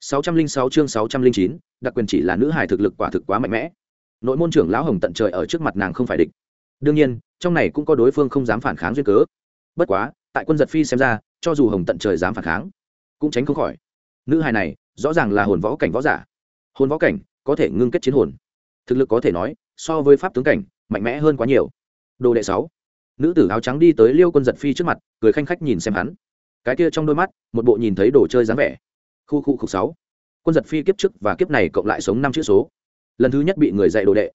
606 chương 609, đặc quyền chỉ là nữ hài thực lực quả thực quá mạnh mẽ. Nội môn trưởng lão hồng tận trời ở trước mặt nàng không phải địch. Đương nhiên trong này cũng có đối phương không dám phản kháng duyên cớ. Bất quá tại quân giật phi xem ra cho dù hồng tận trời dám phản kháng cũng tránh không khỏi. Nữ hài này rõ ràng là hồn võ cảnh võ giả. Hồn võ cảnh có thể ngưng kết chiến hồn. Thực lực có thể nói so với pháp tướng cảnh mạnh mẽ hơn quá nhiều. Đồ đệ sáu. Nữ tử áo trắng đi tới liêu quân giật phi trước mặt cười khanh khách nhìn xem hắn. Cái kia trong đôi mắt một bộ nhìn thấy đồ chơi dáng vẻ khu khu khục sáu. Quân giật phi kiếp trước và kiếp này cộng lại sống năm chữ số. Lần thứ nhất bị người dạy đồ đệ.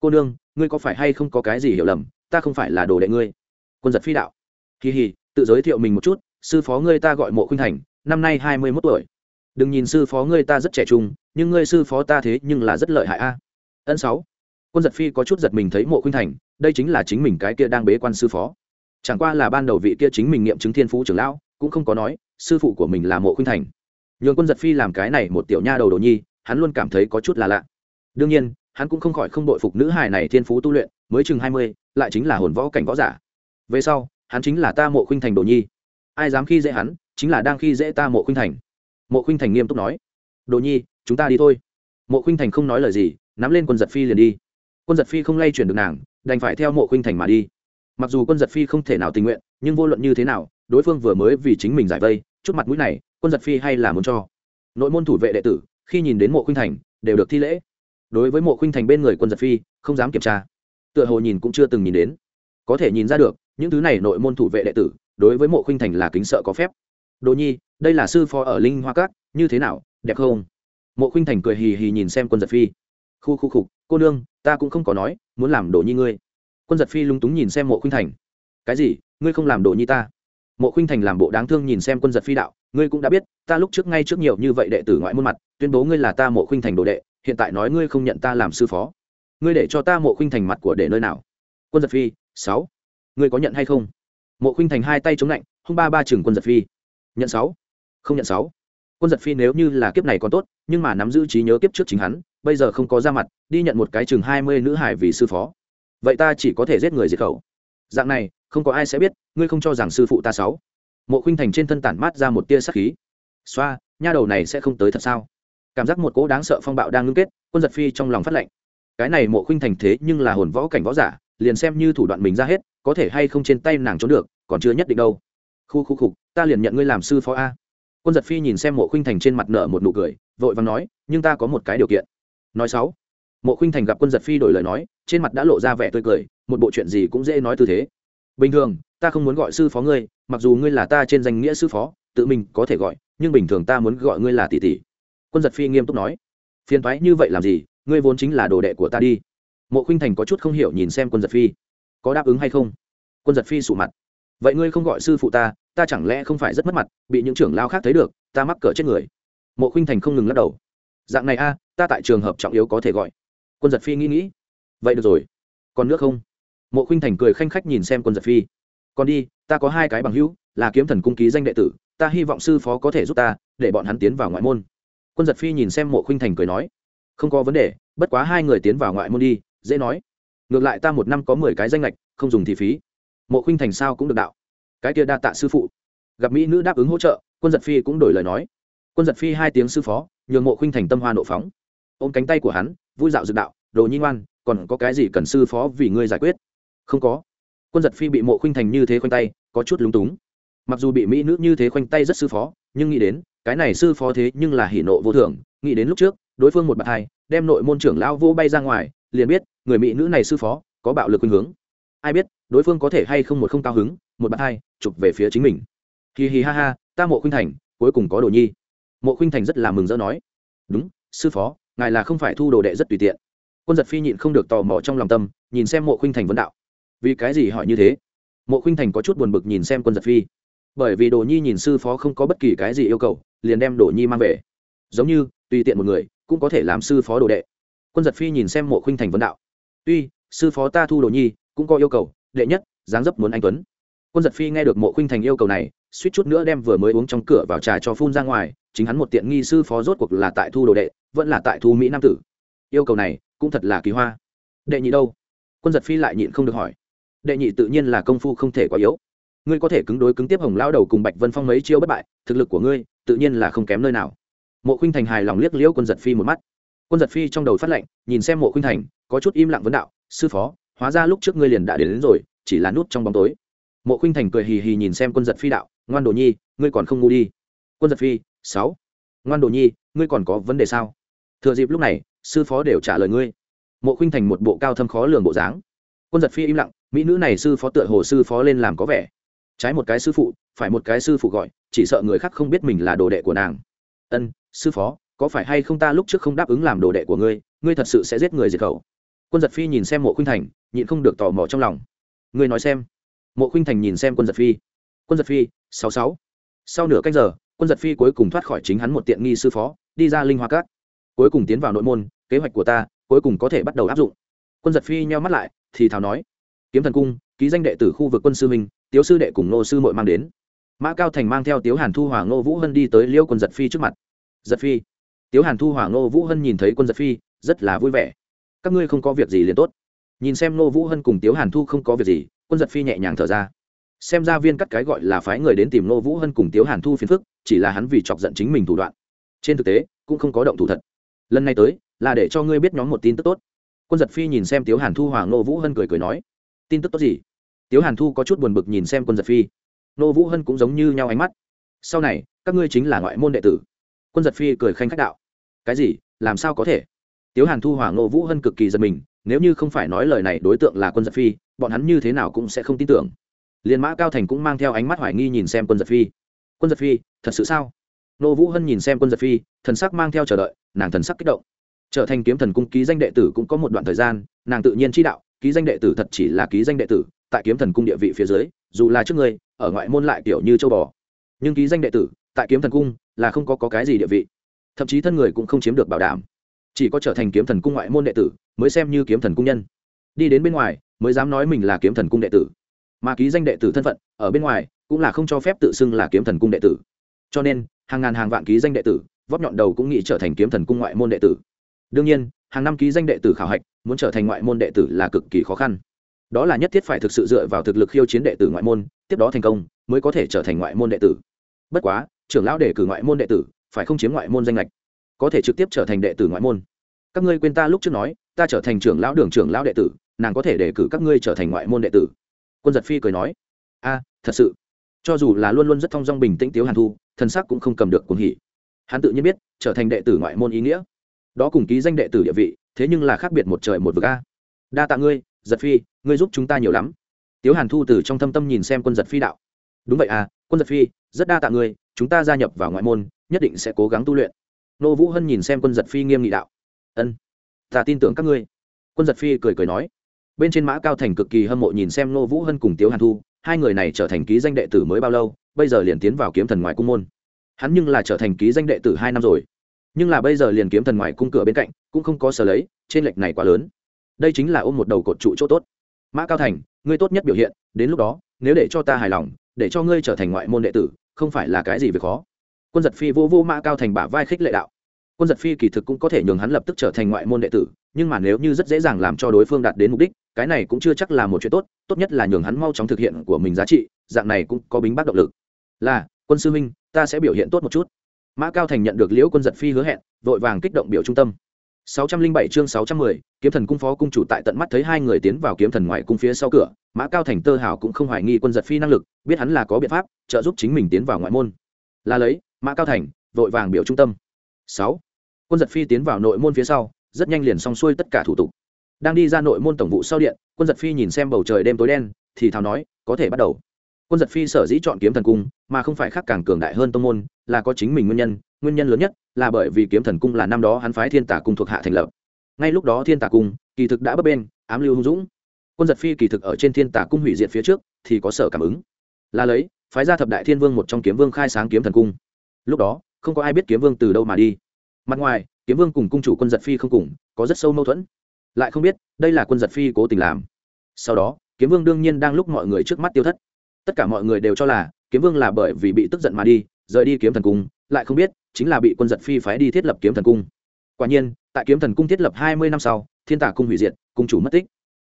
Cô nương, ngươi có phải hay không có cái gì hiểu lầm? Ta không phải là đồ đệ ngươi. Quân giật phi đạo. Kỳ hì, tự giới thiệu mình một chút, sư phó ngươi ta gọi mộ khuynh thành, năm nay hai mươi mốt tuổi. Đừng nhìn sư phó ngươi ta rất trẻ trung, nhưng ngươi sư phó ta thế nhưng là rất lợi hại a. Ân sáu. Quân giật phi có chút giật mình thấy mộ khuynh thành, đây chính là chính mình cái kia đang bế quan sư phó. Chẳng qua là ban đầu vị kia chính mình nghiệm chứng thiên phú trưởng lão, cũng không có nói, sư phụ của mình là mộ khuynh thành nhường quân giật phi làm cái này một tiểu nha đầu đồ nhi, hắn luôn cảm thấy có chút là lạ. Đương nhiên, hắn cũng không khỏi không đội phục nữ hài này thiên phú tu luyện, mới chừng hai mươi, lại chính là hồn võ cảnh võ giả. Về sau, hắn chính là ta mộ khuynh thành đồ nhi. Ai dám khi dễ hắn, chính là đang khi dễ ta mộ khuynh thành. Mộ khuynh thành nghiêm túc nói, đồ nhi, chúng ta đi thôi. Mộ khuynh thành không nói lời gì, nắm lên quân giật phi liền đi. Quân giật phi không lay chuyển được nàng, đành phải theo mộ khuynh thành mà đi. Mặc dù quân giật phi không thể nào tình nguyện, nhưng vô luận như thế nào, đối phương vừa mới vì chính mình giải vây, chút mặt mũi này quân giật phi hay là muốn cho? Nội môn thủ vệ đệ tử, khi nhìn đến mộ khuynh thành, đều được thi lễ. Đối với mộ khuynh thành bên người quân giật phi, không dám kiểm tra. Tựa hồ nhìn cũng chưa từng nhìn đến. Có thể nhìn ra được, những thứ này nội môn thủ vệ đệ tử, đối với mộ khuynh thành là kính sợ có phép. Đồ nhi, đây là sư phó ở linh hoa cát như thế nào, đẹp không? Mộ khuynh thành cười hì hì nhìn xem quân giật phi. Khu khu khục cô nương, ta cũng không có nói, muốn làm đồ nhi ngươi. Quân giật phi lung túng nhìn xem mộ khuynh thành. Cái gì, ngươi không làm đồ nhi ta? Mộ khuynh thành làm bộ đáng thương nhìn xem quân giật phi đạo ngươi cũng đã biết, ta lúc trước ngay trước nhiều như vậy đệ tử ngoại môn mặt, tuyên bố ngươi là ta mộ khuynh thành đồ đệ, hiện tại nói ngươi không nhận ta làm sư phó. Ngươi để cho ta mộ khuynh thành mặt của để nơi nào? Quân giật phi, sáu. Ngươi có nhận hay không? Mộ khuynh thành hai tay chống lạnh, hung ba ba chừng quân giật phi. Nhận sáu. Không nhận sáu. Quân giật phi nếu như là kiếp này còn tốt, nhưng mà nắm giữ trí nhớ kiếp trước chính hắn, bây giờ không có ra mặt, đi nhận một cái chừng hai mươi nữ hải vì sư phó. Vậy ta chỉ có thể giết người diệt khẩu. Dạng này, không có ai sẽ biết, ngươi không cho rằng sư phụ ta sáu mộ khuynh thành trên thân tản mát ra một tia sắc khí. Xoa, nha đầu này sẽ không tới thật sao? Cảm giác một cỗ đáng sợ phong bạo đang ngưng kết, quân giật phi trong lòng phát lệnh cái này mộ khuynh thành thế nhưng là hồn võ cảnh võ giả, liền xem như thủ đoạn mình ra hết, có thể hay không trên tay nàng trốn được, còn chưa nhất định đâu. Khu khu khục ta liền nhận ngươi làm sư phó a. Quân giật phi nhìn xem mộ khuynh thành trên mặt nợ một nụ cười, vội và nói, nhưng ta có một cái điều kiện. Nói sáu, mộ khuynh thành gặp quân giật phi đổi lời nói, trên mặt đã lộ ra vẻ tươi cười, một bộ chuyện gì cũng dễ nói tư thế. Bình thường, ta không muốn gọi sư phó ngươi mặc dù ngươi là ta trên danh nghĩa sư phó, tự mình có thể gọi, nhưng bình thường ta muốn gọi ngươi là tỷ tỷ. Quân giật phi nghiêm túc nói. Phiền thoái như vậy làm gì, ngươi vốn chính là đồ đệ của ta đi. Mộ khuynh thành có chút không hiểu nhìn xem quân giật phi. Có đáp ứng hay không? Quân giật phi sụ mặt. Vậy ngươi không gọi sư phụ ta ta chẳng lẽ không phải rất mất mặt, bị những trưởng lao khác thấy được, ta mắc cỡ chết người. Mộ khuynh thành không ngừng lắc đầu. Dạng này a, ta tại trường hợp trọng yếu có thể gọi. Quân giật phi nghĩ nghĩ. Vậy được rồi. Còn nước không? Mộ khuynh thành cười khanh khách nhìn xem quân giật phi còn đi, ta có hai cái bằng hữu, là kiếm thần cung ký danh đệ tử, ta hy vọng sư phó có thể giúp ta, để bọn hắn tiến vào ngoại môn. Quân giật phi nhìn xem mộ khuynh thành cười nói. Không có vấn đề, bất quá hai người tiến vào ngoại môn đi, dễ nói. Ngược lại ta một năm có mười cái danh lệch không dùng thì phí. Mộ khuynh thành sao cũng được đạo. Cái kia đa tạ sư phụ. Gặp mỹ nữ đáp ứng hỗ trợ, quân giật phi cũng đổi lời nói. Quân giật phi hai tiếng sư phó, nhường mộ khuynh thành tâm hoa nộ phóng. Ôm cánh tay của hắn, vui dạo dự đạo, đồ nhi ngoan, còn có cái gì cần sư phó vì ngươi giải quyết? Không có quân giật phi bị mộ khuynh thành như thế khoanh tay, có chút lúng túng. Mặc dù bị mỹ nữ như thế khoanh tay rất sư phó, nhưng nghĩ đến, cái này sư phó thế nhưng là hỉ nộ vô thường. Nghĩ đến lúc trước, đối phương một bậc hai, đem nội môn trưởng lão vô bay ra ngoài, liền biết, người mỹ nữ này sư phó, có bạo lực khuynh hướng. Ai biết, đối phương có thể hay không một không cao hứng, một bậc hai, chụp về phía chính mình. Hì hì ha ha, ta mộ khuynh thành, cuối cùng có đồ nhi. Mộ khuynh thành rất là mừng rỡ nói. Đúng, sư phó, ngài là không phải thu đồ đệ rất tùy tiện. Quân giật phi nhịn không được tò mò trong lòng tâm, nhìn xem mộ khuynh thành vấn đạo vì cái gì hỏi như thế? Mộ khinh thành có chút buồn bực nhìn xem quân giật phi. Bởi vì đồ nhi nhìn sư phó không có bất kỳ cái gì yêu cầu, liền đem đồ nhi mang về. Giống như, tùy tiện một người, cũng có thể làm sư phó đồ đệ. Quân giật phi nhìn xem mộ khinh thành vấn đạo. Tuy, sư phó ta thu đồ nhi, cũng có yêu cầu, đệ nhất, dáng dấp muốn anh tuấn. Quân giật phi nghe được mộ khinh thành yêu cầu này, suýt chút nữa đem vừa mới uống trong cửa vào trà cho phun ra ngoài, chính hắn một tiện nghi sư phó rốt cuộc là tại thu đồ đệ, vẫn là tại thu mỹ nam tử. Yêu cầu này, cũng thật là kỳ hoa. Đệ nhị đâu? Quân giật phi lại nhịn không được hỏi đệ nhị tự nhiên là công phu không thể quá yếu. Ngươi có thể cứng đối cứng tiếp hồng lao đầu cùng bạch vân phong mấy chiêu bất bại thực lực của ngươi tự nhiên là không kém nơi nào. Mộ khinh thành hài lòng liếc liễu quân giật phi một mắt. Quân giật phi trong đầu phát lệnh nhìn xem mộ khinh thành có chút im lặng vấn đạo sư phó hóa ra lúc trước ngươi liền đã đến, đến rồi chỉ là nút trong bóng tối. Mộ khinh thành cười hì hì nhìn xem quân giật phi đạo ngoan đồ nhi ngươi còn không ngu đi. Quân giật phi sáu. Ngoan đồ nhi ngươi còn có vấn đề sao? Thừa dịp lúc này sư phó đều trả lời ngươi. Mộ khinh thành một bộ cao thâm khó lường bộ dáng quân giật phi im lặng, mỹ nữ này sư phó tựa hồ sư phó lên làm có vẻ. Trái một cái sư phụ, phải một cái sư phụ gọi, chỉ sợ người khác không biết mình là đồ đệ của nàng. Ân, sư phó, có phải hay không ta lúc trước không đáp ứng làm đồ đệ của ngươi ngươi thật sự sẽ giết người diệt khẩu? Quân giật phi nhìn xem mộ khuynh thành, nhịn không được tò mò trong lòng. Ngươi nói xem. Mộ khuynh thành nhìn xem quân giật phi. Quân giật phi, sáu sáu. Sau nửa cách giờ, quân giật phi cuối cùng thoát khỏi chính hắn một tiện nghi sư phó, đi ra linh hoa cát. Cuối cùng tiến vào nội môn, kế hoạch của ta, cuối cùng có thể bắt đầu áp dụng quân giật phi nheo mắt lại, thì thào nói, kiếm thần cung, ký danh đệ tử khu vực quân sư minh tiếu sư đệ cùng nô sư mội mang đến. Mã cao thành mang theo tiếu hàn thu hoàng Ngô vũ hân đi tới liêu quân giật phi trước mặt. Giật phi. Tiếu hàn thu hoàng Ngô vũ hân nhìn thấy quân giật phi, rất là vui vẻ. Các ngươi không có việc gì liền tốt. Nhìn xem Ngô vũ hân cùng tiếu hàn thu không có việc gì, quân giật phi nhẹ nhàng thở ra. Xem ra viên cắt cái gọi là phái người đến tìm Ngô vũ hân cùng tiếu hàn thu phiền phức, chỉ là hắn vì chọc giận chính mình thủ đoạn. Trên thực tế, cũng không có động thủ thật. Lần này tới, là để cho ngươi biết nhóm một tin tức tốt quân giật phi nhìn xem tiếu hàn thu hoàng Ngô vũ hân cười cười nói, tin tức tốt gì? Tiếu hàn thu có chút buồn bực nhìn xem quân giật phi. Ngô vũ hân cũng giống như nhau ánh mắt. Sau này, các ngươi chính là ngoại môn đệ tử. Quân giật phi cười khanh khách đạo, cái gì? Làm sao có thể? Tiếu hàn thu hoàng Ngô vũ hân cực kỳ giật mình, nếu như không phải nói lời này đối tượng là quân giật phi, bọn hắn như thế nào cũng sẽ không tin tưởng. Liền mã cao thành cũng mang theo ánh mắt hoài nghi nhìn xem quân giật phi. Quân giật phi, thật sự sao? Nô vũ hân nhìn xem quân giật phi, thần sắc mang theo chờ đợi, nàng thần sắc kích động trở thành kiếm thần cung ký danh đệ tử cũng có một đoạn thời gian nàng tự nhiên chi đạo ký danh đệ tử thật chỉ là ký danh đệ tử tại kiếm thần cung địa vị phía dưới dù là trước người ở ngoại môn lại kiểu như châu bò. Nhưng ký danh đệ tử tại kiếm thần cung là không có, có cái gì địa vị. Thậm chí thân người cũng không chiếm được bảo đảm. Chỉ có trở thành kiếm thần cung ngoại môn đệ tử mới xem như kiếm thần cung nhân. Đi đến bên ngoài mới dám nói mình là kiếm thần cung đệ tử. Mà ký danh đệ tử thân phận ở bên ngoài cũng là không cho phép tự xưng là kiếm thần cung đệ tử. Cho nên hàng ngàn hàng vạn ký danh đệ tử vóc nhọn đầu cũng nghĩ trở thành kiếm thần cung ngoại môn đệ tử đương nhiên, hàng năm ký danh đệ tử khảo hạch, muốn trở thành ngoại môn đệ tử là cực kỳ khó khăn. Đó là nhất thiết phải thực sự dựa vào thực lực khiêu chiến đệ tử ngoại môn, tiếp đó thành công, mới có thể trở thành ngoại môn đệ tử. Bất quá, trưởng lão đề cử ngoại môn đệ tử, phải không chiếm ngoại môn danh lệch có thể trực tiếp trở thành đệ tử ngoại môn. Các ngươi quên ta lúc trước nói, ta trở thành trưởng lão đường trưởng lão đệ tử, nàng có thể đề cử các ngươi trở thành ngoại môn đệ tử. Quân giật phi cười nói, a, thật sự. Cho dù là luôn luôn rất thong dong bình tĩnh tiếu hàn thu thân sắc cũng không cầm được cuồng hỉ. Hắn tự nhiên biết, trở thành đệ tử ngoại môn ý nghĩa đó cùng ký danh đệ tử địa vị, thế nhưng là khác biệt một trời một vực a. Đa tạ ngươi, giật phi, ngươi giúp chúng ta nhiều lắm. Tiếu hàn thu từ trong thâm tâm nhìn xem quân giật phi đạo. Đúng vậy à quân giật phi, rất đa tạ ngươi, chúng ta gia nhập vào ngoại môn, nhất định sẽ cố gắng tu luyện. Nô vũ hân nhìn xem quân giật phi nghiêm nghị đạo. Ân, ta tin tưởng các ngươi. Quân giật phi cười cười nói. Bên trên mã cao thành cực kỳ hâm mộ nhìn xem nô vũ hân cùng tiếu hàn thu, hai người này trở thành ký danh đệ tử mới bao lâu, bây giờ liền tiến vào kiếm thần ngoài cung môn. Hắn nhưng là trở thành ký danh đệ tử hai năm rồi nhưng là bây giờ liền kiếm thần ngoài cung cửa bên cạnh, cũng không có sở lấy, trên lệch này quá lớn. Đây chính là ôm một đầu cột trụ chỗ tốt. Mã cao thành, ngươi tốt nhất biểu hiện, đến lúc đó, nếu để cho ta hài lòng, để cho ngươi trở thành ngoại môn đệ tử, không phải là cái gì việc khó. Quân giật phi vô vô mã cao thành bả vai khích lệ đạo. Quân giật phi kỳ thực cũng có thể nhường hắn lập tức trở thành ngoại môn đệ tử, nhưng mà nếu như rất dễ dàng làm cho đối phương đạt đến mục đích, cái này cũng chưa chắc là một chuyện tốt tốt nhất là nhường hắn mau chóng thực hiện của mình giá trị, dạng này cũng có bính bác động lực. Là, quân sư minh ta sẽ biểu hiện tốt một chút mã cao thành nhận được liễu quân giật phi hứa hẹn vội vàng kích động biểu trung tâm. 607 chương 610, kiếm thần cung phó cung chủ tại tận mắt thấy hai người tiến vào kiếm thần ngoại cung phía sau cửa mã cao thành tơ hào cũng không hoài nghi quân giật phi năng lực biết hắn là có biện pháp trợ giúp chính mình tiến vào ngoại môn. Là lấy mã cao thành vội vàng biểu trung tâm. Sáu quân giật phi tiến vào nội môn phía sau rất nhanh liền xong xuôi tất cả thủ tục. Đang đi ra nội môn tổng vụ sau điện quân giật phi nhìn xem bầu trời đêm tối đen thì thào nói có thể bắt đầu quân giật phi sở dĩ chọn kiếm thần cung, mà không phải khác càng cường đại hơn tông môn, là có chính mình nguyên nhân nguyên nhân lớn nhất là bởi vì kiếm thần cung là năm đó hắn phái thiên tả cung thuộc hạ thành lập. Ngay lúc đó thiên tả cung, kỳ thực đã bấp bên ám lưu hung dũng. Quân giật phi kỳ thực ở trên thiên tả cung hủy diệt phía trước, thì có sở cảm ứng. Là lấy, phái ra thập đại thiên vương một trong kiếm vương khai sáng kiếm thần cung. Lúc đó, không có ai biết kiếm vương từ đâu mà đi. Mặt ngoài, kiếm vương cùng cung chủ quân giật phi không cùng, có rất sâu mâu thuẫn. Lại không biết, đây là quân giật phi cố tình làm. Sau đó, kiếm vương đương nhiên đang lúc mọi người trước mắt tiêu thất tất cả mọi người đều cho là kiếm vương là bởi vì bị tức giận mà đi, rời đi kiếm thần cung, lại không biết chính là bị quân giật phi phái đi thiết lập kiếm thần cung. Quả nhiên, tại kiếm thần cung thiết lập hai mươi năm sau, thiên tả cung hủy diệt, cung chủ mất tích.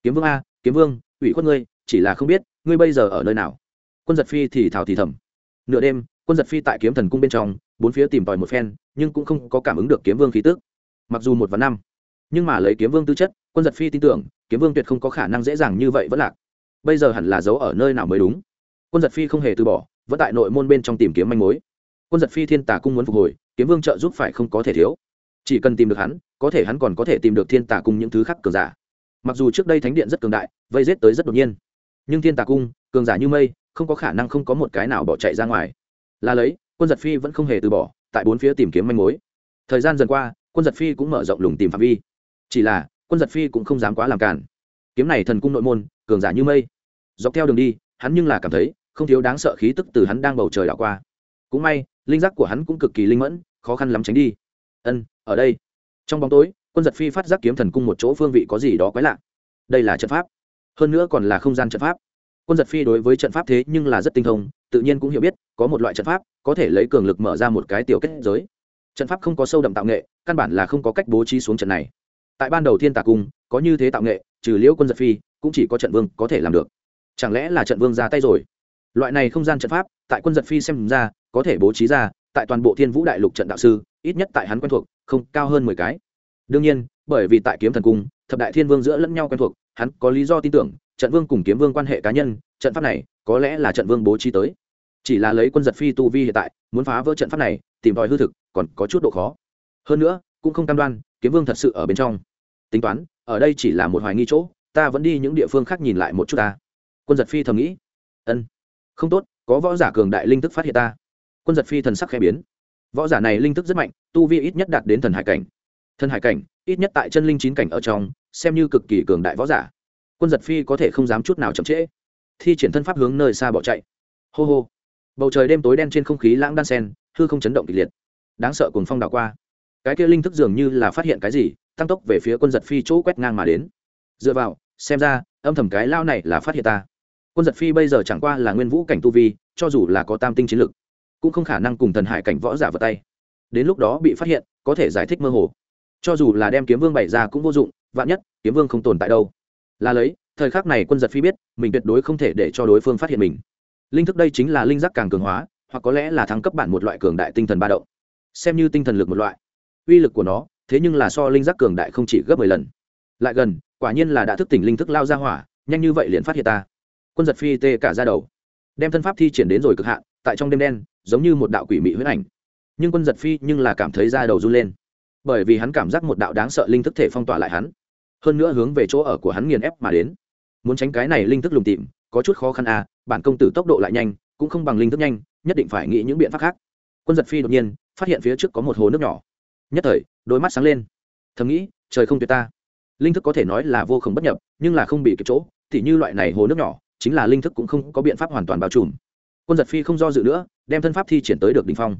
Kiếm vương a, kiếm vương, ủy khuất ngươi, chỉ là không biết ngươi bây giờ ở nơi nào. Quân giật phi thì thảo thì thầm. Nửa đêm, quân giật phi tại kiếm thần cung bên trong, bốn phía tìm tòi một phen, nhưng cũng không có cảm ứng được kiếm vương khí tức. Mặc dù một và năm, nhưng mà lấy kiếm vương tư chất, quân giật phi tin tưởng, kiếm vương tuyệt không có khả năng dễ dàng như vậy vẫn lạc. Bây giờ hẳn là giấu ở nơi nào mới đúng quân giật phi không hề từ bỏ, vẫn tại nội môn bên trong tìm kiếm manh mối. Quân giật phi thiên tà cung muốn phục hồi, kiếm vương trợ giúp phải không có thể thiếu. Chỉ cần tìm được hắn, có thể hắn còn có thể tìm được thiên tà cung những thứ khác cường giả. Mặc dù trước đây thánh điện rất cường đại, vây rết tới rất đột nhiên. Nhưng thiên tà cung, cường giả như mây, không có khả năng không có một cái nào bỏ chạy ra ngoài. Là lấy, quân giật phi vẫn không hề từ bỏ, tại bốn phía tìm kiếm manh mối. Thời gian dần qua, quân giật phi cũng mở rộng lùng tìm phạm vi. Chỉ là, quân giật phi cũng không dám quá làm cản kiếm này thần cung nội môn, cường giả như mây. Dọc theo đường đi, hắn nhưng là cảm thấy không thiếu đáng sợ khí tức từ hắn đang bầu trời đảo qua. Cũng may, linh giác của hắn cũng cực kỳ linh mẫn, khó khăn lắm tránh đi. Ân, ở đây. Trong bóng tối, quân giật phi phát giác kiếm thần cung một chỗ phương vị có gì đó quái lạ. Đây là trận pháp. Hơn nữa còn là không gian trận pháp. Quân giật phi đối với trận pháp thế nhưng là rất tinh thông, tự nhiên cũng hiểu biết, có một loại trận pháp, có thể lấy cường lực mở ra một cái tiểu kết giới. Trận pháp không có sâu đậm tạo nghệ, căn bản là không có cách bố trí xuống trận này. Tại ban đầu thiên tà cung, có như thế tạo nghệ, trừ liễu quân giật phi, cũng chỉ có trận vương có thể làm được. Chẳng lẽ là trận vương ra tay rồi? Loại này không gian trận pháp, tại quân giật phi xem ra, có thể bố trí ra, tại toàn bộ thiên vũ đại lục trận đạo sư, ít nhất tại hắn quen thuộc, không, cao hơn mười cái. Đương nhiên, bởi vì tại kiếm thần cung, thập đại thiên vương giữa lẫn nhau quen thuộc, hắn có lý do tin tưởng, trận vương cùng kiếm vương quan hệ cá nhân, trận pháp này, có lẽ là trận vương bố trí tới. Chỉ là lấy quân giật phi tu vi hiện tại, muốn phá vỡ trận pháp này, tìm tòi hư thực, còn có chút độ khó. Hơn nữa, cũng không cam đoan, kiếm vương thật sự ở bên trong. Tính toán, ở đây chỉ là một hoài nghi chỗ, ta vẫn đi những địa phương khác nhìn lại một chút ta. Quân giật phi thầm nghĩ. Ân không tốt, có võ giả cường đại linh thức phát hiện ta. Quân giật phi thần sắc khẽ biến. Võ giả này linh thức rất mạnh, tu vi ít nhất đạt đến thần hải cảnh. Thần hải cảnh, ít nhất tại chân linh chín cảnh ở trong, xem như cực kỳ cường đại võ giả. Quân giật phi có thể không dám chút nào chậm trễ. Thi triển thân pháp hướng nơi xa bỏ chạy. Hô hô. Bầu trời đêm tối đen trên không khí lãng đan sen, hư không chấn động kịch liệt. Đáng sợ cùng phong đảo qua. Cái kia linh thức dường như là phát hiện cái gì, tăng tốc về phía quân giật phi chỗ quét ngang mà đến. Dựa vào, xem ra, âm thầm cái lao này là phát hiện ta quân giật phi bây giờ chẳng qua là nguyên vũ cảnh tu vi, cho dù là có tam tinh chiến lực, cũng không khả năng cùng thần hải cảnh võ giả vào tay. Đến lúc đó bị phát hiện, có thể giải thích mơ hồ. Cho dù là đem kiếm vương bày ra cũng vô dụng, vạn nhất kiếm vương không tồn tại đâu. Là lấy, thời khắc này quân giật phi biết, mình tuyệt đối không thể để cho đối phương phát hiện mình. Linh thức đây chính là linh giác càng cường hóa, hoặc có lẽ là thăng cấp bản một loại cường đại tinh thần ba động. Xem như tinh thần lực một loại, uy lực của nó, thế nhưng là so linh giác cường đại không chỉ gấp mười lần. Lại gần, quả nhiên là đã thức tỉnh linh thức lao ra hỏa, nhanh như vậy liền phát hiện ta quân giật phi tê cả ra đầu. Đem thân pháp thi triển đến rồi cực hạn, tại trong đêm đen, giống như một đạo quỷ mị huyết ảnh. Nhưng quân giật phi nhưng là cảm thấy da đầu run lên. Bởi vì hắn cảm giác một đạo đáng sợ linh thức thể phong tỏa lại hắn. Hơn nữa hướng về chỗ ở của hắn nghiền ép mà đến. Muốn tránh cái này linh thức lùng tìm có chút khó khăn à bản công tử tốc độ lại nhanh, cũng không bằng linh thức nhanh, nhất định phải nghĩ những biện pháp khác. Quân giật phi đột nhiên, phát hiện phía trước có một hồ nước nhỏ. Nhất thời, đôi mắt sáng lên. Thầm nghĩ, trời không tuyệt ta. Linh thức có thể nói là vô khổng bất nhập, nhưng là không bị kịp chỗ thì như loại này hồ nước nhỏ chính là linh thức cũng không có biện pháp hoàn toàn bao trùm. Quân giật phi không do dự nữa, đem thân pháp thi triển tới được đ ỉ n h phong.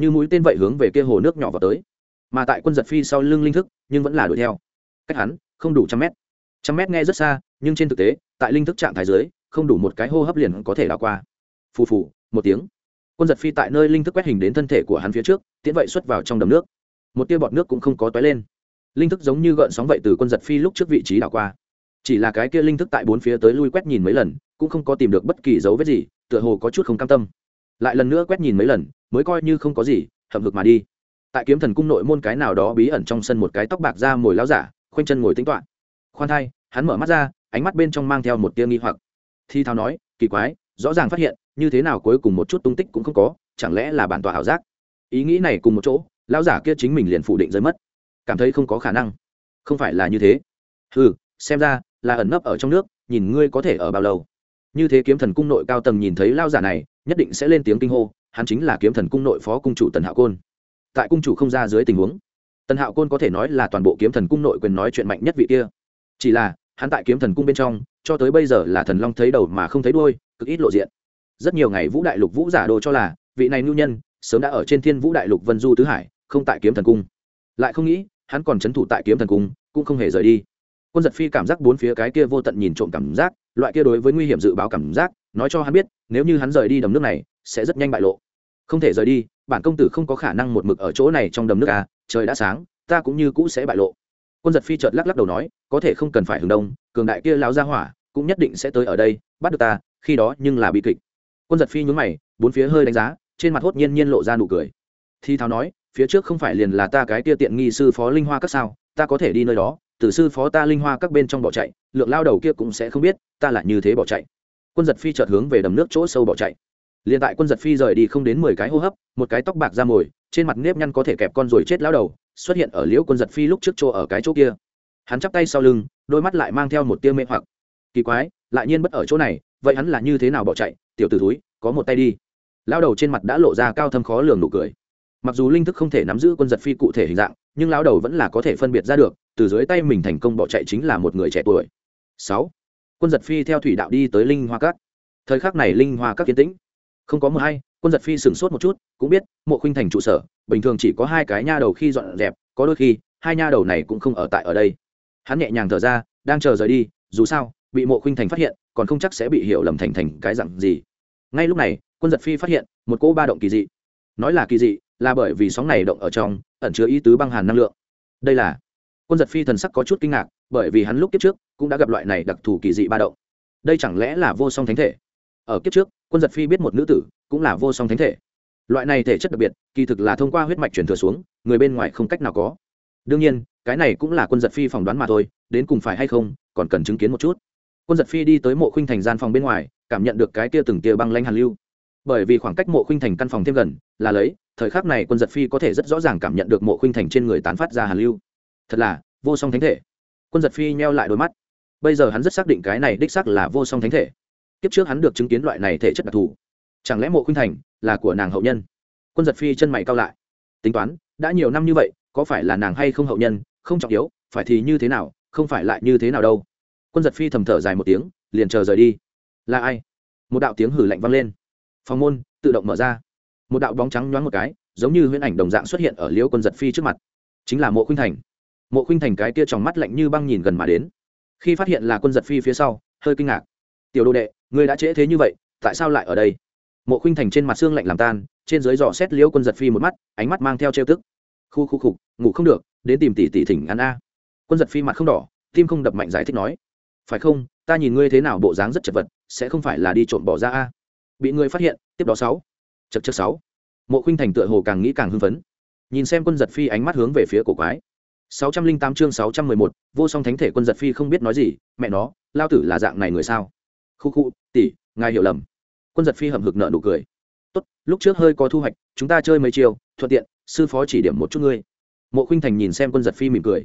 Như mũi tên vậy hướng về kia hồ nước nhỏ vào tới. Mà tại quân giật phi sau lưng linh thức, nhưng vẫn là đuổi theo. Cách hắn, không đủ trăm mét. Trăm mét nghe rất xa, nhưng trên thực tế, tại linh thức trạng thái dưới, không đủ một cái hô hấp liền có thể đảo qua. Phù phù, một tiếng. Quân giật phi tại nơi linh thức quét hình đến thân thể của hắn phía trước, tiễn vậy xuất vào trong đầm nước. Một tia bọt nước cũng không có toái lên. Linh thức giống như gợn sóng vậy từ quân giật phi lúc trước vị trí đảo qua chỉ là cái kia linh thức tại bốn phía tới lui quét nhìn mấy lần, cũng không có tìm được bất kỳ dấu vết gì, tựa hồ có chút không cam tâm. Lại lần nữa quét nhìn mấy lần, mới coi như không có gì, hậm hực mà đi. Tại kiếm thần cung nội môn cái nào đó bí ẩn trong sân một cái tóc bạc ra mồi lao giả, khoanh chân ngồi tính toạ khoan thai, hắn mở mắt ra, ánh mắt bên trong mang theo một tia nghi hoặc. Thi thao nói, kỳ quái, rõ ràng phát hiện, như thế nào cuối cùng một chút tung tích cũng không có, chẳng lẽ là bản tọa ảo giác? Ý nghĩ này cùng một chỗ, lão giả kia chính mình liền phủ định rơi mất. Cảm thấy không có khả năng. Không phải là như thế. Ừ xem ra là ẩn nấp ở trong nước, nhìn ngươi có thể ở bao lâu. Như thế kiếm thần cung nội cao tầng nhìn thấy lao giả này, nhất định sẽ lên tiếng kinh hô, hắn chính là kiếm thần cung nội phó cung chủ tần hạo côn. Tại cung chủ không ra dưới tình huống, tần hạo côn có thể nói là toàn bộ kiếm thần cung nội quyền nói chuyện mạnh nhất vị kia. Chỉ là, hắn tại kiếm thần cung bên trong, cho tới bây giờ là thần long thấy đầu mà không thấy đuôi, cực ít lộ diện. Rất nhiều ngày vũ đại lục vũ giả đồ cho là, vị này ngưu nhân, sớm đã ở trên thiên vũ đại lục vân du tứ hải, không tại kiếm thần cung. Lại không nghĩ, hắn còn c h ấ n thủ tại kiếm thần cung, cũng không hề rời đi quân giật phi cảm giác bốn phía cái kia vô tận nhìn trộm cảm giác, loại kia đối với nguy hiểm dự báo cảm giác, nói cho hắn biết, nếu như hắn rời đi đầm nước này, sẽ rất nhanh bại lộ. Không thể rời đi, bản công tử không có khả năng một mực ở chỗ này trong đầm nước à trời đã sáng, ta cũng như cũ sẽ bại lộ. Quân giật phi chợt lắc lắc đầu nói, có thể không cần phải hướng đông, cường đại kia láo ra hỏa, cũng nhất định sẽ tới ở đây, bắt được ta, khi đó nhưng là bị kịch. Quân giật phi nhún mày, bốn phía hơi đánh giá, trên mặt hốt nhiên nhiên lộ ra nụ cười. Thi tháo nói, phía trước không phải liền là ta cái kia tiện nghi sư phó linh hoa các sao, ta có thể đi nơi đó từ sư phó ta linh hoa các bên trong bỏ chạy, lượng lao đầu kia cũng sẽ không biết, ta là như thế bỏ chạy. Quân giật phi chợt hướng về đầm nước chỗ sâu bỏ chạy. Liền tại quân giật phi rời đi không đến mười cái hô hấp, một cái tóc bạc ra mồi, trên mặt nếp nhăn có thể kẹp con rồi chết lao đầu, xuất hiện ở liễu quân giật phi lúc trước chỗ ở cái chỗ kia. Hắn chắp tay sau lưng, đôi mắt lại mang theo một tia mê hoặc. Kỳ quái, lại nhiên bất ở chỗ này, vậy hắn là như thế nào bỏ chạy? Tiểu t ử túi có một tay đi. Lao đầu trên mặt đã lộ ra cao thâm khó lường nụ cười. Mặc dù linh thức không thể nắm giữ quân giật phi cụ thể hình dạng, nhưng lao đầu vẫn là có thể phân biệt ra được từ dưới tay mình thành công bỏ chạy chính là một người trẻ tuổi. Sáu. Quân giật phi theo thủy đạo đi tới linh hoa cát thời khắc này linh hoa các kiến tĩnh. Không có mờ hay, quân giật phi sửng sốt một chút, cũng biết, mộ khuynh thành trụ sở, bình thường chỉ có hai cái nha đầu khi dọn dẹp, có đôi khi, hai nha đầu này cũng không ở tại ở đây. Hắn nhẹ nhàng thở ra, đang chờ rời đi, dù sao, bị mộ khuynh thành phát hiện, còn không chắc sẽ bị hiểu lầm thành thành cái dặn gì. Ngay lúc này, quân giật phi phát hiện, một cỗ ba động kỳ dị. Nói là kỳ dị, là bởi vì sóng này động ở trong, ẩn chứa ý tứ băng hàn năng lượng. Đây là quân giật phi thần sắc có chút kinh ngạc, bởi vì hắn lúc kiếp trước cũng đã gặp loại này đặc thù kỳ dị ba động. Đây chẳng lẽ là vô song thánh thể? Ở kiếp trước, quân giật phi biết một nữ tử cũng là vô song thánh thể. Loại này thể chất đặc biệt, kỳ thực là thông qua huyết mạch truyền thừa xuống, người bên ngoài không cách nào có. Đương nhiên, cái này cũng là quân giật phi phỏng đoán mà thôi, đến cùng phải hay không, còn cần chứng kiến một chút. Quân giật phi đi tới mộ khuynh thành gian phòng bên ngoài, cảm nhận được cái kia từng tia băng lanh hàn lưu. Bởi vì khoảng cách mộ khuynh thành căn phòng thêm gần là lấy, thời khắc này quân giật phi có thể rất rõ ràng cảm nhận được mộ khuynh thành trên người tán phát ra hàn lưu thật là vô song thánh thể. Quân giật phi nheo lại đôi mắt. Bây giờ hắn rất xác định cái này đích xác là vô song thánh thể. Kiếp trước hắn được chứng kiến loại này thể chất đặc thù. Chẳng lẽ mộ khuynh thành là của nàng hậu nhân? Quân giật phi chân mày cao lại. Tính toán, đã nhiều năm như vậy, có phải là nàng hay không hậu nhân, không trọng yếu, phải thì như thế nào, không phải lại như thế nào đâu. Quân giật phi thầm thở dài một tiếng, liền chờ rời đi. Là ai? Một đạo tiếng hử lạnh vang lên. Phòng môn, tự động mở ra. Một đạo bóng trắng nhoáng một cái, giống như huyễn ảnh đồng dạng xuất hiện ở liễu quân giật phi trước mặt. Chính là mộ khuynh thành mộ khuynh thành cái kia trong mắt lạnh như băng nhìn gần mà đến. Khi phát hiện là quân giật phi phía sau, hơi kinh ngạc. Tiểu đồ đệ, ngươi đã trễ thế như vậy, tại sao lại ở đây? Mộ khuynh thành trên mặt xương lạnh làm tan, trên dưới dò xét liễu quân giật phi một mắt, ánh mắt mang theo trêu tức. Khu khu khục ngủ không được, đến tìm tỷ tỷ thỉnh ăn a. Quân giật phi mặt không đỏ, tim không đập mạnh giải thích nói. Phải không, ta nhìn ngươi thế nào bộ dáng rất chật vật, sẽ không phải là đi trộm bỏ ra a? Bị ngươi phát hiện, tiếp đó sáu. Chật chật sáu. Mộ khuynh thành tựa hồ càng nghĩ càng hưng phấn. Nhìn xem quân giật phi ánh mắt hướng về phía cổ quái sáu trăm linh tám chương sáu trăm mười một, vô song thánh thể quân giật phi không biết nói gì, mẹ nó, lao tử là dạng này người sao? Khu khu, tỷ, ngài hiểu lầm. Quân giật phi hậm hực nở nụ cười. Tốt, lúc trước hơi có thu hoạch, chúng ta chơi mấy chiều thuận tiện, sư phó chỉ điểm một chút ngươi. Mộ khuynh thành nhìn xem quân giật phi mỉm cười.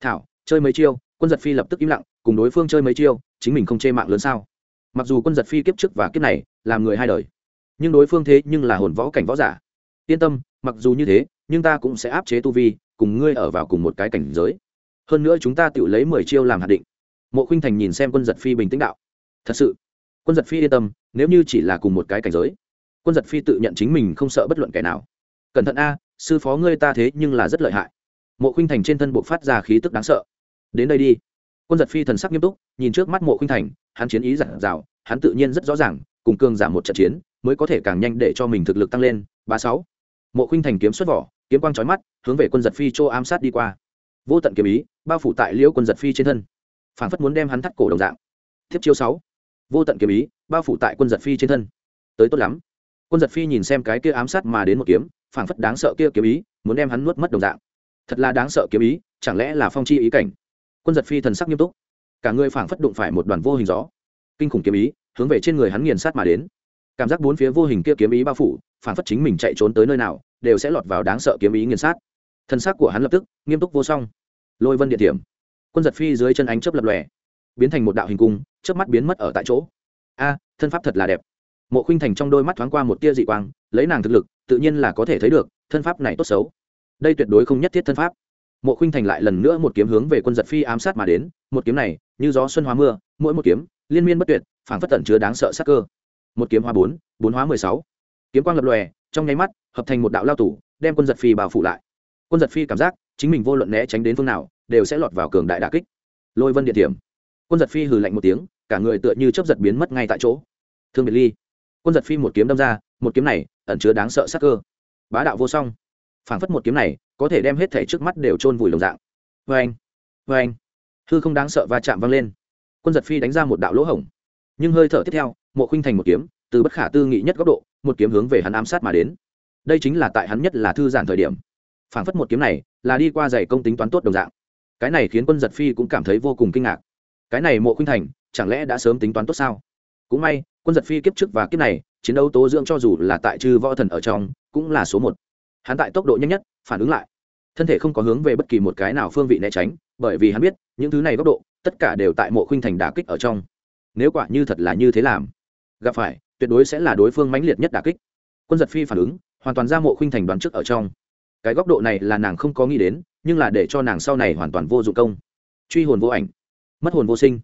Thảo, chơi mấy chiêu, quân giật phi lập tức im lặng, cùng đối phương chơi mấy chiêu, chính mình không chê mạng lớn sao? Mặc dù quân giật phi kiếp trước và kiếp này, làm người hai đời, nhưng đối phương thế nhưng là hồn võ cảnh võ giả. Yên tâm, mặc dù như thế, nhưng ta cũng sẽ áp chế tu vi cùng ngươi ở vào cùng một cái cảnh giới. Hơn nữa chúng ta tự lấy mười chiêu làm hạt định. Mộ khinh thành nhìn xem quân giật phi bình tĩnh đạo. Thật sự, quân giật phi yên tâm, nếu như chỉ là cùng một cái cảnh giới, quân giật phi tự nhận chính mình không sợ bất luận kẻ nào. Cẩn thận a, sư phó ngươi ta thế nhưng là rất lợi hại. Mộ khinh thành trên thân buộc phát ra khí tức đáng sợ. Đến đây đi. Quân giật phi thần sắc nghiêm túc, nhìn trước mắt mộ khinh thành, hắn chiến ý giản dào, hắn tự nhiên rất rõ ràng, cùng cương giảm một trận chiến, mới có thể càng nhanh để cho mình thực lực tăng lên. Ba sáu. Mộ khinh thành kiếm xuất vỏ kiếm quang trói mắt, hướng về quân giật phi chỗ ám sát đi qua. Vô tận kiếm ý, bao phủ tại liễu quân giật phi trên thân. Phản phất muốn đem hắn thắt cổ đồng dạng. Tiếp chiêu sáu. Vô tận kiếm ý, bao phủ tại quân giật phi trên thân. Tới tốt lắm. Quân giật phi nhìn xem cái kia ám sát mà đến một kiếm phản phất đáng sợ kia kiếm ý, muốn đem hắn nuốt mất đồng dạng. Thật là đáng sợ kiếm ý, chẳng lẽ là phong chi ý cảnh? Quân giật phi thần sắc nghiêm túc. Cả người phảng phất đụng phải một đoàn vô hình gió. Kinh khủng kiếm ý, hướng về trên người hắn nghiền sát mà đến cảm giác bốn phía vô hình kia kiếm ý bao phủ, phản phất chính mình chạy trốn tới nơi nào, đều sẽ lọt vào đáng sợ kiếm ý nghiền sát. Thân xác của hắn lập tức nghiêm túc vô song. Lôi vân địa điểm quân giật phi dưới chân ánh chớp lập lòe, biến thành một đạo hình cung, chớp mắt biến mất ở tại chỗ. A, thân pháp thật là đẹp. Mộ khuynh thành trong đôi mắt thoáng qua một tia dị quang, lấy nàng thực lực, tự nhiên là có thể thấy được, thân pháp này tốt xấu. Đây tuyệt đối không nhất thiết thân pháp. Mộ khuynh thành lại lần nữa một kiếm hướng về quân giật phi ám sát mà đến, một kiếm này, như gió xuân hóa mưa, mỗi một kiếm, liên miên bất tuyệt, phảng phất tẩn chứa đáng sợ sắc cơ một kiếm hóa bốn bốn hóa mười sáu. Kiếm quang lập lòe, trong nháy mắt, hợp thành một đạo lao tủ đem quân giật phi bao phủ lại. Quân giật phi cảm giác, chính mình vô luận né tránh đến phương nào, đều sẽ lọt vào cường đại đà kích. Lôi vân địa điểm. Quân giật phi hừ lạnh một tiếng, cả người tựa như chấp giật biến mất ngay tại chỗ. Thương biệt ly. Quân giật phi một kiếm đâm ra, một kiếm này, ẩn chứa đáng sợ sắc cơ. Bá đạo vô song. Phảng phất một kiếm này, có thể đem hết thể trước mắt đều chôn vùi lồng dạng. Vê anh vê anh hư không đáng sợ va chạm vang lên. Quân giật phi đánh ra một đạo lỗ hổng. Nhưng hơi thở tiếp theo mộ khuynh thành một kiếm, từ bất khả tư nghị nhất góc độ, một kiếm hướng về hắn ám sát mà đến. Đây chính là tại hắn nhất là thư giản thời điểm. Phảng phất một kiếm này là đi qua giày công tính toán tốt đồng dạng. Cái này khiến quân giật phi cũng cảm thấy vô cùng kinh ngạc. Cái này mộ khuynh thành, chẳng lẽ đã sớm tính toán tốt sao? Cũng may, quân giật phi kiếp trước và kiếp này, chiến đấu tố dưỡng cho dù là tại chư võ thần ở trong, cũng là số một. Hắn tại tốc độ nhanh nhất, phản ứng lại. Thân thể không có hướng về bất kỳ một cái nào phương vị né tránh, bởi vì hắn biết, những thứ này góc độ, tất cả đều tại mộ khuynh thành đả kích ở trong. Nếu quả như thật là như thế làm gặp phải, tuyệt đối sẽ là đối phương mãnh liệt nhất đả kích. Quân giật phi phản ứng, hoàn toàn ra mộ khuynh thành đoán trước ở trong. Cái góc độ này là nàng không có nghĩ đến, nhưng là để cho nàng sau này hoàn toàn vô dụng công. Truy hồn vô ảnh, mất hồn vô sinh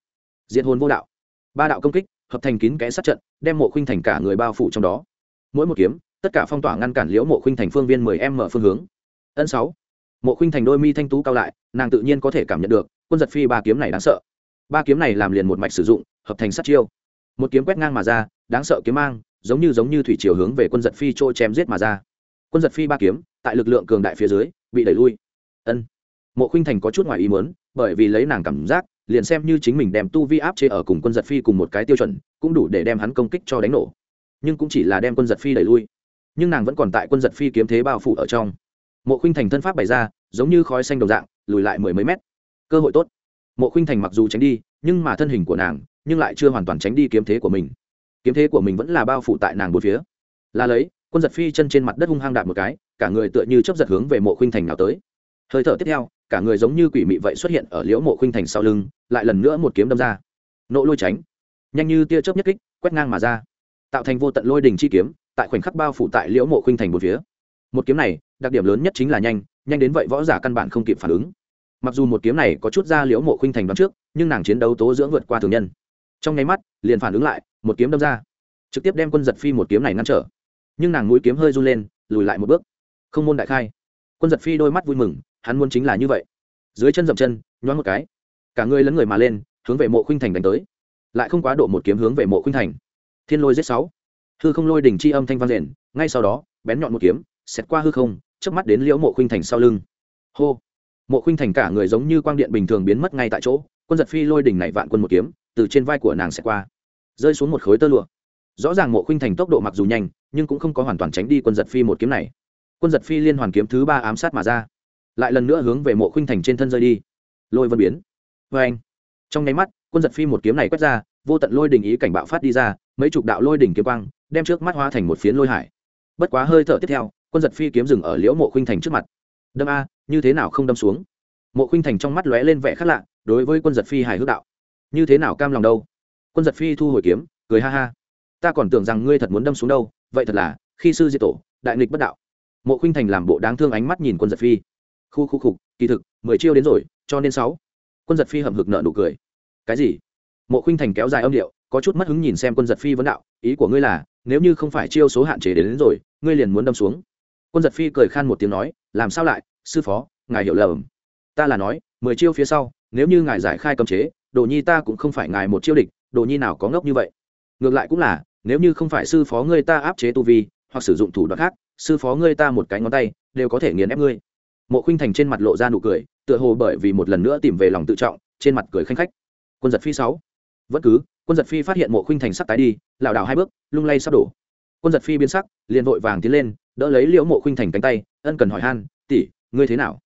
diện hồn vô đạo. Ba đạo công kích, hợp thành kín kẽ sát trận, đem mộ khuynh thành cả người bao phủ trong đó. Mỗi một kiếm, tất cả phong tỏa ngăn cản liễu mộ khuynh thành phương viên mười em mở phương hướng. Ân sáu, mộ khuynh thành đôi mi thanh tú cao lại, nàng tự nhiên có thể cảm nhận được, quân giật phi ba kiếm này đáng sợ. Ba kiếm này làm liền một mạch sử dụng, hợp thành sát chiêu một kiếm quét ngang mà ra, đáng sợ kiếm mang, giống như giống như thủy chiều hướng về quân giật phi trôi chém giết mà ra. Quân giật phi ba kiếm, tại lực lượng cường đại phía dưới, bị đẩy lui. Ân. Mộ khuynh thành có chút ngoài ý muốn, bởi vì lấy nàng cảm giác, liền xem như chính mình đem tu vi áp chế ở cùng quân giật phi cùng một cái tiêu chuẩn, cũng đủ để đem hắn công kích cho đánh nổ. Nhưng cũng chỉ là đem quân giật phi đẩy lui. Nhưng nàng vẫn còn tại quân giật phi kiếm thế bao phủ ở trong. Mộ khuynh thành thân pháp bày ra, giống như khói xanh đồng dạng, lùi lại mười mấy mét. Cơ hội tốt. Mộ khuynh thành mặc dù tránh đi nhưng mà thân hình của nàng nhưng lại chưa hoàn toàn tránh đi kiếm thế của mình. Kiếm thế của mình vẫn là bao phủ tại nàng bốn phía. Là lấy, quân giật phi chân trên mặt đất hung hăng đạp một cái, cả người tựa như chấp giật hướng về mộ khuynh thành nào tới. Hơi thở tiếp theo, cả người giống như quỷ mị vậy xuất hiện ở liễu mộ khuynh thành sau lưng, lại lần nữa một kiếm đâm ra. Nỗ lôi tránh. Nhanh như tia chớp nhất kích, quét ngang mà ra. Tạo thành vô tận lôi đình chi kiếm, tại khoảnh khắc bao phủ tại liễu mộ khuynh thành một phía. Một kiếm này, đặc điểm lớn nhất chính là nhanh nhanh đến vậy võ giả căn bản không kịp phản ứng mặc dù một kiếm này có chút ra liễu mộ khuynh thành đoán trước, nhưng nàng chiến đấu tố dưỡng vượt qua thường nhân. Trong nháy mắt, liền phản ứng lại, một kiếm đâm ra. Trực tiếp đem quân giật phi một kiếm này ngăn trở. Nhưng nàng mũi kiếm hơi run lên, lùi lại một bước. Không môn đại khai. Quân giật phi đôi mắt vui mừng, hắn muốn chính là như vậy. Dưới chân dậm chân, nhoáng một cái. Cả người lấn người mà lên, hướng về mộ khuynh thành đánh tới. Lại không quá độ một kiếm hướng về mộ khuynh thành. Thiên lôi giết sáu. Hư không lôi đỉnh chi âm thanh vang rền ngay sau đó, bén nhọn một kiếm, xẹt qua hư không trước mắt đến liễu mộ khuynh thành sau lưng. Hô mộ khuynh thành cả người giống như quang điện bình thường biến mất ngay tại chỗ, quân giật phi lôi đỉnh này vạn quân một kiếm, từ trên vai của nàng sẽ qua, rơi xuống một khối tơ lụa. Rõ ràng mộ khuynh thành tốc độ mặc dù nhanh, nhưng cũng không có hoàn toàn tránh đi quân giật phi một kiếm này. Quân giật phi liên hoàn kiếm thứ ba ám sát mà ra, lại lần nữa hướng về mộ khuynh thành trên thân rơi đi. Lôi vân biến. Vê anh, trong nháy mắt, quân giật phi một kiếm này quét ra, vô tận lôi đình ý cảnh bạo phát đi ra, mấy chục đạo lôi đỉnh kiếm quang, đem trước mắt hóa thành một phiến lôi hải. Bất quá hơi thở tiếp theo, quân giật phi kiếm dừng ở liễu mộ khuynh thành trước mặt đâm a như thế nào không đâm xuống? Mộ khinh thành trong mắt lóe lên vẻ khác lạ đối với quân giật phi hài hước đạo. Như thế nào cam lòng đâu? Quân giật phi thu hồi kiếm cười ha ha. Ta còn tưởng rằng ngươi thật muốn đâm xuống đâu vậy thật là khi sư diệt tổ đại nghịch bất đạo. Mộ khinh thành làm bộ đáng thương ánh mắt nhìn quân giật phi. Khu khu khục kỳ thực mười chiêu đến rồi cho nên sáu. Quân giật phi hậm hực nợ nụ cười. Cái gì? Mộ khinh thành kéo dài âm điệu có chút mất hứng nhìn xem quân giật phi vấn đạo ý của ngươi là nếu như không phải chiêu số hạn chế đến, đến rồi ngươi liền muốn đâm xuống. Quân giật phi cười khan một tiếng nói làm sao lại, sư phó, ngài hiểu lầm. Ta là nói, mười chiêu phía sau, nếu như ngài giải khai cấm chế, đồ nhi ta cũng không phải ngài một chiêu địch, đồ nhi nào có ngốc như vậy. Ngược lại cũng là, nếu như không phải sư phó ngươi ta áp chế tu vi, hoặc sử dụng thủ đoạn khác, sư phó ngươi ta một cái ngón tay, đều có thể nghiền ép ngươi. Mộ khuynh thành trên mặt lộ ra nụ cười, tựa hồ bởi vì một lần nữa tìm về lòng tự trọng, trên mặt cười khanh khách. Quân giật phi sáu. Vẫn cứ, quân giật phi phát hiện mộ khuynh thành sắp tái đi, lảo đảo hai bước, lung lay sắp đổ. Quân giật phi biến sắc, liền vội vàng tiến lên đỡ lấy liễu mộ khuynh thành cánh tay, ân cần hỏi han, tỷ, ngươi thế nào?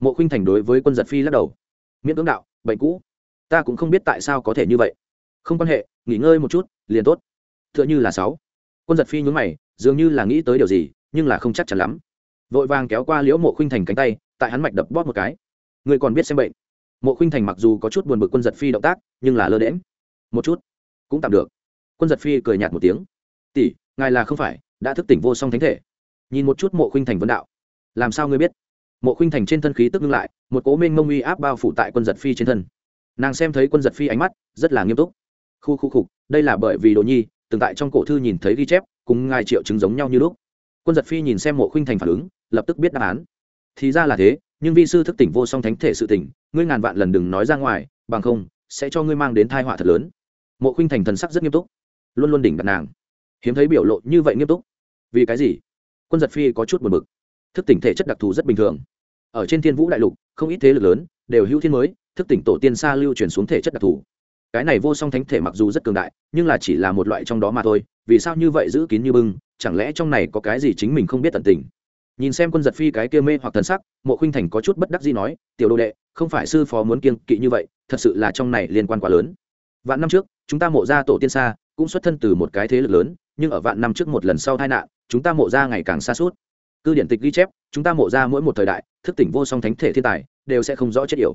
Mộ khuynh thành đối với quân giật phi lắc đầu. Miễn cưỡng đạo, bệnh cũ. Ta cũng không biết tại sao có thể như vậy. Không quan hệ, nghỉ ngơi một chút, liền tốt. T h ư ợ n h ư là sáu. Quân giật phi nhún mày, dường như là nghĩ tới điều gì, nhưng là không chắc chắn lắm. Vội vàng kéo qua liễu mộ khuynh thành cánh tay, tại hắn mạch đập bóp một cái. Người còn biết xem bệnh. Mộ khuynh thành mặc dù có chút buồn bực quân giật phi động tác, nhưng là lơ đễm một chút, cũng tạm được. Quân giật phi cười nhạt một tiếng. Tỷ, ngài là không phải đã thức tỉnh vô song thánh thể nhìn một chút mộ khuynh thành vấn đạo. Làm sao ngươi biết? Mộ khuynh thành trên thân khí tức ngưng lại, một cố minh mông uy áp bao phủ tại quân giật phi trên thân. Nàng xem thấy quân giật phi ánh mắt, rất là nghiêm túc. Khu khu khục, đây là bởi vì đồ nhi, từng tại trong cổ thư nhìn thấy ghi chép, cùng ngài triệu chứng giống nhau như lúc. Quân giật phi nhìn xem mộ khuynh thành phản ứng, lập tức biết đáp án. Thì ra là thế, nhưng vi sư thức tỉnh vô song thánh thể sự tỉnh, ngươi ngàn vạn lần đừng nói ra ngoài, bằng không, sẽ cho ngươi mang đến thai họa thật lớn. Mộ khuynh thành thần sắc rất nghiêm túc, luôn luôn đỉnh đặt nàng. Hiếm thấy biểu lộ như vậy nghiêm túc. Vì cái gì? Quân giật phi có chút buồn bực. Thức tỉnh thể chất đặc thù rất bình thường. Ở trên thiên vũ đại lục, không ít thế lực lớn đều hữu thiên mới, thức tỉnh tổ tiên xa lưu truyền xuống thể chất đặc thù. Cái này vô song thánh thể mặc dù rất cường đại, nhưng là chỉ là một loại trong đó mà thôi, vì sao như vậy giữ kín như bưng, chẳng lẽ trong này có cái gì chính mình không biết tận tình? Nhìn xem quân giật phi cái kia mê hoặc thần sắc, mộ khinh thành có chút bất đắc gì nói, tiểu đồ đệ, không phải sư phó muốn kiên kỵ như vậy, thật sự là trong này liên quan quá lớn. Vạn năm trước, chúng ta mộ ra tổ tiên xa cũng xuất thân từ một cái thế lực lớn, nhưng ở vạn năm trước một lần sau tai nạn chúng ta mộ ra ngày càng xa suốt. Cư điển tịch ghi chép, chúng ta mộ ra mỗi một thời đại, thức tỉnh vô song thánh thể thiên tài, đều sẽ không rõ chết yểu.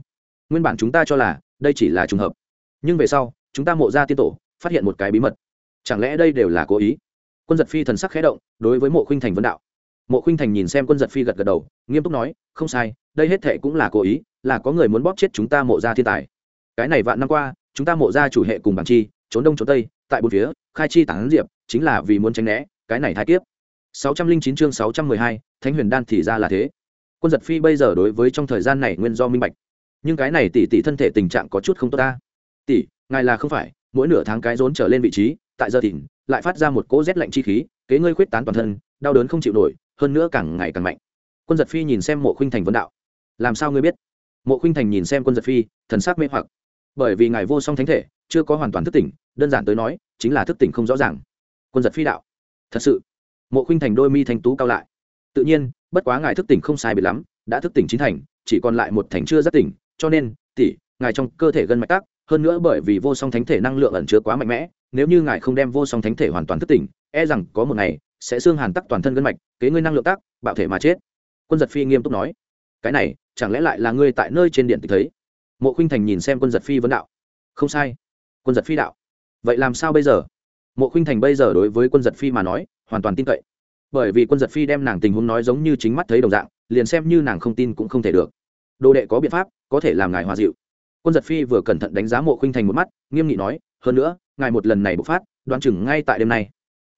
Nguyên bản chúng ta cho là, đây chỉ là trùng hợp. Nhưng về sau, chúng ta mộ ra tiên tổ, phát hiện một cái bí mật. Chẳng lẽ đây đều là cố ý? Quân giật phi thần sắc khẽ động, đối với mộ khuynh thành vấn đạo. Mộ khuynh thành nhìn xem quân giật phi gật gật đầu, nghiêm túc nói, không sai, đây hết thệ cũng là cố ý, là có người muốn bóp chết chúng ta mộ ra thiên tài. Cái này vạn năm qua, chúng ta mộ ra chủ hệ cùng bảng chi, trốn đông trốn tây, tại bốn phía, khai chi tản diệp, chính là vì muốn tránh né, cái này thái kiếp. 609 chương 612, thánh huyền đan thì ra là thế. Quân giật phi bây giờ đối với trong thời gian này nguyên do minh bạch. Nhưng cái này tỷ tỷ thân thể tình trạng có chút không tốt ta. Tỷ ngài là không phải mỗi nửa tháng cái rốn trở lên vị trí tại giờ tỉnh lại phát ra một cỗ rét lạnh chi khí kế ngươi khuyết tán toàn thân đau đớn không chịu nổi hơn nữa càng ngày càng mạnh. Quân giật phi nhìn xem mộ khuynh thành vấn đạo. Làm sao ngươi biết? Mộ khuynh thành nhìn xem quân giật phi thần sắc mê hoặc. Bởi vì ngài vô song thánh thể chưa có hoàn toàn thức tỉnh đơn giản tới nói chính là thức tỉnh không rõ ràng. Quân giật phi đạo. Thật sự mộ khuynh thành đôi mi thanh tú cao lại. Tự nhiên bất quá ngài thức tỉnh không sai biệt lắm đã thức tỉnh chín thành chỉ còn lại một thành chưa rất tỉnh cho nên tỷ ngài trong cơ thể gân mạch tắc, hơn nữa bởi vì vô song thánh thể năng lượng ẩn chứa quá mạnh mẽ nếu như ngài không đem vô song thánh thể hoàn toàn thức tỉnh e rằng có một ngày sẽ xương hàn tắc toàn thân gân mạch kế ngươi năng lượng tắc, bạo thể mà chết. Quân giật phi nghiêm túc nói. Cái này chẳng lẽ lại là ngươi tại nơi trên điện tịch thấy? Mộ khuynh thành nhìn xem quân giật phi vấn đạo. Không sai. Quân giật phi đạo. Vậy làm sao bây giờ? Mộ khuynh thành bây giờ đối với quân giật phi mà nói hoàn toàn tin cậy. Bởi vì quân giật phi đem nàng tình huống nói giống như chính mắt thấy đồng dạng, liền xem như nàng không tin cũng không thể được. Đồ đệ có biện pháp, có thể làm ngài hòa dịu. Quân giật phi vừa cẩn thận đánh giá mộ khuynh thành một mắt, nghiêm nghị nói, hơn nữa, ngài một lần này bộc phát, đoán chừng ngay tại đêm nay.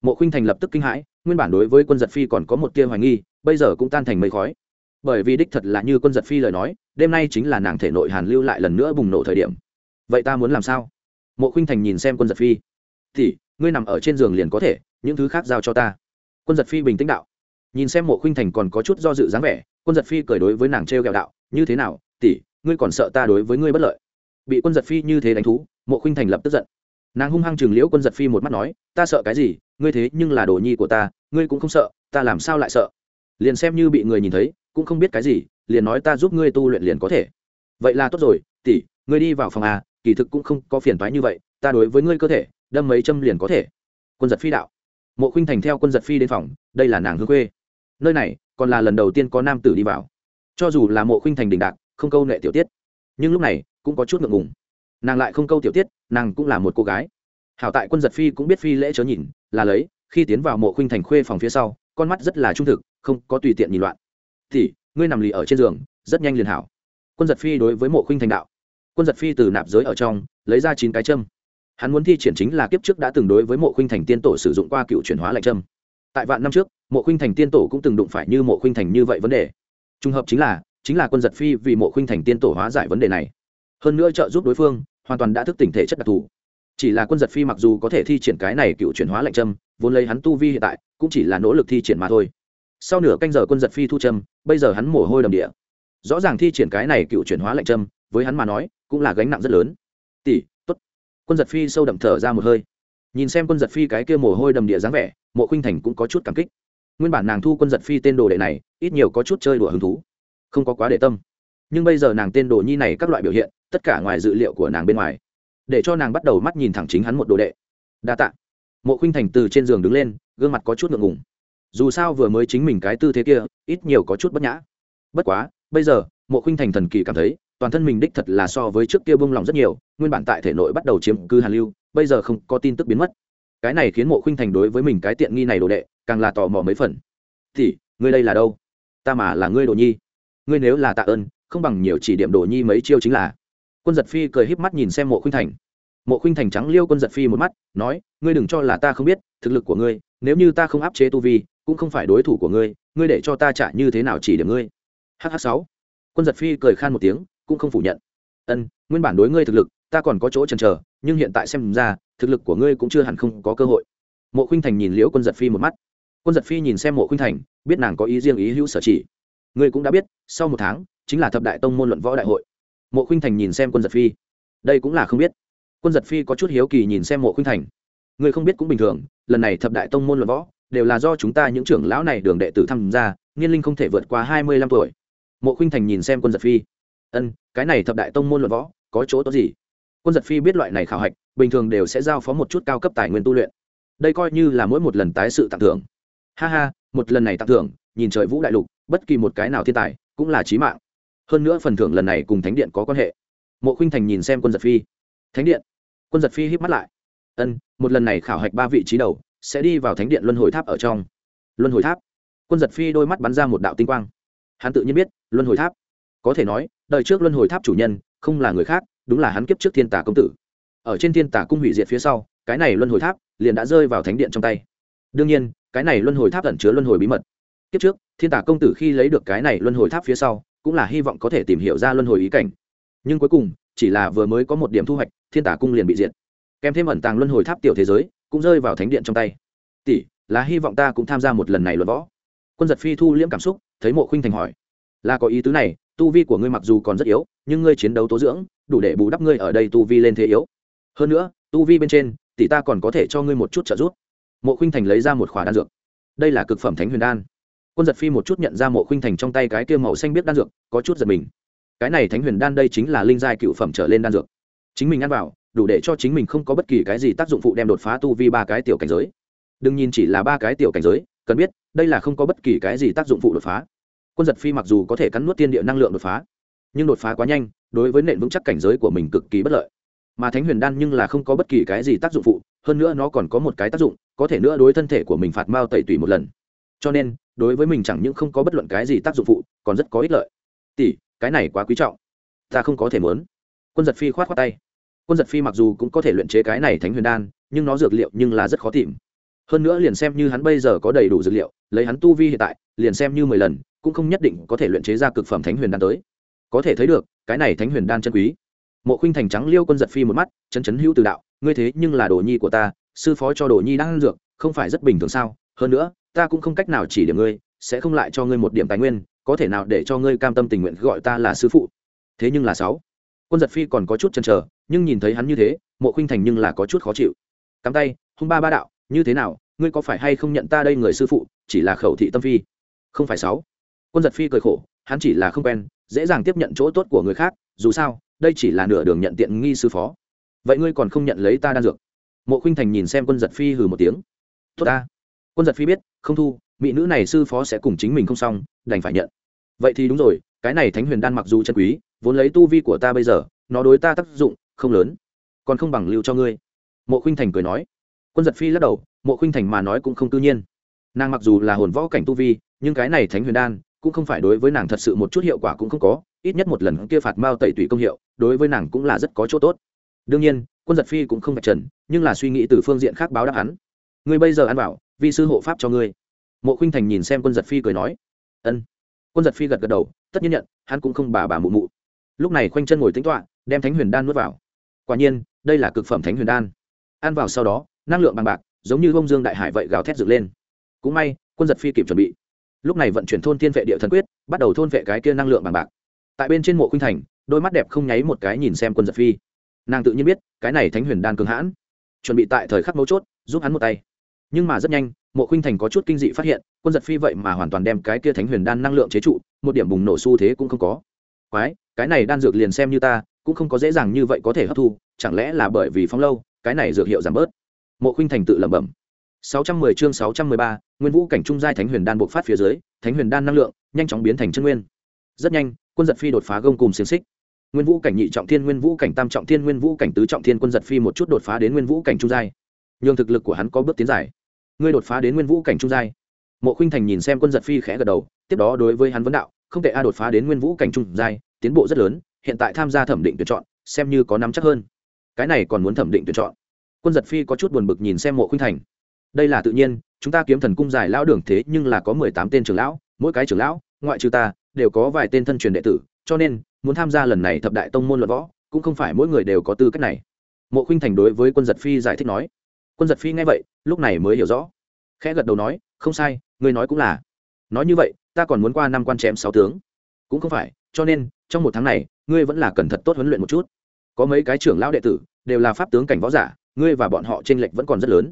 Mộ khuynh thành lập tức kinh hãi, nguyên bản đối với quân giật phi còn có một tia hoài nghi, bây giờ cũng tan thành mây khói. Bởi vì đích thật là như quân giật phi lời nói, đêm nay chính là nàng thể nội hàn lưu lại lần nữa bùng nổ thời điểm. Vậy ta muốn làm sao? Mộ khuynh thành nhìn xem quân giật phi. Thì ngươi nằm ở trên giường liền có thể những thứ khác giao cho ta. Quân giật phi bình tĩnh đạo. Nhìn xem mộ khuynh thành còn có chút do dự dáng vẻ, quân giật phi cười đối với nàng t r e o g ẹ o đạo, như thế nào, tỷ, ngươi còn sợ ta đối với ngươi bất lợi? Bị quân giật phi như thế đánh thú, mộ khuynh thành lập tức giận. Nàng hung hăng chừng liễu quân giật phi một mắt nói, ta sợ cái gì, ngươi thế nhưng là đồ nhi của ta, ngươi cũng không sợ, ta làm sao lại sợ? Liền xem như bị người nhìn thấy, cũng không biết cái gì, liền nói ta giúp ngươi tu luyện liền có thể. Vậy là tốt rồi, tỷ, ngươi đi vào phòng à kỳ thực cũng không có phiền toái như vậy, ta đối với ngươi cơ thể, đâm mấy châm liền có thể. Quân giật phi đạo mộ khinh thành theo quân giật phi đến phòng, đây là nàng hương quê. Nơi này còn là lần đầu tiên có nam tử đi vào. Cho dù là mộ khinh thành đình đạc, không câu nệ tiểu tiết. Nhưng lúc này cũng có chút ngượng ngùng. Nàng lại không câu tiểu tiết, nàng cũng là một cô gái. Hảo tại quân giật phi cũng biết phi lễ chớ nhìn, là lấy, khi tiến vào mộ khinh thành khuê phòng phía sau, con mắt rất là trung thực, không có tùy tiện nhìn loạn. Thì ngươi nằm lì ở trên giường, rất nhanh liền hảo. Quân giật phi đối với mộ khinh thành đạo. Quân giật phi từ nạp giới ở trong, lấy ra chín cái châm hắn muốn thi triển chính là kiếp trước đã từng đối với mộ khuynh thành tiên tổ sử dụng qua cựu chuyển hóa lạnh châm. Tại vạn năm trước, mộ khuynh thành tiên tổ cũng từng đụng phải như mộ khuynh thành như vậy vấn đề. Trùng hợp chính là chính là quân giật phi vì mộ khuynh thành tiên tổ hóa giải vấn đề này. Hơn nữa trợ giúp đối phương, hoàn toàn đã thức tỉnh thể chất đặc thù. Chỉ là quân giật phi mặc dù có thể thi triển cái này cựu chuyển hóa lạnh châm, vốn lấy hắn tu vi hiện tại, cũng chỉ là nỗ lực thi triển mà thôi. Sau nửa canh giờ quân giật phi thu châm, bây giờ hắn mồ hôi đầm địa. Rõ ràng thi triển cái này cựu chuyển hóa lạnh châm, với hắn mà nói, cũng là gánh nặng rất lớn. Tỷ quân giật phi sâu đậm thở ra một hơi. Nhìn xem quân giật phi cái kia mồ hôi đầm địa dáng vẻ, mộ khinh thành cũng có chút cảm kích. Nguyên bản nàng thu quân giật phi tên đồ đệ này, ít nhiều có chút chơi đùa hứng thú. Không có quá để tâm. Nhưng bây giờ nàng tên đồ nhi này các loại biểu hiện, tất cả ngoài dự liệu của nàng bên ngoài. Để cho nàng bắt đầu mắt nhìn thẳng chính hắn một đồ đệ. Đa t ạ mộ khinh thành từ trên giường đứng lên, gương mặt có chút ngượng ngùng. Dù sao vừa mới chính mình cái tư thế kia, ít nhiều có chút bất nhã. Bất quá, bây giờ, mộ khinh thành thần kỳ cảm thấy toàn thân mình đích thật là so với trước kia bông lòng rất nhiều, nguyên bản tại thể nội bắt đầu chiếm cư hàn lưu, bây giờ không có tin tức biến mất. Cái này khiến mộ khinh thành đối với mình cái tiện nghi này đồ đệ, càng là tò mò mấy phần. Thì ngươi đây là đâu? Ta mà là ngươi đồ nhi. Ngươi nếu là tạ ơn, không bằng nhiều chỉ điểm đồ nhi mấy chiêu chính là. Quân giật phi cười híp mắt nhìn xem mộ khinh thành. Mộ khinh thành trắng liêu quân giật phi một mắt, nói, ngươi đừng cho là ta không biết, thực lực của ngươi, nếu như ta không áp chế tu vi, cũng không phải đối thủ của ngươi ngươi để cho ta trả như thế nào chỉ điểm ngươi. Hh sáu. Quân giật phi cười khan một tiếng cũng không phủ nhận. Ân, nguyên bản đối ngươi thực lực, ta còn có chỗ chần chờ, nhưng hiện tại xem ra, thực lực của ngươi cũng chưa hẳn không có cơ hội. Mộ khuynh thành nhìn liễu quân giật phi một mắt. Quân giật phi nhìn xem mộ khuynh thành, biết nàng có ý riêng ý hữu sở chỉ. Ngươi cũng đã biết, sau một tháng, chính là thập đại tông môn luận võ đại hội. Mộ khuynh thành nhìn xem quân giật phi. Đây cũng là không biết. Quân giật phi có chút hiếu kỳ nhìn xem mộ khuynh thành. Ngươi không biết cũng bình thường, lần này thập đại tông môn luận võ, đều là do chúng ta những trưởng lão này đường đệ tử tham gia, niên linh không thể vượt qua hai mươi lăm tuổi. Mộ khuynh thành nhìn xem quân giật phi ân, cái này thập đại tông môn luận võ, có chỗ tốt gì? Quân giật phi biết loại này khảo hạch, bình thường đều sẽ giao phó một chút cao cấp tài nguyên tu luyện. Đây coi như là mỗi một lần tái sự tặng thưởng. Ha ha, một lần này tặng thưởng, nhìn trời vũ đại lục, bất kỳ một cái nào thiên tài, cũng là trí mạng. Hơn nữa phần thưởng lần này cùng thánh điện có quan hệ. Mộ khinh thành nhìn xem quân giật phi. Thánh điện? Quân giật phi híp mắt lại. Ân, một lần này khảo hạch ba vị trí đầu, sẽ đi vào thánh điện luân hồi tháp ở trong. Luân hồi tháp? Quân giật phi đôi mắt bắn ra một đạo tinh quang. Hắn tự nhiên biết, luân hồi tháp? Có thể nói đời trước luân hồi tháp chủ nhân, không là người khác, đúng là hắn kiếp trước thiên tả công tử. Ở trên thiên tả cung hủy diệt phía sau, cái này luân hồi tháp liền đã rơi vào thánh điện trong tay. Đương nhiên, cái này luân hồi tháp ẩn chứa luân hồi bí mật. Kiếp trước, thiên tả công tử khi lấy được cái này luân hồi tháp phía sau, cũng là hy vọng có thể tìm hiểu ra luân hồi ý cảnh. Nhưng cuối cùng, chỉ là vừa mới có một điểm thu hoạch, thiên tả cung liền bị diệt. Kèm thêm ẩn tàng luân hồi tháp tiểu thế giới, cũng rơi vào thánh điện trong tay. Tỷ, là hy vọng ta cũng tham gia một lần này luận võ. Quân giật phi thu liễm cảm xúc, thấy mộ khinh thành hỏi, là có ý tứ này tu vi của ngươi mặc dù còn rất yếu, nhưng ngươi chiến đấu tố dưỡng, đủ để bù đắp ngươi ở đây tu vi lên thế yếu. Hơn nữa, tu vi bên trên, tỷ ta còn có thể cho ngươi một chút trợ giúp. Mộ khuynh thành lấy ra một khỏa đan dược. Đây là cực phẩm thánh huyền đan. Quân giật phi một chút nhận ra mộ khuynh thành trong tay cái kia màu xanh biết đan dược, có chút giật mình. Cái này thánh huyền đan đây chính là linh giai cựu phẩm trở lên đan dược. Chính mình ăn vào, đủ để cho chính mình không có bất kỳ cái gì tác dụng phụ đem đột phá tu vi ba cái tiểu cảnh giới. Đừng nhìn chỉ là ba cái tiểu cảnh giới, cần biết, đây là không có bất kỳ cái gì tác dụng phụ đột phá quân giật phi mặc dù có thể cắn nuốt tiên địa năng lượng đột phá, nhưng đột phá quá nhanh, đối với nền vững chắc cảnh giới của mình cực kỳ bất lợi. Mà thánh huyền đan nhưng là không có bất kỳ cái gì tác dụng phụ, hơn nữa nó còn có một cái tác dụng, có thể nữa đối thân thể của mình phạt mao tẩy tủy một lần. Cho nên, đối với mình chẳng những không có bất luận cái gì tác dụng phụ, còn rất có ích lợi. Tỷ, cái này quá quý trọng. Ta không có thể muốn. Quân giật phi khoát khoát tay. Quân giật phi mặc dù cũng có thể luyện chế cái này thánh huyền đan, nhưng nó dược liệu nhưng là rất khó tìm. Hơn nữa liền xem như hắn bây giờ có đầy đủ dược liệu, lấy hắn tu vi hiện tại, liền xem như mười lần cũng không nhất định có thể luyện chế ra cực phẩm thánh huyền đan tới. Có thể thấy được, cái này thánh huyền đan chân quý. Mộ khinh thành trắng liêu quân giật phi một mắt, chân chấn hữu từ đạo, ngươi thế nhưng là đồ nhi của ta, sư phó cho đồ nhi đang ăn dược, không phải rất bình thường sao? Hơn nữa, ta cũng không cách nào chỉ điểm ngươi, sẽ không lại cho ngươi một điểm tài nguyên, có thể nào để cho ngươi cam tâm tình nguyện gọi ta là sư phụ? Thế nhưng là sáu. Quân giật phi còn có chút chần chờ, nhưng nhìn thấy hắn như thế, mộ khinh thành nhưng là có chút khó chịu. Cắm tay, hung ba ba đạo, như thế nào, ngươi có phải hay không nhận ta đây người sư phụ, chỉ là khẩu thị tâm phi? Không phải sáu quân giật phi cười khổ, hắn chỉ là không quen, dễ dàng tiếp nhận chỗ tốt của người khác, dù sao, đây chỉ là nửa đường nhận tiện nghi sư phó. Vậy ngươi còn không nhận lấy ta đan dược? Mộ khinh thành nhìn xem quân giật phi hừ một tiếng. Tốt ta. Quân giật phi biết, không thu, mỹ nữ này sư phó sẽ cùng chính mình không xong, đành phải nhận. Vậy thì đúng rồi, cái này thánh huyền đan mặc dù chân quý, vốn lấy tu vi của ta bây giờ, nó đối ta tác dụng không lớn, còn không bằng lưu cho ngươi. Mộ khinh thành cười nói. Quân giật phi lắc đầu, mộ khinh thành mà nói cũng không tự nhiên. Nàng mặc dù là hồn võ cảnh tu vi, nhưng cái này thánh huyền đan cũng không phải đối với nàng thật sự một chút hiệu quả cũng không có, ít nhất một lần kia phạt mao tẩy tủy công hiệu, đối với nàng cũng là rất có chỗ tốt. Đương nhiên, quân giật phi cũng không vạch trần, nhưng là suy nghĩ từ phương diện khác báo đáp hắn. Ngươi bây giờ ăn bảo vì sư hộ pháp cho ngươi. Mộ khinh thành nhìn xem quân giật phi cười nói. Ân. Quân giật phi gật gật đầu, tất nhiên nhận, hắn cũng không bà bà mụ mụ. Lúc này khoanh chân ngồi tính toạ đem thánh huyền đan nuốt vào. Quả nhiên, đây là cực phẩm thánh huyền đan. Ăn vào sau đó, năng lượng bằng bạc, giống như bông dương đại hải vậy gào thét dựng lên. Cũng may, quân giật phi kịp chuẩn bị lúc này vận chuyển thôn tiên vệ địa thần quyết, bắt đầu thôn vệ cái kia năng lượng bằng bạc. Tại bên trên mộ khuynh thành, đôi mắt đẹp không nháy một cái nhìn xem quân giật phi. Nàng tự nhiên biết, cái này thánh huyền đan cường hãn, chuẩn bị tại thời khắc mấu chốt, giúp hắn một tay. Nhưng mà rất nhanh, mộ khuynh thành có chút kinh dị phát hiện, quân giật phi vậy mà hoàn toàn đem cái kia thánh huyền đan năng lượng chế trụ, một điểm bùng nổ xu thế cũng không có. Quái, cái này đan dược liền xem như ta, cũng không có dễ dàng như vậy có thể hấp thu, chẳng lẽ là bởi vì phong lâu, cái này dược hiệu giảm bớt? Mộ khuynh thành tự lẩm bẩm. 610 chương 613, Nguyên Vũ cảnh trung giai Thánh Huyền đan bộc phát phía dưới, Thánh Huyền đan năng lượng nhanh chóng biến thành chân nguyên. Rất nhanh, quân giật phi đột phá gông cùng xiển xích. Nguyên Vũ cảnh nhị trọng thiên, Nguyên Vũ cảnh tam trọng thiên, Nguyên Vũ cảnh tứ trọng thiên, quân giật phi một chút đột phá đến Nguyên Vũ cảnh trung giai. Nhưng thực lực của hắn có bước tiến dài. Ngươi đột phá đến Nguyên Vũ cảnh trung giai. Mộ Khuynh Thành nhìn xem quân giật phi khẽ gật đầu, tiếp đó đối với hắn vấn đạo, không thể a đột phá đến Nguyên Vũ cảnh trung giai, tiến bộ rất lớn, hiện tại tham gia thẩm định tuyển chọn, xem như có nắm chắc hơn. Cái này còn muốn thẩm định tuyển chọn. Quân giật phi có chút buồn bực nhìn xem Mộ Khuynh Thành đây là tự nhiên, chúng ta kiếm thần cung giải lão đường thế nhưng là có mười tám tên trưởng lão, mỗi cái trưởng lão, ngoại trừ ta, đều có vài tên thân truyền đệ tử, cho nên, muốn tham gia lần này thập đại tông môn luận võ, cũng không phải mỗi người đều có tư cách này. Mộ khinh thành đối với quân giật phi giải thích nói. Quân giật phi nghe vậy, lúc này mới hiểu rõ. Khẽ gật đầu nói, không sai người nói cũng là. Nói như vậy, ta còn muốn qua năm quan chém sáu tướng. Cũng không phải, cho nên, trong một tháng này, ngươi vẫn là cần thật tốt huấn luyện một chút. Có mấy cái trưởng lão đệ tử, đều là pháp tướng cảnh võ giả, ngươi và bọn họ t r ê n lệch vẫn còn rất lớn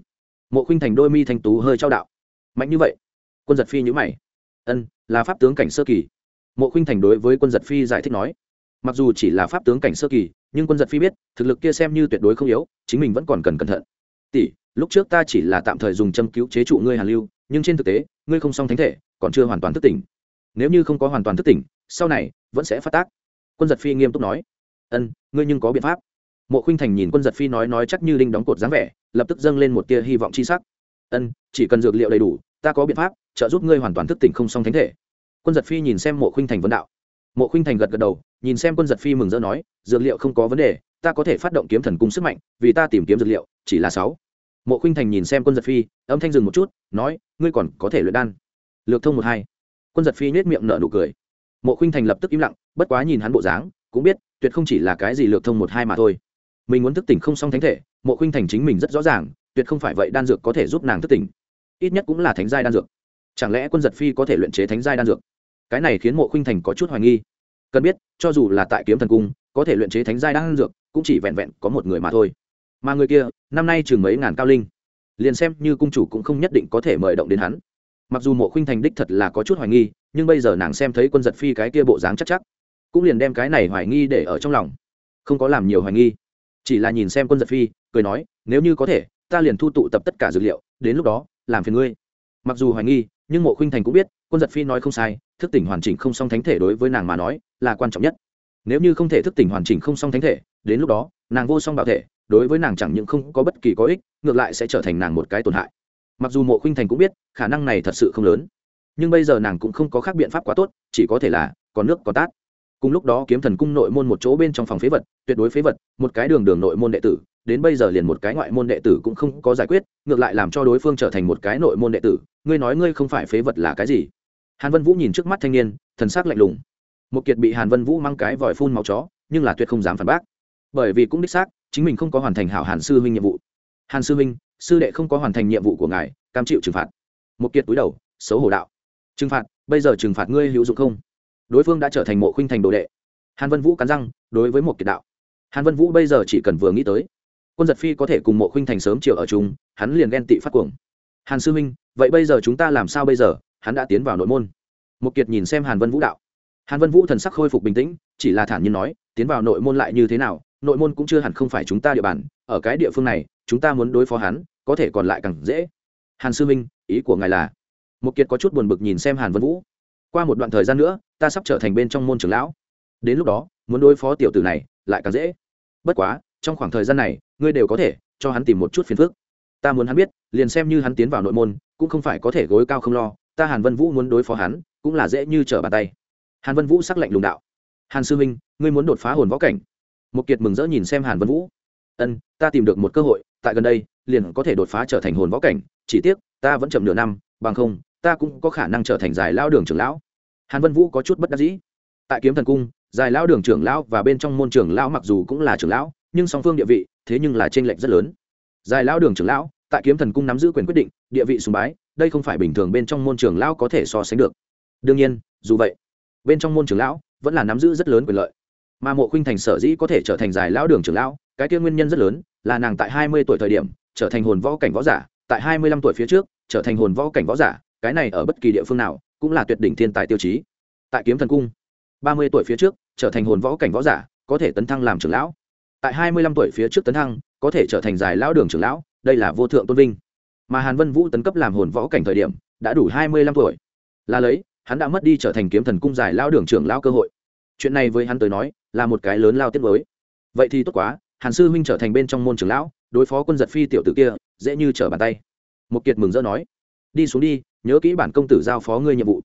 mộ khinh thành đôi mi thanh tú hơi trao đạo. Mạnh như vậy, quân giật phi nhữ mày. Ân, là pháp tướng cảnh sơ kỳ. Mộ khinh thành đối với quân giật phi giải thích nói. Mặc dù chỉ là pháp tướng cảnh sơ kỳ, nhưng quân giật phi biết, thực lực kia xem như tuyệt đối không yếu, chính mình vẫn còn cần cẩn thận. Tỷ, lúc trước ta chỉ là tạm thời dùng châm cứu chế trụ ngươi hàn lưu, nhưng trên thực tế, ngươi không song thánh thể, còn chưa hoàn toàn thức tỉnh. Nếu như không có hoàn toàn thức tỉnh, sau này, vẫn sẽ phát tác. Quân giật phi nghiêm túc nói. Ân, ngươi nhưng có biện pháp mộ khuynh thành nhìn quân giật phi nói nói chắc như đinh đóng cột dáng vẻ, lập tức dâng lên một tia hy vọng c h i sắc. Ân, chỉ cần dược liệu đầy đủ, ta có biện pháp, trợ giúp ngươi hoàn toàn thức tỉnh không song thánh thể. Quân giật phi nhìn xem mộ khuynh thành vấn đạo. Mộ khuynh thành gật gật đầu, nhìn xem quân giật phi mừng rỡ nói, dược liệu không có vấn đề, ta có thể phát động kiếm thần cung sức mạnh, vì ta tìm kiếm dược liệu, chỉ là sáu. Mộ khuynh thành nhìn xem quân giật phi, âm thanh dừng một chút, nói, ngươi còn có thể luyện đan. Lược thông một hai. Quân giật phi nhét miệng nở nụ cười. Mộ khuynh thành lập tức im lặng, bất quá nhìn hắn bộ dáng, cũng biết, tuyệt không chỉ là cái gì lược thông một hai mà thôi mình muốn thức tỉnh không song thánh thể, mộ khinh thành chính mình rất rõ ràng, tuyệt không phải vậy đan dược có thể giúp nàng thức tỉnh. Ít nhất cũng là thánh giai đan dược. Chẳng lẽ quân giật phi có thể luyện chế thánh giai đan dược? Cái này khiến mộ khinh thành có chút hoài nghi. Cần biết, cho dù là tại kiếm thần cung, có thể luyện chế thánh giai đan dược, cũng chỉ vẹn vẹn có một người mà thôi. Mà người kia, năm nay chừng mấy ngàn cao linh. Liền xem như cung chủ cũng không nhất định có thể mời động đến hắn. Mặc dù mộ khinh thành đích thật là có chút hoài nghi, nhưng bây giờ nàng xem thấy quân giật phi cái kia bộ dáng chắc chắc, cũng liền đem cái này hoài nghi để ở trong lòng. Không có làm nhiều hoài nghi chỉ là nhìn xem quân giật phi, cười nói, nếu như có thể, ta liền thu tụ tập tất cả dược liệu, đến lúc đó, làm phiền ngươi. Mặc dù hoài nghi, nhưng mộ khinh thành cũng biết, quân giật phi nói không sai, thức tỉnh hoàn chỉnh không song thánh thể đối với nàng mà nói, là quan trọng nhất. Nếu như không thể thức tỉnh hoàn chỉnh không song thánh thể, đến lúc đó, nàng vô song bảo thể, đối với nàng chẳng những không có bất kỳ có ích, ngược lại sẽ trở thành nàng một cái tổn hại. Mặc dù mộ khinh thành cũng biết, khả năng này thật sự không lớn. Nhưng bây giờ nàng cũng không có khác biện pháp quá tốt, chỉ có thể là có nước có tát cùng lúc đó kiếm thần cung nội môn một chỗ bên trong phòng phế vật, tuyệt đối phế vật, một cái đường đường nội môn đệ tử, đến bây giờ liền một cái ngoại môn đệ tử cũng không có giải quyết, ngược lại làm cho đối phương trở thành một cái nội môn đệ tử. Ngươi nói ngươi không phải phế vật là cái gì? Hàn vân vũ nhìn trước mắt thanh niên, thần s ắ c lạnh lùng. Một kiệt bị hàn vân vũ mang cái vòi phun máu chó, nhưng là tuyệt không dám phản bác. Bởi vì cũng đích xác, chính mình không có hoàn thành hảo hàn sư huynh nhiệm vụ. Hàn sư huynh, sư đệ không có hoàn thành nhiệm vụ của ngài, cam chịu trừng phạt. Một kiệt túi đầu, xấu hổ đạo. Trừng phạt, bây giờ trừng phạt ngươi hữu dụng không? Đối phương đã trở thành mộ khuynh thành đồ đệ. Hàn vân vũ cắn răng, đối với một kiệt đạo. Hàn vân vũ bây giờ chỉ cần vừa nghĩ tới, quân giật phi có thể cùng mộ khuynh thành sớm chiều ở chung, hắn liền ghen tị phát cuồng. Hàn sư minh vậy bây giờ chúng ta làm sao bây giờ? Hắn đã tiến vào nội môn. Một kiệt nhìn xem hàn vân vũ đạo. Hàn vân vũ thần sắc khôi phục bình tĩnh, chỉ là thản nhiên nói, tiến vào nội môn lại như thế nào? Nội môn cũng chưa hẳn không phải chúng ta địa bàn, ở cái địa phương này, chúng ta muốn đối phó hắn, có thể còn lại càng dễ. Hàn sư minh ý của ngài là? Một kiệt có chút buồn bực nhìn xem hàn vân vũ. Qua một đoạn thời gian nữa ta sắp trở thành bên trong môn trưởng lão. Đến lúc đó, muốn đối phó tiểu tử này, lại càng dễ. Bất quá, trong khoảng thời gian này, ngươi đều có thể cho hắn tìm một chút phiền phức. Ta muốn hắn biết, liền xem như hắn tiến vào nội môn, cũng không phải có thể gối cao không lo, ta hàn vân vũ muốn đối phó hắn, cũng là dễ như trở bàn tay. Hàn vân vũ sắc lạnh lùng đạo. Hàn sư minh ngươi muốn đột phá hồn võ cảnh. Một kiệt mừng rỡ nhìn xem hàn vân vũ. Ân, ta tìm được một cơ hội, tại gần đây, liền có thể đột phá trở thành hồn võ cảnh, chỉ tiếc, ta vẫn chậm nửa năm, bằng không, ta cũng có khả năng trở thành giải lao đường trưởng lão hàn vân vũ có chút bất đắc dĩ. Tại kiếm thần cung giải lao đường trưởng lão và bên trong môn trưởng lão mặc dù cũng là trưởng lão, nhưng song phương địa vị, thế nhưng là t r ê n lệch rất lớn. Giải lao đường trưởng lão, tại kiếm thần cung nắm giữ quyền quyết định, địa vị sùng bái, đây không phải bình thường bên trong môn trưởng lão có thể so sánh được. Đương nhiên, dù vậy, bên trong môn trưởng lão vẫn là nắm giữ rất lớn quyền lợi. Mà mộ khuynh thành sở dĩ có thể trở thành giải lão đường trưởng lão, cái kia nguyên nhân rất lớn là nàng tại hai mươi tuổi thời điểm trở thành hồn võ cảnh võ giả, tại hai mươi lăm tuổi phía trước trở thành hồn võ cảnh võ giả, cái này ở bất kỳ địa phương nào cũng là tuyệt đỉnh thiên tài tiêu chí. Tại kiếm thần cung, ba mươi tuổi phía trước, trở thành hồn võ cảnh võ giả, có thể tấn thăng làm trưởng lão. Tại hai mươi lăm tuổi phía trước tấn thăng, có thể trở thành giải lão đường trưởng lão, đây là vô thượng tôn vinh. Mà hàn vân vũ tấn cấp làm hồn võ cảnh thời điểm, đã đủ hai mươi lăm tuổi. Là lấy, hắn đã mất đi trở thành kiếm thần cung giải lão đường trưởng lão cơ hội. Chuyện này với hắn tới nói, là một cái lớn lao tiết mới. Vậy thì tốt quá, hàn sư huynh trở thành bên trong môn trưởng lão, đối phó quân giật phi tiểu tử kia, dễ như trở bàn tay. Một kiệt mừng rỡ nói, đi xuống đi nhớ kỹ bản công tử giao phó ngươi nhiệm vụ.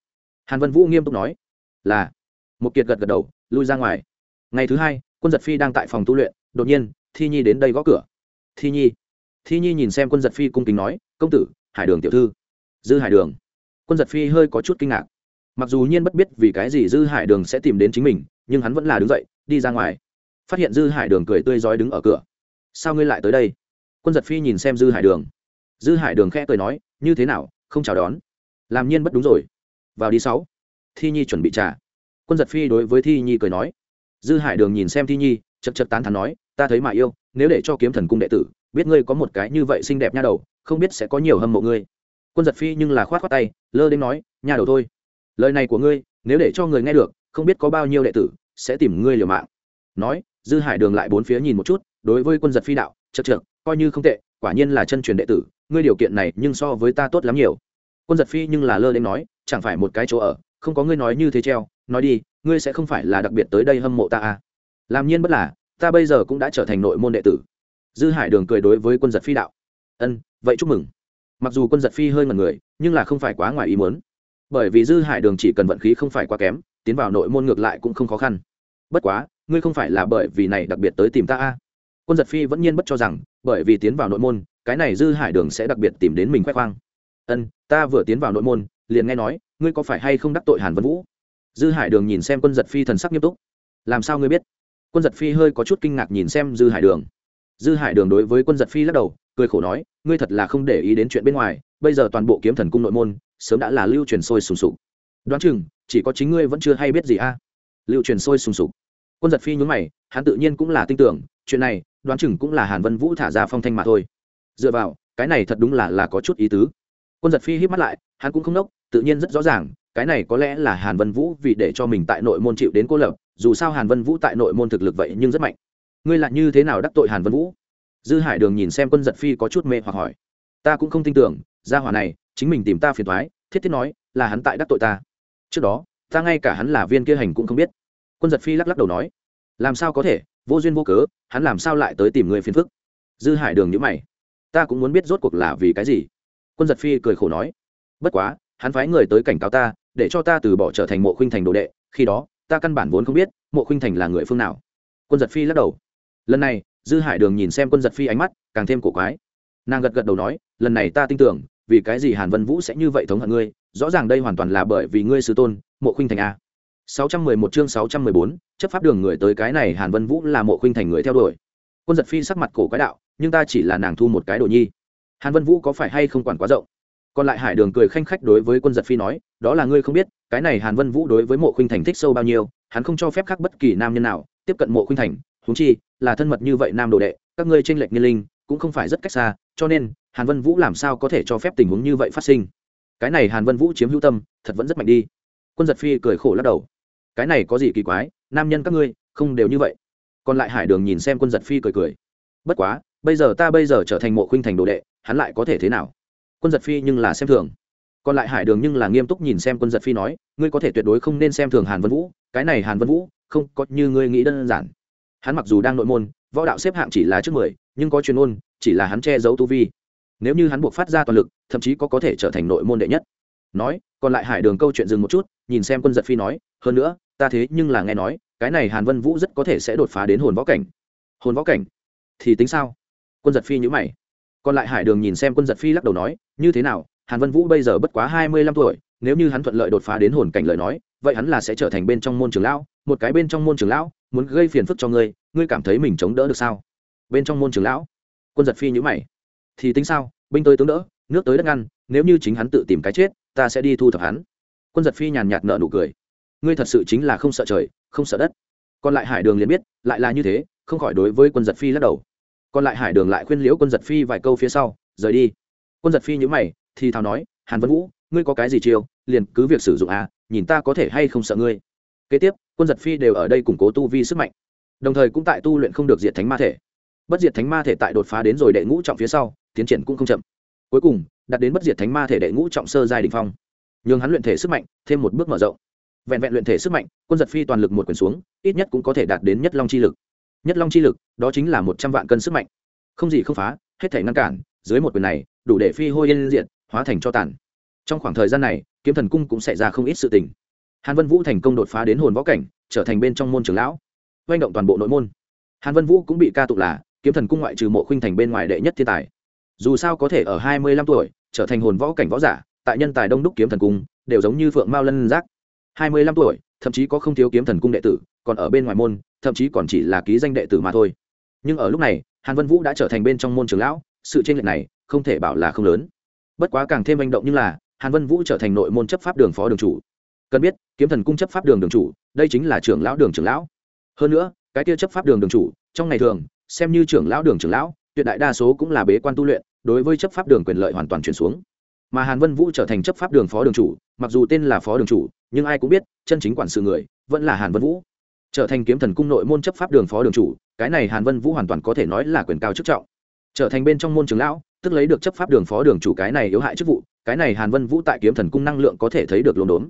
Hàn vân vũ nghiêm túc nói, là. Một kiệt gật gật đầu, lui ra ngoài. Ngày thứ hai, quân giật phi đang tại phòng tu luyện, đột nhiên, thi nhi đến đây gõ cửa. Thi nhi. Thi nhi nhìn xem quân giật phi cung kính nói, công tử, hải đường tiểu thư. Dư hải đường. Quân giật phi hơi có chút kinh ngạc. Mặc dù nhiên bất biết vì cái gì dư hải đường sẽ tìm đến chính mình, nhưng hắn vẫn là đứng dậy, đi ra ngoài. Phát hiện dư hải đường cười tươi rói đứng ở cửa. Sao ngươi lại tới đây? Quân giật phi nhìn xem dư hải đường. Dư hải đường khẽ cười nói, như thế nào, không chào đón? Làm nhiên bất đúng rồi. Vào đi sáu. Thi nhi chuẩn bị trả quân giật phi đối với thi nhi cười nói. Dư hải đường nhìn xem thi nhi, chật chật tán thắn nói, ta thấy mà yêu, nếu để cho kiếm thần cung đệ tử, biết ngươi có một cái như vậy xinh đẹp nha đầu, không biết sẽ có nhiều hâm mộ ngươi. Quân giật phi nhưng là khoát khoát tay, lơ đến nói nhà đầu thôi. Lời này của ngươi, nếu để cho người nghe được, không biết có bao nhiêu đệ tử sẽ tìm ngươi liều mạng. Nói, dư hải đường lại bốn phía nhìn một chút, đối với quân giật phi đạo chật trượt coi như không tệ, quả nhiên là chân truyền đệ tử, ngươi điều kiện này nhưng so với ta tốt lắm nhiều quân giật phi nhưng là lơ đến nói, chẳng phải một cái chỗ ở, không có ngươi nói như thế treo, nói đi, ngươi sẽ không phải là đặc biệt tới đây hâm mộ ta à? Làm nhiên bất là, ta bây giờ cũng đã trở thành nội môn đệ tử. Dư hải đường cười đối với quân giật phi đạo, ân, vậy chúc mừng. Mặc dù quân giật phi hơi ngần người, nhưng là không phải quá ngoài ý muốn. Bởi vì dư hải đường chỉ cần vận khí không phải quá kém, tiến vào nội môn ngược lại cũng không khó khăn. Bất quá, ngươi không phải là bởi vì này đặc biệt tới tìm ta a à. quân giật phi vẫn nhiên bất cho rằng, bởi vì tiến vào nội môn, cái này dư hải đường sẽ đặc biệt tìm đến mình khoe khoang ân, ta vừa tiến vào nội môn, liền nghe nói, ngươi có phải hay không đắc tội hàn vân vũ? Dư hải đường nhìn xem quân giật phi thần sắc nghiêm túc. Làm sao ngươi biết? Quân giật phi hơi có chút kinh ngạc nhìn xem dư hải đường. Dư hải đường đối với quân giật phi lắc đầu, cười khổ nói, ngươi thật là không để ý đến chuyện bên ngoài, bây giờ toàn bộ kiếm thần cung nội môn, sớm đã là lưu truyền sôi sùng sục. Đoán chừng, chỉ có chính ngươi vẫn chưa hay biết gì a. Lưu truyền sôi sùng sục. Quân giật phi nhún mày, hắn tự nhiên cũng là tin tưởng, chuyện này, đoán chừng cũng là hàn vân vũ thả ra phong thanh mà thôi. Dựa vào, cái này thật đúng là là có chút ý tứ quân giật phi hít mắt lại, hắn cũng không nốc, tự nhiên rất rõ ràng, cái này có lẽ là hàn vân vũ vì để cho mình tại nội môn chịu đến cô lập, dù sao hàn vân vũ tại nội môn thực lực vậy nhưng rất mạnh. Ngươi lại như thế nào đắc tội hàn vân vũ? Dư hải đường nhìn xem quân giật phi có chút mê hoặc hỏi. Ta cũng không tin tưởng, gia hỏa này, chính mình tìm ta phiền thoái thiết thiết nói, là hắn tại đắc tội ta. Trước đó, ta ngay cả hắn là viên kia hành cũng không biết. Quân giật phi lắc lắc đầu nói. Làm sao có thể, vô duyên vô cớ, hắn làm sao lại tới tìm người phiền phức? Dư hải đường nhữ mày. Ta cũng muốn biết rốt cuộc là vì cái gì quân giật phi cười khổ nói bất quá hắn phái người tới cảnh cáo ta để cho ta từ bỏ trở thành mộ khuynh thành đồ đệ khi đó ta căn bản vốn không biết mộ khuynh thành là người phương nào. Quân giật phi lắc đầu. Lần này dư hải đường nhìn xem quân giật phi ánh mắt càng thêm cổ quái. Nàng gật gật đầu nói lần này ta tin tưởng vì cái gì hàn vân vũ sẽ như vậy thống hận ngươi? Rõ ràng đây hoàn toàn là bởi vì ngươi sư tôn mộ khuynh thành a. 611 chương 614, chấp pháp đường người tới cái này hàn vân vũ là mộ khuynh thành người theo đuổi. Quân giật phi sắc mặt cổ quái đạo nhưng ta chỉ là nàng thu một cái đồ nhi hàn vân vũ có phải hay không quản quá rộng? Còn lại hải đường cười khanh khách đối với quân giật phi nói, đó là ngươi không biết, cái này hàn vân vũ đối với mộ khuynh thành thích sâu bao nhiêu, hắn không cho phép khác bất kỳ nam nhân nào tiếp cận mộ khuynh thành húng chi, là thân mật như vậy nam đồ đệ, các ngươi tranh lệch nhiên linh, cũng không phải rất cách xa, cho nên, hàn vân vũ làm sao có thể cho phép tình huống như vậy phát sinh? Cái này hàn vân vũ chiếm hữu tâm, thật vẫn rất mạnh đi. Quân giật phi cười khổ lắc đầu. Cái này có gì kỳ quái, nam nhân các ngươi, không đều như vậy. Còn lại hải đường nhìn xem quân giật phi cười cười. Bất quá bây giờ ta bây giờ trở thành mộ khuynh thành đồ đệ, hắn lại có thể thế nào? Quân giật phi nhưng là xem thường. Còn lại hải đường nhưng là nghiêm túc nhìn xem quân giật phi nói, ngươi có thể tuyệt đối không nên xem thường hàn vân vũ, cái này hàn vân vũ, không có như ngươi nghĩ đơn giản. Hắn mặc dù đang nội môn, võ đạo xếp hạng chỉ là trước mười, nhưng có chuyên môn, chỉ là hắn che giấu tu vi. Nếu như hắn buộc phát ra toàn lực, thậm chí có có thể trở thành nội môn đệ nhất. Nói, còn lại hải đường câu chuyện dừng một chút, nhìn xem quân giật phi nói, hơn nữa, ta thế nhưng là nghe nói, cái này hàn vân vũ rất có thể sẽ đột phá đến hồn võ cảnh. Hồn võ cảnh? Thì tính sao? Quân giật phi nhữ mày. Còn lại hải đường nhìn xem quân giật phi lắc đầu nói, như thế nào, hàn vân vũ bây giờ bất quá hai mươi lăm tuổi, nếu như hắn thuận lợi đột phá đến hồn cảnh lời nói, vậy hắn là sẽ trở thành bên trong môn trường lão, một cái bên trong môn trường lão, muốn gây phiền phức cho ngươi ngươi cảm thấy mình chống đỡ được sao? Bên trong môn trường lão? Quân giật phi nhữ mày. Thì tính sao, binh tới tướng đỡ, nước tới đất ngăn, nếu như chính hắn tự tìm cái chết, ta sẽ đi thu thập hắn. Quân giật phi nhàn nhạt nợ nụ cười. Ngươi thật sự chính là không sợ trời, không sợ đất. Còn lại hải đường liền biết, lại là như thế, không khỏi đối với quân giật phi lắc đầu còn lại hải đường lại khuyên liễu quân giật phi vài câu phía sau, rời đi. Quân giật phi nhữ mày, thì thào nói, hàn vân vũ, ngươi có cái gì chiêu, liền cứ việc sử dụng à nhìn ta có thể hay không sợ ngươi. Kế tiếp, quân giật phi đều ở đây củng cố tu vi sức mạnh. Đồng thời cũng tại tu luyện không được diệt thánh ma thể. Bất diệt thánh ma thể tại đột phá đến rồi đệ ngũ trọng phía sau, tiến triển cũng không chậm. Cuối cùng đặt đến bất diệt thánh ma thể đệ ngũ trọng sơ giai đình phong. Nhường hắn luyện thể sức mạnh, thêm một bước mở rộng. Vẹn vẹn luyện thể sức mạnh, quân giật phi toàn lực một quyền xuống, ít nhất cũng có thể đạt đến nhất long chi lực nhất long chi lực, đó chính là một trăm vạn cân sức mạnh. Không gì không phá, hết thể ngăn cản, dưới một quyền này, đủ để phi hôi yên diện hóa thành cho tàn. Trong khoảng thời gian này, kiếm thần cung cũng xảy ra không ít sự tình. Hàn vân vũ thành công đột phá đến hồn võ cảnh, trở thành bên trong môn trường lão oanh động toàn bộ nội môn. Hàn vân vũ cũng bị ca tụng là kiếm thần cung ngoại trừ mộ khuynh thành bên ngoài đệ nhất thiên tài. Dù sao có thể ở hai mươi lăm tuổi, trở thành hồn võ cảnh võ giả, tại nhân tài đông đúc kiếm thần cung, đều giống như phượng mao lân giác. Hai mươi lăm tuổi thậm chí có không thiếu kiếm thần cung đệ tử, còn ở bên ngoài môn, thậm chí còn chỉ là ký danh đệ tử mà thôi. Nhưng ở lúc này, hàn vân vũ đã trở thành bên trong môn trường lão, sự tranh lệch này không thể bảo là không lớn. Bất quá càng thêm manh động như là, hàn vân vũ trở thành nội môn chấp pháp đường phó đường chủ. Cần biết, kiếm thần cung chấp pháp đường đường chủ, đây chính là trưởng lão đường trưởng lão. Hơn nữa, cái kia chấp pháp đường đường chủ, trong ngày thường, xem như trưởng lão đường trưởng lão, tuyệt đại đa số cũng là bế quan tu luyện, đối với chấp pháp đường quyền lợi hoàn toàn chuyển xuống mà hàn vân vũ trở thành chấp pháp đường phó đường chủ, mặc dù tên là phó đường chủ, nhưng ai cũng biết, chân chính quản sự người vẫn là hàn vân vũ. Trở thành kiếm thần cung nội môn chấp pháp đường phó đường chủ, cái này hàn vân vũ hoàn toàn có thể nói là quyền cao chức trọng. Trở thành bên trong môn trường lão, tức lấy được chấp pháp đường phó đường chủ cái này yếu hại chức vụ, cái này hàn vân vũ tại kiếm thần cung năng lượng có thể thấy được lồn đốn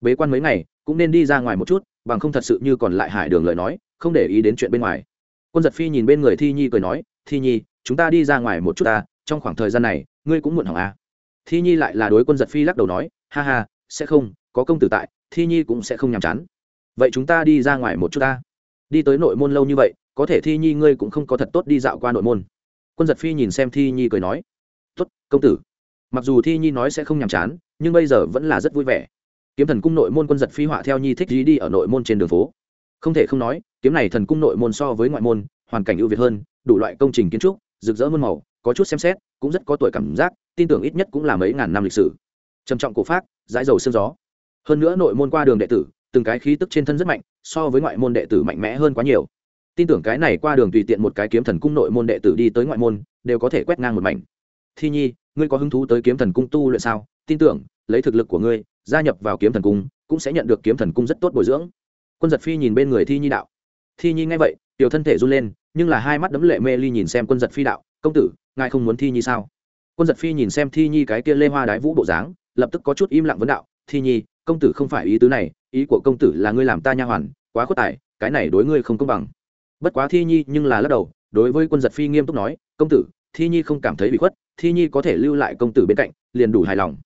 bế quan mấy ngày, cũng nên đi ra ngoài một chút, bằng không thật sự như còn lại hải đường lời nói, không để ý đến chuyện bên ngoài. Quân giật phi nhìn bên người thi nhi cười nói, thi nhi, chúng ta đi ra ngoài một chút ta, trong khoảng thời gian này, ngươi cũng muộn hỏng à thi nhi lại là đối quân giật phi lắc đầu nói, ha ha, sẽ không, có công tử tại, thi nhi cũng sẽ không nhàm chán. Vậy chúng ta đi ra ngoài một chút ta. Đi tới nội môn lâu như vậy, có thể thi nhi ngươi cũng không có thật tốt đi dạo qua nội môn. Quân giật phi nhìn xem thi nhi cười nói, tốt, công tử. Mặc dù thi nhi nói sẽ không nhàm chán, nhưng bây giờ vẫn là rất vui vẻ. Kiếm thần cung nội môn quân giật phi họa theo nhi thích dí đi ở nội môn trên đường phố. Không thể không nói, kiếm này thần cung nội môn so với ngoại môn, hoàn cảnh ưu việt hơn, đủ loại công trình kiến trúc, rực rỡ muôn màu có chút xem xét, cũng rất có tuổi cảm giác, tin tưởng ít nhất cũng là mấy ngàn năm lịch sử. Trầm trọng cổ pháp dãi dầu sương gió. Hơn nữa nội môn qua đường đệ tử, từng cái khí tức trên thân rất mạnh, so với ngoại môn đệ tử mạnh mẽ hơn quá nhiều. Tin tưởng cái này qua đường tùy tiện một cái kiếm thần cung nội môn đệ tử đi tới ngoại môn, đều có thể quét ngang một mảnh. Thi nhi, ngươi có hứng thú tới kiếm thần cung tu luyện sao? Tin tưởng, lấy thực lực của ngươi, gia nhập vào kiếm thần cung, cũng sẽ nhận được kiếm thần cung rất tốt bồi dưỡng. Quân giật phi nhìn bên người thi nhi đạo. Thi nhi nghe vậy, tiểu thân thể run lên, nhưng là hai mắt đấm lệ mê ly nhìn xem quân giật phi đạo, công tử ngài không muốn thi nhi sao? Quân giật phi nhìn xem thi nhi cái kia lê hoa đái vũ bộ dáng, lập tức có chút im lặng vấn đạo, thi nhi, công tử không phải ý tứ này, ý của công tử là ngươi làm ta nha hoàn, quá khuất tài, cái này đối ngươi không công bằng. Bất quá thi nhi nhưng là lắc đầu, đối với quân giật phi nghiêm túc nói, công tử, thi nhi không cảm thấy bị khuất, thi nhi có thể lưu lại công tử bên cạnh, liền đủ hài lòng.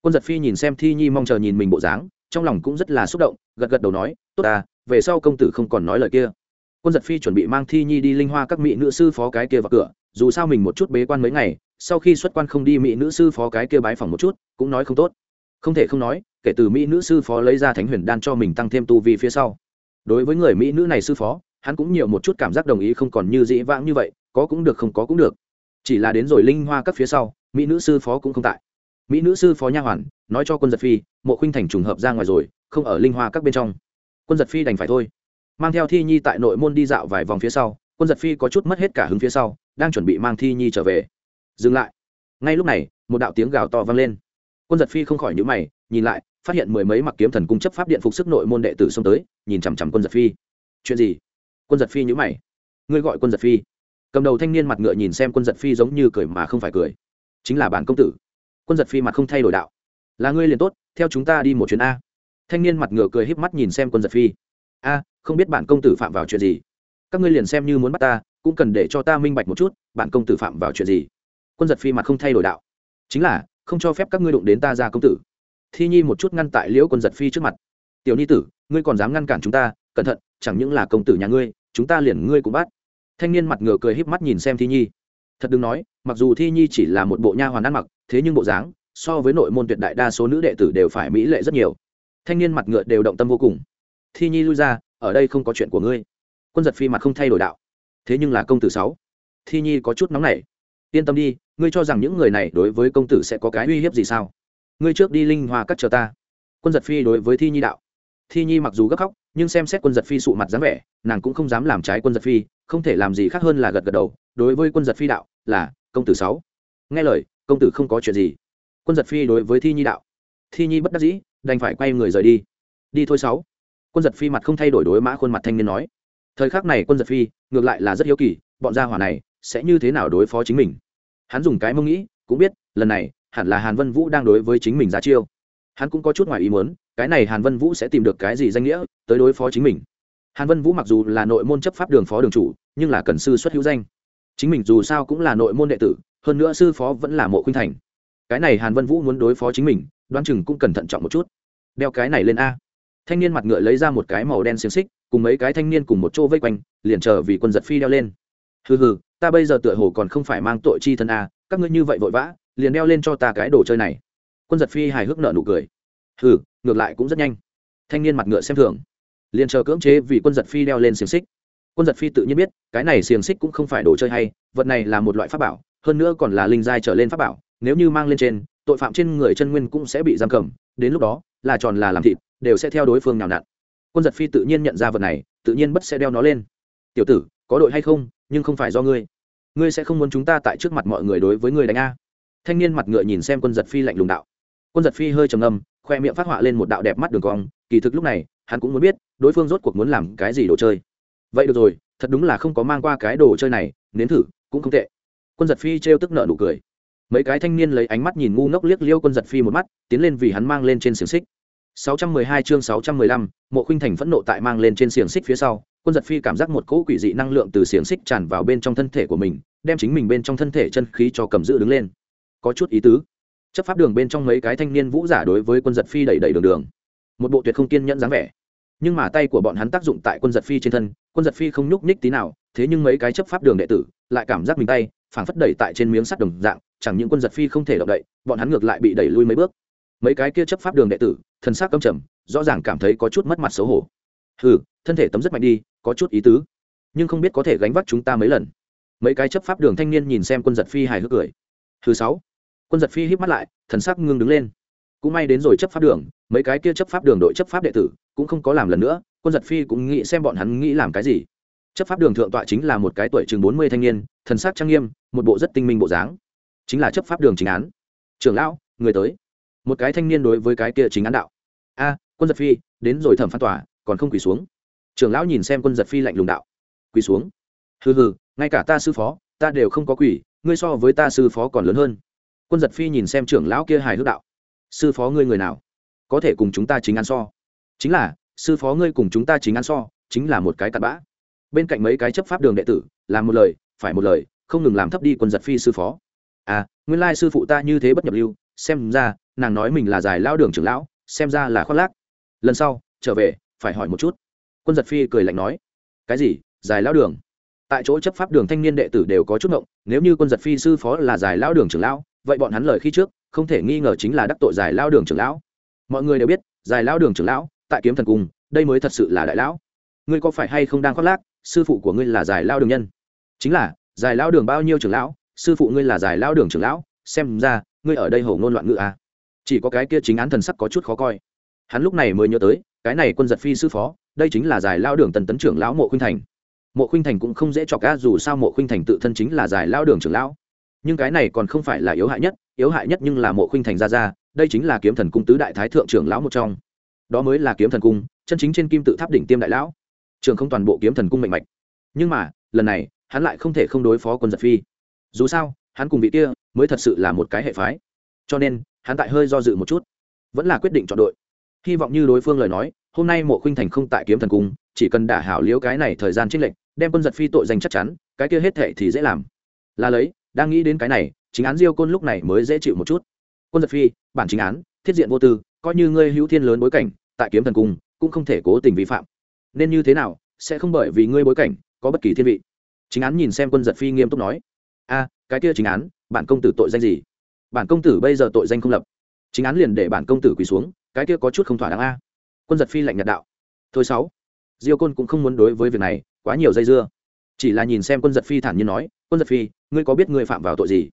Quân giật phi nhìn xem thi nhi mong chờ nhìn mình bộ dáng, trong lòng cũng rất là xúc động, gật gật đầu nói, tốt à về sau công tử không còn nói lời kia. Quân giật phi chuẩn bị mang thi nhi đi linh hoa các mỹ nữ sư phó cái kia vào cửa dù sao mình một chút bế quan mấy ngày, sau khi xuất quan không đi mỹ nữ sư phó cái kia bái phòng một chút, cũng nói không tốt. Không thể không nói, kể từ mỹ nữ sư phó lấy ra thánh huyền đan cho mình tăng thêm tu vi phía sau. Đối với người mỹ nữ này sư phó, hắn cũng nhiều một chút cảm giác đồng ý không còn như dĩ vãng như vậy, có cũng được không có cũng được. Chỉ là đến rồi linh hoa các phía sau, mỹ nữ sư phó cũng không tại. Mỹ nữ sư phó nha hoàn, nói cho quân giật phi, mộ khuynh thành trùng hợp ra ngoài rồi, không ở linh hoa các bên trong. Quân giật phi đành phải thôi. Mang theo thi nhi tại nội môn đi dạo vài vòng phía sau, quân giật phi có chút mất hết cả hứng phía sau đang chuẩn bị mang thi nhi trở về. Dừng lại. Ngay lúc này, một đạo tiếng gào to vang lên. Quân giật phi không khỏi nhữ mày, nhìn lại, phát hiện mười mấy mặc kiếm thần cung chấp pháp điện phục sức nội môn đệ tử xông tới, nhìn chằm chằm quân giật phi. Chuyện gì? Quân giật phi nhữ mày. Ngươi gọi quân giật phi. Cầm đầu thanh niên mặt ngựa nhìn xem quân giật phi giống như cười mà không phải cười. Chính là bản công tử. Quân giật phi mặt không thay đổi đạo. Là ngươi liền tốt, theo chúng ta đi một chuyến a. Thanh niên mặt ngựa cười híp mắt nhìn xem quân giật phi. A, không biết bản công tử phạm vào chuyện gì? Các ngươi liền xem như muốn bắt ta cũng cần để cho ta minh bạch một chút bản công tử phạm vào chuyện gì. Quân giật phi mặt không thay đổi đạo. Chính là, không cho phép các ngươi đụng đến ta ra công tử. Thi nhi một chút ngăn tại liễu quân giật phi trước mặt. Tiểu nhi tử, ngươi còn dám ngăn cản chúng ta, cẩn thận, chẳng những là công tử nhà ngươi, chúng ta liền ngươi cũng bắt. Thanh niên mặt ngựa cười híp mắt nhìn xem thi nhi. Thật đừng nói, mặc dù thi nhi chỉ là một bộ nha hoàn ăn mặc, thế nhưng bộ dáng, so với nội môn tuyệt đại đa số nữ đệ tử đều phải mỹ lệ rất nhiều. Thanh niên mặt ngựa đều động tâm vô cùng. Thi nhi lui ra, ở đây không có chuyện của ngươi. Quân giật phi mặt không thay đổi đạo thế nhưng là công tử sáu. Thi nhi có chút nóng nảy. Yên tâm đi, ngươi cho rằng những người này đối với công tử sẽ có cái uy hiếp gì sao? Ngươi trước đi linh hoa cắt chờ ta. Quân giật phi đối với thi nhi đạo. Thi nhi mặc dù gấp khóc, nhưng xem xét quân giật phi sụ mặt dáng vẻ, nàng cũng không dám làm trái quân giật phi, không thể làm gì khác hơn là gật gật đầu, đối với quân giật phi đạo là, công tử sáu. Nghe lời, công tử không có chuyện gì. Quân giật phi đối với thi nhi đạo. Thi nhi bất đắc dĩ, đành phải quay người rời đi. Đi thôi sáu. Quân giật phi mặt không thay đổi đối mã khuôn mặt thanh niên nói thời khắc này quân giật phi, ngược lại là rất hiếu kỳ, bọn gia hỏa này sẽ như thế nào đối phó chính mình? Hắn dùng cái mông nghĩ, cũng biết, lần này, hẳn là hàn vân vũ đang đối với chính mình ra chiêu. Hắn cũng có chút ngoài ý muốn, cái này hàn vân vũ sẽ tìm được cái gì danh nghĩa tới đối phó chính mình? Hàn vân vũ mặc dù là nội môn chấp pháp đường phó đường chủ, nhưng là cần sư xuất hữu danh. Chính mình dù sao cũng là nội môn đệ tử, hơn nữa sư phó vẫn là mộ khuynh thành. Cái này hàn vân vũ muốn đối phó chính mình, đoán chừng cũng cần thận trọng một chút. Đeo cái này lên a. Thanh niên mặt ngựa lấy ra một cái màu đen xiềng xích cùng mấy cái thanh niên cùng một chỗ vây quanh, liền chờ vì quân giật phi đeo lên. Hừ hừ, ta bây giờ tựa hồ còn không phải mang tội chi thân a các ngươi như vậy vội vã, liền đeo lên cho ta cái đồ chơi này. Quân giật phi hài hước nợ nụ cười. Hừ, ngược lại cũng rất nhanh. Thanh niên mặt ngựa xem thường. Liền chờ cưỡng chế vì quân giật phi đeo lên xiềng xích. Quân giật phi tự nhiên biết, cái này xiềng xích cũng không phải đồ chơi hay, vật này là một loại pháp bảo, hơn nữa còn là linh giai trở lên pháp bảo, nếu như mang lên trên, tội phạm trên người chân nguyên cũng sẽ bị giam cầm, đến lúc đó, là tròn là làm thịt, đều sẽ theo đối phương nào nặn quân giật phi tự nhiên nhận ra vật này, tự nhiên bất sẽ đeo nó lên. Tiểu tử, có đội hay không, nhưng không phải do ngươi. Ngươi sẽ không muốn chúng ta tại trước mặt mọi người đối với ngươi đánh a. Thanh niên mặt ngựa nhìn xem quân giật phi lạnh lùng đạo. Quân giật phi hơi trầm ngâm, khoe miệng phát họa lên một đạo đẹp mắt đường cong, kỳ thực lúc này, hắn cũng muốn biết, đối phương rốt cuộc muốn làm cái gì đồ chơi. Vậy được rồi, thật đúng là không có mang qua cái đồ chơi này, nếm thử, cũng không tệ. Quân giật phi trêu tức nợ nụ cười. Mấy cái thanh niên lấy ánh mắt nhìn ngu ngốc liếc liêu quân giật phi một mắt, tiến lên vì hắn mang lên trên xiềng xích. 612 chương 615, Mộ Khuynh Thành phẫn nộ tại mang lên trên xiềng xích phía sau, Quân Giật Phi cảm giác một cỗ quỷ dị năng lượng từ xiềng xích tràn vào bên trong thân thể của mình, đem chính mình bên trong thân thể chân khí cho cầm giữ đứng lên. Có chút ý tứ. Chấp pháp đường bên trong mấy cái thanh niên vũ giả đối với Quân Giật Phi đẩy đẩy đường đường. Một bộ tuyệt không kiên nhẫn dáng vẻ. Nhưng mà tay của bọn hắn tác dụng tại Quân Giật Phi trên thân, Quân Giật Phi không nhúc nhích tí nào, thế nhưng mấy cái chấp pháp đường đệ tử lại cảm giác mình tay phảng phất đẩy tại trên miếng sắt đồng dạng, chẳng những Quân Giật Phi không thể động đậy, bọn hắn ngược lại bị đẩy lui mấy bước mấy cái kia chấp pháp đường đệ tử thần sắc căm trầm, rõ ràng cảm thấy có chút mất mặt xấu hổ. Ừ thân thể tấm rất mạnh đi, có chút ý tứ. Nhưng không biết có thể gánh vác chúng ta mấy lần. Mấy cái chấp pháp đường thanh niên nhìn xem quân giật phi hài hước cười. Thứ sáu. Quân giật phi híp mắt lại, thần sắc ngưng đứng lên. Cũng may đến rồi chấp pháp đường, mấy cái kia chấp pháp đường đội chấp pháp đệ tử cũng không có làm lần nữa, quân giật phi cũng nghĩ xem bọn hắn nghĩ làm cái gì. Chấp pháp đường thượng tọa chính là một cái tuổi chừng bốn mươi thanh niên, thần sắc trang nghiêm, một bộ rất tinh minh bộ dáng. Chính là chấp pháp đường chính án. Trưởng lão, người tới một cái thanh niên đối với cái kia chính án đạo. A, quân giật phi, đến rồi thẩm phán tòa, còn không quỳ xuống. Trưởng lão nhìn xem quân giật phi lạnh lùng đạo. Quỳ xuống. Hừ hừ, ngay cả ta sư phó, ta đều không có quỳ, ngươi so với ta sư phó còn lớn hơn. Quân giật phi nhìn xem trưởng lão kia hài hước đạo. Sư phó ngươi người nào? Có thể cùng chúng ta chính ăn so. Chính là, sư phó ngươi cùng chúng ta chính ăn so, chính là một cái cặn bã. Bên cạnh mấy cái chấp pháp đường đệ tử, làm một lời, phải một lời, không ngừng làm thấp đi quân giật phi sư phó. À nguyên lai sư phụ ta như thế bất nhập lưu, xem ra nàng nói mình là giải lao đường trưởng lão, xem ra là khoác lác. Lần sau, trở về, phải hỏi một chút. Quân giật phi cười lạnh nói, cái gì? Giải lao đường? Tại chỗ chấp pháp đường thanh niên đệ tử đều có chút ngộng, nếu như quân giật phi sư phó là giải lao đường trưởng lão, vậy bọn hắn lời khi trước, không thể nghi ngờ chính là đắc tội giải lao đường trưởng lão. Mọi người đều biết giải lao đường trưởng lão, tại kiếm thần cung đây mới thật sự là đại lão. Ngươi có phải hay không đang khoác lác, sư phụ của ngươi là giải lao đường nhân? Chính là giải lao đường bao nhiêu trưởng lão, sư phụ ngươi là giải lao đường trưởng lão, xem ra, ngươi ở đây hổ ngôn loạn ngữ à? Chỉ có cái kia chính án thần sắc có chút khó coi. Hắn lúc này mới nhớ tới, cái này quân giật phi sư phó, đây chính là giải lao đường tần tấn trưởng lão mộ khuynh thành. Mộ khuynh thành cũng không dễ chọc ca dù sao mộ khuynh thành tự thân chính là giải lao đường trưởng lão. Nhưng cái này còn không phải là yếu hại nhất, yếu hại nhất nhưng là mộ khuynh thành ra ra, đây chính là kiếm thần cung tứ đại thái thượng trưởng lão một trong. Đó mới là kiếm thần cung, chân chính trên kim tự tháp đỉnh tiêm đại lão. Trường không toàn bộ kiếm thần cung mạnh mạch. Nhưng mà, lần này, hắn lại không thể không đối phó quân giật phi. Dù sao, hắn cùng vị kia mới thật sự là một cái hệ phái. Cho nên hắn tại hơi do dự một chút, vẫn là quyết định chọn đội. Hy vọng như đối phương lời nói, hôm nay mộ khuynh thành không tại kiếm thần cung, chỉ cần đả hảo liễu cái này thời gian trích lệnh đem quân giật phi tội danh chắc chắn, cái kia hết thệ thì dễ làm. Là lấy, đang nghĩ đến cái này, chính án diêu côn lúc này mới dễ chịu một chút. Quân giật phi, bản chính án, thiết diện vô tư, coi như ngươi hữu thiên lớn bối cảnh, tại kiếm thần cung, cũng không thể cố tình vi phạm. Nên như thế nào, sẽ không bởi vì ngươi bối cảnh, có bất kỳ thiên vị. Chính án nhìn xem quân giật phi nghiêm túc nói, a, cái kia chính án, bản công tử tội danh gì? Bản công tử bây giờ tội danh không lập. Chính án liền để bản công tử quỳ xuống, cái kia có chút không thỏa đáng a. Quân giật phi lạnh nhạt đạo. Thôi sáu, diêu côn cũng không muốn đối với việc này quá nhiều dây dưa. Chỉ là nhìn xem quân giật phi thản nhiên nói, quân giật phi, ngươi có biết ngươi phạm vào tội gì?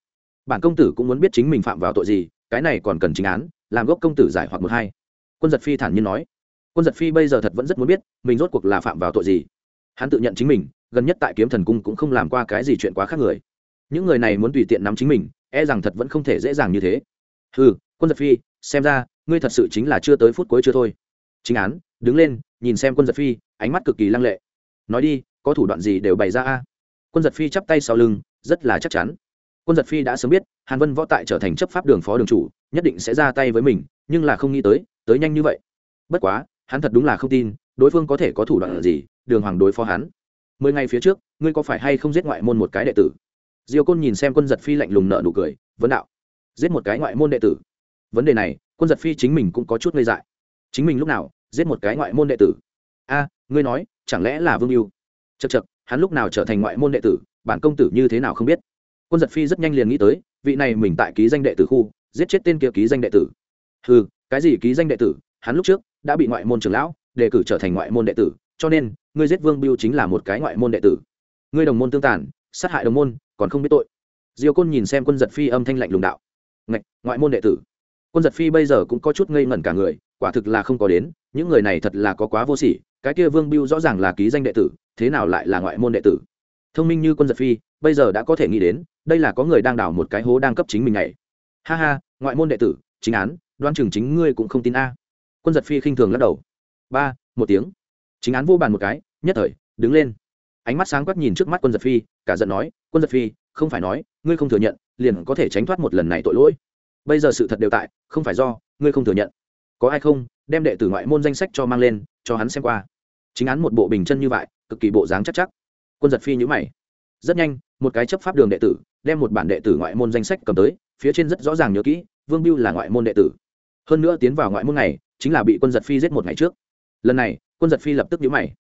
Bản công tử cũng muốn biết chính mình phạm vào tội gì, cái này còn cần chính án, làm gốc công tử giải hoặc một hai. Quân giật phi thản nhiên nói. Quân giật phi bây giờ thật vẫn rất muốn biết, mình rốt cuộc là phạm vào tội gì. Hắn tự nhận chính mình, gần nhất tại kiếm thần cung cũng không làm qua cái gì chuyện quá khác người. Những người này muốn tùy tiện nắm chính mình e rằng thật vẫn không thể dễ dàng như thế. Ừ quân giật phi, xem ra, ngươi thật sự chính là chưa tới phút cuối chưa thôi. Chính án, đứng lên, nhìn xem quân giật phi, ánh mắt cực kỳ lăng lệ. Nói đi, có thủ đoạn gì đều bày ra a? Quân giật phi chắp tay sau lưng, rất là chắc chắn. Quân giật phi đã sớm biết, hàn vân võ tại trở thành chấp pháp đường phó đường chủ, nhất định sẽ ra tay với mình, nhưng là không nghĩ tới tới nhanh như vậy. Bất quá, hắn thật đúng là không tin, đối phương có thể có thủ đoạn gì, đường hoàng đối phó hắn. Mười ngày phía trước, ngươi có phải hay không giết ngoại môn một cái đệ tử? Diêu côn nhìn xem quân giật phi lạnh lùng nợ nụ cười, vấn đạo, giết một cái ngoại môn đệ tử. Vấn đề này, quân giật phi chính mình cũng có chút ngây dại. Chính mình lúc nào, giết một cái ngoại môn đệ tử? A, ngươi nói, chẳng lẽ là vương mưu chật chật hắn lúc nào trở thành ngoại môn đệ tử, bản công tử như thế nào không biết? Quân giật phi rất nhanh liền nghĩ tới, vị này mình tại ký danh đệ tử khu, giết chết tên kia ký danh đệ tử. Ừ cái gì ký danh đệ tử? Hắn lúc trước đã bị ngoại môn trưởng lão đề cử trở thành ngoại môn đệ tử, cho nên, ngươi giết vương biêu chính là một cái ngoại môn đệ tử. Ngươi đồng môn tương tàn, sát hại đồng môn còn không biết tội. Diêu côn nhìn xem quân giật phi âm thanh lạnh lùng đạo. Ngạch, ngoại môn đệ tử. Quân giật phi bây giờ cũng có chút ngây ngẩn cả người, quả thực là không có đến, những người này thật là có quá vô sỉ, cái kia vương biêu rõ ràng là ký danh đệ tử, thế nào lại là ngoại môn đệ tử? Thông minh như quân giật phi, bây giờ đã có thể nghĩ đến, đây là có người đang đào một cái hố đang cấp chính mình này ha ha, ngoại môn đệ tử, chính án, đoan chừng chính ngươi cũng không tin a. Quân giật phi khinh thường lắc đầu. Ba, một tiếng. Chính án vô bàn một cái, nhất thời, đứng lên ánh mắt sáng quắc nhìn trước mắt quân giật phi, cả giận nói, quân giật phi, không phải nói, ngươi không thừa nhận, liền có thể tránh thoát một lần này tội lỗi. Bây giờ sự thật đều tại, không phải do, ngươi không thừa nhận. Có ai không, đem đệ tử ngoại môn danh sách cho mang lên, cho hắn xem qua. Chính án một bộ bình chân như vậy, cực kỳ bộ dáng chắc chắc. Quân giật phi nhữ mày. Rất nhanh, một cái chấp pháp đường đệ tử, đem một bản đệ tử ngoại môn danh sách cầm tới, phía trên rất rõ ràng nhớ kỹ, vương biêu là ngoại môn đệ tử. Hơn nữa tiến vào ngoại môn này, chính là bị quân giật phi giết một ngày trước. Lần này, quân giật phi lập tức nhữ mày.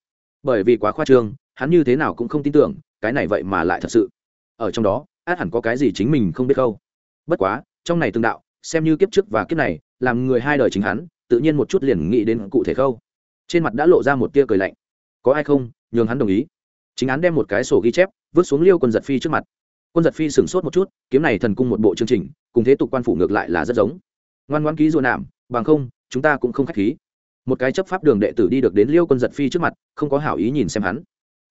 Bởi vì quá khoa trương hắn như thế nào cũng không tin tưởng, cái này vậy mà lại thật sự. Ở trong đó, át hẳn có cái gì chính mình không biết đâu. bất quá, trong này tương đạo, xem như kiếp trước và kiếp này, làm người hai đời chính hắn, tự nhiên một chút liền nghĩ đến cụ thể khâu. Trên mặt đã lộ ra một tia cười lạnh. Có ai không, nhường hắn đồng ý. Chính án đem một cái sổ ghi chép, vứt xuống liêu quân giật phi trước mặt. Quân giật phi sửng sốt một chút, kiếm này thần cung một bộ chương trình, cùng thế tục quan phủ ngược lại là rất giống. Ngoan ngoan ký ruộng nạm, bằng không, chúng ta cũng không k h á c h khí. Một cái chấp pháp đường đệ tử đi được đến liêu quân giật phi trước mặt, không có hảo ý nhìn xem hắn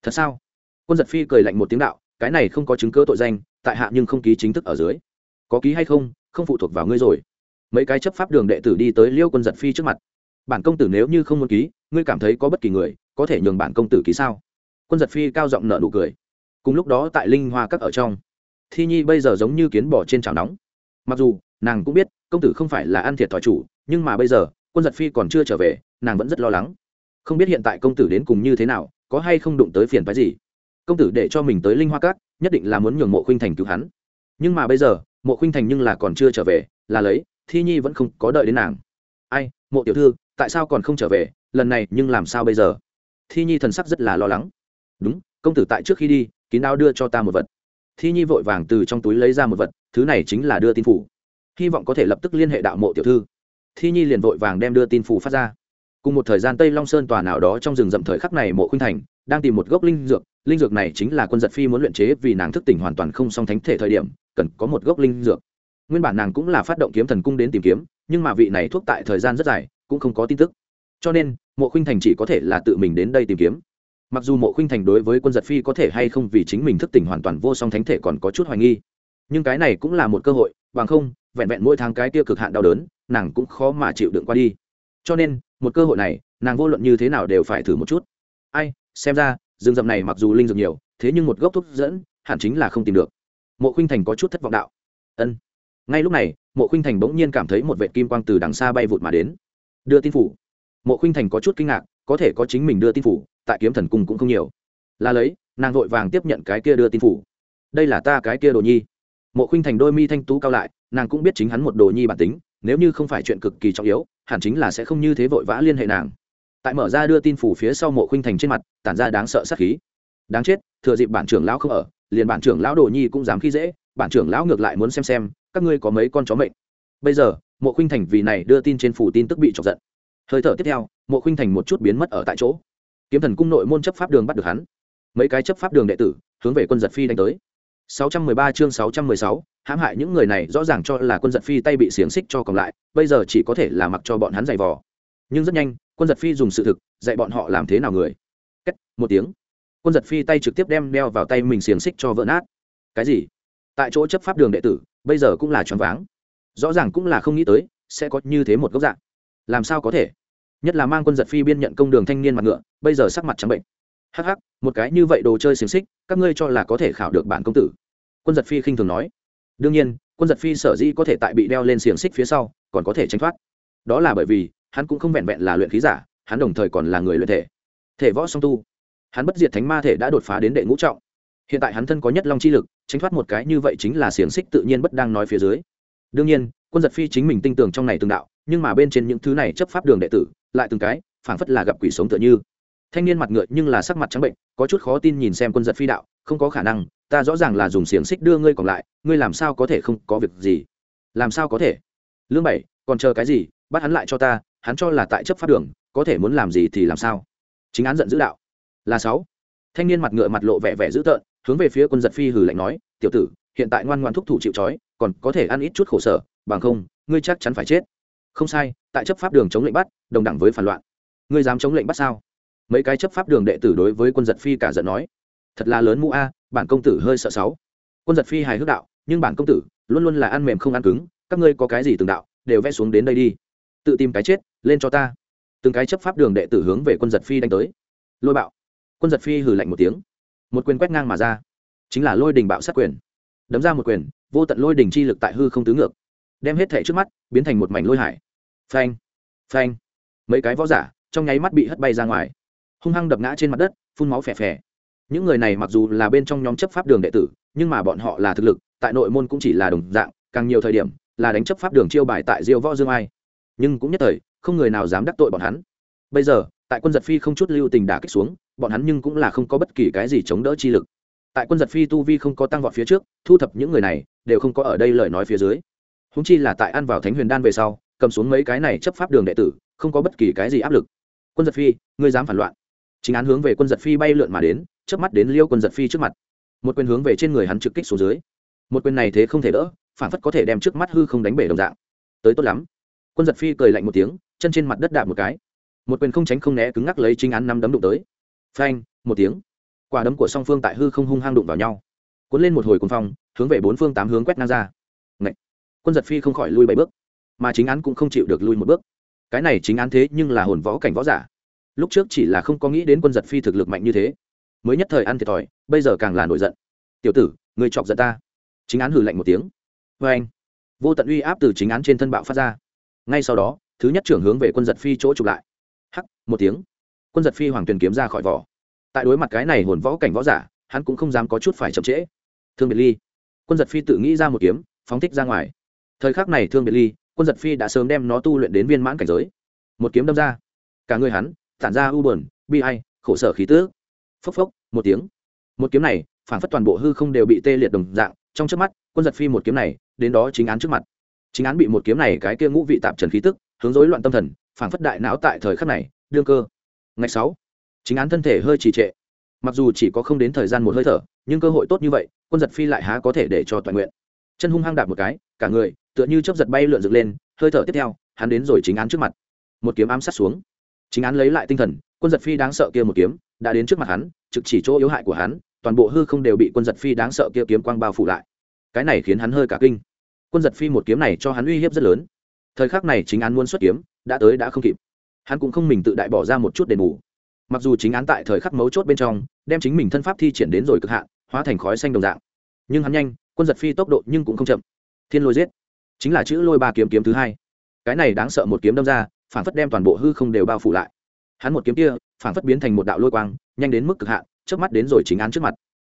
thật sao? Quân giật phi cười lạnh một tiếng đạo, cái này không có chứng cơ tội danh, tại hạ nhưng không ký chính thức ở dưới. Có ký hay không không phụ thuộc vào ngươi rồi. Mấy cái chấp pháp đường đệ tử đi tới liêu quân giật phi trước mặt. Bản công tử nếu như không muốn ký, ngươi cảm thấy có bất kỳ người, có thể nhường bản công tử ký sao? Quân giật phi cao giọng nợ nụ cười. Cùng lúc đó tại linh hoa các ở trong, thi nhi bây giờ giống như kiến bỏ trên chảo nóng. Mặc dù, nàng cũng biết, công tử không phải là ăn thiệt thòi chủ, nhưng mà bây giờ, quân giật phi còn chưa trở về, nàng vẫn rất lo lắng. Không biết hiện tại công tử đến cùng như thế nào có hay không đụng tới phiền phái gì? Công tử để cho mình tới linh hoa cát nhất định là muốn nhường mộ khuynh thành cứu hắn. Nhưng mà bây giờ, mộ khuynh thành nhưng là còn chưa trở về, là lấy, thi nhi vẫn không có đợi đến nàng. Ai, mộ tiểu thư, tại sao còn không trở về? Lần này nhưng làm sao bây giờ? Thi nhi thần sắc rất là lo lắng. Đúng, công tử tại trước khi đi, kín đáo đưa cho ta một vật. Thi nhi vội vàng từ trong túi lấy ra một vật, thứ này chính là đưa tin phủ. Hy vọng có thể lập tức liên hệ đạo mộ tiểu thư. Thi nhi liền vội vàng đem đưa tin phủ phát ra cùng một thời gian tây long sơn tòa nào đó trong rừng rậm thời khắc này mộ khuynh thành, đang tìm một gốc linh dược linh dược này chính là quân giật phi muốn luyện chế vì nàng thức tỉnh hoàn toàn không song thánh thể thời điểm, cần có một gốc linh dược. Nguyên bản nàng cũng là phát động kiếm thần cung đến tìm kiếm, nhưng mà vị này thuốc tại thời gian rất dài, cũng không có tin tức. Cho nên, mộ khuynh thành chỉ có thể là tự mình đến đây tìm kiếm. Mặc dù mộ khuynh thành đối với quân giật phi có thể hay không vì chính mình thức tỉnh hoàn toàn vô song thánh thể còn có chút hoài nghi. Nhưng cái này cũng là một cơ hội, bằng không, vẹn vẹn mỗi tháng cái tiêu cực hạn đau đớn, nàng cũng khó mà chịu đựng qua đi. Cho nên một cơ hội này, nàng vô luận như thế nào đều phải thử một chút. Ai, xem ra, rừng rậm này mặc dù linh dược nhiều, thế nhưng một gốc thuốc dẫn, hẳn chính là không tìm được. Mộ khinh thành có chút thất vọng đạo. Ân. Ngay lúc này, mộ khinh thành bỗng nhiên cảm thấy một vệ kim quang từ đằng xa bay vụt mà đến. Đưa tin phủ. Mộ khinh thành có chút kinh ngạc, có thể có chính mình đưa tin phủ, tại kiếm thần cung cũng không nhiều. Là lấy, nàng vội vàng tiếp nhận cái kia đưa tin phủ. Đây là ta cái kia đồ nhi. Mộ khinh thành đôi mi thanh tú cao lại, nàng cũng biết chính hắn một đồ nhi bản tính nếu như không phải chuyện cực kỳ trọng yếu, hẳn chính là sẽ không như thế vội vã liên hệ nàng. Tại mở ra đưa tin phủ phía sau mộ khuynh thành trên mặt, tản ra đáng sợ sát khí. Đáng chết, thừa dịp bản trưởng lão không ở, liền bản trưởng lão đồ nhi cũng dám khi dễ, bản trưởng lão ngược lại muốn xem xem, các ngươi có mấy con chó mệnh. Bây giờ, mộ khuynh thành vì này đưa tin trên phủ tin tức bị chọc giận. Hơi thở tiếp theo, mộ khuynh thành một chút biến mất ở tại chỗ. Kiếm thần cung nội môn chấp pháp đường bắt được hắn. Mấy cái chấp pháp đường đệ tử hướng về quân giật phi đánh tới. 613 chương 616, hãm hại những người này rõ ràng cho là quân giật phi tay bị xiềng xích cho còn lại bây giờ chỉ có thể là mặc cho bọn hắn giày vò. Nhưng rất nhanh quân giật phi dùng sự thực dạy bọn họ làm thế nào người. Cách một tiếng. Quân giật phi tay trực tiếp đem đeo vào tay mình xiềng xích cho vỡ nát. Cái gì? Tại chỗ chấp pháp đường đệ tử bây giờ cũng là choáng váng. Rõ ràng cũng là không nghĩ tới sẽ có như thế một góc dạng. Làm sao có thể? Nhất là mang quân giật phi biên nhận công đường thanh niên mặt ngựa bây giờ sắc mặt trắng bệnh hắc hắc, một cái như vậy đồ chơi xiềng xích, các ngươi cho là có thể khảo được bản công tử. Quân giật phi khinh thường nói. Đương nhiên, quân giật phi sở dĩ có thể tại bị đeo lên xiềng xích phía sau, còn có thể tránh thoát. Đó là bởi vì, hắn cũng không vẹn vẹn là luyện khí giả, hắn đồng thời còn là người luyện thể. Thể võ song tu. Hắn bất diệt thánh ma thể đã đột phá đến đệ ngũ trọng. Hiện tại hắn thân có nhất long chi lực, tránh thoát một cái như vậy chính là xiềng xích tự nhiên bất đang nói phía dưới. Đương nhiên, quân giật phi chính mình tin tưởng trong này từng đạo, nhưng mà bên trên những thứ này chấp pháp đường đệ tử, lại từng cái, phảng phất là gặp quỷ sống tựa như thanh niên mặt ngựa nhưng là sắc mặt trắng bệnh, có chút khó tin nhìn xem quân giật phi đạo, không có khả năng, ta rõ ràng là dùng xiềng xích đưa ngươi còn lại, ngươi làm sao có thể không có việc gì? Làm sao có thể? Lương bảy, còn chờ cái gì? Bắt hắn lại cho ta, hắn cho là tại chấp pháp đường, có thể muốn làm gì thì làm sao? Chính án giận dữ đạo. Là sáu. Thanh niên mặt ngựa mặt lộ vẻ vẻ dữ tợn, hướng về phía quân giật phi hừ lạnh nói, tiểu tử, hiện tại ngoan ngoan thúc thủ chịu trói, còn có thể ăn ít chút khổ sở, bằng không, ngươi chắc chắn phải chết. Không sai, tại chấp pháp đường chống lệnh bắt, đồng đẳng với phản loạn. Ngươi dám chống lệnh bắt sao? Mấy cái chấp pháp đường đệ tử đối với quân giật phi cả giận nói, thật là lớn mũ a, bản công tử hơi sợ sáu. Quân giật phi hài hước đạo, nhưng bản công tử, luôn luôn là ăn mềm không ăn cứng, các ngươi có cái gì từng đạo, đều vẽ xuống đến đây đi. Tự tìm cái chết, lên cho ta. Từng cái chấp pháp đường đệ tử hướng về quân giật phi đánh tới. Lôi bạo. Quân giật phi hừ lạnh một tiếng. Một quyền quét ngang mà ra. Chính là lôi đình bạo sát quyền. Đấm ra một quyền, vô tận lôi đình chi lực tại hư không tứ ngược. Đem hết thẻ trước mắt, biến thành một mảnh lôi hải. Phanh. Phanh. Mấy cái võ giả, trong nháy mắt bị hất bay ra ngoài hung hăng đập ngã trên mặt đất, phun máu phè phè. Những người này mặc dù là bên trong nhóm chấp pháp đường đệ tử, nhưng mà bọn họ là thực lực, tại nội môn cũng chỉ là đồng dạng, càng nhiều thời điểm, là đánh chấp pháp đường chiêu bài tại diêu võ dương ai. Nhưng cũng nhất thời, không người nào dám đắc tội bọn hắn. Bây giờ, tại quân giật phi không chút lưu tình đả kích xuống, bọn hắn nhưng cũng là không có bất kỳ cái gì chống đỡ chi lực. Tại quân giật phi tu vi không có tăng vọt phía trước, thu thập những người này, đều không có ở đây lời nói phía dưới. Húng chi là tại ăn vào thánh huyền đan về sau, cầm xuống mấy cái này chấp pháp đường đệ tử, không có bất kỳ cái gì áp lực. Quân giật phi, ngươi dám phản loạn chính án hướng về quân giật phi bay lượn mà đến, chớp mắt đến liêu quân giật phi trước mặt. Một quyền hướng về trên người hắn trực kích xuống dưới. Một quyền này thế không thể đỡ, phản phất có thể đem trước mắt hư không đánh bể đồng dạng. Tới tốt lắm. Quân giật phi cười lạnh một tiếng, chân trên mặt đất đạp một cái. Một quyền không tránh không né cứng ngắc lấy chính án năm đấm đụng tới. Phanh, một tiếng. Quả đấm của song phương tại hư không hung hang đụng vào nhau. Cuốn lên một hồi cuồng phong, hướng về bốn phương tám hướng quét ngang ra. Ngậy! quân giật phi không khỏi lui bảy bước, mà chính án cũng không chịu được lui một bước. Cái này chính án thế nhưng là hồn võ cảnh võ giả lúc trước chỉ là không có nghĩ đến quân giật phi thực lực mạnh như thế. Mới nhất thời ăn thiệt thòi, bây giờ càng là nổi giận. Tiểu tử người chọc giận ta. Chính án hử lạnh một tiếng. Vê anh. Vô tận uy áp từ chính án trên thân bạo phát ra. Ngay sau đó, thứ nhất trưởng hướng về quân giật phi chỗ chụp lại. Hắc, một tiếng. Quân giật phi hoàng tuyền kiếm ra khỏi vỏ. Tại đối mặt cái này hồn võ cảnh võ giả, hắn cũng không dám có chút phải chậm trễ. Thương biệt ly. Quân giật phi tự nghĩ ra một kiếm, phóng thích ra ngoài. Thời khắc này thương biệt ly, quân giật phi đã sớm đem nó tu luyện đến viên mãn cảnh giới. Một kiếm đâm ra. Cả người hắn tản ra u bờn bi hay khổ sở khí tước phốc phốc, một tiếng. Một kiếm này, phản phất toàn bộ hư không đều bị tê liệt đồng dạng, trong trước mắt, quân giật phi một kiếm này, đến đó chính án trước mặt. Chính án bị một kiếm này cái kia ngũ vị tạp trần khí tức, hướng rối loạn tâm thần, phản phất đại não tại thời khắc này, đương cơ. Ngày sáu, chính án thân thể hơi trì trệ. Mặc dù chỉ có không đến thời gian một hơi thở, nhưng cơ hội tốt như vậy, quân giật phi lại há có thể để cho toàn nguyện. Chân hung hăng đạp một cái, cả người, tựa như chớp giật bay lượn dựng lên, hơi thở tiếp theo, hắn đến rồi chính án trước mặt. Một kiếm ám sát xuống chính án lấy lại tinh thần, quân giật phi đáng sợ kia một kiếm, đã đến trước mặt hắn, trực chỉ chỗ yếu hại của hắn, toàn bộ hư không đều bị quân giật phi đáng sợ kia kiếm quang bao phủ lại. Cái này khiến hắn hơi cả kinh. Quân giật phi một kiếm này cho hắn uy hiếp rất lớn. Thời khắc này chính án muốn xuất kiếm, đã tới đã không kịp. Hắn cũng không mình tự đại bỏ ra một chút đền bù. Mặc dù chính án tại thời khắc mấu chốt bên trong, đem chính mình thân pháp thi triển đến rồi cực hạn, hóa thành khói xanh đồng dạng. Nhưng hắn nhanh, quân giật phi tốc độ nhưng cũng không chậm. Thiên lôi giết. Chính là chữ lôi ba kiếm kiếm thứ hai. Cái này đáng sợ một kiếm đâm ra phản phất đem toàn bộ hư không đều bao phủ lại. Hắn một kiếm kia phản phất biến thành một đạo lôi quang, nhanh đến mức cực hạn trước mắt đến rồi chính án trước mặt.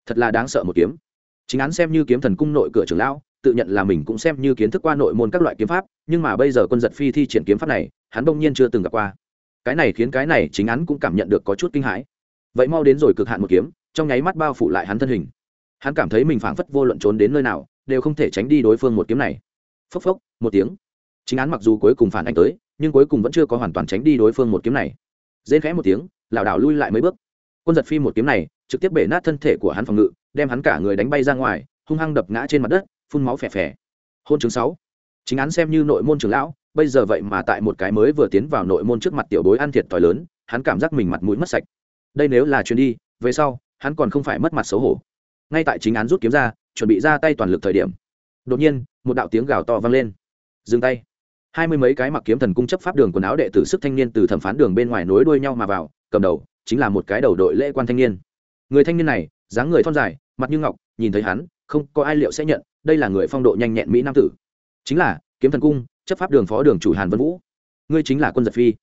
Thật là đáng sợ một kiếm. Chính án xem như kiếm thần cung nội cửa trưởng lão, tự nhận là mình cũng xem như kiến thức qua nội môn các loại kiếm pháp, nhưng mà bây giờ quân giật phi thi triển kiếm pháp này, hắn bỗng nhiên chưa từng gặp qua. Cái này khiến cái này chính án cũng cảm nhận được có chút kinh hãi. Vậy mau đến rồi cực hạn một kiếm, trong nháy mắt bao phủ lại hắn thân hình. Hắn cảm thấy mình phảng phất vô luận trốn đến nơi nào, đều không thể tránh đi đối phương một kiếm này. Phốc phốc, một tiếng. Chính án mặc dù cuối cùng phản anh tới nhưng cuối cùng vẫn chưa có hoàn toàn tránh đi đối phương một kiếm này. Dên khẽ một tiếng, lảo đảo lui lại mấy bước. Quân giật phi một kiếm này, trực tiếp bể nát thân thể của hắn phòng ngự, đem hắn cả người đánh bay ra ngoài, hung hăng đập ngã trên mặt đất, phun máu phè phè. Hôn chứng sáu. Chính án xem như nội môn trưởng lão, bây giờ vậy mà tại một cái mới vừa tiến vào nội môn trước mặt tiểu bối ăn thiệt thòi lớn, hắn cảm giác mình mặt mũi mất sạch. Đây nếu là chuyến đi, về sau, hắn còn không phải mất mặt xấu hổ. Ngay tại chính án rút kiếm ra, chuẩn bị ra tay toàn lực thời điểm, đột nhiên, một đạo tiếng gào to vang lên. Dừng tay hai mươi mấy cái mặc kiếm thần cung chấp pháp đường quần áo đệ tử sức thanh niên từ thẩm phán đường bên ngoài nối đuôi nhau mà vào, cầm đầu chính là một cái đầu đội lễ quan thanh niên. Người thanh niên này, dáng người thon dài, mặt như ngọc, nhìn thấy hắn, không có ai liệu sẽ nhận, đây là người phong độ nhanh nhẹn mỹ nam tử. Chính là, kiếm thần cung, chấp pháp đường phó đường chủ hàn vân vũ. Ngươi chính là quân giật phi.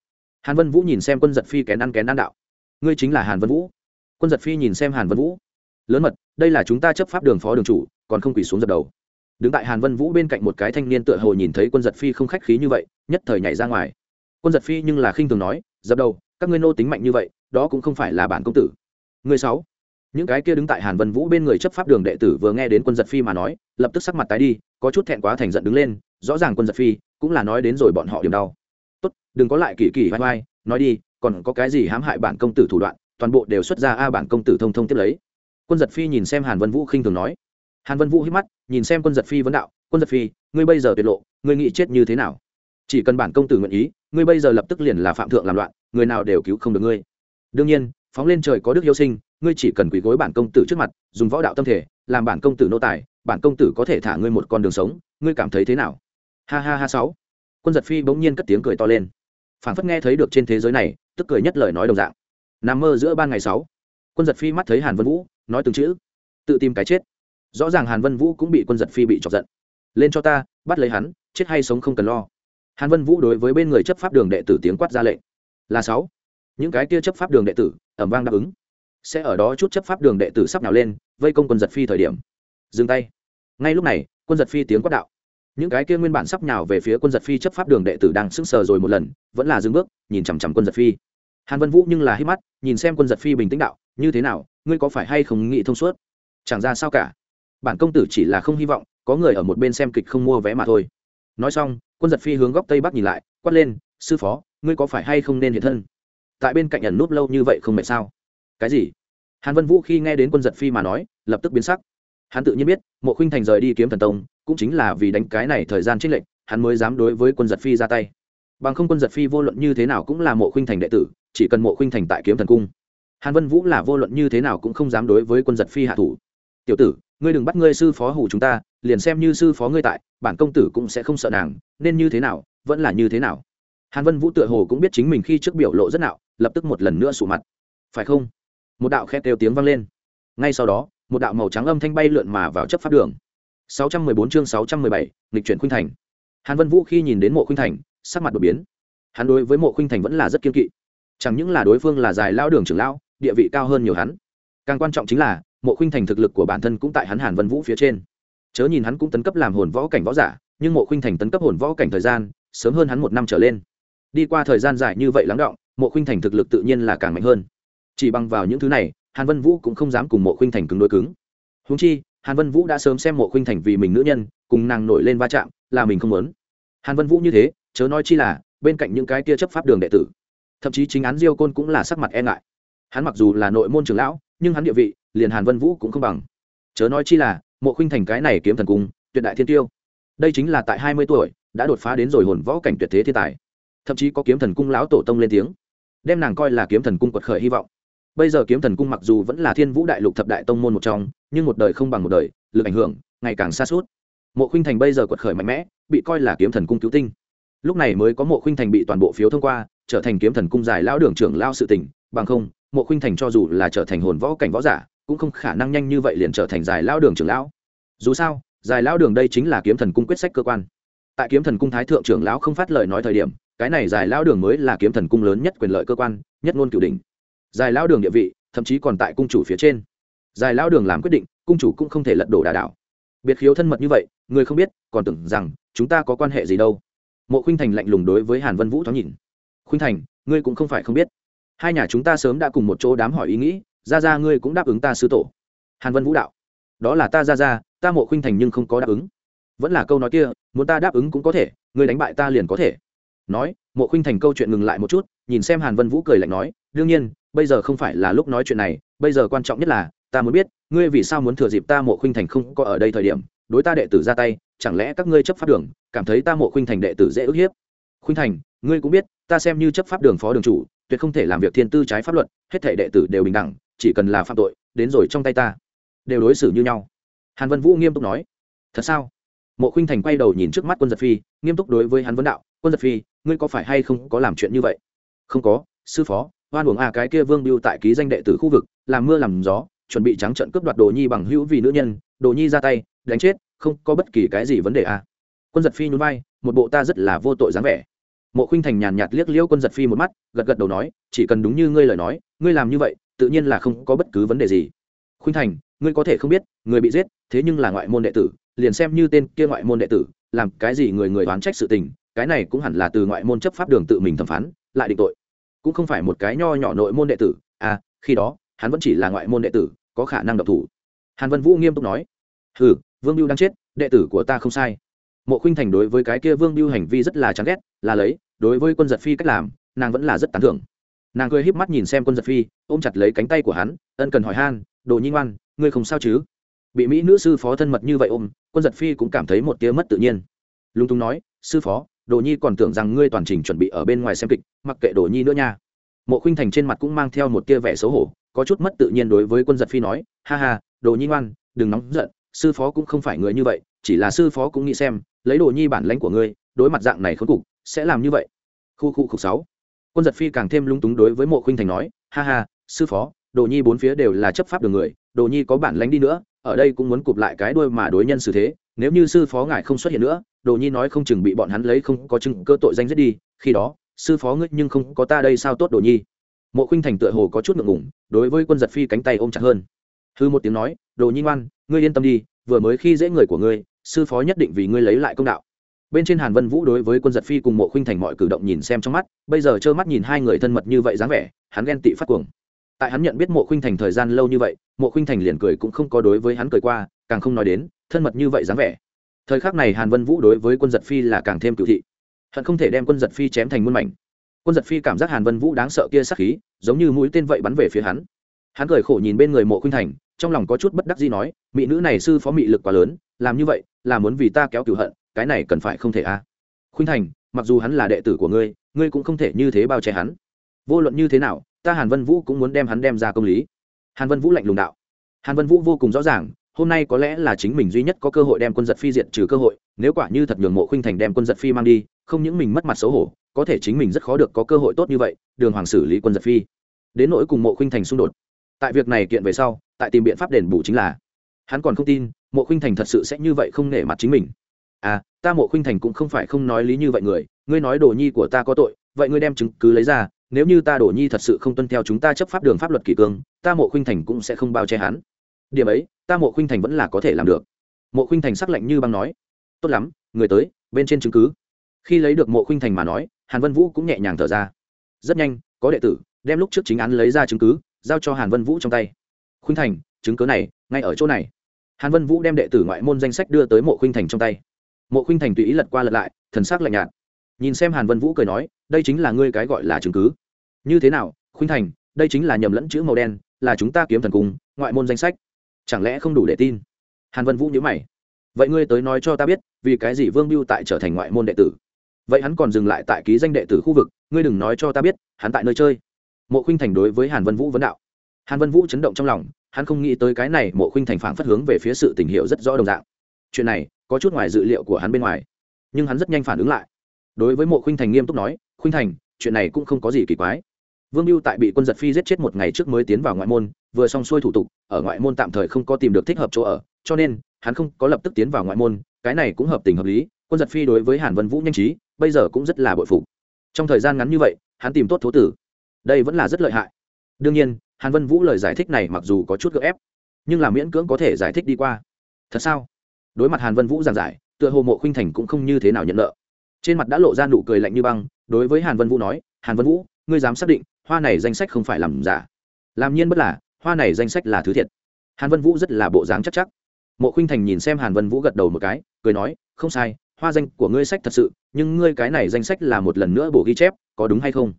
Hàn vân vũ nhìn xem quân giật phi kén ăn kén ăn đạo. Ngươi chính là hàn vân vũ. Quân giật phi nhìn xem hàn vân vũ. Lớn mật, đây là chúng ta chấp pháp đường phó đường chủ, còn không quỳ xuống dập đầu đứng tại hàn vân vũ bên cạnh một cái thanh niên tựa hồ nhìn thấy quân giật phi không khách khí như vậy, nhất thời nhảy ra ngoài. Quân giật phi nhưng là khinh thường nói, dập đầu, các ngươi nô tính mạnh như vậy, đó cũng không phải là bản công tử. Người sáu. Những cái kia đứng tại hàn vân vũ bên người chấp pháp đường đệ tử vừa nghe đến quân giật phi mà nói, lập tức sắc mặt tái đi, có chút thẹn quá thành giận đứng lên, rõ ràng quân giật phi cũng là nói đến rồi bọn họ điểm đau. Tốt, đừng có lại kỳ kỳ vai vai, nói đi, còn có cái gì hãm hại bản công tử thủ đoạn, toàn bộ đều xuất ra a bản công tử thông thông tiếp lấy. Quân giật phi nhìn xem hàn vân vũ khinh thường nói. Hàn vân vũ hít mắt nhìn xem quân giật phi vấn đạo, quân giật phi, ngươi bây giờ tuyệt lộ, ngươi nghĩ chết như thế nào? Chỉ cần bản công tử nguyện ý, ngươi bây giờ lập tức liền là phạm thượng làm loạn, người nào đều cứu không được ngươi. Đương nhiên, phóng lên trời có đức yêu sinh, ngươi chỉ cần quỳ gối bản công tử trước mặt, dùng võ đạo tâm thể, làm bản công tử nô tài, bản công tử có thể thả ngươi một con đường sống, ngươi cảm thấy thế nào? Ha ha ha sáu. Quân giật phi bỗng nhiên cất tiếng cười to lên. Phảng phất nghe thấy được trên thế giới này, tức cười nhất lời nói đồng dạng. Nằm mơ giữa ban ngày sáu. Quân giật phi mắt thấy hàn vân vũ, nói từng chữ. Tự tìm cái chết rõ ràng hàn vân vũ cũng bị quân giật phi bị chọc giận. Lên cho ta, bắt lấy hắn, chết hay sống không cần lo. Hàn vân vũ đối với bên người chấp pháp đường đệ tử tiếng quát ra lệnh. Là sáu. Những cái kia chấp pháp đường đệ tử, ẩm vang đáp ứng. Sẽ ở đó chút chấp pháp đường đệ tử sắp nào lên, vây công quân giật phi thời điểm. Dừng tay. Ngay lúc này, quân giật phi tiếng quát đạo. Những cái kia nguyên bản sắp nhào về phía quân giật phi chấp pháp đường đệ tử đang sững sờ rồi một lần, vẫn là dừng bước, nhìn chằm chằm quân giật phi. Hàn vân vũ nhưng là hít mắt, nhìn xem quân giật phi bình tĩnh đạo, như thế nào, ngươi có phải hay không nghĩ thông suốt? Chẳng ra sao cả bản công tử chỉ là không hy vọng, có người ở một bên xem kịch không mua vé mà thôi. Nói xong, quân giật phi hướng góc tây bắc nhìn lại, quát lên, sư phó, ngươi có phải hay không nên hiện thân? Tại bên cạnh ẩn núp lâu như vậy không mệt sao? Cái gì? Hàn vân vũ khi nghe đến quân giật phi mà nói, lập tức biến sắc. Hắn tự nhiên biết, mộ khinh thành rời đi kiếm thần tông, cũng chính là vì đánh cái này thời gian trích lệnh hắn mới dám đối với quân giật phi ra tay. Bằng không quân giật phi vô luận như thế nào cũng là mộ khinh thành đệ tử, chỉ cần mộ khinh thành tại kiếm thần cung, hàn vân vũ là vô luận như thế nào cũng không dám đối với quân giật phi hạ thủ. Tiểu tử ngươi đừng bắt ngươi sư phó hủ chúng ta liền xem như sư phó ngươi tại bản công tử cũng sẽ không sợ nàng nên như thế nào vẫn là như thế nào. Hàn vân vũ tựa hồ cũng biết chính mình khi trước biểu lộ rất nạo lập tức một lần nữa sụ mặt. Phải không? Một đạo khe kêu tiếng vang lên. Ngay sau đó một đạo màu trắng âm thanh bay lượn mà vào chấp pháp đường. 614 chương 617, nghịch chuyển khuynh thành. Hàn vân vũ khi nhìn đến mộ khuynh thành sắc mặt đột biến. Hắn đối với mộ khuynh thành vẫn là rất kiên kỵ. Chẳng những là đối phương là dài lao đường trưởng lão địa vị cao hơn nhiều hắn. Càng quan trọng chính là mộ khuynh thành thực lực của bản thân cũng tại hắn hàn vân vũ phía trên. Chớ nhìn hắn cũng tấn cấp làm hồn võ cảnh võ giả, nhưng mộ khuynh thành tấn cấp hồn võ cảnh thời gian, sớm hơn hắn một năm trở lên. Đi qua thời gian dài như vậy lắng động, mộ khuynh thành thực lực tự nhiên là càng mạnh hơn. Chỉ bằng vào những thứ này, hàn vân vũ cũng không dám cùng mộ khuynh thành cứng đối cứng. Húng chi, hàn vân vũ đã sớm xem mộ khuynh thành vì mình nữ nhân, cùng nàng nổi lên va chạm, là mình không muốn. Hàn vân vũ như thế, chớ nói chi là, bên cạnh những cái tia chấp pháp đường đệ tử. Thậm chí chính án diêu côn cũng là sắc mặt e ngại hắn mặc dù là nội môn trưởng lão, nhưng hắn địa vị, liền hàn vân vũ cũng không bằng. Chớ nói chi là, mộ Khinh thành cái này kiếm thần cung, tuyệt đại thiên tiêu. Đây chính là tại hai mươi tuổi, đã đột phá đến rồi hồn võ cảnh tuyệt thế thiên tài. Thậm chí có kiếm thần cung lão tổ tông lên tiếng. Đem nàng coi là kiếm thần cung quật khởi hy vọng. Bây giờ kiếm thần cung mặc dù vẫn là thiên vũ đại lục thập đại tông môn một trong, nhưng một đời không bằng một đời, lực ảnh hưởng ngày càng xa suốt. Mộ Khinh thành bây giờ quật khởi mạnh mẽ, bị coi là kiếm thần cung cứu tinh. Lúc này mới có mộ Khinh thành bị toàn bộ phiếu thông qua, trở thành kiếm thần cung giải lão đường trưởng lao sự tỉnh, bằng không mộ khuynh thành cho dù là trở thành hồn võ cảnh võ giả, cũng không khả năng nhanh như vậy liền trở thành giải lão đường trưởng lão. Dù sao giải lão đường đây chính là kiếm thần cung quyết sách cơ quan. Tại kiếm thần cung thái thượng trưởng lão không phát lời nói thời điểm, cái này giải lão đường mới là kiếm thần cung lớn nhất quyền lợi cơ quan, nhất ngôn cửu đỉnh. Giải lão đường địa vị, thậm chí còn tại cung chủ phía trên. Giải lão đường làm quyết định, cung chủ cũng không thể lật đổ đà đảo biệt khiếu thân mật như vậy, người không biết, còn tưởng rằng chúng ta có quan hệ gì đâu. Mộ khuynh thành lạnh lùng đối với hàn vân vũ thoáng nhìn. Khuynh thành, ngươi cũng không phải không biết hai nhà chúng ta sớm đã cùng một chỗ đám hỏi ý nghĩ ra ra ngươi cũng đáp ứng ta sư tổ. Hàn vân vũ đạo. Đó là ta ra ra ta mộ khuynh thành nhưng không có đáp ứng. Vẫn là câu nói kia, muốn ta đáp ứng cũng có thể, ngươi đánh bại ta liền có thể. Nói, mộ khuynh thành câu chuyện ngừng lại một chút, nhìn xem hàn vân vũ cười lạnh nói, đương nhiên, bây giờ không phải là lúc nói chuyện này, bây giờ quan trọng nhất là, ta muốn biết, ngươi vì sao muốn thừa dịp ta mộ khuynh thành không có ở đây thời điểm, đối ta đệ tử ra tay, chẳng lẽ các ngươi chấp pháp đường, cảm thấy ta mộ khuynh thành đệ tử dễ ức hiếp? Khuynh thành, ngươi cũng biết, ta xem như chấp pháp đường phó đường chủ tuyệt không thể làm việc thiên tư trái pháp luật, hết thể đệ tử đều bình đẳng, chỉ cần là phạm tội, đến rồi trong tay ta, đều đối xử như nhau. Hàn vân vũ nghiêm túc nói. Thật sao? Mộ khinh thành quay đầu nhìn trước mắt quân giật phi, nghiêm túc đối với hắn vấn đạo, quân giật phi, ngươi có phải hay không có làm chuyện như vậy? Không có, sư phó hoan uổng a cái kia vương biêu tại ký danh đệ tử khu vực, làm mưa làm gió, chuẩn bị trắng trận cướp đoạt đồ nhi bằng hữu vì nữ nhân, đồ nhi ra tay, đánh chết, không có bất kỳ cái gì vấn đề a. Quân giật phi nhún vai, một bộ ta rất là vô tội dáng vẻ mộ khuynh thành nhàn nhạt liếc liễu quân giật phi một mắt, gật gật đầu nói, chỉ cần đúng như ngươi lời nói, ngươi làm như vậy, tự nhiên là không có bất cứ vấn đề gì. Khuynh thành, ngươi có thể không biết, người bị giết, thế nhưng là ngoại môn đệ tử, liền xem như tên kia ngoại môn đệ tử, làm cái gì người người đoán trách sự tình, cái này cũng hẳn là từ ngoại môn chấp pháp đường tự mình thẩm phán, lại định tội. Cũng không phải một cái nho nhỏ nội môn đệ tử à khi đó, hắn vẫn chỉ là ngoại môn đệ tử, có khả năng độc thủ. Hàn vân vũ nghiêm túc nói, hừ, vương mưu đang chết, đệ tử của ta không sai mộ khuynh thành đối với cái kia vương biêu hành vi rất là chán ghét, là lấy, đối với quân giật phi cách làm, nàng vẫn là rất tán thưởng. Nàng cười híp mắt nhìn xem quân giật phi, ôm chặt lấy cánh tay của hắn, ân cần hỏi han, đồ nhi ngoan, ngươi không sao chứ? Bị mỹ nữ sư phó thân mật như vậy ôm, quân giật phi cũng cảm thấy một tia mất tự nhiên. Lúng túng nói, sư phó, đồ nhi còn tưởng rằng ngươi toàn trình chuẩn bị ở bên ngoài xem kịch, mặc kệ đồ nhi nữa nha. Mộ khuynh thành trên mặt cũng mang theo một tia vẻ xấu hổ, có chút mất tự nhiên đối với quân giật phi nói, ha ha, đồ nhi ngoan, đừng nóng giận, sư phó cũng không phải người như vậy, chỉ là sư phó cũng nghĩ xem lấy đồ nhi bản lãnh của ngươi, đối mặt dạng này khốn cục, sẽ làm như vậy. Khu khu khu sáu. Quân giật phi càng thêm lung túng đối với mộ khuynh thành nói, ha ha, sư phó, đồ nhi bốn phía đều là chấp pháp đường người, đồ nhi có bản lãnh đi nữa, ở đây cũng muốn cụp lại cái đuôi mà đối nhân xử thế, nếu như sư phó ngài không xuất hiện nữa, đồ nhi nói không chừng bị bọn hắn lấy không có chứng cơ tội danh giết đi, khi đó, sư phó ngươi nhưng không có ta đây sao tốt đồ nhi. Mộ khuynh thành tựa hồ có chút ngượng ngủng đối với quân giật phi cánh tay ôm chặt hơn. Hư một tiếng nói, đồ nhi ngoan, ngươi yên tâm đi, vừa mới khi dễ người của ngươi sư phó nhất định vì ngươi lấy lại công đạo. Bên trên hàn vân vũ đối với quân giật phi cùng mộ khinh thành mọi cử động nhìn xem trong mắt, bây giờ trơ mắt nhìn hai người thân mật như vậy dáng vẻ, hắn ghen tị phát cuồng. Tại hắn nhận biết mộ khinh thành thời gian lâu như vậy, mộ khinh thành liền cười cũng không có đối với hắn cười qua, càng không nói đến, thân mật như vậy dáng vẻ. Thời khắc này hàn vân vũ đối với quân giật phi là càng thêm cựu thị. Hận không thể đem quân giật phi chém thành muôn mảnh. Quân giật phi cảm giác hàn vân vũ đáng sợ kia sắc khí, giống như mũi tên vậy bắn về phía hắn. Hắn cười khổ nhìn bên người mộ khinh thành trong lòng có chút bất đắc gì nói, mỹ nữ này sư phó mị lực quá lớn, làm như vậy là muốn vì ta kéo cửu hận, cái này cần phải không thể a? À. khuynh thành, mặc dù hắn là đệ tử của ngươi ngươi cũng không thể như thế bao che hắn. Vô luận như thế nào, ta hàn vân vũ cũng muốn đem hắn đem ra công lý. Hàn vân vũ lạnh lùng đạo. Hàn vân vũ vô cùng rõ ràng, hôm nay có lẽ là chính mình duy nhất có cơ hội đem quân giật phi diện trừ cơ hội, nếu quả như thật nhường mộ khuynh thành đem quân giật phi mang đi, không những mình mất mặt xấu hổ, có thể chính mình rất khó được có cơ hội tốt như vậy, đường hoàng xử lý quân giật phi. Đến nỗi cùng mộ khuynh thành xung đột tại việc này kiện về sau, tại tìm biện pháp đền bù chính là, hắn còn không tin, mộ khuynh thành thật sự sẽ như vậy không nể mặt chính mình. À ta mộ khuynh thành cũng không phải không nói lý như vậy người, ngươi nói đồ nhi của ta có tội, vậy ngươi đem chứng cứ lấy ra, nếu như ta đồ nhi thật sự không tuân theo chúng ta chấp pháp đường pháp luật kỷ cương, ta mộ khuynh thành cũng sẽ không bao che hắn. Điểm ấy, ta mộ khuynh thành vẫn là có thể làm được. Mộ khuynh thành sắc lạnh như băng nói, tốt lắm, người tới, bên trên chứng cứ. Khi lấy được mộ khuynh thành mà nói, hàn vân vũ cũng nhẹ nhàng thở ra. Rất nhanh, có đệ tử, đem lúc trước chính án lấy ra chứng cứ giao cho hàn vân vũ trong tay. Khuynh thành, chứng cứ này, ngay ở chỗ này. Hàn vân vũ đem đệ tử ngoại môn danh sách đưa tới mộ khuynh thành trong tay. Mộ khuynh thành tùy ý lật qua lật lại, thần s ắ c lạnh nhạt. Nhìn xem hàn vân vũ cười nói, đây chính là ngươi cái gọi là chứng cứ. Như thế nào, khuynh thành, đây chính là nhầm lẫn chữ màu đen, là chúng ta kiếm thần cung ngoại môn danh sách. Chẳng lẽ không đủ để tin? Hàn vân vũ nhớ mày. Vậy ngươi tới nói cho ta biết, vì cái gì vương biêu tại trở thành ngoại môn đệ tử? Vậy hắn còn dừng lại tại ký danh đệ tử khu vực, ngươi đừng nói cho ta biết, hắn tại nơi chơi mộ khuynh thành đối với hàn vân vũ vấn đạo. Hàn vân vũ chấn động trong lòng, hắn không nghĩ tới cái này mộ khuynh thành phản phất hướng về phía sự tình hiệu rất rõ đồng dạng. Chuyện này, có chút ngoài dự liệu của hắn bên ngoài. Nhưng hắn rất nhanh phản ứng lại. Đối với mộ khuynh thành nghiêm túc nói, khuynh thành, chuyện này cũng không có gì kỳ quái. Vương mưu tại bị quân giật phi giết chết một ngày trước mới tiến vào ngoại môn, vừa xong xuôi thủ tục, ở ngoại môn tạm thời không có tìm được thích hợp chỗ ở, cho nên, hắn không có lập tức tiến vào ngoại môn, cái này cũng hợp tình hợp lý, quân giật phi đối với hàn vân vũ nhanh trí, bây giờ cũng rất là bội phục. Trong thời gian ngắn như vậy, hắn tìm tốt thố tử đây vẫn là rất lợi hại. Đương nhiên, hàn vân vũ lời giải thích này mặc dù có chút gợ ép, nhưng là miễn cưỡng có thể giải thích đi qua. Thật sao? Đối mặt hàn vân vũ giảng giải, tựa hồ mộ khinh thành cũng không như thế nào nhận nợ. Trên mặt đã lộ ra nụ cười lạnh như băng, đối với hàn vân vũ nói, hàn vân vũ, ngươi dám xác định, hoa này danh sách không phải làm giả. Làm nhiên bất là, hoa này danh sách là thứ thiệt. Hàn vân vũ rất là bộ dáng chắc chắc. Mộ khinh thành nhìn xem hàn vân vũ gật đầu một cái, cười nói, không sai, hoa danh của ngươi sách thật sự, nhưng ngươi cái này danh sách là một lần nữa bổ ghi chép, có đúng hay không?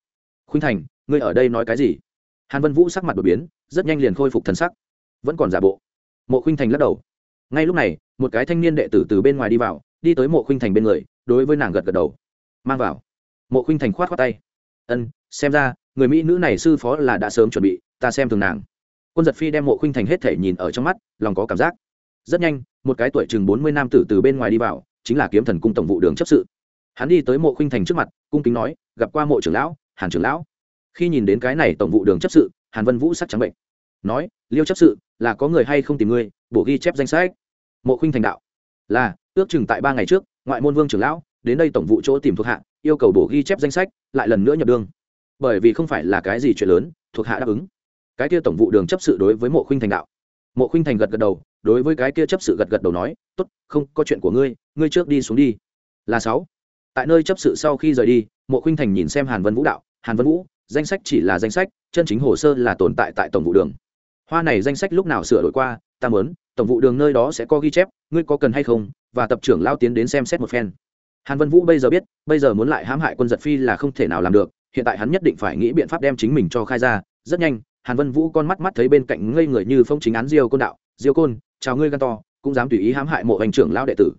Khuynh thành, ngươi ở đây nói cái gì? Hàn vân vũ sắc mặt đột biến, rất nhanh liền khôi phục thần sắc. Vẫn còn giả bộ. Mộ khuynh thành lắc đầu. Ngay lúc này, một cái thanh niên đệ tử từ bên ngoài đi vào, đi tới mộ khuynh thành bên người, đối với nàng gật gật đầu. Mang vào. Mộ khuynh thành khoát khoát tay. Ân, xem ra, người mỹ nữ này sư phó là đã sớm chuẩn bị, ta xem thường nàng. Quân giật phi đem mộ khuynh thành hết thể nhìn ở trong mắt, lòng có cảm giác. Rất nhanh, một cái tuổi chừng bốn mươi nam tử từ bên ngoài đi vào, chính là kiếm thần cung tổng vụ đường chấp sự. Hắn đi tới mộ khuynh thành trước mặt, cung kính nói, gặp qua mộ trưởng lão hàn trưởng lão. Khi nhìn đến cái này tổng vụ đường chấp sự, hàn vân vũ sắc trắng bệnh. Nói, liêu chấp sự, là có người hay không tìm ngươi, bổ ghi chép danh sách. Mộ khinh thành đạo, là, ước chừng tại ba ngày trước, ngoại môn vương trưởng lão, đến đây tổng vụ chỗ tìm thuộc hạ, yêu cầu bổ ghi chép danh sách, lại lần nữa nhập đương bởi vì không phải là cái gì chuyện lớn, thuộc hạ đáp ứng. Cái kia tổng vụ đường chấp sự đối với mộ khinh thành đạo. Mộ khinh thành gật gật đầu, đối với cái kia chấp sự gật gật đầu nói, tốt, không, có chuyện của ngươi ngươi trước đi xuống đi. Là sáu tại nơi chấp sự sau khi rời đi mộ khinh thành nhìn xem hàn vân vũ đạo hàn vân vũ danh sách chỉ là danh sách chân chính hồ sơ là tồn tại tại tổng vụ đường. Hoa này danh sách lúc nào sửa đổi qua ta muốn tổng vụ đường nơi đó sẽ có ghi chép ngươi có cần hay không và tập trưởng lao tiến đến xem xét một phen. Hàn vân vũ bây giờ biết bây giờ muốn lại hãm hại quân giật phi là không thể nào làm được hiện tại hắn nhất định phải nghĩ biện pháp đem chính mình cho khai ra. Rất nhanh hàn vân vũ con mắt mắt thấy bên cạnh ngây người như phong chính án diêu côn đạo diêu côn chào ngươi gan to cũng dám tùy ý hãm hại mộ hành trưởng lao đệ tử.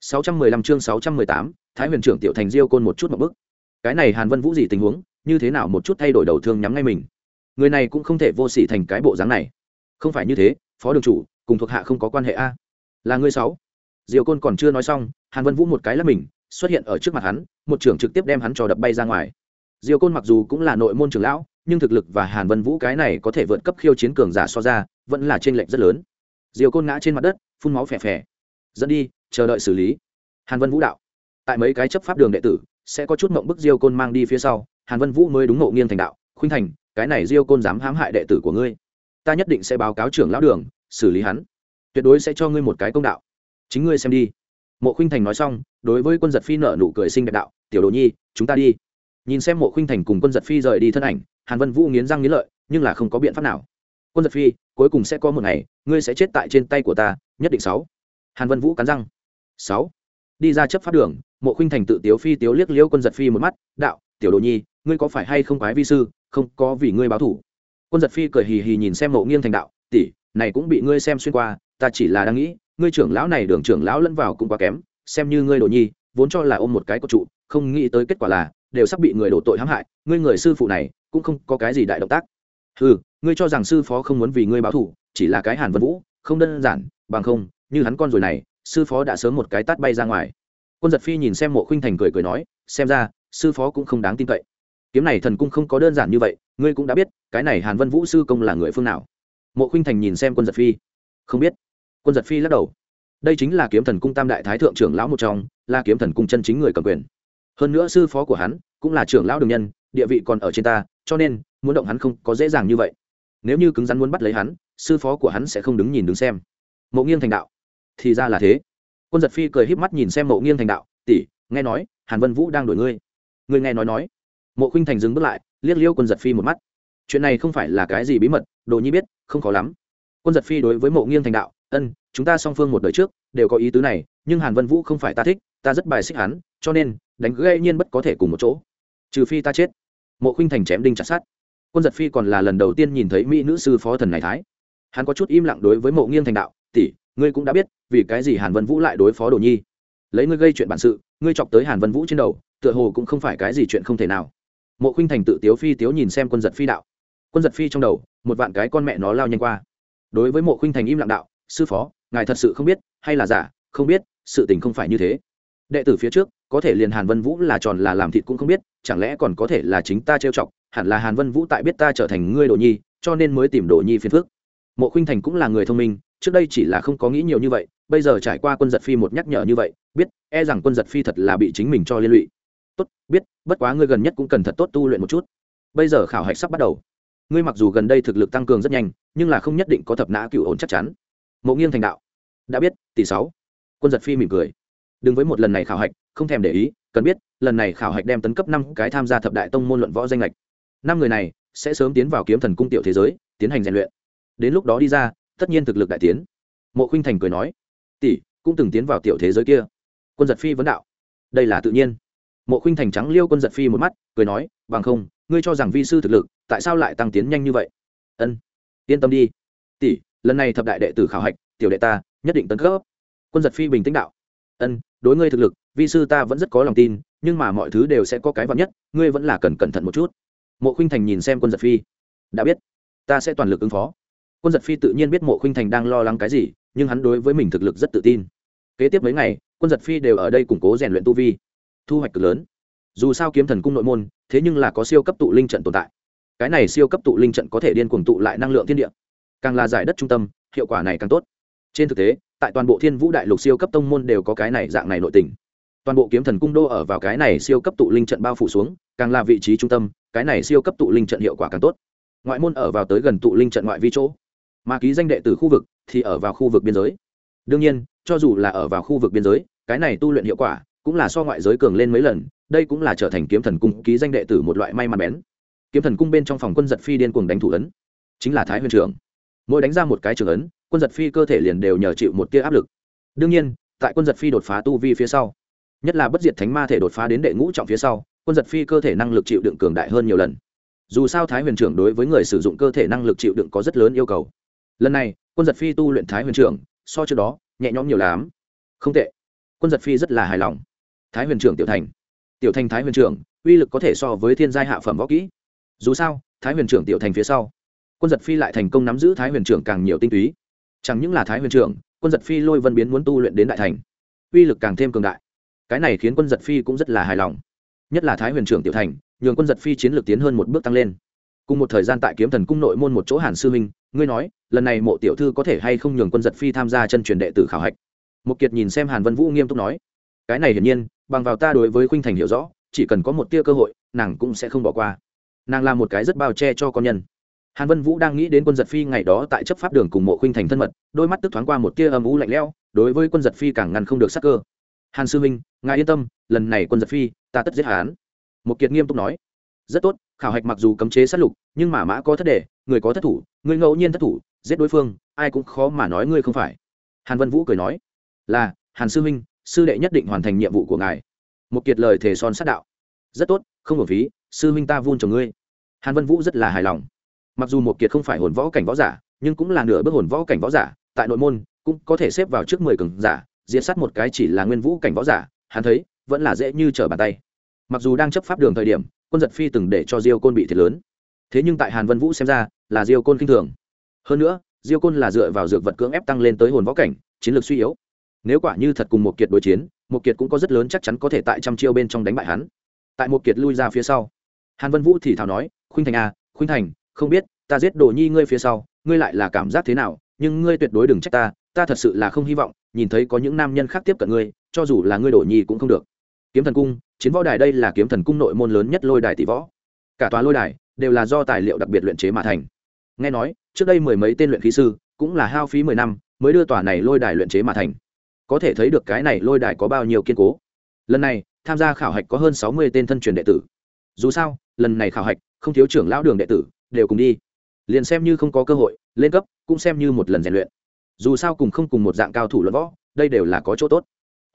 615 chương 618, thái huyền trưởng tiểu thành diêu côn một chút một bức cái này hàn vân vũ gì tình huống, như thế nào một chút thay đổi đầu thương nhắm ngay mình? Người này cũng không thể vô sỉ thành cái bộ dáng này. Không phải như thế, phó đường chủ, cùng thuộc hạ không có quan hệ a. Là ngươi sáu. Diều côn còn chưa nói xong, hàn vân vũ một cái là mình, xuất hiện ở trước mặt hắn, một trưởng trực tiếp đem hắn cho đập bay ra ngoài. Diều côn mặc dù cũng là nội môn trưởng lão, nhưng thực lực và hàn vân vũ cái này có thể vượt cấp khiêu chiến cường giả so ra, vẫn là t r ê n lệch rất lớn. Diều côn ngã trên mặt đất, phun máu phè phè. Dẫn đi, chờ đợi xử lý. Hàn vân vũ đạo tại mấy cái chấp pháp đường đệ tử, sẽ có chút mộng bức diêu côn mang đi phía sau, hàn vân vũ mới đúng ngộ nghiêng thành đạo, khuynh thành, cái này diêu côn dám hãm hại đệ tử của ngươi. Ta nhất định sẽ báo cáo trưởng lão đường, xử lý hắn. Tuyệt đối sẽ cho ngươi một cái công đạo. Chính ngươi xem đi. Mộ khuynh thành nói xong, đối với quân giật phi nợ nụ cười sinh đẹp đạo, tiểu đồ nhi, chúng ta đi. Nhìn xem mộ khuynh thành cùng quân giật phi rời đi thân ảnh, hàn vân vũ nghiến răng nghiến lợi, nhưng là không có biện pháp nào. Quân giật phi, cuối cùng sẽ có một ngày, ngươi sẽ chết tại trên tay của ta, nhất định sáu. Hàn vân vũ cắn răng. Sáu đi ra chấp pháp đường, mộ khuynh thành tự tiếu phi tiếu liếc liễu quân giật phi một mắt, đạo, tiểu đồ nhi, ngươi có phải hay không quái vi sư, không có vì ngươi báo thủ? Quân giật phi cười hì hì nhìn xem mộ nghiêng thành đạo, tỷ, này cũng bị ngươi xem xuyên qua, ta chỉ là đang nghĩ, ngươi trưởng lão này đường trưởng lão lẫn vào cũng quá kém, xem như ngươi đồ nhi, vốn cho là ôm một cái cột trụ, không nghĩ tới kết quả là, đều sắp bị người đổ tội hãm hại, ngươi người sư phụ này, cũng không có cái gì đại động tác. Ừ ngươi cho rằng sư phó không muốn vì ngươi báo thủ, chỉ là cái hàn vân vũ, không đơn giản, bằng không, như hắn con rồi này sư phó đã sớm một cái tát bay ra ngoài. Quân giật phi nhìn xem mộ khuynh thành cười cười nói, xem ra, sư phó cũng không đáng tin cậy. Kiếm này thần cung không có đơn giản như vậy, ngươi cũng đã biết, cái này hàn vân vũ sư công là người phương nào. Mộ khuynh thành nhìn xem quân giật phi. Không biết. Quân giật phi lắc đầu. Đây chính là kiếm thần cung tam đại thái thượng trưởng lão một trong, là kiếm thần cung chân chính người cầm quyền. Hơn nữa sư phó của hắn, cũng là trưởng lão đường nhân, địa vị còn ở trên ta, cho nên, muốn động hắn không có dễ dàng như vậy. Nếu như cứng rắn muốn bắt lấy hắn, sư phó của hắn sẽ không đứng nhìn đứng xem. Mộ nghiêng thành đạo thì ra là thế. Quân giật phi cười híp mắt nhìn xem mộ nghiêng thành đạo, tỷ, nghe nói, hàn vân vũ đang đổi ngươi. Ngươi nghe nói nói. Mộ khinh thành dừng bước lại, liếc liêu quân giật phi một mắt. Chuyện này không phải là cái gì bí mật, đồ nhi biết, không khó lắm. Quân giật phi đối với mộ nghiêng thành đạo, ân, chúng ta song phương một đời trước, đều có ý tứ này, nhưng hàn vân vũ không phải ta thích, ta rất bài xích hắn, cho nên, đánh gây nhiên bất có thể cùng một chỗ. Trừ phi ta chết. Mộ khinh thành chém đinh chặt sát quân giật phi còn là lần đầu tiên nhìn thấy mỹ nữ sư phó thần này thái. Hắn có chút im lặng đối với mộ nghiêng thành đạo, tỷ ngươi cũng đã biết, vì cái gì hàn vân vũ lại đối phó đồ nhi? Lấy ngươi gây chuyện bản sự, ngươi chọc tới hàn vân vũ trên đầu, tựa hồ cũng không phải cái gì chuyện không thể nào. Mộ khinh thành tự tiếu phi tiếu nhìn xem quân giật phi đạo. Quân giật phi trong đầu, một vạn cái con mẹ nó lao nhanh qua. Đối với mộ khinh thành im lặng đạo, sư phó, ngài thật sự không biết, hay là giả, không biết, sự tình không phải như thế. Đệ tử phía trước, có thể liền hàn vân vũ là tròn là làm thịt cũng không biết, chẳng lẽ còn có thể là chính ta trêu chọc, hẳn là hàn vân vũ tại biết ta trở thành ngươi đồ nhi, cho nên mới tìm đồ nhi phiền phước mộ khinh thành cũng là người thông minh trước đây chỉ là không có nghĩ nhiều như vậy, bây giờ trải qua quân giật phi một nhắc nhở như vậy, biết e rằng quân giật phi thật là bị chính mình cho liên lụy. Tốt, biết, bất quá ngươi gần nhất cũng cần thật tốt tu luyện một chút. Bây giờ khảo hạch sắp bắt đầu. Ngươi mặc dù gần đây thực lực tăng cường rất nhanh, nhưng là không nhất định có thập nã cựu ổn chắc chắn. Mộ nghiêng thành đạo, đã biết, tỷ sáu. Quân giật phi mỉm cười. Đừng với một lần này khảo hạch, không thèm để ý, cần biết, lần này khảo hạch đem tấn cấp năm cái tham gia thập đại tông môn luận võ danh lệch. Năm người này sẽ sớm tiến vào kiếm thần cung tiểu thế giới, tiến hành rèn luyện. Đến lúc đó đi ra tất nhiên thực lực đại tiến. Mộ khinh thành cười nói, tỷ, cũng từng tiến vào tiểu thế giới kia. Quân giật phi vấn đạo, đây là tự nhiên. Mộ khinh thành trắng liêu quân giật phi một mắt, cười nói, bằng không, ngươi cho rằng vi sư thực lực, tại sao lại tăng tiến nhanh như vậy? Ân, yên tâm đi. Tỷ, lần này thập đại đệ tử khảo hạch, tiểu đệ ta nhất định tấn cấp. Quân giật phi bình tĩnh đạo, ân, đối ngươi thực lực, vi sư ta vẫn rất có lòng tin, nhưng mà mọi thứ đều sẽ có cái vắn nhất, ngươi vẫn là cần cẩn thận một chút. Mộ khinh thành nhìn xem quân giật phi, đã biết, ta sẽ toàn lực ứng phó quân giật phi tự nhiên biết mộ khinh thành đang lo lắng cái gì, nhưng hắn đối với mình thực lực rất tự tin. Kế tiếp mấy ngày, quân giật phi đều ở đây củng cố rèn luyện tu vi. Thu hoạch cực lớn. Dù sao kiếm thần cung nội môn, thế nhưng là có siêu cấp tụ linh trận tồn tại. Cái này siêu cấp tụ linh trận có thể điên cuồng tụ lại năng lượng thiên địa. Càng là giải đất trung tâm, hiệu quả này càng tốt. Trên thực tế, tại toàn bộ thiên vũ đại lục siêu cấp tông môn đều có cái này dạng này nội tình. Toàn bộ kiếm thần cung đô ở vào cái này siêu cấp tụ linh trận bao phủ xuống, càng là vị trí trung tâm, cái này siêu cấp tụ linh trận hiệu quả càng tốt. Ngoại môn ở vào tới gần tụ linh trận ngoại vi chỗ mà ký danh đệ tử khu vực thì ở vào khu vực biên giới. Đương nhiên, cho dù là ở vào khu vực biên giới, cái này tu luyện hiệu quả cũng là so ngoại giới cường lên mấy lần, đây cũng là trở thành kiếm thần cung ký danh đệ tử một loại may mắn bén. Kiếm thần cung bên trong phòng quân giật phi điên cuồng đánh thủ ấn, chính là thái huyền trưởng mỗi đánh ra một cái trường ấn, quân giật phi cơ thể liền đều nhờ chịu một tia áp lực. Đương nhiên, tại quân giật phi đột phá tu vi phía sau, nhất là bất diệt thánh ma thể đột phá đến đệ ngũ trọng phía sau, quân giật phi cơ thể năng lực chịu đựng cường đại hơn nhiều lần. Dù sao thái huyền trưởng đối với người sử dụng cơ thể năng lực chịu đựng có rất lớn yêu cầu lần này, quân giật phi tu luyện thái huyền trưởng, so trước đó, nhẹ nhõm nhiều lắm. Không tệ. Quân giật phi rất là hài lòng. Thái huyền trưởng tiểu thành. Tiểu thành thái huyền trưởng, uy lực có thể so với thiên giai hạ phẩm võ kỹ. Dù sao, thái huyền trưởng tiểu thành phía sau, quân giật phi lại thành công nắm giữ thái huyền trưởng càng nhiều tinh túy. Chẳng những là thái huyền trưởng, quân giật phi lôi vân biến muốn tu luyện đến đại thành. Uy lực càng thêm cường đại. Cái này khiến quân giật phi cũng rất là hài lòng. Nhất là thái huyền trưởng tiểu thành, nhường quân giật phi chiến lược tiến hơn một bước tăng lên cùng một thời gian tại kiếm thần cung nội môn một chỗ hàn sư minh ngươi nói, lần này mộ tiểu thư có thể hay không nhường quân giật phi tham gia chân truyền đệ tử khảo hạch? Một kiệt nhìn xem hàn vân vũ nghiêm túc nói, cái này hiển nhiên, bằng vào ta đối với khuynh thành hiểu rõ, chỉ cần có một tia cơ hội, nàng cũng sẽ không bỏ qua. Nàng là một cái rất bao che cho con nhân. Hàn vân vũ đang nghĩ đến quân giật phi ngày đó tại chấp pháp đường cùng mộ khuynh thành thân mật, đôi mắt tức thoáng qua một tia âm u lạnh lẽo, đối với quân giật phi càng ngăn không được sắc cơ. Hàn sư minh ngài yên tâm, lần này quân giật phi, ta tất giết hán. Một kiệt nghiêm túc nói rất tốt, khảo hạch mặc dù cấm chế sát lục, nhưng mà mã có thất đề, người có thất thủ, người ngẫu nhiên thất thủ, giết đối phương, ai cũng khó mà nói ngươi không phải. Hàn vân vũ cười nói, là, hàn sư minh sư đệ nhất định hoàn thành nhiệm vụ của ngài. Một kiệt lời thề son sát đạo, rất tốt, không hưởng phí, sư minh ta vun trồng ngươi. Hàn vân vũ rất là hài lòng. Mặc dù một kiệt không phải hồn võ cảnh võ giả, nhưng cũng là nửa bước hồn võ cảnh võ giả, tại nội môn cũng có thể xếp vào trước mười cường giả diễn sát một cái chỉ là nguyên vũ cảnh võ giả, hắn thấy vẫn là dễ như trở bàn tay. Mặc dù đang chấp pháp đường thời điểm quân giật phi từng để cho diêu côn bị thiệt lớn. Thế nhưng tại hàn vân vũ xem ra, là diêu côn k i n h thường. Hơn nữa, diêu côn là dựa vào dược vật cưỡng ép tăng lên tới hồn võ cảnh, chiến lược suy yếu. Nếu quả như thật cùng một kiệt đối chiến một kiệt cũng có rất lớn chắc chắn có thể tại trăm chiêu bên trong đánh bại hắn. Tại một kiệt lui ra phía sau, hàn vân vũ thì thào nói, khuynh thành à khuynh thành, không biết, ta giết đồ nhi ngươi phía sau, ngươi lại là cảm giác thế nào? Nhưng ngươi tuyệt đối đừng trách ta ta thật sự là không hy vọng, nhìn thấy có những nam nhân khác tiếp cận ngươi, cho dù là ngươi đồ nhi cũng không được kiếm thần cung, chiến võ đài đây là kiếm thần cung nội môn lớn nhất lôi đài tỷ võ. Cả tòa lôi đài đều là do tài liệu đặc biệt luyện chế mà thành. Nghe nói, trước đây mười mấy tên luyện khí sư cũng là hao phí mười năm mới đưa tòa này lôi đài luyện chế mà thành. Có thể thấy được cái này lôi đài có bao nhiêu kiên cố. Lần này, tham gia khảo hạch có hơn sáu mươi tên thân truyền đệ tử. Dù sao, lần này khảo hạch, không thiếu trưởng lão đường đệ tử, đều cùng đi. Liền xem như không có cơ hội, lên cấp, cũng xem như một lần rèn luyện. Dù sao cùng không cùng một dạng cao thủ luận võ, đây đều là có chỗ tốt.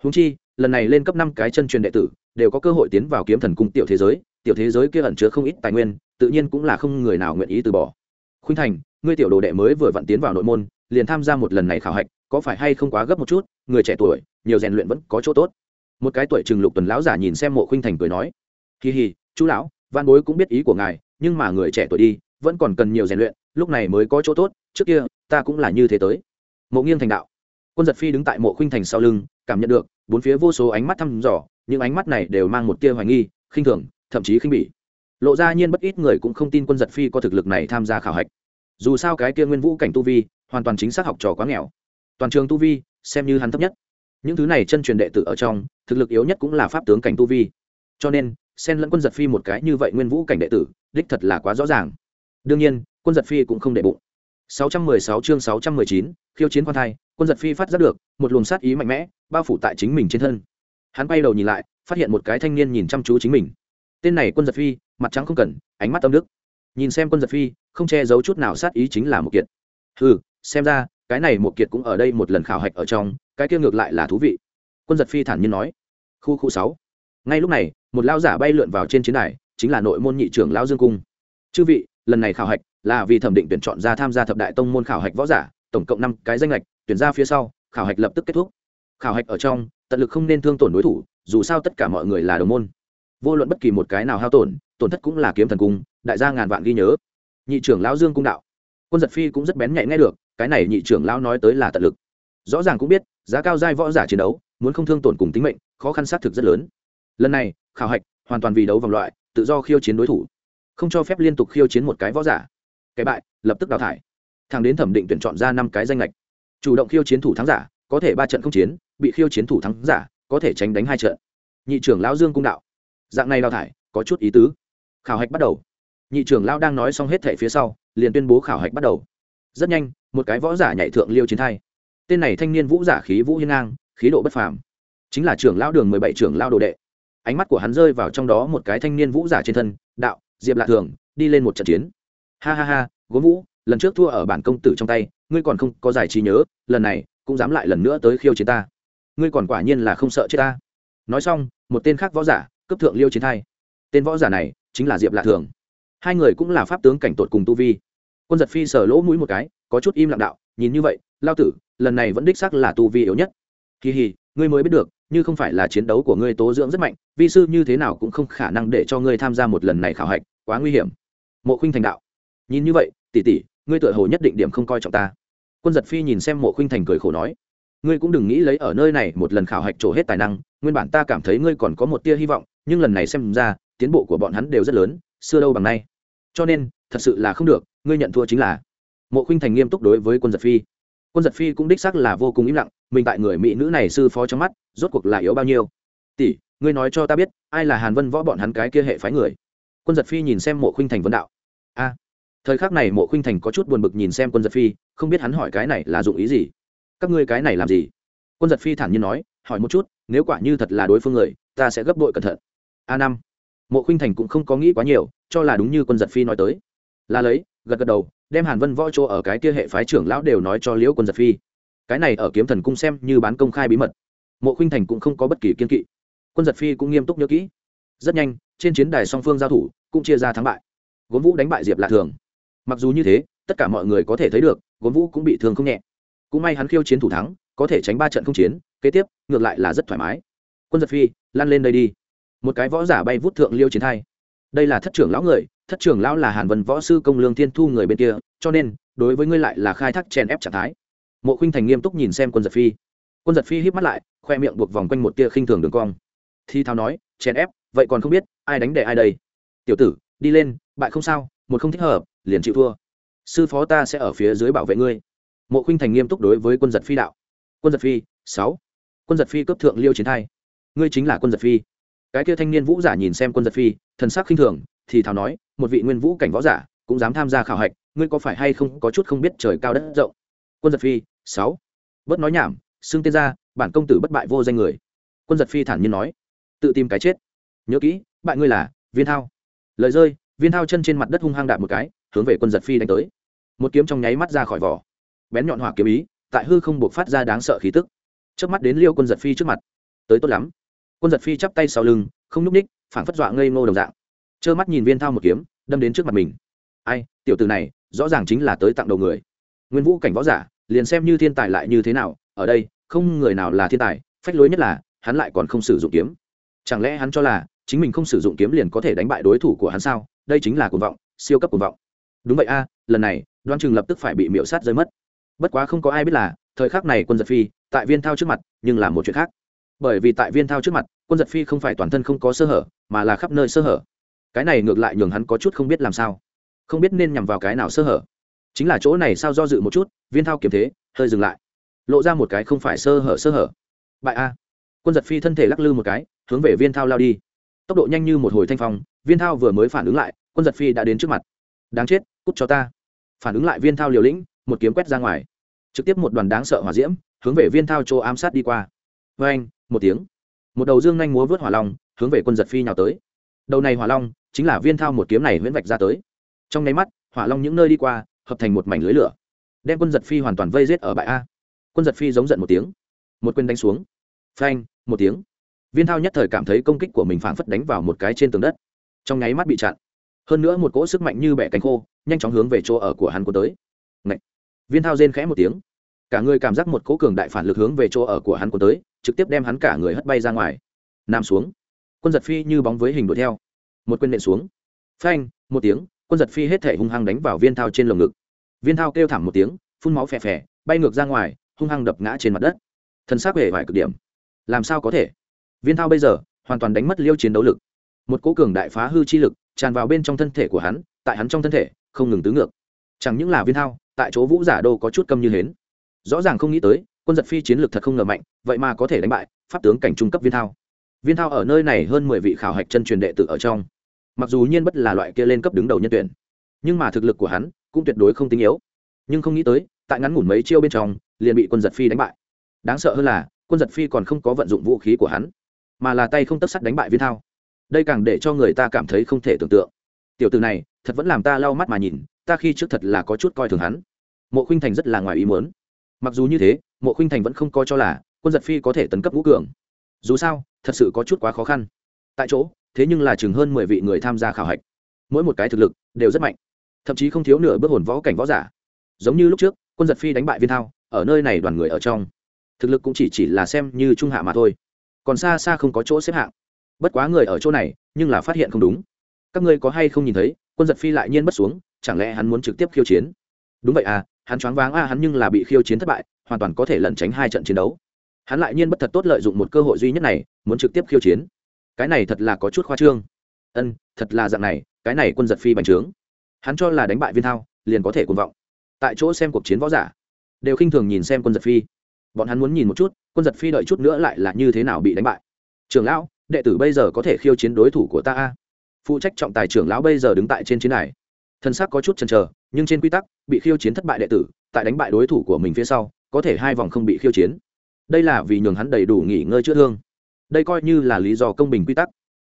Húng chi lần này lên cấp năm cái chân truyền đệ tử, đều có cơ hội tiến vào kiếm thần cung tiểu thế giới, tiểu thế giới kia ẩn chứa không ít tài nguyên, tự nhiên cũng là không người nào nguyện ý từ bỏ. Khuynh thành, ngươi tiểu đồ đệ mới vừa vặn tiến vào nội môn, liền tham gia một lần này khảo hạch, có phải hay không quá gấp một chút, người trẻ tuổi, nhiều rèn luyện vẫn có chỗ tốt. Một cái tuổi trừng lục tuần lão giả nhìn xem mộ khuynh thành cười nói kỳ hì chú lão, văn bối cũng biết ý của ngài, nhưng mà người trẻ tuổi đi, vẫn còn cần nhiều rèn luyện, lúc này mới có chỗ tốt, trước kia, ta cũng là như thế tới. Mộ nghiêng thành đạo quân giật phi đứng tại mộ khuynh thành sau lưng cảm nhận được bốn phía vô số ánh mắt thăm dò những ánh mắt này đều mang một tia hoài nghi khinh thường thậm chí khinh bỉ. Lộ ra nhiên bất ít người cũng không tin quân giật phi có thực lực này tham gia khảo hạch. Dù sao cái kia nguyên vũ cảnh tu vi hoàn toàn chính xác học trò quá nghèo. Toàn trường tu vi xem như hắn thấp nhất. Những thứ này chân truyền đệ tử ở trong thực lực yếu nhất cũng là pháp tướng cảnh tu vi. Cho nên xen lẫn quân giật phi một cái như vậy nguyên vũ cảnh đệ tử đích thật là quá rõ ràng. Đương nhiên quân giật phi cũng không để bụng. 616 chương 619, khiêu chiến quan thai quân giật phi phát giác được, một luồng sát ý mạnh mẽ bao phủ tại chính mình trên thân. Hắn bay đầu nhìn lại, phát hiện một cái thanh niên nhìn chăm chú chính mình. Tên này quân giật phi, mặt trắng không cần, ánh mắt tâm đức. Nhìn xem quân giật phi, không che giấu chút nào sát ý chính là một kiệt. Ừ xem ra, cái này một kiệt cũng ở đây một lần khảo hạch ở trong, cái kia ngược lại là thú vị. Quân giật phi thản nhiên nói. Khu khu sáu. Ngay lúc này, một lao giả bay lượn vào trên chiến đài, chính là nội môn nhị trưởng lão dương cung. Chư vị, lần này khảo hạch là vì thẩm định tuyển chọn ra tham gia thập đại tông môn khảo hạch võ giả, tổng cộng năm cái danh lệch tuyển ra phía sau, khảo hạch lập tức kết thúc. Khảo hạch ở trong, tận lực không nên thương tổn đối thủ, dù sao tất cả mọi người là đồng môn. Vô luận bất kỳ một cái nào hao tổn tổn thất cũng là kiếm thần cung, đại gia ngàn vạn ghi nhớ. Nhị trưởng lão dương cung đạo. Quân giật phi cũng rất bén nhạy nghe được, cái này nhị trưởng lão nói tới là tận lực. Rõ ràng cũng biết, giá cao giai võ giả chiến đấu, muốn không thương tổn cùng tính mệnh, khó khăn xác thực rất lớn. Lần này, khảo hạch, hoàn toàn vì đấu vòng loại, tự do khiêu chiến đối thủ. Không cho phép liên tục khiêu chiến một cái võ giả. Cái bại, lập tức đào thải. Thằng đến thẩm định tuyển chọn ra năm cái danh lệch chủ động khiêu chiến thủ thắng giả, có thể ba trận không chiến, bị khiêu chiến thủ thắng giả, có thể tránh đánh hai trận. Nhị trưởng lão dương cung đạo. Dạng này đào thải, có chút ý tứ. Khảo hạch bắt đầu. Nhị trưởng lão đang nói xong hết thẻ phía sau, liền tuyên bố khảo hạch bắt đầu. Rất nhanh, một cái võ giả nhảy thượng liêu chiến thai. Tên này thanh niên vũ giả khí vũ hiên ngang, khí độ bất phàm. Chính là trưởng lão đường mười bảy trưởng lão đồ đệ. Ánh mắt của hắn rơi vào trong đó một cái thanh niên vũ giả trên thân, đạo, diệp lạ thường, đi lên một trận chiến. Ha ha ha gốm vũ, lần trước thua ở bản công tử trong tay ngươi còn không có giải trí nhớ, lần này cũng dám lại lần nữa tới khiêu chiến ta. Ngươi còn quả nhiên là không sợ chết ta. Nói xong, một tên khác võ giả cấp thượng liêu chiến thai. Tên võ giả này chính là diệp lạ thường. Hai người cũng là pháp tướng cảnh tột cùng tu vi. Quân giật phi sờ lỗ mũi một cái, có chút im lặng đạo, nhìn như vậy, lao tử, lần này vẫn đích xác là tu vi yếu nhất. Kỳ hì, ngươi mới biết được, như không phải là chiến đấu của ngươi tố dưỡng rất mạnh, vi sư như thế nào cũng không khả năng để cho ngươi tham gia một lần này khảo hạch, quá nguy hiểm. Mộ khinh thành đạo, nhìn như vậy tỉ tỉ ngươi tựa hồ nhất định điểm không coi trọng ta. Quân giật phi nhìn xem mộ khinh thành cười khổ nói, ngươi cũng đừng nghĩ lấy ở nơi này một lần khảo hạch trổ hết tài năng, nguyên bản ta cảm thấy ngươi còn có một tia hy vọng, nhưng lần này xem ra, tiến bộ của bọn hắn đều rất lớn, xưa đâu bằng nay. Cho nên, thật sự là không được, ngươi nhận thua chính là. Mộ khuynh thành nghiêm túc đối với quân giật phi. Quân giật phi cũng đích xác là vô cùng im lặng, mình tại người mỹ nữ này sư phó trong mắt, rốt cuộc là yếu bao nhiêu? Tỷ, ngươi nói cho ta biết, ai là hàn vân võ bọn hắn cái kia hệ phái người? Quân giật phi nhìn xem mộ khuynh thành vấn đạo. A thời khắc này mộ khuynh thành có chút buồn bực nhìn xem quân giật phi, không biết hắn hỏi cái này là dụng ý gì. Các ngươi cái này làm gì? Quân giật phi thản nhiên nói, hỏi một chút, nếu quả như thật là đối phương người, ta sẽ gấp đội cẩn thận. A năm. Mộ khuynh thành cũng không có nghĩ quá nhiều, cho là đúng như quân giật phi nói tới. Là lấy, gật gật đầu, đem hàn vân võ chỗ ở cái kia hệ phái trưởng lão đều nói cho liễu quân giật phi. Cái này ở kiếm thần cung xem như bán công khai bí mật. Mộ khuynh thành cũng không có bất kỳ kiên kỵ. Quân giật phi cũng nghiêm túc nhớ kỹ. Rất nhanh, trên chiến đài song phương giao thủ, cũng chia ra thắng bại. Gốm vũ đánh bại diệp lạ thường mặc dù như thế, tất cả mọi người có thể thấy được, gốm vũ cũng bị thương không nhẹ. Cũng may hắn khiêu chiến thủ thắng, có thể tránh ba trận không chiến, kế tiếp, ngược lại là rất thoải mái. Quân giật phi lan lên đây đi. Một cái võ giả bay vút thượng liêu chiến thai. Đây là thất trưởng lão người, thất trưởng lão là hàn vân võ sư công lương thiên thu người bên kia, cho nên, đối với ngươi lại là khai thác chèn ép trạng thái. Mộ khinh thành nghiêm túc nhìn xem quân giật phi. Quân giật phi híp mắt lại, khoe miệng buộc vòng quanh một tia khinh thường đường cong. Thi thao nói, chèn ép, vậy còn không biết, ai đánh để ai đây? Tiểu tử, đi lên, bại không sao, một không thích hợp liền chịu thua. Sư phó ta sẽ ở phía dưới bảo vệ ngươi. Mộ khinh thành nghiêm túc đối với quân giật phi đạo. Quân giật phi, sáu. Quân giật phi cấp thượng liêu chiến thai. Ngươi chính là quân giật phi. Cái kia thanh niên vũ giả nhìn xem quân giật phi, thần sắc khinh thường, thì thào nói, một vị nguyên vũ cảnh võ giả, cũng dám tham gia khảo hạch, ngươi có phải hay không có chút không biết trời cao đất rộng? Quân giật phi, sáu. Bớt nói nhảm, xưng tên ra, bản công tử bất bại vô danh người. Quân giật phi thản nhiên nói, tự tìm cái chết. Nhớ kỹ, bại ngươi là viên thao. Lời rơi, viên thao chân trên mặt đất hung hăng đạp một cái hướng về quân giật phi đánh tới. Một kiếm trong nháy mắt ra khỏi vỏ. Bén nhọn hỏa kiếm ý, tại hư không buộc phát ra đáng sợ khí tức. Trước mắt đến liêu quân giật phi trước mặt. Tới tốt lắm. Quân giật phi chắp tay sau lưng, không n ú c ních, phảng phất dọa ngây ngô đồng dạng. Trơ mắt nhìn viên thao một kiếm, đâm đến trước mặt mình. Ai, tiểu từ này, rõ ràng chính là tới tặng đầu người. Nguyên vũ cảnh võ giả, liền xem như thiên tài lại như thế nào, ở đây, không người nào là thiên tài, phách lối nhất là, hắn lại còn không sử dụng kiếm. Chẳng lẽ hắn cho là, chính mình không sử dụng kiếm liền có thể đánh bại đối thủ của hắn sao? Đây chính là cuồng vọng, siêu cấp cuồng vọng đúng vậy a, lần này đoan chừng lập tức phải bị miễu sát rơi mất. Bất quá không có ai biết là, thời khắc này quân giật phi, tại viên thao trước mặt, nhưng là một chuyện khác. Bởi vì tại viên thao trước mặt, quân giật phi không phải toàn thân không có sơ hở, mà là khắp nơi sơ hở. Cái này ngược lại nhường hắn có chút không biết làm sao. Không biết nên nhằm vào cái nào sơ hở. Chính là chỗ này sao do dự một chút, viên thao kiềm thế, hơi dừng lại. Lộ ra một cái không phải sơ hở sơ hở. Bại a. Quân giật phi thân thể lắc lư một cái, hướng về viên thao lao đi. Tốc độ nhanh như một hồi thanh phong, viên thao vừa mới phản ứng lại, quân giật phi đã đến trước mặt đáng chết, cút cho ta. Phản ứng lại viên thao liều lĩnh, một kiếm quét ra ngoài. Trực tiếp một đoàn đáng sợ hỏa diễm, hướng về viên thao chỗ ám sát đi qua. Vê anh, một tiếng. Một đầu dương nhanh múa vớt hỏa long, hướng về quân giật phi nhào tới. Đầu này hỏa long, chính là viên thao một kiếm này huyễn vạch ra tới. Trong nháy mắt, hỏa long những nơi đi qua, hợp thành một mảnh lưới lửa. Đem quân giật phi hoàn toàn vây rết ở bãi a. Quân giật phi giống giận một tiếng. Một quyền đánh xuống. Phanh, một tiếng. Viên thao nhất thời cảm thấy công kích của mình phảng phất đánh vào một cái trên tường đất. Trong nháy mắt bị chặn hơn nữa một cỗ sức mạnh như bẻ cánh khô, nhanh chóng hướng về chỗ ở của hắn cuốn tới. Ngậy! viên thao rên khẽ một tiếng. Cả người cảm giác một cỗ cường đại phản lực hướng về chỗ ở của hắn cuốn tới, trực tiếp đem hắn cả người hất bay ra ngoài. Nằm xuống. Quân giật phi như bóng với hình đuổi theo. Một quyền nện xuống. Phanh! Một tiếng, quân giật phi hết thể hung hăng đánh vào viên thao trên lồng ngực. Viên thao kêu thảm một tiếng, phun máu phè phè, bay ngược ra ngoài, hung hăng đập ngã trên mặt đất. Thân xác hề vài cực điểm. Làm sao có thể? Viên thao bây giờ, hoàn toàn đánh mất liêu chiến đấu lực. Một cố cường đại phá hư chi lực tràn vào bên trong thân thể của hắn, tại hắn trong thân thể, không ngừng tứ ngược. Chẳng những là viên thao, tại chỗ vũ giả đô có chút câm như hến. Rõ ràng không nghĩ tới, quân giật phi chiến lược thật không ngờ mạnh, vậy mà có thể đánh bại pháp tướng cảnh trung cấp viên thao. Viên thao ở nơi này hơn mười vị khảo hạch chân truyền đệ tử ở trong. Mặc dù nhiên bất là loại kia lên cấp đứng đầu nhân tuyển, nhưng mà thực lực của hắn cũng tuyệt đối không tinh yếu. Nhưng không nghĩ tới, tại ngắn ngủn mấy chiêu bên trong, liền bị quân giật phi đánh bại. Đáng sợ hơn là, quân giật phi còn không có vận dụng vũ khí của hắn, mà là tay không tất sắt đánh bại viên thao đây càng để cho người ta cảm thấy không thể tưởng tượng. Tiểu từ này, thật vẫn làm ta lau mắt mà nhìn, ta khi trước thật là có chút coi thường hắn. Mộ khinh thành rất là ngoài ý muốn. Mặc dù như thế, mộ khinh thành vẫn không coi cho là quân giật phi có thể tấn cấp ngũ cường. Dù sao, thật sự có chút quá khó khăn. Tại chỗ, thế nhưng là chừng hơn mười vị người tham gia khảo hạch. Mỗi một cái thực lực đều rất mạnh. Thậm chí không thiếu nửa bước hồn võ cảnh võ giả. Giống như lúc trước, quân giật phi đánh bại viên thao, ở nơi này đoàn người ở trong. Thực lực cũng chỉ chỉ là xem như trung hạ mà thôi. Còn xa xa không có chỗ xếp hạng bất quá người ở chỗ này, nhưng là phát hiện không đúng. Các ngươi có hay không nhìn thấy, quân giật phi lại nhiên bất xuống, chẳng lẽ hắn muốn trực tiếp khiêu chiến? Đúng vậy à hắn choáng váng, a à hắn nhưng là bị khiêu chiến thất bại, hoàn toàn có thể lẩn tránh hai trận chiến đấu. Hắn lại nhiên bất thật tốt lợi dụng một cơ hội duy nhất này, muốn trực tiếp khiêu chiến. Cái này thật là có chút khoa trương. Ân, thật là dạng này, cái này quân giật phi bành trướng. Hắn cho là đánh bại viên thao, liền có thể cuồng vọng. Tại chỗ xem cuộc chiến võ giả, đều khinh thường nhìn xem quân giật phi. Bọn hắn muốn nhìn một chút, quân giật phi đợi chút nữa lại là như thế nào bị đánh bại. Trường lão đệ tử bây giờ có thể khiêu chiến đối thủ của ta a? Phụ trách trọng tài trưởng lão bây giờ đứng tại trên chiến đài. Thân xác có chút chần chờ, nhưng trên quy tắc, bị khiêu chiến thất bại đệ tử, tại đánh bại đối thủ của mình phía sau, có thể hai vòng không bị khiêu chiến. Đây là vì nhường hắn đầy đủ nghỉ ngơi chữa thương. Đây coi như là lý do công bình quy tắc.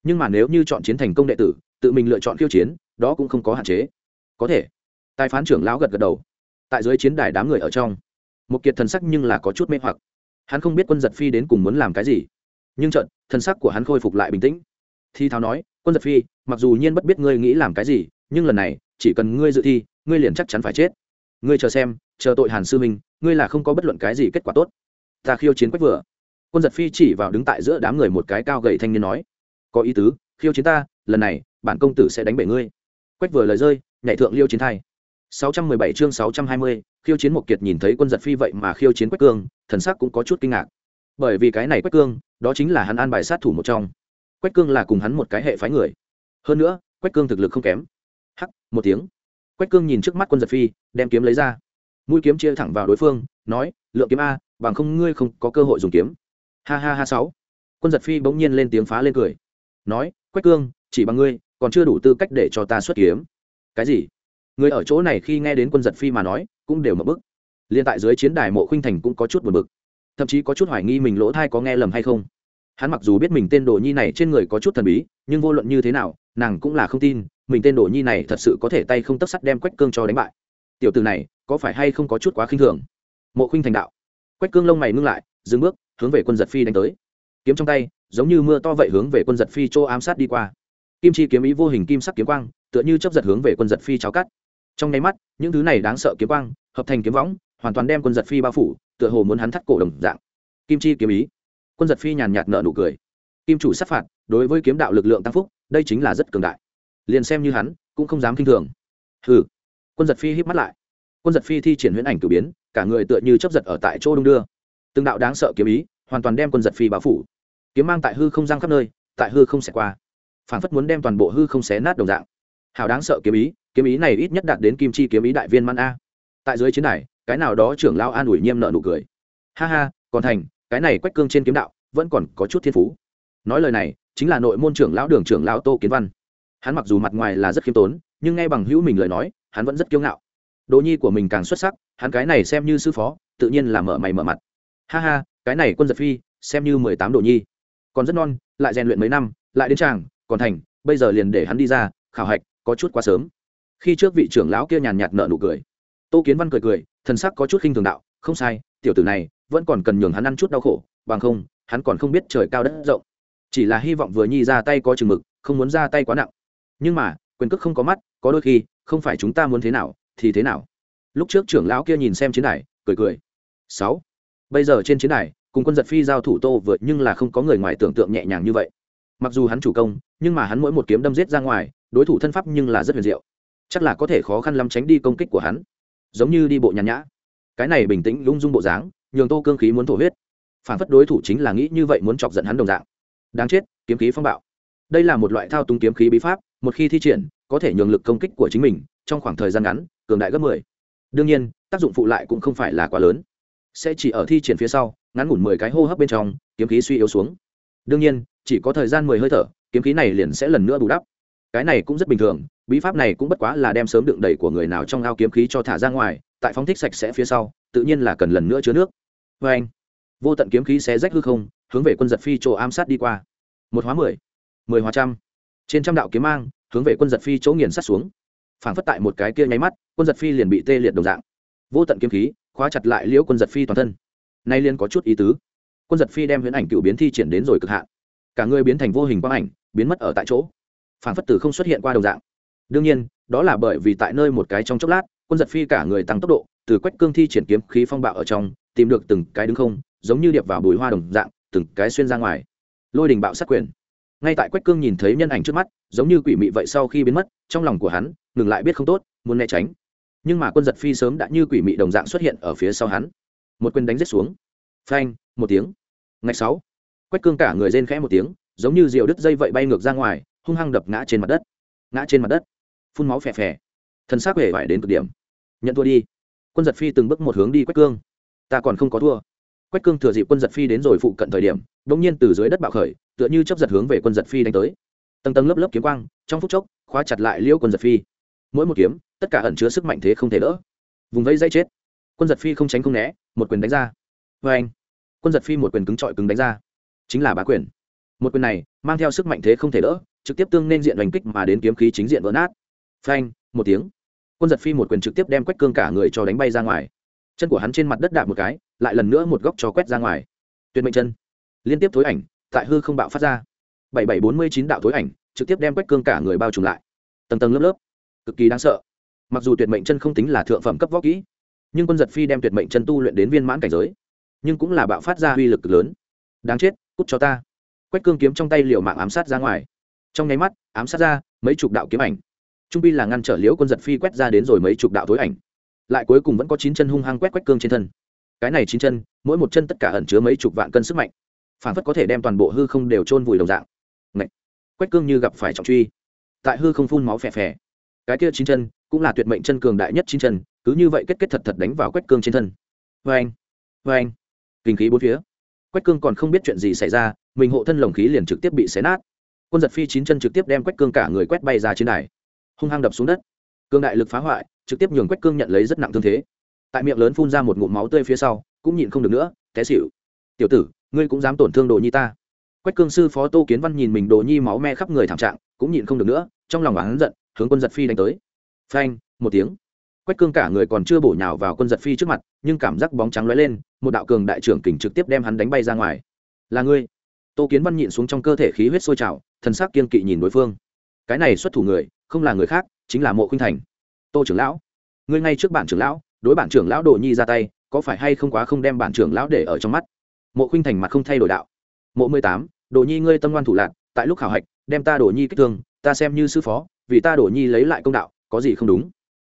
Nhưng mà nếu như chọn chiến thành công đệ tử, tự mình lựa chọn khiêu chiến, đó cũng không có hạn chế. Có thể. Tài phán trưởng lão gật gật đầu. Tại dưới chiến đài đám người ở trong một kiệt thần sắc nhưng là có chút mê hoặc. Hắn không biết quân giật phi đến cùng muốn làm cái gì nhưng trận thần sắc của hắn khôi phục lại bình tĩnh. Thi tháo nói quân giật phi mặc dù nhiên bất biết ngươi nghĩ làm cái gì nhưng lần này chỉ cần ngươi dự thi ngươi liền chắc chắn phải chết. Ngươi chờ xem chờ tội hàn sư minh ngươi là không có bất luận cái gì kết quả tốt. Ta khiêu chiến quách vừa. Quân giật phi chỉ vào đứng tại giữa đám người một cái cao gầy thanh niên nói có ý tứ khiêu chiến ta lần này bản công tử sẽ đánh bể ngươi. Quách vừa lời rơi nhảy thượng liêu chiến thai. 617 chương 620, khiêu chiến một kiệt nhìn thấy quân giật phi vậy mà khiêu chiến quách cương thần sắc cũng có chút kinh ngạc. Bởi vì cái này quách cương đó chính là hắn an bài sát thủ một trong. Quách cương là cùng hắn một cái hệ phái người. Hơn nữa, quách cương thực lực không kém. Hắc, một tiếng. Quách cương nhìn trước mắt quân giật phi, đem kiếm lấy ra. Mũi kiếm chia thẳng vào đối phương, nói, lượng kiếm a, bằng không ngươi không có cơ hội dùng kiếm. Ha ha ha sáu. Quân giật phi bỗng nhiên lên tiếng phá lên cười. Nói, quách cương, chỉ bằng ngươi, còn chưa đủ tư cách để cho ta xuất kiếm. Cái gì? Người ở chỗ này khi nghe đến quân giật phi mà nói, cũng đều mở bức. Liên tại dưới chiến đài mộ khuynh thành cũng có chút buồn bực thậm chí có chút hoài nghi mình lỗ thai có nghe lầm hay không. Hắn mặc dù biết mình tên đồ nhi này trên người có chút thần bí, nhưng vô luận như thế nào, nàng cũng là không tin, mình tên đồ nhi này thật sự có thể tay không tấc sắt đem quách cương cho đánh bại. Tiểu từ này, có phải hay không có chút quá khinh thường? Mộ khinh thành đạo. Quách cương lông mày ngưng lại, dừng bước, hướng về quân giật phi đánh tới. Kiếm trong tay, giống như mưa to vậy hướng về quân giật phi chỗ ám sát đi qua. Kim chi kiếm ý vô hình kim sắc kiếm quang, tựa như chấp giật hướng về quân giật phi cháo cắt. Trong nháy mắt, những thứ này đáng sợ kiếm quang, hợp thành kiếm võng, hoàn toàn đem quân giật phi bao phủ tựa hồ muốn hắn thắt cổ đồng dạng. Kim chi kiếm ý. Quân giật phi nhàn nhạt nợ nụ cười. Kim chủ sát phạt, đối với kiếm đạo lực lượng tăng phúc, đây chính là rất cường đại. Liền xem như hắn, cũng không dám k i n h thường. Hừ. Quân giật phi hít mắt lại. Quân giật phi thi triển huyễn ảnh cử biến, cả người tựa như chấp giật ở tại chỗ đung đưa. Từng đạo đáng sợ kiếm ý, hoàn toàn đem quân giật phi bao phủ. Kiếm mang tại hư không giang khắp nơi, tại hư không xẻ qua. Phản phất muốn đem toàn bộ hư không xé nát đồng dạng. Hào đáng sợ kiếm ý kiếm ý này ít nhất đạt đến kim chi kiếm ý đại viên man a. Tại dưới chiến đài cái nào đó trưởng lao an ủi nhiêm nợ nụ cười. Ha ha, còn thành, cái này quách cương trên kiếm đạo, vẫn còn có chút thiên phú. Nói lời này, chính là nội môn trưởng lão đường trưởng lão tô kiến văn. Hắn mặc dù mặt ngoài là rất khiêm tốn, nhưng nghe bằng hữu mình lời nói, hắn vẫn rất kiêu ngạo. Đồ nhi của mình càng xuất sắc, hắn cái này xem như sư phó, tự nhiên là mở mày mở mặt. Ha ha, cái này quân giật phi, xem như mười tám đồ nhi. Còn rất non, lại rèn luyện mấy năm, lại đến tràng còn thành, bây giờ liền để hắn đi ra, khảo hạch, có chút quá sớm. Khi trước vị trưởng lão kia nhàn nhạt nợ nụ cười tô kiến văn cười cười, thần sắc có chút khinh thường đạo, không sai, tiểu tử này vẫn còn cần nhường hắn ăn chút đau khổ, bằng không, hắn còn không biết trời cao đất rộng. Chỉ là hy vọng vừa nhi ra tay có chừng mực, không muốn ra tay quá nặng. Nhưng mà, quyền cước không có mắt, có đôi khi, không phải chúng ta muốn thế nào, thì thế nào. Lúc trước trưởng lão kia nhìn xem chiến đài, cười cười, sáu, bây giờ trên chiến đài, cùng quân giật phi giao thủ tô vượt nhưng là không có người ngoài tưởng tượng nhẹ nhàng như vậy. Mặc dù hắn chủ công, nhưng mà hắn mỗi một kiếm đâm giết ra ngoài, đối thủ thân pháp nhưng là rất huyền diệu. Chắc là có thể khó khăn lắm tránh đi công kích của hắn giống như đi bộ nhàn nhã. Cái này bình tĩnh, lung dung bộ dáng, nhường tô cương khí muốn thổ huyết. Phản phất đối thủ chính là nghĩ như vậy muốn chọc giận hắn đồng dạng. Đáng chết, kiếm khí phong bạo. Đây là một loại thao túng kiếm khí bí pháp, một khi thi triển, có thể nhường lực công kích của chính mình trong khoảng thời gian ngắn cường đại gấp mười. Đương nhiên, tác dụng phụ lại cũng không phải là quá lớn. Sẽ chỉ ở thi triển phía sau, ngắn ngủn mười cái hô hấp bên trong, kiếm khí suy yếu xuống. Đương nhiên, chỉ có thời gian mười hơi thở, kiếm khí này liền sẽ lần nữa bù đắp. Cái này cũng rất bình thường bí pháp này cũng bất quá là đem sớm đựng đầy của người nào trong ao kiếm khí cho thả ra ngoài, tại phóng thích sạch sẽ phía sau, tự nhiên là cần lần nữa chứa nước. Vê anh, vô tận kiếm khí xé rách hư không, hướng về quân giật phi chỗ ám sát đi qua. Một hóa mười mười hóa trăm. Trên trăm đạo kiếm mang, hướng về quân giật phi chỗ nghiền sát xuống. Phảng phất tại một cái kia nháy mắt, quân giật phi liền bị tê liệt đồng dạng. Vô tận kiếm khí, khóa chặt lại liễu quân giật phi toàn thân. Nay liên có chút ý tứ. Quân giật phi đem huyễn ảnh cựu biến thi triển đến rồi cực hạn. Cả người biến thành vô hình quang ảnh, biến mất ở tại chỗ. Phảng phất từ không xuất hiện qua đồng dạng đương nhiên, đó là bởi vì tại nơi một cái trong chốc lát, quân giật phi cả người tăng tốc độ, từ quách cương thi triển kiếm khí phong bạo ở trong, tìm được từng cái đứng không, giống như điệp vào bùi hoa đồng dạng, từng cái xuyên ra ngoài. Lôi đình bạo sát quyền. Ngay tại quách cương nhìn thấy nhân ảnh trước mắt, giống như quỷ mị vậy sau khi biến mất, trong lòng của hắn, ngừng lại biết không tốt, muốn né tránh. Nhưng mà quân giật phi sớm đã như quỷ mị đồng dạng xuất hiện ở phía sau hắn. Một quyền đánh rết xuống. Phanh, một tiếng. Ngày sáu. Quách cương cả người rên khẽ một tiếng, giống như diều đứt dây vậy bay ngược ra ngoài, hung hăng đập ngã trên mặt đất. Ngã trên mặt đất phun máu phè phè. Thân xác hề vải đến cực điểm. Nhận thua đi. Quân giật phi từng bước một hướng đi quách cương. Ta còn không có thua. Quách cương thừa dịp quân giật phi đến rồi phụ cận thời điểm đ ỗ n g nhiên từ dưới đất bạo khởi, tựa như chấp giật hướng về quân giật phi đánh tới. Tầng tầng lớp lớp kiếm quang, trong phút chốc, khóa chặt lại liễu quân giật phi. Mỗi một kiếm, tất cả ẩn chứa sức mạnh thế không thể đỡ. Vùng vẫy dây chết. Quân giật phi không tránh không né, một quyền đánh ra. Vê anh, quân giật phi một quyền cứng trọi cứng đánh ra. Chính là bá quyền. Một quyền này, mang theo sức mạnh thế không thể đỡ, trực tiếp tương nên diện đánh kích mà đến kiếm khí chính diện vỡ nát phanh, một tiếng. Quân giật phi một quyền trực tiếp đem quách cương cả người cho đánh bay ra ngoài. Chân của hắn trên mặt đất đạp một cái, lại lần nữa một góc cho quét ra ngoài. Tuyệt mệnh chân. Liên tiếp thối ảnh, tại hư không bạo phát ra. Bảy bảy bốn mươi chín đạo thối ảnh, trực tiếp đem quách cương cả người bao trùm lại. Tầng tầng lớp lớp. Cực kỳ đáng sợ. Mặc dù tuyệt mệnh chân không tính là thượng phẩm cấp võ kỹ, nhưng quân giật phi đem tuyệt mệnh chân tu luyện đến viên mãn cảnh giới, nhưng cũng là bạo phát ra uy lực lớn. Đáng chết, cút cho ta. Quách cương kiếm trong tay liều mạng ám sát ra ngoài. Trong nháy mắt, ám sát ra mấy chục đạo kiếm ảnh trung pi là ngăn trở liễu quân giật phi quét ra đến rồi mấy chục đạo thối ảnh. Lại cuối cùng vẫn có chín chân hung hăng quét quét cương trên thân. Cái này chín chân, mỗi một chân tất cả ẩn chứa mấy chục vạn cân sức mạnh. Phản phất có thể đem toàn bộ hư không đều chôn vùi đồng dạng. Ngậy! quét cương như gặp phải trọng truy. Tại hư không phun máu phè phè. Cái kia chín chân cũng là tuyệt mệnh chân cường đại nhất chín chân, cứ như vậy kết kết thật thật đánh vào quét cương trên thân. Vê anh vê anh. Kinh khí bốn phía. Quách cương còn không biết chuyện gì xảy ra, mình hộ thân lồng khí liền trực tiếp bị xé nát. Quân giật phi chín chân trực tiếp đem quách cương cả người quét bay ra trên đài hung hăng đập xuống đất. Cương đại lực phá hoại, trực tiếp nhường quách cương nhận lấy rất nặng thương thế. Tại miệng lớn phun ra một ngụm máu tươi phía sau, cũng nhịn không được nữa, té xịu tiểu tử, ngươi cũng dám tổn thương đồ nhi ta? Quách cương sư phó tô kiến văn nhìn mình đồ nhi máu me khắp người thảm trạng, cũng nhịn không được nữa, trong lòng hắn giận, hướng quân giật phi đánh tới. Phanh, một tiếng. Quách cương cả người còn chưa bổ nhào vào quân giật phi trước mặt, nhưng cảm giác bóng trắng lóe lên, một đạo cường đại trưởng kình trực tiếp đem hắn đánh bay ra ngoài. Là ngươi. Tô kiến văn nhịn xuống trong cơ thể khí huyết sôi trào, thần sắc kiên kỵ nhìn đối phương. Cái này xuất thủ người không là người khác, chính là mộ khuynh thành. Tô trưởng lão, ngươi ngay trước bản trưởng lão, đối bản trưởng lão đồ nhi ra tay, có phải hay không quá không đem bản trưởng lão để ở trong mắt? Mộ khuynh thành mặt không thay đổi đạo. Mộ mười tám, đồ nhi ngươi tâm ngoan thủ lạc, tại lúc khảo hạch, đem ta đồ nhi kích thương, ta xem như sư phó, vì ta đồ nhi lấy lại công đạo, có gì không đúng?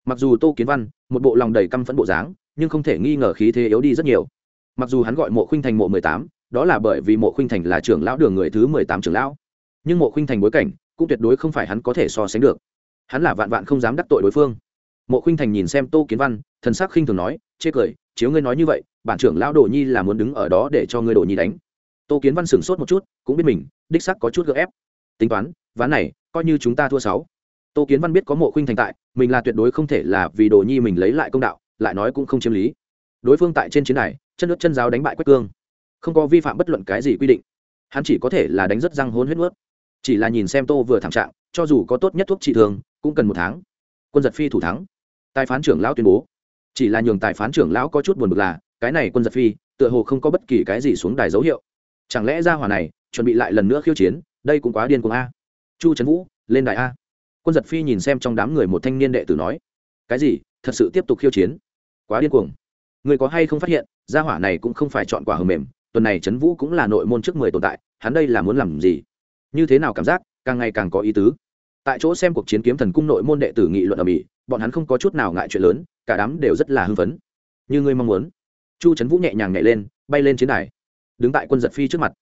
Mặc dù tô kiến văn, một bộ lòng đầy căm phẫn bộ dáng, nhưng không thể nghi ngờ khí thế yếu đi rất nhiều. Mặc dù hắn gọi mộ khuynh thành mộ mười tám, đó là bởi vì mộ khuynh thành là trưởng lão đường người thứ mười tám trưởng lão. Nhưng mộ khuynh thành bối cảnh cũng tuyệt đối không phải hắn có thể so sánh được. Hắn là vạn vạn không dám đắc tội đối phương. Mộ khuynh thành nhìn xem tô kiến văn, thần sắc khinh thường nói, chê cười, chiếu ngươi nói như vậy, bản trưởng lão đồ nhi là muốn đứng ở đó để cho ngươi đồ nhi đánh. Tô kiến văn sửng sốt một chút, cũng biết mình, đích sắc có chút gợ ép. Tính toán, ván này, coi như chúng ta thua sáu. Tô kiến văn biết có mộ khuynh thành tại, mình là tuyệt đối không thể là vì đồ nhi mình lấy lại công đạo, lại nói cũng không chiếm lý. Đối phương tại trên chiến này chân nước chân giáo đánh bại quách cương. Không có vi phạm bất luận cái gì quy định. Hắn chỉ có thể là đánh rất răng hôn huyết nuốt chỉ là nhìn xem tô vừa thảm trạng, cho dù có tốt nhất thuốc trị thường, cũng cần một tháng. Quân giật phi thủ thắng. Tài phán trưởng lão tuyên bố. Chỉ là nhường tài phán trưởng lão có chút buồn bực là, cái này quân giật phi, tựa hồ không có bất kỳ cái gì xuống đài dấu hiệu. Chẳng lẽ ra hỏa này, chuẩn bị lại lần nữa khiêu chiến, đây cũng quá điên cuồng a. Chu trấn vũ, lên đài a. Quân giật phi nhìn xem trong đám người một thanh niên đệ tử nói. Cái gì, thật sự tiếp tục khiêu chiến? Quá điên cuồng. Người có hay không phát hiện gia hỏa này cũng không phải chọn quả hờ mềm, tuần này trấn vũ cũng là nội môn trước mười tồn tại, hắn đây là muốn làm gì? Như thế nào cảm giác, càng ngày càng có ý tứ. Tại chỗ xem cuộc chiến kiếm thần cung nội môn đệ tử nghị luận ở mỹ, bọn hắn không có chút nào ngại chuyện lớn, cả đám đều rất là hưng phấn. Như ngươi mong muốn. Chu trấn vũ nhẹ nhàng nhảy lên, bay lên chiến đài. Đứng tại quân giật phi trước mặt.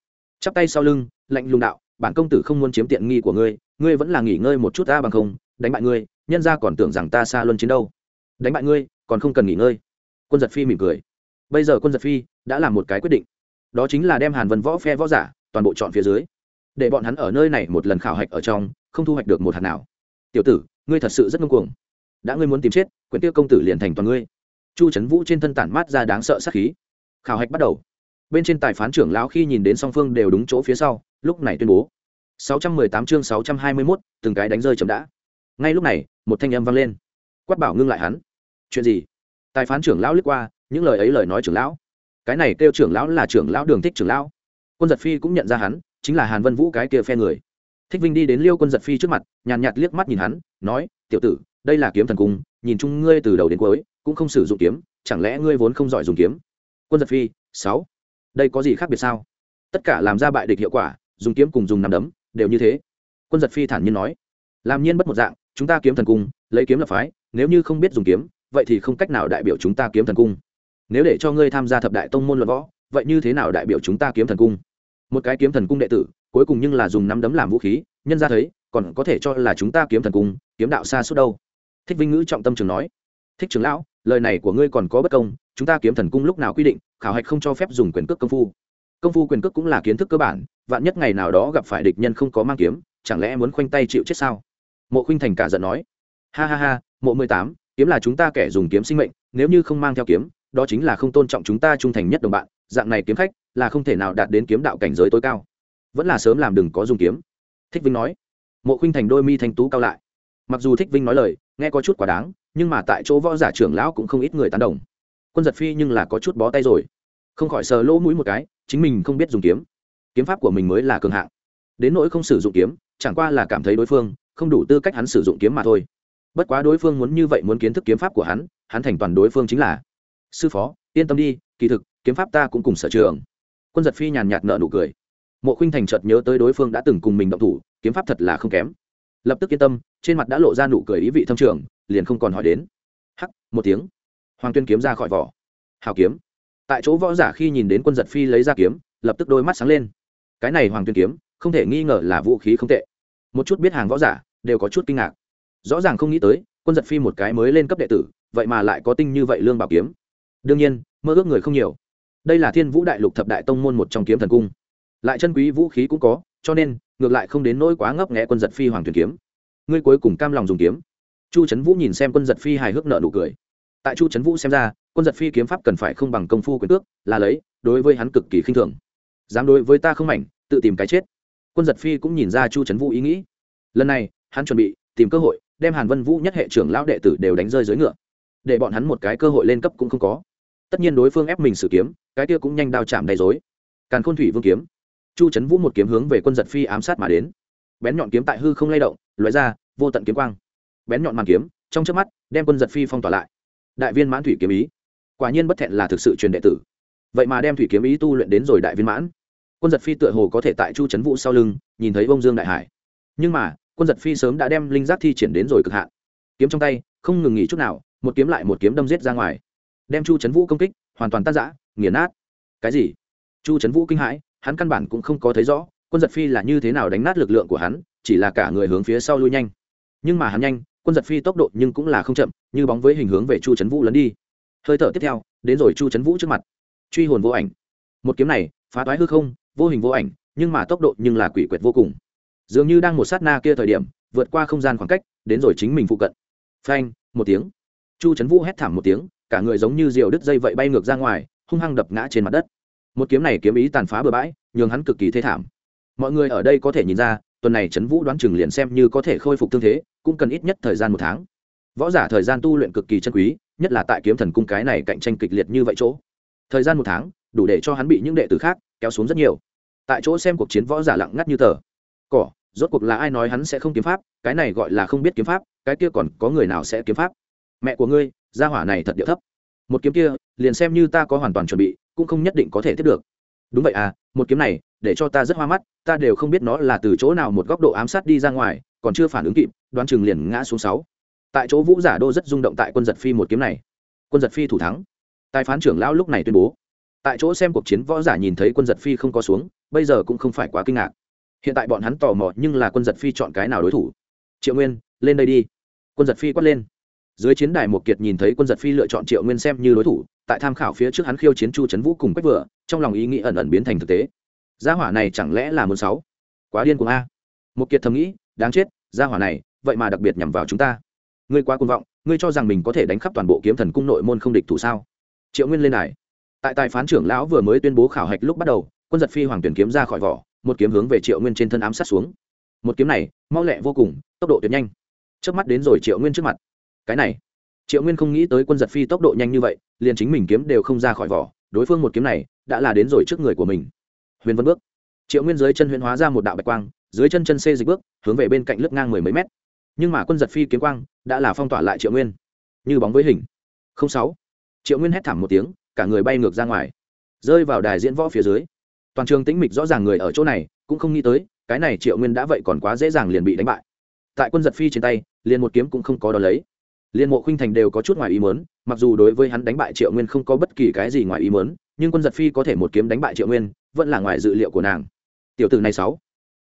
Chắp tay sau lưng, lạnh lùng đạo, bản công tử không muốn chiếm tiện nghi của ngươi ngươi vẫn là nghỉ ngơi một chút ta bằng không, đánh bại ngươi, nhân ra còn tưởng rằng ta xa luân chiến đâu. Đánh bại ngươi, còn không cần nghỉ ngơi. Quân giật phi mỉm cười. Bây giờ quân giật phi đã làm một cái quyết định. Đó chính là đem hàn vân võ phe võ giả toàn bộ chọn phía dưới để bọn hắn ở nơi này một lần khảo hạch ở trong không thu hoạch được một hạt nào. Tiểu tử ngươi thật sự rất ngông cuồng. Đã ngươi muốn tìm chết quyển tiêu công tử liền thành toàn ngươi. Chu trấn vũ trên thân tản mát ra đáng sợ sát khí. Khảo hạch bắt đầu. Bên trên tài phán trưởng lão khi nhìn đến song phương đều đúng chỗ phía sau lúc này tuyên bố. 618 chương 621, từng cái đánh rơi chậm đã. Ngay lúc này một thanh âm vang lên. Quát bảo ngưng lại hắn. Chuyện gì? Tài phán trưởng lão lướt qua những lời ấy lời nói trưởng lão. Cái này kêu trưởng lão là trưởng lão đường thích trưởng lão. Quân giật phi cũng nhận ra hắn chính là hàn vân vũ cái kia phe người. Thích vinh đi đến liêu quân giật phi trước mặt, nhàn nhạt liếc mắt nhìn hắn, nói, tiểu tử, đây là kiếm thần cung, nhìn chung ngươi từ đầu đến cuối, cũng không sử dụng kiếm, chẳng lẽ ngươi vốn không giỏi dùng kiếm? Quân giật phi, sáu, đây có gì khác biệt sao? Tất cả làm ra bại địch hiệu quả, dùng kiếm cùng dùng nằm đấm, đều như thế. Quân giật phi thản nhiên nói, làm nhiên bất một dạng, chúng ta kiếm thần cung, lấy kiếm lập phái, nếu như không biết dùng kiếm, vậy thì không cách nào đại biểu chúng ta kiếm thần cung. Nếu để cho ngươi tham gia thập đại tông môn luận võ, vậy như thế nào đại biểu chúng ta kiếm thần cung? Một cái kiếm thần cung đệ tử, cuối cùng nhưng là dùng nắm đấm làm vũ khí, nhân ra thấy, còn có thể cho là chúng ta kiếm thần cung, kiếm đạo xa suốt đâu. Thích vinh ngữ trọng tâm trường nói, thích trưởng lão, lời này của ngươi còn có bất công, chúng ta kiếm thần cung lúc nào quy định, khảo hạch không cho phép dùng quyền cước công phu. Công phu quyền cước cũng là kiến thức cơ bản, vạn nhất ngày nào đó gặp phải địch nhân không có mang kiếm, chẳng lẽ muốn khoanh tay chịu chết sao? Mộ khuynh thành cả giận nói, ha ha ha, mộ mười tám, kiếm là chúng ta kẻ dùng kiếm sinh mệnh, nếu như không mang theo kiếm, đó chính là không tôn trọng chúng ta trung thành nhất đồng bạn, dạng này kiếm khách là không thể nào đạt đến kiếm đạo cảnh giới tối cao. Vẫn là sớm làm đừng có dùng kiếm. Thích vinh nói. Mộ khuynh thành đôi mi thanh tú cao lại. Mặc dù thích vinh nói lời, nghe có chút quá đáng, nhưng mà tại chỗ võ giả trưởng lão cũng không ít người tán đồng. Quân giật phi nhưng là có chút bó tay rồi. Không khỏi sờ lỗ mũi một cái, chính mình không biết dùng kiếm. Kiếm pháp của mình mới là cường hạng. Đến nỗi không sử dụng kiếm, chẳng qua là cảm thấy đối phương, không đủ tư cách hắn sử dụng kiếm mà thôi. Bất quá đối phương muốn như vậy muốn kiến thức kiếm pháp của hắn hắn thành toàn đối phương chính là, sư phó, yên tâm đi, kỳ thực, kiếm pháp ta cũng cùng sở trường quân giật phi nhàn nhạt nợ nụ cười. Mộ khinh thành chợt nhớ tới đối phương đã từng cùng mình động thủ, kiếm pháp thật là không kém. Lập tức yên tâm, trên mặt đã lộ ra nụ cười ý vị thâm trường, liền không còn hỏi đến. Hắc, một tiếng. Hoàng tuyên kiếm ra khỏi vỏ. Hào kiếm. Tại chỗ võ giả khi nhìn đến quân giật phi lấy ra kiếm, lập tức đôi mắt sáng lên. Cái này hoàng tuyên kiếm, không thể nghi ngờ là vũ khí không tệ. Một chút biết hàng võ giả, đều có chút kinh ngạc. Rõ ràng không nghĩ tới, quân giật phi một cái mới lên cấp đệ tử, vậy mà lại có tinh như vậy lương bảo kiếm. Đương nhiên, mơ ước người không nhiều đây là thiên vũ đại lục thập đại tông môn một trong kiếm thần cung. Lại chân quý vũ khí cũng có, cho nên, ngược lại không đến nỗi quá ngấp nghẽ quân giật phi hoàng thuyền kiếm. Ngươi cuối cùng cam lòng dùng kiếm. Chu trấn vũ nhìn xem quân giật phi hài hước nợ nụ cười. Tại chu trấn vũ xem ra, quân giật phi kiếm pháp cần phải không bằng công phu quyền tước, là lấy, đối với hắn cực kỳ khinh thường. Dám đối với ta không mảnh, tự tìm cái chết. Quân giật phi cũng nhìn ra chu trấn vũ ý nghĩ. Lần này, hắn chuẩn bị, tìm cơ hội, đem hàn vân vũ nhất hệ trưởng lão đệ tử đều đánh rơi dưới ngựa. Để bọn hắn một cái cơ hội lên cấp cũng không có tất nhiên đối phương ép mình sử kiếm, cái kia cũng nhanh đao chạm đầy dối càn khôn thủy vương kiếm. Chu trấn vũ một kiếm hướng về quân giật phi ám sát mà đến. Bén nhọn kiếm tại hư không lay động loại ra, vô tận kiếm quang. Bén nhọn màn kiếm, trong trước mắt, đem quân giật phi phong tỏa lại. Đại viên mãn thủy kiếm ý. Quả nhiên bất thẹn là thực sự truyền đệ tử. Vậy mà đem thủy kiếm ý tu luyện đến rồi đại viên mãn. Quân giật phi tựa hồ có thể tại chu trấn vũ sau lưng, nhìn thấy bông dương đại hải. Nhưng mà, quân giật phi sớm đã đem linh giác thi triển đến rồi cực hạn. Kiếm trong tay, không ngừng nghỉ chút nào, một kiếm lại một kiếm đâm giết ra ngoài đem chu trấn vũ công kích, hoàn toàn tan giã nghiền nát. Cái gì? Chu trấn vũ kinh hãi, hắn căn bản cũng không có thấy rõ, quân giật phi là như thế nào đánh nát lực lượng của hắn, chỉ là cả người hướng phía sau lui nhanh. Nhưng mà hắn nhanh, quân giật phi tốc độ nhưng cũng là không chậm, như bóng với hình hướng về chu trấn vũ lấn đi. Hơi thở tiếp theo, đến rồi chu trấn vũ trước mặt. Truy hồn vô ảnh. Một kiếm này, phá toái hư không, vô hình vô ảnh, nhưng mà tốc độ nhưng là quỷ quyệt vô cùng. Dường như đang một sát na kia thời điểm, vượt qua không gian khoảng cách, đến rồi chính mình phụ cận. Phanh, một tiếng. Chu trấn vũ hét thảm một tiếng cả người giống như diều đứt dây vậy bay ngược ra ngoài, hung hăng đập ngã trên mặt đất. Một kiếm này kiếm ý tàn phá bừa bãi, nhường hắn cực kỳ thê thảm. Mọi người ở đây có thể nhìn ra, tuần này trấn vũ đoán chừng liền xem như có thể khôi phục thương thế, cũng cần ít nhất thời gian một tháng. Võ giả thời gian tu luyện cực kỳ chân quý, nhất là tại kiếm thần cung cái này cạnh tranh kịch liệt như vậy chỗ. Thời gian một tháng, đủ để cho hắn bị những đệ tử khác kéo xuống rất nhiều. Tại chỗ xem cuộc chiến võ giả lặng ngắt như tờ. Cỏ, rốt cuộc là ai nói hắn sẽ không kiếm pháp, cái này gọi là không biết kiếm pháp, cái kia còn có người nào sẽ kiếm pháp? Mẹ của ngươi gia hỏa này thật điệu thấp. Một kiếm kia, liền xem như ta có hoàn toàn chuẩn bị, cũng không nhất định có thể tiếp được. Đúng vậy à một kiếm này, để cho ta rất hoa mắt, ta đều không biết nó là từ chỗ nào một góc độ ám sát đi ra ngoài, còn chưa phản ứng kịp, đoán chừng liền ngã xuống sáu. Tại chỗ vũ giả đô rất rung động tại quân giật phi một kiếm này. Quân giật phi thủ thắng. Tài phán trưởng lão lúc này tuyên bố. Tại chỗ xem cuộc chiến võ giả nhìn thấy quân giật phi không có xuống, bây giờ cũng không phải quá kinh ngạc. Hiện tại bọn hắn tò mò nhưng là quân giật phi chọn cái nào đối thủ. Triệu nguyên, lên đây đi. Quân giật phi quát lên dưới chiến đài một kiệt nhìn thấy quân giật phi lựa chọn triệu nguyên xem như đối thủ, tại tham khảo phía trước hắn khiêu chiến chu trấn vũ cùng quách vừa, trong lòng ý nghĩ ẩn ẩn biến thành thực tế. Gia hỏa này chẳng lẽ là muốn sáu? Quá điên cuồng a. Một kiệt thầm nghĩ, đáng chết, gia hỏa này, vậy mà đặc biệt nhằm vào chúng ta. Ngươi quá cuồng vọng, ngươi cho rằng mình có thể đánh khắp toàn bộ kiếm thần cung nội môn không địch thủ sao? Triệu nguyên lên đài. Tại tài phán trưởng lão vừa mới tuyên bố khảo hạch lúc bắt đầu, quân giật phi hoàng tuyển kiếm ra khỏi vỏ, một kiếm hướng về triệu nguyên trên thân ám sát xuống. Một kiếm này, mau lẹ vô cùng, tốc độ tuyệt nhanh. Trước mắt đến rồi triệu nguyên trước mặt cái này. Triệu nguyên không nghĩ tới quân giật phi tốc độ nhanh như vậy, liền chính mình kiếm đều không ra khỏi vỏ, đối phương một kiếm này đã là đến rồi trước người của mình. Huyền vân bước. Triệu nguyên dưới chân huyền hóa ra một đạo bạch quang, dưới chân chân xê dịch bước, hướng về bên cạnh lướt ngang mười mấy mét. Nhưng mà quân giật phi kiếm quang đã là phong tỏa lại triệu nguyên. Như bóng với hình. Không sáu. Triệu nguyên hét thảm một tiếng, cả người bay ngược ra ngoài. Rơi vào đài diễn võ phía dưới. Toàn trường tĩnh mịch rõ ràng người ở chỗ này, cũng không nghĩ tới, cái này triệu nguyên đã vậy còn quá dễ dàng liền bị đánh bại. Tại quân giật phi trên tay, liền một kiếm cũng không có đ ó lấy liên mộ khuynh thành đều có chút ngoài ý mớn mặc dù đối với hắn đánh bại triệu nguyên không có bất kỳ cái gì ngoài ý mớn nhưng quân giật phi có thể một kiếm đánh bại triệu nguyên, vẫn là ngoài dự liệu của nàng. Tiểu tử này sáu,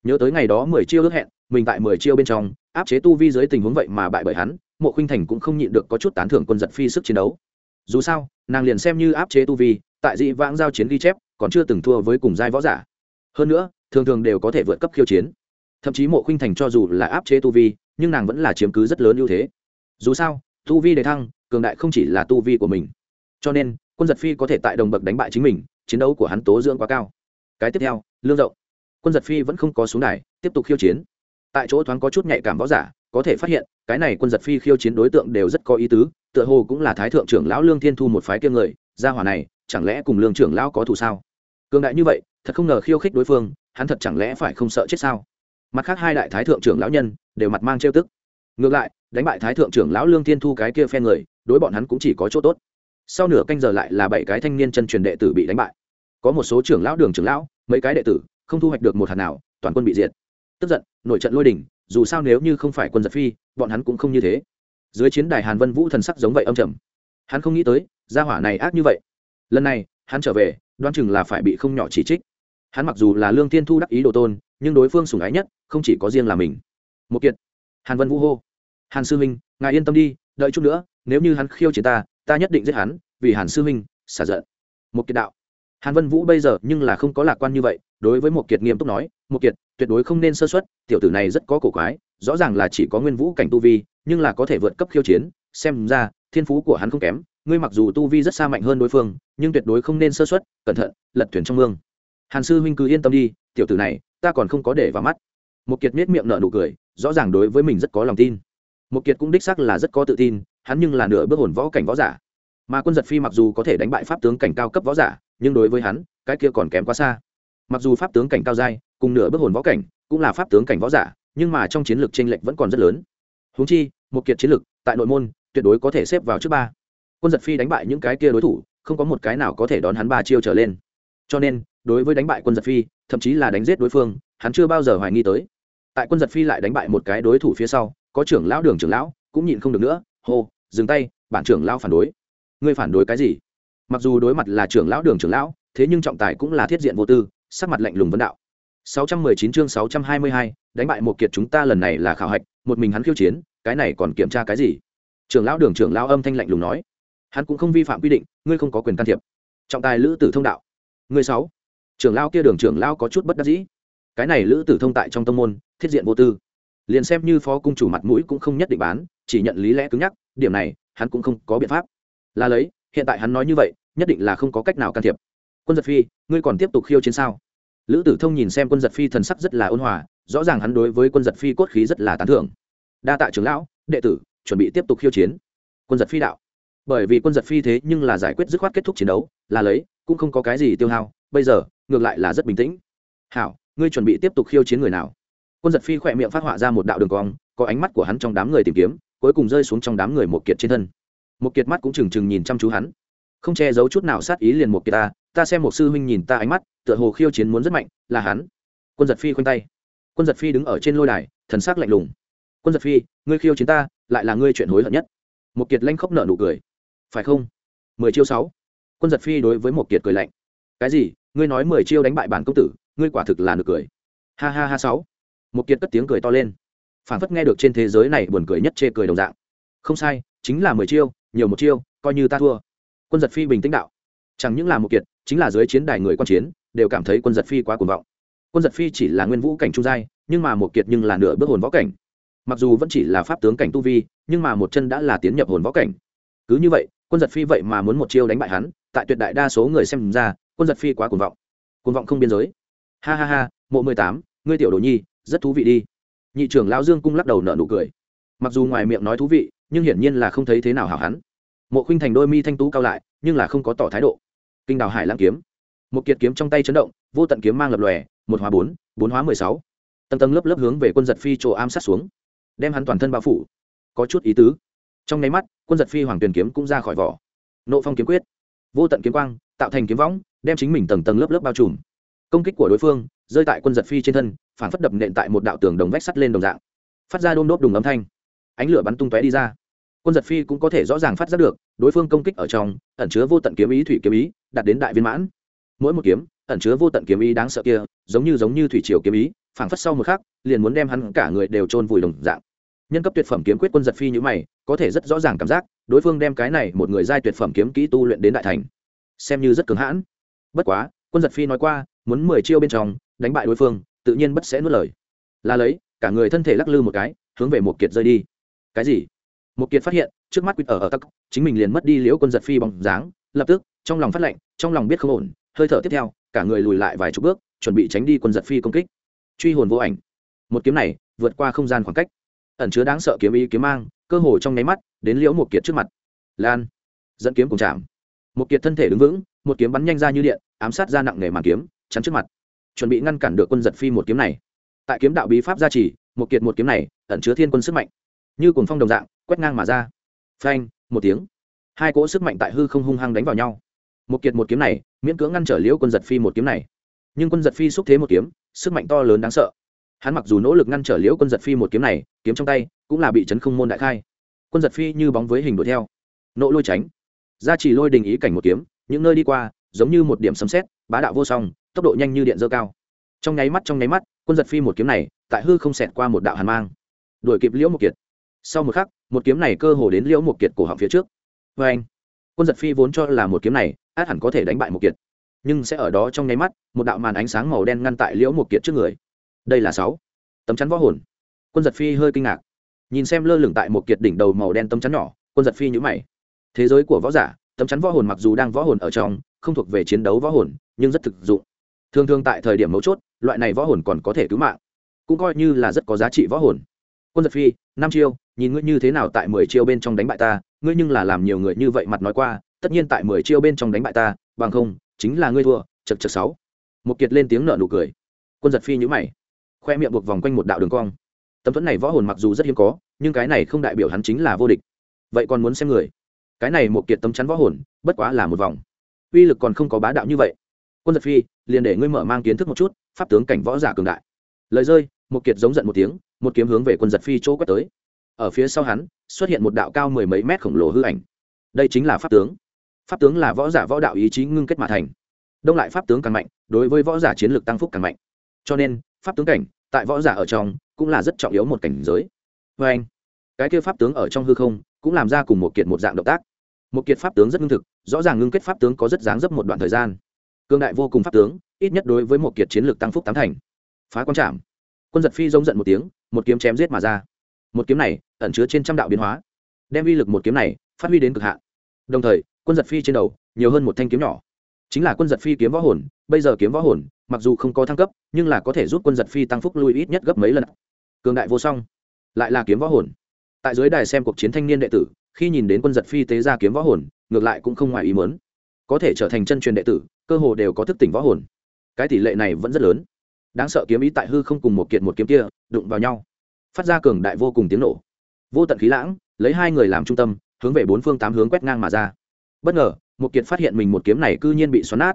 nhớ tới ngày đó mười chiêu ước hẹn, mình tại mười chiêu bên trong, áp chế tu vi dưới tình huống vậy mà bại bởi hắn, mộ khuynh thành cũng không nhịn được có chút tán thưởng quân giật phi sức chiến đấu. Dù sao, nàng liền xem như áp chế tu vi, tại dị vãng giao chiến ghi chép, còn chưa từng thua với cùng giai võ giả. Hơn nữa, thường thường đều có thể vượt cấp khiêu chiến. Thậm chí mộ khuynh thành cho dù là áp chế tu vi, nhưng nàng vẫn là chiếm cứ rất lớn ưu thế dù sao, tu vi đề thăng, cường đại không chỉ là tu vi của mình. Cho nên, quân giật phi có thể tại đồng bậc đánh bại chính mình, chiến đấu của hắn tố dưỡng quá cao. Cái tiếp theo, lương rộng. Quân giật phi vẫn không có xuống đài, tiếp tục khiêu chiến. Tại chỗ thoáng có chút nhạy cảm võ giả, có thể phát hiện, cái này quân giật phi khiêu chiến đối tượng đều rất có ý tứ, tựa hồ cũng là thái thượng trưởng lão lương thiên thu một phái kiêng người, gia hỏa này, chẳng lẽ cùng lương trưởng lão có thù sao? Cường đại như vậy, thật không ngờ khiêu khích đối phương, hắn thật chẳng lẽ phải không sợ chết sao? Mặt khác hai đại thái thượng trưởng lão nhân, đều mặt mang trêu tức. Ngược lại đánh bại thái thượng trưởng lão lương thiên thu cái kia phen người đối bọn hắn cũng chỉ có chỗ tốt. Sau nửa canh giờ lại là bảy cái thanh niên chân truyền đệ tử bị đánh bại. Có một số trưởng lão đường trưởng lão mấy cái đệ tử không thu hoạch được một hạt nào toàn quân bị diệt. Tức giận nội trận lôi đình, dù sao nếu như không phải quân giật phi bọn hắn cũng không như thế. Dưới chiến đài hàn vân vũ thần sắc giống vậy âm trầm. Hắn không nghĩ tới gia hỏa này ác như vậy. Lần này hắn trở về đoan chừng là phải bị không nhỏ chỉ trích. Hắn mặc dù là lương Thiên thu đắc ý đồ tôn nhưng đối phương sủng ái nhất không chỉ có riêng là mình. Một kiệt. Hàn vân vũ hô hàn sư minh ngài yên tâm đi, đợi chút nữa, nếu như hắn khiêu chiến ta ta nhất định giết hắn, vì hàn sư minh xả giận. Một kiệt đạo. Hàn vân vũ bây giờ nhưng là không có lạc quan như vậy, đối với một kiệt nghiêm túc nói, một kiệt, tuyệt đối không nên sơ xuất tiểu tử này rất có cổ quái, rõ ràng là chỉ có nguyên vũ cảnh tu vi, nhưng là có thể vượt cấp khiêu chiến, xem ra, thiên phú của hắn không kém, ngươi mặc dù tu vi rất xa mạnh hơn đối phương, nhưng tuyệt đối không nên sơ xuất cẩn thận, lật thuyền trong mương. Hàn sư huynh cứ yên tâm đi, tiểu tử này, ta còn không có để vào mắt. Một kiệt miết miệng nở nụ cười, rõ ràng đối với mình rất có lòng tin một kiệt cũng đích xác là rất có tự tin, hắn nhưng là nửa bước hồn võ cảnh võ giả. Mà quân giật phi mặc dù có thể đánh bại pháp tướng cảnh cao cấp võ giả, nhưng đối với hắn, cái kia còn kém quá xa. Mặc dù pháp tướng cảnh cao dai, cùng nửa bước hồn võ cảnh cũng là pháp tướng cảnh võ giả, nhưng mà trong chiến lược tranh lệch vẫn còn rất lớn. Húng chi một kiệt chiến lược tại nội môn tuyệt đối có thể xếp vào trước ba. Quân giật phi đánh bại những cái kia đối thủ, không có một cái nào có thể đón hắn ba chiêu trở lên. Cho nên, đối với đánh bại quân giật phi, thậm chí là đánh giết đối phương, hắn chưa bao giờ hoài nghi tới. Tại quân giật phi lại đánh bại một cái đối thủ phía sau có trưởng lão đường trưởng lão cũng nhịn không được nữa hô dừng tay bản trưởng lão phản đối. Ngươi phản đối cái gì? Mặc dù đối mặt là trưởng lão đường trưởng lão thế nhưng trọng tài cũng là thiết diện vô tư sắc mặt lạnh lùng vấn đạo. 619 chương 622, đánh bại một kiệt chúng ta lần này là khảo hạch một mình hắn khiêu chiến cái này còn kiểm tra cái gì? Trưởng lão đường trưởng lão âm thanh lạnh lùng nói. Hắn cũng không vi phạm quy định ngươi không có quyền can thiệp. Trọng tài lữ tử thông đạo. Ngươi sáu. Trưởng lão kia đường trưởng lão có chút bất đắc dĩ. Cái này lữ tử thông tại trong tông môn thiết diện vô tư liền xem như phó cung chủ mặt mũi cũng không nhất định bán, chỉ nhận lý lẽ cứng nhắc, điểm này, hắn cũng không có biện pháp. Là lấy, hiện tại hắn nói như vậy, nhất định là không có cách nào can thiệp. Quân giật phi, ngươi còn tiếp tục khiêu chiến sao? Lữ tử thông nhìn xem quân giật phi thần sắc rất là ôn hòa, rõ ràng hắn đối với quân giật phi cốt khí rất là tán thưởng. Đa tạ trưởng lão, đệ tử, chuẩn bị tiếp tục khiêu chiến. Quân giật phi đạo. Bởi vì quân giật phi thế nhưng là giải quyết dứt khoát kết thúc chiến đấu, là lấy, cũng không có cái gì tiêu hao, bây giờ, ngược lại là rất bình tĩnh. Hảo, ngươi chuẩn bị tiếp tục khiêu chiến người nào? Quân giật phi khỏe miệng phát họa ra một đạo đường cong, có ánh mắt của hắn trong đám người tìm kiếm, cuối cùng rơi xuống trong đám người một kiệt trên thân. Một kiệt mắt cũng trừng trừng nhìn chăm chú hắn. Không che giấu chút nào sát ý liền một kiệt ta ta xem một sư huynh nhìn ta ánh mắt, tựa hồ khiêu chiến muốn rất mạnh, là hắn. Quân giật phi khoanh tay. Quân giật phi đứng ở trên lôi đài, thần sắc lạnh lùng. Quân giật phi, ngươi khiêu chiến ta, lại là ngươi chuyện hối hận nhất. Một kiệt lanh khóc nợ nụ cười. Phải không? Mười chiêu sáu. Quân giật phi đối với một kiệt cười lạnh. Cái gì? Ngươi nói mười chiêu đánh bại bản công tử, ngươi quả thực là nực cười. Ha ha ha sáu một kiệt cất tiếng cười to lên. Phản phất nghe được trên thế giới này buồn cười nhất chê cười đồng dạng. Không sai, chính là mười chiêu, nhiều một chiêu, coi như ta thua. Quân giật phi bình tĩnh đạo. Chẳng những là một kiệt, chính là dưới chiến đài người quan chiến, đều cảm thấy quân giật phi quá cuồng vọng. Quân giật phi chỉ là nguyên vũ cảnh trung giai, nhưng mà một kiệt nhưng là nửa bước hồn võ cảnh. Mặc dù vẫn chỉ là pháp tướng cảnh tu vi, nhưng mà một chân đã là tiến nhập hồn võ cảnh. Cứ như vậy, quân giật phi vậy mà muốn một chiêu đánh bại hắn, tại tuyệt đại đa số người xem ra, quân giật phi quá cuồng vọng. Cuồng vọng không biên giới. Ha ha ha, mộ mười tám, ngươi tiểu đồ nhi rất thú vị đi. Nhị trưởng lão dương cung lắc đầu nở nụ cười. Mặc dù ngoài miệng nói thú vị, nhưng hiển nhiên là không thấy thế nào hảo hắn. Mộ khinh thành đôi mi thanh tú cao lại, nhưng là không có tỏ thái độ. Kinh đào hải lãng kiếm. Một kiệt kiếm trong tay chấn động, vô tận kiếm mang lập lòe, một hóa bốn bốn hóa mười sáu. Tầng tầng lớp lớp hướng về quân giật phi chỗ am sát xuống, đem hắn toàn thân bao phủ. Có chút ý tứ. Trong nháy mắt, quân giật phi hoàng tuyền kiếm cũng ra khỏi vỏ. Nộ phong kiếm quyết. Vô tận kiếm quang, tạo thành kiếm võng, đem chính mình tầng tầng lớp lớp bao trùm. Công kích của đối phương, rơi tại quân giật phi trên thân phản phất đập nện tại một đạo tường đồng vách sắt lên đồng dạng. Phát ra đôm đốt đùng âm thanh. Ánh lửa bắn tung tóe đi ra. Quân giật phi cũng có thể rõ ràng phát giác được, đối phương công kích ở trong, ẩn chứa vô tận kiếm ý thủy kiếm ý, đạt đến đại viên mãn. Mỗi một kiếm, ẩn chứa vô tận kiếm ý đáng sợ kia, giống như giống như thủy triều kiếm ý, phảng phất sau một khắc, liền muốn đem hắn cả người đều chôn vùi đồng dạng. Nhân cấp tuyệt phẩm kiếm quyết quân giật phi như mày, có thể rất rõ ràng cảm giác, đối phương đem cái này một người giai tuyệt phẩm kiếm kỹ tu luyện đến đại thành. Xem như rất cứng hãn. Bất quá, quân giật phi nói qua, muốn mười chiêu bên trong, đánh bại đối phương tự nhiên bất sẽ nuốt lời. Là lấy, cả người thân thể lắc lư một cái, hướng về một kiệt rơi đi. Cái gì? Một kiệt phát hiện, trước mắt quýt ở ở tắc, chính mình liền mất đi liễu quân giật phi bóng dáng, lập tức, trong lòng phát lệnh trong lòng biết không ổn, hơi thở tiếp theo, cả người lùi lại vài chục bước, chuẩn bị tránh đi quân giật phi công kích. Truy hồn vô ảnh. Một kiếm này, vượt qua không gian khoảng cách. Ẩn chứa đáng sợ kiếm ý kiếm mang, cơ hồ trong nháy mắt, đến liễu một kiệt trước mặt. Lan. Dẫn kiếm cùng chạm. Một kiệt thân thể đứng vững, một kiếm bắn nhanh ra như điện, ám sát ra nặng nề màn kiếm, chắn trước mặt chuẩn bị ngăn cản được quân giật phi một kiếm này. Tại kiếm đạo bí pháp gia trì, một kiệt một kiếm này ẩn chứa thiên quân sức mạnh. Như cồn phong đồng dạng, quét ngang mà ra. Phanh, một tiếng. Hai cỗ sức mạnh tại hư không hung hăng đánh vào nhau. Một kiệt một kiếm này, miễn cưỡng ngăn trở liễu quân giật phi một kiếm này. Nhưng quân giật phi xúc thế một kiếm, sức mạnh to lớn đáng sợ. Hắn mặc dù nỗ lực ngăn trở liễu quân giật phi một kiếm này, kiếm trong tay cũng là bị chấn không môn đại khai. Quân giật phi như bóng với hình đuổi theo. Nỗ lôi tránh. Gia trì lôi đình ý cảnh một kiếm, những nơi đi qua, giống như một điểm sấm xét bá đạo vô song tốc độ nhanh như điện dơ cao. Trong nháy mắt, trong nháy mắt, quân giật phi một kiếm này, tại hư không xẹt qua một đạo hàn mang. Đuổi kịp liễu một kiệt. Sau một khắc, một kiếm này cơ hồ đến liễu một kiệt cổ họng phía trước. Vê anh quân giật phi vốn cho là một kiếm này, át hẳn có thể đánh bại một kiệt. Nhưng sẽ ở đó trong nháy mắt, một đạo màn ánh sáng màu đen ngăn tại liễu một kiệt trước người. Đây là sáu. Tấm chắn võ hồn. Quân giật phi hơi kinh ngạc. Nhìn xem lơ lửng tại một kiệt đỉnh đầu màu đen tấm chắn nhỏ, quân giật phi nhữ mày. Thế giới của võ giả, tấm chắn võ hồn mặc dù đang võ hồn ở trong, không thuộc về chiến đấu võ hồn, nhưng rất thực dụng thường thường tại thời điểm mấu chốt, loại này võ hồn còn có thể cứu mạng. Cũng coi như là rất có giá trị võ hồn. Quân giật phi, năm chiêu, nhìn ngươi như thế nào tại mười chiêu bên trong đánh bại ta, ngươi nhưng là làm nhiều người như vậy mặt nói qua, tất nhiên tại mười chiêu bên trong đánh bại ta, bằng không, chính là ngươi thua, chật chật sáu. Một kiệt lên tiếng nợ nụ cười. Quân giật phi nhữ mày, khoe miệng buộc vòng quanh một đạo đường cong. Tấm thuẫn này võ hồn mặc dù rất hiếm có, nhưng cái này không đại biểu hắn chính là vô địch. Vậy còn muốn xem người? Cái này một kiệt tấm chắn võ hồn, bất quá là một vòng. Uy lực còn không có bá đạo như vậy quân giật phi, liền để ngươi mở mang kiến thức một chút, pháp tướng cảnh võ giả cường đại. Lời rơi, một kiệt giống giận một tiếng, một kiếm hướng về quân giật phi chỗ quét tới. Ở phía sau hắn, xuất hiện một đạo cao mười mấy mét khổng lồ hư ảnh. Đây chính là pháp tướng. Pháp tướng là võ giả võ đạo ý chí ngưng kết mà thành. Đông lại pháp tướng càng mạnh, đối với võ giả chiến lược tăng phúc càng mạnh. Cho nên, pháp tướng cảnh, tại võ giả ở trong, cũng là rất trọng yếu một cảnh giới. Vê anh, cái kia pháp tướng ở trong hư không, cũng làm ra cùng một kiệt một dạng động tác. Một kiệt pháp tướng rất ngưng thực, rõ ràng ngưng kết pháp tướng có rất dáng dấp một đoạn thời gian cương đại vô cùng pháp tướng, ít nhất đối với một kiệt chiến lược tăng phúc tám thành. Phá quan trảm. Quân giật phi giống giận một tiếng, một kiếm chém giết mà ra. Một kiếm này, ẩn chứa trên trăm đạo biến hóa. Đem uy lực một kiếm này, phát huy đến cực hạn. Đồng thời, quân giật phi trên đầu, nhiều hơn một thanh kiếm nhỏ. Chính là quân giật phi kiếm võ hồn, bây giờ kiếm võ hồn, mặc dù không có thăng cấp, nhưng là có thể giúp quân giật phi tăng phúc lui ít nhất gấp mấy lần. Cường đại vô song, lại là kiếm võ hồn. Tại dưới đài xem cuộc chiến thanh niên đệ tử, khi nhìn đến quân giật phi tế ra kiếm võ hồn, ngược lại cũng không ngoài ý mớn có thể trở thành chân truyền đệ tử cơ hồ đều có thức tỉnh võ hồn. Cái tỷ lệ này vẫn rất lớn. Đáng sợ kiếm ý tại hư không cùng một kiện một kiếm kia, đụng vào nhau. Phát ra cường đại vô cùng tiếng nổ. Vô tận khí lãng, lấy hai người làm trung tâm, hướng về bốn phương tám hướng quét ngang mà ra. Bất ngờ, một kiệt phát hiện mình một kiếm này cư nhiên bị xoắn nát.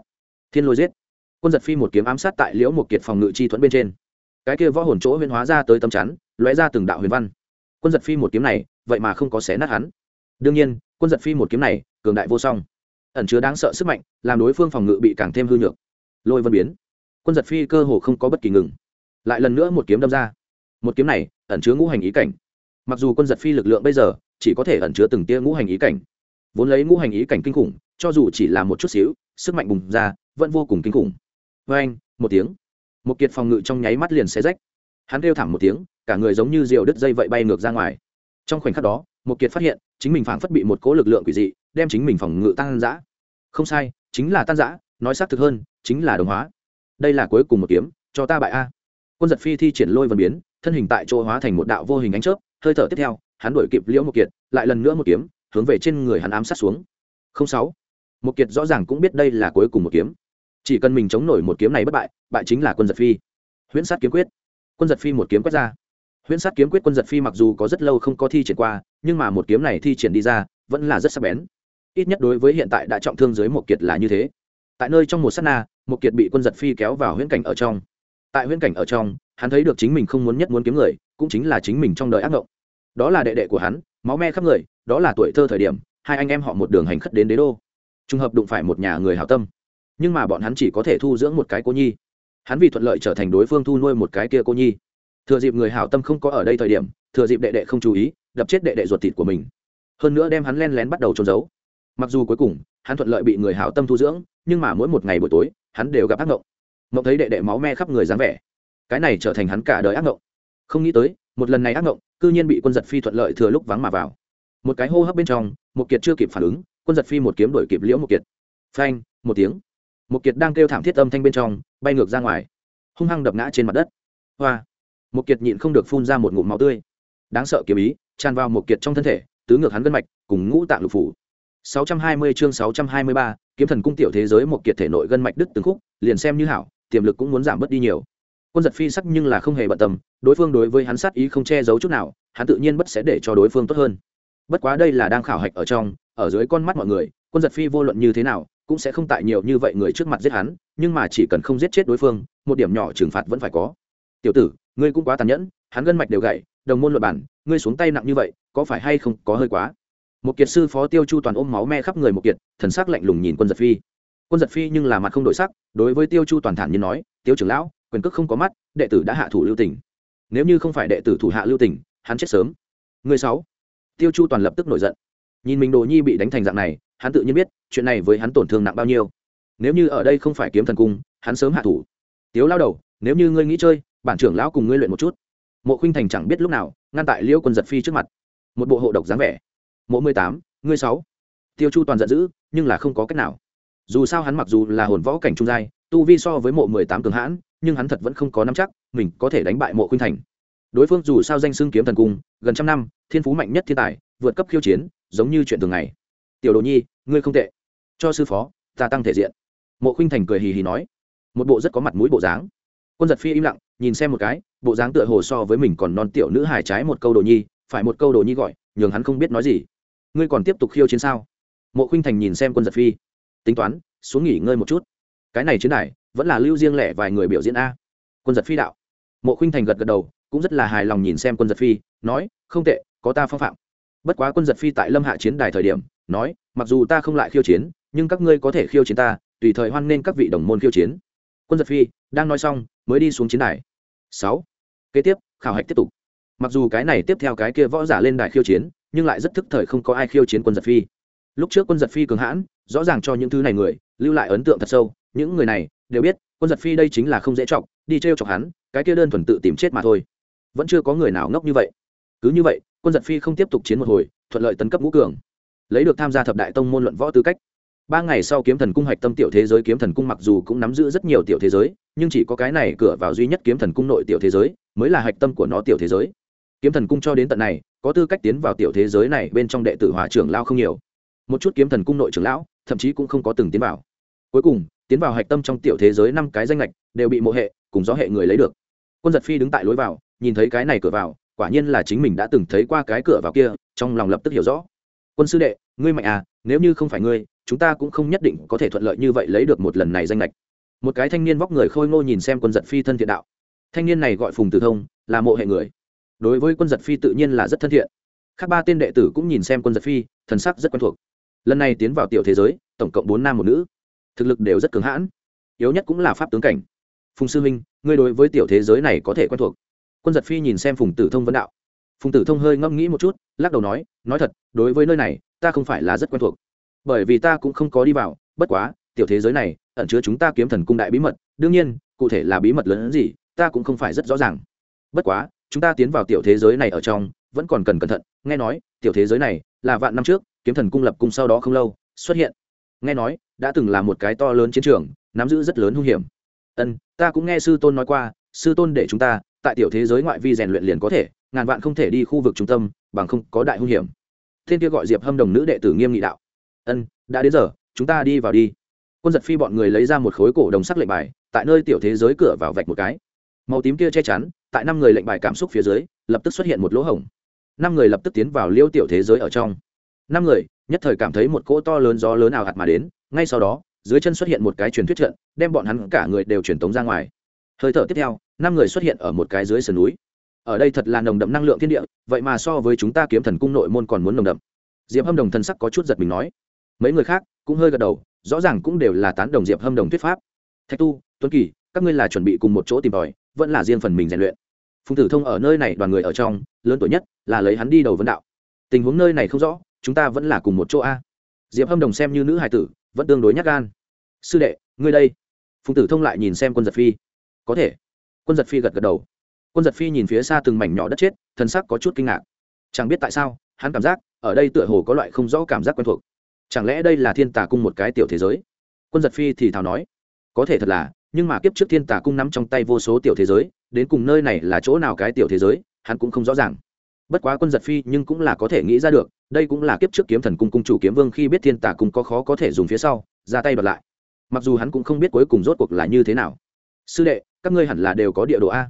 Thiên lôi giết. Quân giật phi một kiếm ám sát tại liễu một kiệt phòng ngự chi thuẫn bên trên. Cái kia võ hồn chỗ huyền hóa ra tới tấm chắn, lóe ra từng đạo huyền văn. Quân giật phi một kiếm này, vậy mà không có xé nát hắn. Đương nhiên, quân giật phi một kiếm này, cường đại vô song ẩn chứa đáng sợ sức mạnh, làm đối phương phòng ngự bị càng thêm hư nhược. Lôi vân biến. Quân giật phi cơ hồ không có bất kỳ ngừng. Lại lần nữa một kiếm đâm ra. Một kiếm này ẩn chứa ngũ hành ý cảnh. Mặc dù quân giật phi lực lượng bây giờ chỉ có thể ẩn chứa từng tia ngũ hành ý cảnh. Vốn lấy ngũ hành ý cảnh kinh khủng, cho dù chỉ là một chút xíu, sức mạnh bùng ra, vẫn vô cùng kinh khủng. Vê anh một tiếng. Một kiệt phòng ngự trong nháy mắt liền xé rách. Hắn kêu thảm một tiếng, cả người giống như rượu đứt dây vậy bay ngược ra ngoài. Trong khoảnh khắc đó, một kiệt phát hiện, chính mình phảng phất bị một cố lực lượng quỷ dị đem chính mình phòng ngự tan giã. Không sai, chính là tan giã, nói xác thực hơn, chính là đồng hóa. Đây là cuối cùng một kiếm, cho ta bại a. Quân giật phi thi triển lôi vần biến, thân hình tại chỗ hóa thành một đạo vô hình ánh chớp, hơi thở tiếp theo, hắn đuổi kịp liễu một kiệt, lại lần nữa một kiếm, hướng về trên người hắn ám sát xuống. Không sáu. Một kiệt rõ ràng cũng biết đây là cuối cùng một kiếm. Chỉ cần mình chống nổi một kiếm này bất bại bại chính là quân giật phi. Huyễn sát kiếm quyết. Quân giật phi một kiếm quét ra. Huyễn sát kiếm quyết quân giật phi mặc dù có rất lâu không có thi triển qua, nhưng mà một kiếm này thi triển đi ra, vẫn là rất sắc bén ít nhất đối với hiện tại đã trọng thương dưới một kiệt là như thế. Tại nơi trong một s á t na, một kiệt bị quân giật phi kéo vào huyễn cảnh ở trong. Tại huyễn cảnh ở trong, hắn thấy được chính mình không muốn nhất muốn kiếm người, cũng chính là chính mình trong đời ác mộng đó là đệ đệ của hắn, máu me khắp người, đó là tuổi thơ thời điểm, hai anh em họ một đường hành khất đến đế đô. Trùng hợp đụng phải một nhà người hảo tâm. Nhưng mà bọn hắn chỉ có thể thu dưỡng một cái cô nhi. Hắn vì thuận lợi trở thành đối phương thu nuôi một cái kia cô nhi. Thừa dịp người hảo tâm không có ở đây thời điểm, thừa dịp đệ đệ không chú ý, đập chết đệ đệ ruột thịt của mình. Hơn nữa đem hắn len lén bắt đầu trốn giấu mặc dù cuối cùng, hắn thuận lợi bị người hảo tâm thu dưỡng, nhưng mà mỗi một ngày buổi tối, hắn đều gặp ác mộng mộng thấy đệ đệ máu me khắp người dáng vẻ. Cái này trở thành hắn cả đời ác mộng không nghĩ tới, một lần này ác mộng cư nhiên bị quân giật phi thuận lợi thừa lúc vắng mà vào. Một cái hô hấp bên trong một kiệt chưa kịp phản ứng, quân giật phi một kiếm đổi kịp liễu một kiệt. Phanh, một tiếng. Một kiệt đang kêu thảm thiết âm thanh bên trong, bay ngược ra ngoài. Hung hăng đập ngã trên mặt đất. Hoa. Một kiệt nhịn không được phun ra một ngụm máu tươi. Đáng sợ kiếm ý, tràn vào một kiệt trong thân thể, tứ ngược hắn gân mạch, cùng ngũ tạng lục phủ. 620 chương 623, kiếm thần cung tiểu thế giới một kiệt thể nội gân mạch đứt từng khúc liền xem như hảo tiềm lực cũng muốn giảm bớt đi nhiều. Quân giật phi sắc nhưng là không hề bận tâm đối phương đối với hắn sát ý không che giấu chút nào hắn tự nhiên bất sẽ để cho đối phương tốt hơn. Bất quá đây là đang khảo hạch ở trong ở dưới con mắt mọi người quân giật phi vô luận như thế nào cũng sẽ không tại nhiều như vậy người trước mặt giết hắn nhưng mà chỉ cần không giết chết đối phương một điểm nhỏ trừng phạt vẫn phải có. Tiểu tử ngươi cũng quá tàn nhẫn hắn gân mạch đều gãy đồng môn luật bản ngươi xuống tay nặng như vậy có phải hay không có hơi quá? Một kiệt sư phó tiêu chu toàn ôm máu me khắp người một kiệt, thần sắc lạnh lùng nhìn quân giật phi. Quân giật phi nhưng là mặt không đổi sắc, đối với tiêu chu toàn thản như nói, tiêu trưởng lão, quyền cước không có mắt, đệ tử đã hạ thủ lưu tỉnh nếu như không phải đệ tử thủ hạ lưu tỉnh hắn chết sớm. Người sáu. Tiêu chu toàn lập tức nổi giận. Nhìn mình đồ nhi bị đánh thành dạng này, hắn tự nhiên biết, chuyện này với hắn tổn thương nặng bao nhiêu. Nếu như ở đây không phải kiếm thần cung, hắn sớm hạ thủ. Tiếu lao đầu, nếu như ngươi nghĩ chơi, bản trưởng lão cùng ngươi luyện một chút. Mộ khinh thành chẳng biết lúc nào, ngăn tại liễu quân giật phi trước mặt. Một bộ hộ độc dáng vẻ mộ mười tám, ngươi sáu. Tiêu chu toàn giận dữ, nhưng là không có cách nào. Dù sao hắn mặc dù là hồn võ cảnh trung giai, tu vi so với mộ mười tám cường hãn, nhưng hắn thật vẫn không có nắm chắc, mình có thể đánh bại mộ khuynh thành. Đối phương dù sao danh xưng kiếm thần cung, gần trăm năm, thiên phú mạnh nhất thiên tài, vượt cấp khiêu chiến, giống như chuyện thường ngày. Tiểu đồ nhi, ngươi không tệ. Cho sư phó, ta tăng thể diện. Mộ khuynh thành cười hì hì nói. Một bộ rất có mặt mũi bộ dáng. Quân giật phi im lặng, nhìn xem một cái, bộ dáng tựa hồ so với mình còn non tiểu nữ hài trái một câu đồ nhi, phải một câu đồ nhi gọi, nhường hắn không biết nói gì ngươi còn tiếp tục khiêu chiến sao? Mộ khinh thành nhìn xem quân giật phi. Tính toán, xuống nghỉ ngơi một chút. Cái này chiến đài, vẫn là lưu riêng lẻ vài người biểu diễn a. Quân giật phi đạo. Mộ khinh thành gật gật đầu, cũng rất là hài lòng nhìn xem quân giật phi, nói, không tệ, có ta phong phạm. Bất quá quân giật phi tại lâm hạ chiến đài thời điểm, nói, mặc dù ta không lại khiêu chiến, nhưng các ngươi có thể khiêu chiến ta, tùy thời hoan nên các vị đồng môn khiêu chiến. Quân giật phi đang nói xong, mới đi xuống chiến đài. Sáu. Kế tiếp, khảo hạch tiếp tục. Mặc dù cái này tiếp theo cái kia võ giả lên đài khiêu chiến nhưng lại rất thức thời không có ai khiêu chiến quân giật phi. Lúc trước quân giật phi cường hãn, rõ ràng cho những thứ này người, lưu lại ấn tượng thật sâu. Những người này đều biết, quân giật phi đây chính là không dễ chọc, đi t r e o chọc hắn, cái kia đơn thuần tự tìm chết mà thôi. Vẫn chưa có người nào ngốc như vậy. Cứ như vậy, quân giật phi không tiếp tục chiến một hồi, thuận lợi tấn cấp ngũ cường. Lấy được tham gia thập đại tông môn luận võ tư cách. Ba ngày sau kiếm thần cung hạch tâm tiểu thế giới kiếm thần cung mặc dù cũng nắm giữ rất nhiều tiểu thế giới, nhưng chỉ có cái này cửa vào duy nhất kiếm thần cung nội tiểu thế giới, mới là hạch tâm của nó tiểu thế giới. Kiếm thần cung cho đến tận này có tư cách tiến vào tiểu thế giới này bên trong đệ tử hòa trưởng lao không nhiều. Một chút kiếm thần cung nội trưởng lão, thậm chí cũng không có từng tiến vào. Cuối cùng, tiến vào hạch tâm trong tiểu thế giới năm cái danh lệch đều bị mộ hệ, cùng gió hệ người lấy được. Quân giật phi đứng tại lối vào, nhìn thấy cái này cửa vào, quả nhiên là chính mình đã từng thấy qua cái cửa vào kia, trong lòng lập tức hiểu rõ. Quân sư đệ, ngươi mạnh à nếu như không phải ngươi, chúng ta cũng không nhất định có thể thuận lợi như vậy lấy được một lần này danh lệch một cái thanh niên vóc người khôi ngô nhìn xem quân giật phi thân thiện đạo. Thanh niên này gọi phùng tử thông, là mộ hệ người đối với quân giật phi tự nhiên là rất thân thiện. Các ba tên đệ tử cũng nhìn xem quân giật phi, thần sắc rất quen thuộc. Lần này tiến vào tiểu thế giới, tổng cộng bốn nam một nữ. Thực lực đều rất cứng hãn. Yếu nhất cũng là pháp tướng cảnh. Phùng sư minh ngươi đối với tiểu thế giới này có thể quen thuộc. Quân giật phi nhìn xem phùng tử thông vấn đạo. Phùng tử thông hơi ngẫm nghĩ một chút, lắc đầu nói nói thật, đối với nơi này, ta không phải là rất quen thuộc. Bởi vì ta cũng không có đi vào, bất quá, tiểu thế giới này, ẩn chứa chúng ta kiếm thần cung đại bí mật, đương nhiên, cụ thể là bí mật lớn hơn gì, ta cũng không phải rất rõ ràng. Bất quá chúng ta tiến vào tiểu thế giới này ở trong, vẫn còn cần cẩn thận. Nghe nói, tiểu thế giới này là vạn năm trước, kiếm thần cung lập cung sau đó không lâu xuất hiện. Nghe nói, đã từng là một cái to lớn chiến trường, nắm giữ rất lớn hung hiểm. Ân, ta cũng nghe sư tôn nói qua, sư tôn để chúng ta tại tiểu thế giới ngoại vi rèn luyện liền có thể, ngàn vạn không thể đi khu vực trung tâm, bằng không có đại hung hiểm. Thiên kia gọi diệp hâm đồng nữ đệ tử nghiêm nghị đạo. Ân, đã đến giờ, chúng ta đi vào đi. Quân giật phi bọn người lấy ra một khối cổ đồng sắc lệnh bài, tại nơi tiểu thế giới cửa vào vạch một cái. Màu tím kia che chắn tại năm người lệnh bài cảm xúc phía dưới, lập tức xuất hiện một lỗ hổng. Năm người lập tức tiến vào liêu tiểu thế giới ở trong. Năm người, nhất thời cảm thấy một cỗ to lớn gió lớn ảo hạt mà đến, ngay sau đó, dưới chân xuất hiện một cái truyền thuyết trận, đem bọn hắn cả người đều truyền tống ra ngoài. Hơi thở tiếp theo, năm người xuất hiện ở một cái dưới sườn núi. Ở đây thật là nồng đậm năng lượng thiên địa, vậy mà so với chúng ta kiếm thần cung nội môn còn muốn nồng đậm. Diệp hâm đồng thân sắc có chút giật mình nói. Mấy người khác cũng hơi gật đầu, rõ ràng cũng đều là tán đồng diệp hâm đồng thuyết pháp. Thạch tu, tuấn kỳ, các ngươi là chuẩn bị cùng một chỗ tìm tòi, vẫn là riêng phần mình rèn luyện phùng tử thông ở nơi này đoàn người ở trong, lớn tuổi nhất là lấy hắn đi đầu vấn đạo. Tình huống nơi này không rõ, chúng ta vẫn là cùng một chỗ a. Diệp hâm đồng xem như nữ hải tử, vẫn tương đối nhắc gan. Sư đệ, ngươi đây. Phùng tử thông lại nhìn xem quân giật phi. Có thể. Quân giật phi gật gật đầu. Quân giật phi nhìn phía xa từng mảnh nhỏ đất chết thân sắc có chút kinh ngạc. Chẳng biết tại sao, hắn cảm giác, ở đây tựa hồ có loại không rõ cảm giác quen thuộc. Chẳng lẽ đây là thiên tà cung một cái tiểu thế giới? Quân giật phi thì thào nói. Có thể thật là, nhưng mà kiếp trước thiên tà cung nắm trong tay vô số tiểu thế giới đến cùng nơi này là chỗ nào cái tiểu thế giới, hắn cũng không rõ ràng. Bất quá quân giật phi nhưng cũng là có thể nghĩ ra được, đây cũng là kiếp trước kiếm thần cung cung chủ kiếm vương khi biết thiên tả cung có khó có thể dùng phía sau, ra tay bật lại. Mặc dù hắn cũng không biết cuối cùng rốt cuộc là như thế nào. Sư đệ, các ngươi hẳn là đều có địa đồ a.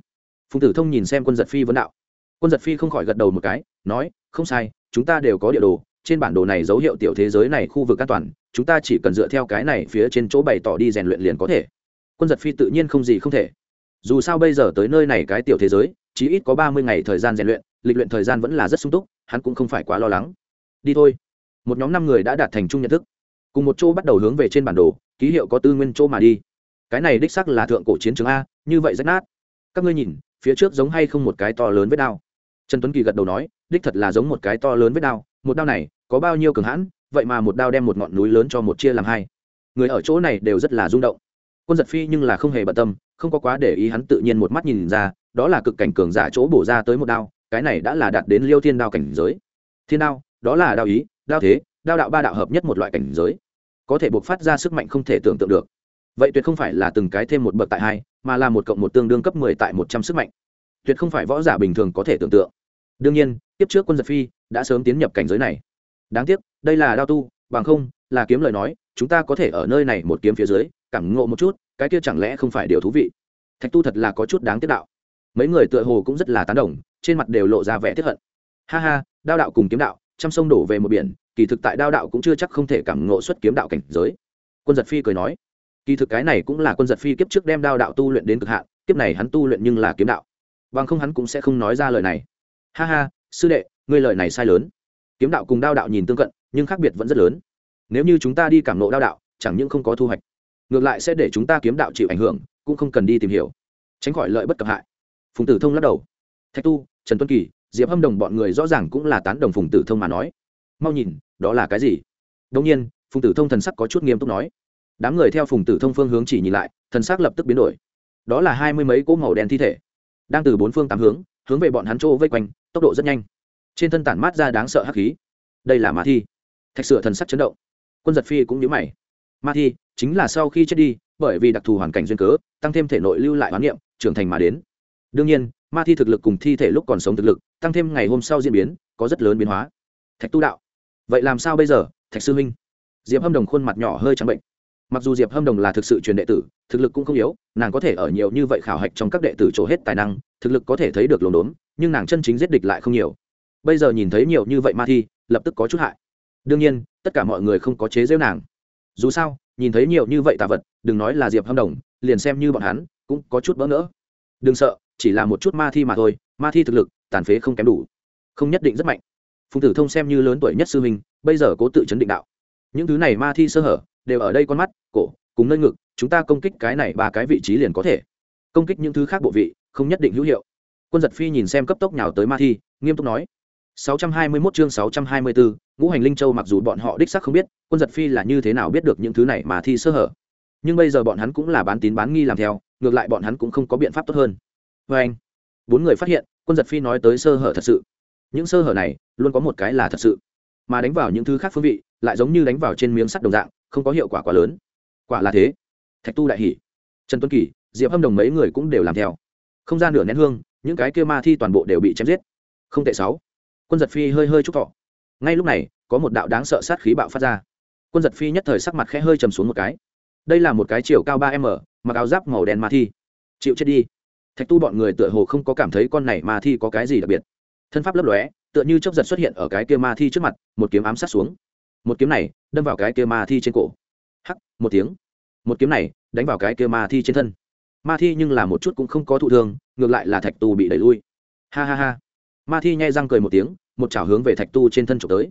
Phùng tử thông nhìn xem quân giật phi vấn đạo. Quân giật phi không khỏi gật đầu một cái, nói, không sai, chúng ta đều có địa đồ, trên bản đồ này dấu hiệu tiểu thế giới này khu vực an toàn, chúng ta chỉ cần dựa theo cái này phía trên chỗ bày tỏ đi rèn luyện liền có thể. Quân giật phi tự nhiên không gì không thể dù sao bây giờ tới nơi này cái tiểu thế giới chỉ ít có ba mươi ngày thời gian rèn luyện, lịch luyện thời gian vẫn là rất sung túc, hắn cũng không phải quá lo lắng. Đi thôi. Một nhóm năm người đã đạt thành chung nhận thức. Cùng một chỗ bắt đầu hướng về trên bản đồ, ký hiệu có tư nguyên chỗ mà đi. Cái này đích sắc là thượng cổ chiến trường a, như vậy rách nát. Các ngươi nhìn, phía trước giống hay không một cái to lớn vết đao? Trần tuấn kỳ gật đầu nói, đích thật là giống một cái to lớn vết đao. Một đao này, có bao nhiêu cường hãn, vậy mà một đao đem một ngọn núi lớn cho một chia làm hai. Người ở chỗ này đều rất là rung động quân giật phi nhưng là không hề bận tâm, không có quá để ý hắn tự nhiên một mắt nhìn ra, đó là cực cảnh cường giả chỗ bổ ra tới một đao, cái này đã là đạt đến liêu thiên đao cảnh giới. Thiên đao, đó là đao ý, đao thế, đao đạo ba đạo hợp nhất một loại cảnh giới, có thể buộc phát ra sức mạnh không thể tưởng tượng được. Vậy tuyệt không phải là từng cái thêm một bậc tại hai, mà là một cộng một tương đương cấp mười tại một trăm sức mạnh. Tuyệt không phải võ giả bình thường có thể tưởng tượng. Đương nhiên, tiếp trước quân giật phi đã sớm tiến nhập cảnh giới này. Đáng tiếc, đây là đao tu, bằng không, là kiếm lời nói, chúng ta có thể ở nơi này một kiếm phía dưới cảm ngộ một chút, cái kia chẳng lẽ không phải điều thú vị? Thạch tu thật là có chút đáng tiếc đạo. Mấy người tựa hồ cũng rất là tán đồng, trên mặt đều lộ ra vẻ tiếp hận. Ha ha, đao đạo cùng kiếm đạo, trăm sông đổ về một biển, kỳ thực tại đao đạo cũng chưa chắc không thể cảm ngộ xuất kiếm đạo cảnh giới. Quân giật phi cười nói, kỳ thực cái này cũng là quân giật phi kiếp trước đem đao đạo tu luyện đến cực hạn, kiếp này hắn tu luyện nhưng là kiếm đạo. Bằng không hắn cũng sẽ không nói ra lời này. Ha ha, sư đệ, ngươi lời này sai lớn. Kiếm đạo cùng đao đạo nhìn tương cận, nhưng khác biệt vẫn rất lớn. Nếu như chúng ta đi cảm nộ đao đạo, chẳng những không có thu hoạch ngược lại sẽ để chúng ta kiếm đạo chịu ảnh hưởng, cũng không cần đi tìm hiểu. Tránh khỏi lợi bất cập hại. Phùng tử thông lắc đầu. Thạch tu, trần tuân kỳ, diệp hâm đồng bọn người rõ ràng cũng là tán đồng phùng tử thông mà nói. Mau nhìn, đó là cái gì? Đông nhiên, phùng tử thông thần sắc có chút nghiêm túc nói. Đám người theo phùng tử thông phương hướng chỉ nhìn lại, thần sắc lập tức biến đổi. Đó là hai mươi mấy cỗ màu đen thi thể, đang từ bốn phương tám hướng hướng về bọn hắn chỗ vây quanh, tốc độ rất nhanh. Trên thân tản mát ra đáng sợ hắc khí. Đây là ma thi. Thạch sửa thần sắc chấn động. Quân giật phi cũng nhớ mày ma thi, chính là sau khi chết đi, bởi vì đặc thù hoàn cảnh duyên cớ, tăng thêm thể nội lưu lại hoán niệm, trưởng thành mà đến. Đương nhiên, ma thi thực lực cùng thi thể lúc còn sống thực lực, tăng thêm ngày hôm sau diễn biến, có rất lớn biến hóa. Thạch tu đạo. Vậy làm sao bây giờ, thạch sư minh? Diệp hâm đồng khuôn mặt nhỏ hơi trắng bệnh. Mặc dù diệp hâm đồng là thực sự truyền đệ tử, thực lực cũng không yếu, nàng có thể ở nhiều như vậy khảo hạch trong các đệ tử trổ hết tài năng, thực lực có thể thấy được lồn đốn, nhưng nàng chân chính giết địch lại không nhiều. Bây giờ nhìn thấy nhiều như vậy ma thi, lập tức có chút hại. Đương nhiên, tất cả mọi người không có chế giễu nàng dù sao, nhìn thấy nhiều như vậy tà vật, đừng nói là diệp hâm đồng, liền xem như bọn hắn, cũng có chút bỡ ngỡ. Đừng sợ, chỉ là một chút ma thi mà thôi, ma thi thực lực, tàn phế không kém đủ. Không nhất định rất mạnh. Phùng tử thông xem như lớn tuổi nhất sư minh bây giờ cố tự chấn định đạo. Những thứ này ma thi sơ hở, đều ở đây con mắt, cổ, cùng nơi ngực, chúng ta công kích cái này ba cái vị trí liền có thể. Công kích những thứ khác bộ vị, không nhất định hữu hiệu. Quân giật phi nhìn xem cấp tốc nhào tới ma thi, nghiêm túc nói. 621 chương 624, ngũ hành linh châu mặc dù bọn họ đích xác không biết quân giật phi là như thế nào biết được những thứ này mà thi sơ hở. Nhưng bây giờ bọn hắn cũng là bán tín bán nghi làm theo ngược lại bọn hắn cũng không có biện pháp tốt hơn. Và anh bốn người phát hiện quân giật phi nói tới sơ hở thật sự. Những sơ hở này luôn có một cái là thật sự. Mà đánh vào những thứ khác phương vị lại giống như đánh vào trên miếng sắt đồng dạng không có hiệu quả quá lớn. Quả là thế. Thạch tu đại hỉ, trần tuấn kỳ diệp hâm đồng mấy người cũng đều làm theo. Không gian nửa nén hương những cái kia ma thi toàn bộ đều bị chém giết. Không tệ sáu quân giật phi hơi hơi chúc thọ. Ngay lúc này, có một đạo đáng sợ sát khí bạo phát ra. Quân giật phi nhất thời sắc mặt khẽ hơi trầm xuống một cái. Đây là một cái chiều cao ba m, mặc áo giáp màu đen ma thi. Chịu chết đi. Thạch tu bọn người tựa hồ không có cảm thấy con này ma thi có cái gì đặc biệt. Thân pháp lấp lóe, tựa như chốc giật xuất hiện ở cái kia ma thi trước mặt, một kiếm ám sát xuống. Một kiếm này, đâm vào cái kia ma thi trên cổ. Hắc, một tiếng. Một kiếm này, đánh vào cái kia ma thi trên thân. Ma thi nhưng là một chút cũng không có thụ thương, ngược lại là thạch tu bị đẩy lui. Ha ha ha. Ma thi nhai răng cười một tiếng một chảo hướng về thạch tu trên thân trộm tới.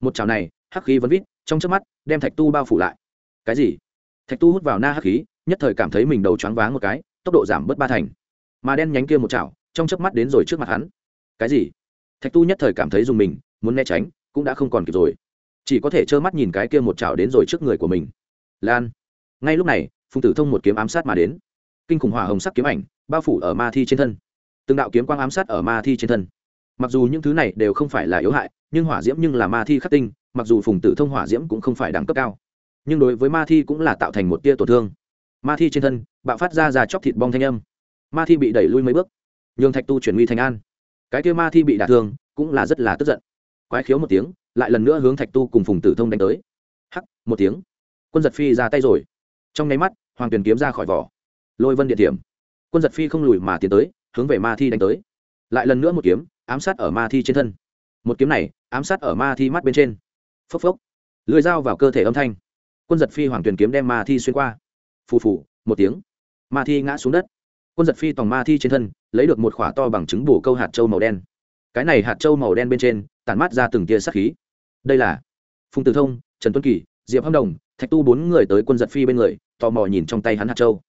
Một chảo này, hắc khí vẫn vít, trong chớp mắt, đem thạch tu bao phủ lại. Cái gì? Thạch tu hút vào na hắc khí, nhất thời cảm thấy mình đầu choáng váng một cái, tốc độ giảm bớt ba thành. Mà đen nhánh kia một chảo, trong chớp mắt đến rồi trước mặt hắn. Cái gì? Thạch tu nhất thời cảm thấy dùng mình, muốn né tránh, cũng đã không còn kịp rồi. Chỉ có thể trơ mắt nhìn cái kia một chảo đến rồi trước người của mình. Lan. Ngay lúc này, phùng tử thông một kiếm ám sát mà đến. Kinh khủng hỏa hồng sắc kiếm ảnh, bao phủ ở ma thi trên thân. Từng đạo kiếm quang ám sát ở ma thi trên thân mặc dù những thứ này đều không phải là yếu hại, nhưng hỏa diễm nhưng là ma thi khắc tinh, mặc dù phùng tử thông hỏa diễm cũng không phải đẳng cấp cao. Nhưng đối với ma thi cũng là tạo thành một tia tổn thương. Ma thi trên thân, bạo phát ra ra chóc thịt bong thanh âm. Ma thi bị đẩy lui mấy bước. Nhường thạch tu chuyển nguy thành an. Cái kia ma thi bị đả thương, cũng là rất là tức giận. Quái khiếu một tiếng, lại lần nữa hướng thạch tu cùng phùng tử thông đánh tới. Hắc, một tiếng. Quân giật phi ra tay rồi. Trong nháy mắt, hoàng tuyền kiếm ra khỏi vỏ. Lôi vân địa điểm. quân giật phi không lùi mà tiến tới, hướng về ma thi đánh tới. Lại lần nữa một kiếm ám sát ở ma thi trên thân. Một kiếm này, ám sát ở ma thi mắt bên trên. Phốc phốc. Lưới dao vào cơ thể âm thanh. Quân giật phi hoàng tuyền kiếm đem ma thi xuyên qua. Phù phù, một tiếng. Ma thi ngã xuống đất. Quân giật phi tòng ma thi trên thân, lấy được một khỏa to bằng chứng bổ câu hạt trâu màu đen. Cái này hạt trâu màu đen bên trên, tản mát ra từng tia sắc khí. Đây là phùng tử thông, trần tuấn kỳ, diệp hâm đồng, thạch tu bốn người tới quân giật phi bên người, tò mò nhìn trong tay hắn hạt trâu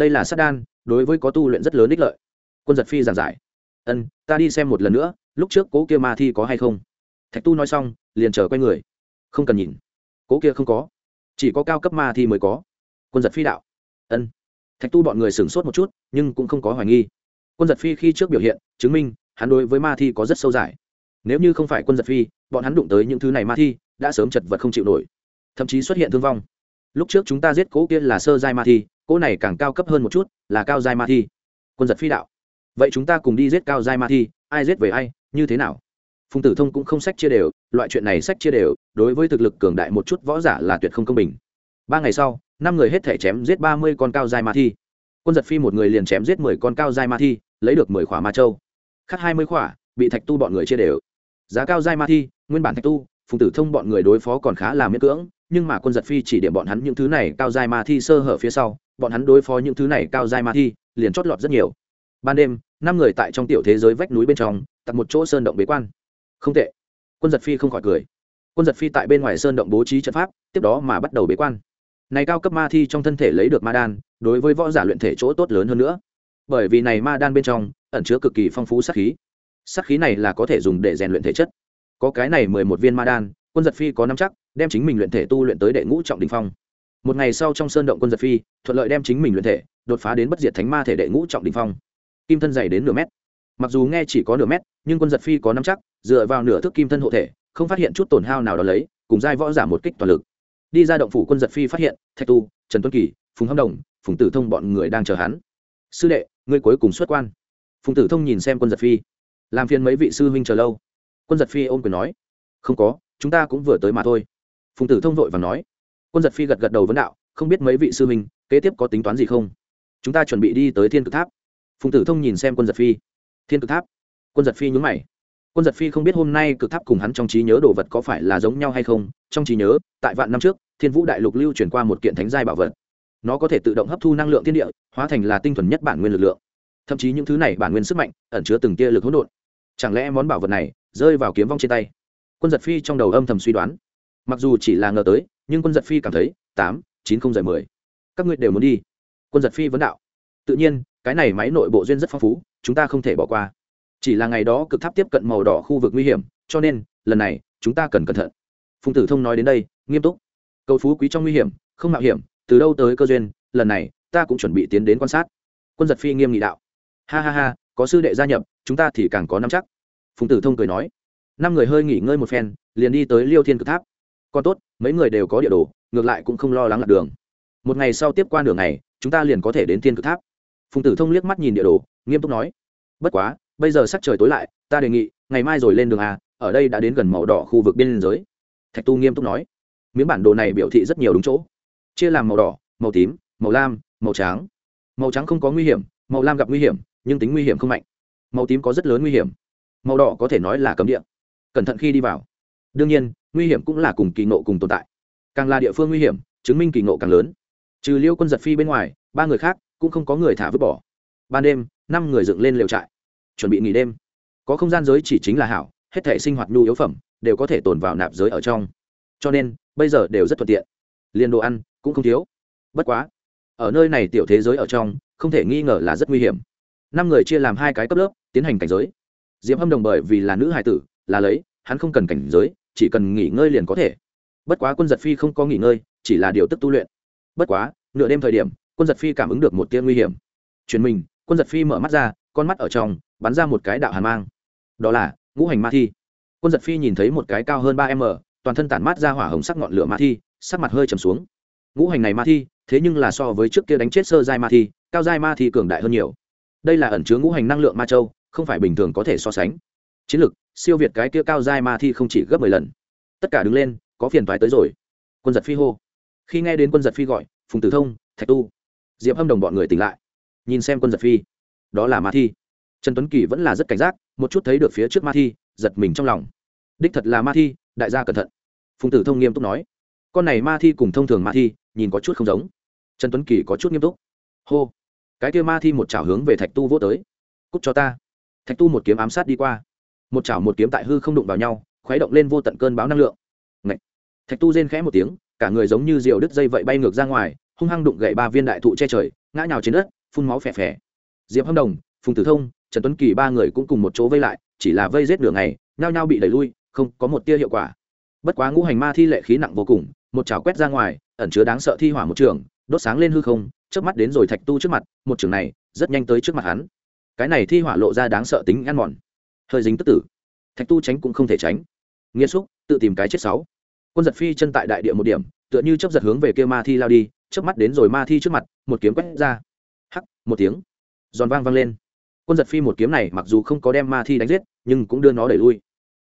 đây là sát đan, đối với có tu luyện rất lớn ích lợi. Quân giật phi giảng giải ân, ta đi xem một lần nữa, lúc trước cố kia ma thi có hay không? Thạch tu nói xong, liền chờ quay người. Không cần nhìn. Cố kia không có. Chỉ có cao cấp ma thi mới có. Quân giật phi đạo. Ân. Thạch tu bọn người sửng sốt một chút, nhưng cũng không có hoài nghi. Quân giật phi khi trước biểu hiện, chứng minh, hắn đối với ma thi có rất sâu dài nếu như không phải quân giật phi, bọn hắn đụng tới những thứ này ma thi, đã sớm chật vật không chịu nổi. Thậm chí xuất hiện thương vong. Lúc trước chúng ta giết cố kia là sơ giai ma thi, cố này càng cao cấp hơn một chút, là cao giai ma thi. Quân giật phi đạo vậy chúng ta cùng đi giết cao giai ma thi, ai giết về ai, như thế nào? Phùng tử thông cũng không sách chia đều, loại chuyện này sách chia đều, đối với thực lực cường đại một chút võ giả là tuyệt không công bình. Ba ngày sau, năm người hết thể chém giết ba mươi con cao giai ma thi. Quân giật phi một người liền chém giết mười con cao giai ma thi, lấy được mười khỏa ma châu. Khắc hai mươi khỏa, bị thạch tu bọn người chia đều. Giá cao giai ma thi, nguyên bản thạch tu, phùng tử thông bọn người đối phó còn khá là miễn cưỡng, nhưng mà quân giật phi chỉ điểm bọn hắn những thứ này cao giai ma thi sơ hở phía sau, bọn hắn đối phó những thứ này cao giai ma thi, liền chót lọt rất nhiều ban đêm, năm người tại trong tiểu thế giới vách núi bên trong đặt một chỗ sơn động bế quan. Không tệ. Quân giật phi không khỏi cười. Quân giật phi tại bên ngoài sơn động bố trí trận pháp, tiếp đó mà bắt đầu bế quan. Này cao cấp ma thi trong thân thể lấy được ma đan, đối với võ giả luyện thể chỗ tốt lớn hơn nữa. Bởi vì này ma đan bên trong, ẩn chứa cực kỳ phong phú sát khí. Sát khí này là có thể dùng để rèn luyện thể chất. Có cái này mười một viên ma đan, quân giật phi có năm chắc, đem chính mình luyện thể tu luyện tới đệ ngũ trọng đình phong. Một ngày sau trong sơn động quân giật phi, thuận lợi đem chính mình luyện thể, đột phá đến bất diệt thánh ma thể đệ ngũ trọng đình phong kim thân dày đến nửa mét. Mặc dù nghe chỉ có nửa mét, nhưng quân giật phi có năm chắc, dựa vào nửa thước kim thân hộ thể, không phát hiện chút tổn hao nào đó lấy, cùng giai võ giả một kích toàn lực. Đi ra động phủ quân giật phi phát hiện, thạch tu, trần tuấn kỳ, phùng hâm đồng, phùng tử thông bọn người đang chờ hắn. Sư đệ, ngươi cuối cùng xuất quan. Phùng tử thông nhìn xem quân giật phi. Làm phiền mấy vị sư huynh chờ lâu. Quân giật phi ôm quyền nói. Không có, chúng ta cũng vừa tới mà thôi. Phùng tử thông vội và nói. Quân giật phi gật gật đầu vấn đạo, không biết mấy vị sư huynh, kế tiếp có tính toán gì không? Chúng ta chuẩn bị đi tới thiên cực tháp phùng tử thông nhìn xem quân giật phi. Thiên cực tháp. Quân giật phi nhúng mày. Quân giật phi không biết hôm nay cực tháp cùng hắn trong trí nhớ đồ vật có phải là giống nhau hay không. Trong trí nhớ, tại vạn năm trước, thiên vũ đại lục lưu chuyển qua một kiện thánh giai bảo vật. Nó có thể tự động hấp thu năng lượng thiên địa, hóa thành là tinh thuần nhất bản nguyên lực lượng. Thậm chí những thứ này bản nguyên sức mạnh, ẩn chứa từng tia lực hỗn độn. Chẳng lẽ món bảo vật này rơi vào kiếm vong trên tay? Quân giật phi trong đầu âm thầm suy đoán. Mặc dù chỉ là ngờ tới, nhưng quân giật phi cảm thấy tám chín không giờ mười. Các ngươi đều muốn đi. Quân giật phi vấn đạo. Tự nhiên cái này máy nội bộ duyên rất phong phú, chúng ta không thể bỏ qua. Chỉ là ngày đó cực tháp tiếp cận màu đỏ khu vực nguy hiểm, cho nên, lần này, chúng ta cần cẩn thận. Phùng tử thông nói đến đây, nghiêm túc. Cầu phú quý trong nguy hiểm, không mạo hiểm, từ đâu tới cơ duyên, lần này, ta cũng chuẩn bị tiến đến quan sát. Quân giật phi nghiêm nghị đạo. Ha ha ha, có sư đệ gia nhập, chúng ta thì càng có năm chắc. Phùng tử thông cười nói. Năm người hơi nghỉ ngơi một phen, liền đi tới liêu thiên cực tháp. Còn tốt, mấy người đều có địa đồ, ngược lại cũng không lo lắng lạc đường. Một ngày sau tiếp qua đường này chúng ta liền có thể đến thiên cực tháp phùng tử thông liếc mắt nhìn địa đồ, nghiêm túc nói, bất quá, bây giờ sắc trời tối lại, ta đề nghị, ngày mai rồi lên đường a ở đây đã đến gần màu đỏ khu vực biên giới. Thạch tu nghiêm túc nói, miếng bản đồ này biểu thị rất nhiều đúng chỗ. Chia làm màu đỏ, màu tím, màu lam, màu trắng. Màu trắng không có nguy hiểm, màu lam gặp nguy hiểm, nhưng tính nguy hiểm không mạnh. Màu tím có rất lớn nguy hiểm. Màu đỏ có thể nói là cấm địa. Cẩn thận khi đi vào. Đương nhiên, nguy hiểm cũng là cùng kỳ nộ cùng tồn tại. Càng là địa phương nguy hiểm, chứng minh kỳ nộ càng lớn. Trừ liêu quân giật phi bên ngoài, ba người khác cũng không có người thả vứt bỏ. Ban đêm, năm người dựng lên lều trại, chuẩn bị nghỉ đêm. Có không gian giới chỉ chính là hảo, hết thể sinh hoạt nhu yếu phẩm đều có thể tồn vào nạp giới ở trong. Cho nên, bây giờ đều rất thuận tiện. Liền đồ ăn cũng không thiếu. Bất quá, ở nơi này tiểu thế giới ở trong, không thể nghi ngờ là rất nguy hiểm. Năm người chia làm hai cái cấp lớp, tiến hành cảnh giới. Diệp hâm đồng bởi vì là nữ hài tử, là lấy, hắn không cần cảnh giới, chỉ cần nghỉ ngơi liền có thể. Bất quá quân giật phi không có nghỉ ngơi, chỉ là điều tức tu luyện. Bất quá, nửa đêm thời điểm quân giật phi cảm ứng được một tia nguy hiểm. Truyền mình, quân giật phi mở mắt ra, con mắt ở trong, bắn ra một cái đạo hàn mang. Đó là, ngũ hành ma thi. Quân giật phi nhìn thấy một cái cao hơn ba m, toàn thân tản mát ra hỏa hồng sắc ngọn lửa ma thi, sắc mặt hơi trầm xuống. Ngũ hành này ma thi, thế nhưng là so với trước kia đánh chết sơ giai ma thi, cao giai ma thi cường đại hơn nhiều. Đây là ẩn chứa ngũ hành năng lượng ma châu, không phải bình thường có thể so sánh. Chiến lực siêu việt cái kia cao giai ma thi không chỉ gấp mười lần. Tất cả đứng lên, có phiền toái tới rồi. Quân giật phi hô. Khi nghe đến quân giật phi gọi, phùng tử thông, thạch tu diệp hâm đồng bọn người tỉnh lại nhìn xem quân giật phi đó là ma thi trần tuấn kỳ vẫn là rất cảnh giác một chút thấy được phía trước ma thi giật mình trong lòng đích thật là ma thi đại gia cẩn thận phùng tử thông nghiêm túc nói con này ma thi cùng thông thường ma thi nhìn có chút không giống trần tuấn kỳ có chút nghiêm túc hô cái kia ma thi một chảo hướng về thạch tu vô tới cúc cho ta thạch tu một kiếm ám sát đi qua một chảo một kiếm tại hư không đụng vào nhau khuấy động lên vô tận cơn báo năng lượng Ngậy. thạch tu rên khẽ một tiếng cả người giống như diều đứt dây vậy bay ngược ra ngoài hung hăng đụng gậy ba viên đại thụ che trời, ngã nhào trên đất, phun máu phè phè. Diệp hâm đồng, phùng tử thông, trần tuấn kỳ ba người cũng cùng một chỗ vây lại, chỉ là vây rết nửa ngày, nhao nhao bị đẩy lui, không có một tia hiệu quả. Bất quá ngũ hành ma thi lệ khí nặng vô cùng, một chảo quét ra ngoài, ẩn chứa đáng sợ thi hỏa một trường, đốt sáng lên hư không trước mắt đến rồi thạch tu trước mặt, một trường này, rất nhanh tới trước mặt hắn. Cái này thi hỏa lộ ra đáng sợ tính ăn mòn. Hơi dính tức tử. Thạch tu tránh cũng không thể tránh. Nghiêm xúc, tự tìm cái chết sáu. Quân giật phi chân tại đại địa một điểm, tựa như chấp giật hướng về kia ma thi lao đi trước mắt đến rồi ma thi trước mặt, một kiếm quét ra. Hắc, một tiếng. Giòn vang vang lên. Quân giật phi một kiếm này mặc dù không có đem ma thi đánh giết, nhưng cũng đưa nó đẩy lui.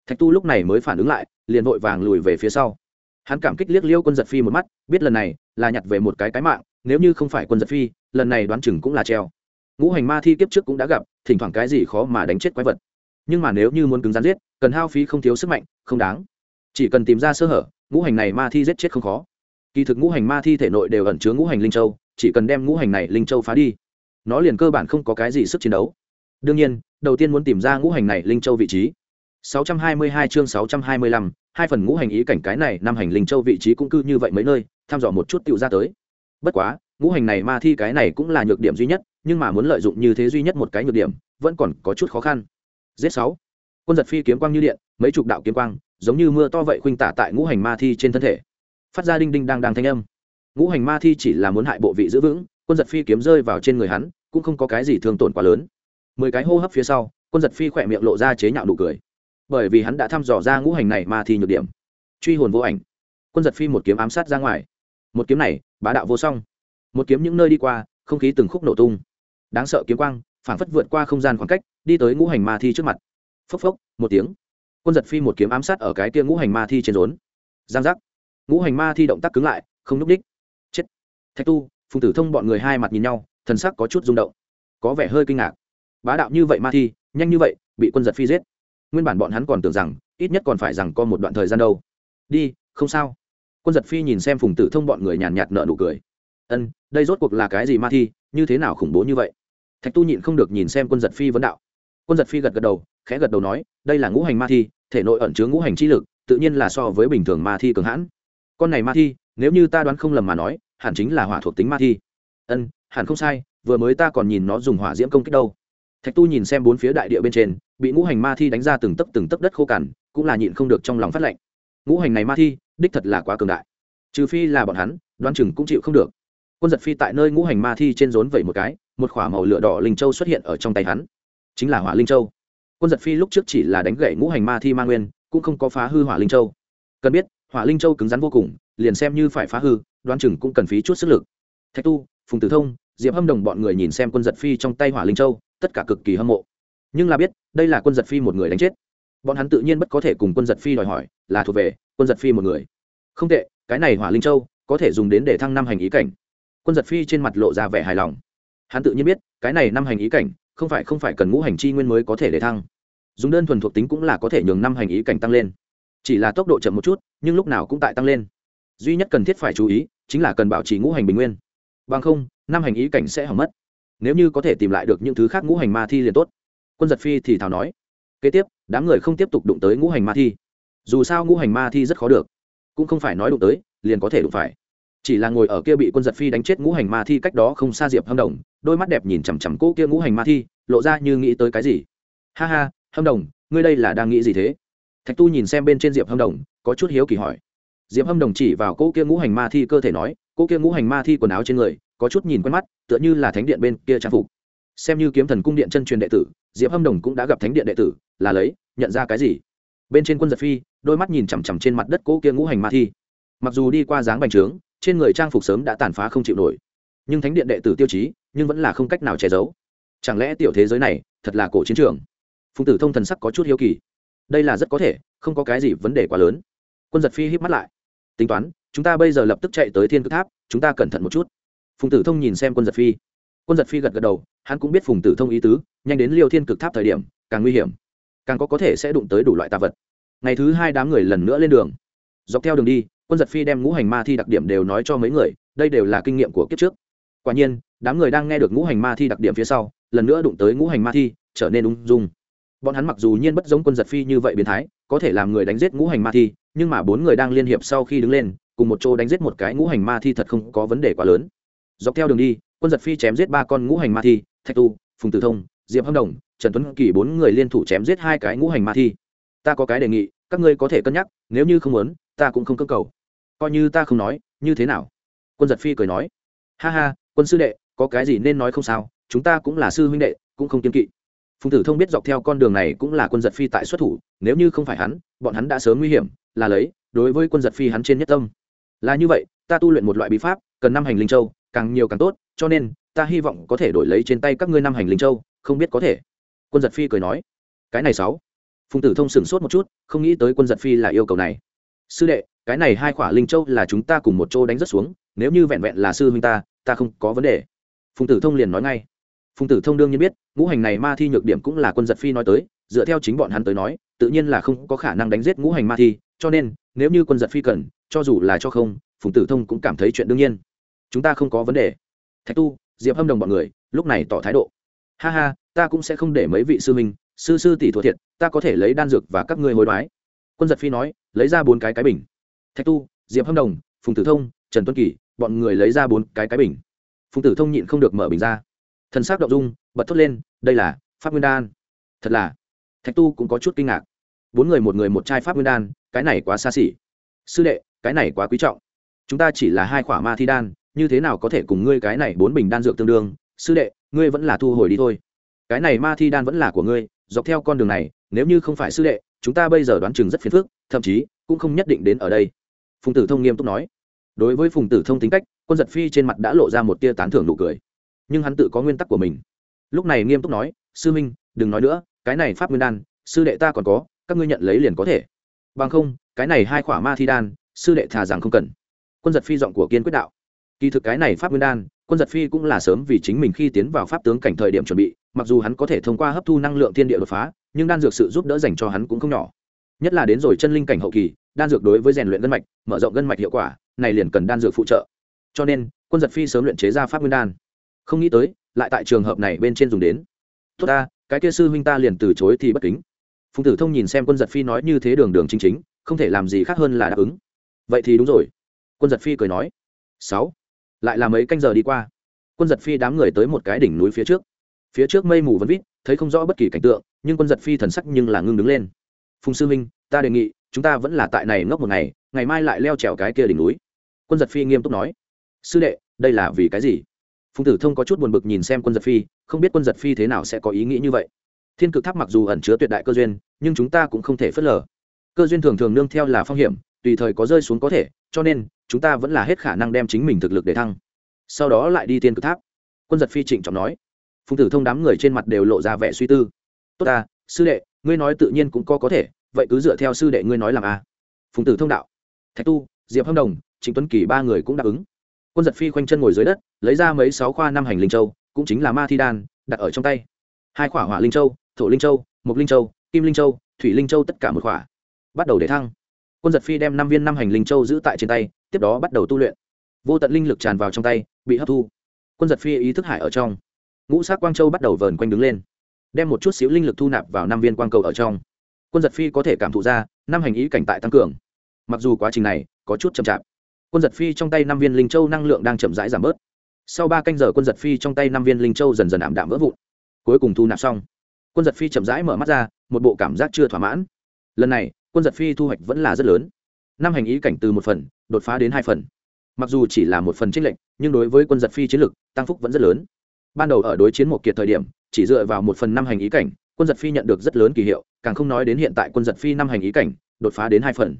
Thạch tu lúc này mới phản ứng lại, liền vội vàng lùi về phía sau. Hắn cảm kích liếc liêu quân giật phi một mắt, biết lần này là nhặt về một cái cái mạng, nếu như không phải quân giật phi, lần này đoán chừng cũng là treo. Ngũ hành ma thi kiếp trước cũng đã gặp, thỉnh thoảng cái gì khó mà đánh chết quái vật. Nhưng mà nếu như muốn cứng rắn giết, cần hao phí không thiếu sức mạnh, không đáng. Chỉ cần tìm ra sơ hở, ngũ hành này ma thi giết chết không khó kỳ thực ngũ hành ma thi thể nội đều ẩn chứa ngũ hành linh châu chỉ cần đem ngũ hành này linh châu phá đi nó liền cơ bản không có cái gì sức chiến đấu. Đương nhiên đầu tiên muốn tìm ra ngũ hành này linh châu vị trí. 622 chương 625, hai phần ngũ hành ý cảnh cái này năm hành linh châu vị trí cũng cư như vậy mấy nơi thăm dò một chút tiểu ra tới. Bất quá ngũ hành này ma thi cái này cũng là nhược điểm duy nhất nhưng mà muốn lợi dụng như thế duy nhất một cái nhược điểm vẫn còn có chút khó khăn. Giết sáu. Quân giật phi kiếm quang như điện mấy chục đạo kiếm quang giống như mưa to vậy khuynh tả tại ngũ hành ma thi trên thân thể phát ra đinh đinh đang đang thanh âm. Ngũ hành ma thi chỉ là muốn hại bộ vị giữ vững, quân giật phi kiếm rơi vào trên người hắn, cũng không có cái gì thương tổn quá lớn. Mười cái hô hấp phía sau, quân giật phi khỏe miệng lộ ra chế nhạo nụ cười. Bởi vì hắn đã thăm dò ra ngũ hành này ma thi nhược điểm. Truy hồn vô ảnh. Quân giật phi một kiếm ám sát ra ngoài. Một kiếm này, bá đạo vô song. Một kiếm những nơi đi qua, không khí từng khúc nổ tung. Đáng sợ kiếm quang, phảng phất vượt qua không gian khoảng cách, đi tới ngũ hành ma thi trước mặt. Phốc phốc, một tiếng. Quân giật phi một kiếm ám sát ở cái kia ngũ hành ma thi trên rốn. Giang giác ngũ hành ma thi động tác cứng lại, không núp đích chết. Thạch tu, phùng tử thông bọn người hai mặt nhìn nhau, thần sắc có chút rung động, có vẻ hơi kinh ngạc. Bá đạo như vậy ma thi, nhanh như vậy, bị quân giật phi giết. Nguyên bản bọn hắn còn tưởng rằng, ít nhất còn phải rằng có một đoạn thời gian đâu. Đi, không sao. Quân giật phi nhìn xem phùng tử thông bọn người nhàn nhạt nợ nụ cười. Ân, đây rốt cuộc là cái gì ma thi, như thế nào khủng bố như vậy? Thạch tu nhịn không được nhìn xem quân giật phi vấn đạo. Quân giật phi gật gật đầu, khẽ gật đầu nói, đây là ngũ hành ma thi, thể nội ẩn chứa ngũ hành chi lực, tự nhiên là so với bình thường ma thi cường hãn con này ma thi, nếu như ta đoán không lầm mà nói, hẳn chính là hỏa thuộc tính ma thi. Ân, hẳn không sai, vừa mới ta còn nhìn nó dùng hỏa diễm công kích đâu. Thạch tu nhìn xem bốn phía đại địa bên trên, bị ngũ hành ma thi đánh ra từng tấc từng tấc đất khô cằn, cũng là nhịn không được trong lòng phát lệnh. Ngũ hành này ma thi, đích thật là quá cường đại. Trừ phi là bọn hắn, đoán chừng cũng chịu không được. Quân giật phi tại nơi ngũ hành ma thi trên rốn vẩy một cái, một k h ỏ a màu lửa đỏ linh châu xuất hiện ở trong tay hắn. Chính là hỏa linh châu. Quân giật phi lúc trước chỉ là đánh gậy ngũ hành ma thi ma nguyên, cũng không có phá hư hỏa linh châu. Cần biết hỏa linh châu cứng rắn vô cùng, liền xem như phải phá hư, đoán chừng cũng cần phí chút sức lực. Thạch tu, phùng tử thông, diệp hâm đồng bọn người nhìn xem quân giật phi trong tay hỏa linh châu, tất cả cực kỳ hâm mộ. Nhưng là biết, đây là quân giật phi một người đánh chết. Bọn hắn tự nhiên bất có thể cùng quân giật phi đòi hỏi, là thuộc về quân giật phi một người. Không tệ, cái này hỏa linh châu có thể dùng đến để thăng năm hành ý cảnh. Quân giật phi trên mặt lộ ra vẻ hài lòng. Hắn tự nhiên biết, cái này năm hành ý cảnh, không phải không phải cần ngũ hành chi nguyên mới có thể để thăng. Dùng đơn thuần thuộc tính cũng là có thể nhường năm hành ý cảnh tăng lên chỉ là tốc độ chậm một chút, nhưng lúc nào cũng tại tăng lên. Duy nhất cần thiết phải chú ý, chính là cần bảo trì ngũ hành bình nguyên. Bằng không, năm hành ý cảnh sẽ hỏng mất. Nếu như có thể tìm lại được những thứ khác ngũ hành ma thi liền tốt. Quân giật phi thì thào nói. Kế tiếp, đám người không tiếp tục đụng tới ngũ hành ma thi. Dù sao ngũ hành ma thi rất khó được. Cũng không phải nói đụng tới, liền có thể đụng phải. Chỉ là ngồi ở kia bị quân giật phi đánh chết ngũ hành ma thi cách đó không xa diệp hâm đồng, đôi mắt đẹp nhìn chằm chằm cỗ kia ngũ hành ma thi, lộ ra như nghĩ tới cái gì. Ha ha, hâm đồng, ngươi đây là đang nghĩ gì thế? Thạch tu nhìn xem bên trên diệp hâm đồng, có chút hiếu kỳ hỏi. Diệp hâm đồng chỉ vào cỗ kia ngũ hành ma thi cơ thể nói cỗ kia ngũ hành ma thi quần áo trên người, có chút nhìn quen mắt, tựa như là thánh điện bên kia trang phục. Xem như kiếm thần cung điện chân truyền đệ tử, diệp hâm đồng cũng đã gặp thánh điện đệ tử, là lấy, nhận ra cái gì? Bên trên quân giật phi, đôi mắt nhìn chằm chằm trên mặt đất cỗ kia ngũ hành ma thi. Mặc dù đi qua dáng bành trướng, trên người trang phục sớm đã tàn phá không chịu nổi. Nhưng thánh điện đệ tử tiêu chí, nhưng vẫn là không cách nào che giấu. Chẳng lẽ tiểu thế giới này, thật là cổ chiến trường? Phùng tử thông thần sắc có chút hiếu kỳ đây là rất có thể, không có cái gì vấn đề quá lớn. Quân giật phi híp mắt lại. Tính toán, chúng ta bây giờ lập tức chạy tới thiên cực tháp, chúng ta cẩn thận một chút. Phùng tử thông nhìn xem quân giật phi. Quân giật phi gật gật đầu, hắn cũng biết phùng tử thông ý tứ, nhanh đến liêu thiên cực tháp thời điểm, càng nguy hiểm. Càng có có thể sẽ đụng tới đủ loại tạ vật. Ngày thứ hai đám người lần nữa lên đường. Dọc theo đường đi, quân giật phi đem ngũ hành ma thi đặc điểm đều nói cho mấy người, đây đều là kinh nghiệm của kiếp trước. Quả nhiên, đám người đang nghe được ngũ hành ma thi đặc điểm phía sau, lần nữa đụng tới ngũ hành ma thi, trở nên ung dung bọn hắn mặc dù nhiên bất giống quân giật phi như vậy biến thái, có thể làm người đánh giết ngũ hành ma thi, nhưng mà bốn người đang liên hiệp sau khi đứng lên, cùng một chỗ đánh giết một cái ngũ hành ma thi thật không có vấn đề quá lớn. Dọc theo đường đi, quân giật phi chém giết ba con ngũ hành ma thi, thạch tu, phùng tử thông, diệp hâm đồng, trần tuấn kỳ bốn người liên thủ chém giết hai cái ngũ hành ma thi. Ta có cái đề nghị, các ngươi có thể cân nhắc, nếu như không muốn, ta cũng không cơ cầu. Coi như ta không nói, như thế nào? Quân giật phi cười nói. Ha ha, quân sư đệ, có cái gì nên nói không sao, chúng ta cũng là sư huynh đệ, cũng không kiên kỵ phùng tử thông biết dọc theo con đường này cũng là quân giật phi tại xuất thủ, nếu như không phải hắn, bọn hắn đã sớm nguy hiểm, là lấy, đối với quân giật phi hắn trên nhất tâm. Là như vậy, ta tu luyện một loại bí pháp, cần năm hành linh châu, càng nhiều càng tốt, cho nên, ta hy vọng có thể đổi lấy trên tay các ngươi năm hành linh châu, không biết có thể. Quân giật phi cười nói. Cái này sáu. Phùng tử thông sửng sốt một chút, không nghĩ tới quân giật phi là yêu cầu này. Sư đệ, cái này hai khỏa linh châu là chúng ta cùng một chỗ đánh rất xuống, nếu như vẹn vẹn là sư huynh ta ta không có vấn đề. Phùng tử thông liền nói ngay phùng tử thông đương nhiên biết, ngũ hành này ma thi nhược điểm cũng là quân giật phi nói tới, dựa theo chính bọn hắn tới nói, tự nhiên là không có khả năng đánh giết ngũ hành ma thi, cho nên, nếu như quân giật phi cần, cho dù là cho không, phùng tử thông cũng cảm thấy chuyện đương nhiên. Chúng ta không có vấn đề. Thạch tu, diệp hâm đồng bọn người, lúc này tỏ thái độ. Ha ha, ta cũng sẽ không để mấy vị sư minh sư sư tỷ thua thiệt, ta có thể lấy đan dược và các ngươi hối đoái. Quân giật phi nói, lấy ra bốn cái cái bình. Thạch tu, diệp hâm đồng, phùng tử thông, trần tuân kỳ, bọn người lấy ra bốn cái cái bình. Phùng tử thông nhịn không được mở bình ra thần s ắ c động dung, bật thốt lên, đây là pháp nguyên đan. Thật là, thạch tu cũng có chút kinh ngạc. Bốn người một người một chai pháp nguyên đan, cái này quá xa xỉ. Sư đệ, cái này quá quý trọng. Chúng ta chỉ là hai khỏa ma thi đan, như thế nào có thể cùng ngươi cái này bốn bình đan dược tương đương? Sư đệ, ngươi vẫn là thu hồi đi thôi. Cái này ma thi đan vẫn là của ngươi, dọc theo con đường này, nếu như không phải sư đệ, chúng ta bây giờ đoán chừng rất phiền phức, thậm chí cũng không nhất định đến ở đây. Phùng tử thông nghiêm túc nói. Đối với phùng tử thông tính cách, quân giật phi trên mặt đã lộ ra một tia tán thưởng nụ cười nhưng hắn tự có nguyên tắc của mình. Lúc này nghiêm túc nói, sư minh, đừng nói nữa, cái này pháp nguyên đan, sư đệ ta còn có, các ngươi nhận lấy liền có thể. Bằng không, cái này hai khỏa ma thi đan, sư đệ thà rằng không cần. Quân giật phi giọng của kiên quyết đạo. Kỳ thực cái này pháp nguyên đan, quân giật phi cũng là sớm vì chính mình khi tiến vào pháp tướng cảnh thời điểm chuẩn bị, mặc dù hắn có thể thông qua hấp thu năng lượng thiên địa đột phá, nhưng đan dược sự giúp đỡ dành cho hắn cũng không nhỏ. Nhất là đến rồi chân linh cảnh hậu kỳ, đan dược đối với rèn luyện gân mạch, mở rộng gân mạch hiệu quả, này liền cần đan dược phụ trợ. Cho nên, quân giật phi sớm luyện chế ra pháp nguyên đan không nghĩ tới lại tại trường hợp này bên trên dùng đến. Tốt ta cái kia sư huynh ta liền từ chối thì bất kính. Phùng tử thông nhìn xem quân giật phi nói như thế đường đường chính chính không thể làm gì khác hơn là đáp ứng. Vậy thì đúng rồi. Quân giật phi cười nói. Sáu. Lại là mấy canh giờ đi qua. Quân giật phi đám người tới một cái đỉnh núi phía trước. Phía trước mây mù vẫn vít thấy không rõ bất kỳ cảnh tượng nhưng quân giật phi thần sắc nhưng là ngưng đứng lên. Phùng sư huynh, ta đề nghị chúng ta vẫn là tại này ngốc một ngày ngày mai lại leo trèo cái kia đỉnh núi. Quân giật phi nghiêm túc nói. Sư đệ đây là vì cái gì? Phùng tử thông có chút buồn bực nhìn xem quân giật phi, không biết quân giật phi thế nào sẽ có ý nghĩ như vậy. Thiên cực tháp mặc dù ẩn chứa tuyệt đại cơ duyên, nhưng chúng ta cũng không thể phớt lờ. Cơ duyên thường thường nương theo là phong hiểm, tùy thời có rơi xuống có thể, cho nên, chúng ta vẫn là hết khả năng đem chính mình thực lực để thăng. Sau đó lại đi Thiên cực tháp. Quân giật phi trịnh trọng nói. Phùng tử thông đám người trên mặt đều lộ ra vẻ suy tư. Tốt ta, sư đệ, ngươi nói tự nhiên cũng có có thể, vậy cứ dựa theo sư đệ ngươi nói làm a à. phùng tử thông đạo. Thạch tu, diệp hâm đồng, trịnh tuấn kỳ ba người cũng đáp ứng quân giật phi khoanh chân ngồi dưới đất, lấy ra mấy sáu khoa năm hành linh châu, cũng chính là ma thi đan, đặt ở trong tay. Hai khỏa hỏa linh châu, thổ linh châu mục linh châu, kim linh châu, thủy linh châu tất cả một khỏa. Bắt đầu để thăng. Quân giật phi đem năm viên năm hành linh châu giữ tại trên tay, tiếp đó bắt đầu tu luyện. Vô tận linh lực tràn vào trong tay, bị hấp thu. Quân giật phi ý thức hải ở trong. Ngũ sát quang châu bắt đầu vờn quanh đứng lên. Đem một chút xíu linh lực thu nạp vào năm viên quang cầu ở trong. Quân giật phi có thể cảm thụ ra, năm hành ý cảnh tại tăng cường. Mặc dù quá trình này có chút chậm chạp quân giật phi trong tay năm viên linh châu năng lượng đang chậm rãi giảm bớt. Sau ba canh giờ quân giật phi trong tay năm viên linh châu dần dần ảm đạm vỡ vụn. Cuối cùng thu nạp xong. Quân giật phi chậm rãi mở mắt ra, một bộ cảm giác chưa thỏa mãn. Lần này, quân giật phi thu hoạch vẫn là rất lớn. Năm hành ý cảnh từ một phần, đột phá đến hai phần. Mặc dù chỉ là một phần trích lệnh nhưng đối với quân giật phi chiến lực, tăng phúc vẫn rất lớn. Ban đầu ở đối chiến một kiệt thời điểm, chỉ dựa vào một phần năm hành ý cảnh, quân giật phi nhận được rất lớn kỳ hiệu, càng không nói đến hiện tại quân giật phi năm hành ý cảnh, đột phá đến hai phần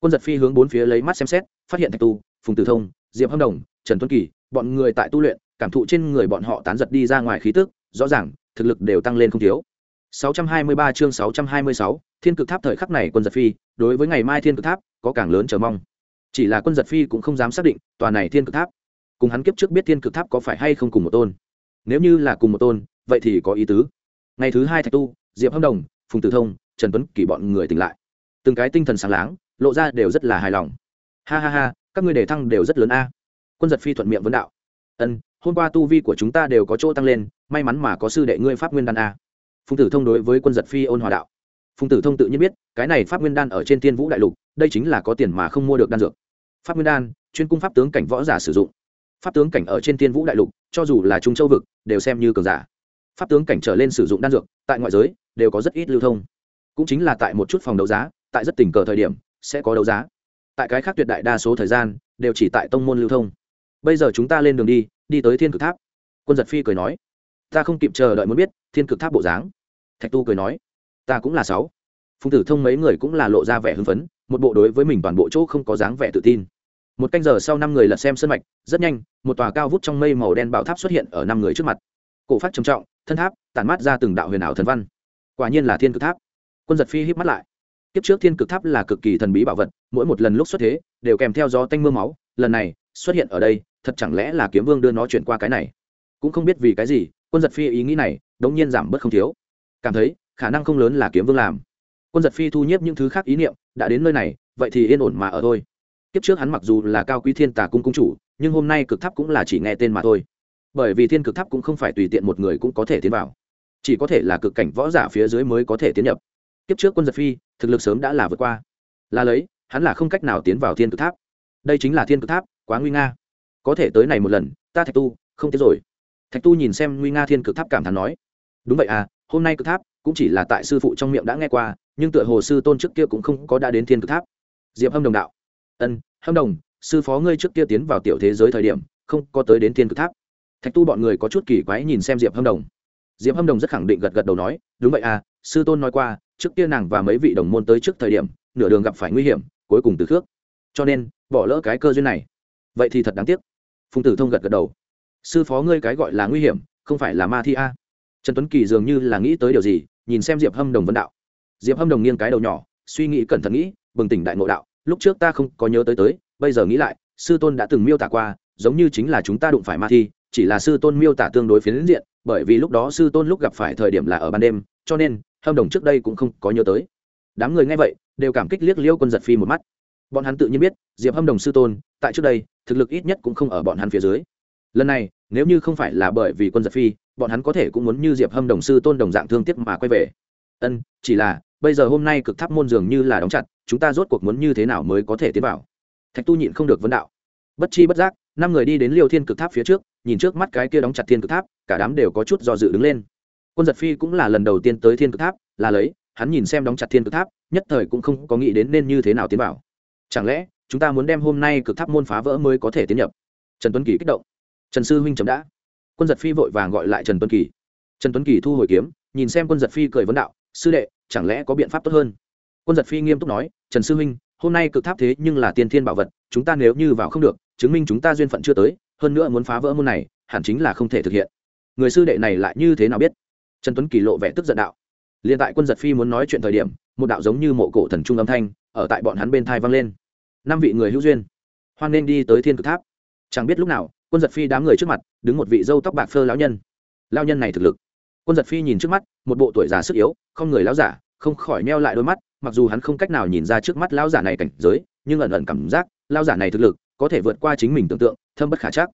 quân giật phi hướng bốn phía lấy mắt xem xét phát hiện thạch tu phùng tử thông diệp hâm đồng trần tuấn kỳ bọn người tại tu luyện cảm thụ trên người bọn họ tán giật đi ra ngoài khí tức rõ ràng thực lực đều tăng lên không thiếu 623 chương 626, Thiên Cực Tháp thời khắc này quân giật phi, đối với ngày mai Thiên Cực Tháp có càng lớn chờ mong. Chỉ là quân giật phi cũng không dám xác định, tòa này Thiên Cực Tháp, cùng hắn kiếp trước biết Thiên Cực Tháp có phải hay không cùng một tôn. Nếu như là cùng một tôn, vậy thì có ý tứ. Ngày thứ hai Thạch Tu, Diệp Hâm Đồng, Phùng Tử Thông, Trần Tuấn Kỳ bọn người tỉnh lại. Từng cái tinh thần sáng láng, lộ ra đều rất là hài lòng. Ha ha ha, các ngươi đề thăng đều rất lớn a. Quân giật phi thuận miệng vấn đạo. Ân, hôm qua tu vi của chúng ta đều có chỗ tăng lên, may mắn mà có sư đệ ngươi pháp nguyên đan a phùng tử thông đối với quân giật phi ôn hòa đạo phùng tử thông tự nhiên biết cái này pháp nguyên đan ở trên tiên vũ đại lục đây chính là có tiền mà không mua được đan dược pháp nguyên đan chuyên cung pháp tướng cảnh võ giả sử dụng pháp tướng cảnh ở trên tiên vũ đại lục cho dù là trung châu vực đều xem như cường giả pháp tướng cảnh trở lên sử dụng đan dược tại ngoại giới đều có rất ít lưu thông cũng chính là tại một chút phòng đấu giá tại rất tình cờ thời điểm sẽ có đấu giá. Tại cái khác tuyệt đại đa số thời gian, đều chỉ tại tông môn lưu thông. Bây giờ chúng ta lên đường đi đi tới thiên cực tháp. Quân giật phi cười nói, ta không kịp chờ đợi muốn biết, thiên cực tháp bộ dáng. Thạch tu cười nói, ta cũng là sáu. Phùng tử thông mấy người cũng là lộ ra vẻ hưng phấn, một bộ đối với mình toàn bộ chỗ không có dáng vẻ tự tin. Một canh giờ sau năm người lật xem sân mạch, rất nhanh, một tòa cao vút trong mây màu đen bảo tháp xuất hiện ở năm người trước mặt. Cổ phát trầm trọng, thân tháp tản mát ra từng đạo huyền ảo thần văn. Quả nhiên là thiên cực tháp. Quân giật phi hít mắt lại kiếp trước thiên cực tháp là cực kỳ thần bí bảo vật, mỗi một lần lúc xuất thế, đều kèm theo gió tanh m ư a máu, lần này, xuất hiện ở đây, thật chẳng lẽ là kiếm vương đưa nó chuyển qua cái này? Cũng không biết vì cái gì, quân giật phi ý nghĩ này, đống nhiên giảm bớt không thiếu. Cảm thấy, khả năng không lớn là kiếm vương làm. Quân giật phi thu nhếp những thứ khác ý niệm, đã đến nơi này, vậy thì yên ổn mà ở thôi. Kiếp trước hắn mặc dù là cao quý thiên tà cung cung chủ, nhưng hôm nay cực tháp cũng là chỉ nghe tên mà thôi. Bởi vì thiên cực tháp cũng không phải tùy tiện một người cũng có thể tiến vào. Chỉ có thể là cực cảnh võ giả phía dưới mới có thể tiến nhập kiếp trước quân giật phi, thực lực sớm đã là vượt qua. Là lấy, hắn là không cách nào tiến vào thiên cực tháp. Đây chính là thiên cực tháp, quá nguy nga. Có thể tới này một lần, ta thạch tu, không tiếc rồi. Thạch tu nhìn xem nguy nga thiên cực tháp cảm thán nói, đúng vậy à hôm nay cực tháp cũng chỉ là tại sư phụ trong miệng đã nghe qua, nhưng tựa hồ sư tôn trước kia cũng không có đã đến thiên cực tháp. Diệp hâm đồng đạo, ân, hâm đồng, sư phó ngươi trước kia tiến vào tiểu thế giới thời điểm, không có tới đến thiên cực tháp. Thạch tu bọn người có chút kỳ quái nhìn xem diệp hâm đồng. Diệp hâm đồng rất khẳng định gật gật đầu nói, đúng vậy à sư tôn nói qua, trước kia nàng và mấy vị đồng môn tới trước thời điểm, nửa đường gặp phải nguy hiểm, cuối cùng từ khước. Cho nên, bỏ lỡ cái cơ duyên này. Vậy thì thật đáng tiếc. Phùng tử thông gật gật đầu. Sư phó ngươi cái gọi là nguy hiểm, không phải là ma thi a. Trần tuấn kỳ dường như là nghĩ tới điều gì, nhìn xem diệp hâm đồng vấn đạo. Diệp hâm đồng nghiêng cái đầu nhỏ, suy nghĩ cẩn thận nghĩ, bừng tỉnh đại ngộ đạo, lúc trước ta không có nhớ tới tới, bây giờ nghĩ lại, sư tôn đã từng miêu tả qua, giống như chính là chúng ta đụng phải ma thi, chỉ là sư tôn miêu tả tương đối phiến diện, bởi vì lúc đó sư tôn lúc gặp phải thời điểm là ở ban đêm, cho nên hâm đồng trước đây cũng không có nhớ tới. Đám người nghe vậy, đều cảm kích liếc liêu quân giật phi một mắt. Bọn hắn tự nhiên biết, diệp hâm đồng sư tôn, tại trước đây, thực lực ít nhất cũng không ở bọn hắn phía dưới. Lần này, nếu như không phải là bởi vì quân giật phi, bọn hắn có thể cũng muốn như diệp hâm đồng sư tôn đồng dạng thương tiếc mà quay về. Ân, chỉ là, bây giờ hôm nay cực tháp môn dường như là đóng chặt, chúng ta rốt cuộc muốn như thế nào mới có thể tiến vào? Thạch tu nhịn không được vấn đạo. Bất chi bất giác, năm người đi đến liêu thiên cực tháp phía trước, nhìn trước mắt cái kia đóng chặt thiên cực tháp, cả đám đều có chút do dự đứng lên quân giật phi cũng là lần đầu tiên tới thiên cực tháp, là lấy, hắn nhìn xem đóng chặt thiên cực tháp, nhất thời cũng không có nghĩ đến nên như thế nào tiến vào. Chẳng lẽ, chúng ta muốn đem hôm nay cực tháp môn phá vỡ mới có thể tiến nhập? Trần tuấn kỳ kích động. Trần sư huynh chấm đã. Quân giật phi vội vàng gọi lại trần tuấn kỳ. Trần tuấn kỳ thu hồi kiếm, nhìn xem quân giật phi cười vấn đạo, sư đệ, chẳng lẽ có biện pháp tốt hơn? Quân giật phi nghiêm túc nói, trần sư huynh, hôm nay cực tháp thế nhưng là tiên thiên bảo vật, chúng ta nếu như vào không được, chứng minh chúng ta duyên phận chưa tới, hơn nữa muốn phá vỡ môn này, hẳn chính là không thể thực hiện. Người sư đệ này lại như thế nào biết? Trần tuấn kỳ lộ vẻ tức giận đạo. Liền tại quân giật phi muốn nói chuyện thời điểm, một đạo giống như mộ cổ thần trung âm thanh ở tại bọn hắn bên thai vang lên. Năm vị người hữu duyên. Hoan nên đi tới thiên cực tháp. Chẳng biết lúc nào, quân giật phi đám người trước mặt, đứng một vị dâu tóc bạc phơ lão nhân. Lao nhân này thực lực. Quân giật phi nhìn trước mắt, một bộ tuổi già sức yếu, không người lão giả, không khỏi neo lại đôi mắt, mặc dù hắn không cách nào nhìn ra trước mắt lão giả này cảnh giới, nhưng ẩn ẩn cảm giác, lão giả này thực lực có thể vượt qua chính mình tưởng tượng, thâm bất khả chắc.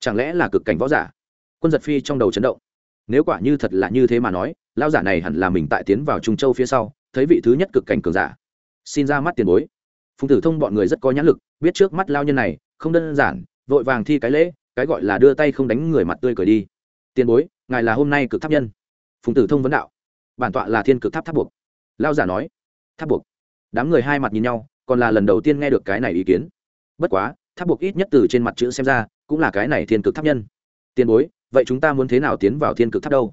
Chẳng lẽ là cực cảnh võ giả? Quân giật phi trong đầu chấn động nếu quả như thật là như thế mà nói lao giả này hẳn là mình tại tiến vào trung châu phía sau, thấy vị thứ nhất cực cảnh cường giả. Xin ra mắt tiền bối. Phùng tử thông bọn người rất có nhãn lực, biết trước mắt lao nhân này, không đơn giản, vội vàng thi cái lễ, cái gọi là đưa tay không đánh người mặt tươi cười đi. Tiền bối, ngài là hôm nay cực tháp nhân. Phùng tử thông vấn đạo. Bản tọa là thiên cực tháp tháp buộc. Lao giả nói. Tháp buộc. Đám người hai mặt nhìn nhau, còn là lần đầu tiên nghe được cái này ý kiến. Bất quá, tháp buộc ít nhất từ trên mặt chữ xem ra, cũng là cái này thiên cực tháp nhân. Tiền bối vậy chúng ta muốn thế nào tiến vào thiên cực tháp đâu?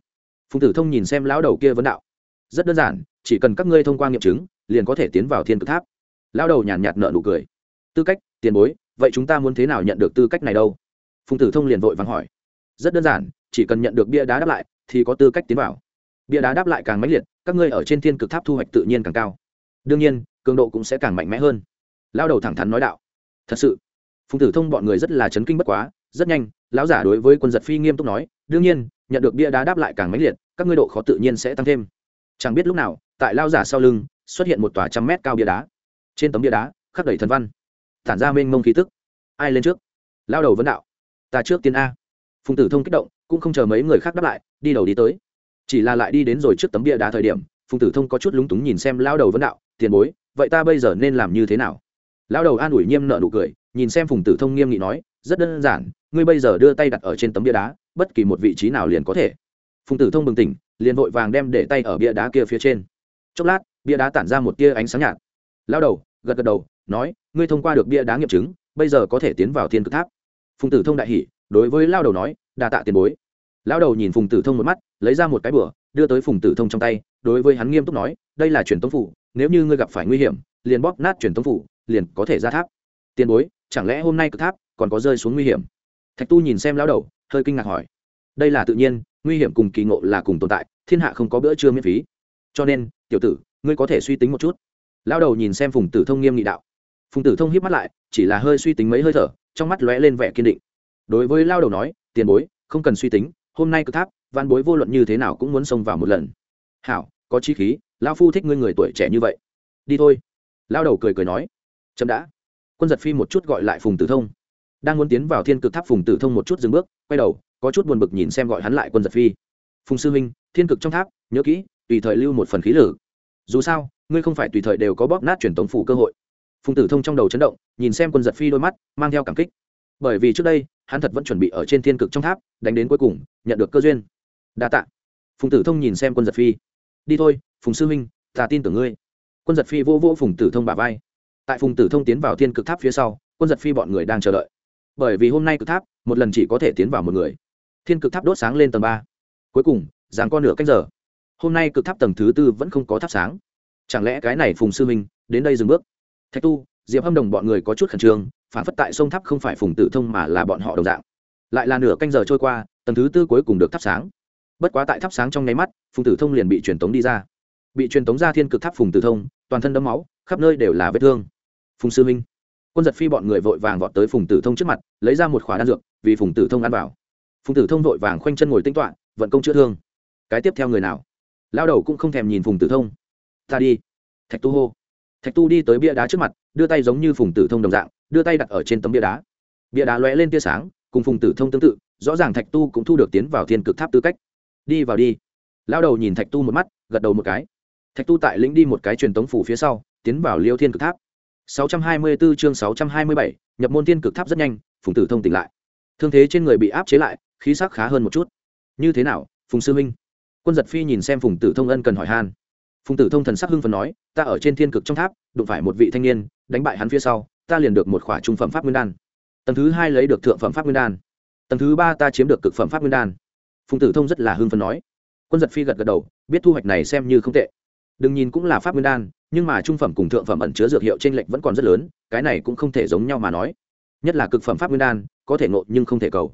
Phùng tử thông nhìn xem lão đầu kia vấn đạo. Rất đơn giản, chỉ cần các ngươi thông qua nghiệm chứng, liền có thể tiến vào thiên cực tháp. Lão đầu nhàn nhạt nợ nụ cười. Tư cách, tiền bối, vậy chúng ta muốn thế nào nhận được tư cách này đâu? Phùng tử thông liền vội vắng hỏi. Rất đơn giản, chỉ cần nhận được bia đá đáp lại, thì có tư cách tiến vào. Bia đá đáp lại càng mãnh liệt, các ngươi ở trên thiên cực tháp thu hoạch tự nhiên càng cao. Đương nhiên, cường độ cũng sẽ càng mạnh mẽ hơn. Lao đầu thẳng thắn nói đạo. Thật sự. Phùng tử thông bọn người rất là chấn kinh bất quá rất nhanh, lão giả đối với quân giật phi nghiêm túc nói, đương nhiên, nhận được bia đá đáp lại càng mãnh liệt, các ngươi độ khó tự nhiên sẽ tăng thêm. Chẳng biết lúc nào, tại lao giả sau lưng, xuất hiện một tòa trăm mét cao bia đá. Trên tấm bia đá, khắc đầy thần văn. Tản ra mênh mông khí tức. Ai lên trước? Lao đầu vấn đạo. Ta trước tiên a. Phùng tử thông kích động, cũng không chờ mấy người khác đáp lại, đi đầu đi tới. Chỉ là lại đi đến rồi trước tấm bia đá thời điểm, phùng tử thông có chút lúng túng nhìn xem lao đầu vấn đạo, tiền bối, vậy ta bây giờ nên làm như thế nào? Lao đầu an ủi nghiêm nợ nụ cười, nhìn xem phùng tử thông nghiêm nghị nói rất đơn giản, ngươi bây giờ đưa tay đặt ở trên tấm bia đá, bất kỳ một vị trí nào liền có thể. Phùng tử thông bừng tỉnh, liền vội vàng đem để tay ở bia đá kia phía trên. Chốc lát, bia đá tản ra một tia ánh sáng nhạt. Lao đầu, gật gật đầu, nói, ngươi thông qua được bia đá nghiệm chứng, bây giờ có thể tiến vào thiên cực tháp. Phùng tử thông đại hỷ đối với lao đầu nói đà tạ tiền bối. Lao đầu nhìn phùng tử thông một mắt, lấy ra một cái bửa đưa tới phùng tử thông trong tay, đối với hắn nghiêm túc nói, đây là truyền tống phủ, nếu như ngươi gặp phải nguy hiểm, liền bóp nát truyền tống phủ, liền có thể ra tháp. Tiền bối, chẳng lẽ hôm nay cực tháp còn có rơi xuống nguy hiểm. Thạch tu nhìn xem lao đầu, hơi kinh ngạc hỏi, đây là tự nhiên, nguy hiểm cùng kỳ ngộ là cùng tồn tại, thiên hạ không có bữa trưa miễn phí. Cho nên, tiểu tử, ngươi có thể suy tính một chút. Lao đầu nhìn xem phùng tử thông nghiêm nghị đạo. Phùng tử thông hiếp mắt lại, chỉ là hơi suy tính mấy hơi thở, trong mắt lóe lên vẻ kiên định. Đối với lao đầu nói, tiền bối, không cần suy tính, hôm nay cực tháp, văn bối vô luận như thế nào cũng muốn xông vào một lần. Hảo, có chi khí lao phu thích ngươi người tuổi trẻ như vậy. Đi thôi. Lao đầu cười cười nói, chậm đã. Quân giật phi một chút gọi lại phùng tử thông đang muốn tiến vào thiên cực tháp phùng tử thông một chút dừng bước, quay đầu, có chút buồn bực nhìn xem gọi hắn lại quân giật phi. Phùng sư huynh, thiên cực trong tháp, nhớ kỹ, tùy thời lưu một phần khí lử dù sao, ngươi không phải tùy thời đều có bóp nát truyền tống phủ cơ hội. Phùng tử thông trong đầu chấn động, nhìn xem quân giật phi đôi mắt, mang theo cảm kích. Bởi vì trước đây, hắn thật vẫn chuẩn bị ở trên thiên cực trong tháp, đánh đến cuối cùng, nhận được cơ duyên. Đa tạ. Phùng tử thông nhìn xem quân giật phi. Đi thôi, phùng sư huynh, ta tin tưởng ngươi. Quân giật phi vô vô phùng tử thông bà vai. Tại phùng tử thông tiến vào thiên cực tháp phía sau, quân giật phi bọn người đang chờ đợi bởi vì hôm nay cực tháp, một lần chỉ có thể tiến vào một người. Thiên cực tháp đốt sáng lên tầng ba. Cuối cùng giáng con nửa cách giờ. Hôm nay cực tháp tầng thứ tư vẫn không có tháp sáng. Chẳng lẽ cái này phùng sư minh, đến đây dừng bước? Thạch tu, diệp hâm đồng bọn người có chút khẩn trương, phản phất tại sông tháp không phải phùng tử thông mà là bọn họ đồng dạng. Lại là nửa canh giờ trôi qua, tầng thứ tư cuối cùng được thắp sáng. Bất quá tại thắp sáng trong nháy mắt, phùng tử thông liền bị truyền tống đi ra. Bị truyền tống ra thiên cực tháp phùng tử thông, toàn thân đấm máu, khắp nơi đều là vết thương. Phùng sư minh quân giật phi bọn người vội vàng vọt tới phùng tử thông trước mặt, lấy ra một khóa đan dược, vì phùng tử thông ăn vào. Phùng tử thông vội vàng khoanh chân ngồi tinh toạ vận công chữa thương. Cái tiếp theo người nào? Lao đầu cũng không thèm nhìn phùng tử thông. Ta đi. Thạch tu hô. Thạch tu đi tới bia đá trước mặt, đưa tay giống như phùng tử thông đồng dạng, đưa tay đặt ở trên tấm bia đá. Bia đá lóe lên tia sáng, cùng phùng tử thông tương tự, rõ ràng thạch tu cũng thu được tiến vào thiên cực tháp tư cách. Đi vào đi. Lao đầu nhìn thạch tu một mắt, gật đầu một cái. Thạch tu tại lĩnh đi một cái truyền tống phủ phía sau, tiến vào liêu thiên cực tháp. 624 chương 627, nhập môn thiên cực tháp rất nhanh phùng tử thông tỉnh lại. Thương thế trên người bị áp chế lại khí sắc khá hơn một chút. Như thế nào phùng sư huynh quân giật phi nhìn xem phùng tử thông ân cần hỏi han. Phùng tử thông thần sắc hưng phấn nói ta ở trên thiên cực trong tháp đụng phải một vị thanh niên đánh bại hắn phía sau ta liền được một khỏa trung phẩm pháp nguyên đan. Tầng thứ hai lấy được thượng phẩm pháp nguyên đan. Tầng thứ ba ta chiếm được cực phẩm pháp nguyên đan. Phùng tử thông rất là hưng phấn nói. Quân giật phi gật gật đầu biết thu hoạch này xem như không tệ đừng nhìn cũng là pháp nguyên đan, nhưng mà trung phẩm cùng thượng phẩm ẩn chứa dược hiệu t r ê n lệch vẫn còn rất lớn, cái này cũng không thể giống nhau mà nói. Nhất là cực phẩm pháp nguyên đan, có thể nộ nhưng không thể cầu.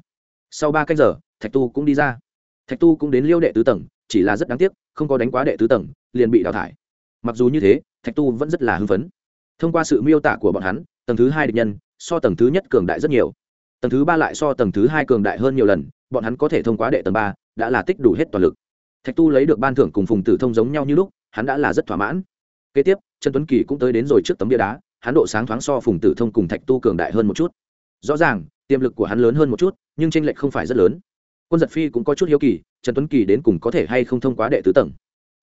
Sau ba cách giờ, thạch tu cũng đi ra. Thạch tu cũng đến liêu đệ tứ tầng, chỉ là rất đáng tiếc, không có đánh quá đệ tứ tầng, liền bị đào thải. Mặc dù như thế, thạch tu vẫn rất là hưng phấn. Thông qua sự miêu tả của bọn hắn, tầng thứ hai địch nhân so tầng thứ nhất cường đại rất nhiều. Tầng thứ ba lại so tầng thứ hai cường đại hơn nhiều lần, bọn hắn có thể thông qua đệ tầng ba đã là tích đủ hết toàn lực thạch tu lấy được ban thưởng cùng phùng tử thông giống nhau như lúc, hắn đã là rất thỏa mãn. Kế tiếp, trần tuấn kỳ cũng tới đến rồi trước tấm bia đá, hắn độ sáng thoáng so phùng tử thông cùng thạch tu cường đại hơn một chút. Rõ ràng, tiềm lực của hắn lớn hơn một chút, nhưng tranh lệch không phải rất lớn. Quân giật phi cũng có chút hiếu kỳ, trần tuấn kỳ đến cùng có thể hay không thông qua đệ tứ tầng.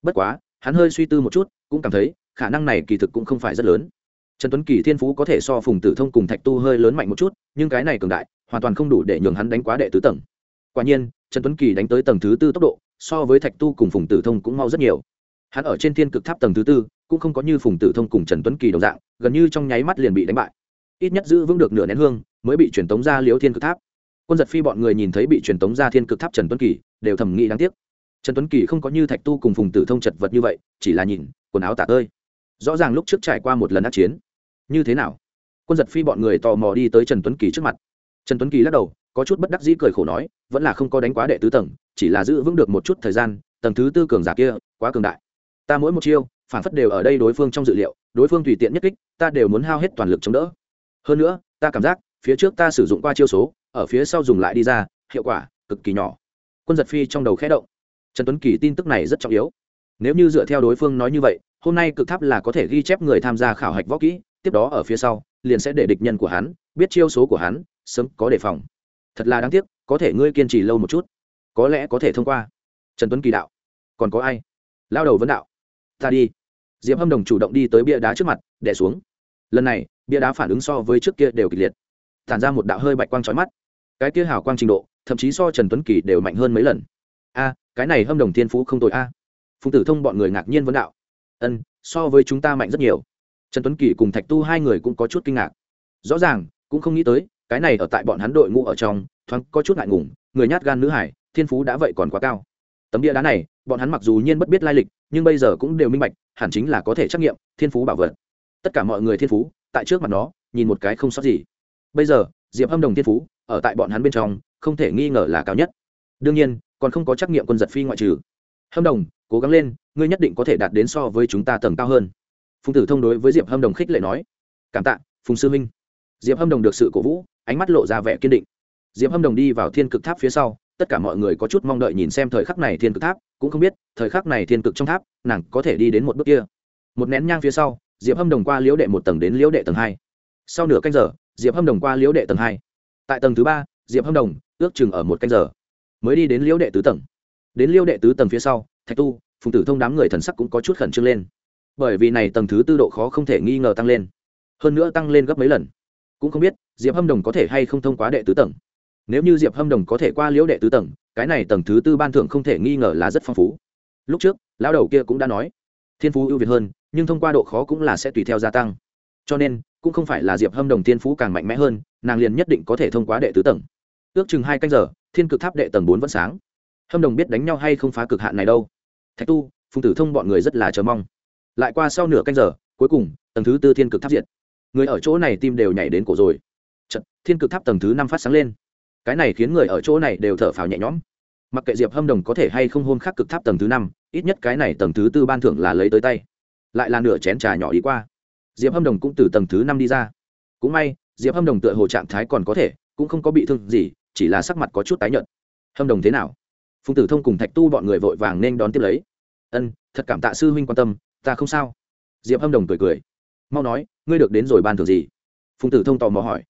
Bất quá, hắn hơi suy tư một chút, cũng cảm thấy, khả năng này kỳ thực cũng không phải rất lớn. Trần tuấn kỳ thiên phú có thể so phùng tử thông cùng thạch tu hơi lớn mạnh một chút, nhưng cái này cường đại, hoàn toàn không đủ để nhường hắn đánh quá đệ tứ tầng. Quả nhiên, trần tuấn kỳ đánh tới tầng thứ tư tốc độ so với thạch tu cùng phùng tử thông cũng mau rất nhiều. Hắn ở trên thiên cực tháp tầng thứ tư, cũng không có như phùng tử thông cùng trần tuấn kỳ đồng dạng, gần như trong nháy mắt liền bị đánh bại. Ít nhất giữ vững được nửa nén hương, mới bị truyền tống ra liếu thiên cực tháp. Quân giật phi bọn người nhìn thấy bị truyền tống ra thiên cực tháp trần tuấn kỳ, đều thầm nghĩ đáng tiếc. Trần tuấn kỳ không có như thạch tu cùng phùng tử thông chật vật như vậy, chỉ là nhìn, quần áo tả tơi. Rõ ràng lúc trước trải qua một lần ác chiến. Như thế nào? Quân giật phi bọn người tò mò đi tới trần tuấn kỳ trước mặt. Trần tuấn kỳ lắc đầu có chút bất đắc dĩ cười khổ nói, vẫn là không có đánh quá đệ tứ tầng, chỉ là giữ vững được một chút thời gian, tầng thứ tư cường giả kia, quá cường đại. Ta mỗi một chiêu, phản phất đều ở đây đối phương trong dự liệu, đối phương tùy tiện nhất kích, ta đều muốn hao hết toàn lực chống đỡ. Hơn nữa, ta cảm giác, phía trước ta sử dụng qua chiêu số, ở phía sau dùng lại đi ra, hiệu quả cực kỳ nhỏ. Quân giật phi trong đầu khẽ động. Trần tuấn kỳ tin tức này rất trọng yếu. Nếu như dựa theo đối phương nói như vậy, hôm nay cực tháp là có thể ghi chép người tham gia khảo hạch võ kỹ, tiếp đó ở phía sau, liền sẽ để địch nhân của hắn, biết chiêu số của hắn, sớm có đề phòng thật là đáng tiếc, có thể ngươi kiên trì lâu một chút, có lẽ có thể thông qua. Trần tuấn kỳ đạo. Còn có ai? Lao đầu vấn đạo. Ta đi. Diệp hâm đồng chủ động đi tới bia đá trước mặt đẻ xuống. Lần này, bia đá phản ứng so với trước kia đều kịch liệt. Tản ra một đạo hơi bạch quang trói mắt. Cái kia hào quang trình độ, thậm chí so trần tuấn kỳ đều mạnh hơn mấy lần. A, cái này hâm đồng thiên phú không tội a. À. phùng tử thông bọn người ngạc nhiên vấn đạo. Ân, so với chúng ta mạnh rất nhiều. Trần tuấn kỳ cùng thạch tu hai người cũng có chút kinh ngạc. Rõ ràng, cũng không nghĩ tới cái này ở tại bọn hắn đội ngũ ở trong, thoáng có chút ngại ngùng, người nhát gan nữ hải, thiên phú đã vậy còn quá cao. Tấm địa đá này, bọn hắn mặc dù nhiên bất biết lai lịch, nhưng bây giờ cũng đều minh bạch, hẳn chính là có thể trắc nghiệm thiên phú bảo vật. Tất cả mọi người thiên phú, tại trước mặt nó, nhìn một cái không sót gì. Bây giờ, diệp hâm đồng thiên phú, ở tại bọn hắn bên trong, không thể nghi ngờ là cao nhất. Đương nhiên, còn không có trắc nghiệm quân giật phi ngoại trừ. Hâm đồng, cố gắng lên, ngươi nhất định có thể đạt đến so với chúng ta tầng cao hơn. Phùng tử thông đối với diệp hâm đồng khích lệ nói. Cảm tạ, phùng sư minh. Diệp hâm đồng được sự cổ vũ ánh mắt lộ ra vẻ kiên định. Diệp hâm đồng đi vào thiên cực tháp phía sau, tất cả mọi người có chút mong đợi nhìn xem thời khắc này thiên cực tháp, cũng không biết, thời khắc này thiên cực trong tháp, nàng có thể đi đến một bước kia. Một nén nhang phía sau, diệp hâm đồng qua liễu đệ một tầng đến liễu đệ tầng hai. Sau nửa canh giờ, diệp hâm đồng qua liễu đệ tầng hai. Tại tầng thứ ba, diệp hâm đồng ước chừng ở một canh giờ, mới đi đến liễu đệ tứ tầng. Đến liễu đệ tứ tầng phía sau, thạch tu, phùng tử thông đám người thần sắc cũng có chút khẩn trương lên. Bởi vì này tầng thứ tư độ khó không thể nghi ngờ tăng lên. Hơn nữa tăng lên gấp mấy lần cũng không biết, diệp hâm đồng có thể hay không thông qua đệ tứ tầng. Nếu như diệp hâm đồng có thể qua liễu đệ tứ tầng, cái này tầng thứ tư ban thưởng không thể nghi ngờ là rất phong phú. Lúc trước, lão đầu kia cũng đã nói, thiên phú ưu việt hơn, nhưng thông qua độ khó cũng là sẽ tùy theo gia tăng. Cho nên, cũng không phải là diệp hâm đồng thiên phú càng mạnh mẽ hơn, nàng liền nhất định có thể thông qua đệ tứ tầng. Ước chừng hai canh giờ, thiên cực tháp đệ tầng bốn vẫn sáng. Hâm đồng biết đánh nhau hay không phá cực hạn này đâu. Thạch tu, phùng tử thông bọn người rất là chờ mong. Lại qua sau nửa canh giờ, cuối cùng, tầng thứ tư thiên cực tháp diệt người ở chỗ này tim đều nhảy đến cổ rồi. Chật, thiên cực tháp tầng thứ năm phát sáng lên. Cái này khiến người ở chỗ này đều thở phào nhẹ nhõm. Mặc kệ diệp hâm đồng có thể hay không hôn khắc cực tháp tầng thứ năm ít nhất cái này tầng thứ tư ban thưởng là lấy tới tay. Lại là nửa chén trà nhỏ đi qua. Diệp hâm đồng cũng từ tầng thứ năm đi ra. Cũng may diệp hâm đồng tựa hồ trạng thái còn có thể cũng không có bị thương gì chỉ là sắc mặt có chút tái nhợt. Hâm đồng thế nào? Phùng tử thông cùng thạch tu bọn người vội vàng nên đón tiếp lấy. Ân thật cảm tạ sư huynh quan tâm ta không sao. Diệp hâm đồng cười cười mau nói, ngươi được đến rồi ban thưởng gì? Phùng tử thông tò mò hỏi.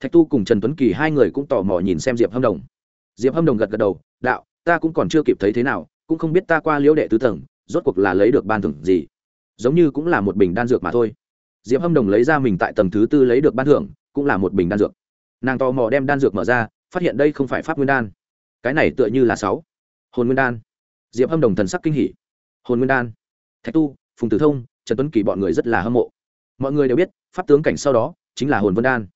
Thạch tu cùng trần tuấn kỳ hai người cũng tò mò nhìn xem diệp hâm đồng. Diệp hâm đồng gật gật đầu, đạo, ta cũng còn chưa kịp thấy thế nào, cũng không biết ta qua liễu đệ tứ tầng, rốt cuộc là lấy được ban thưởng gì? Giống như cũng là một bình đan dược mà thôi. Diệp hâm đồng lấy ra mình tại tầng thứ tư lấy được ban thưởng, cũng là một bình đan dược. Nàng tò mò đem đan dược mở ra, phát hiện đây không phải pháp nguyên đan. Cái này tựa như là sáu. Hồn nguyên đan. Diệp hâm đồng thần sắc kinh hỉ. Hồn nguyên đan. Thạch tu, phùng tử thông, trần tuấn kỳ bọn người rất là hâm mộ mọi người đều biết, pháp tướng cảnh sau đó chính là hồn vân đan.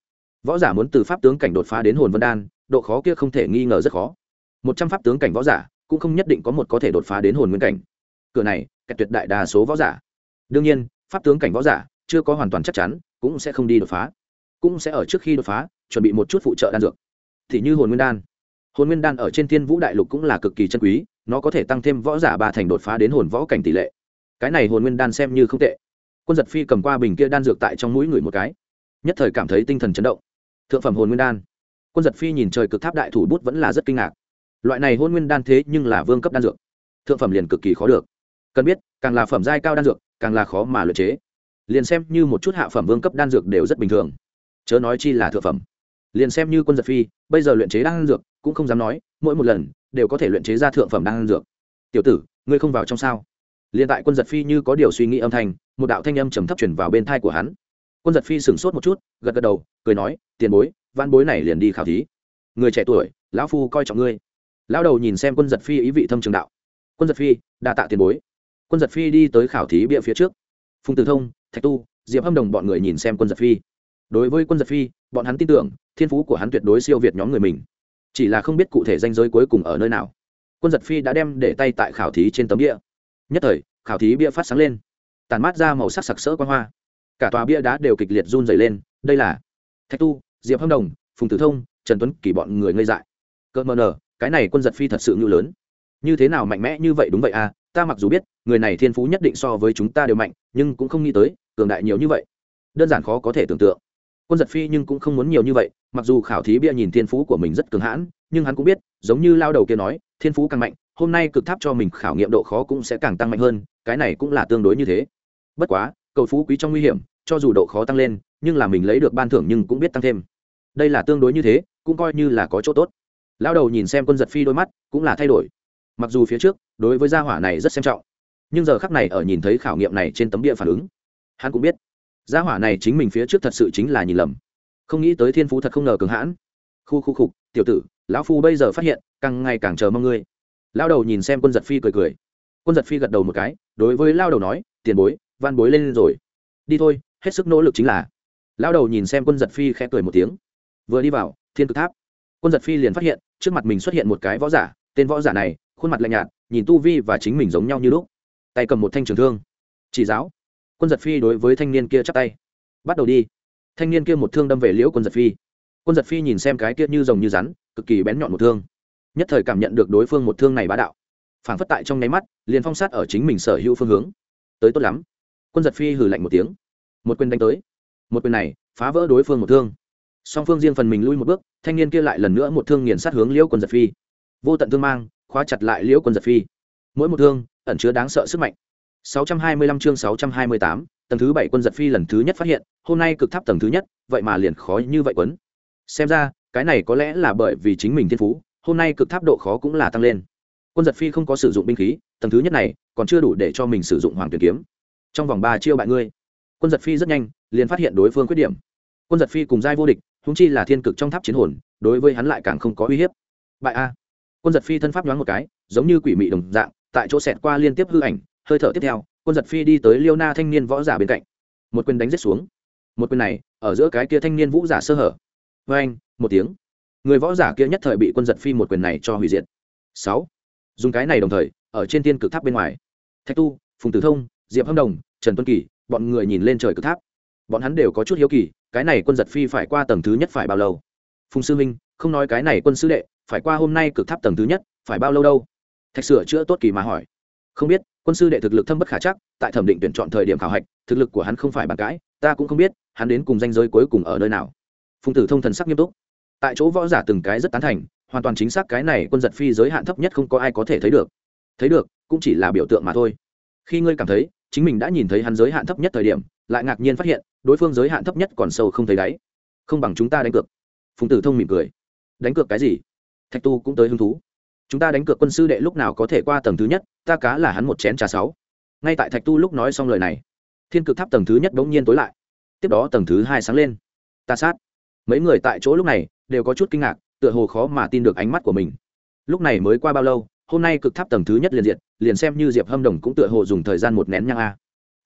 Võ giả muốn từ pháp tướng cảnh đột phá đến hồn vân đan, độ khó kia không thể nghi ngờ rất khó. Một trăm pháp tướng cảnh võ giả cũng không nhất định có một có thể đột phá đến hồn nguyên cảnh. Cửa này kẹt tuyệt đại đa số võ giả. Đương nhiên, pháp tướng cảnh võ giả chưa có hoàn toàn chắc chắn cũng sẽ không đi đột phá, cũng sẽ ở trước khi đột phá, chuẩn bị một chút phụ trợ đan dược. Thì như hồn nguyên đan. Hồn nguyên đan ở trên thiên vũ đại lục cũng là cực kỳ chân quý, nó có thể tăng thêm võ giả ba thành đột phá đến hồn võ cảnh tỷ lệ. Cái này hồn nguyên đan xem như không tệ quân giật phi cầm qua bình kia đan dược tại trong mũi người một cái. Nhất thời cảm thấy tinh thần chấn động. Thượng phẩm hồn nguyên đan. Quân giật phi nhìn trời cực tháp đại thủ bút vẫn là rất kinh ngạc. Loại này hôn nguyên đan thế nhưng là vương cấp đan dược. Thượng phẩm liền cực kỳ khó được. Cần biết, càng là phẩm giai cao đan dược, càng là khó mà luyện chế. Liền xem như một chút hạ phẩm vương cấp đan dược đều rất bình thường. Chớ nói chi là thượng phẩm. Liền xem như quân giật phi, bây giờ luyện chế đan dược, cũng không dám nói, mỗi một lần đều có thể luyện chế ra thượng phẩm đan dược. Tiểu tử, ngươi không vào trong sao? Liền tại quân giật phi như có điều suy nghĩ âm thanh, một đạo thanh âm trầm thấp chuyển vào bên thai của hắn. Quân giật phi sửng sốt một chút, gật gật đầu, cười nói, tiền bối văn bối này liền đi khảo thí. Người trẻ tuổi, lão phu coi trọng ngươi. Lão đầu nhìn xem quân giật phi ý vị thâm trường đạo. Quân giật phi, đa tạ tiền bối. Quân giật phi đi tới khảo thí bịa phía trước. Phùng tử thông, thạch tu, diệp hâm đồng bọn người nhìn xem quân giật phi. Đối với quân giật phi, bọn hắn tin tưởng, thiên phú của hắn tuyệt đối siêu việt nhóm người mình. Chỉ là không biết cụ thể danh giới cuối cùng ở nơi nào. Quân giật phi đã đem để tay tại khảo thí trên tấm bia nhất thời, khảo thí bia phát sáng lên. Tàn mát ra màu sắc sặc sỡ quan hoa. Cả tòa bia đá đều kịch liệt run dày lên. Đây là thạch tu, diệp hâm đồng, phùng tử thông, trần tuấn kỳ bọn người ngây dại. Cợt mờ nở cái này quân giật phi thật sự ngự lớn. Như thế nào mạnh mẽ như vậy đúng vậy à? Ta mặc dù biết, người này thiên phú nhất định so với chúng ta đều mạnh, nhưng cũng không nghĩ tới, cường đại nhiều như vậy. Đơn giản khó có thể tưởng tượng. Quân giật phi nhưng cũng không muốn nhiều như vậy, mặc dù khảo thí bia nhìn thiên phú của mình rất cường hãn, nhưng hắn cũng biết, giống như lao đầu kia nói, thiên phú càng mạnh hôm nay cực tháp cho mình khảo nghiệm độ khó cũng sẽ càng tăng mạnh hơn, cái này cũng là tương đối như thế. Bất quá, cầu phú quý trong nguy hiểm, cho dù độ khó tăng lên, nhưng là mình lấy được ban thưởng nhưng cũng biết tăng thêm. Đây là tương đối như thế, cũng coi như là có chỗ tốt. Lao đầu nhìn xem quân giật phi đôi mắt, cũng là thay đổi. Mặc dù phía trước, đối với gia hỏa này rất xem trọng, nhưng giờ khắc này ở nhìn thấy khảo nghiệm này trên tấm địa phản ứng, hắn cũng biết. Gia hỏa này chính mình phía trước thật sự chính là nhìn lầm. Không nghĩ tới thiên phú thật không ngờ cường hãn. Khu khu khục, tiểu tử, lão phu bây giờ phát hiện, càng ngày càng chờ mong ngươi lao đầu nhìn xem quân giật phi cười cười. Quân giật phi gật đầu một cái, đối với lao đầu nói, tiền bối, van bối lên rồi. Đi thôi, hết sức nỗ lực chính là. Lao đầu nhìn xem quân giật phi khẽ cười một tiếng. Vừa đi vào, thiên cực tháp. Quân giật phi liền phát hiện, trước mặt mình xuất hiện một cái võ giả. Tên võ giả này, khuôn mặt lạnh nhạt, nhìn tu vi và chính mình giống nhau như lúc. Tay cầm một thanh trường thương. Chỉ giáo. Quân giật phi đối với thanh niên kia chắp tay. Bắt đầu đi. Thanh niên kia một thương đâm về liễu quân giật phi. Quân giật phi nhìn xem cái kia như rồng như rắn, cực kỳ bén nhọn một thương nhất thời cảm nhận được đối phương một thương này bá đạo. Phảng phất tại trong nháy mắt liền phong sát ở chính mình sở hữu phương hướng. Tới tốt lắm. Quân giật phi hừ lạnh một tiếng. Một quyền đánh tới. Một quyền này phá vỡ đối phương một thương. Song phương riêng phần mình lui một bước thanh niên kia lại lần nữa một thương nghiền sát hướng liễu quân giật phi. Vô tận thương mang khóa chặt lại liễu quân giật phi. Mỗi một thương ẩn chứa đáng sợ sức mạnh. 625 chương 628, tầng thứ bảy quân giật phi lần thứ nhất phát hiện hôm nay cực tháp tầng thứ nhất vậy mà liền khó như vậy quấn. Xem ra cái này có lẽ là bởi vì chính mình thiên phú hôm nay cực tháp độ khó cũng là tăng lên. Quân giật phi không có sử dụng binh khí, tầng thứ nhất này còn chưa đủ để cho mình sử dụng hoàng tuyển kiếm. Trong vòng ba chiêu bại ngươi. Quân giật phi rất nhanh, liền phát hiện đối phương khuyết điểm. Quân giật phi cùng giai vô địch húng chi là thiên cực trong tháp chiến hồn, đối với hắn lại càng không có uy hiếp. Bại a. Quân giật phi thân pháp nhoáng một cái, giống như quỷ mị đồng dạng, tại chỗ xẹt qua liên tiếp hư ảnh, hơi thở tiếp theo, quân giật phi đi tới liêu na thanh niên võ giả bên cạnh. Một quyền đánh rết xuống. Một quyền này, ở giữa cái kia thanh niên vũ giả sơ hở. Vê anh một tiếng người võ giả kia nhất thời bị quân giật phi một quyền này cho hủy diệt. Sáu, dùng cái này đồng thời, ở trên tiên cực tháp bên ngoài. Thạch tu, phùng tử thông, diệp hâm đồng, trần tuân kỳ, bọn người nhìn lên trời cực tháp. Bọn hắn đều có chút hiếu kỳ, cái này quân giật phi phải qua tầng thứ nhất phải bao lâu? Phùng sư minh, không nói cái này quân sư đệ, phải qua hôm nay cực tháp tầng thứ nhất, phải bao lâu đâu? Thạch sửa chữa tốt kỳ mà hỏi. Không biết, quân sư đệ thực lực thâm bất khả chắc, tại thẩm định tuyển chọn thời điểm khảo hạch, thực lực của hắn không phải bàn cãi, ta cũng không biết, hắn đến cùng danh giới cuối cùng ở nơi nào. Phùng tử thông thần sắc nghiêm túc tại chỗ võ giả từng cái rất tán thành, hoàn toàn chính xác cái này quân giật phi giới hạn thấp nhất không có ai có thể thấy được. Thấy được, cũng chỉ là biểu tượng mà thôi. Khi ngươi cảm thấy chính mình đã nhìn thấy hắn giới hạn thấp nhất thời điểm, lại ngạc nhiên phát hiện, đối phương giới hạn thấp nhất còn sâu không thấy đáy. Không bằng chúng ta đánh cược. Phùng tử thông mỉm cười. Đánh cược cái gì? Thạch tu cũng tới hứng thú. Chúng ta đánh cược quân sư đệ lúc nào có thể qua tầng thứ nhất, ta cá là hắn một chén trà sáu. Ngay tại thạch tu lúc nói xong lời này, thiên cực tháp tầng thứ nhất bỗng nhiên tối lại. Tiếp đó tầng thứ hai sáng lên. Ta sát. Mấy người tại chỗ lúc này đều có chút kinh ngạc, tựa hồ khó mà tin được ánh mắt của mình. Lúc này mới qua bao lâu, hôm nay cực tháp tầng thứ nhất liền diện liền xem như diệp hâm đồng cũng tựa hồ dùng thời gian một nén nhang a.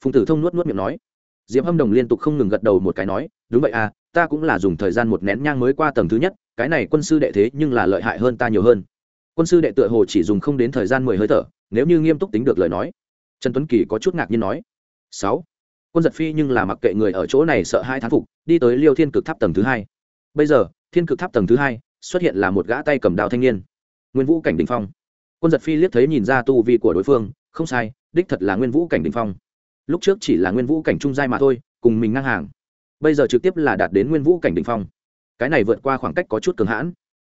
Phùng tử thông nuốt nuốt miệng nói. Diệp hâm đồng liên tục không ngừng gật đầu một cái nói, đúng vậy a, ta cũng là dùng thời gian một nén nhang mới qua tầng thứ nhất, cái này quân sư đệ thế nhưng là lợi hại hơn ta nhiều hơn. Quân sư đệ tựa hồ chỉ dùng không đến thời gian mười hơi thở, nếu như nghiêm túc tính được lời nói. Trần tuấn kỳ có chút ngạc nhiên nói. Sáu, quân giật phi nhưng là mặc kệ người ở chỗ này sợ hai thán phục, đi tới liêu thiên cực tháp tầng thứ hai. Bây giờ thiên cực tháp tầng thứ hai, xuất hiện là một gã tay cầm đao thanh niên. Nguyên vũ cảnh đình phong. Quân giật phi liếc thấy nhìn ra tu vi của đối phương, không sai, đích thật là nguyên vũ cảnh đình phong. Lúc trước chỉ là nguyên vũ cảnh trung giai mà thôi, cùng mình ngang hàng. Bây giờ trực tiếp là đạt đến nguyên vũ cảnh đình phong. Cái này vượt qua khoảng cách có chút cường hãn.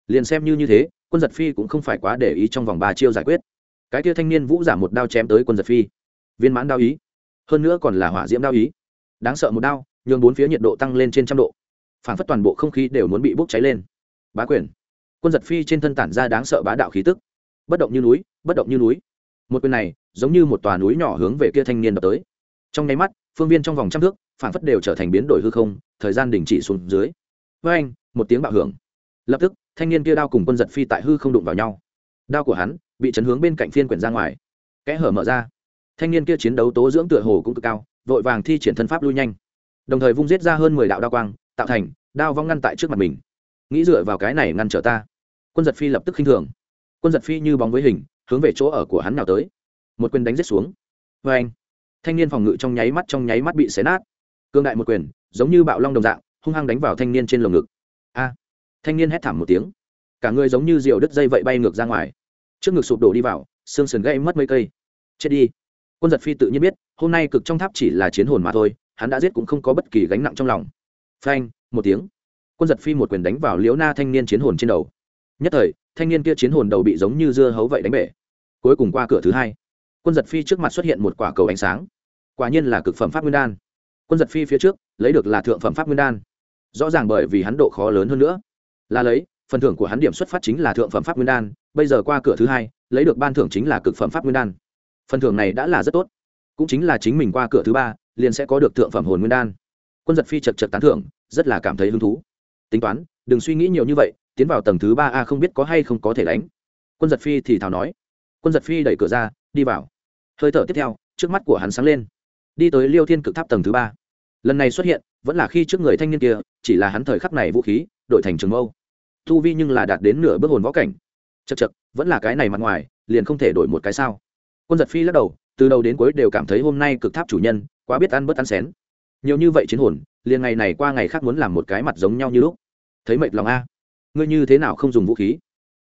Liền xem như như thế, quân giật phi cũng không phải quá để ý trong vòng ba chiêu giải quyết. Cái kia thanh niên vũ giả một đao chém tới quân giật phi. Viên mãn đao ý. Hơn nữa còn là hỏa diễm đao ý. Đáng sợ một đao, nhường bốn phía nhiệt độ tăng lên trên trăm độ phản phất toàn bộ không khí đều muốn bị bốc cháy lên. Bá quyền. Quân giật phi trên thân tản ra đáng sợ bá đạo khí tức. Bất động như núi, bất động như núi. Một quyền này, giống như một tòa núi nhỏ hướng về kia thanh niên đập tới. Trong nháy mắt, phương viên trong vòng trăm thước phản phất đều trở thành biến đổi hư không, thời gian đình chỉ xuống dưới. Với anh, một tiếng bạo hưởng. Lập tức, thanh niên kia đao cùng quân giật phi tại hư không đụng vào nhau. Đao của hắn bị chấn hướng bên cạnh phiên quyển ra ngoài, kẽ hở mở ra. Thanh niên kia chiến đấu tố dưỡng tựa hồ cũng cực cao, vội vàng thi triển thân pháp lui nhanh. Đồng thời vung giết ra hơn mười đạo đao quang tạo thành, đao vong ngăn tại trước mặt mình. Nghĩ dựa vào cái này ngăn trở ta. Quân giật phi lập tức khinh thường. Quân giật phi như bóng với hình, hướng về chỗ ở của hắn nào tới. Một quyền đánh rết xuống. Vê anh, thanh niên phòng ngự trong nháy mắt trong nháy mắt bị xé nát. Cương đại một quyền, giống như bạo long đồng dạng, hung hăng đánh vào thanh niên trên lồng ngực. A, thanh niên hét thảm một tiếng. Cả người giống như rượu đứt dây vậy bay ngược ra ngoài. Trước ngực sụp đổ đi vào, xương sườn gây mất mấy cây. Chết đi. Quân giật phi tự nhiên biết, hôm nay cực trong tháp chỉ là chiến hồn mà thôi, hắn đã giết cũng không có bất kỳ gánh nặng trong lòng phanh, một tiếng. Quân giật phi một quyền đánh vào liễu na thanh niên chiến hồn trên đầu. Nhất thời, thanh niên kia chiến hồn đầu bị giống như dưa hấu vậy đánh bể. Cuối cùng qua cửa thứ hai, quân giật phi trước mặt xuất hiện một quả cầu ánh sáng. Quả nhiên là cực phẩm pháp nguyên đan. Quân giật phi phía trước, lấy được là thượng phẩm pháp nguyên đan. Rõ ràng bởi vì hắn độ khó lớn hơn nữa. Là lấy, phần thưởng của hắn điểm xuất phát chính là thượng phẩm pháp nguyên đan, bây giờ qua cửa thứ hai, lấy được ban thưởng chính là cực phẩm pháp nguyên đan. Phần thưởng này đã là rất tốt. Cũng chính là chính mình qua cửa thứ ba, liền sẽ có được thượng phẩm hồn nguyên đan quân giật phi chật chật tán thưởng, rất là cảm thấy hứng thú. Tính toán, đừng suy nghĩ nhiều như vậy, tiến vào tầng thứ ba a không biết có hay không có thể đánh. Quân giật phi thì thào nói. Quân giật phi đẩy cửa ra, đi vào. Hơi thở tiếp theo, trước mắt của hắn sáng lên. Đi tới liêu thiên cực tháp tầng thứ ba. Lần này xuất hiện, vẫn là khi trước người thanh niên kia, chỉ là hắn thời khắc này vũ khí, đổi thành trường mâu. Thu vi nhưng là đạt đến nửa bước hồn võ cảnh. Chật chật vẫn là cái này mặt ngoài, liền không thể đổi một cái sao. Quân giật phi lắc đầu, từ đầu đến cuối đều cảm thấy hôm nay cực tháp chủ nhân quá biết ăn bớt ăn xén nhiều như vậy chiến hồn, liền ngày này qua ngày khác muốn làm một cái mặt giống nhau như lúc. Thấy mệt lòng a. Ngươi như thế nào không dùng vũ khí?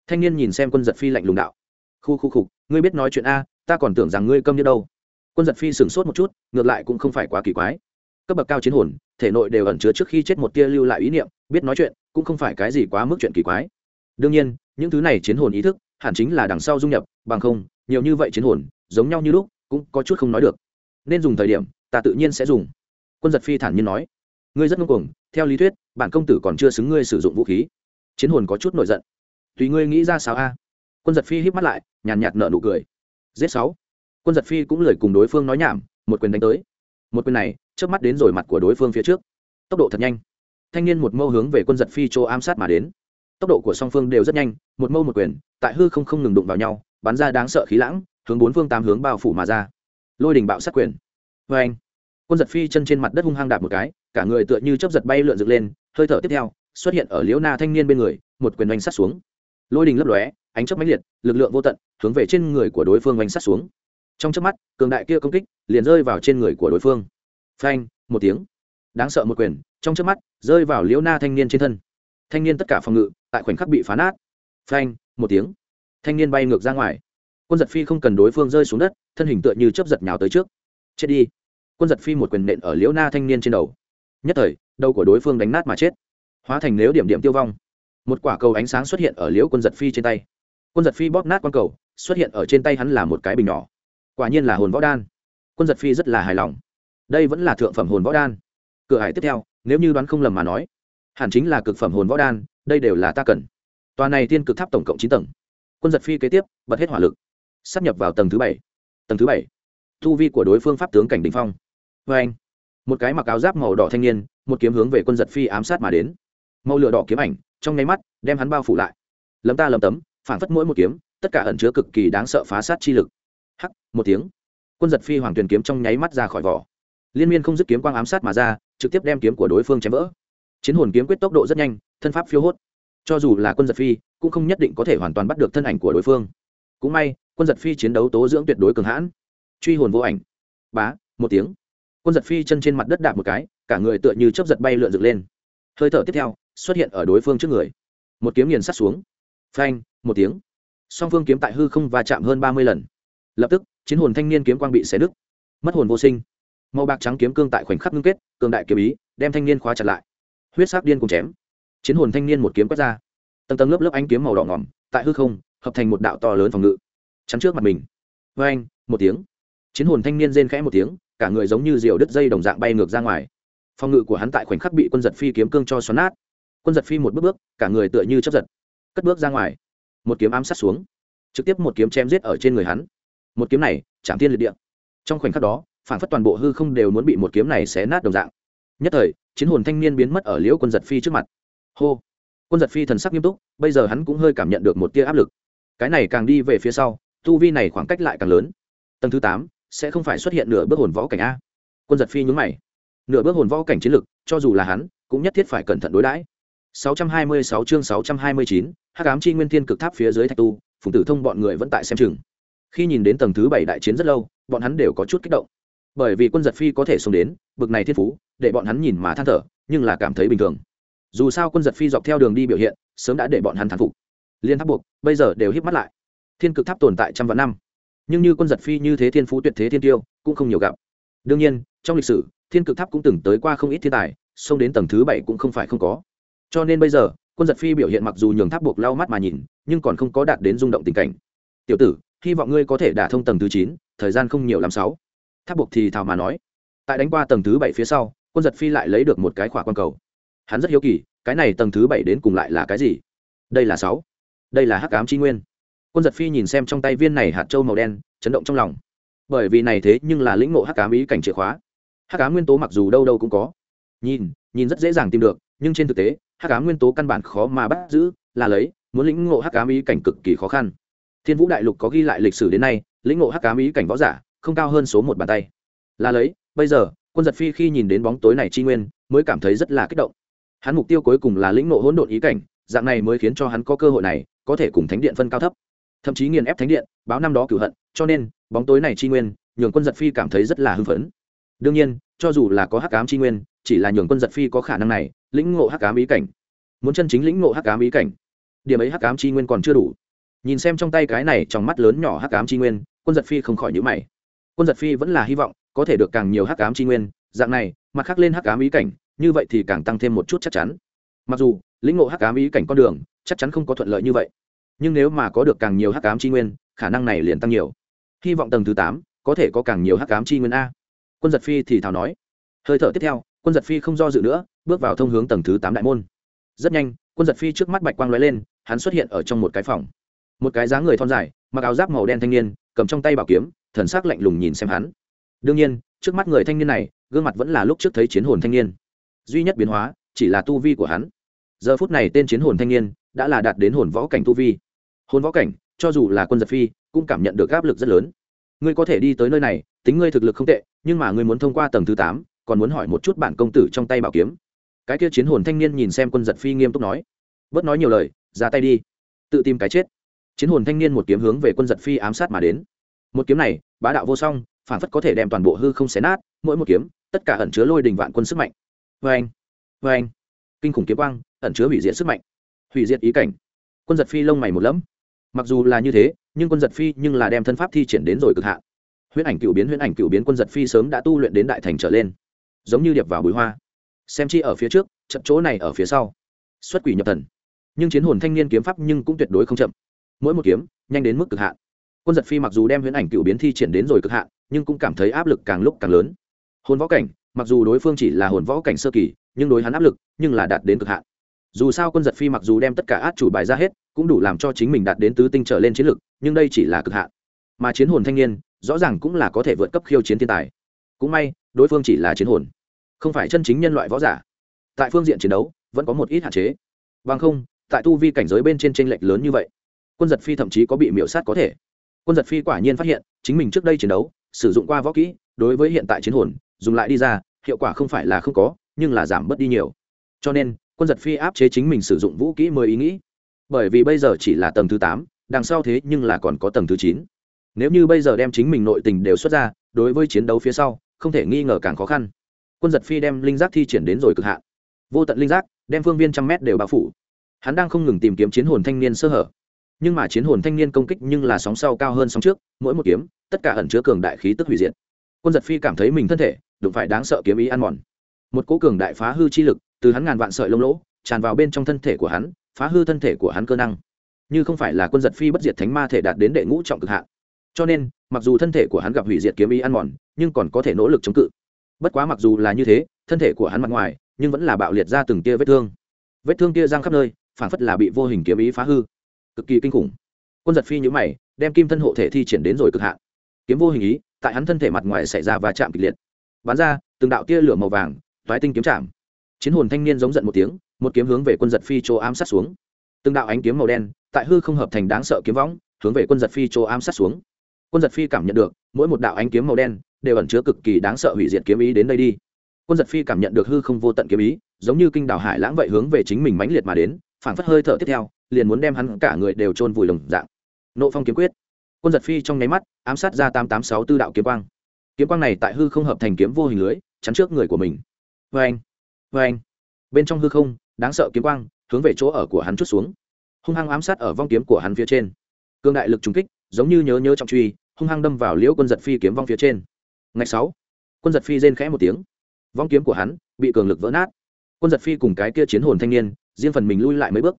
Thanh niên nhìn xem quân giật phi lạnh lùng đạo. Khu khu khục ngươi biết nói chuyện a, ta còn tưởng rằng ngươi câm như đâu. Quân giật phi sửng sốt một chút, ngược lại cũng không phải quá kỳ quái. Cấp bậc cao chiến hồn, thể nội đều ẩn chứa trước khi chết một tia lưu lại ý niệm, biết nói chuyện, cũng không phải cái gì quá mức chuyện kỳ quái. Đương nhiên, những thứ này chiến hồn ý thức, hẳn chính là đằng sau dung nhập, bằng không, nhiều như vậy chiến hồn, giống nhau như lúc, cũng có chút không nói được. Nên dùng thời điểm, ta tự nhiên sẽ dùng quân giật phi thản nhiên nói, ngươi rất ngông cuồng, theo lý thuyết, bản công tử còn chưa xứng ngươi sử dụng vũ khí. Chiến hồn có chút nổi giận. Tùy ngươi nghĩ ra sao a? Quân giật phi híp mắt lại, nhàn nhạt nợ nụ cười. Giết sáu. Quân giật phi cũng lời cùng đối phương nói nhảm, một quyền đánh tới. Một quyền này trước mắt đến rồi mặt của đối phương phía trước. Tốc độ thật nhanh. Thanh niên một mâu hướng về quân giật phi chỗ ám sát mà đến. Tốc độ của song phương đều rất nhanh, một mâu một quyền, tại hư không không ngừng đụng vào nhau, bắn ra đáng sợ khí lãng, hướng bốn phương tám hướng bao phủ mà ra. Lôi đình bạo sát quyền. Vê anh quân giật phi chân trên mặt đất hung hăng đạp một cái, cả người tựa như chấp giật bay lượn dựng lên, hơi thở tiếp theo, xuất hiện ở liễu na thanh niên bên người, một quyền oanh sát xuống. Lôi đình lấp lóe, ánh chớp mãnh liệt, lực lượng vô tận, hướng về trên người của đối phương oanh sát xuống. Trong chớp mắt, cường đại kia công kích liền rơi vào trên người của đối phương. Phanh, một tiếng. Đáng sợ một quyền, trong chớp mắt, rơi vào liễu na thanh niên trên thân. Thanh niên tất cả phòng ngự, tại khoảnh khắc bị phá nát. Phanh, một tiếng. Thanh niên bay ngược ra ngoài. Quân giật phi không cần đối phương rơi xuống đất, thân hình tựa như chấp giật nhào tới trước. Chết đi quân giật phi một quyền nện ở liễu na thanh niên trên đầu. Nhất thời, đầu của đối phương đánh nát mà chết. Hóa thành nếu điểm điểm tiêu vong. Một quả cầu ánh sáng xuất hiện ở liễu quân giật phi trên tay. Quân giật phi bóp nát q cầu, xuất hiện ở trên tay hắn là một cái bình nhỏ. Quả nhiên là hồn võ đan. Quân giật phi rất là hài lòng. Đây vẫn là thượng phẩm hồn võ đan. Cửa hải tiếp theo, nếu như đoán không lầm mà nói, hẳn chính là cực phẩm hồn võ đan, đây đều là ta cần. Tòa này tiên cực tháp tổng cộng chín tầng. Quân giật phi kế tiếp, bật hết hỏa lực. Sắp nhập vào tầng thứ bảy. Tầng thứ bảy. Thu vi của đối phương pháp tướng cảnh đình phong vê anh, một cái mặc áo giáp màu đỏ thanh niên, một kiếm hướng về quân giật phi ám sát mà đến. Màu lửa đỏ kiếm ảnh, trong nháy mắt, đem hắn bao phủ lại. Lấm ta lấm tấm, phản phất mỗi một kiếm, tất cả ẩn chứa cực kỳ đáng sợ phá sát chi lực. Hắc, một tiếng. Quân giật phi hoàng tuyền kiếm trong nháy mắt ra khỏi vỏ. Liên miên không dứt kiếm quang ám sát mà ra, trực tiếp đem kiếm của đối phương chém vỡ. Chiến hồn kiếm quyết tốc độ rất nhanh, thân pháp phiêu hốt. Cho dù là quân giật phi, cũng không nhất định có thể hoàn toàn bắt được thân ảnh của đối phương. Cũng may, quân giật phi chiến đấu tố dưỡng tuyệt đối cường hãn. Truy hồn vô ảnh. Bá, một tiếng quân giật phi chân trên mặt đất đạp một cái, cả người tựa như chấp giật bay lượn dựng lên. Hơi thở tiếp theo, xuất hiện ở đối phương trước người. Một kiếm nghiền sắt xuống. Phanh, một tiếng. Song phương kiếm tại hư không va chạm hơn ba mươi lần. Lập tức, chiến hồn thanh niên kiếm quang bị xé đứt mất hồn vô sinh. Màu bạc trắng kiếm cương tại khoảnh khắc ngưng kết, cường đại kiếm ý, đem thanh niên khóa chặt lại. Huyết sắc điên cùng chém. Chiến hồn thanh niên một kiếm quét ra. Tầng tầng lớp lớp ánh kiếm màu đỏ ngỏm, tại hư không, hợp thành một đạo to lớn phòng ngự. Chắn trước mặt mình. Vê anh một tiếng. Chiến hồn thanh niên rên khẽ một tiếng cả người giống như diều đứt dây đồng dạng bay ngược ra ngoài. Phòng ngự của hắn tại khoảnh khắc bị quân giật phi kiếm cương cho xoắn nát. Quân giật phi một bước bước, cả người tựa như chấp giật. Cất bước ra ngoài. Một kiếm ám sát xuống. Trực tiếp một kiếm chém giết ở trên người hắn. Một kiếm này, chạm thiên liệt địa. Trong khoảnh khắc đó, phản phất toàn bộ hư không đều muốn bị một kiếm này xé nát đồng dạng. Nhất thời, chiến hồn thanh niên biến mất ở liễu quân giật phi trước mặt. Hô! Quân giật phi thần sắc nghiêm túc, bây giờ hắn cũng hơi cảm nhận được một tia áp lực. Cái này càng đi về phía sau, tu vi này khoảng cách lại càng lớn. Tầng thứ tám sẽ không phải xuất hiện nửa bước hồn võ cảnh a quân giật phi nhúng mày nửa bước hồn võ cảnh chiến lực cho dù là hắn cũng nhất thiết phải cẩn thận đối đãi 626 chương 629, Hắc ám chi nguyên thiên cực tháp phía dưới thạch tu, phùng tử thông bọn người vẫn tại xem chừng. Khi nhìn đến tầng thứ bảy đại chiến rất lâu, bọn hắn đều có chút kích động. Bởi vì quân giật phi có thể xông đến, bực này thiên phú, để bọn hắn nhìn mà than thở, nhưng là cảm thấy bình thường. Dù sao quân giật phi dọc theo đường đi biểu hiện, sớm đã để bọn hắn thán phục. Liên tháp buộc, bây giờ đều hít mắt lại. Thiên cực tháp tồn tại trăm vạn năm, nhưng như quân giật phi như thế thiên phú tuyệt thế thiên tiêu, cũng không nhiều gặp. Đương nhiên, trong lịch sử, thiên cực tháp cũng từng tới qua không ít thiên tài, xông đến tầng thứ bảy cũng không phải không có. Cho nên bây giờ quân giật phi biểu hiện mặc dù nhường tháp buộc lau mắt mà nhìn nhưng còn không có đạt đến rung động tình cảnh. Tiểu tử hy vọng ngươi có thể đả thông tầng thứ chín thời gian không nhiều làm sáu. Tháp buộc thì thào mà nói. Tại đánh qua tầng thứ bảy phía sau quân giật phi lại lấy được một cái khỏa quan cầu. Hắn rất hiếu kỳ cái này tầng thứ bảy đến cùng lại là cái gì? Đây là sáu. Đây là hắc ám tri nguyên quân giật phi nhìn xem trong tay viên này hạt trâu màu đen, chấn động trong lòng. Bởi vì này thế nhưng là lĩnh ngộ hắc ám ý cảnh chìa khóa. Hắc ám nguyên tố mặc dù đâu đâu cũng có. Nhìn nhìn rất dễ dàng tìm được, nhưng trên thực tế, hắc ám nguyên tố căn bản khó mà bắt giữ, là lấy, muốn lĩnh ngộ hắc ám ý cảnh cực kỳ khó khăn. Thiên vũ đại lục có ghi lại lịch sử đến nay, lĩnh ngộ hắc ám ý cảnh võ giả, không cao hơn số một bàn tay. Là lấy, bây giờ, quân giật phi khi nhìn đến bóng tối này chi nguyên, mới cảm thấy rất là kích động. Hắn mục tiêu cuối cùng là lĩnh ngộ hỗn độn ý cảnh, dạng này mới khiến cho hắn có cơ hội này, có thể cùng thánh điện phân cao thấp thậm chí nghiền ép thánh điện, báo năm đó cửu hận, cho nên, bóng tối này chi nguyên, nhường quân giật phi cảm thấy rất là hưng phấn. Đương nhiên, cho dù là có hắc ám chi nguyên, chỉ là nhường quân giật phi có khả năng này, lĩnh ngộ hắc ám ý cảnh. Muốn chân chính lĩnh ngộ hắc ám ý cảnh, điểm ấy hắc ám chi nguyên còn chưa đủ. Nhìn xem trong tay cái này trong mắt lớn nhỏ hắc ám chi nguyên, quân giật phi không khỏi nhữ mày. Quân giật phi vẫn là hy vọng, có thể được càng nhiều hắc ám chi nguyên, dạng này mặt khác lên hắc ám ý cảnh, như vậy thì càng tăng thêm một chút chắc chắn. Mặc dù, lĩnh ngộ hắc ám ý cảnh con đường, chắc chắn không có thuận lợi như vậy nhưng nếu mà có được càng nhiều hắc ám chi nguyên, khả năng này liền tăng nhiều. Hy vọng tầng thứ tám có thể có càng nhiều hắc ám chi nguyên a. Quân giật phi thì thào nói. Hơi thở tiếp theo, quân giật phi không do dự nữa, bước vào thông hướng tầng thứ tám đại môn. Rất nhanh, quân giật phi trước mắt bạch quang lóe lên, hắn xuất hiện ở trong một cái phòng. Một cái dáng người thon dài, mặc áo giáp màu đen thanh niên, cầm trong tay bảo kiếm, thần sắc lạnh lùng nhìn xem hắn. Đương nhiên, trước mắt người thanh niên này, gương mặt vẫn là lúc trước thấy chiến hồn thanh niên. Duy nhất biến hóa, chỉ là tu vi của hắn. Giờ phút này tên chiến hồn thanh niên, đã là đạt đến hồn võ cảnh tu vi. Hôn võ cảnh, cho dù là quân giật phi, cũng cảm nhận được áp lực rất lớn. Ngươi có thể đi tới nơi này, tính ngươi thực lực không tệ, nhưng mà ngươi muốn thông qua tầng thứ tám, còn muốn hỏi một chút bản công tử trong tay bảo kiếm. Cái kia chiến hồn thanh niên nhìn xem quân giật phi nghiêm túc nói. Bớt nói nhiều lời, ra tay đi. Tự tìm cái chết. Chiến hồn thanh niên một kiếm hướng về quân giật phi ám sát mà đến. Một kiếm này, bá đạo vô song, phản phất có thể đem toàn bộ hư không xé nát, mỗi một kiếm, tất cả ẩn chứa lôi đình vạn quân sức mạnh. Vê anh vê anh. Kinh khủng kiếm quang, ẩn chứa hủy diệt sức mạnh. Hủy diệt ý cảnh. Quân giật phi lông mày một lẫm mặc dù là như thế, nhưng quân giật phi nhưng là đem thân pháp thi triển đến rồi cực hạn. Huyễn ảnh cựu biến, huyễn ảnh cựu biến quân giật phi sớm đã tu luyện đến đại thành trở lên. Giống như điệp vào bụi hoa. Xem chi ở phía trước chậm chỗ này ở phía sau. Xuất quỷ nhập thần. Nhưng chiến hồn thanh niên kiếm pháp nhưng cũng tuyệt đối không chậm. Mỗi một kiếm, nhanh đến mức cực hạn. Quân giật phi mặc dù đem huyễn ảnh cựu biến thi triển đến rồi cực hạn, nhưng cũng cảm thấy áp lực càng lúc càng lớn. Hồn võ cảnh, mặc dù đối phương chỉ là hồn võ cảnh sơ kỳ, nhưng đối hắn áp lực nhưng là đạt đến cực hạn dù sao quân giật phi mặc dù đem tất cả át chủ bài ra hết, cũng đủ làm cho chính mình đạt đến tứ tinh trở lên chiến lực, nhưng đây chỉ là cực hạn. Mà chiến hồn thanh niên, rõ ràng cũng là có thể vượt cấp khiêu chiến thiên tài. Cũng may, đối phương chỉ là chiến hồn, không phải chân chính nhân loại võ giả. Tại phương diện chiến đấu, vẫn có một ít hạn chế. Bằng không, tại tu vi cảnh giới bên trên tranh lệch lớn như vậy, quân giật phi thậm chí có bị miễu sát có thể. Quân giật phi quả nhiên phát hiện, chính mình trước đây chiến đấu, sử dụng qua võ kỹ, đối với hiện tại chiến hồn, dùng lại đi ra, hiệu quả không phải là không có, nhưng là giảm bớt đi nhiều. Cho nên quân giật phi áp chế chính mình sử dụng vũ kỹ mới ý nghĩ. Bởi vì bây giờ chỉ là tầng thứ tám, đằng sau thế nhưng là còn có tầng thứ chín. Nếu như bây giờ đem chính mình nội tình đều xuất ra, đối với chiến đấu phía sau, không thể nghi ngờ càng khó khăn. Quân giật phi đem linh giác thi triển đến rồi cực hạn. Vô tận linh giác, đem phương viên trăm mét đều bao phủ. Hắn đang không ngừng tìm kiếm chiến hồn thanh niên sơ hở. Nhưng mà chiến hồn thanh niên công kích nhưng là sóng sau cao hơn sóng trước, mỗi một kiếm, tất cả ẩn chứa cường đại khí tức hủy diệt. Quân giật phi cảm thấy mình thân thể, đụng phải đáng sợ kiếm ý ăn mòn. Một cố cường đại phá hư chi lực từ hắn ngàn vạn sợi lông lỗ, tràn vào bên trong thân thể của hắn, phá hư thân thể của hắn cơ năng. Như không phải là quân giật phi bất diệt thánh ma thể đạt đến đệ ngũ trọng cực hạn. Cho nên, mặc dù thân thể của hắn gặp hủy diệt kiếm ý ăn mòn, nhưng còn có thể nỗ lực chống cự. Bất quá mặc dù là như thế, thân thể của hắn mặt ngoài, nhưng vẫn là bạo liệt ra từng tia vết thương. Vết thương kia giang khắp nơi, phản phất là bị vô hình kiếm ý phá hư. Cực kỳ kinh khủng. Quân giật phi nhữ mày, đem kim thân hộ thể thi triển đến rồi cực hạn. Kiếm vô hình ý, tại hắn thân thể mặt ngoài xảy ra và chạm kịch liệt. Bắn ra, từng đạo tia lửa màu vàng, toái tinh kiếm chạm chiến hồn thanh niên giống giận một tiếng, một kiếm hướng về quân giật phi chỗ ám sát xuống. Từng đạo ánh kiếm màu đen, tại hư không hợp thành đáng sợ kiếm võng, hướng về quân giật phi chỗ ám sát xuống. Quân giật phi cảm nhận được, mỗi một đạo ánh kiếm màu đen đều ẩn chứa cực kỳ đáng sợ hủy diệt kiếm ý đến đây đi. Quân giật phi cảm nhận được hư không vô tận kiếm ý, giống như kinh đảo hải lãng vậy hướng về chính mình mãnh liệt mà đến, phảng phất hơi thở tiếp theo, liền muốn đem hắn cả người đều chôn vùi lồng dạng. Nộ phong kiếm quyết. Quân giật phi trong nháy mắt, ám sát ra tám tám sáu tư đạo kiếm quang. Kiếm quang này tại hư không hợp thành kiếm vô hình lưới, chắn trước người của mình. Vê anh vê anh, bên trong hư không, đáng sợ kiếm quang, hướng về chỗ ở của hắn chút xuống. Hung hăng ám sát ở vong kiếm của hắn phía trên. Cương đại lực trùng kích, giống như nhớ nhớ trọng truy, hung hăng đâm vào liễu quân giật phi kiếm vong phía trên. Ngày sáu. Quân giật phi rên khẽ một tiếng. Vong kiếm của hắn bị cường lực vỡ nát. Quân giật phi cùng cái kia chiến hồn thanh niên, riêng phần mình lui lại mấy bước.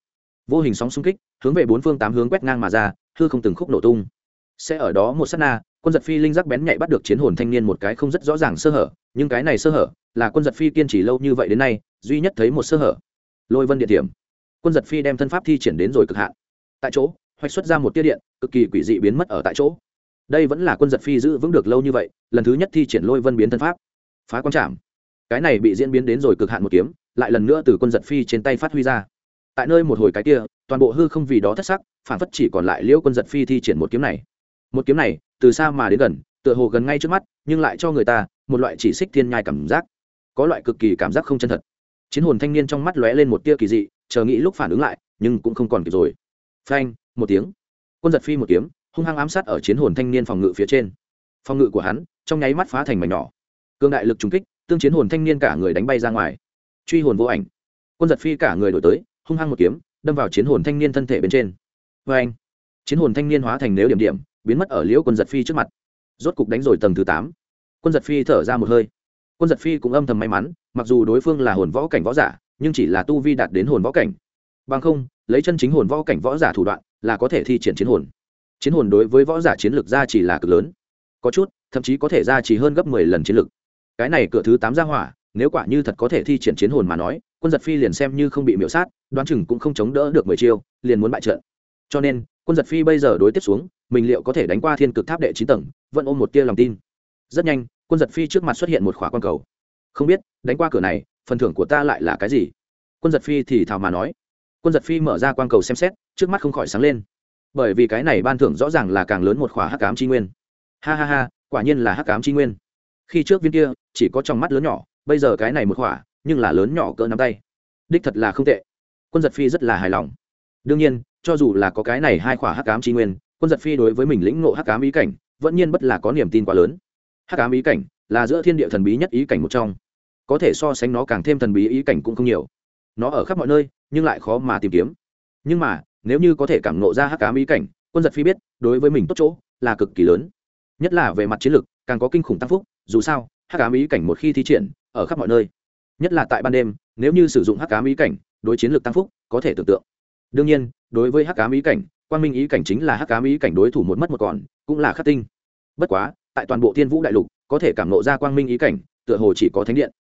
Vô hình sóng xung kích, hướng về bốn phương tám hướng quét ngang mà ra, hư không từng khúc nổ tung. Sẽ ở đó một s á t na, quân giật phi linh giác bén nhạy bắt được chiến hồn thanh niên một cái không rất rõ ràng sơ hở, nhưng cái này sơ hở là quân giật phi kiên trì lâu như vậy đến nay, duy nhất thấy một sơ hở. Lôi vân địa điểm quân giật phi đem thân pháp thi triển đến rồi cực hạn. Tại chỗ, hoạch xuất ra một tia điện, cực kỳ quỷ dị biến mất ở tại chỗ. Đây vẫn là quân giật phi giữ vững được lâu như vậy, lần thứ nhất thi triển lôi vân biến thân pháp. Phá quang trảm cái này bị diễn biến đến rồi cực hạn một kiếm, lại lần nữa từ quân giật phi trên tay phát huy ra. Tại nơi một hồi cái kia, toàn bộ hư không vì đó thất sắc, phản phất chỉ còn lại liễu quân giật phi thi triển một kiếm này. Một kiếm này, từ xa mà đến gần, tựa hồ gần ngay trước mắt, nhưng lại cho người ta một loại chỉ xích thiên nhai cảm giác có loại cực kỳ cảm giác không chân thật. Chiến hồn thanh niên trong mắt lóe lên một tia kỳ dị, chờ nghĩ lúc phản ứng lại, nhưng cũng không còn kịp rồi. Phanh, một tiếng. Quân giật phi một kiếm, hung hăng ám sát ở chiến hồn thanh niên phòng ngự phía trên. Phòng ngự của hắn, trong nháy mắt phá thành mảnh nhỏ. Cương đại lực trùng kích, tương chiến hồn thanh niên cả người đánh bay ra ngoài. Truy hồn vô ảnh. Quân giật phi cả người đổi tới, hung hăng một kiếm, đâm vào chiến hồn thanh niên thân thể bên trên. Vê anh chiến hồn thanh niên hóa thành nếu điểm điểm, biến mất ở liễu quân giật phi trước mặt. Rốt cục đánh rồi tầng thứ tám. Quân giật phi thở ra một hơi quân giật phi cũng âm thầm may mắn, mặc dù đối phương là hồn võ cảnh võ giả, nhưng chỉ là tu vi đạt đến hồn võ cảnh. Bằng không, lấy chân chính hồn võ cảnh võ giả thủ đoạn là có thể thi triển chiến hồn. Chiến hồn đối với võ giả chiến lược ra chỉ là cực lớn. Có chút, thậm chí có thể ra chỉ hơn gấp mười lần chiến lược. Cái này cửa thứ tám ra hỏa, nếu quả như thật có thể thi triển chiến hồn mà nói, quân giật phi liền xem như không bị miễu sát, đoán chừng cũng không chống đỡ được mười chiêu, liền muốn bại trận. Cho nên, quân giật phi bây giờ đối tiếp xuống, mình liệu có thể đánh qua thiên cực tháp đệ chín tầng, vẫn ôm một tia lòng tin. Rất nhanh quân giật phi trước mặt xuất hiện một khóa quan cầu. Không biết, đánh qua cửa này, phần thưởng của ta lại là cái gì? Quân giật phi thì thào mà nói. Quân giật phi mở ra quan cầu xem xét, trước mắt không khỏi sáng lên. Bởi vì cái này ban thưởng rõ ràng là càng lớn một khóa hắc cám tri nguyên. Ha ha ha, quả nhiên là hắc cám tri nguyên. Khi trước viên kia, chỉ có trong mắt lớn nhỏ, bây giờ cái này một khỏa, nhưng là lớn nhỏ cỡ nắm tay. Đích thật là không tệ. Quân giật phi rất là hài lòng. Đương nhiên, cho dù là có cái này hai khỏa hắc cám tri nguyên, quân giật phi đối với mình lĩnh ngộ hắc cám ý cảnh, vẫn nhiên bất là có niềm tin quá lớn hắc Ám ý cảnh là giữa thiên địa thần bí nhất ý cảnh một trong. Có thể so sánh nó càng thêm thần bí ý cảnh cũng không nhiều. Nó ở khắp mọi nơi, nhưng lại khó mà tìm kiếm. Nhưng mà, nếu như có thể cảm nộ ra hắc Ám ý cảnh, quân giật phi biết, đối với mình tốt chỗ là cực kỳ lớn. Nhất là về mặt chiến lược, càng có kinh khủng tăng phúc, dù sao, hắc ám ý cảnh một khi thi triển, ở khắp mọi nơi. Nhất là tại ban đêm, nếu như sử dụng hắc ám ý cảnh, đối chiến lược tăng phúc, có thể tưởng tượng. Đương nhiên, đối với hắc ám ý cảnh quan minh ý cảnh chính là hắc ám ý cảnh đối thủ một mất một còn, cũng là khắc tinh. Bất quá tại toàn bộ thiên vũ đại lục có thể cảm nộ ra quang minh ý cảnh tựa hồ chỉ có thánh điện.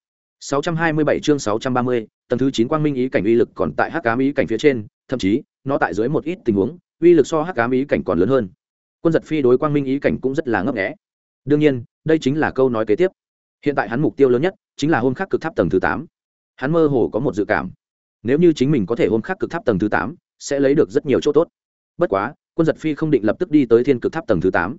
627 chương 630, tầng thứ 9 quang minh ý cảnh uy lực còn tại hắc ám ý cảnh phía trên thậm chí nó tại dưới một ít tình huống uy lực so hắc ám ý cảnh còn lớn hơn. Quân giật phi đối quang minh ý cảnh cũng rất là ngấp nghé. Đương nhiên đây chính là câu nói kế tiếp. Hiện tại hắn mục tiêu lớn nhất chính là hôm khắc cực tháp tầng thứ tám. Hắn mơ hồ có một dự cảm. Nếu như chính mình có thể hôm khắc cực tháp tầng thứ tám sẽ lấy được rất nhiều chỗ tốt. Bất quá quân giật phi không định lập tức đi tới thiên cực tháp tầng thứ tám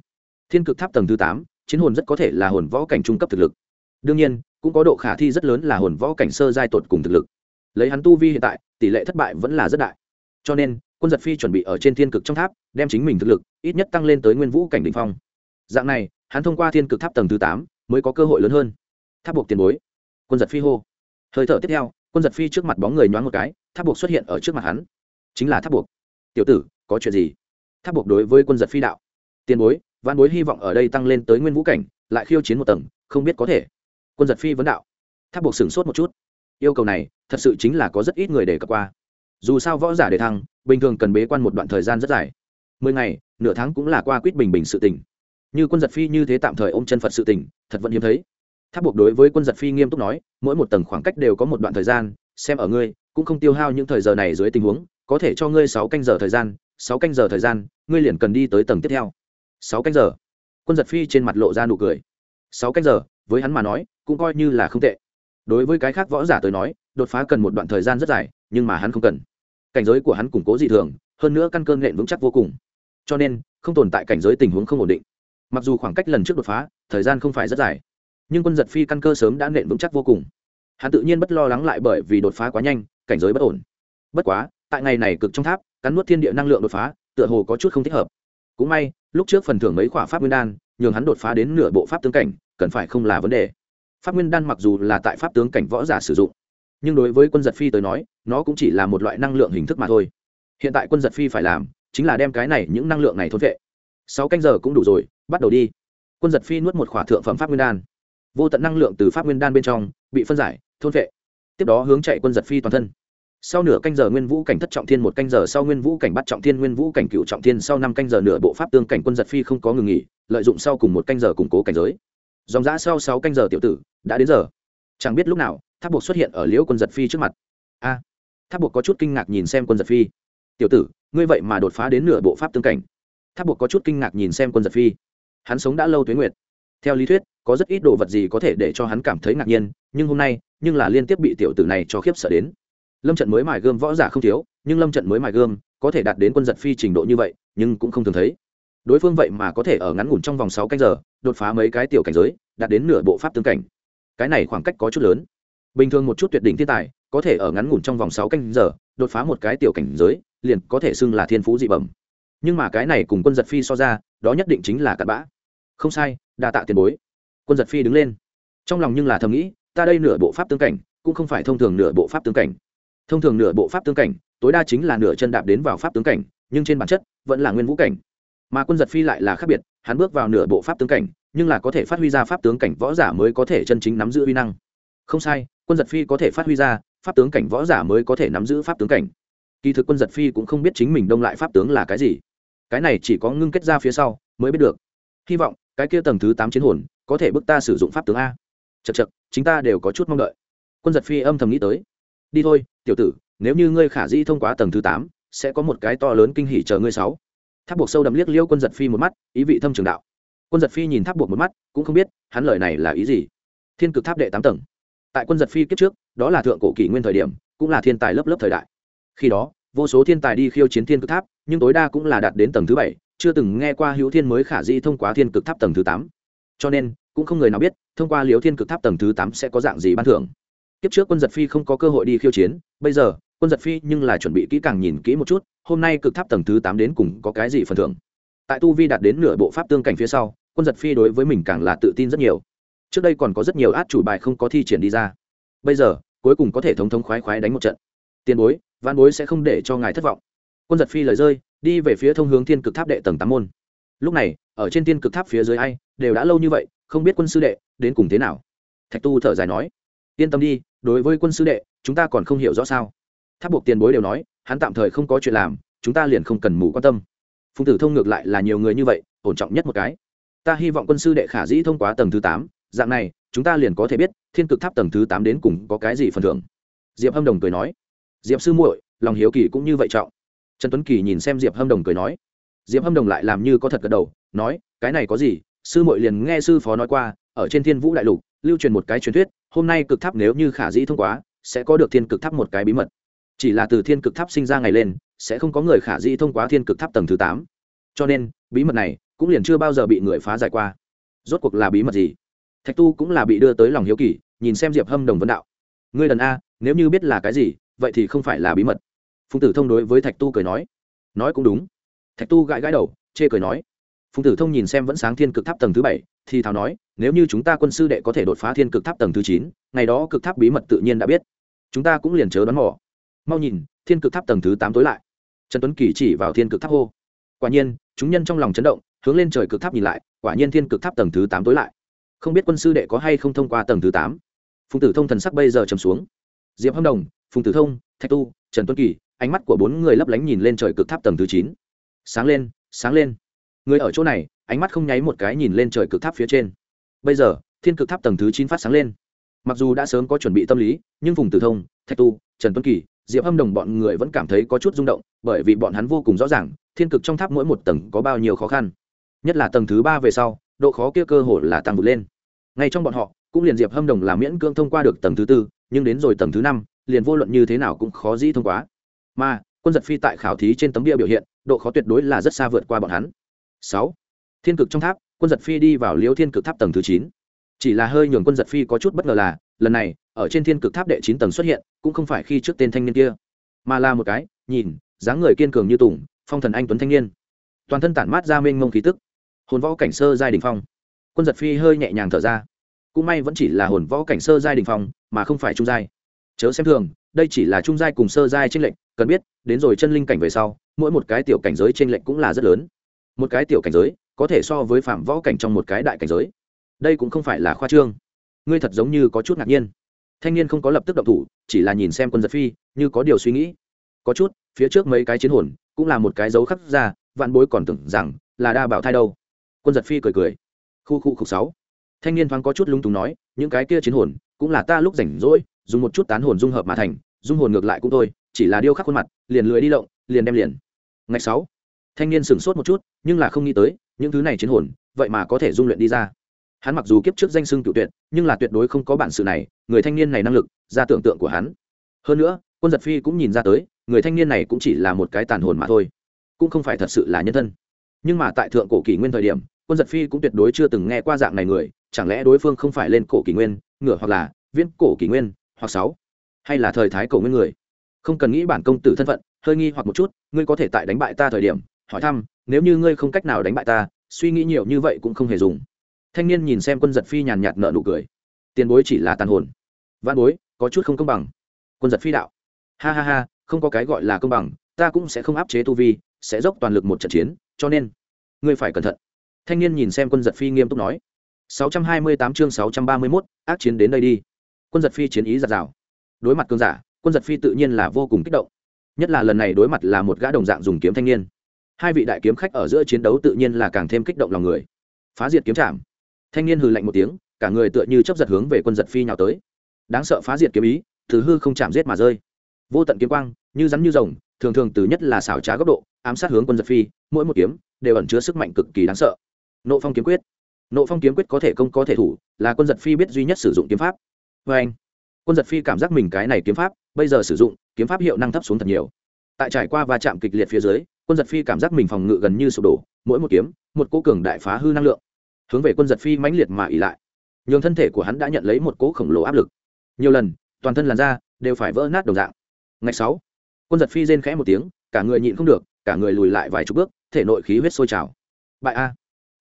thiên cực tháp tầng thứ tám, chiến hồn rất có thể là hồn võ cảnh trung cấp thực lực. Đương nhiên, cũng có độ khả thi rất lớn là hồn võ cảnh sơ giai tột cùng thực lực. Lấy hắn tu vi hiện tại, tỷ lệ thất bại vẫn là rất đại. Cho nên, quân giật phi chuẩn bị ở trên thiên cực trong tháp, đem chính mình thực lực, ít nhất tăng lên tới nguyên vũ cảnh đ ỉ n h phong. Dạng này, hắn thông qua thiên cực tháp tầng thứ tám, mới có cơ hội lớn hơn. Tháp buộc tiền bối. Quân giật phi hô. Hơi thở tiếp theo, quân giật phi trước mặt bóng người nhoáng một cái, tháp buộc xuất hiện ở trước mặt hắn. Chính là tháp buộc. Tiểu tử, có chuyện gì? Tháp buộc đối với quân giật phi đạo. Tiền bối văn bối hy vọng ở đây tăng lên tới nguyên vũ cảnh, lại khiêu chiến một tầng, không biết có thể. Quân giật phi vấn đạo. Tháp buộc sửng sốt một chút. Yêu cầu này, thật sự chính là có rất ít người để cập qua. Dù sao võ giả để thăng, bình thường cần bế quan một đoạn thời gian rất dài. Mười ngày, nửa tháng cũng là qua quýt bình bình sự tỉnh như quân giật phi như thế tạm thời ôm chân phật sự tỉnh thật vẫn hiếm thấy. Tháp buộc đối với quân giật phi nghiêm túc nói, mỗi một tầng khoảng cách đều có một đoạn thời gian, xem ở ngươi, cũng không tiêu hao những thời giờ này dưới tình huống, có thể cho ngươi sáu canh giờ thời gian, sáu canh giờ thời gian, ngươi liền cần đi tới tầng tiếp theo sáu canh giờ. Quân giật phi trên mặt lộ ra nụ cười. Sáu canh giờ, với hắn mà nói, cũng coi như là không tệ. Đối với cái khác võ giả tới nói, đột phá cần một đoạn thời gian rất dài, nhưng mà hắn không cần. Cảnh giới của hắn củng cố dị thường, hơn nữa căn cơ nện vững chắc vô cùng. Cho nên, không tồn tại cảnh giới tình huống không ổn định. Mặc dù khoảng cách lần trước đột phá, thời gian không phải rất dài, nhưng quân giật phi căn cơ sớm đã nện vững chắc vô cùng. Hắn tự nhiên bất lo lắng lại bởi vì đột phá quá nhanh, cảnh giới bất ổn. Bất quá, tại ngày này cực trong tháp, cắn nuốt thiên địa năng lượng đột phá, tựa hồ có chút không thích hợp. Cũng may lúc trước phần thưởng mấy khỏa pháp nguyên đan, nhường hắn đột phá đến nửa bộ pháp tướng cảnh, cần phải không là vấn đề. Pháp nguyên đan mặc dù là tại pháp tướng cảnh võ giả sử dụng, nhưng đối với quân giật phi tới nói, nó cũng chỉ là một loại năng lượng hình thức mà thôi. Hiện tại quân giật phi phải làm, chính là đem cái này những năng lượng này thôn vệ. Sáu canh giờ cũng đủ rồi, bắt đầu đi. Quân giật phi nuốt một khỏa thượng phẩm pháp nguyên đan. Vô tận năng lượng từ pháp nguyên đan bên trong, bị phân giải, thôn vệ. Tiếp đó hướng chạy quân giật phi toàn thân sau nửa canh giờ nguyên vũ cảnh thất trọng thiên, một canh giờ sau nguyên vũ cảnh bắt trọng thiên, nguyên vũ cảnh cựu trọng thiên, sau năm canh giờ nửa bộ pháp tương cảnh quân giật phi không có ngừng nghỉ, lợi dụng sau cùng một canh giờ củng cố cảnh giới. Dòng giã sau sáu canh giờ tiểu tử, đã đến giờ. Chẳng biết lúc nào, tháp buộc xuất hiện ở liễu quân giật phi trước mặt. A! Tháp buộc có chút kinh ngạc nhìn xem quân giật phi. Tiểu tử, ngươi vậy mà đột phá đến nửa bộ pháp tương cảnh. Tháp buộc có chút kinh ngạc nhìn xem quân giật phi. Hắn sống đã lâu tuế nguyệt. Theo lý thuyết, có rất ít đồ vật gì có thể để cho hắn cảm thấy ngạc nhiên, nhưng hôm nay, nhưng là liên tiếp bị tiểu tử này cho khiếp sợ đến lâm trận mới mài gươm võ giả không thiếu, nhưng lâm trận mới mài gươm có thể đạt đến quân giật phi trình độ như vậy, nhưng cũng không thường thấy. Đối phương vậy mà có thể ở ngắn ngủn trong vòng sáu canh giờ, đột phá mấy cái tiểu cảnh giới, đạt đến nửa bộ pháp tương cảnh. Cái này khoảng cách có chút lớn. Bình thường một chút tuyệt đỉnh thiên tài, có thể ở ngắn ngủn trong vòng sáu canh giờ, đột phá một cái tiểu cảnh giới, liền có thể xưng là thiên phú dị bẩm. Nhưng mà cái này cùng quân giật phi so ra, đó nhất định chính là cặn bã. Không sai, đa tạ tiền bối. Quân giật phi đứng lên. Trong lòng nhưng là thầm nghĩ, ta đây nửa bộ pháp tương cảnh, cũng không phải thông thường nửa bộ pháp tương cảnh thông thường nửa bộ pháp tướng cảnh, tối đa chính là nửa chân đạp đến vào pháp tướng cảnh, nhưng trên bản chất, vẫn là nguyên vũ cảnh. Mà quân giật phi lại là khác biệt, hắn bước vào nửa bộ pháp tướng cảnh, nhưng là có thể phát huy ra pháp tướng cảnh võ giả mới có thể chân chính nắm giữ uy năng. Không sai, quân giật phi có thể phát huy ra, pháp tướng cảnh võ giả mới có thể nắm giữ pháp tướng cảnh. Kỳ thực quân giật phi cũng không biết chính mình đông lại pháp tướng là cái gì. Cái này chỉ có ngưng kết ra phía sau, mới biết được. Hy vọng, cái kia tầng thứ tám chiến hồn, có thể bức ta sử dụng pháp tướng a. Chật chật chính ta đều có chút mong đợi. Quân giật phi âm thầm nghĩ tới. Đi thôi tiểu tử, nếu như ngươi khả dĩ thông qua tầng thứ tám, sẽ có một cái to lớn kinh hỉ chờ ngươi sáu. Tháp buộc sâu đậm liếc liêu quân giật phi một mắt, ý vị thâm trường đạo. Quân giật phi nhìn tháp buộc một mắt, cũng không biết, hắn lời này là ý gì? Thiên cực tháp đệ tám tầng. Tại quân giật phi kiếp trước, đó là thượng cổ kỷ nguyên thời điểm, cũng là thiên tài lớp lớp thời đại. Khi đó, vô số thiên tài đi khiêu chiến thiên cực tháp, nhưng tối đa cũng là đạt đến tầng thứ bảy, chưa từng nghe qua hữu thiên mới khả dĩ thông qua thiên cực tháp tầng thứ tám. Cho nên, cũng không người nào biết, thông qua liếu thiên cực tháp tầng thứ tám sẽ có dạng gì ban thưởng kiếp trước quân giật phi không có cơ hội đi khiêu chiến, bây giờ, quân giật phi nhưng là chuẩn bị kỹ càng nhìn kỹ một chút, hôm nay cực tháp tầng thứ tám đến cùng có cái gì phần thưởng. Tại tu vi đạt đến nửa bộ pháp tương cảnh phía sau, quân giật phi đối với mình càng là tự tin rất nhiều. Trước đây còn có rất nhiều át chủ bài không có thi triển đi ra. Bây giờ, cuối cùng có thể thống thống khoái khoái đánh một trận. Tiền bối văn bối sẽ không để cho ngài thất vọng. Quân giật phi lời rơi, đi về phía thông hướng thiên cực tháp đệ tầng tám môn. Lúc này, ở trên thiên cực tháp phía dưới ai, đều đã lâu như vậy, không biết quân sư đệ đến cùng thế nào. Thạch tu thở dài nói yên tâm đi, đối với quân sư đệ, chúng ta còn không hiểu rõ sao. Tháp buộc tiền bối đều nói, hắn tạm thời không có chuyện làm, chúng ta liền không cần mù quan tâm. Phùng tử thông ngược lại là nhiều người như vậy, ổn trọng nhất một cái. Ta hy vọng quân sư đệ khả dĩ thông qua tầng thứ tám, dạng này, chúng ta liền có thể biết, thiên cực tháp tầng thứ tám đến cùng có cái gì phần thưởng. Diệp hâm đồng cười nói. Diệp sư muội, lòng hiếu kỳ cũng như vậy trọng. Trần tuấn kỳ nhìn xem diệp hâm đồng cười nói. Diệp hâm đồng lại làm như có thật gật đầu, nói, cái này có gì? Sư muội liền nghe sư phó nói qua, ở trên thiên vũ đại lục lưu truyền một cái truyền thuyết, hôm nay cực tháp nếu như khả dĩ thông qua sẽ có được thiên cực tháp một cái bí mật. Chỉ là từ thiên cực tháp sinh ra ngày lên, sẽ không có người khả dĩ thông qua thiên cực tháp tầng thứ tám. Cho nên, bí mật này cũng liền chưa bao giờ bị người phá giải qua. Rốt cuộc là bí mật gì? Thạch tu cũng là bị đưa tới lòng hiếu kỳ, nhìn xem diệp hâm đồng vấn đạo. Ngươi đần a, nếu như biết là cái gì, vậy thì không phải là bí mật. Phùng tử thông đối với thạch tu cười nói. Nói cũng đúng. Thạch tu gãi gãi đầu, chê cười nói phùng tử thông nhìn xem vẫn sáng thiên cực tháp tầng thứ bảy, thì thào nói, nếu như chúng ta quân sư đệ có thể đột phá thiên cực tháp tầng thứ chín, ngày đó cực tháp bí mật tự nhiên đã biết. Chúng ta cũng liền chớ đoán mò. Mau nhìn, thiên cực tháp tầng thứ tám tối lại. Trần tuấn kỳ chỉ vào thiên cực tháp hô. Quả nhiên, chúng nhân trong lòng chấn động, hướng lên trời cực tháp nhìn lại, quả nhiên thiên cực tháp tầng thứ tám tối lại. Không biết quân sư đệ có hay không thông qua tầng thứ tám. Phùng tử thông thần sắc bây giờ trầm xuống. Diệp hâm đồng, phùng tử thông, thạch tu, trần tuấn kỳ, ánh mắt của bốn người lấp lánh nhìn lên trời cực tháp tầng thứ chín. Sáng lên sáng lên người ở chỗ này, ánh mắt không nháy một cái nhìn lên trời cực tháp phía trên. Bây giờ, thiên cực tháp tầng thứ chín phát sáng lên. Mặc dù đã sớm có chuẩn bị tâm lý, nhưng vùng tử thông, thạch tu, trần tuấn kỳ, diệp âm đồng bọn người vẫn cảm thấy có chút rung động, bởi vì bọn hắn vô cùng rõ ràng, thiên cực trong tháp mỗi một tầng có bao nhiêu khó khăn. Nhất là tầng thứ ba về sau, độ khó kia cơ hồ là tăng vượt lên. Ngay trong bọn họ, cũng liền diệp hâm đồng là miễn cưỡng thông qua được tầng thứ tư, nhưng đến rồi tầng thứ năm, liền vô luận như thế nào cũng khó dĩ thông quá. mà, quân giật phi tại khảo thí trên tấm bia biểu hiện, độ khó tuyệt đối là rất xa vượt qua bọn hắn sáu. Thiên cực trong tháp, quân giật phi đi vào liêu thiên cực tháp tầng thứ chín. Chỉ là hơi nhường quân giật phi có chút bất ngờ là, lần này, ở trên thiên cực tháp đệ chín tầng xuất hiện, cũng không phải khi trước tên thanh niên kia, mà là một cái, nhìn, dáng người kiên cường như tùng, phong thần anh tuấn thanh niên. Toàn thân tản mát ra mênh mông khí tức. Hồn võ cảnh sơ giai đình phong. Quân giật phi hơi nhẹ nhàng thở ra. Cũng may vẫn chỉ là hồn võ cảnh sơ giai đình phong, mà không phải trung giai. Chớ xem thường, đây chỉ là trung giai cùng sơ giai tranh lệnh cần biết, đến rồi chân linh cảnh về sau, mỗi một cái tiểu cảnh giới tranh lệnh cũng là rất lớn một cái tiểu cảnh giới, có thể so với phạm võ cảnh trong một cái đại cảnh giới. Đây cũng không phải là khoa trương. Ngươi thật giống như có chút ngạc nhiên. Thanh niên không có lập tức động thủ, chỉ là nhìn xem quân giật phi, như có điều suy nghĩ. Có chút, phía trước mấy cái chiến hồn, cũng là một cái dấu khắc ra, vạn bối còn tưởng rằng là đa bảo thai đâu. Quân giật phi cười cười. Khu khu khục sáu. Thanh niên thoáng có chút lung túng nói, những cái kia chiến hồn, cũng là ta lúc rảnh rỗi, dùng một chút tán hồn dung hợp mà thành, dung hồn ngược lại cũng thôi, chỉ là điêu khắc khuôn mặt, liền lười đi lộng, liền đem liền. Ngày sáu thanh niên sửng sốt một chút, nhưng là không nghĩ tới, những thứ này chiến hồn, vậy mà có thể dung luyện đi ra. Hắn mặc dù kiếp trước danh xưng cựu tuyệt, nhưng là tuyệt đối không có bản sự này, người thanh niên này năng lực, ra tưởng tượng của hắn. Hơn nữa, quân giật phi cũng nhìn ra tới, người thanh niên này cũng chỉ là một cái tàn hồn mà thôi, cũng không phải thật sự là nhân thân. Nhưng mà tại thượng cổ kỷ nguyên thời điểm, quân giật phi cũng tuyệt đối chưa từng nghe qua dạng này người, chẳng lẽ đối phương không phải lên cổ kỷ nguyên ngửa hoặc là viễn cổ kỷ nguyên, hoặc sáu, hay là thời thái cổ nguyên người? Không cần nghĩ bản công tử thân phận, hơi nghi hoặc một chút, ngươi có thể tại đánh bại ta thời điểm hỏi thăm nếu như ngươi không cách nào đánh bại ta suy nghĩ nhiều như vậy cũng không hề dùng. Thanh niên nhìn xem quân giật phi nhàn nhạt nợ nụ cười. Tiền bối chỉ là tàn hồn. Văn bối có chút không công bằng. Quân giật phi đạo. Ha ha ha không có cái gọi là công bằng ta cũng sẽ không áp chế tu vi sẽ dốc toàn lực một trận chiến cho nên ngươi phải cẩn thận. Thanh niên nhìn xem quân giật phi nghiêm túc nói. 628 chương 631, ác chiến đến đây đi. Quân giật phi chiến ý giặt rào. Đối mặt cơn giả quân giật phi tự nhiên là vô cùng kích động. Nhất là lần này đối mặt là một gã đồng dạng dùng kiếm thanh niên hai vị đại kiếm khách ở giữa chiến đấu tự nhiên là càng thêm kích động lòng người. Phá diệt kiếm chạm thanh niên hừ lạnh một tiếng, cả người tựa như chấp giật hướng về quân giật phi nhào tới. Đáng sợ phá diệt kiếm ý thứ hư không chạm giết mà rơi. Vô tận kiếm quang, như rắn như rồng, thường thường từ nhất là xảo trá góc độ, ám sát hướng quân giật phi, mỗi một kiếm đều ẩn chứa sức mạnh cực kỳ đáng sợ. Nộ phong kiếm quyết. Nộ phong kiếm quyết có thể công có thể thủ, là quân giật phi biết duy nhất sử dụng kiếm pháp. Vê anh, quân giật phi cảm giác mình cái này kiếm pháp, bây giờ sử dụng, kiếm pháp hiệu năng thấp xuống thật nhiều. Tại trải qua va chạm kịch liệt phía dưới quân giật phi cảm giác mình phòng ngự gần như sụp đổ, mỗi một kiếm, một cô cường đại phá hư năng lượng, hướng về quân giật phi mãnh liệt mà ỉ lại. Nhường thân thể của hắn đã nhận lấy một cỗ khổng lồ áp lực. Nhiều lần, toàn thân làn da đều phải vỡ nát đồng dạng. Ngày sáu, quân giật phi rên khẽ một tiếng, cả người nhịn không được, cả người lùi lại vài chục bước, thể nội khí huyết sôi trào. Bại a.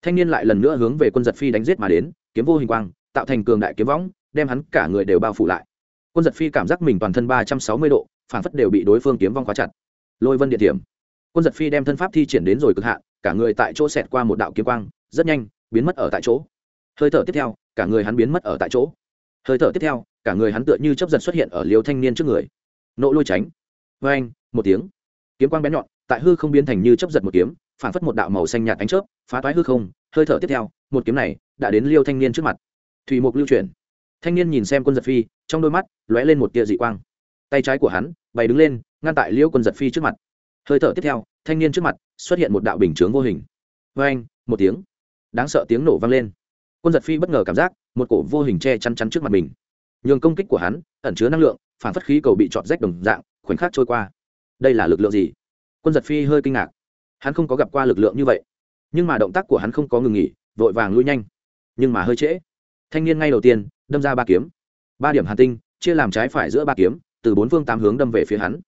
Thanh niên lại lần nữa hướng về quân giật phi đánh giết mà đến, kiếm vô hình quang, tạo thành cường đại kiếm võng, đem hắn cả người đều bao phủ lại. Quân giật phi cảm giác mình toàn thân ba trăm sáu mươi độ phản phất đều bị đối phương kiếm vong khóa chặt. Lôi vân địa điểm quân giật phi đem thân pháp thi triển đến rồi cực hạn, cả người tại chỗ xẹt qua một đạo kiếm quang, rất nhanh, biến mất ở tại chỗ. Hơi thở tiếp theo, cả người hắn biến mất ở tại chỗ. Hơi thở tiếp theo, cả người hắn tựa như chấp giật xuất hiện ở liều thanh niên trước người. Nộ lôi tránh. Vê anh một tiếng. Kiếm quang bén nhọn, tại hư không biến thành như chấp giật một kiếm, phản phất một đạo màu xanh nhạt ánh chớp, phá toái hư không. Hơi thở tiếp theo, một kiếm này đã đến liêu thanh niên trước mặt. Thủy mục lưu chuyển. Thanh niên nhìn xem quân giật phi, trong đôi mắt lóe lên một tia dị quang. Tay trái của hắn bày đứng lên, ngăn tại liêu quân giật phi trước mặt hơi thở tiếp theo, thanh niên trước mặt xuất hiện một đạo bình chướng vô hình. Vê anh, một tiếng. Đáng sợ tiếng nổ vang lên. Quân giật phi bất ngờ cảm giác, một cổ vô hình che chắn chắn trước mặt mình. Nhường công kích của hắn ẩn chứa năng lượng, phản phất khí cầu bị trọt rách đồng dạng, khoảnh khắc trôi qua. Đây là lực lượng gì? Quân giật phi hơi kinh ngạc. Hắn không có gặp qua lực lượng như vậy. Nhưng mà động tác của hắn không có ngừng nghỉ, vội vàng lui nhanh. Nhưng mà hơi trễ. Thanh niên ngay đầu tiên, đâm ra ba kiếm. Ba điểm hàn tinh, chia làm trái phải giữa ba kiếm, từ bốn phương tám hướng đâm về phía hắn.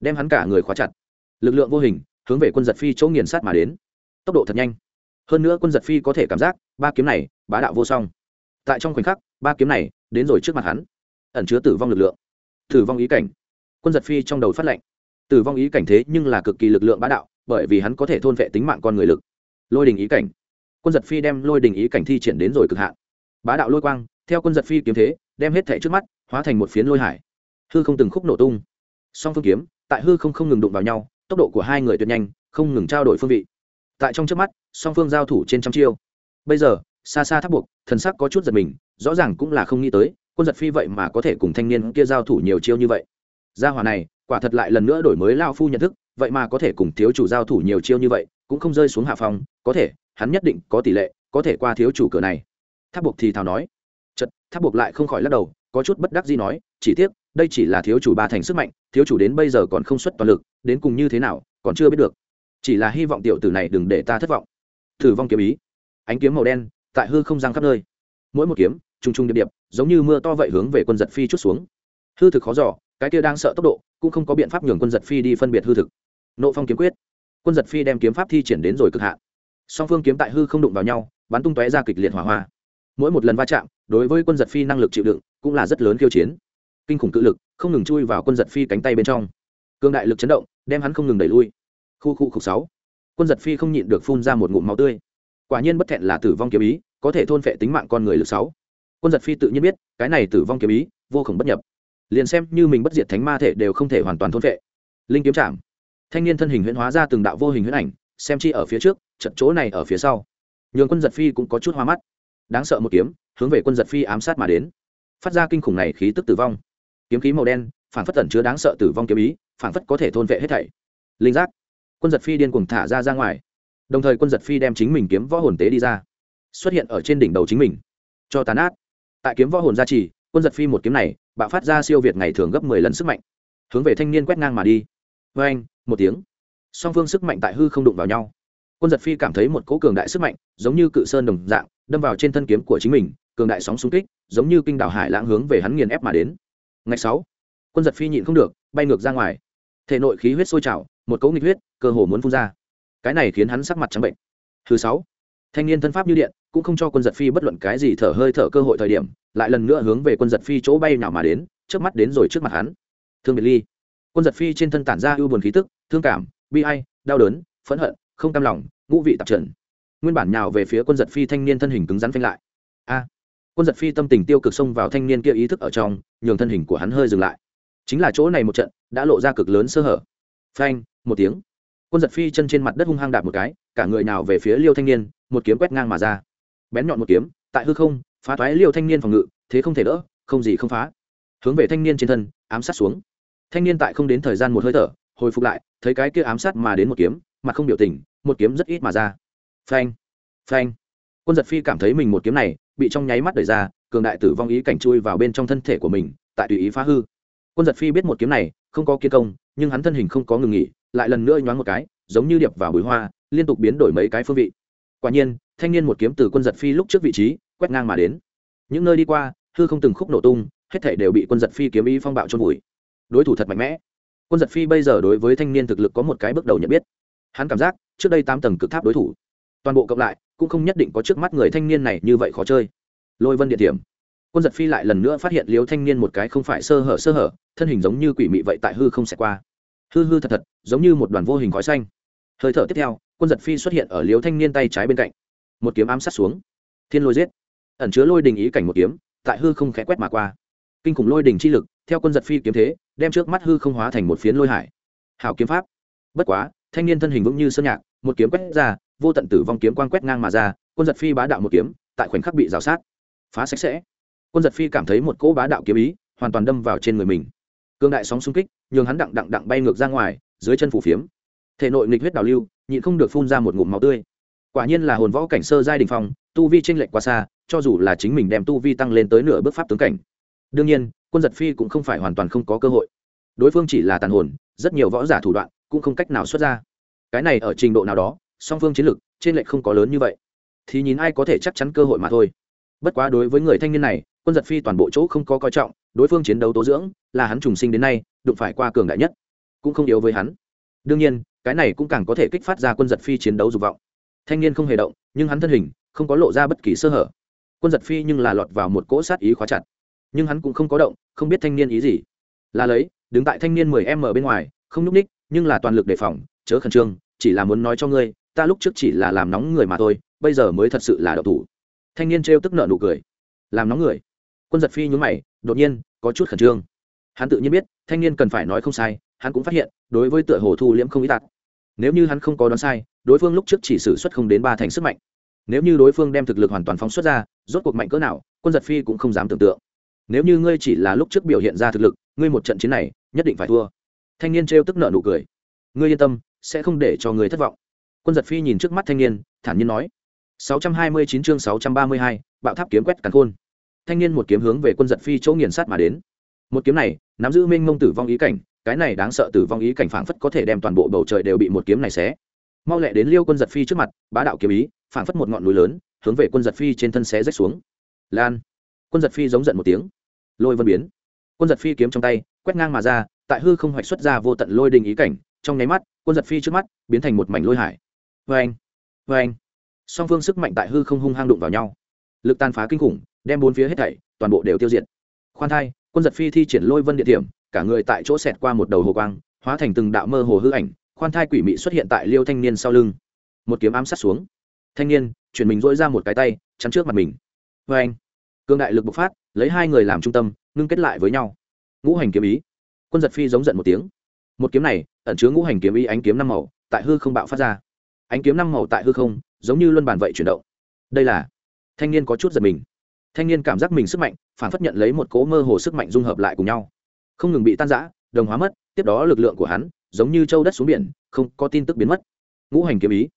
Đem hắn cả người khóa chặt lực lượng vô hình, hướng về quân giật phi chỗ nghiền sát mà đến. Tốc độ thật nhanh. Hơn nữa quân giật phi có thể cảm giác, ba kiếm này, bá đạo vô song. Tại trong khoảnh khắc, ba kiếm này, đến rồi trước mặt hắn. Ẩn chứa tử vong lực lượng. Tử vong ý cảnh. Quân giật phi trong đầu phát lệnh. Tử vong ý cảnh thế nhưng là cực kỳ lực lượng bá đạo, bởi vì hắn có thể thôn vệ tính mạng con người lực. Lôi đình ý cảnh. Quân giật phi đem lôi đình ý cảnh thi triển đến rồi cực hạn. Bá đạo lôi quang, theo quân giật phi kiếm thế, đem hết thẻ trước mắt, hóa thành một phiến lôi hải. Hư không từng khúc nổ tung. Song phương kiếm, tại hư không không ngừng đụng vào nhau tốc độ của hai người tuyệt nhanh, không ngừng trao đổi phương vị. Tại trong trước mắt, song phương giao thủ trên trăm chiêu. Bây giờ, xa xa tháp buộc, thần sắc có chút giật mình, rõ ràng cũng là không nghĩ tới, quân giật phi vậy mà có thể cùng thanh niên kia giao thủ nhiều chiêu như vậy. Gia hòa này, quả thật lại lần nữa đổi mới lao phu nhận thức, vậy mà có thể cùng thiếu chủ giao thủ nhiều chiêu như vậy, cũng không rơi xuống hạ phòng có thể, hắn nhất định có tỷ lệ, có thể qua thiếu chủ cửa này. Tháp buộc thì thào nói. Chật tháp buộc lại không khỏi lắc đầu có chút bất đắc gì nói, chỉ tiếc, đây chỉ là thiếu chủ ba thành sức mạnh, thiếu chủ đến bây giờ còn không xuất toàn lực, đến cùng như thế nào, còn chưa biết được. Chỉ là hy vọng tiểu tử này đừng để ta thất vọng. Thử vong kiếm ý. Ánh kiếm màu đen, tại hư không giang khắp nơi. Mỗi một kiếm, trùng trùng điệp điệp, giống như mưa to vậy hướng về quân giật phi chút xuống. Hư thực khó giỏ cái kia đang sợ tốc độ, cũng không có biện pháp nhường quân giật phi đi phân biệt hư thực. Nộ phong kiếm quyết. Quân giật phi đem kiếm pháp thi triển đến rồi cực hạn. Song phương kiếm tại hư không đụng vào nhau, bắn tung tóe ra kịch liệt hỏa hoa mỗi một lần va chạm, đối với quân giật phi năng lực chịu đựng cũng là rất lớn khiêu chiến. Kinh khủng cự lực, không ngừng chui vào quân giật phi cánh tay bên trong. Cương đại lực chấn động, đem hắn không ngừng đẩy lui. Khu khu khục sáu. Quân giật phi không nhịn được phun ra một ngụm máu tươi. Quả nhiên bất thẹn là tử vong kiếm ý, có thể thôn phệ tính mạng con người lực sáu. Quân giật phi tự nhiên biết, cái này tử vong kiếm ý, vô khổng bất nhập. Liền xem như mình bất diệt thánh ma thể đều không thể hoàn toàn thôn phệ. Linh kiếm chạm. Thanh niên thân hình huyễn hóa ra từng đạo vô hình huyễn ảnh, xem chi ở phía trước trận chỗ này ở phía sau. Nhường quân giật phi cũng có chút hoa mắt đáng sợ một kiếm, hướng về quân giật phi ám sát mà đến. Phát ra kinh khủng này khí tức tử vong. Kiếm khí màu đen phản phất tẩn chứa đáng sợ tử vong kiếm ý phản phất có thể thôn vệ hết thảy. Linh giác. Quân giật phi điên cuồng thả ra ra ngoài. Đồng thời quân giật phi đem chính mình kiếm võ hồn tế đi ra. Xuất hiện ở trên đỉnh đầu chính mình. Cho tàn át tại kiếm võ hồn gia trì, quân giật phi một kiếm này, bạo phát ra siêu việt ngày thường gấp mười lần sức mạnh. Hướng về thanh niên quét ngang mà đi. Vê anh, một tiếng. Song phương sức mạnh tại hư không đụng vào nhau. Quân giật phi cảm thấy một cỗ cường đại sức mạnh, giống như cự sơn đồng dạng đâm vào trên thân kiếm của chính mình, cường đại sóng xung kích, giống như kinh đảo hải lãng hướng về hắn nghiền ép mà đến. Ngày sáu. Quân giật phi nhịn không được, bay ngược ra ngoài. Thể nội khí huyết sôi trào, một cỗ nghịch huyết, cơ hồ muốn phun ra. Cái này khiến hắn sắc mặt trắng bệnh. Thứ sáu. Thanh niên thân pháp như điện, cũng không cho quân giật phi bất luận cái gì thở hơi thở cơ hội thời điểm, lại lần nữa hướng về quân giật phi chỗ bay nào mà đến trước mắt đến rồi trước mặt hắn. Thương biệt ly. Quân giật phi trên thân tản ra ưu buồn khí tức, thương cảm, bi ai, đau đớn, phẫn hận, không cam lòng, ngũ vị tạp trần nguyên bản nhào về phía quân giật phi thanh niên thân hình cứng rắn phanh lại. A! Quân giật phi tâm tình tiêu cực xông vào thanh niên kia ý thức ở trong, nhường thân hình của hắn hơi dừng lại. Chính là chỗ này một trận, đã lộ ra cực lớn sơ hở. Phanh, một tiếng. Quân giật phi chân trên mặt đất hung hăng đạp một cái, cả người nào về phía liêu thanh niên, một kiếm quét ngang mà ra. Bén nhọn một kiếm, tại hư không, phá thoái liêu thanh niên phòng ngự, thế không thể đỡ, không gì không phá. Hướng về thanh niên trên thân, ám sát xuống. Thanh niên tại không đến thời gian một hơi thở, hồi phục lại, thấy cái kia ám sát mà đến một kiếm, mặt không biểu tình, một kiếm rất ít mà ra phanh. Phanh. Quân giật phi cảm thấy mình một kiếm này bị trong nháy mắt đẩy ra, cường đại tử vong ý cảnh chui vào bên trong thân thể của mình, tại tùy ý phá hư. Quân giật phi biết một kiếm này không có kiên công, nhưng hắn thân hình không có ngừng nghỉ, lại lần nữa nhoáng một cái, giống như điệp vào bụi hoa, liên tục biến đổi mấy cái phương vị. Quả nhiên, thanh niên một kiếm từ quân giật phi lúc trước vị trí, quét ngang mà đến. Những nơi đi qua, hư không từng khúc nổ tung, hết thể đều bị quân giật phi kiếm ý phong bạo trôn vùi. Đối thủ thật mạnh mẽ. Quân giật phi bây giờ đối với thanh niên thực lực có một cái bước đầu nhận biết. Hắn cảm giác, trước đây tám tầng cực tháp đối thủ toàn bộ cộng lại cũng không nhất định có trước mắt người thanh niên này như vậy khó chơi. Lôi vân địa điểm quân giật phi lại lần nữa phát hiện liếu thanh niên một cái không phải sơ hở sơ hở, thân hình giống như quỷ mị vậy tại hư không xẹt qua. Hư hư thật thật, giống như một đoàn vô hình khói xanh. Hơi thở tiếp theo, quân giật phi xuất hiện ở liếu thanh niên tay trái bên cạnh. Một kiếm ám sát xuống. Thiên lôi giết. Ẩn chứa lôi đình ý cảnh một kiếm, tại hư không khẽ quét mà qua. Kinh khủng lôi đình chi lực, theo quân giật phi kiếm thế, đem trước mắt hư không hóa thành một phiến lôi hải. Hảo kiếm pháp. Bất quá, thanh niên thân hình vững như sơn nhạc, một kiếm quét ra vô tận tử vong kiếm quang quét ngang mà ra, quân giật phi bá đạo một kiếm, tại khoảnh khắc bị rào sát. Phá sạch sẽ. Quân giật phi cảm thấy một cỗ bá đạo kiếm ý hoàn toàn đâm vào trên người mình. Cương đại sóng xung kích, nhường hắn đặng đặng đặng bay ngược ra ngoài, dưới chân phủ phiếm. Thể nội nghịch huyết đào lưu, nhịn không được phun ra một ngụm máu tươi. Quả nhiên là hồn võ cảnh sơ giai đình phong, tu vi tranh lệch quá xa, cho dù là chính mình đem tu vi tăng lên tới nửa bước pháp tướng cảnh. Đương nhiên, quân giật phi cũng không phải hoàn toàn không có cơ hội. Đối phương chỉ là tàn hồn, rất nhiều võ giả thủ đoạn cũng không cách nào xuất ra. Cái này ở trình độ nào đó song phương chiến lược trên lệch không có lớn như vậy. Thì nhìn ai có thể chắc chắn cơ hội mà thôi. Bất quá đối với người thanh niên này, quân giật phi toàn bộ chỗ không có coi trọng, đối phương chiến đấu tố dưỡng, là hắn trùng sinh đến nay, đụng phải qua cường đại nhất, cũng không yếu với hắn. Đương nhiên, cái này cũng càng có thể kích phát ra quân giật phi chiến đấu dục vọng. Thanh niên không hề động, nhưng hắn thân hình không có lộ ra bất kỳ sơ hở. Quân giật phi nhưng là lọt vào một cỗ sát ý khóa chặt. Nhưng hắn cũng không có động, không biết thanh niên ý gì. Là lấy, đứng tại thanh niên mười em bên ngoài, không nhúc ních nhưng là toàn lực đề phòng, chớ khẩn trương, chỉ là muốn nói cho ngươi ta lúc trước chỉ là làm nóng người mà thôi, bây giờ mới thật sự là đậu thủ. Thanh niên trêu tức nợ nụ cười. Làm nóng người? Quân giật phi nhún mày, đột nhiên, có chút khẩn trương. Hắn tự nhiên biết, thanh niên cần phải nói không sai, hắn cũng phát hiện, đối với tựa hồ thu liễm không ý tạt nếu như hắn không có đoán sai, đối phương lúc trước chỉ xử suất không đến ba thành sức mạnh. Nếu như đối phương đem thực lực hoàn toàn phóng xuất ra, rốt cuộc mạnh cỡ nào, quân giật phi cũng không dám tưởng tượng. Nếu như ngươi chỉ là lúc trước biểu hiện ra thực lực, ngươi một trận chiến này, nhất định phải thua. Thanh niên trêu tức nợ nụ cười. Ngươi yên tâm, sẽ không để cho ngươi thất vọng quân giật phi nhìn trước mắt thanh niên thản nhiên nói 629 chương 632, bạo tháp kiếm quét càn khôn. Thanh niên một kiếm hướng về quân giật phi chỗ nghiền sát mà đến. Một kiếm này, nắm giữ minh mông tử vong ý cảnh, cái này đáng sợ tử vong ý cảnh phảng phất có thể đem toàn bộ bầu trời đều bị một kiếm này xé. Mau lẹ đến Liêu quân giật phi trước mặt, bá đạo kiếm ý, phảng phất một ngọn núi lớn, hướng về quân giật phi trên thân xé rách xuống. Lan. Quân giật phi giống giận một tiếng. Lôi vân biến. Quân giật phi kiếm trong tay, quét ngang mà ra, tại hư không hoạch xuất ra vô tận lôi đình ý cảnh, trong nháy mắt, quân giật phi trước mắt biến thành một mảnh lôi hải. Oeng. anh, song phương sức mạnh tại hư không hung hang đụng vào nhau. Lực tàn phá kinh khủng đem bốn phía hết thảy toàn bộ đều tiêu diệt. Khoan thai quân giật phi thi triển lôi vân địa điểm cả người tại chỗ xẹt qua một đầu hồ quang hóa thành từng đạo mơ hồ hư ảnh khoan thai quỷ mị xuất hiện tại liêu thanh niên sau lưng. Một kiếm ám sát xuống. Thanh niên chuyển mình dỗi ra một cái tay chắn trước mặt mình. Vê anh cương đại lực bộc phát lấy hai người làm trung tâm ngưng kết lại với nhau. Ngũ hành kiếm ý. Quân giật phi giống giận một tiếng. Một kiếm này ẩn chứa ngũ hành kiếm ý ánh kiếm năm màu tại hư không bạo phát ra ánh kiếm năm màu tại hư không, giống như luân bàn vậy chuyển động. Đây là, thanh niên có chút giật mình. Thanh niên cảm giác mình sức mạnh, phản phất nhận lấy một cỗ mơ hồ sức mạnh dung hợp lại cùng nhau. Không ngừng bị tan rã, đồng hóa mất, tiếp đó lực lượng của hắn, giống như châu đất xuống biển, không có tin tức biến mất. Ngũ hành kiếm ý.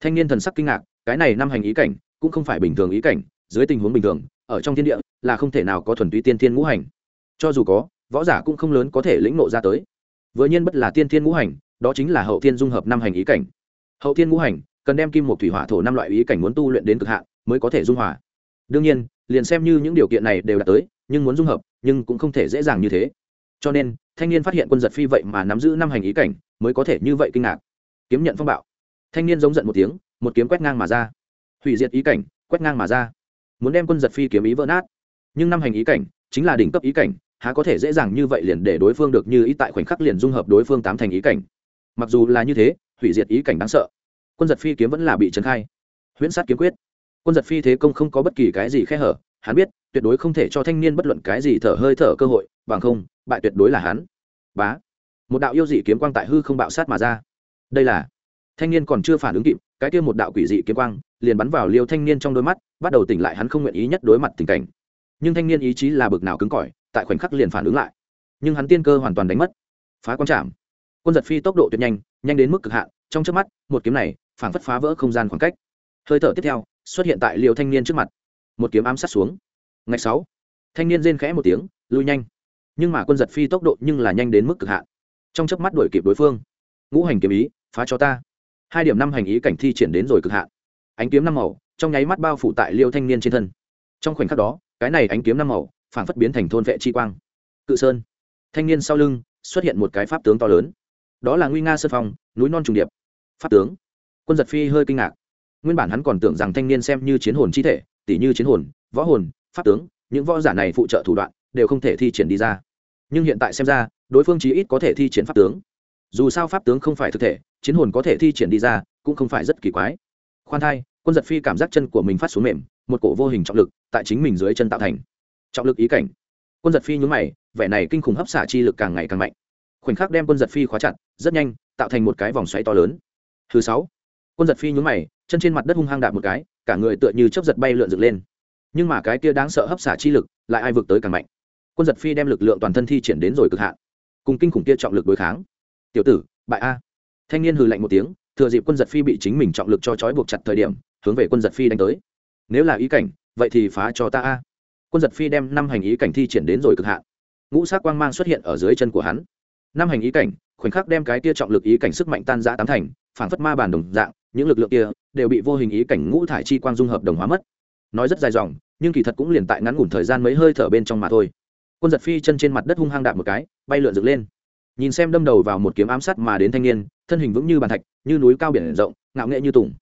Thanh niên thần sắc kinh ngạc, cái này năm hành ý cảnh, cũng không phải bình thường ý cảnh, dưới tình huống bình thường, ở trong thiên địa, là không thể nào có thuần túy tiên thiên ngũ hành. Cho dù có, võ giả cũng không lớn có thể lĩnh nộ ra tới. Vừa nhiên bất là tiên thiên ngũ hành, đó chính là hậu thiên dung hợp năm hành ý cảnh hậu thiên ngũ hành, cần đem kim một thủy hỏa thổ năm loại ý cảnh muốn tu luyện đến cực hạn mới có thể dung hòa. Đương nhiên, liền xem như những điều kiện này đều đạt tới, nhưng muốn dung hợp, nhưng cũng không thể dễ dàng như thế. Cho nên, thanh niên phát hiện quân giật phi vậy mà nắm giữ năm hành ý cảnh, mới có thể như vậy kinh ngạc. Kiếm nhận phong bạo. Thanh niên giống giận một tiếng, một kiếm quét ngang mà ra. Hủy diệt ý cảnh, quét ngang mà ra. Muốn đem quân giật phi kiếm ý vỡ nát. Nhưng năm hành ý cảnh chính là đỉnh cấp ý cảnh, há có thể dễ dàng như vậy liền để đối phương được như ý tại khoảnh khắc liền dung hợp đối phương tám thành ý cảnh. Mặc dù là như thế hủy diệt ý cảnh đáng sợ. Quân giật phi kiếm vẫn là bị trấn khai. Huyễn sát kiếm quyết. Quân giật phi thế công không có bất kỳ cái gì khe hở, hắn biết, tuyệt đối không thể cho thanh niên bất luận cái gì thở hơi thở cơ hội, bằng không, bại tuyệt đối là hắn. Bá. Một đạo yêu dị kiếm quang tại hư không bạo sát mà ra. Đây là, thanh niên còn chưa phản ứng kịp, cái kia một đạo quỷ dị kiếm quang, liền bắn vào liêu thanh niên trong đôi mắt, bắt đầu tỉnh lại hắn không nguyện ý nhất đối mặt tình cảnh. Nhưng thanh niên ý chí là bực nào cứng cỏi, tại khoảnh khắc liền phản ứng lại. Nhưng hắn tiên cơ hoàn toàn đánh mất. Phá quang trảm quân giật phi tốc độ tuyệt nhanh nhanh đến mức cực hạn, trong trước mắt, một kiếm này, phảng phất phá vỡ không gian khoảng cách. Hơi thở tiếp theo, xuất hiện tại liều thanh niên trước mặt. Một kiếm ám sát xuống. Ngày sáu. Thanh niên rên khẽ một tiếng, lui nhanh. Nhưng mà quân giật phi tốc độ nhưng là nhanh đến mức cực hạn. Trong chớp mắt đuổi kịp đối phương. Ngũ hành kiếm ý, phá cho ta. Hai điểm năm hành ý cảnh thi triển đến rồi cực hạn. Ánh kiếm năm màu, trong nháy mắt bao phủ tại liêu thanh niên trên thân. Trong khoảnh khắc đó, cái này ánh kiếm năm màu, phảng phất biến thành thôn vệ chi quang. Cự sơn. Thanh niên sau lưng, xuất hiện một cái pháp tướng to lớn đó là nguy nga sơn phong, núi non trùng điệp. Pháp tướng. Quân giật phi hơi kinh ngạc. Nguyên bản hắn còn tưởng rằng thanh niên xem như chiến hồn chi thể tỷ như chiến hồn, võ hồn, pháp tướng, những võ giả này phụ trợ thủ đoạn, đều không thể thi triển đi ra. Nhưng hiện tại xem ra, đối phương chí ít có thể thi triển pháp tướng. Dù sao pháp tướng không phải thực thể, chiến hồn có thể thi triển đi ra, cũng không phải rất kỳ quái. Khoan thai, quân giật phi cảm giác chân của mình phát xuống mềm, một cổ vô hình trọng lực tại chính mình dưới chân tạo thành. Trọng lực ý cảnh. Quân giật phi nhún mày, vẻ này kinh khủng hấp xả chi lực càng ngày càng mạnh khoảnh khắc đem quân giật phi khóa chặt, rất nhanh, tạo thành một cái vòng xoáy to lớn. Thứ sáu, quân giật phi nhún mày, chân trên mặt đất hung hăng đạp một cái, cả người tựa như chấp giật bay lượn dựng lên. Nhưng mà cái kia đáng sợ hấp xả chi lực, lại ai vượt tới càng mạnh. Quân giật phi đem lực lượng toàn thân thi triển đến rồi cực hạn, cùng kinh khủng kia trọng lực đối kháng. Tiểu tử, bại a. Thanh niên hừ lạnh một tiếng, thừa dịp quân giật phi bị chính mình trọng lực cho trói buộc chặt thời điểm, hướng về quân giật phi đánh tới. Nếu là ý cảnh, vậy thì phá cho ta a. Quân giật phi đem năm hành ý cảnh thi triển đến rồi cực hạn. Ngũ sắc quang mang xuất hiện ở dưới chân của hắn năm hành ý cảnh, khoảnh khắc đem cái tia trọng lực ý cảnh sức mạnh tan giã tám thành phản phất ma bản đồng dạng, những lực lượng kia đều bị vô hình ý cảnh ngũ thải chi quang dung hợp đồng hóa mất. Nói rất dài dòng, nhưng kỳ thật cũng liền tại ngắn ngủn thời gian mấy hơi thở bên trong mà thôi. Quân giật phi chân trên mặt đất hung hăng đạp một cái, bay lượn dựng lên. Nhìn xem đâm đầu vào một kiếm ám sát mà đến thanh niên, thân hình vững như bàn thạch, như núi cao biển rộng, ngạo nghệ như tùng.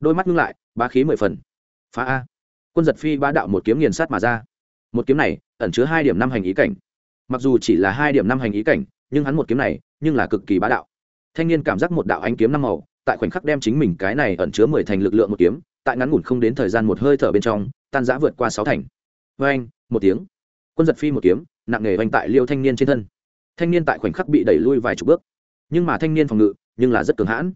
Đôi mắt ngưng lại, bá khí mười phần. Phá a. Quân giật phi ba đạo một kiếm nghiền sát mà ra. Một kiếm này, ẩn chứa hai điểm năm hành ý cảnh. Mặc dù chỉ là hai điểm năm hành ý cảnh nhưng hắn một kiếm này, nhưng là cực kỳ bá đạo. Thanh niên cảm giác một đạo ánh kiếm năm màu, tại khoảnh khắc đem chính mình cái này ẩn chứa mười thành lực lượng một kiếm, tại ngắn ngủn không đến thời gian một hơi thở bên trong, tan giã vượt qua sáu thành. Vê anh một tiếng. Quân giật phi một kiếm, nặng nề oanh tại liêu thanh niên trên thân. Thanh niên tại khoảnh khắc bị đẩy lui vài chục bước. Nhưng mà thanh niên phòng ngự, nhưng là rất cường hãn.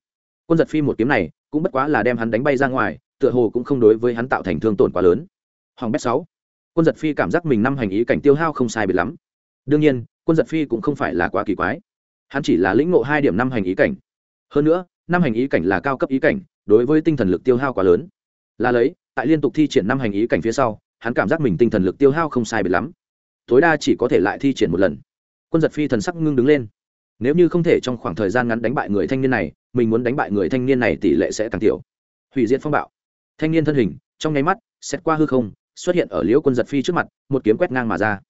Quân giật phi một kiếm này, cũng bất quá là đem hắn đánh bay ra ngoài, tựa hồ cũng không đối với hắn tạo thành thương tổn quá lớn. Hoàng bét sáu. Quân giật phi cảm giác mình năm hành ý cảnh tiêu hao không sai biệt lắm. Đương nhiên quân giật phi cũng không phải là quá kỳ quái. Hắn chỉ là lĩnh ngộ hai điểm năm hành ý cảnh. Hơn nữa, năm hành ý cảnh là cao cấp ý cảnh, đối với tinh thần lực tiêu hao quá lớn. Là lấy, tại liên tục thi triển năm hành ý cảnh phía sau, hắn cảm giác mình tinh thần lực tiêu hao không sai biệt lắm. Tối đa chỉ có thể lại thi triển một lần. Quân giật phi thần sắc ngưng đứng lên. Nếu như không thể trong khoảng thời gian ngắn đánh bại người thanh niên này, mình muốn đánh bại người thanh niên này tỷ lệ sẽ càng tiểu. Hủy diệt phong bạo. Thanh niên thân hình, trong nháy mắt xét qua hư không, xuất hiện ở liễu quân giật phi trước mặt, một kiếm quét ngang mà ra.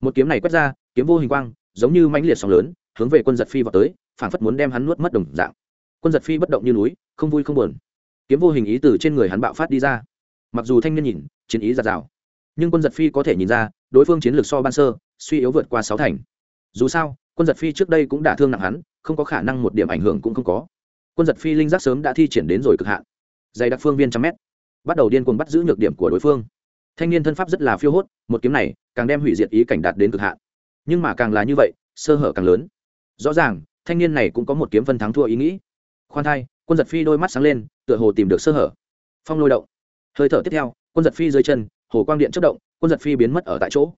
Một kiếm này quét ra kiếm vô hình quang, giống như mãnh liệt sóng lớn, hướng về quân giật phi vào tới, phảng phất muốn đem hắn nuốt mất đồng dạng. Quân giật phi bất động như núi, không vui không buồn. Kiếm vô hình ý từ trên người hắn bạo phát đi ra. Mặc dù thanh niên nhìn, chiến ý giạt rào, nhưng quân giật phi có thể nhìn ra, đối phương chiến lược so ban sơ, suy yếu vượt qua sáu thành. Dù sao, quân giật phi trước đây cũng đả thương nặng hắn, không có khả năng một điểm ảnh hưởng cũng không có. Quân giật phi linh giác sớm đã thi triển đến rồi cực hạn. Dày đặc phương viên trăm mét. Bắt đầu điên cuồng bắt giữ nhược điểm của đối phương. Thanh niên thân pháp rất là phiêu hốt, một kiếm này càng đem hủy diệt ý cảnh đạt đến cực hạn nhưng mà càng là như vậy, sơ hở càng lớn. Rõ ràng, thanh niên này cũng có một kiếm phân thắng thua ý nghĩ. Khoan thai, quân giật phi đôi mắt sáng lên, tựa hồ tìm được sơ hở. Phong lôi động. Hơi thở tiếp theo, quân giật phi dưới chân, hồ quang điện chất động, quân giật phi biến mất ở tại chỗ.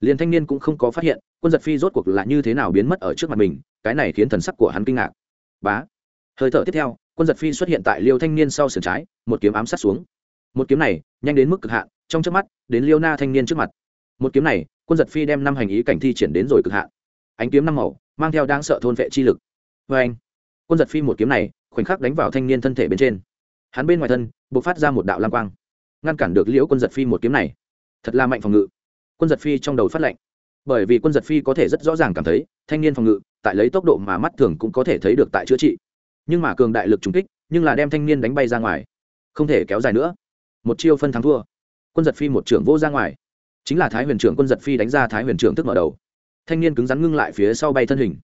Liền thanh niên cũng không có phát hiện, quân giật phi rốt cuộc là như thế nào biến mất ở trước mặt mình, cái này khiến thần sắc của hắn kinh ngạc. Bá. Hơi thở tiếp theo, quân giật phi xuất hiện tại liêu thanh niên sau sườn trái, một kiếm ám sát xuống. Một kiếm này, nhanh đến mức cực hạn, trong trước mắt, đến liêu na thanh niên trước mặt. Một kiếm này quân giật phi đem năm hành ý cảnh thi triển đến rồi cực hạn. Ánh kiếm năm màu, mang theo đáng sợ thôn vệ chi lực. Vê anh, quân giật phi một kiếm này, khoảnh khắc đánh vào thanh niên thân thể bên trên. Hắn bên ngoài thân b ộ c phát ra một đạo lam quang. Ngăn cản được liễu quân giật phi một kiếm này. Thật là mạnh phòng ngự. Quân giật phi trong đầu phát lệnh. Bởi vì quân giật phi có thể rất rõ ràng cảm thấy, thanh niên phòng ngự, tại lấy tốc độ mà mắt thường cũng có thể thấy được tại chữa trị. Nhưng mà cường đại lực trùng kích, nhưng là đem thanh niên đánh bay ra ngoài. Không thể kéo dài nữa. Một chiêu phân thắng thua. Quân giật phi một trưởng vô ra ngoài chính là thái huyền trưởng quân giật phi đánh ra thái huyền trưởng tức mở đầu. Thanh niên cứng rắn ngưng lại phía sau bay thân hình,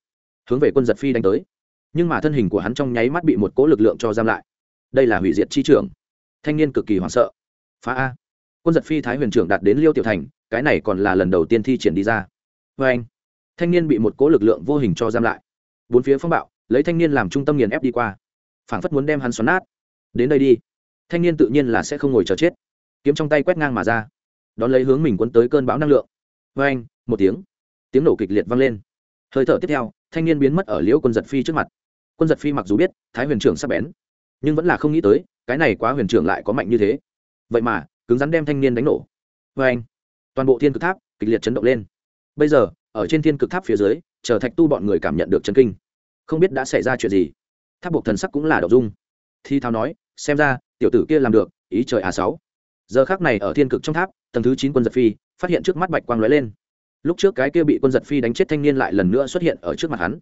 hướng về quân giật phi đánh tới. Nhưng mà thân hình của hắn trong nháy mắt bị một cỗ lực lượng cho giam lại. Đây là hủy diệt chi trưởng. Thanh niên cực kỳ hoảng sợ. Phá a. Quân giật phi thái huyền trưởng đạt đến liêu tiểu thành, cái này còn là lần đầu tiên thi triển đi ra. Vê anh, thanh niên bị một cỗ lực lượng vô hình cho giam lại. Bốn phía phong bạo, lấy thanh niên làm trung tâm nghiền ép đi qua. Phảng phất muốn đem hắn xoắn nát. Đến đây đi. Thanh niên tự nhiên là sẽ không ngồi chờ chết. Kiếm trong tay quét ngang mà ra đón lấy hướng mình quấn tới cơn bão năng lượng. Vê anh, một tiếng tiếng nổ kịch liệt vang lên. Hơi thở tiếp theo, thanh niên biến mất ở liễu quân giật phi trước mặt. Quân giật phi mặc dù biết, thái huyền trưởng sắp bén, nhưng vẫn là không nghĩ tới, cái này quá huyền trưởng lại có mạnh như thế. Vậy mà, cứng rắn đem thanh niên đánh nổ. Vê anh, toàn bộ thiên cực tháp kịch liệt chấn động lên. Bây giờ, ở trên thiên cực tháp phía dưới, chờ thạch tu bọn người cảm nhận được chấn kinh. Không biết đã xảy ra chuyện gì. Tháp buộc thần sắc cũng là đậu dung. Thi thao nói, xem ra, tiểu tử kia làm được, ý trời a sáu. Giờ khác này ở thiên cực trong tháp tầng thứ chín quân giật phi phát hiện trước mắt bạch quang lóe lên. Lúc trước cái kia bị quân giật phi đánh chết thanh niên lại lần nữa xuất hiện ở trước mặt hắn.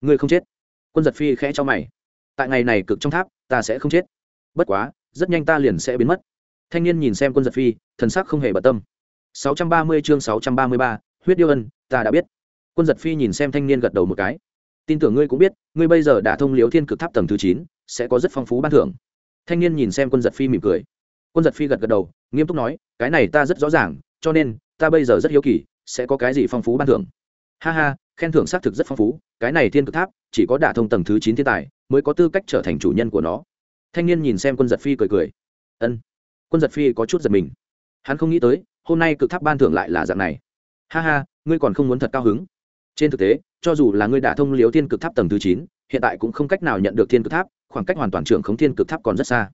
Ngươi không chết. Quân giật phi khẽ cho mày. Tại ngày này cực trong tháp ta sẽ không chết. Bất quá rất nhanh ta liền sẽ biến mất. Thanh niên nhìn xem quân giật phi thần sắc không hề bận tâm. 630 chương 633, huyết điêu ân ta đã biết. Quân giật phi nhìn xem thanh niên gật đầu một cái. Tin tưởng ngươi cũng biết ngươi bây giờ đã thông liếu thiên cực tháp tầng thứ chín sẽ có rất phong phú ban thưởng. Thanh niên nhìn xem quân giật phi mỉm cười quân giật phi gật gật đầu, nghiêm túc nói, cái này ta rất rõ ràng, cho nên, ta bây giờ rất hiếu kỳ, sẽ có cái gì phong phú ban thưởng. Ha ha, khen thưởng xác thực rất phong phú, cái này thiên cực tháp, chỉ có đả thông tầng thứ chín thiên tài, mới có tư cách trở thành chủ nhân của nó. Thanh niên nhìn xem quân giật phi cười cười. Ân. Quân giật phi có chút giật mình. Hắn không nghĩ tới, hôm nay cực tháp ban thưởng lại là dạng này. Ha ha, ngươi còn không muốn thật cao hứng. Trên thực tế, cho dù là ngươi đả thông liếu thiên cực tháp tầng thứ chín, hiện tại cũng không cách nào nhận được thiên cực tháp, khoảng cách hoàn toàn trưởng khống thiên cực tháp còn rất xa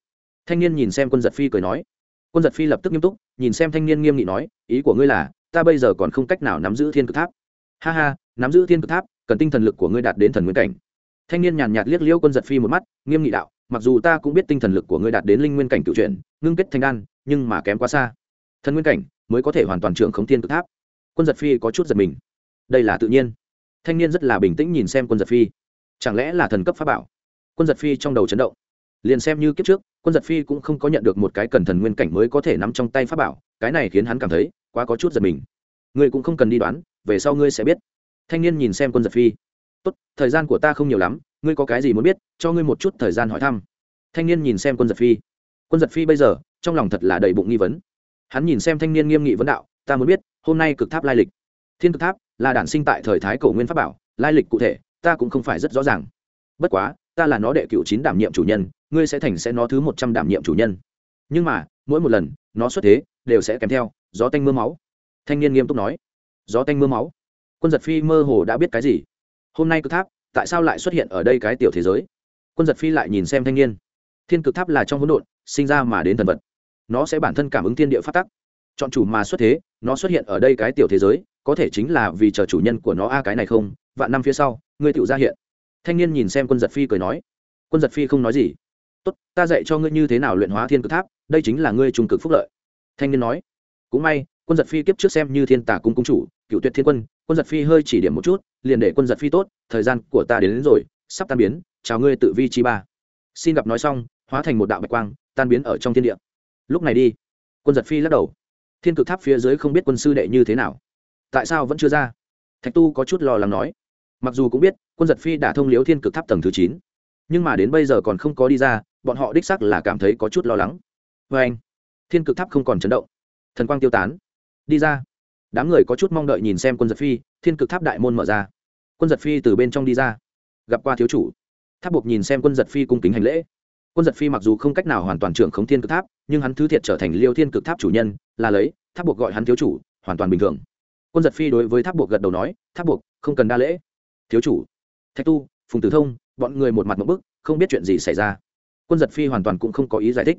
thanh niên nhìn xem quân giật phi cười nói. Quân giật phi lập tức nghiêm túc, nhìn xem thanh niên nghiêm nghị nói, ý của ngươi là, ta bây giờ còn không cách nào nắm giữ thiên cực tháp. Ha ha, nắm giữ thiên cực tháp, cần tinh thần lực của ngươi đạt đến thần nguyên cảnh. Thanh niên nhàn nhạt liếc liêu quân giật phi một mắt, nghiêm nghị đạo, mặc dù ta cũng biết tinh thần lực của ngươi đạt đến linh nguyên cảnh cựu chuyển, ngưng kết thành đan, nhưng mà kém quá xa. Thần nguyên cảnh mới có thể hoàn toàn trưởng khống thiên cực tháp. Quân giật phi có chút giật mình. Đây là tự nhiên. Thanh niên rất là bình tĩnh nhìn xem quân giật phi. Chẳng lẽ là thần cấp pháp bảo? Quân giật phi trong đầu chấn động. Liền xem như kiếp trước quân giật phi cũng không có nhận được một cái cần thần nguyên cảnh mới có thể nắm trong tay pháp bảo, cái này khiến hắn cảm thấy quá có chút giật mình. Ngươi cũng không cần đi đoán, về sau ngươi sẽ biết. Thanh niên nhìn xem quân giật phi. Tốt, thời gian của ta không nhiều lắm, ngươi có cái gì muốn biết, cho ngươi một chút thời gian hỏi thăm. Thanh niên nhìn xem quân giật phi. Quân giật phi bây giờ, trong lòng thật là đầy bụng nghi vấn. Hắn nhìn xem thanh niên nghiêm nghị vấn đạo, ta muốn biết, hôm nay cực tháp lai lịch. Thiên cực tháp là đản sinh tại thời thái cổ nguyên pháp bảo, lai lịch cụ thể, ta cũng không phải rất rõ ràng. Bất quá, ta là nó đệ cựu chín đảm nhiệm chủ nhân ngươi sẽ thành sẽ nó thứ một trăm đảm nhiệm chủ nhân. Nhưng mà, mỗi một lần, nó xuất thế, đều sẽ kèm theo, gió tanh mưa máu. Thanh niên nghiêm túc nói. Gió tanh mưa máu. Quân giật phi mơ hồ đã biết cái gì? Hôm nay cực tháp, tại sao lại xuất hiện ở đây cái tiểu thế giới? Quân giật phi lại nhìn xem thanh niên. Thiên cực tháp là trong hỗn độn, sinh ra mà đến thần vật. Nó sẽ bản thân cảm ứng thiên địa phát tắc. Chọn chủ mà xuất thế, nó xuất hiện ở đây cái tiểu thế giới, có thể chính là vì chờ chủ nhân của nó a cái này không? Vạn năm phía sau, ngươi tựu ra hiện. Thanh niên nhìn xem quân giật phi cười nói. Quân giật phi không nói gì tốt ta dạy cho ngươi như thế nào luyện hóa thiên cực tháp đây chính là ngươi trung cực phúc lợi. Thanh niên nói. Cũng may quân giật phi kiếp trước xem như thiên tả cung cung chủ cựu tuyệt thiên quân quân giật phi hơi chỉ điểm một chút liền để quân giật phi tốt thời gian của ta đến, đến rồi sắp tan biến chào ngươi tự vi chi ba. Xin gặp nói xong hóa thành một đạo bạch quang tan biến ở trong thiên địa. Lúc này đi quân giật phi lắc đầu. Thiên cực tháp phía dưới không biết quân sư đệ như thế nào. Tại sao vẫn chưa ra? Thạch tu có chút lo lắng nói. Mặc dù cũng biết quân giật phi đã thông liếu thiên cực tháp tầng thứ chín nhưng mà đến bây giờ còn không có đi ra bọn họ đích sắc là cảm thấy có chút lo lắng. Vê anh, thiên cực tháp không còn chấn động. Thần quang tiêu tán. Đi ra. Đám người có chút mong đợi nhìn xem quân giật phi, thiên cực tháp đại môn mở ra. Quân giật phi từ bên trong đi ra. Gặp qua thiếu chủ. Tháp buộc nhìn xem quân giật phi cung kính hành lễ. Quân giật phi mặc dù không cách nào hoàn toàn trưởng khống thiên cực tháp, nhưng hắn thứ thiệt trở thành liêu thiên cực tháp chủ nhân, là lấy, tháp buộc gọi hắn thiếu chủ, hoàn toàn bình thường. Quân giật phi đối với tháp buộc gật đầu nói, tháp buộc, không cần đa lễ. Thiếu chủ. Thạch tu, phùng tử thông, bọn người một mặt một bức, không biết chuyện gì xảy ra quân giật phi hoàn toàn cũng không có ý giải thích.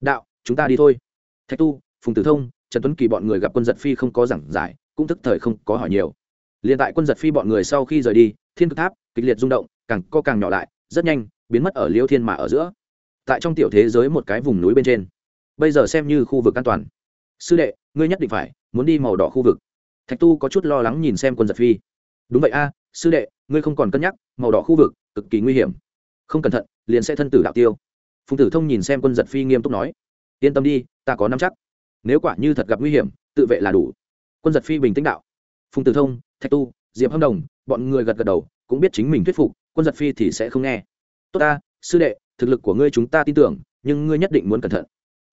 Đạo, chúng ta đi thôi. Thạch tu, phùng tử thông, trần tuấn kỳ bọn người gặp quân giật phi không có giảng giải, cũng tức thời không có hỏi nhiều. Liền tại quân giật phi bọn người sau khi rời đi, thiên cực tháp, kịch liệt rung động, càng co càng nhỏ lại, rất nhanh, biến mất ở liêu thiên mà ở giữa. Tại trong tiểu thế giới một cái vùng núi bên trên. Bây giờ xem như khu vực an toàn. Sư đệ, ngươi nhất định phải, muốn đi màu đỏ khu vực. Thạch tu có chút lo lắng nhìn xem quân giật phi. Đúng vậy a, sư đệ, ngươi không còn cân nhắc, màu đỏ khu vực, cực kỳ nguy hiểm. Không cẩn thận, liền sẽ thân tử đạo tiêu phùng tử thông nhìn xem quân giật phi nghiêm túc nói, yên tâm đi, ta có nắm chắc. Nếu quả như thật gặp nguy hiểm, tự vệ là đủ. Quân giật phi bình tĩnh đạo, phùng tử thông, thạch tu, diệp hâm đồng, bọn người gật gật đầu, cũng biết chính mình thuyết phục, quân giật phi thì sẽ không nghe. Tốt ta, sư đệ, thực lực của ngươi chúng ta tin tưởng, nhưng ngươi nhất định muốn cẩn thận.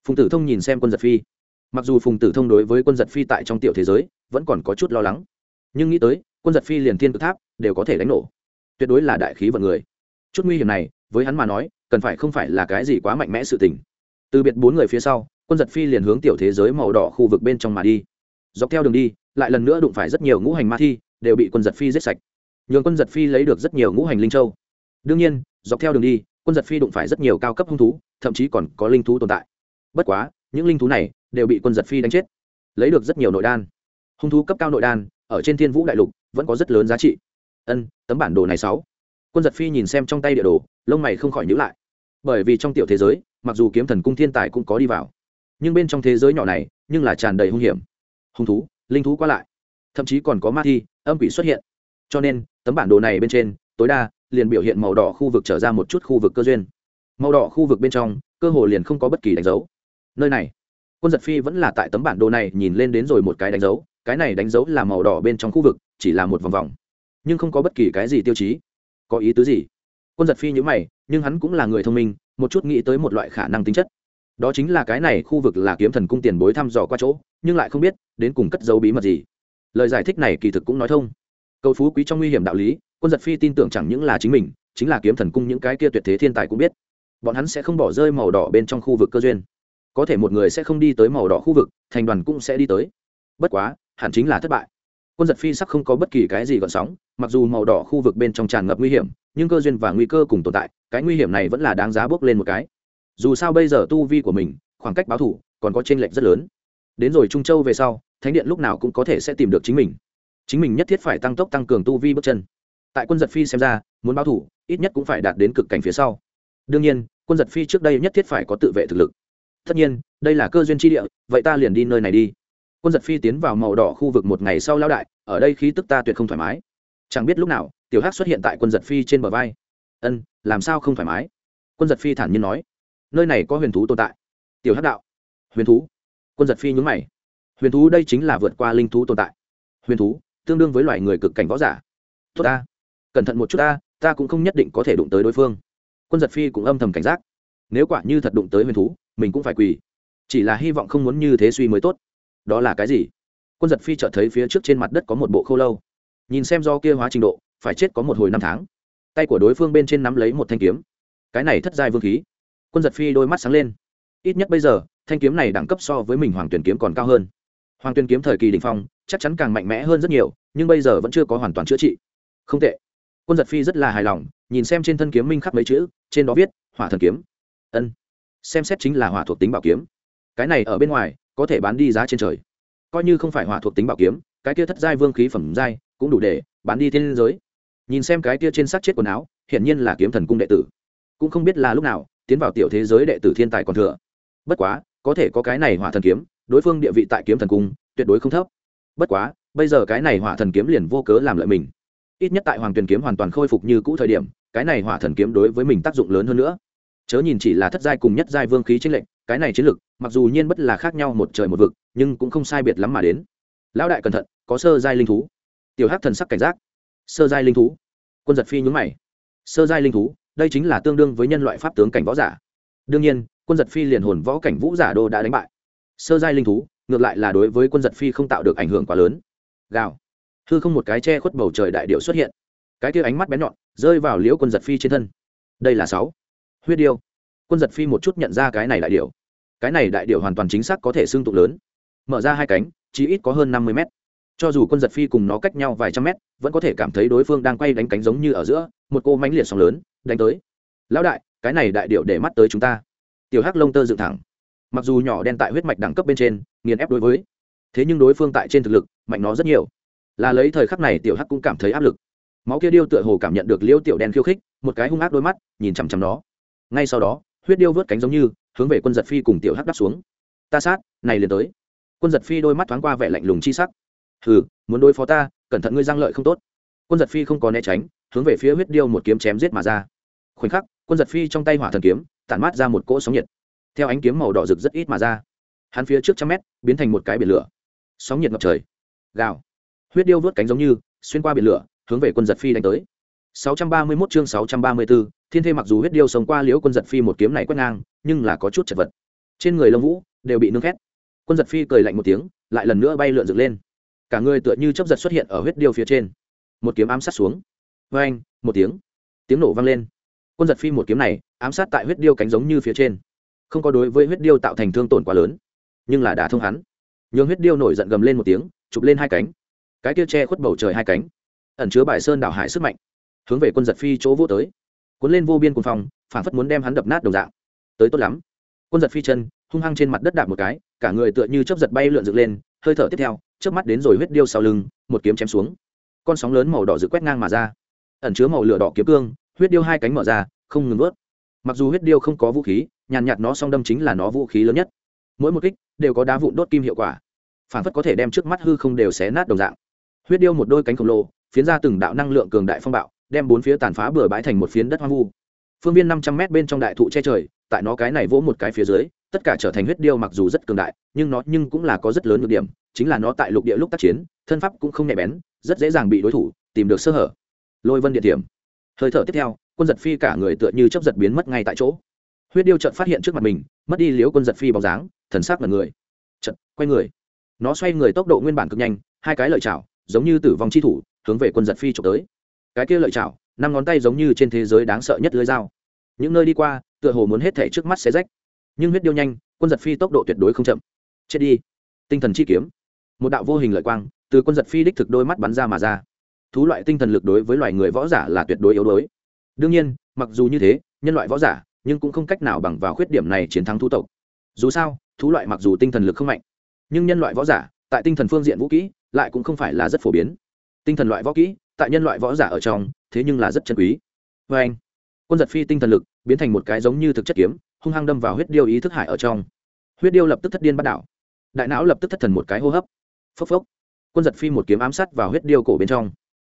Phùng tử thông nhìn xem quân giật phi. Mặc dù phùng tử thông đối với quân giật phi tại trong tiểu thế giới, vẫn còn có chút lo lắng, nhưng nghĩ tới, quân giật phi liền thiên cực tháp, đều có thể đánh nổ. Tuyệt đối là đại khí vận người. Chút nguy hiểm này với hắn mà nói, cần phải không phải là cái gì quá mạnh mẽ sự tình. Từ biệt bốn người phía sau, quân giật phi liền hướng tiểu thế giới màu đỏ khu vực bên trong mà đi. Dọc theo đường đi, lại lần nữa đụng phải rất nhiều ngũ hành ma thi, đều bị quân giật phi giết sạch. Nhường quân giật phi lấy được rất nhiều ngũ hành linh châu. Đương nhiên, dọc theo đường đi, quân giật phi đụng phải rất nhiều cao cấp hung thú, thậm chí còn có linh thú tồn tại. Bất quá, những linh thú này đều bị quân giật phi đánh chết. Lấy được rất nhiều nội đan. Hung thú cấp cao nội đan, ở trên thiên vũ đại lục, vẫn có rất lớn giá trị. Ân, tấm bản đồ này sáu quân giật phi nhìn xem trong tay địa đồ, lông mày không khỏi nhữ lại. Bởi vì trong tiểu thế giới, mặc dù kiếm thần cung thiên tài cũng có đi vào, nhưng bên trong thế giới nhỏ này, nhưng là tràn đầy hung hiểm. Hung thú, linh thú qua lại. Thậm chí còn có ma thi, âm quỷ xuất hiện. Cho nên, tấm bản đồ này bên trên, tối đa, liền biểu hiện màu đỏ khu vực trở ra một chút khu vực cơ duyên. Màu đỏ khu vực bên trong, cơ hồ liền không có bất kỳ đánh dấu. Nơi này, quân giật phi vẫn là tại tấm bản đồ này nhìn lên đến rồi một cái đánh dấu. Cái này đánh dấu là màu đỏ bên trong khu vực, chỉ là một vòng vòng, nhưng không có bất kỳ cái gì tiêu chí có ý tứ gì? Quân giật phi nhữ mày, nhưng hắn cũng là người thông minh, một chút nghĩ tới một loại khả năng tính chất. Đó chính là cái này khu vực là kiếm thần cung tiền bối thăm dò qua chỗ, nhưng lại không biết đến cùng cất dấu bí mật gì. Lời giải thích này kỳ thực cũng nói thông. Cầu phú quý trong nguy hiểm đạo lý, quân giật phi tin tưởng chẳng những là chính mình, chính là kiếm thần cung những cái kia tuyệt thế thiên tài cũng biết. Bọn hắn sẽ không bỏ rơi màu đỏ bên trong khu vực cơ duyên. Có thể một người sẽ không đi tới màu đỏ khu vực, thành đoàn cũng sẽ đi tới. Bất quá, hẳn chính là thất bại quân giật phi sắc không có bất kỳ cái gì gọn sóng, mặc dù màu đỏ khu vực bên trong tràn ngập nguy hiểm, nhưng cơ duyên và nguy cơ cùng tồn tại, cái nguy hiểm này vẫn là đáng giá bước lên một cái. Dù sao bây giờ tu vi của mình, khoảng cách báo thủ còn có t r ê n lệch rất lớn. Đến rồi trung châu về sau, thánh điện lúc nào cũng có thể sẽ tìm được chính mình. Chính mình nhất thiết phải tăng tốc tăng cường tu vi bước chân. Tại quân giật phi xem ra, muốn báo thủ, ít nhất cũng phải đạt đến cực cảnh phía sau. Đương nhiên, quân giật phi trước đây nhất thiết phải có tự vệ thực lực. Tất nhiên, đây là cơ duyên tri địa, vậy ta liền đi nơi này đi quân giật phi tiến vào màu đỏ khu vực một ngày sau lao đại, ở đây khí tức ta tuyệt không thoải mái. Chẳng biết lúc nào, tiểu hắc xuất hiện tại quân giật phi trên bờ vai. Ân, làm sao không thoải mái? Quân giật phi thản nhiên nói. Nơi này có huyền thú tồn tại. Tiểu hắc đạo. Huyền thú? Quân giật phi nhúng mày. Huyền thú đây chính là vượt qua linh thú tồn tại. Huyền thú, tương đương với loài người cực cảnh võ giả. Tốt ta, cẩn thận một chút ta ta cũng không nhất định có thể đụng tới đối phương. Quân giật phi cũng âm thầm cảnh giác. Nếu quả như thật đụng tới huyền thú, mình cũng phải quỳ. Chỉ là hy vọng không muốn như thế suy mới tốt đó là cái gì? Quân giật phi chợt thấy phía trước trên mặt đất có một bộ khô lâu. Nhìn xem do kia hóa trình độ, phải chết có một hồi năm tháng. Tay của đối phương bên trên nắm lấy một thanh kiếm. Cái này thất giai vương khí. Quân giật phi đôi mắt sáng lên. Ít nhất bây giờ, thanh kiếm này đẳng cấp so với mình hoàng tuyển kiếm còn cao hơn. Hoàng tuyển kiếm thời kỳ đình phong, chắc chắn càng mạnh mẽ hơn rất nhiều, nhưng bây giờ vẫn chưa có hoàn toàn chữa trị. Không tệ. Quân giật phi rất là hài lòng, nhìn xem trên thân kiếm minh khắc mấy chữ, trên đó viết, hỏa thần kiếm. Ân. Xem xét chính là hỏa thuộc tính bảo kiếm. Cái này ở bên ngoài có thể bán đi giá trên trời. Coi như không phải hỏa thuộc tính bảo kiếm, cái kia thất giai vương khí phẩm giai cũng đủ để bán đi thiên giới. Nhìn xem cái kia trên xác chết quần áo, hiển nhiên là kiếm thần cung đệ tử. Cũng không biết là lúc nào, tiến vào tiểu thế giới đệ tử thiên tài còn thừa. Bất quá, có thể có cái này hỏa thần kiếm, đối phương địa vị tại kiếm thần cung, tuyệt đối không thấp. Bất quá, bây giờ cái này hỏa thần kiếm liền vô cớ làm lợi mình. Ít nhất tại hoàng tuyền kiếm hoàn toàn khôi phục như cũ thời điểm, cái này hỏa thần kiếm đối với mình tác dụng lớn hơn nữa chớ nhìn chỉ là thất giai cùng nhất giai vương khí trên lệnh cái này chiến lực mặc dù nhiên bất là khác nhau một trời một vực, nhưng cũng không sai biệt lắm mà đến. Lão đại cẩn thận, có sơ giai linh thú. Tiểu hắc thần sắc cảnh giác. Sơ giai linh thú. Quân giật phi nhún mày. Sơ giai linh thú, đây chính là tương đương với nhân loại pháp tướng cảnh võ giả. Đương nhiên, quân giật phi liền hồn võ cảnh vũ giả đô đã đánh bại. Sơ giai linh thú, ngược lại là đối với quân giật phi không tạo được ảnh hưởng quá lớn. Gào. Hư không một cái che khuất bầu trời đại điệu xuất hiện. Cái kia ánh mắt bén nhọn, rơi vào liễu quân giật phi trên thân. Đây là sáu huyết điêu. Quân giật phi một chút nhận ra cái này đại điệu cái này đại điệu hoàn toàn chính xác có thể xương tụ lớn. Mở ra hai cánh chỉ ít có hơn năm mươi mét. Cho dù quân giật phi cùng nó cách nhau vài trăm mét, vẫn có thể cảm thấy đối phương đang quay đánh cánh giống như ở giữa, một cô mánh liệt sóng lớn, đánh tới. Lão đại, cái này đại điệu để mắt tới chúng ta. Tiểu hắc lông tơ dựng thẳng. Mặc dù nhỏ đen tại huyết mạch đẳng cấp bên trên, nghiền ép đối với, thế nhưng đối phương tại trên thực lực, mạnh nó rất nhiều. Là lấy thời khắc này tiểu hắc cũng cảm thấy áp lực. Máu kia điêu tựa hồ cảm nhận được liêu tiểu đen khiêu khích, một cái hung ác đôi mắt, nhìn chằm chằm nó ngay sau đó huyết điêu vớt cánh giống như hướng về quân giật phi cùng tiểu hắc đáp xuống. Ta sát này liền tới. Quân giật phi đôi mắt thoáng qua vẻ lạnh lùng chi sắc. Hừ muốn đối phó ta cẩn thận ngươi giang lợi không tốt. Quân giật phi không có né tránh hướng về phía huyết điêu một kiếm chém giết mà ra. Khoảnh khắc quân giật phi trong tay hỏa thần kiếm tản mát ra một cỗ sóng nhiệt. Theo ánh kiếm màu đỏ rực rất ít mà ra. Hắn phía trước trăm mét biến thành một cái biển lửa. Sóng nhiệt ngập trời. Gào. Huyết điêu vớt cánh giống như xuyên qua biển lửa hướng về quân giật phi đánh tới. 631 chương 634, thiên thê mặc dù huyết điêu sống qua liễu quân giật phi một kiếm này quét ngang, nhưng là có chút chật vật. Trên người lông vũ đều bị nương khét. Quân giật phi cười lạnh một tiếng, lại lần nữa bay lượn dựng lên. Cả người tựa như chấp giật xuất hiện ở huyết điêu phía trên. Một kiếm ám sát xuống. Vê anh một tiếng. Tiếng nổ vang lên. Quân giật phi một kiếm này ám sát tại huyết điêu cánh giống như phía trên. Không có đối với huyết điêu tạo thành thương tổn quá lớn, nhưng là đã thông hắn. Nhường huyết điêu nổi giận gầm lên một tiếng, chụp lên hai cánh. Cái tiêu che khuất bầu trời hai cánh, ẩn chứa bài sơn đảo hải sức mạnh, hướng về quân giật phi chỗ vô tới cuốn lên vô biên cuồng phòng phản phất muốn đem hắn đập nát đồng dạng. Tới tốt lắm. Quân giật phi chân, hung hăng trên mặt đất đạp một cái, cả người tựa như chớp giật bay lượn dựng lên, hơi thở tiếp theo, chớp mắt đến rồi huyết điêu sau lưng, một kiếm chém xuống. Con sóng lớn màu đỏ dự quét ngang mà ra. Ẩn chứa màu lửa đỏ kiếm cương, huyết điêu hai cánh mở ra, không ngừng vớt. mặc dù huyết điêu không có vũ khí, nhàn nhạt nó song đâm chính là nó vũ khí lớn nhất. Mỗi một kích đều có đá vụn đốt kim hiệu quả. Phản phất có thể đem trước mắt hư không đều xé nát đồng dạng. Huyết điêu một đôi cánh khổng lồ, phiến ra từng đạo năng lượng cường đại phong bạo đem bốn phía tàn phá bừa bãi thành một phiến đất hoang vu. Phương viên năm trăm mét bên trong đại thụ che trời, tại nó cái này vỗ một cái phía dưới, tất cả trở thành huyết điêu mặc dù rất cường đại, nhưng nó nhưng cũng là có rất lớn nhược điểm, chính là nó tại lục địa lúc tác chiến, thân pháp cũng không nhạy bén, rất dễ dàng bị đối thủ tìm được sơ hở. Lôi vân địa điểm. Hơi thở tiếp theo, quân giật phi cả người tựa như chấp giật biến mất ngay tại chỗ. Huyết điêu chợt phát hiện trước mặt mình, mất đi liếu quân giật phi bóng dáng, thần sắc là người. Chợt, quay người. Nó xoay người tốc độ nguyên bản cực nhanh, hai cái lợi chảo, giống như tử vong chi thủ, hướng về quân giật phi trộm tới cái kia lợi chảo, năm ngón tay giống như trên thế giới đáng sợ nhất lưới dao. Những nơi đi qua, tựa hồ muốn hết thể trước mắt xé rách. Nhưng huyết điêu nhanh, quân giật phi tốc độ tuyệt đối không chậm. Chết đi. Tinh thần chi kiếm. Một đạo vô hình lợi quang, từ quân giật phi đích thực đôi mắt bắn ra mà ra. Thú loại tinh thần lực đối với loài người võ giả là tuyệt đối yếu đuối. Đương nhiên, mặc dù như thế, nhân loại võ giả, nhưng cũng không cách nào bằng vào khuyết điểm này chiến thắng thú tộc. Dù sao, thú loại mặc dù tinh thần lực không mạnh, nhưng nhân loại võ giả, tại tinh thần phương diện vũ kỹ, lại cũng không phải là rất phổ biến. Tinh thần loại võ kỹ tại nhân loại võ giả ở trong, thế nhưng là rất chân quý. Vê anh, quân giật phi tinh thần lực biến thành một cái giống như thực chất kiếm, hung hăng đâm vào huyết điêu ý thức hải ở trong. Huyết điêu lập tức thất điên bắt đảo. Đại não lập tức thất thần một cái hô hấp. Phốc phốc. Quân giật phi một kiếm ám sát vào huyết điêu cổ bên trong.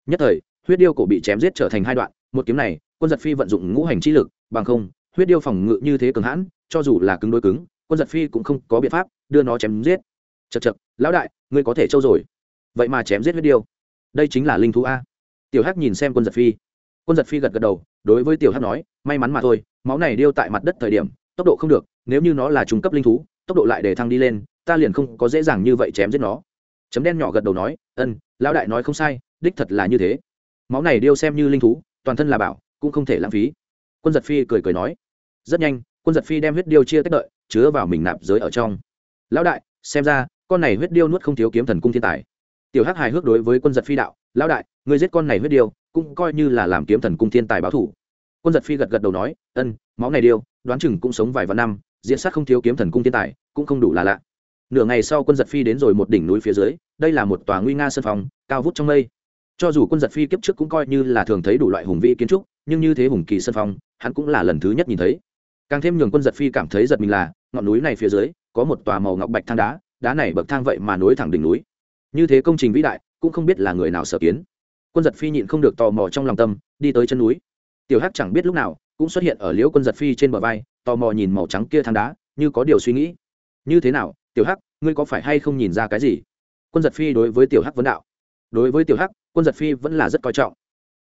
Nhất thời, huyết điêu cổ bị chém giết trở thành hai đoạn, một kiếm này, quân giật phi vận dụng ngũ hành chi lực, bằng không, huyết điêu phòng ngự như thế cường hãn, cho dù là cứng đối cứng, quân giật phi cũng không có biện pháp đưa nó chém giết. Chật chật lão đại, ngươi có thể trâu rồi. Vậy mà chém giết huyết điêu. Đây chính là linh thú a tiểu hắc nhìn xem quân giật phi. Quân giật phi gật gật đầu, đối với tiểu hắc nói, may mắn mà thôi, máu này điêu tại mặt đất thời điểm, tốc độ không được, nếu như nó là trung cấp linh thú, tốc độ lại để thăng đi lên, ta liền không có dễ dàng như vậy chém giết nó. Chấm đen nhỏ gật đầu nói ân lão đại nói không sai, đích thật là như thế. Máu này điêu xem như linh thú, toàn thân là bảo, cũng không thể lãng phí. Quân giật phi cười cười nói, rất nhanh, quân giật phi đem huyết điêu chia tách đợi, chứa vào mình nạp giới ở trong. Lão đại, xem ra, con này huyết điêu nuốt không thiếu kiếm thần cung thiên tài. Tiểu hắc hài hước đối với quân giật phi đạo lão đại người giết con này huyết điêu cũng coi như là làm kiếm thần cung thiên tài báo thủ. Quân giật phi gật gật đầu nói ân máu này điêu đoán chừng cũng sống vài vạn năm diễn sát không thiếu kiếm thần cung thiên tài cũng không đủ là lạ. Nửa ngày sau quân giật phi đến rồi một đỉnh núi phía dưới đây là một tòa nguy nga sân phòng cao vút trong mây. Cho dù quân giật phi kiếp trước cũng coi như là thường thấy đủ loại hùng vĩ kiến trúc nhưng như thế hùng kỳ sân phòng, hắn cũng là lần thứ nhất nhìn thấy. Càng thêm nhường quân giật phi cảm thấy giật mình là ngọn núi này phía dưới có một tòa màu ngọc bạch thang đá đá này bậc thang vậy mà nối thẳng đỉnh núi. Như thế công trình vĩ đại cũng không biết là người nào sở kiến. Quân giật phi nhịn không được tò mò trong lòng tâm, đi tới chân núi. Tiểu hắc chẳng biết lúc nào, cũng xuất hiện ở liễu quân giật phi trên bờ vai, tò mò nhìn màu trắng kia thang đá, như có điều suy nghĩ. Như thế nào, tiểu hắc, ngươi có phải hay không nhìn ra cái gì? Quân giật phi đối với tiểu hắc vấn đạo. Đối với tiểu hắc, quân giật phi vẫn là rất coi trọng.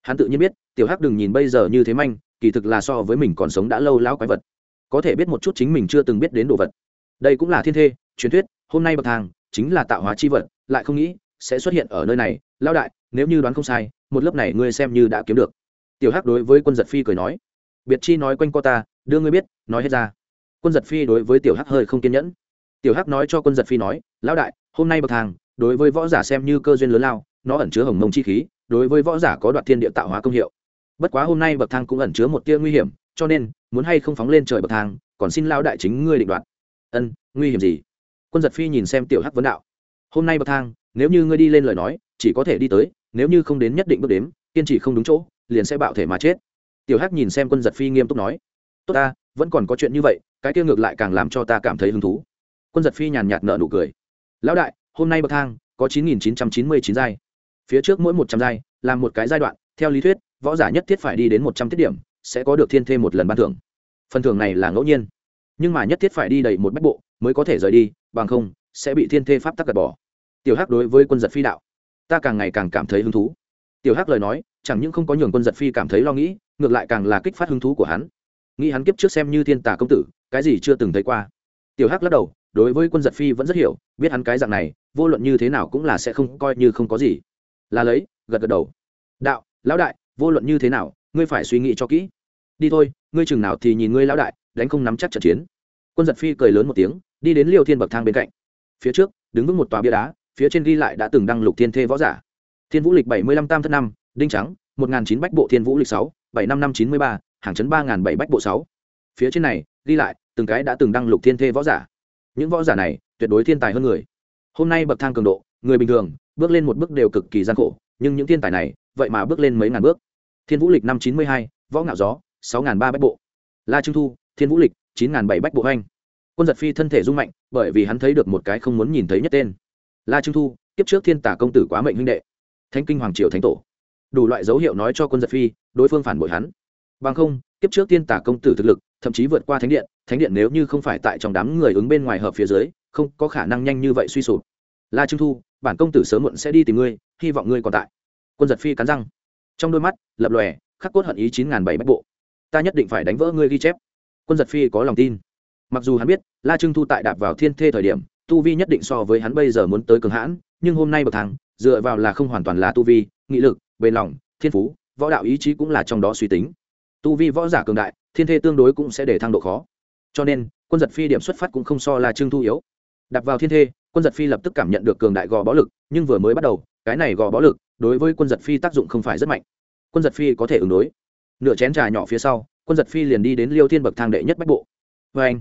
Hắn tự nhiên biết, tiểu hắc đừng nhìn bây giờ như thế manh, kỳ thực là so với mình còn sống đã lâu lão quái vật. Có thể biết một chút chính mình chưa từng biết đến đồ vật. Đây cũng là thiên thê, truyền thuyết, hôm nay bậc thang chính là tạo hóa chi vật, lại không nghĩ sẽ xuất hiện ở nơi này lao đại, nếu như đoán không sai, một lớp này ngươi xem như đã kiếm được. Tiểu hắc đối với quân giật phi cười nói. Biệt chi nói quanh co ta, đưa ngươi biết, nói hết ra. Quân giật phi đối với tiểu hắc hơi không kiên nhẫn. Tiểu hắc nói cho quân giật phi nói, lão đại, hôm nay bậc thang, đối với võ giả xem như cơ duyên lớn lao, nó ẩn chứa hồng mông chi khí, đối với võ giả có đoạt thiên địa tạo hóa công hiệu. Bất quá hôm nay bậc thang cũng ẩn chứa một tia nguy hiểm, cho nên, muốn hay không phóng lên trời bậc thang, còn xin lao đại chính ngươi định đoạt. Ân, nguy hiểm gì? Quân giật phi nhìn xem tiểu hắc vấn đạo. Hôm nay bậc thang nếu như ngươi đi lên lời nói, chỉ có thể đi tới, nếu như không đến nhất định bước đếm, kiên trì không đúng chỗ, liền sẽ bạo thể mà chết. Tiểu hắc nhìn xem quân giật phi nghiêm túc nói. Tốt ta, vẫn còn có chuyện như vậy, cái kia ngược lại càng làm cho ta cảm thấy hứng thú. Quân giật phi nhàn nhạt nợ nụ cười. Lão đại, hôm nay bậc thang có chín nghìn chín trăm chín mươi chín giai. Phía trước mỗi một trăm giai là một cái giai đoạn, theo lý thuyết, võ giả nhất thiết phải đi đến một trăm tiết điểm, sẽ có được thiên thêm một lần ban thưởng. Phần thưởng này là ngẫu nhiên. Nhưng mà nhất thiết phải đi đầy một bách bộ, mới có thể rời đi, bằng không, sẽ bị thiên thê pháp tắc gạt bỏ tiểu hắc đối với quân giật phi đạo, ta càng ngày càng cảm thấy hứng thú. Tiểu hắc lời nói, chẳng những không có nhường quân giật phi cảm thấy lo nghĩ, ngược lại càng là kích phát hứng thú của hắn. Nghĩ hắn kiếp trước xem như thiên tà công tử, cái gì chưa từng thấy qua. Tiểu hắc lắc đầu, đối với quân giật phi vẫn rất hiểu, biết hắn cái dạng này, vô luận như thế nào cũng là sẽ không, coi như không có gì. Là lấy, gật gật đầu. Đạo, lão đại, vô luận như thế nào, ngươi phải suy nghĩ cho kỹ. Đi thôi, ngươi chừng nào thì nhìn ngươi lão đại, đánh không nắm chắc trận chiến. Quân giật phi cười lớn một tiếng, đi đến liêu thiên bậc thang bên cạnh. Phía trước, đứng vững một tòa bia đá phía trên ghi lại đã từng đăng lục thiên thê võ giả. Thiên vũ lịch bảy mươi lăm tam thất năm, đinh trắng, một n g h n chín bách bộ thiên vũ lịch sáu, bảy năm năm chín mươi ba, hàng chấn ba n g h n bảy bách bộ sáu. Phía trên này, ghi lại, từng cái đã từng đăng lục thiên thê võ giả. Những võ giả này, tuyệt đối thiên tài hơn người. Hôm nay bậc thang cường độ, người bình thường, bước lên một bước đều cực kỳ gian khổ, nhưng những thiên tài này, vậy mà bước lên mấy ngàn bước. Thiên vũ lịch năm chín mươi hai, võ ngạo gió, sáu ngàn ba bách bộ. La trung thu, thiên vũ lịch, chín ngàn bảy bách bộ anh quân giật phi thân thể rung mạnh, bởi vì hắn thấy được một cái không muốn nhìn thấy nhất tên la Trung thu, kiếp trước thiên tả công tử quá mệnh huynh đệ. Thánh kinh hoàng triều thánh tổ. Đủ loại dấu hiệu nói cho quân giật phi, đối phương phản bội hắn. Bằng không, kiếp trước thiên tả công tử thực lực, thậm chí vượt qua thánh điện thánh điện nếu như không phải tại trong đám người ứng bên ngoài hợp phía dưới, không có khả năng nhanh như vậy suy sụp. La Trung thu, bản công tử sớm muộn sẽ đi tìm ngươi, hy vọng ngươi còn tại. Quân giật phi cắn răng. Trong đôi mắt, lập lòe, khắc cốt hận ý chín ngàn bảy bách bộ. Ta nhất định phải đánh vỡ ngươi ghi chép. Quân giật phi có lòng tin. Mặc dù hắn biết, la trưng thu tại đạp vào thiên thê thời điểm tu vi nhất định so với hắn bây giờ muốn tới cường hãn, nhưng hôm nay bậc thang, dựa vào là không hoàn toàn là tu vi, nghị lực, bền lòng, thiên phú, võ đạo ý chí cũng là trong đó suy tính. Tu vi võ giả cường đại, thiên thê tương đối cũng sẽ để thăng độ khó. Cho nên, quân giật phi điểm xuất phát cũng không so là trương thu yếu. Đặt vào thiên thê, quân giật phi lập tức cảm nhận được cường đại gò bó lực, nhưng vừa mới bắt đầu, cái này gò bó lực đối với quân giật phi tác dụng không phải rất mạnh. Quân giật phi có thể ứng đối. Nửa chén trà nhỏ phía sau, quân giật phi liền đi đến liêu thiên bậc thang đệ nhất bách bộ. Vê anh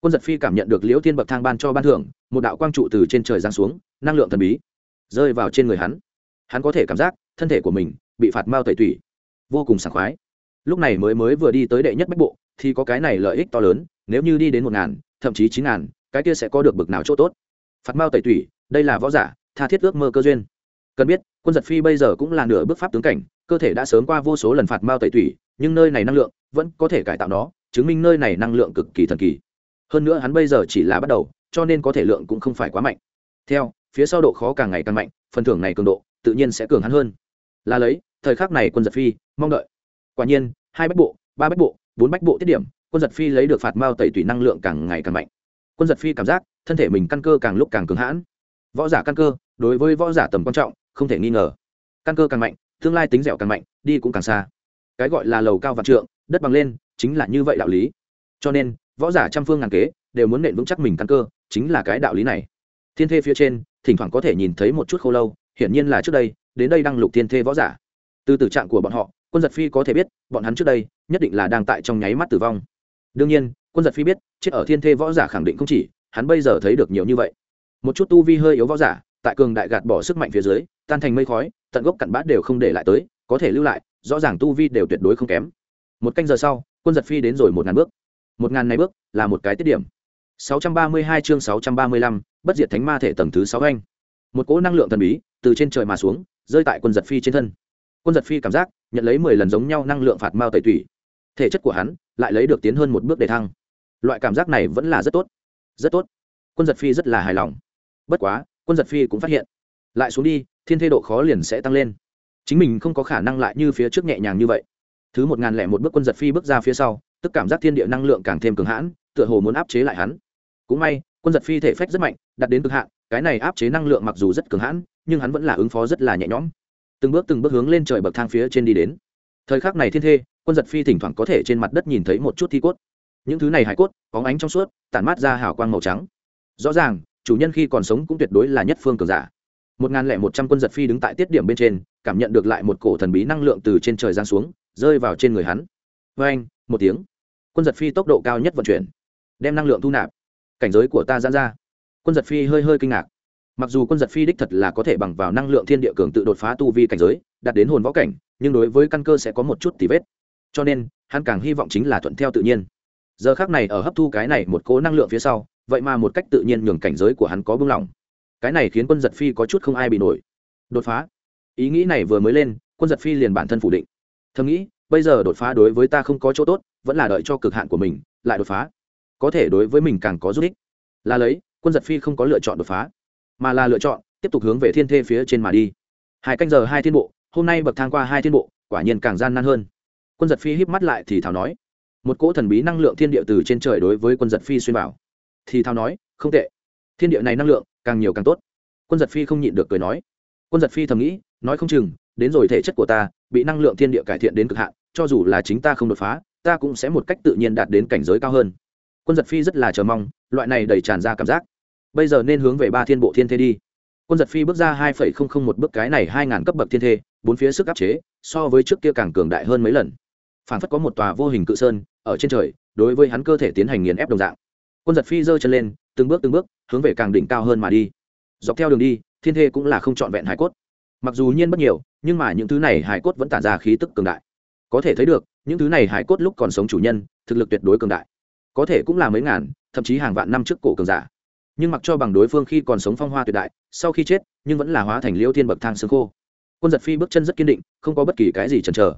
quân giật phi cảm nhận được Liễu thiên bậc thang ban cho ban thưởng, một đạo quang trụ từ trên trời giáng xuống, năng lượng thần bí rơi vào trên người hắn. Hắn có thể cảm giác thân thể của mình bị phạt mao tẩy tủy. Vô cùng sảng khoái. Lúc này mới mới vừa đi tới đệ nhất bách bộ, thì có cái này lợi ích to lớn, nếu như đi đến một ngàn, thậm chí chín ngàn, cái kia sẽ có được bực nào chỗ tốt. Phạt mao tẩy tủy, đây là võ giả, tha thiết ước mơ cơ duyên. Cần biết, quân giật phi bây giờ cũng là nửa bước pháp tướng cảnh, cơ thể đã sớm qua vô số lần phạt mao tẩy tủy, nhưng nơi này năng lượng vẫn có thể cải tạo nó, chứng minh nơi này năng lượng cực kỳ thần kỳ hơn nữa hắn bây giờ chỉ là bắt đầu, cho nên có thể lượng cũng không phải quá mạnh. Theo, phía sau độ khó càng ngày càng mạnh, phần thưởng này cường độ tự nhiên sẽ cường hắn hơn. Là lấy, thời khắc này quân giật phi, mong đợi. Quả nhiên, hai bách bộ, ba bách bộ, bốn bách bộ tiết điểm, quân giật phi lấy được phạt mao tẩy tủy năng lượng càng ngày càng mạnh. Quân giật phi cảm giác, thân thể mình căn cơ càng lúc càng cứng hãn. Võ giả căn cơ, đối với võ giả tầm quan trọng, không thể nghi ngờ. Căn cơ càng mạnh, tương lai tính dẻo càng mạnh, đi cũng càng xa. Cái gọi là lầu cao vạn trượng, đất bằng lên, chính là như vậy đạo lý. Cho nên võ giả trăm phương ngàn kế đều muốn nện vững chắc mình căn cơ, chính là cái đạo lý này. Thiên thê phía trên, thỉnh thoảng có thể nhìn thấy một chút khô lâu, hiển nhiên là trước đây, đến đây đăng lục thiên thê võ giả. Từ tử trạng của bọn họ, quân giật phi có thể biết, bọn hắn trước đây, nhất định là đang tại trong nháy mắt tử vong. Đương nhiên, quân giật phi biết, chết ở thiên thê võ giả khẳng định không chỉ, hắn bây giờ thấy được nhiều như vậy. Một chút tu vi hơi yếu võ giả, tại cường đại gạt bỏ sức mạnh phía dưới, tan thành mây khói, tận gốc cặn bát đều không để lại tới, có thể lưu lại, rõ ràng tu vi đều tuyệt đối không kém. Một canh giờ sau, quân giật phi đến rồi một ngàn bước một ngàn này bước là một cái tiết điểm 632 chương 635, bất diệt thánh ma thể tầng thứ 6 anh. Một cỗ năng lượng thần bí từ trên trời mà xuống, rơi tại quân giật phi trên thân. Quân giật phi cảm giác nhận lấy 10 lần giống nhau năng lượng phạt mao tẩy tủy. Thể chất của hắn lại lấy được tiến hơn một bước để thăng. Loại cảm giác này vẫn là rất tốt. Rất tốt. Quân giật phi rất là hài lòng. Bất quá, quân giật phi cũng phát hiện, lại xuống đi, thiên thế độ khó liền sẽ tăng lên. Chính mình không có khả năng lại như phía trước nhẹ nhàng như vậy. Thứ 1001 bước quân giật phi bước ra phía sau, tức cảm giác thiên địa năng lượng càng thêm cường hãn, tựa hồ muốn áp chế lại hắn. Cũng may quân giật phi thể phách rất mạnh đặt đến cực hạn cái này áp chế năng lượng mặc dù rất cường hãn nhưng hắn vẫn là ứng phó rất là nhẹ nhõm. Từng bước từng bước hướng lên trời bậc thang phía trên đi đến. Thời khắc này thiên thê quân giật phi thỉnh thoảng có thể trên mặt đất nhìn thấy một chút thi cốt. Những thứ này hải cốt có ánh trong suốt tản mát ra hào quang màu trắng. Rõ ràng chủ nhân khi còn sống cũng tuyệt đối là nhất phương cường giả. Một ngàn lẻ một trăm quân giật phi đứng tại tiết điểm bên trên cảm nhận được lại một cổ thần bí năng lượng từ trên trời giáng xuống rơi vào trên người hắn. Vê anh một tiếng. Quân giật phi tốc độ cao nhất vận chuyển, đem năng lượng thu nạp. Cảnh giới của ta giãn ra. Quân giật phi hơi hơi kinh ngạc. Mặc dù quân giật phi đích thật là có thể bằng vào năng lượng thiên địa cường tự đột phá tu vi cảnh giới, đạt đến hồn võ cảnh, nhưng đối với căn cơ sẽ có một chút tì vết. Cho nên, hắn càng hy vọng chính là thuận theo tự nhiên. Giờ khác này ở hấp thu cái này một cố năng lượng phía sau, vậy mà một cách tự nhiên nhường cảnh giới của hắn có bưng lỏng. Cái này khiến quân giật phi có chút không ai bị nổi. Đột phá. Ý nghĩ này vừa mới lên, quân giật phi liền bản thân phủ định. Thầm nghĩ bây giờ đột phá đối với ta không có chỗ tốt, vẫn là đợi cho cực hạn của mình, lại đột phá. Có thể đối với mình càng có giúp ích. Là lấy, quân giật phi không có lựa chọn đột phá, mà là lựa chọn, tiếp tục hướng về thiên thê phía trên mà đi. Hai canh giờ hai thiên bộ, hôm nay bậc thang qua hai thiên bộ, quả nhiên càng gian nan hơn. Quân giật phi híp mắt lại thì thảo nói, một cỗ thần bí năng lượng thiên địa từ trên trời đối với quân giật phi xuyên bảo thì thảo nói, không tệ. Thiên địa này năng lượng càng nhiều càng tốt. Quân giật phi không nhịn được cười nói. Quân giật phi thầm nghĩ, nói không chừng đến rồi thể chất của ta bị năng lượng thiên địa cải thiện đến cực hạn cho dù là chính ta không đột phá ta cũng sẽ một cách tự nhiên đạt đến cảnh giới cao hơn. Quân giật phi rất là chờ mong loại này đầy tràn ra cảm giác. Bây giờ nên hướng về ba thiên bộ thiên thế đi. Quân giật phi bước ra hai phẩy không không một bước cái này hai ngàn cấp bậc thiên Thê, bốn phía sức áp chế so với trước kia càng cường đại hơn mấy lần. Phản phất có một tòa vô hình cự sơn ở trên trời đối với hắn cơ thể tiến hành nghiền ép đồng dạng. Quân giật phi giơ chân lên từng bước từng bước hướng về càng đỉnh cao hơn mà đi. Dọc theo đường đi thiên thê cũng là không trọn vẹn hải cốt mặc dù nhiên bất nhiều, nhưng mà những thứ này hải cốt vẫn tản ra khí tức cường đại. Có thể thấy được, những thứ này hải cốt lúc còn sống chủ nhân, thực lực tuyệt đối cường đại. Có thể cũng là mấy ngàn, thậm chí hàng vạn năm trước cổ cường giả. Nhưng mặc cho bằng đối phương khi còn sống phong hoa tuyệt đại, sau khi chết, nhưng vẫn là hóa thành liêu thiên bậc thang xương khô. Quân giật phi bước chân rất kiên định, không có bất kỳ cái gì chần chờ.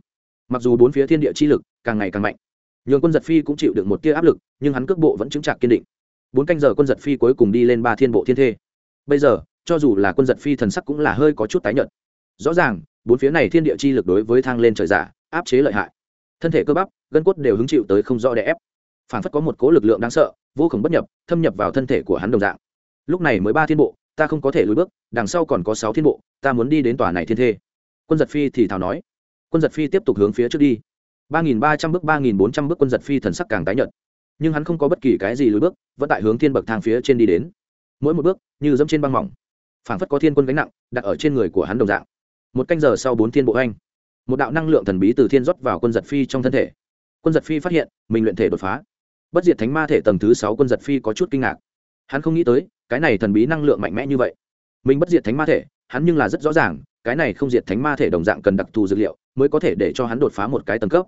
Mặc dù bốn phía thiên địa chi lực càng ngày càng mạnh, nhường quân giật phi cũng chịu được một tia áp lực, nhưng hắn cước bộ vẫn chứng chạc kiên định. Bốn canh giờ quân giật phi cuối cùng đi lên ba thiên bộ thiên thê. Bây giờ cho dù là quân giật phi thần sắc cũng là hơi có chút tái nhợt. Rõ ràng, bốn phía này thiên địa chi lực đối với thang lên trời giả, áp chế lợi hại. Thân thể cơ bắp, gân cốt đều hứng chịu tới không rõ đè ép. Phản phất có một cố lực lượng đáng sợ, vô cùng bất nhập, thâm nhập vào thân thể của hắn đồng dạng. Lúc này mới ba thiên bộ, ta không có thể lùi bước, đằng sau còn có sáu thiên bộ, ta muốn đi đến tòa này thiên thê. Quân giật phi thì thào nói. Quân giật phi tiếp tục hướng phía trước đi. ba nghìn ba trăm bước, ba nghìn bốn trăm bước quân giật phi thần sắc càng tái nhợt. Nhưng hắn không có bất kỳ cái gì lùi bước, vẫn tại hướng thiên bậc thang phía trên đi đến. Mỗi một bước, như dẫm trên băng mỏng. Phảng phất có thiên quân gánh nặng, đặt ở trên người của hắn đồng dạng. Một canh giờ sau bốn thiên bộ anh một đạo năng lượng thần bí từ thiên rót vào quân giật phi trong thân thể. Quân giật phi phát hiện, mình luyện thể đột phá. Bất diệt thánh ma thể tầng thứ sáu quân giật phi có chút kinh ngạc. Hắn không nghĩ tới, cái này thần bí năng lượng mạnh mẽ như vậy. Mình bất diệt thánh ma thể, hắn nhưng là rất rõ ràng, cái này không diệt thánh ma thể đồng dạng cần đặc thù dược liệu, mới có thể để cho hắn đột phá một cái tầng cấp.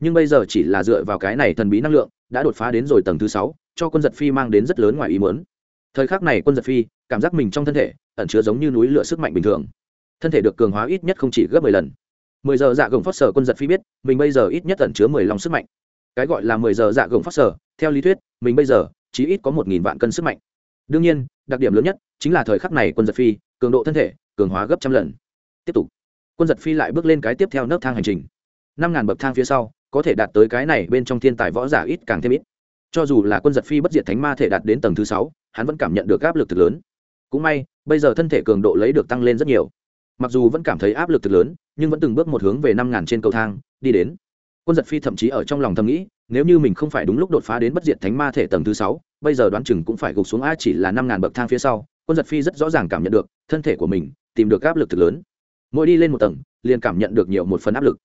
Nhưng bây giờ chỉ là dựa vào cái này thần bí năng lượng, đã đột phá đến rồi tầng thứ sáu, cho quân giật phi mang đến rất lớn ngoài ý muốn. Thời khắc này quân giật phi, cảm giác mình trong thân thể ẩn chứa giống như núi lửa sức mạnh bình thường. Thân thể được cường hóa ít nhất không chỉ gấp mười lần. Mười giờ dạ gồng phát sở quân giật phi biết, mình bây giờ ít nhất ẩn chứa mười lòng sức mạnh. Cái gọi là mười giờ dạ gồng phát sở, theo lý thuyết, mình bây giờ chỉ ít có một nghìn vạn cân sức mạnh. Đương nhiên, đặc điểm lớn nhất chính là thời khắc này quân giật phi cường độ thân thể cường hóa gấp trăm lần. Tiếp tục. Quân giật phi lại bước lên cái tiếp theo nấc thang hành trình. Năm ngàn bậc thang phía sau, có thể đạt tới cái này bên trong thiên tài võ giả ít càng thêm ít. Cho dù là quân giật phi bất diệt thánh ma thể đạt đến tầng thứ sáu, hắn vẫn cảm nhận được áp lực thực lớn. Cũng may bây giờ thân thể cường độ lấy được tăng lên rất nhiều. Mặc dù vẫn cảm thấy áp lực thực lớn, nhưng vẫn từng bước một hướng về năm ngàn trên cầu thang, đi đến. Quân giật phi thậm chí ở trong lòng thầm nghĩ, nếu như mình không phải đúng lúc đột phá đến bất diệt thánh ma thể tầng thứ sáu, bây giờ đoán chừng cũng phải gục xuống a chỉ là năm ngàn bậc thang phía sau, quân giật phi rất rõ ràng cảm nhận được, thân thể của mình tìm được áp lực thực lớn. Mỗi đi lên một tầng, liền cảm nhận được nhiều một phần áp lực.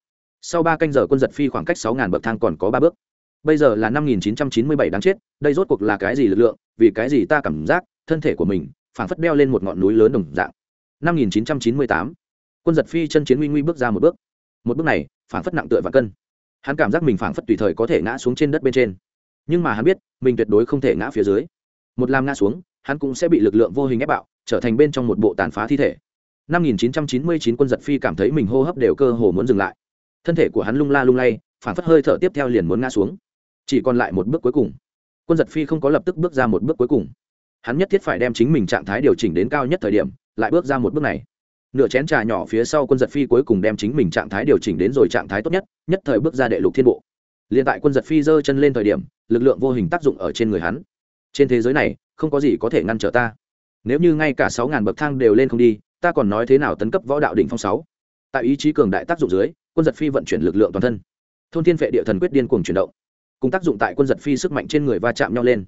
Sau ba canh giờ quân giật phi khoảng cách sáu ngàn bậc thang còn có ba bước. Bây giờ là năm nghìn chín trăm chín mươi bảy đáng chết, đây rốt cuộc là cái gì lực lượng, vì cái gì ta cảm giác thân thể của mình phảng phất đeo lên một ngọn núi lớn đồng dạng. Năm nghìn chín trăm chín mươi tám, quân giật phi chân chiến nguy nguy bước ra một bước. Một bước này, phảng phất nặng tựa và cân. Hắn cảm giác mình phảng phất tùy thời có thể ngã xuống trên đất bên trên. Nhưng mà hắn biết, mình tuyệt đối không thể ngã phía dưới. Một làm ngã xuống, hắn cũng sẽ bị lực lượng vô hình ép bạo, trở thành bên trong một bộ tàn phá thi thể. 5999 quân giật phi cảm thấy mình hô hấp đều cơ hồ muốn dừng lại. Thân thể của hắn lung la lung lay phản phất hơi thở tiếp theo liền muốn ngã xuống. Chỉ còn lại một bước cuối cùng. Quân giật phi không có lập tức bước ra một bước cuối cùng hắn nhất thiết phải đem chính mình trạng thái điều chỉnh đến cao nhất thời điểm, lại bước ra một bước này. Nửa chén trà nhỏ phía sau quân giật phi cuối cùng đem chính mình trạng thái điều chỉnh đến rồi trạng thái tốt nhất nhất thời bước ra đệ lục thiên bộ. Liền tại quân giật phi giơ chân lên thời điểm, lực lượng vô hình tác dụng ở trên người hắn. Trên thế giới này, không có gì có thể ngăn trở ta. Nếu như ngay cả sáu ngàn bậc thang đều lên không đi, ta còn nói thế nào tấn cấp võ đạo đỉnh phong sáu? Tại ý chí cường đại tác dụng dưới, quân giật phi vận chuyển lực lượng toàn thân. Thôn thiên vệ địa thần quyết điên cuồng chuyển động. Cùng tác dụng tại quân giật phi sức mạnh trên người va chạm nhau lên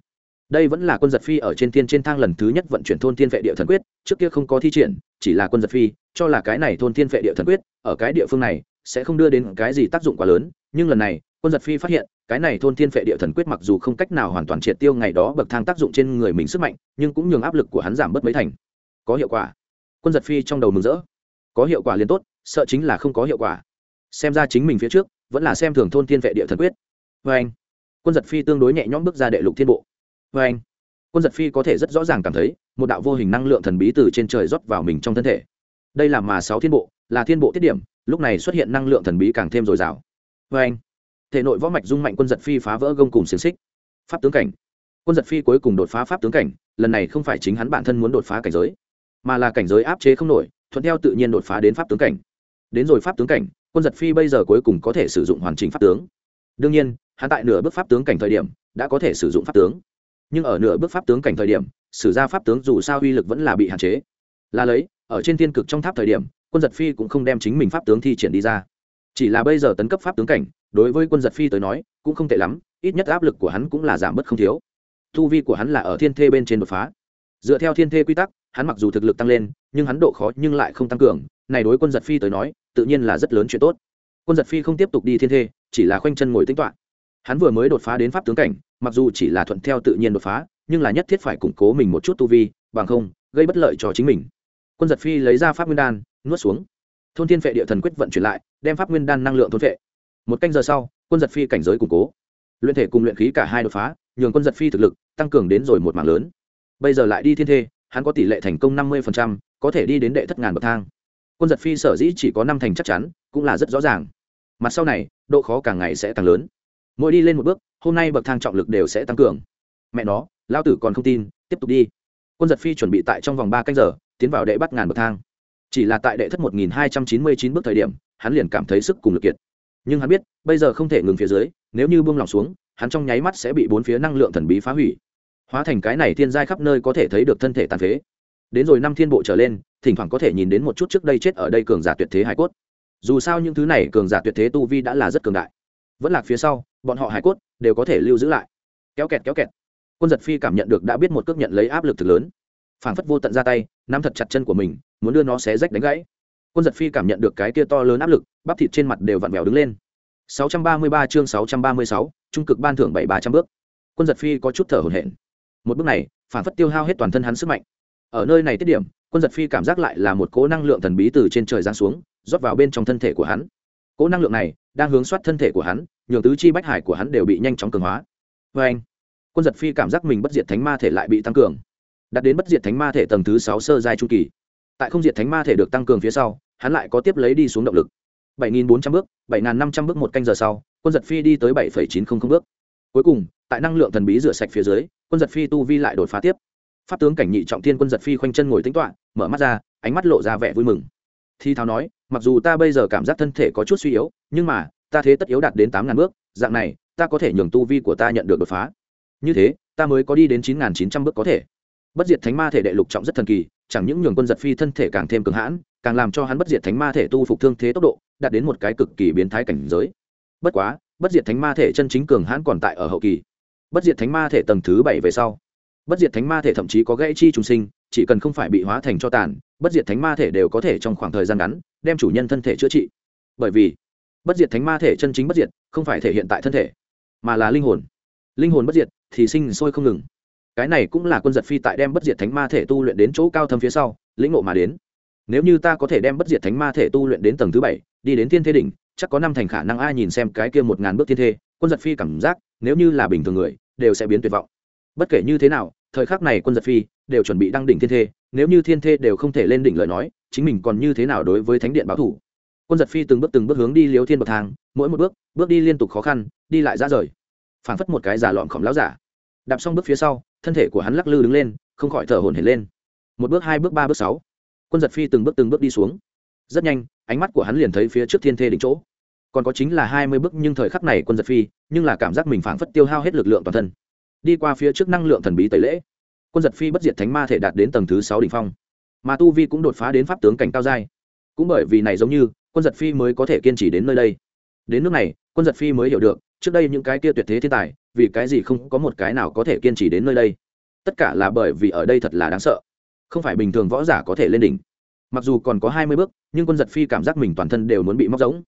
đây vẫn là quân giật phi ở trên thiên trên thang lần thứ nhất vận chuyển thôn thiên vệ địa thần quyết, trước kia không có thi triển, chỉ là quân giật phi, cho là cái này thôn thiên vệ địa thần quyết, ở cái địa phương này, sẽ không đưa đến cái gì tác dụng quá lớn, nhưng lần này, quân giật phi phát hiện, cái này thôn thiên vệ địa thần quyết mặc dù không cách nào hoàn toàn triệt tiêu ngày đó bậc thang tác dụng trên người mình sức mạnh, nhưng cũng nhường áp lực của hắn giảm bớt mấy thành. Có hiệu quả. Quân giật phi trong đầu mừng rỡ. Có hiệu quả liền tốt, sợ chính là không có hiệu quả. Xem ra chính mình phía trước, vẫn là xem thường thôn thiên vệ địa thần quyết. Vê anh. Quân giật phi tương đối nhẹ nhõm bước ra đệ lục thiên bộ vê anh, quân giật phi có thể rất rõ ràng cảm thấy một đạo vô hình năng lượng thần bí từ trên trời rót vào mình trong thân thể. Đây là mà sáu thiên bộ, là thiên bộ tiết điểm, lúc này xuất hiện năng lượng thần bí càng thêm dồi dào. Vê anh, thể nội võ mạch dung mạnh quân giật phi phá vỡ gông cùng xiềng xích. Pháp tướng cảnh, quân giật phi cuối cùng đột phá pháp tướng cảnh, lần này không phải chính hắn bản thân muốn đột phá cảnh giới, mà là cảnh giới áp chế không nổi, thuận theo tự nhiên đột phá đến pháp tướng cảnh. Đến rồi pháp tướng cảnh, quân giật phi bây giờ cuối cùng có thể sử dụng hoàn chỉnh pháp tướng. Đương nhiên, hắn tại nửa bước pháp tướng cảnh thời điểm, đã có thể sử dụng pháp tướng nhưng ở nửa bước pháp tướng cảnh thời điểm, sử ra pháp tướng dù sao uy lực vẫn là bị hạn chế. Là lấy, ở trên thiên cực trong tháp thời điểm, quân giật phi cũng không đem chính mình pháp tướng thi triển đi ra. Chỉ là bây giờ tấn cấp pháp tướng cảnh, đối với quân giật phi tới nói, cũng không tệ lắm, ít nhất áp lực của hắn cũng là giảm bớt không thiếu. Thu vi của hắn là ở thiên thê bên trên đột phá. Dựa theo thiên thê quy tắc, hắn mặc dù thực lực tăng lên, nhưng hắn độ khó nhưng lại không tăng cường, này đối quân giật phi tới nói, tự nhiên là rất lớn chuyện tốt. Quân giật phi không tiếp tục đi thiên thê, chỉ là khoanh chân ngồi tính toạ hắn vừa mới đột phá đến pháp tướng cảnh, mặc dù chỉ là thuận theo tự nhiên đột phá, nhưng là nhất thiết phải củng cố mình một chút tu vi, bằng không, gây bất lợi cho chính mình. Quân giật phi lấy ra pháp nguyên đan, nuốt xuống. Thôn thiên vệ địa thần quyết vận chuyển lại, đem pháp nguyên đan năng lượng thôn vệ một canh giờ sau, quân giật phi cảnh giới củng cố. Luyện thể cùng luyện khí cả hai đột phá, nhường quân giật phi thực lực tăng cường đến rồi một mảng lớn. Bây giờ lại đi thiên thê, hắn có tỷ lệ thành công năm mươi có thể đi đến đệ thất ngàn bậc thang. Quân giật phi sở dĩ chỉ có năm thành chắc chắn, cũng là rất rõ ràng. Mặt sau này, độ khó càng ngày sẽ tăng lớn mỗi đi lên một bước, hôm nay bậc thang trọng lực đều sẽ tăng cường. Mẹ nó lao tử còn không tin, tiếp tục đi. Quân giật phi chuẩn bị tại trong vòng ba canh giờ, tiến vào đệ bắt ngàn bậc thang. Chỉ là tại đệ thất một nghìn hai trăm chín mươi chín bước thời điểm, hắn liền cảm thấy sức cùng lực kiệt. Nhưng hắn biết, bây giờ không thể ngừng phía dưới, nếu như buông lỏng xuống, hắn trong nháy mắt sẽ bị bốn phía năng lượng thần bí phá hủy. Hóa thành cái này thiên giai khắp nơi có thể thấy được thân thể tàn phế. Đến rồi năm thiên bộ trở lên, thỉnh thoảng có thể nhìn đến một chút trước đây chết ở đây cường giả tuyệt thế hải cốt. Dù sao những thứ này cường giả tuyệt thế tu vi đã là rất cường đại. Vẫn lạc phía sau bọn họ hải cốt đều có thể lưu giữ lại. Kéo kẹt kéo kẹt. Quân giật phi cảm nhận được đã biết một cước nhận lấy áp lực thực lớn. Phảng phất vô tận ra tay nắm thật chặt chân của mình muốn đưa nó xé rách đánh gãy. Quân giật phi cảm nhận được cái kia to lớn áp lực bắp thịt trên mặt đều vặn vẹo đứng lên. 633 chương 636, trung cực ban thưởng bảy ba trăm bước. Quân giật phi có chút thở hổn hển. Một bước này phản phất tiêu hao hết toàn thân hắn sức mạnh. Ở nơi này tiết điểm quân giật phi cảm giác lại là một cỗ năng lượng thần bí từ trên trời giáng xuống rót vào bên trong thân thể của hắn. Cỗ năng lượng này đang hướng soát thân thể của hắn nhường tứ chi bách hải của hắn đều bị nhanh chóng cường hóa. Vê anh, quân giật phi cảm giác mình bất diệt thánh ma thể lại bị tăng cường. Đạt đến bất diệt thánh ma thể tầng thứ sáu sơ giai chu kỳ. Tại không diệt thánh ma thể được tăng cường phía sau, hắn lại có tiếp lấy đi xuống động lực. 7.400 bước 7.500 bước một canh giờ sau, quân giật phi đi tới 7.900 bước. Cuối cùng, tại năng lượng thần bí rửa sạch phía dưới, quân giật phi tu vi lại đột phá tiếp. Pháp tướng cảnh nhị trọng thiên quân giật phi khoanh chân ngồi tính toạ mở mắt ra, ánh mắt lộ ra vẻ vui mừng. Thi Thao nói, mặc dù ta bây giờ cảm giác thân thể có chút suy yếu, nhưng mà ta thế tất yếu đạt đến tám ngàn bước, dạng này, ta có thể nhường tu vi của ta nhận được đột phá. Như thế, ta mới có đi đến chín nghìn chín trăm bước có thể. Bất diệt thánh ma thể đệ lục trọng rất thần kỳ, chẳng những nhường quân giật phi thân thể càng thêm cường hãn, càng làm cho hắn bất diệt thánh ma thể tu phục thương thế tốc độ, đạt đến một cái cực kỳ biến thái cảnh giới. Bất quá, bất diệt thánh ma thể chân chính cường hãn còn tại ở hậu kỳ. Bất diệt thánh ma thể tầng thứ bảy về sau. Bất diệt thánh ma thể thậm chí có gãy chi trùng sinh, chỉ cần không phải bị hóa thành cho tàn, bất diệt thánh ma thể đều có thể trong khoảng thời gian ngắn, đem chủ nhân thân thể chữa trị. Bởi vì bất diệt thánh ma thể chân chính bất diệt, không phải thể hiện tại thân thể, mà là linh hồn. Linh hồn bất diệt thì sinh sôi không ngừng. Cái này cũng là quân giật phi tại đem bất diệt thánh ma thể tu luyện đến chỗ cao thâm phía sau, lĩnh ngộ mà đến. Nếu như ta có thể đem bất diệt thánh ma thể tu luyện đến tầng thứ bảy, đi đến thiên thế đỉnh, chắc có năm thành khả năng ai nhìn xem cái kia một ngàn bước thiên thê quân giật phi cảm giác, nếu như là bình thường người, đều sẽ biến tuyệt vọng. Bất kể như thế nào, thời khắc này quân giật phi đều chuẩn bị đăng đỉnh thiên thê nếu như thiên thê đều không thể lên đỉnh lời nói, chính mình còn như thế nào đối với thánh điện báo thủ? Quân giật phi từng bước từng bước hướng đi liếu thiên bậc thang, mỗi một bước bước đi liên tục khó khăn, đi lại ra rời. Phảng phất một cái giả lọn khổng láo giả. Đạp xong bước phía sau, thân thể của hắn lắc lư đứng lên, không khỏi thở hổn hển lên. Một bước, hai bước, ba bước, sáu. Quân giật phi từng bước từng bước đi xuống. Rất nhanh, ánh mắt của hắn liền thấy phía trước thiên thê đỉnh chỗ. Còn có chính là hai mươi bước, nhưng thời khắc này quân giật phi, nhưng là cảm giác mình phảng phất tiêu hao hết lực lượng toàn thân. Đi qua phía trước năng lượng thần bí tẩy lễ, quân giật phi bất diệt thánh ma thể đạt đến tầng thứ sáu đ ỉ n h phong. Mà tu vi cũng đột phá đến pháp tướng cảnh cao giai. Cũng bởi vì này giống như quân giật phi mới có thể kiên trì đến nơi đây. Đến nước này, quân giật phi mới hiểu được, trước đây những cái kia tuyệt thế thiên tài, vì cái gì không có một cái nào có thể kiên trì đến nơi đây. Tất cả là bởi vì ở đây thật là đáng sợ. Không phải bình thường võ giả có thể lên đỉnh. Mặc dù còn có hai mươi bước, nhưng quân giật phi cảm giác mình toàn thân đều muốn bị móc giống.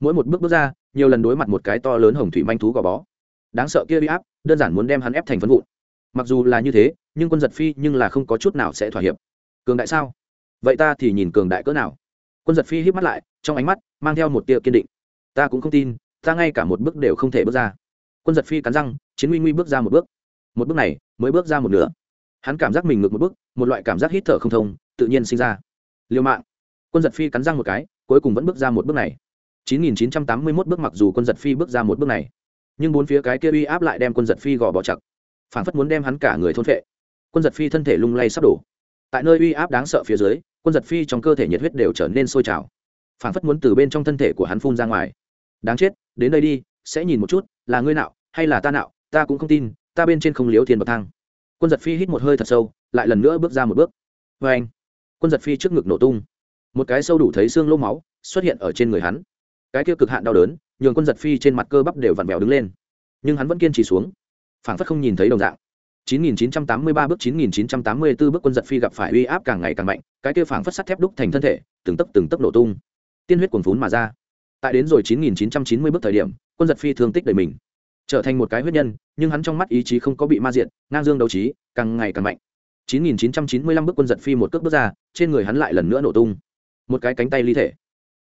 Mỗi một bước bước ra, nhiều lần đối mặt một cái to lớn hồng thủy manh thú gò bó. Đáng sợ kia bị áp, đơn giản muốn đem hắn ép thành phân vụn. Mặc dù là như thế, nhưng quân giật phi nhưng là không có chút nào sẽ thỏa hiệp. Cường đại sao? Vậy ta thì nhìn cường đại cỡ nào? Quân giật phi hít mắt lại, trong ánh mắt mang theo một tia kiên định. Ta cũng không tin, ta ngay cả một bước đều không thể bước ra. Quân giật phi cắn răng, chiến nguy nguy bước ra một bước. Một bước này mới bước ra một nửa. Hắn cảm giác mình ngược một bước, một loại cảm giác hít thở không thông, tự nhiên sinh ra. Liều mạng. Quân giật phi cắn răng một cái, cuối cùng vẫn bước ra một bước này. 9981 bước mặc dù quân giật phi bước ra một bước này, nhưng bốn phía cái kia uy áp lại đem quân giật phi gò bỏ chặt. Phản phất muốn đem hắn cả người thôn phệ. Quân giật phi thân thể lung lay sắp đổ tại nơi uy áp đáng sợ phía dưới quân giật phi trong cơ thể nhiệt huyết đều trở nên sôi trào. Phản phất muốn từ bên trong thân thể của hắn phun ra ngoài. Đáng chết đến đây đi sẽ nhìn một chút là ngươi nạo, hay là ta nạo, ta cũng không tin ta bên trên không liếu thiên bậc thang. Quân giật phi hít một hơi thật sâu lại lần nữa bước ra một bước. Vê anh quân giật phi trước ngực nổ tung. Một cái sâu đủ thấy xương lỗ máu xuất hiện ở trên người hắn. Cái kia cực hạn đau đớn nhường quân giật phi trên mặt cơ bắp đều vặn vẹo đứng lên. Nhưng hắn vẫn kiên trì xuống. Phảng phất không nhìn thấy đồng dạng. 9983 bước 9984 bước quân giật phi gặp phải uy áp càng ngày càng mạnh cái kia phảng phất sắt thép đúc thành thân thể từng tấc từng tấc nổ tung. Tiên huyết cuồn phún mà ra. Tại đến rồi 9990 bước thời điểm quân giật phi thương tích đầy mình. Trở thành một cái huyết nhân nhưng hắn trong mắt ý chí không có bị ma diệt, ngang dương đấu trí càng ngày càng mạnh. 9995 bước quân giật phi một cước bước ra trên người hắn lại lần nữa nổ tung. Một cái cánh tay ly thể.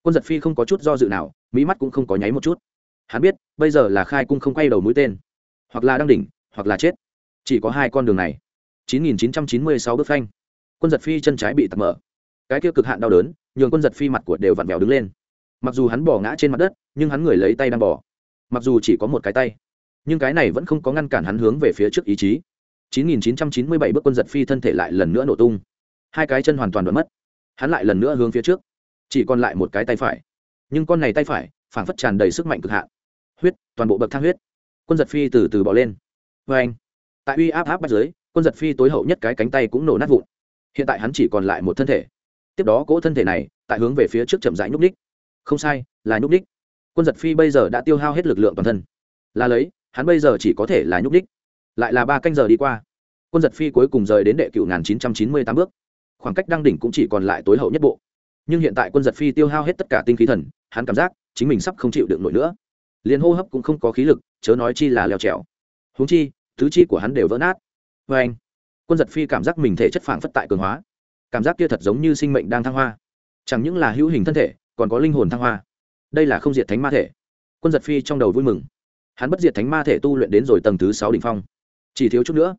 Quân giật phi không có chút do dự nào mỹ mắt cũng không có nháy một chút. Hắn biết bây giờ là khai cung không quay đầu mũi tên. Hoặc là đang đỉnh hoặc là chết chỉ có hai con đường này. 9996 bước phanh. Quân giật phi chân trái bị tạt mở. Cái kia cực hạn đau đớn, nhường quân giật phi mặt của đều vặn vẹo đứng lên. Mặc dù hắn bỏ ngã trên mặt đất, nhưng hắn người lấy tay đang bỏ. Mặc dù chỉ có một cái tay, nhưng cái này vẫn không có ngăn cản hắn hướng về phía trước ý chí. 9997 bước quân giật phi thân thể lại lần nữa nổ tung. Hai cái chân hoàn toàn đoạn mất. Hắn lại lần nữa hướng phía trước. Chỉ còn lại một cái tay phải. Nhưng con này tay phải, phảng phất tràn đầy sức mạnh cực hạn. Huyết, toàn bộ bậc thang huyết. Quân giật phi từ từ bỏ lên. Vê anh tại uy áp áp bắt giới quân giật phi tối hậu nhất cái cánh tay cũng nổ nát vụn. Hiện tại hắn chỉ còn lại một thân thể. Tiếp đó cỗ thân thể này, tại hướng về phía trước chậm rãi nhúc ních không sai, là nhúc ních quân giật phi bây giờ đã tiêu hao hết lực lượng toàn thân. Là lấy, hắn bây giờ chỉ có thể là nhúc ních lại là ba canh giờ đi qua. Quân giật phi cuối cùng rời đến đệ cựu nghìn chín trăm chín mươi tám bước. Khoảng cách đăng đỉnh cũng chỉ còn lại tối hậu nhất bộ. Nhưng hiện tại quân giật phi tiêu hao hết tất cả tinh khí thần, hắn cảm giác chính mình sắp không chịu được nổi nữa. Liền hô hấp cũng không có khí lực, chớ nói chi là leo trèo. Huống chi tứ chi của hắn đều vỡ nát. Vê anh, quân giật phi cảm giác mình thể chất phản phất tại cường hóa. Cảm giác kia thật giống như sinh mệnh đang thăng hoa. Chẳng những là hữu hình thân thể, còn có linh hồn thăng hoa. Đây là không diệt thánh ma thể. Quân giật phi trong đầu vui mừng. Hắn bất diệt thánh ma thể tu luyện đến rồi tầng thứ sáu đ ỉ n h phong. Chỉ thiếu chút nữa,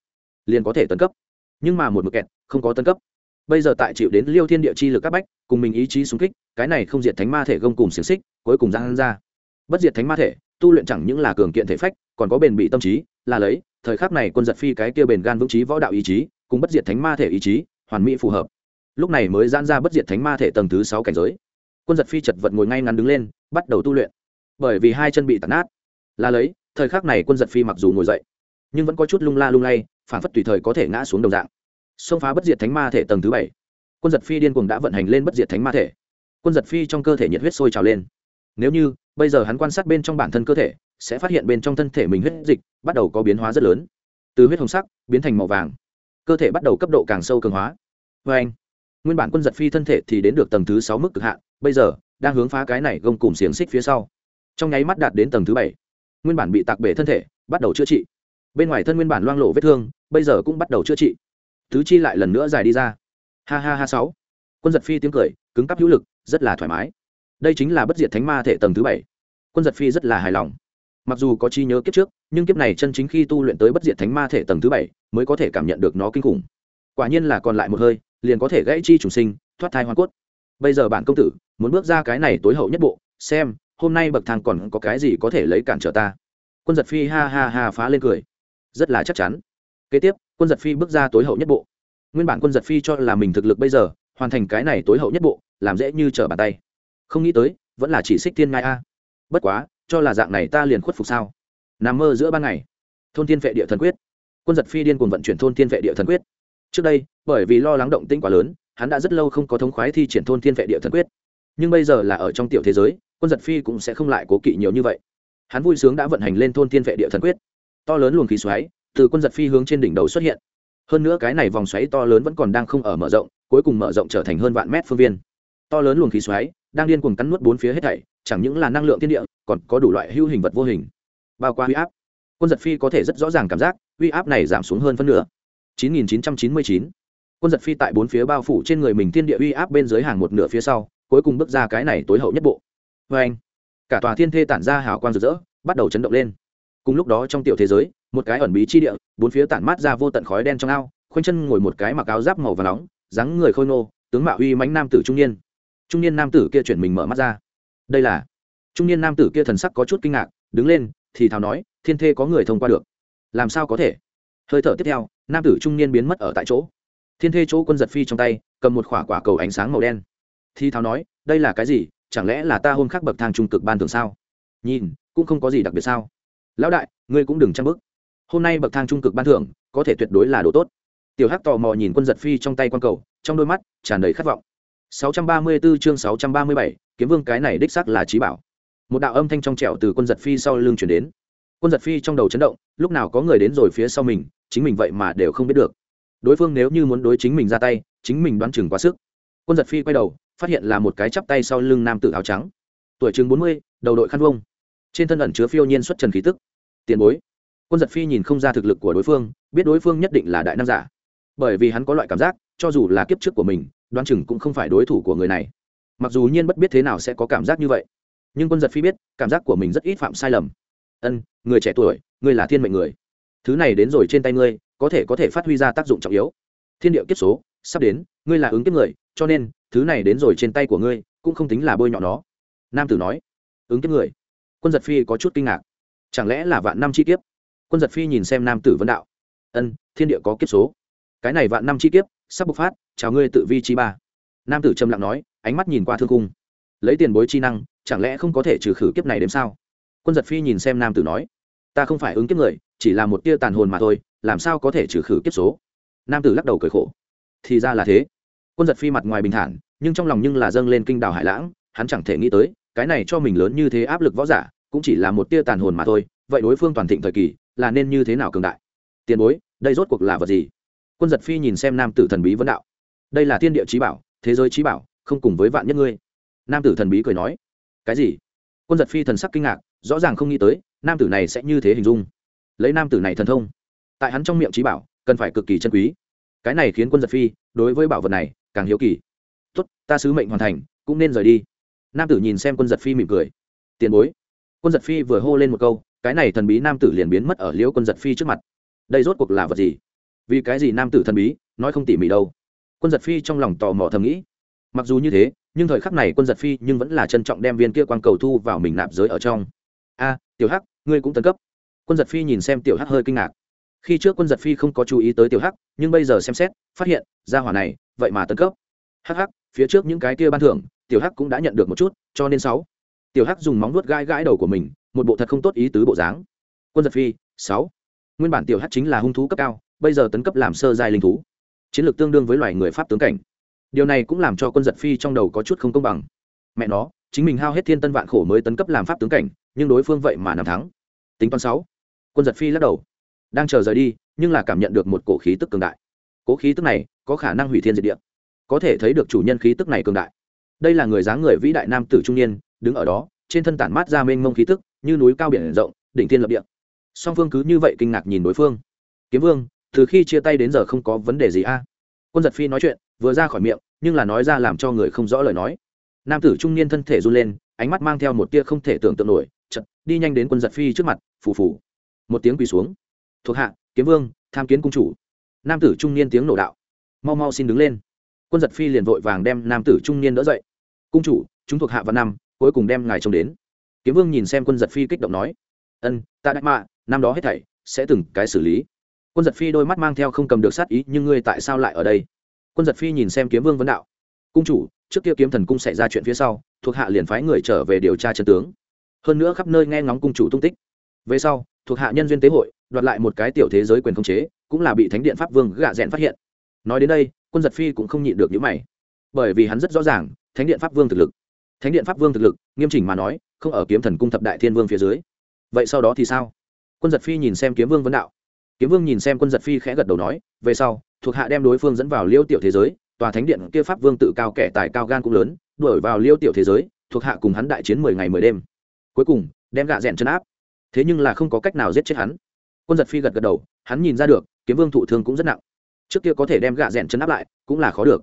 liền có thể tấn cấp. Nhưng mà một mực kẹt, không có tấn cấp. Bây giờ tại chịu đến liêu thiên địa chi lực các bách, cùng mình ý chí súng kích, cái này không diệt thánh ma thể gông cùng xiềng xích, cuối cùng ra ra. Bất diệt thánh ma thể, tu luyện chẳng những là cường kiện thể phách, còn có bền bị tâm trí, là lấy thời khắc này quân giật phi cái kia bền gan vững trí võ đạo ý chí, cùng bất diệt thánh ma thể ý chí, hoàn mỹ phù hợp. Lúc này mới giãn ra bất diệt thánh ma thể tầng thứ sáu cảnh giới. Quân giật phi chật vật ngồi ngay ngắn đứng lên, bắt đầu tu luyện. Bởi vì hai chân bị tạt nát. Là lấy, thời khắc này quân giật phi mặc dù ngồi dậy, nhưng vẫn có chút lung la lung lay, phản phất tùy thời có thể ngã xuống đồng dạng. Xông phá bất diệt thánh ma thể tầng thứ bảy. Quân giật phi điên cuồng đã vận hành lên bất diệt thánh ma thể. Quân giật phi trong cơ thể nhiệt huyết sôi trào lên. Nếu như, bây giờ hắn quan sát bên trong bản thân cơ thể sẽ phát hiện bên trong thân thể mình huyết dịch bắt đầu có biến hóa rất lớn. Từ huyết hồng sắc biến thành màu vàng. Cơ thể bắt đầu cấp độ càng sâu cường hóa. Vê anh, nguyên bản quân giật phi thân thể thì đến được tầng thứ sáu mức cực hạn, bây giờ đang hướng phá cái này gông cùng xiềng xích phía sau. Trong nháy mắt đạt đến tầng thứ bảy, nguyên bản bị tạc bể thân thể bắt đầu chữa trị. Bên ngoài thân nguyên bản loang lộ vết thương, bây giờ cũng bắt đầu chữa trị. Tứ chi lại lần nữa dài đi ra. Ha ha ha sáu. Quân giật phi tiếng cười, cứng cắp hữu lực, rất là thoải mái. Đây chính là bất diệt thánh ma thể tầng thứ bảy. Quân giật phi rất là hài lòng mặc dù có chi nhớ kiếp trước, nhưng kiếp này chân chính khi tu luyện tới bất diệt thánh ma thể tầng thứ bảy mới có thể cảm nhận được nó kinh khủng. Quả nhiên là còn lại một hơi, liền có thể gãy chi trùng sinh, thoát thai hoa cốt. Bây giờ bản công tử muốn bước ra cái này tối hậu nhất bộ, xem, hôm nay bậc thang còn có cái gì có thể lấy cản trở ta. Quân giật phi ha ha ha phá lên cười. Rất là chắc chắn. Kế tiếp, quân giật phi bước ra tối hậu nhất bộ. Nguyên bản quân giật phi cho là mình thực lực bây giờ, hoàn thành cái này tối hậu nhất bộ, làm dễ như trở bàn tay. Không nghĩ tới, vẫn là chỉ xích thiên ngai a. Bất quá cho là dạng này ta liền khuất phục sao? Nằm mơ giữa ban ngày. Thôn thiên vệ địa thần quyết. Quân giật phi điên cuồng vận chuyển thôn thiên vệ địa thần quyết. Trước đây, bởi vì lo lắng động tĩnh quá lớn, hắn đã rất lâu không có thống khoái thi triển thôn thiên vệ địa thần quyết. Nhưng bây giờ là ở trong tiểu thế giới, quân giật phi cũng sẽ không lại cố kỵ nhiều như vậy. Hắn vui sướng đã vận hành lên thôn thiên vệ địa thần quyết. To lớn luồng khí xoáy từ quân giật phi hướng trên đỉnh đầu xuất hiện. Hơn nữa cái này vòng xoáy to lớn vẫn còn đang không ở mở rộng, cuối cùng mở rộng trở thành hơn vạn mét phương viên. To lớn luồng khí xoáy đang điên cuồng cắn nuốt bốn phía hết thảy, chẳng những là năng lượng thiên địa, còn có đủ loại hữu hình vật vô hình. Bao qua huy áp. Quân giật phi có thể rất rõ ràng cảm giác huy áp này giảm xuống hơn phân nửa. 9999. quân giật phi tại bốn phía bao phủ trên người mình thiên địa uy áp bên dưới hàng một nửa phía sau, cuối cùng bước ra cái này tối hậu nhất bộ. Vê anh, cả tòa thiên thê tản ra hào quang rực rỡ, bắt đầu chấn động lên. Cùng lúc đó trong tiểu thế giới, một cái ẩn bí chi địa, bốn phía tản mát ra vô tận khói đen trong ao, khoanh chân ngồi một cái mặc áo giáp màu và nóng, dáng người khôi nô tướng mạo uy mãnh nam tử trung niên trung niên nam tử kia chuyển mình mở mắt ra. Đây là? Trung niên nam tử kia thần sắc có chút kinh ngạc, đứng lên, thì thào nói, thiên thê có người thông qua được. Làm sao có thể? Hơi thở tiếp theo, nam tử trung niên biến mất ở tại chỗ. Thiên thê chỗ quân giật phi trong tay, cầm một quả quả cầu ánh sáng màu đen. Thì thào nói, đây là cái gì? Chẳng lẽ là ta hôm khác bậc thang trung cực ban thường sao? Nhìn, cũng không có gì đặc biệt sao. Lão đại, ngươi cũng đừng trang bức hôm nay bậc thang trung cực ban thưởng, có thể tuyệt đối là đồ tốt. Tiểu hắc tò mò nhìn quân giật phi trong tay quan cầu, trong đôi mắt tràn đầy khát vọng. 634 chương 637, kiếm vương cái này đích xác là trí bảo. Một đạo âm thanh trong trẻo từ quân giật phi sau lưng truyền đến. Quân giật phi trong đầu chấn động lúc nào có người đến rồi phía sau mình chính mình vậy mà đều không biết được. Đối phương nếu như muốn đối chính mình ra tay chính mình đoán chừng quá sức. Quân giật phi quay đầu phát hiện là một cái chắp tay sau lưng nam tử áo trắng. Tuổi chừng bốn mươi đầu đội khăn vông trên thân ẩn chứa phiêu nhiên xuất trần khí tức. Tiền bối. Quân giật phi nhìn không ra thực lực của đối phương biết đối phương nhất định là đại nam giả. Bởi vì hắn có loại cảm giác cho dù là kiếp trước của mình, đoán chừng cũng không phải đối thủ của người này. Mặc dù nhiên bất biết thế nào sẽ có cảm giác như vậy, nhưng quân giật phi biết, cảm giác của mình rất ít phạm sai lầm. Ân, người trẻ tuổi, ngươi là thiên mệnh người. Thứ này đến rồi trên tay ngươi, có thể có thể phát huy ra tác dụng trọng yếu. Thiên địa kiếp số, sắp đến, ngươi là ứng kiếp người, cho nên, thứ này đến rồi trên tay của ngươi, cũng không tính là bôi nhọ nó. Nam tử nói, ứng kiếp người. Quân giật phi có chút kinh ngạc. Chẳng lẽ là vạn năm chi kiếp? Quân giật phi nhìn xem nam tử vấn đạo. Ân, thiên địa có kiếp số cái này vạn năm chi kiếp, sắp bộc phát, chào ngươi tự vi chi ba. Nam tử trầm lặng nói, ánh mắt nhìn qua thương cung lấy tiền bối chi năng, chẳng lẽ không có thể trừ khử kiếp này đến sao? Quân giật phi nhìn xem nam tử nói, ta không phải ứng kiếp người, chỉ là một tia tàn hồn mà thôi, làm sao có thể trừ khử kiếp số? Nam tử lắc đầu cười khổ. Thì ra là thế. Quân giật phi mặt ngoài bình thản, nhưng trong lòng nhưng là dâng lên kinh đào hải lãng, hắn chẳng thể nghĩ tới, cái này cho mình lớn như thế áp lực võ giả, cũng chỉ là một tia tàn hồn mà thôi, vậy đối phương toàn thịnh thời kỳ, là nên như thế nào cường đại? Tiền bối, đây rốt cuộc là vật gì? Quân giật phi nhìn xem nam tử thần bí vấn đạo. Đây là thiên địa trí bảo, thế giới trí bảo, không cùng với vạn nhất ngươi. Nam tử thần bí cười nói. Cái gì? Quân giật phi thần sắc kinh ngạc, rõ ràng không nghĩ tới, nam tử này sẽ như thế hình dung. Lấy nam tử này thần thông. Tại hắn trong miệng trí bảo, cần phải cực kỳ chân quý. Cái này khiến quân giật phi, đối với bảo vật này, càng hiếu kỳ. Tốt, ta sứ mệnh hoàn thành, cũng nên rời đi. Nam tử nhìn xem quân giật phi mỉm cười. Tiền bối. Quân giật phi vừa hô lên một câu, cái này thần bí nam tử liền biến mất ở liễu quân giật phi trước mặt. Đây rốt cuộc là vật gì? Vì cái gì nam tử thần bí, nói không tỉ mỉ đâu. Quân giật phi trong lòng tò mò thầm nghĩ. Mặc dù như thế, nhưng thời khắc này quân giật phi nhưng vẫn là trân trọng đem viên kia quan cầu thu vào mình nạp giới ở trong. A, tiểu hắc, ngươi cũng tấn cấp. Quân giật phi nhìn xem tiểu hắc hơi kinh ngạc. Khi trước quân giật phi không có chú ý tới tiểu hắc, nhưng bây giờ xem xét, phát hiện ra hỏa này, vậy mà tấn cấp. Hắc hắc, phía trước những cái kia ban thưởng, tiểu hắc cũng đã nhận được một chút, cho nên sáu. Tiểu hắc dùng móng nuốt gai gãi đầu của mình, một bộ thật không tốt ý tứ bộ dáng. Quân giật phi, sáu. Nguyên bản tiểu hắc chính là hung thú cấp cao bây giờ tấn cấp làm sơ giai linh thú. Chiến lược tương đương với loài người pháp tướng cảnh. Điều này cũng làm cho quân giật phi trong đầu có chút không công bằng. Mẹ nó, chính mình hao hết thiên tân vạn khổ mới tấn cấp làm pháp tướng cảnh, nhưng đối phương vậy mà nằm thắng. Tính toán sáu. Quân giật phi lắc đầu. Đang chờ rời đi, nhưng là cảm nhận được một cổ khí tức cường đại. Cố khí tức này có khả năng hủy thiên diệt địa. Có thể thấy được chủ nhân khí tức này cường đại. Đây là người dáng người vĩ đại nam tử trung niên, đứng ở đó, trên thân tản mát ra mênh mông khí tức, như núi cao biển rộng, đỉnh thiên lập địa. Song phương cứ như vậy kinh ngạc nhìn đối phương. Kiếm vương từ khi chia tay đến giờ không có vấn đề gì a. Quân giật phi nói chuyện, vừa ra khỏi miệng, nhưng là nói ra làm cho người không rõ lời nói. Nam tử trung niên thân thể run lên, ánh mắt mang theo một tia không thể tưởng tượng nổi chật đi nhanh đến quân giật phi trước mặt, phù phù. Một tiếng quỳ xuống. Thuộc hạ, kiếm vương, tham kiến cung chủ. Nam tử trung niên tiếng nổ đạo. Mau mau xin đứng lên. Quân giật phi liền vội vàng đem nam tử trung niên đỡ dậy. Cung chủ, chúng thuộc hạ văn năm, cuối cùng đem ngài trông đến. Kiếm vương nhìn xem quân giật phi kích động nói. Ân, ta đại mạ, năm đó hết thảy sẽ từng cái xử lý quân giật phi đôi mắt mang theo không cầm được sát ý, nhưng ngươi tại sao lại ở đây? Quân giật phi nhìn xem kiếm vương vấn đạo, cung chủ, trước kia kiếm thần cung xảy ra chuyện phía sau, thuộc hạ liền phái người trở về điều tra trần tướng. Hơn nữa khắp nơi nghe ngóng cung chủ tung tích. Về sau, thuộc hạ nhân duyên tế hội, đoạt lại một cái tiểu thế giới quyền khống chế, cũng là bị thánh điện pháp vương gạ rẽn phát hiện. Nói đến đây, quân giật phi cũng không nhịn được những mày, bởi vì hắn rất rõ ràng, thánh điện pháp vương thực lực. Thánh điện pháp vương thực lực, nghiêm chỉnh mà nói, không ở kiếm thần cung thập đại thiên vương phía dưới. Vậy sau đó thì sao? Quân giật phi nhìn xem kiếm vương vấn đạo kiếm vương nhìn xem quân giật phi khẽ gật đầu nói, về sau, thuộc hạ đem đối phương dẫn vào liêu tiểu thế giới, tòa thánh điện kia pháp vương tự cao kẻ tài cao gan cũng lớn, đuổi vào liêu tiểu thế giới, thuộc hạ cùng hắn đại chiến mười ngày mười đêm. Cuối cùng, đem gạ rẽn chân áp. Thế nhưng là không có cách nào giết chết hắn. Quân giật phi gật gật đầu, hắn nhìn ra được, kiếm vương thụ thương cũng rất nặng. Trước kia có thể đem gạ rẽn chân áp lại, cũng là khó được.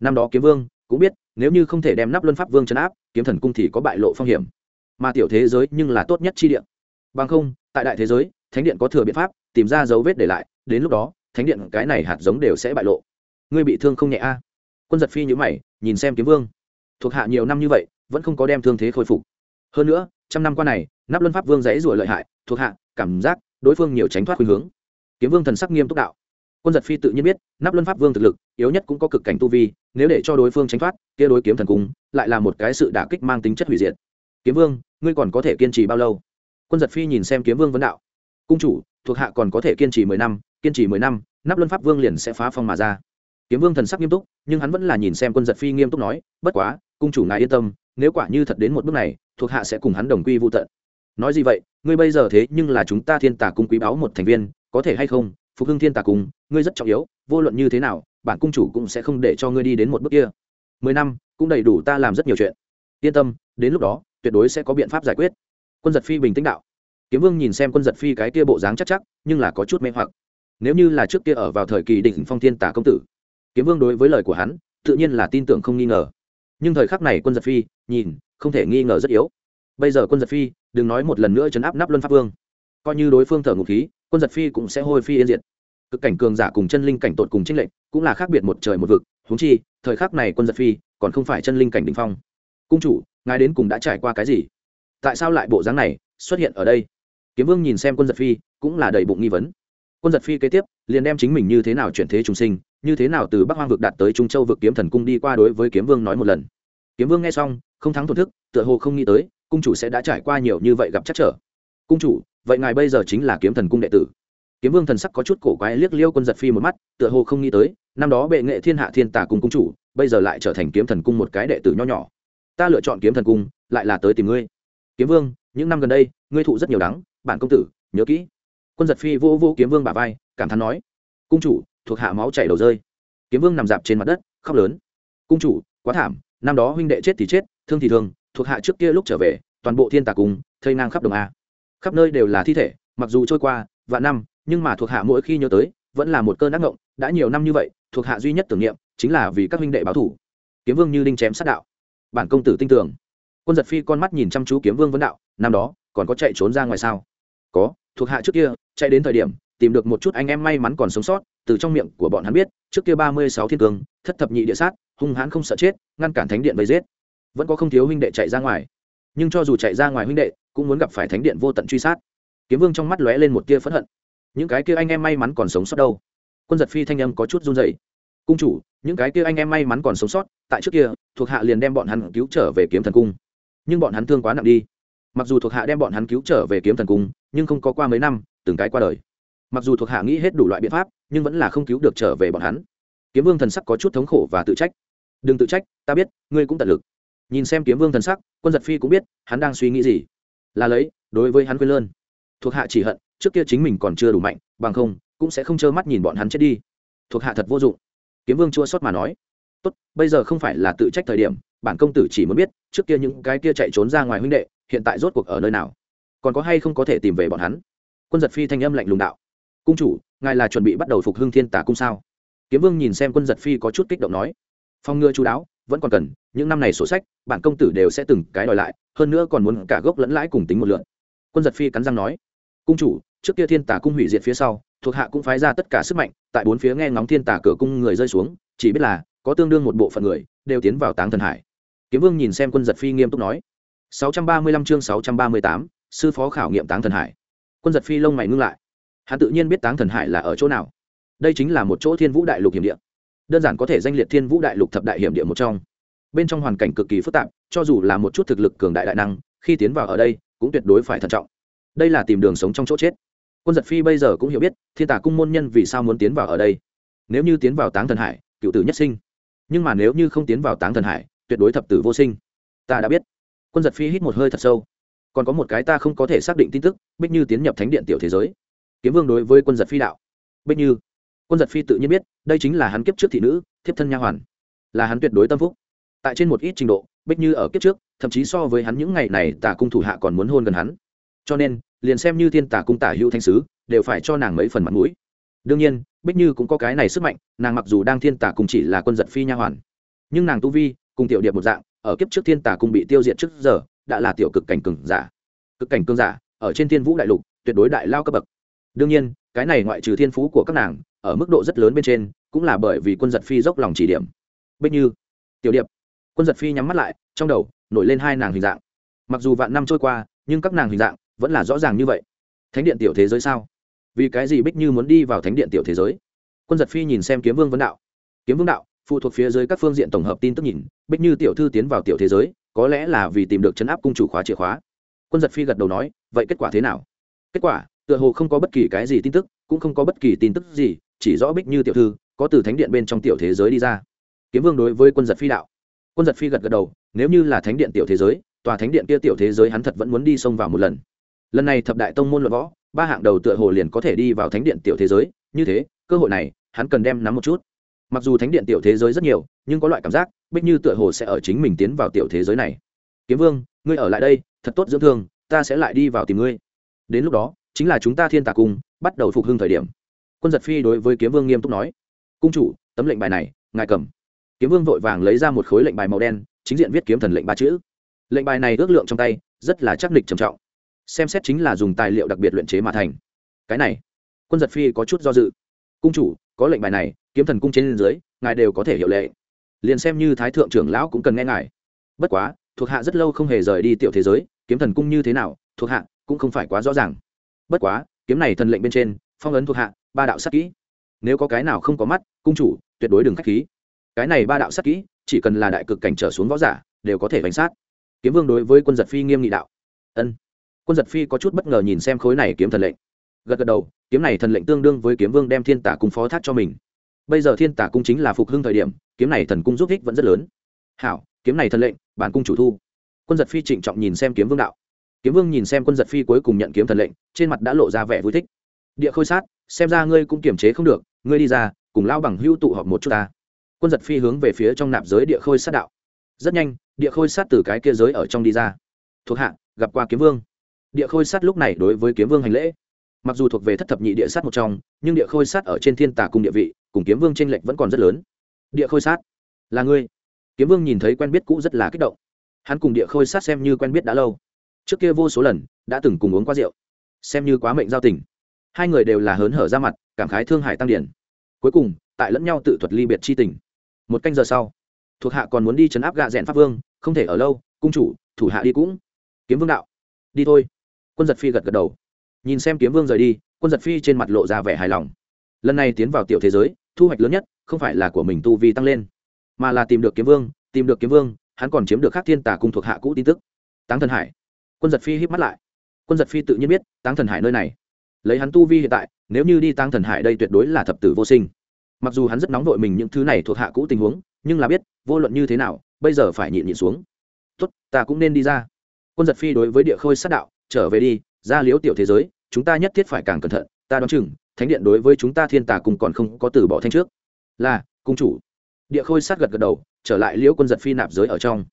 Năm đó kiếm vương cũng biết, nếu như không thể đem nắp luân pháp vương chân áp, kiếm thần cung thì có bại lộ phong hiểm. Mà tiểu thế giới nhưng là tốt nhất chi địa. bằng không, tại đại thế giới thánh điện có thừa biện pháp, tìm ra dấu vết để lại, đến lúc đó, thánh điện cái này hạt giống đều sẽ bại lộ. Ngươi bị thương không nhẹ a? Quân giật phi nhữ mày, nhìn xem kiếm vương. Thuộc hạ nhiều năm như vậy, vẫn không có đem thương thế khôi phục. Hơn nữa, trăm năm qua này nắp luân pháp vương dãy rủa lợi hại, thuộc hạ, cảm giác, đối phương nhiều tránh thoát khuynh hướng. Kiếm vương thần sắc nghiêm túc đạo. Quân giật phi tự nhiên biết nắp luân pháp vương thực lực, yếu nhất cũng có cực cảnh tu vi, nếu để cho đối phương tránh thoát, kia đối kiếm thần cung lại là một cái sự đả kích mang tính chất hủy diệt. Kiếm vương, ngươi còn có thể kiên trì bao lâu? Quân giật phi nhìn xem kiếm vương vấn đạo cung chủ, thuộc hạ còn có thể kiên trì mười năm, kiên trì mười năm, nắp luân pháp vương liền sẽ phá phong mà ra. Kiếm vương thần sắc nghiêm túc, nhưng hắn vẫn là nhìn xem quân giật phi nghiêm túc nói, bất quá, cung chủ ngài yên tâm, nếu quả như thật đến một bước này, thuộc hạ sẽ cùng hắn đồng quy vô tận. Nói gì vậy? Ngươi bây giờ thế nhưng là chúng ta thiên tả cung quý báo một thành viên, có thể hay không? Phục hưng thiên tả cung, ngươi rất trọng yếu, vô luận như thế nào, bản cung chủ cũng sẽ không để cho ngươi đi đến một bước kia. Mười năm, cũng đầy đủ ta làm rất nhiều chuyện. Yên tâm, đến lúc đó, tuyệt đối sẽ có biện pháp giải quyết. Quân giật phi bình tĩnh đạo kiếm vương nhìn xem quân giật phi cái kia bộ dáng chắc chắc, nhưng là có chút mê hoặc. Nếu như là trước kia ở vào thời kỳ đỉnh phong thiên tả công tử, kiếm vương đối với lời của hắn, tự nhiên là tin tưởng không nghi ngờ. Nhưng thời khắc này quân giật phi, nhìn, không thể nghi ngờ rất yếu. Bây giờ quân giật phi, đừng nói một lần nữa chấn áp nắp luân pháp vương. Coi như đối phương thở ngục khí, quân giật phi cũng sẽ hôi phi yên diệt. Cực cảnh cường giả cùng chân linh cảnh tột cùng chính lệnh cũng là khác biệt một trời một vực. Huống chi, thời khắc này quân giật phi, còn không phải chân linh cảnh đ ỉ n h phong. Cung chủ, ngài đến cùng đã trải qua cái gì? Tại sao lại bộ dáng này xuất hiện ở đây? Kiếm vương nhìn xem quân giật phi, cũng là đầy bụng nghi vấn. Quân giật phi kế tiếp, liền đem chính mình như thế nào chuyển thế trùng sinh, như thế nào từ bắc hoang vực đạt tới trung châu vực kiếm thần cung đi qua đối với kiếm vương nói một lần. Kiếm vương nghe xong, không thắng thổn thức, tựa hồ không nghĩ tới, cung chủ sẽ đã trải qua nhiều như vậy gặp chắc trở. Cung chủ, vậy ngài bây giờ chính là kiếm thần cung đệ tử. Kiếm vương thần sắc có chút cổ quái liếc liêu quân giật phi một mắt, tựa hồ không nghĩ tới, năm đó bệ nghệ thiên hạ thiên tả cung cung chủ, bây giờ lại trở thành kiếm thần cung một cái đệ tử nho nhỏ. Ta lựa chọn kiếm thần cung, lại là tới tìm ngươi. Kiếm vương, những năm gần đây, ngươi thụ rất nhiều đắng bản công tử, nhớ kỹ. Quân giật phi vô vô kiếm vương bà vai, cảm thán nói, cung chủ, thuộc hạ máu chảy đầu rơi. Kiếm vương nằm dạp trên mặt đất, khóc lớn. Cung chủ, quá thảm, năm đó huynh đệ chết thì chết, thương thì thương, thuộc hạ trước kia lúc trở về, toàn bộ thiên tà cung thây ngang khắp đồng a. Khắp nơi đều là thi thể, mặc dù trôi qua, vạn năm, nhưng mà thuộc hạ mỗi khi nhớ tới, vẫn là một cơn ác ngộng. Đã nhiều năm như vậy, thuộc hạ duy nhất tưởng niệm, chính là vì các huynh đệ báo thủ kiếm vương như đinh chém sát đạo. Bản công tử tin tưởng. Quân giật phi con mắt nhìn chăm chú kiếm vương vấn đạo, năm đó, còn có chạy trốn ra ngoài sao? Có, thuộc hạ trước kia, chạy đến thời điểm, tìm được một chút anh em may mắn còn sống sót, từ trong miệng của bọn hắn biết, trước kia ba mươi sáu thiên cường, thất thập nhị địa sát, hung hãn không sợ chết, ngăn cản thánh điện vây giết. Vẫn có không thiếu huynh đệ chạy ra ngoài. Nhưng cho dù chạy ra ngoài huynh đệ, cũng muốn gặp phải thánh điện vô tận truy sát. Kiếm vương trong mắt lóe lên một tia phẫn hận. Những cái kia anh em may mắn còn sống sót đâu? Quân giật phi thanh âm có chút run dày cung chủ, những cái kia anh em may mắn còn sống sót, tại trước kia, thuộc hạ liền đem bọn hắn cứu trở về kiếm thần cung. Nhưng bọn hắn thương quá nặng đi mặc dù thuộc hạ đem bọn hắn cứu trở về kiếm thần cung, nhưng không có qua mấy năm, từng cái qua đời. Mặc dù thuộc hạ nghĩ hết đủ loại biện pháp, nhưng vẫn là không cứu được trở về bọn hắn. Kiếm vương thần sắc có chút thống khổ và tự trách. Đừng tự trách, ta biết, ngươi cũng tận lực. Nhìn xem kiếm vương thần sắc, quân giật phi cũng biết, hắn đang suy nghĩ gì. Là lấy, đối với hắn quên lơn. Thuộc hạ chỉ hận, trước kia chính mình còn chưa đủ mạnh, bằng không, cũng sẽ không trơ mắt nhìn bọn hắn chết đi. Thuộc hạ thật vô dụng. Kiếm vương chua xót mà nói tốt, bây giờ không phải là tự trách thời điểm, bản công tử chỉ muốn biết, trước kia những cái kia chạy trốn ra ngoài huynh đệ, hiện tại rốt cuộc ở nơi nào? Còn có hay không có thể tìm về bọn hắn? Quân giật phi thanh âm lạnh lùng đạo. Cung chủ, ngài là chuẩn bị bắt đầu phục hưng thiên tả cung sao? Kiếm vương nhìn xem quân giật phi có chút kích động nói. Phong ngừa chú đáo, vẫn còn cần, những năm này sổ sách, bản công tử đều sẽ từng cái đòi lại, hơn nữa còn muốn cả gốc lẫn lãi cùng tính một lượn quân giật phi cắn răng nói. Cung chủ, trước kia thiên tả cung hủy diệt phía sau, thuộc hạ cũng phái ra tất cả sức mạnh, tại bốn phía nghe ngóng thiên tả cửa cung người rơi xuống, chỉ biết là có tương đương một bộ phận người đều tiến vào táng thần hải. Kiếm vương nhìn xem quân giật phi nghiêm túc nói 635 chương 638, sư phó khảo nghiệm táng thần hải. Quân giật phi lông mày ngưng lại. Hắn tự nhiên biết táng thần hải là ở chỗ nào. Đây chính là một chỗ thiên vũ đại lục hiểm địa. Đơn giản có thể danh liệt thiên vũ đại lục thập đại hiểm địa một trong. Bên trong hoàn cảnh cực kỳ phức tạp cho dù là một chút thực lực cường đại đại năng khi tiến vào ở đây cũng tuyệt đối phải thận trọng. Đây là tìm đường sống trong chỗ chết. Quân giật phi bây giờ cũng hiểu biết thiên tả cung môn nhân vì sao muốn tiến vào ở đây. Nếu như tiến vào táng thần hải cựu tử nhất sinh nhưng mà nếu như không tiến vào táng thần hải, tuyệt đối thập tử vô sinh. Ta đã biết. Quân giật phi hít một hơi thật sâu. Còn có một cái ta không có thể xác định tin tức, bích như tiến nhập thánh điện tiểu thế giới. Kiếm vương đối với quân giật phi đạo. Bích như. Quân giật phi tự nhiên biết, đây chính là hắn kiếp trước thị nữ, thiếp thân nha hoàn. Là hắn tuyệt đối tâm phúc. Tại trên một ít trình độ, bích như ở kiếp trước, thậm chí so với hắn những ngày này Tả cung thủ hạ còn muốn hôn gần hắn. Cho nên, liền xem như thiên Tả cung tả hữu thanh sứ, đều phải cho nàng mấy phần mặt mũi đương nhiên, bích như cũng có cái này sức mạnh, nàng mặc dù đang thiên tả cùng chỉ là quân giật phi nha hoàn, nhưng nàng tu vi cùng tiểu điệp một dạng, ở kiếp trước thiên tả cùng bị tiêu diệt trước giờ, đã là tiểu cực cảnh cường giả. Cực cảnh cường giả, ở trên thiên vũ đại lục, tuyệt đối đại lao cấp bậc. Đương nhiên, cái này ngoại trừ thiên phú của các nàng, ở mức độ rất lớn bên trên, cũng là bởi vì quân giật phi dốc lòng chỉ điểm. Bích như, tiểu điệp, quân giật phi nhắm mắt lại, trong đầu nổi lên hai nàng hình dạng. Mặc dù vạn năm trôi qua, nhưng các nàng hình dạng vẫn là rõ ràng như vậy. Thánh điện tiểu thế giới sao? Vì cái gì bích như muốn đi vào thánh điện tiểu thế giới? Quân giật phi nhìn xem kiếm vương vấn đạo. Kiếm vương đạo, phụ thuộc phía dưới các phương diện tổng hợp tin tức nhìn, bích như tiểu thư tiến vào tiểu thế giới, có lẽ là vì tìm được chấn áp cung chủ khóa chìa khóa. Quân giật phi gật đầu nói, vậy kết quả thế nào? Kết quả, tựa hồ không có bất kỳ cái gì tin tức, cũng không có bất kỳ tin tức gì, chỉ rõ bích như tiểu thư có từ thánh điện bên trong tiểu thế giới đi ra. Kiếm vương đối với quân giật phi đạo. Quân giật phi gật gật đầu, nếu như là thánh điện tiểu thế giới, tòa thánh điện kia tiểu thế giới hắn thật vẫn muốn đi xông vào một lần. Lần này thập đại tông môn luận võ ba hạng đầu tựa hồ liền có thể đi vào thánh điện tiểu thế giới, như thế, cơ hội này, hắn cần đem nắm một chút. Mặc dù thánh điện tiểu thế giới rất nhiều, nhưng có loại cảm giác, bích như tựa hồ sẽ ở chính mình tiến vào tiểu thế giới này. Kiếm vương, ngươi ở lại đây, thật tốt dưỡng thương, ta sẽ lại đi vào tìm ngươi. Đến lúc đó, chính là chúng ta thiên tà cung bắt đầu phục hưng thời điểm. Quân giật phi đối với kiếm vương nghiêm túc nói, cung chủ, tấm lệnh bài này, ngài cầm. Kiếm vương vội vàng lấy ra một khối lệnh bài màu đen, chính diện viết kiếm thần lệnh ba chữ. Lệnh bài này ước lượng trong tay, rất là chắc địch trầm trọng xem xét chính là dùng tài liệu đặc biệt luyện chế mà thành. Cái này, quân giật phi có chút do dự. Cung chủ, có lệnh bài này, kiếm thần cung trên dưới, ngài đều có thể hiệu lệ. Liền xem như thái thượng trưởng lão cũng cần nghe ngài. Bất quá, thuộc hạ rất lâu không hề rời đi tiểu thế giới, kiếm thần cung như thế nào, thuộc hạ cũng không phải quá rõ ràng. Bất quá, kiếm này thần lệnh bên trên, phong ấn thuộc hạ, ba đạo sát kỹ. Nếu có cái nào không có mắt, cung chủ, tuyệt đối đừng k h á c h khí. Cái này ba đạo sát kỹ, chỉ cần là đại cực cảnh trở xuống võ giả, đều có thể bánh sát. Kiếm vương đối với quân giật phi nghiêm nghị đạo. Ân quân giật phi có chút bất ngờ nhìn xem khối này kiếm thần lệnh. Gật gật đầu, kiếm này thần lệnh tương đương với kiếm vương đem thiên tả cung phó thác cho mình. Bây giờ thiên tả cung chính là phục hưng thời điểm, kiếm này thần cung giúp ích vẫn rất lớn. Hảo, kiếm này thần lệnh, bản cung chủ thu. Quân giật phi trịnh trọng nhìn xem kiếm vương đạo. Kiếm vương nhìn xem quân giật phi cuối cùng nhận kiếm thần lệnh, trên mặt đã lộ ra vẻ vui thích. Địa khôi sát, xem ra ngươi cũng kiềm chế không được, ngươi đi ra, cùng lao bằng hưu tụ họp một chút ta. Quân giật phi hướng về phía trong nạp giới địa khôi sát đạo. Rất nhanh, địa khôi sát từ cái kia giới ở trong đi ra. Thuộc hạ, gặp qua kiếm vương địa khôi sát lúc này đối với kiếm vương hành lễ. Mặc dù thuộc về thất thập nhị địa sát một trong, nhưng địa khôi sát ở trên thiên tà cung địa vị, cùng kiếm vương tranh lệch vẫn còn rất lớn. Địa khôi sát? Là ngươi. Kiếm vương nhìn thấy quen biết cũ rất là kích động. Hắn cùng địa khôi sát xem như quen biết đã lâu. Trước kia vô số lần, đã từng cùng uống qua rượu. Xem như quá mệnh giao tình. Hai người đều là hớn hở ra mặt, cảm khái thương hải tăng điển. Cuối cùng, tại lẫn nhau tự thuật ly biệt c h i tình. Một canh giờ sau, thuộc hạ còn muốn đi chấn áp gạ rẽn pháp vương, không thể ở lâu, cung chủ, thủ hạ đi cũng. Kiếm vương đạo, đi thôi quân giật phi gật gật đầu. Nhìn xem kiếm vương rời đi, quân giật phi trên mặt lộ ra vẻ hài lòng. Lần này tiến vào tiểu thế giới, thu hoạch lớn nhất không phải là của mình tu vi tăng lên, mà là tìm được kiếm vương, tìm được kiếm vương, hắn còn chiếm được Khắc thiên tà cung thuộc hạ cũ tin tức. Táng thần hải. Quân giật phi hít mắt lại. Quân giật phi tự nhiên biết, táng thần hải nơi này. Lấy hắn tu vi hiện tại, nếu như đi táng thần hải đây tuyệt đối là thập tử vô sinh. Mặc dù hắn rất nóng vội mình những thứ này thuộc hạ cũ tình huống, nhưng là biết, vô luận như thế nào, bây giờ phải nhịn nhịn xuống. Tốt, ta cũng nên đi ra. Quân giật phi đối với địa khôi sát đạo trở về đi, ra liếu tiểu thế giới, chúng ta nhất thiết phải càng cẩn thận, ta đoán chừng, thánh điện đối với chúng ta thiên tà cùng còn không có từ bỏ thanh trước. Là, cung chủ. Địa khôi sát gật gật đầu, trở lại liễu quân giật phi nạp giới ở trong.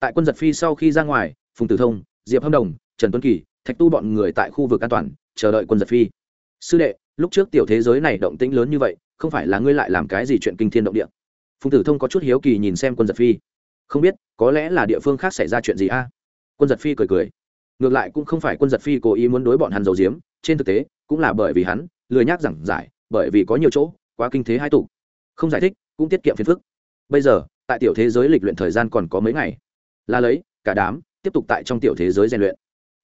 Tại quân giật phi sau khi ra ngoài, phùng tử thông, diệp hâm đồng, trần tuấn kỳ, thạch tu bọn người tại khu vực an toàn, chờ đợi quân giật phi. Sư đệ, lúc trước tiểu thế giới này động tĩnh lớn như vậy, không phải là ngươi lại làm cái gì chuyện kinh thiên động địa? Phùng tử thông có chút hiếu kỳ nhìn xem quân giật phi. Không biết, có lẽ là địa phương khác xảy ra chuyện gì a? Quân giật phi cười cười ngược lại cũng không phải quân giật phi cố ý muốn đối bọn hắn giấu giếm, trên thực tế, cũng là bởi vì hắn, lười nhác giảng giải, bởi vì có nhiều chỗ, quá kinh thế hai tục không giải thích, cũng tiết kiệm phiền phức. Bây giờ, tại tiểu thế giới lịch luyện thời gian còn có mấy ngày. Là lấy, cả đám, tiếp tục tại trong tiểu thế giới rèn luyện.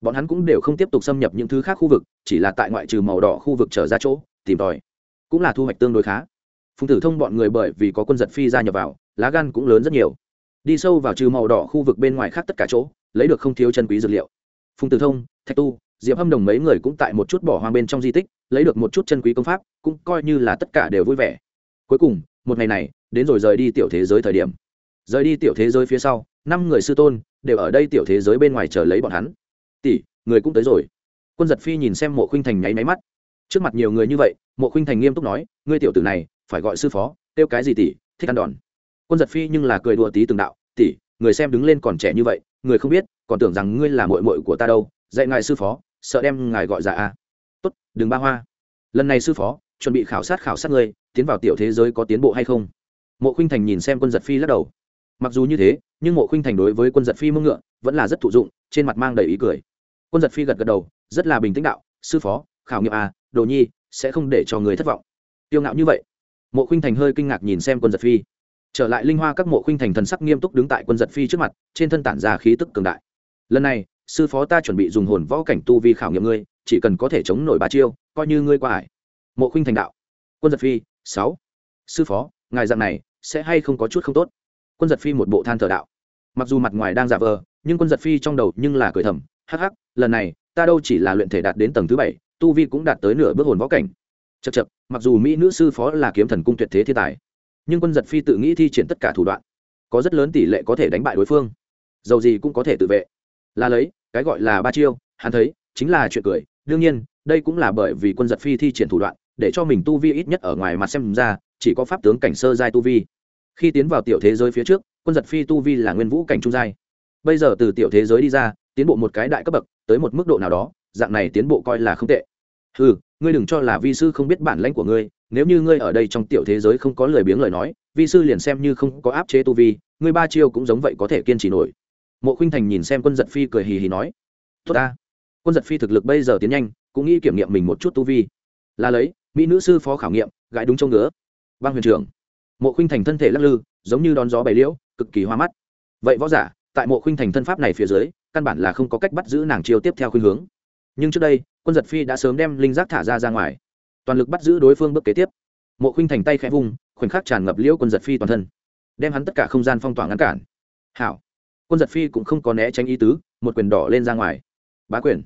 Bọn hắn cũng đều không tiếp tục xâm nhập những thứ khác khu vực, chỉ là tại ngoại trừ màu đỏ khu vực trở ra chỗ, tìm tòi. Cũng là thu hoạch tương đối khá. Phùng tử thông bọn người bởi vì có quân giật phi ra nhập vào, lá gan cũng lớn rất nhiều. Đi sâu vào trừ màu đỏ khu vực bên ngoài khác tất cả chỗ, lấy được không thiếu chân quý dược liệu phùng tử thông, thạch tu, diệp hâm đồng mấy người cũng tại một chút bỏ hoang bên trong di tích, lấy được một chút chân quý công pháp, cũng coi như là tất cả đều vui vẻ. Cuối cùng, một ngày này, đến rồi rời đi tiểu thế giới thời điểm. Rời đi tiểu thế giới phía sau, năm người sư tôn đều ở đây tiểu thế giới bên ngoài chờ lấy bọn hắn. Tỷ, người cũng tới rồi. Quân giật phi nhìn xem mộ khuynh thành nháy máy mắt. Trước mặt nhiều người như vậy, mộ khuynh thành nghiêm túc nói, ngươi tiểu tử này, phải gọi sư phó, kêu cái gì tỷ, thích ăn đòn. Quân giật phi nhưng là cười đùa tí từng đạo, tỷ, người xem đứng lên còn trẻ như vậy, người không biết còn tưởng rằng ngươi là mội mội của ta đâu, dạy ngài sư phó, sợ đem ngài gọi ra a. Tốt, đừng ba hoa. Lần này sư phó, chuẩn bị khảo sát khảo sát ngươi, tiến vào tiểu thế giới có tiến bộ hay không? Mộ khuynh thành nhìn xem quân giật phi lắc đầu. Mặc dù như thế, nhưng mộ khuynh thành đối với quân giật phi mưng ngựa, vẫn là rất thụ dụng, trên mặt mang đầy ý cười. Quân giật phi gật gật đầu, rất là bình tĩnh đạo, sư phó, khảo nghiệm à đồ nhi, sẽ không để cho người thất vọng. Tiêu ngạo như vậy. Mộ khuynh thành hơi kinh ngạc nhìn xem quân giật phi. Trở lại linh hoa các mộ khuynh thành thần sắc nghiêm túc đứng tại quân giật phi trước mặt, trên thân tản ra khí tức cường đại lần này, sư phó ta chuẩn bị dùng hồn võ cảnh tu vi khảo nghiệm ngươi, chỉ cần có thể chống nổi ba chiêu, coi như ngươi qua hải. Mộ khinh thành đạo. Quân giật phi, sáu. Sư phó, ngài dạng này, sẽ hay không có chút không tốt? Quân giật phi một bộ than thờ đạo. Mặc dù mặt ngoài đang giả vờ, nhưng quân giật phi trong đầu nhưng là cười thầm, hắc hắc, lần này, ta đâu chỉ là luyện thể đạt đến tầng thứ bảy, tu vi cũng đạt tới nửa bước hồn võ cảnh. Chật chật mặc dù mỹ nữ sư phó là kiếm thần cung tuyệt thế thiên tài, nhưng quân giật phi tự nghĩ thi triển tất cả thủ đoạn, có rất lớn tỷ lệ có thể đánh bại đối phương. Dầu gì cũng có thể tự vệ là lấy, cái gọi là ba chiêu, hắn thấy, chính là chuyện cười. Đương nhiên, đây cũng là bởi vì quân giật phi thi triển thủ đoạn, để cho mình tu vi ít nhất ở ngoài mặt xem ra, chỉ có pháp tướng cảnh sơ giai tu vi. Khi tiến vào tiểu thế giới phía trước, quân giật phi tu vi là nguyên vũ cảnh trung giai. Bây giờ từ tiểu thế giới đi ra, tiến bộ một cái đại cấp bậc, tới một mức độ nào đó, dạng này tiến bộ coi là không tệ. Ừ ngươi đừng cho là vi sư không biết bản lãnh của ngươi, nếu như ngươi ở đây trong tiểu thế giới không có lời biếng lời nói, vi sư liền xem như không có áp chế tu vi, ngươi ba chiêu cũng giống vậy có thể kiên trì nổi mộ khuynh thành nhìn xem quân giật phi cười hì hì nói, tốt ta, quân giật phi thực lực bây giờ tiến nhanh, cũng nghĩ kiểm nghiệm mình một chút tu vi. Là lấy, mỹ nữ sư phó khảo nghiệm, gãi đúng trông ngứa. Băng huyền trưởng. Mộ khuynh thành thân thể lắc lư, giống như đón gió bày liễu, cực kỳ hoa mắt. Vậy võ giả, tại mộ khuynh thành thân pháp này phía dưới, căn bản là không có cách bắt giữ nàng chiêu tiếp theo khuynh hướng. Nhưng trước đây, quân giật phi đã sớm đem linh giác thả ra ra ngoài. Toàn lực bắt giữ đối phương bước kế tiếp. Mộ khuynh thành tay khẽ vung, khoảnh khắc tràn ngập liễu quân giật phi toàn thân, đem hắn tất cả không gian phong tỏa ngăn cản. Hảo quân giật phi cũng không có né tránh ý tứ, một quyền đỏ lên ra ngoài. Bá quyền.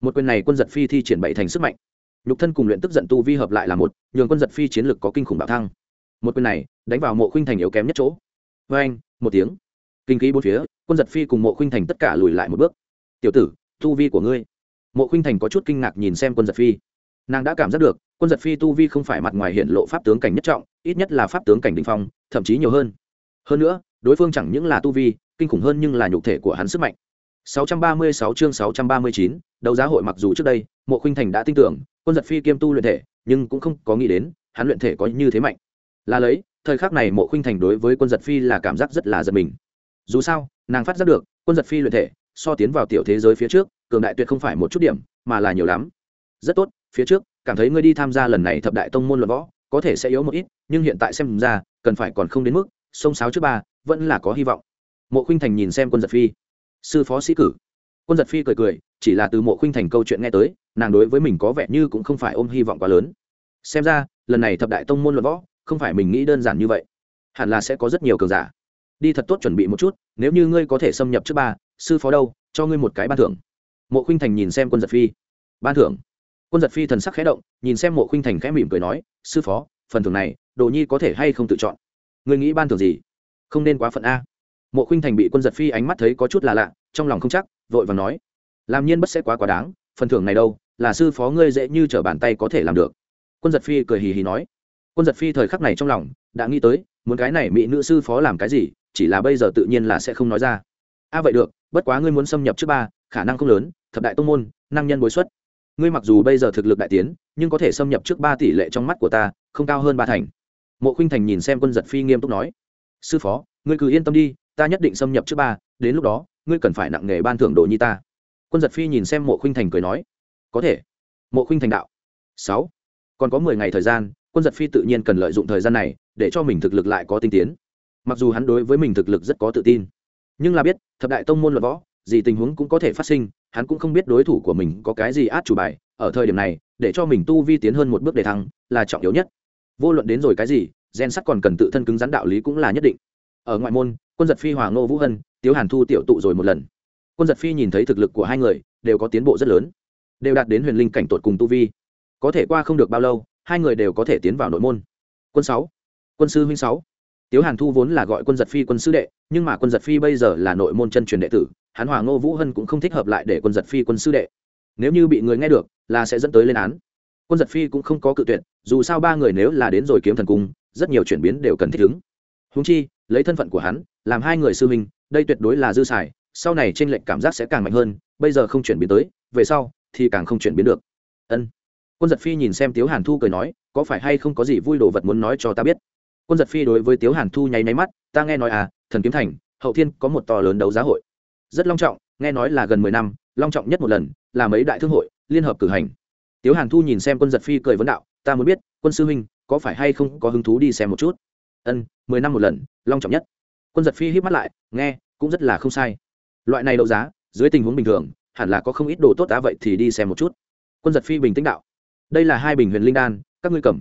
Một quyền này quân giật phi thi triển bậy thành sức mạnh. Nhục thân cùng luyện tức giận tu vi hợp lại là một, nhường quân giật phi chiến lực có kinh khủng bạo thăng. Một quyền này, đánh vào mộ khuynh thành yếu kém nhất chỗ. Vê anh, một tiếng. Kinh khí bốn phía, quân giật phi cùng mộ khuynh thành tất cả lùi lại một bước. Tiểu tử, tu vi của ngươi. Mộ khuynh thành có chút kinh ngạc nhìn xem quân giật phi. Nàng đã cảm giác được, quân giật phi tu vi không phải mặt ngoài hiện lộ pháp tướng cảnh nhất trọng, ít nhất là pháp tướng cảnh đình phong, thậm chí nhiều hơn. Hơn nữa, đối phương chẳng những là tu vi kinh khủng hơn nhưng là nhục thể của hắn sức mạnh. 636 chương 639, đấu giá hội mặc dù trước đây mộ khuynh thành đã tin tưởng quân giật phi kiêm tu luyện thể nhưng cũng không có nghĩ đến hắn luyện thể có như thế mạnh. Là lấy thời khắc này mộ khuynh thành đối với quân giật phi là cảm giác rất là giật mình. Dù sao nàng phát giác được quân giật phi luyện thể so tiến vào tiểu thế giới phía trước cường đại tuyệt không phải một chút điểm mà là nhiều lắm. Rất tốt phía trước cảm thấy ngươi đi tham gia lần này thập đại tông môn luận võ có thể sẽ yếu một ít nhưng hiện tại xem ra cần phải còn không đến mức sông sáo trước ba vẫn là có hy vọng mộ khinh thành nhìn xem quân giật phi. Sư phó sĩ cử. Quân giật phi cười cười, chỉ là từ mộ khinh thành câu chuyện nghe tới, nàng đối với mình có vẻ như cũng không phải ôm hy vọng quá lớn. Xem ra, lần này thập đại tông môn luận võ, không phải mình nghĩ đơn giản như vậy. Hẳn là sẽ có rất nhiều cường giả. Đi thật tốt chuẩn bị một chút, nếu như ngươi có thể xâm nhập trước ba, sư phó đâu, cho ngươi một cái ban thưởng. Mộ khinh thành nhìn xem quân giật phi. Ban thưởng. Quân giật phi thần sắc khẽ động, nhìn xem mộ khinh thành khẽ mỉm cười nói, sư phó, phần thưởng này, đồ nhi có thể hay không tự chọn? Ngươi nghĩ ban thưởng gì? Không nên quá phận a mộ khuynh thành bị quân giật phi ánh mắt thấy có chút là lạ, trong lòng không chắc, vội và nói, làm nhiên bất sẽ quá quá đáng, phần thưởng này đâu, là sư phó ngươi dễ như t r ở bàn tay có thể làm được. Quân giật phi cười hì hì nói. Quân giật phi thời khắc này trong lòng đã nghĩ tới, muốn cái này mỹ nữ sư phó làm cái gì, chỉ là bây giờ tự nhiên là sẽ không nói ra. A, vậy được, bất quá ngươi muốn xâm nhập trước ba, khả năng không lớn, thập đại tông môn, năng nhân bối xuất. Ngươi mặc dù bây giờ thực lực đại tiến, nhưng có thể xâm nhập trước ba tỷ lệ trong mắt của ta, không cao hơn ba thành. Mộ khinh thành nhìn xem quân giật phi nghiêm túc nói. Sư phó, ngươi cứ yên tâm đi ta nhất định xâm nhập trước ba, đến lúc đó, ngươi cần phải nặng nghề ban thưởng đồ như ta. Quân giật phi nhìn xem mộ khinh thành cười nói, có thể. Mộ khinh thành đạo, sáu, còn có mười ngày thời gian, quân giật phi tự nhiên cần lợi dụng thời gian này, để cho mình thực lực lại có tinh tiến. Mặc dù hắn đối với mình thực lực rất có tự tin, nhưng là biết, thập đại tông môn luật võ, gì tình huống cũng có thể phát sinh, hắn cũng không biết đối thủ của mình có cái gì át chủ bài. Ở thời điểm này, để cho mình tu vi tiến hơn một bước để thăng, là trọng yếu nhất. Vô luận đến rồi cái gì, gen sắt còn cần tự thân cứng rắn đạo lý cũng là nhất định. Ở ngoại môn quân giật phi hoàng ngô vũ hân, tiếu hàn thu tiểu tụ rồi một lần. quân giật phi nhìn thấy thực lực của hai người, đều có tiến bộ rất lớn. đều đạt đến huyền linh cảnh tột cùng tu vi. có thể qua không được bao lâu, hai người đều có thể tiến vào nội môn. quân sáu, quân sư huynh sáu. tiếu hàn thu vốn là gọi quân giật phi quân sư đệ, nhưng mà quân giật phi bây giờ là nội môn chân truyền đệ tử, hắn hòa ngô vũ hân cũng không thích hợp lại để quân giật phi quân sư đệ. nếu như bị người nghe được, là sẽ dẫn tới lên án. quân giật phi cũng không có cự tuyệt, dù sao ba người nếu là đến rồi kiếm thần cung, rất nhiều chuyển biến đều cần thích ứng. húng chi lấy thân phận của hắn, làm hai người sư huynh, đây tuyệt đối là dư xài, sau này trên lệnh cảm giác sẽ càng mạnh hơn, bây giờ không chuyển biến tới, về sau thì càng không chuyển biến được. Ân. Quân giật phi nhìn xem tiếu hàn thu cười nói, có phải hay không có gì vui đồ vật muốn nói cho ta biết? Quân giật phi đối với tiếu hàn thu nháy nháy mắt, ta nghe nói à thần kiếm thành, hậu thiên có một to lớn đấu giá hội. Rất long trọng, nghe nói là gần mười năm, long trọng nhất một lần, là mấy đại thương hội, liên hợp cử hành. Tiếu hàn thu nhìn xem quân giật phi cười vấn đạo, ta muốn biết, quân sư huynh, có phải hay không có hứng thú đi xem một chút? Ân, mười năm một lần, long trọng nhất. Quân giật phi hít mắt lại, nghe, cũng rất là không sai. Loại này đấu giá, dưới tình huống bình thường, hẳn là có không ít đồ tốt đã vậy thì đi xem một chút. Quân giật phi bình tĩnh đạo. Đây là hai bình huyền linh đan, các ngươi cầm.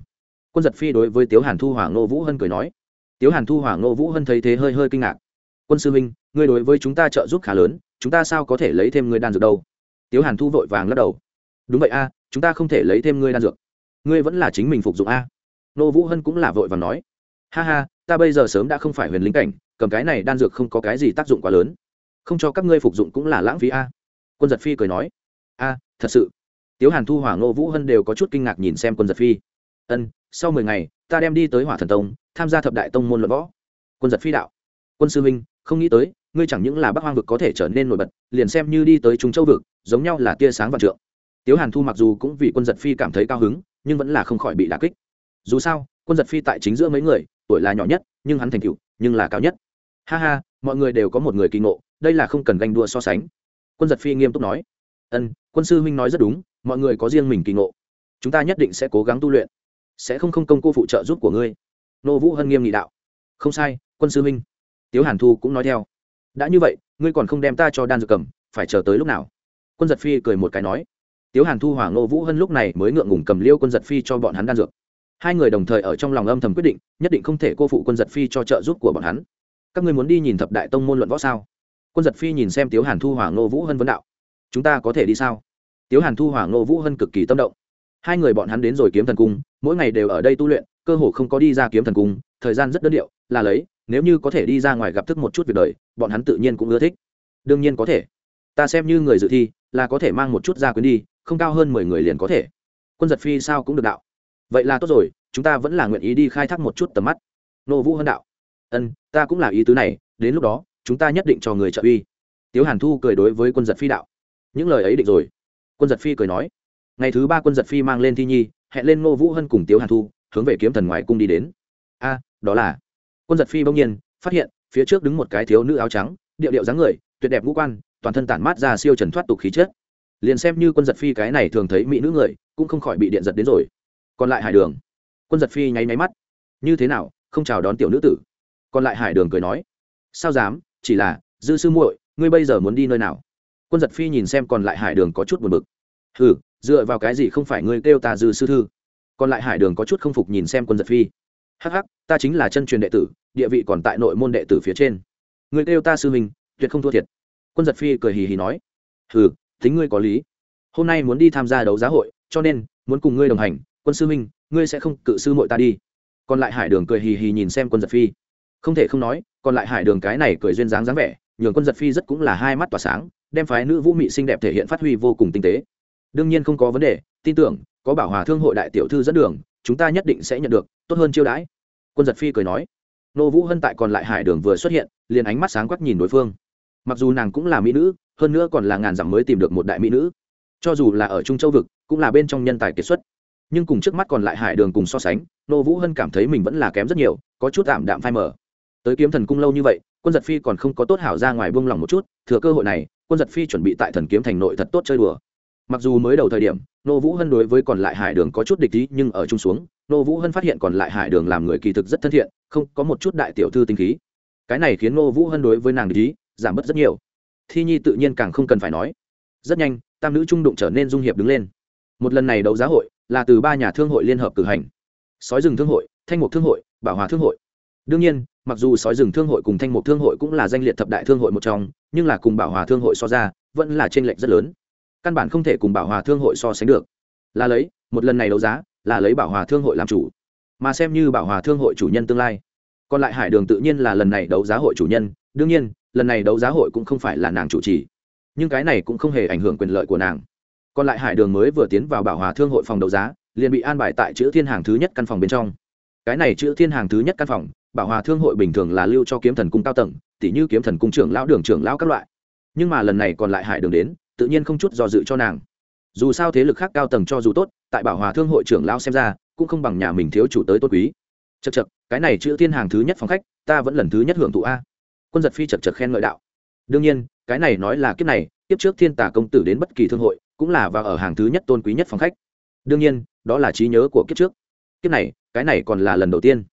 Quân giật phi đối với tiếu hàn thu hỏa ngô vũ hân cười nói. Tiếu hàn thu hỏa ngô vũ hân thấy thế hơi hơi kinh ngạc. Quân sư minh ngươi đối với chúng ta trợ giúp khá lớn, chúng ta sao có thể lấy thêm ngươi đan dược đâu? Tiếu hàn thu vội vàng lắc đầu. Đúng vậy a, chúng ta không thể lấy thêm ngươi đan dược. Ngươi vẫn là chính mình phục dụng a. Nô vũ hân cũng là vội vàng nói ha ha, ta bây giờ sớm đã không phải huyền linh cảnh, cầm cái này đan dược không có cái gì tác dụng quá lớn. Không cho các ngươi phục dụng cũng là lãng phí a. Quân giật phi cười nói. A, thật sự. Tiếu hàn thu, hỏa ngô vũ hân đều có chút kinh ngạc nhìn xem quân giật phi. Ân, sau mười ngày, ta đem đi tới hỏa thần tông, tham gia thập đại tông môn luận võ. Quân giật phi đạo. Quân sư minh không nghĩ tới, ngươi chẳng những là bắc hoang vực có thể trở nên nổi bật, liền xem như đi tới trung châu vực, giống nhau là tia sáng và trượng. Tiếu hàn thu mặc dù cũng vì quân giật phi cảm thấy cao hứng, nhưng vẫn là không khỏi bị đà kích. Dù sao, quân giật phi tại chính giữa mấy người tuổi là nhỏ nhất, nhưng hắn thành cựu nhưng là cao nhất. Ha ha, mọi người đều có một người kỳ ngộ, đây là không cần ganh đua so sánh. Quân giật phi nghiêm túc nói. Ân, quân sư huynh nói rất đúng, mọi người có riêng mình kỳ ngộ. Chúng ta nhất định sẽ cố gắng tu luyện. Sẽ không không công cô phụ trợ giúp của ngươi. Nô vũ hân nghiêm nghị đạo. Không sai, quân sư huynh. Tiếu hàn thu cũng nói theo. Đã như vậy, ngươi còn không đem ta cho đan dược cầm, phải chờ tới lúc nào? Quân giật phi cười một cái nói. Tiếu hàn thu hỏa ngô vũ hân lúc này mới ngượng ngùng cầm liêu quân giật phi cho bọn hắn đan dược hai người đồng thời ở trong lòng âm thầm quyết định, nhất định không thể cô phụ quân giật phi cho trợ giúp của bọn hắn. Các ngươi muốn đi nhìn thập đại tông môn luận võ sao? Quân giật phi nhìn xem tiếu hàn thu hỏa ngô vũ hân vấn đạo. Chúng ta có thể đi sao? Tiếu hàn thu hỏa ngô vũ hân cực kỳ tâm động. Hai người bọn hắn đến rồi kiếm thần cung, mỗi ngày đều ở đây tu luyện, cơ hồ không có đi ra kiếm thần cung, thời gian rất đơn điệu, là lấy, nếu như có thể đi ra ngoài gặp thức một chút việc đời, bọn hắn tự nhiên cũng ưa thích. Đương nhiên có thể. Ta xem như người dự thi, là có thể mang một chút ra quyến đi, không cao hơn mười người liền có thể. Quân giật phi sao cũng được đạo vậy là tốt rồi, chúng ta vẫn là nguyện ý đi khai thác một chút tầm mắt. Nô vũ hân đạo. Ân, ta cũng là ý tứ này, đến lúc đó, chúng ta nhất định cho người trợ uy. Tiếu hàn thu cười đối với quân giật phi đạo. Những lời ấy định rồi. Quân giật phi cười nói. Ngày thứ ba quân giật phi mang lên thi nhi, hẹn lên ngô vũ hân cùng tiếu hàn thu, hướng về kiếm thần ngoài cung đi đến. A, đó là. Quân giật phi bỗng nhiên phát hiện, phía trước đứng một cái thiếu nữ áo trắng, điệu điệu dáng người, tuyệt đẹp ngũ quan, toàn thân tản mát ra siêu trần thoát tục khí chất. Liền xem như quân giật phi cái này thường thấy mỹ nữ người, cũng không khỏi bị điện giật đến rồi còn lại hải đường. Quân giật phi nháy máy mắt. Như thế nào, không chào đón tiểu nữ tử? Còn lại hải đường cười nói. Sao dám, chỉ là, dư sư muội, ngươi bây giờ muốn đi nơi nào? Quân giật phi nhìn xem còn lại hải đường có chút buồn bực. Ừ dựa vào cái gì không phải ngươi kêu ta dư sư thư? Còn lại hải đường có chút không phục nhìn xem quân giật phi. Hắc hắc, ta chính là chân truyền đệ tử, địa vị còn tại nội môn đệ tử phía trên. Ngươi kêu ta sư mình tuyệt không thua thiệt. Quân giật phi cười hì hì nói. Ừ tính ngươi có lý. Hôm nay muốn đi tham gia đấu giá hội, cho nên, muốn cùng ngươi đồng hành quân sư minh, ngươi sẽ không cự sư mội ta đi. Còn lại hải đường cười hì hì nhìn xem quân giật phi. Không thể không nói, còn lại hải đường cái này cười duyên dáng dáng vẻ, nhường quân giật phi rất cũng là hai mắt tỏa sáng, đem phái nữ vũ mị xinh đẹp thể hiện phát huy vô cùng tinh tế. Đương nhiên không có vấn đề, tin tưởng, có bảo hòa thương hội đại tiểu thư dẫn đường, chúng ta nhất định sẽ nhận được, tốt hơn chiêu đãi. Quân giật phi cười nói. Nô vũ hân tại còn lại hải đường vừa xuất hiện, liền ánh mắt sáng quắc nhìn đối phương. Mặc dù nàng cũng là mỹ nữ, hơn nữa còn là ngàn dặm mới tìm được một đại mỹ nữ. Cho dù là ở trung châu vực, cũng là bên trong nhân tài kiệt xuất nhưng cùng trước mắt còn lại hải đường cùng so sánh, nô vũ hân cảm thấy mình vẫn là kém rất nhiều, có chút tạm đạm phai mở tới kiếm thần cung lâu như vậy, quân giật phi còn không có tốt hảo ra ngoài buông lỏng một chút, thừa cơ hội này, quân giật phi chuẩn bị tại thần kiếm thành nội thật tốt chơi đùa. Mặc dù mới đầu thời điểm, nô vũ hân đối với còn lại hải đường có chút địch ý, nhưng ở chung xuống, nô vũ hân phát hiện còn lại hải đường làm người kỳ thực rất thân thiện, không có một chút đại tiểu thư tinh khí. Cái này khiến nô vũ hân đối với nàng địch ý, giảm bớt rất nhiều. Thi nhi tự nhiên càng không cần phải nói. Rất nhanh, tam nữ trung đụng trở nên dung hiệp đứng lên. Một lần này đấu giá hội là từ ba nhà thương hội liên hợp cử hành. Sói rừng thương hội, thanh mục thương hội, bảo hòa thương hội. Đương nhiên, mặc dù sói rừng thương hội cùng thanh mục thương hội cũng là danh liệt thập đại thương hội một trong, nhưng là cùng bảo hòa thương hội so ra, vẫn là t r ê n lệch rất lớn. Căn bản không thể cùng bảo hòa thương hội so sánh được. Là lấy, một lần này đấu giá, là lấy bảo hòa thương hội làm chủ. Mà xem như bảo hòa thương hội chủ nhân tương lai. Còn lại hải đường tự nhiên là lần này đấu giá hội chủ nhân, đương nhiên, lần này đấu giá hội cũng không phải là nàng chủ trì. Nhưng cái này cũng không hề ảnh hưởng quyền lợi của nàng còn lại hải đường mới vừa tiến vào bảo hòa thương hội phòng đấu giá, liền bị an bài tại chữ thiên hàng thứ nhất căn phòng bên trong. Cái này chữ thiên hàng thứ nhất căn phòng, bảo hòa thương hội bình thường là lưu cho kiếm thần cung cao tầng tỷ như kiếm thần cung trưởng lão, đường trưởng lão các loại. Nhưng mà lần này còn lại hải đường đến, tự nhiên không chút do dự cho nàng. Dù sao thế lực khác cao tầng cho dù tốt, tại bảo hòa thương hội trưởng lão xem ra, cũng không bằng nhà mình thiếu chủ tới tốt quý. Chật chật cái này chữ thiên hàng thứ nhất phòng khách, ta vẫn lần thứ nhất hưởng thụ a. Quân giật phi chật chật khen ngợi đạo. Đương nhiên, cái này nói là kiếp này, kiếp trước thiên tả công tử đến bất kỳ thương hội cũng là và ở hàng thứ nhất tôn quý nhất phòng khách. Đương nhiên, đó là trí nhớ của kiếp trước. Kiếp này, cái này còn là lần đầu tiên.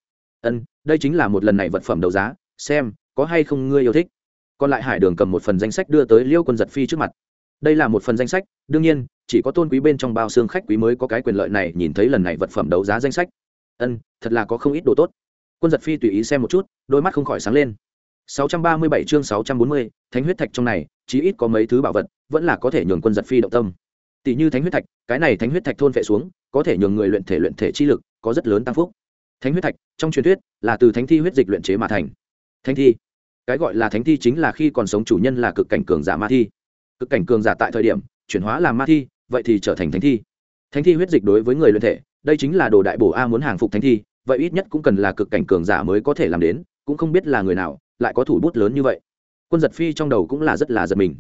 Ân, đây chính là một lần này vật phẩm đấu giá, xem, có hay không ngươi yêu thích. Còn lại hải đường cầm một phần danh sách đưa tới liêu quân giật phi trước mặt. Đây là một phần danh sách, đương nhiên, chỉ có tôn quý bên trong bao xương khách quý mới có cái quyền lợi này nhìn thấy lần này vật phẩm đấu giá danh sách. Ân, thật là có không ít đồ tốt. Quân giật phi tùy ý xem một chút, đôi mắt không khỏi sáng lên. 637 chương 640, thánh huyết thạch trong này, chí ít có mấy thứ bảo vật, vẫn là có thể nhường quân giật phi động tâm. Tỷ như thánh huyết thạch, cái này thánh huyết thạch thôn phệ xuống, có thể nhường người luyện thể luyện thể chi lực, có rất lớn tăng phúc. Thánh huyết thạch, trong truyền thuyết, là từ thánh thi huyết dịch luyện chế mà thành. Thánh thi, cái gọi là thánh thi chính là khi còn sống chủ nhân là cực cảnh cường giả ma thi. Cực cảnh cường giả tại thời điểm chuyển hóa làm ma thi, vậy thì trở thành thánh thi. Thánh thi huyết dịch đối với người luyện thể, đây chính là đồ đại bổ a muốn hàng phục thánh thi, vậy ít nhất cũng cần là cực cảnh cường giả mới có thể làm đến, cũng không biết là người nào, lại có thủ bút lớn như vậy. Quân giật phi trong đầu cũng là rất là giật mình.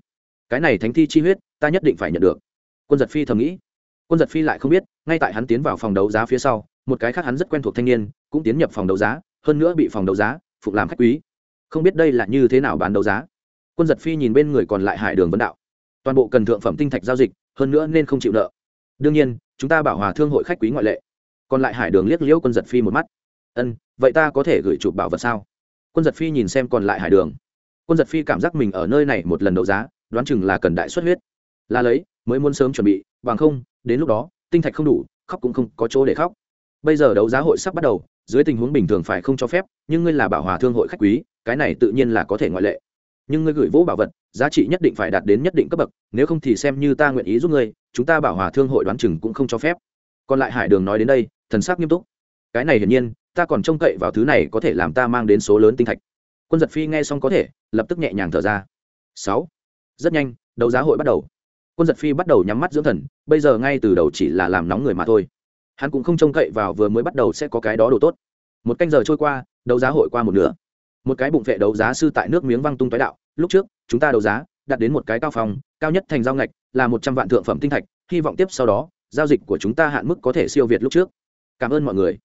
Cái này thánh thi chi huyết, ta nhất định phải nhận được. Quân giật phi thầm nghĩ. Quân giật phi lại không biết, ngay tại hắn tiến vào phòng đấu giá phía sau, một cái khác hắn rất quen thuộc thanh niên, cũng tiến nhập phòng đấu giá, hơn nữa bị phòng đấu giá phục làm khách quý. Không biết đây là như thế nào bán đấu giá. Quân giật phi nhìn bên người còn lại hải đường vấn đạo. Toàn bộ cần thượng phẩm tinh thạch giao dịch, hơn nữa nên không chịu nợ. Đương nhiên, chúng ta bảo hòa thương hội khách quý ngoại lệ. Còn lại hải đường liếc liễu quân giật phi một mắt. Ân, vậy ta có thể gửi chụp bảo vật sao? Quân giật phi nhìn xem còn lại hải đường. Quân giật phi cảm giác mình ở nơi này một lần đấu giá, đoán chừng là cần đại xuất huyết. Là lấy, mới muốn sớm chuẩn bị, bằng không, đến lúc đó, tinh thạch không đủ, khóc cũng không có chỗ để khóc. Bây giờ đấu giá hội sắp bắt đầu, dưới tình huống bình thường phải không cho phép, nhưng ngươi là bảo hòa thương hội khách quý, cái này tự nhiên là có thể ngoại lệ. Nhưng ngươi gửi vỗ bảo vật, giá trị nhất định phải đạt đến nhất định cấp bậc, nếu không thì xem như ta nguyện ý giúp ngươi, chúng ta bảo hòa thương hội đoán chừng cũng không cho phép. Còn lại hải đường nói đến đây, thần sắc nghiêm túc. Cái này hiển nhiên ta còn trông cậy vào thứ này có thể làm ta mang đến số lớn tinh thạch. Quân giật phi nghe xong có thể, lập tức nhẹ nhàng thở ra. Sáu. Rất nhanh, đấu giá hội bắt đầu. Quân giật phi bắt đầu nhắm mắt dưỡng thần, bây giờ ngay từ đầu chỉ là làm nóng người mà thôi. Hắn cũng không trông cậy vào vừa mới bắt đầu sẽ có cái đó đồ tốt. Một canh giờ trôi qua, đấu giá hội qua một nửa. Một cái bụng vệ đấu giá sư tại nước miếng văng tung tái đạo, lúc trước, chúng ta đấu giá, đặt đến một cái cao phòng, cao nhất thành giao ngạch, là một trăm vạn thượng phẩm tinh thạch, hy vọng tiếp sau đó, giao dịch của chúng ta hạn mức có thể siêu việt lúc trước. Cảm ơn mọi người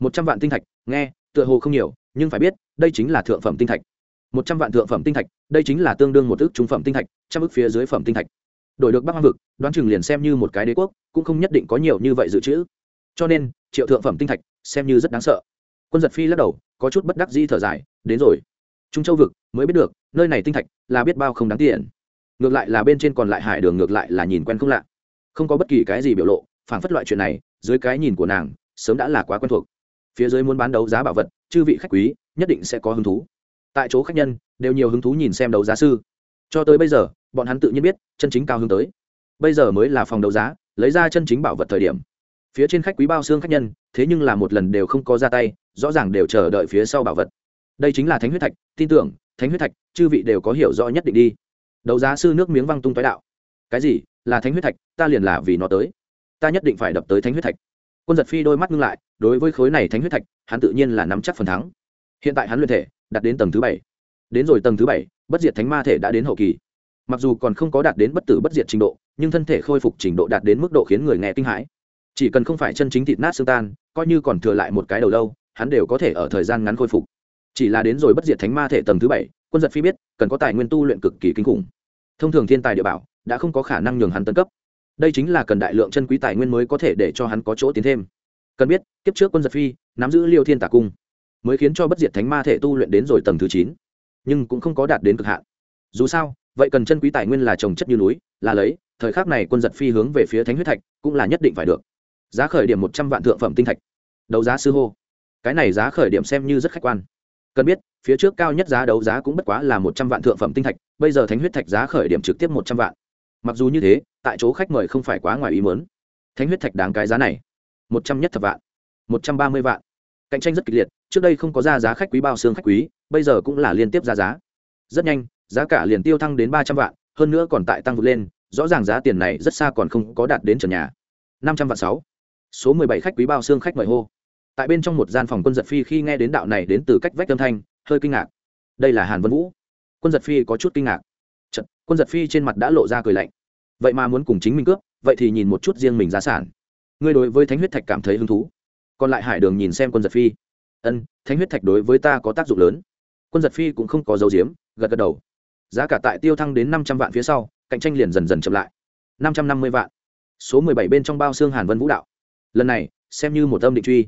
một trăm vạn tinh thạch, nghe, tựa hồ không nhiều, nhưng phải biết, đây chính là thượng phẩm tinh thạch. Một trăm vạn thượng phẩm tinh thạch, đây chính là tương đương một ước trung phẩm tinh thạch, trăm ước phía dưới phẩm tinh thạch. Đổi được bắc hoang vực, đoán chừng liền xem như một cái đế quốc, cũng không nhất định có nhiều như vậy dự trữ. Cho nên, triệu thượng phẩm tinh thạch, xem như rất đáng sợ. Quân giật phi lắc đầu, có chút bất đắc dĩ thở dài, đến rồi. Trung châu vực, mới biết được, nơi này tinh thạch là biết bao không đáng tiền. Ngược lại là bên trên còn lại hải đường ngược lại là nhìn quen không lạ. Không có bất kỳ cái gì biểu lộ phản phất loại chuyện này, dưới cái nhìn của nàng, sớm đã là quá quen thuộc phía dưới muốn bán đấu giá bảo vật, chư vị khách quý, nhất định sẽ có hứng thú. Tại chỗ khách nhân đều nhiều hứng thú nhìn xem đấu giá sư. Cho tới bây giờ, bọn hắn tự nhiên biết chân chính cao hứng tới. Bây giờ mới là phòng đấu giá, lấy ra chân chính bảo vật thời điểm. Phía trên khách quý bao xương khách nhân, thế nhưng là một lần đều không có ra tay, rõ ràng đều chờ đợi phía sau bảo vật. Đây chính là thánh huyết thạch, tin tưởng, thánh huyết thạch, chư vị đều có hiểu rõ nhất định đi. Đấu giá sư nước miếng văng tung tái đạo. Cái gì? Là thánh huyết thạch, ta liền là vì nó tới. Ta nhất định phải đập tới thánh huyết thạch quân giật phi đôi mắt ngưng lại, đối với khối này thánh huyết thạch, hắn tự nhiên là nắm chắc phần thắng. Hiện tại hắn luyện thể, đạt đến tầng thứ bảy. Đến rồi tầng thứ bảy, bất diệt thánh ma thể đã đến hậu kỳ. Mặc dù còn không có đạt đến bất tử bất diệt trình độ, nhưng thân thể khôi phục trình độ đạt đến mức độ khiến người nghe kinh hãi. Chỉ cần không phải chân chính thịt nát xương tan, coi như còn thừa lại một cái đầu lâu, hắn đều có thể ở thời gian ngắn khôi phục. Chỉ là đến rồi bất diệt thánh ma thể tầng thứ bảy, quân giật phi biết, cần có tài nguyên tu luyện cực kỳ kinh khủng. Thông thường thiên tài địa bảo, đã không có khả năng nhường hắn tân cấp đây chính là cần đại lượng chân quý tài nguyên mới có thể để cho hắn có chỗ tiến thêm. Cần biết, kiếp trước quân giật phi, nắm giữ liêu thiên tả cung, mới khiến cho bất diệt thánh ma thể tu luyện đến rồi tầng thứ chín, nhưng cũng không có đạt đến cực hạn. Dù sao, vậy cần chân quý tài nguyên là trồng chất như núi, là lấy, thời khắc này quân giật phi hướng về phía thánh huyết thạch cũng là nhất định phải được. Giá khởi điểm một trăm vạn thượng phẩm tinh thạch. Đấu giá sư hô. Cái này giá khởi điểm xem như rất khách quan. Cần biết, phía trước cao nhất giá đấu giá cũng bất quá là một trăm vạn thượng phẩm tinh thạch, bây giờ thánh huyết thạch giá khởi điểm trực tiếp một trăm vạn mặc dù như thế, tại chỗ khách mời không phải quá ngoài ý muốn. Thánh huyết thạch đáng cái giá này, một trăm nhất thập vạn, một trăm ba mươi vạn. Cạnh tranh rất kịch liệt, trước đây không có ra giá khách quý bao xương khách quý, bây giờ cũng là liên tiếp ra giá. Rất nhanh, giá cả liền tiêu thăng đến ba trăm vạn, hơn nữa còn tại tăng vượt lên, rõ ràng giá tiền này rất xa còn không có đạt đến trần nhà. Năm trăm vạn sáu, số mười bảy khách quý bao xương khách mời hô. Tại bên trong một gian phòng quân giật phi khi nghe đến đạo này đến từ cách vách âm thanh, hơi kinh ngạc. Đây là hàn vân vũ. Quân giật phi có chút kinh ngạc quân giật phi trên mặt đã lộ ra cười lạnh. Vậy mà muốn cùng chính mình cướp, vậy thì nhìn một chút riêng mình giá sản. Ngươi đối với thánh huyết thạch cảm thấy hứng thú. Còn lại hải đường nhìn xem quân giật phi. Ân, thánh huyết thạch đối với ta có tác dụng lớn. Quân giật phi cũng không có dấu diếm, gật gật đầu. Giá cả tại tiêu thăng đến năm trăm vạn phía sau, cạnh tranh liền dần dần chậm lại. Năm trăm năm mươi vạn. Số mười bảy bên trong bao xương hàn vân vũ đạo. Lần này, xem như một âm định truy.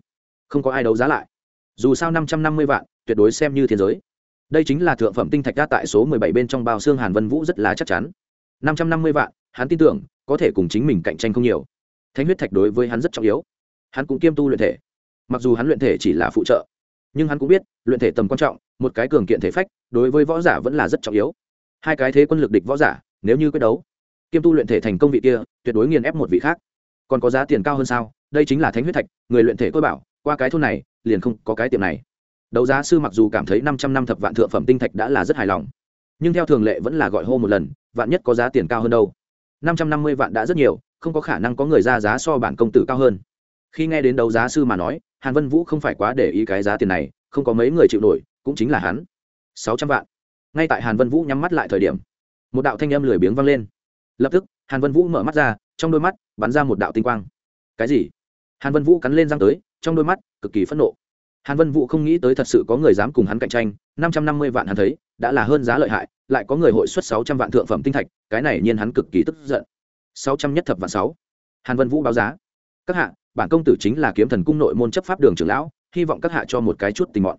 Không có ai đấu giá lại. Dù sao năm trăm năm mươi vạn, tuyệt đối xem như thiên giới đây chính là thượng phẩm tinh thạch đa tại số mười bảy bên trong bao xương hàn vân vũ rất là chắc chắn. năm trăm năm mươi vạn, hắn tin tưởng, có thể cùng chính mình cạnh tranh không nhiều. Thánh huyết thạch đối với hắn rất trọng yếu. Hắn cũng kiêm tu luyện thể. Mặc dù hắn luyện thể chỉ là phụ trợ, nhưng hắn cũng biết, luyện thể tầm quan trọng, một cái cường kiện thể phách, đối với võ giả vẫn là rất trọng yếu. Hai cái thế quân lực địch võ giả, nếu như quyết đấu, kiêm tu luyện thể thành công vị kia, tuyệt đối nghiền ép một vị khác. Còn có giá tiền cao hơn sao? Đây chính là thánh huyết thạch, người luyện thể tôi bảo, qua cái thôn này, liền không có cái tiệm này đấu giá sư mặc dù cảm thấy năm trăm năm thập vạn thượng phẩm tinh thạch đã là rất hài lòng, nhưng theo thường lệ vẫn là gọi hô một lần, vạn nhất có giá tiền cao hơn đâu. Năm trăm năm mươi vạn đã rất nhiều, không có khả năng có người ra giá so bản công tử cao hơn. Khi nghe đến đấu giá sư mà nói, hàn vân vũ không phải quá để ý cái giá tiền này, không có mấy người chịu nổi, cũng chính là hắn. Sáu trăm vạn. Ngay tại hàn vân vũ nhắm mắt lại thời điểm, một đạo thanh âm lười biếng vang lên. Lập tức, hàn vân vũ mở mắt ra, trong đôi mắt bắn ra một đạo tinh quang. Cái gì? Hàn vân vũ cắn lên răng tới, trong đôi mắt cực kỳ phẫn nộ hàn vân vũ không nghĩ tới thật sự có người dám cùng hắn cạnh tranh, năm trăm năm mươi vạn hắn thấy, đã là hơn giá lợi hại, lại có người hội xuất sáu trăm vạn thượng phẩm tinh thạch, cái này nhiên hắn cực kỳ tức giận. sáu trăm nhất thập vạn sáu. Hàn vân vũ báo giá. Các hạ, bản công tử chính là kiếm thần cung nội môn chấp pháp đường trưởng lão, hy vọng các hạ cho một cái chút tình mọn.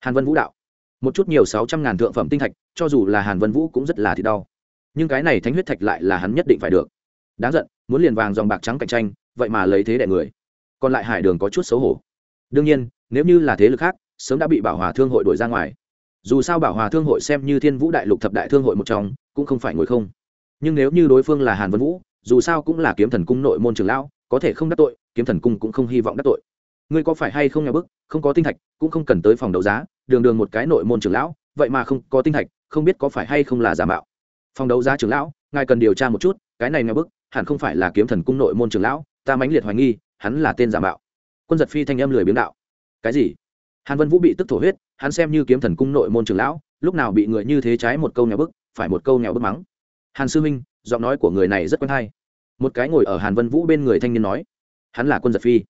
Hàn vân vũ đạo. Một chút nhiều sáu trăm ngàn thượng phẩm tinh thạch, cho dù là hàn vân vũ cũng rất là thì đau. Nhưng cái này thánh huyết thạch lại là hắn nhất định phải được. Đáng giận, muốn liền vàng dòng bạc trắng cạnh tranh, vậy mà lấy thế để người. Còn lại hải đường có chút xấu hổ. Đương nhiên nếu như là thế lực khác, sớm đã bị bảo hòa thương hội đổi ra ngoài. Dù sao bảo hòa thương hội xem như thiên vũ đại lục thập đại thương hội một trong, cũng không phải ngồi không. Nhưng nếu như đối phương là hàn vân vũ, dù sao cũng là kiếm thần cung nội môn trường lão, có thể không đắc tội, kiếm thần cung cũng không hy vọng đắc tội. Ngươi có phải hay không nhà bức, không có tinh thạch, cũng không cần tới phòng đấu giá, đường đường một cái nội môn trưởng lão, vậy mà không có tinh thạch, không biết có phải hay không là giả mạo. Phòng đấu giá trưởng lão, ngài cần điều tra một chút, cái này nhà bức, hẳn không phải là kiếm thần cung nội môn trưởng lão, ta mãnh liệt hoài nghi, hắn là tên giả mạo. Quân giật phi thanh âm lười biếng đạo cái gì? Hàn vân vũ bị tức thổ huyết, hắn xem như kiếm thần cung nội môn trưởng lão, lúc nào bị người như thế trái một câu nhà bức, phải một câu nghèo bức mắng. Hàn sư minh giọng nói của người này rất quen hay. Một cái ngồi ở hàn vân vũ bên người thanh niên nói, hắn là quân giật phi.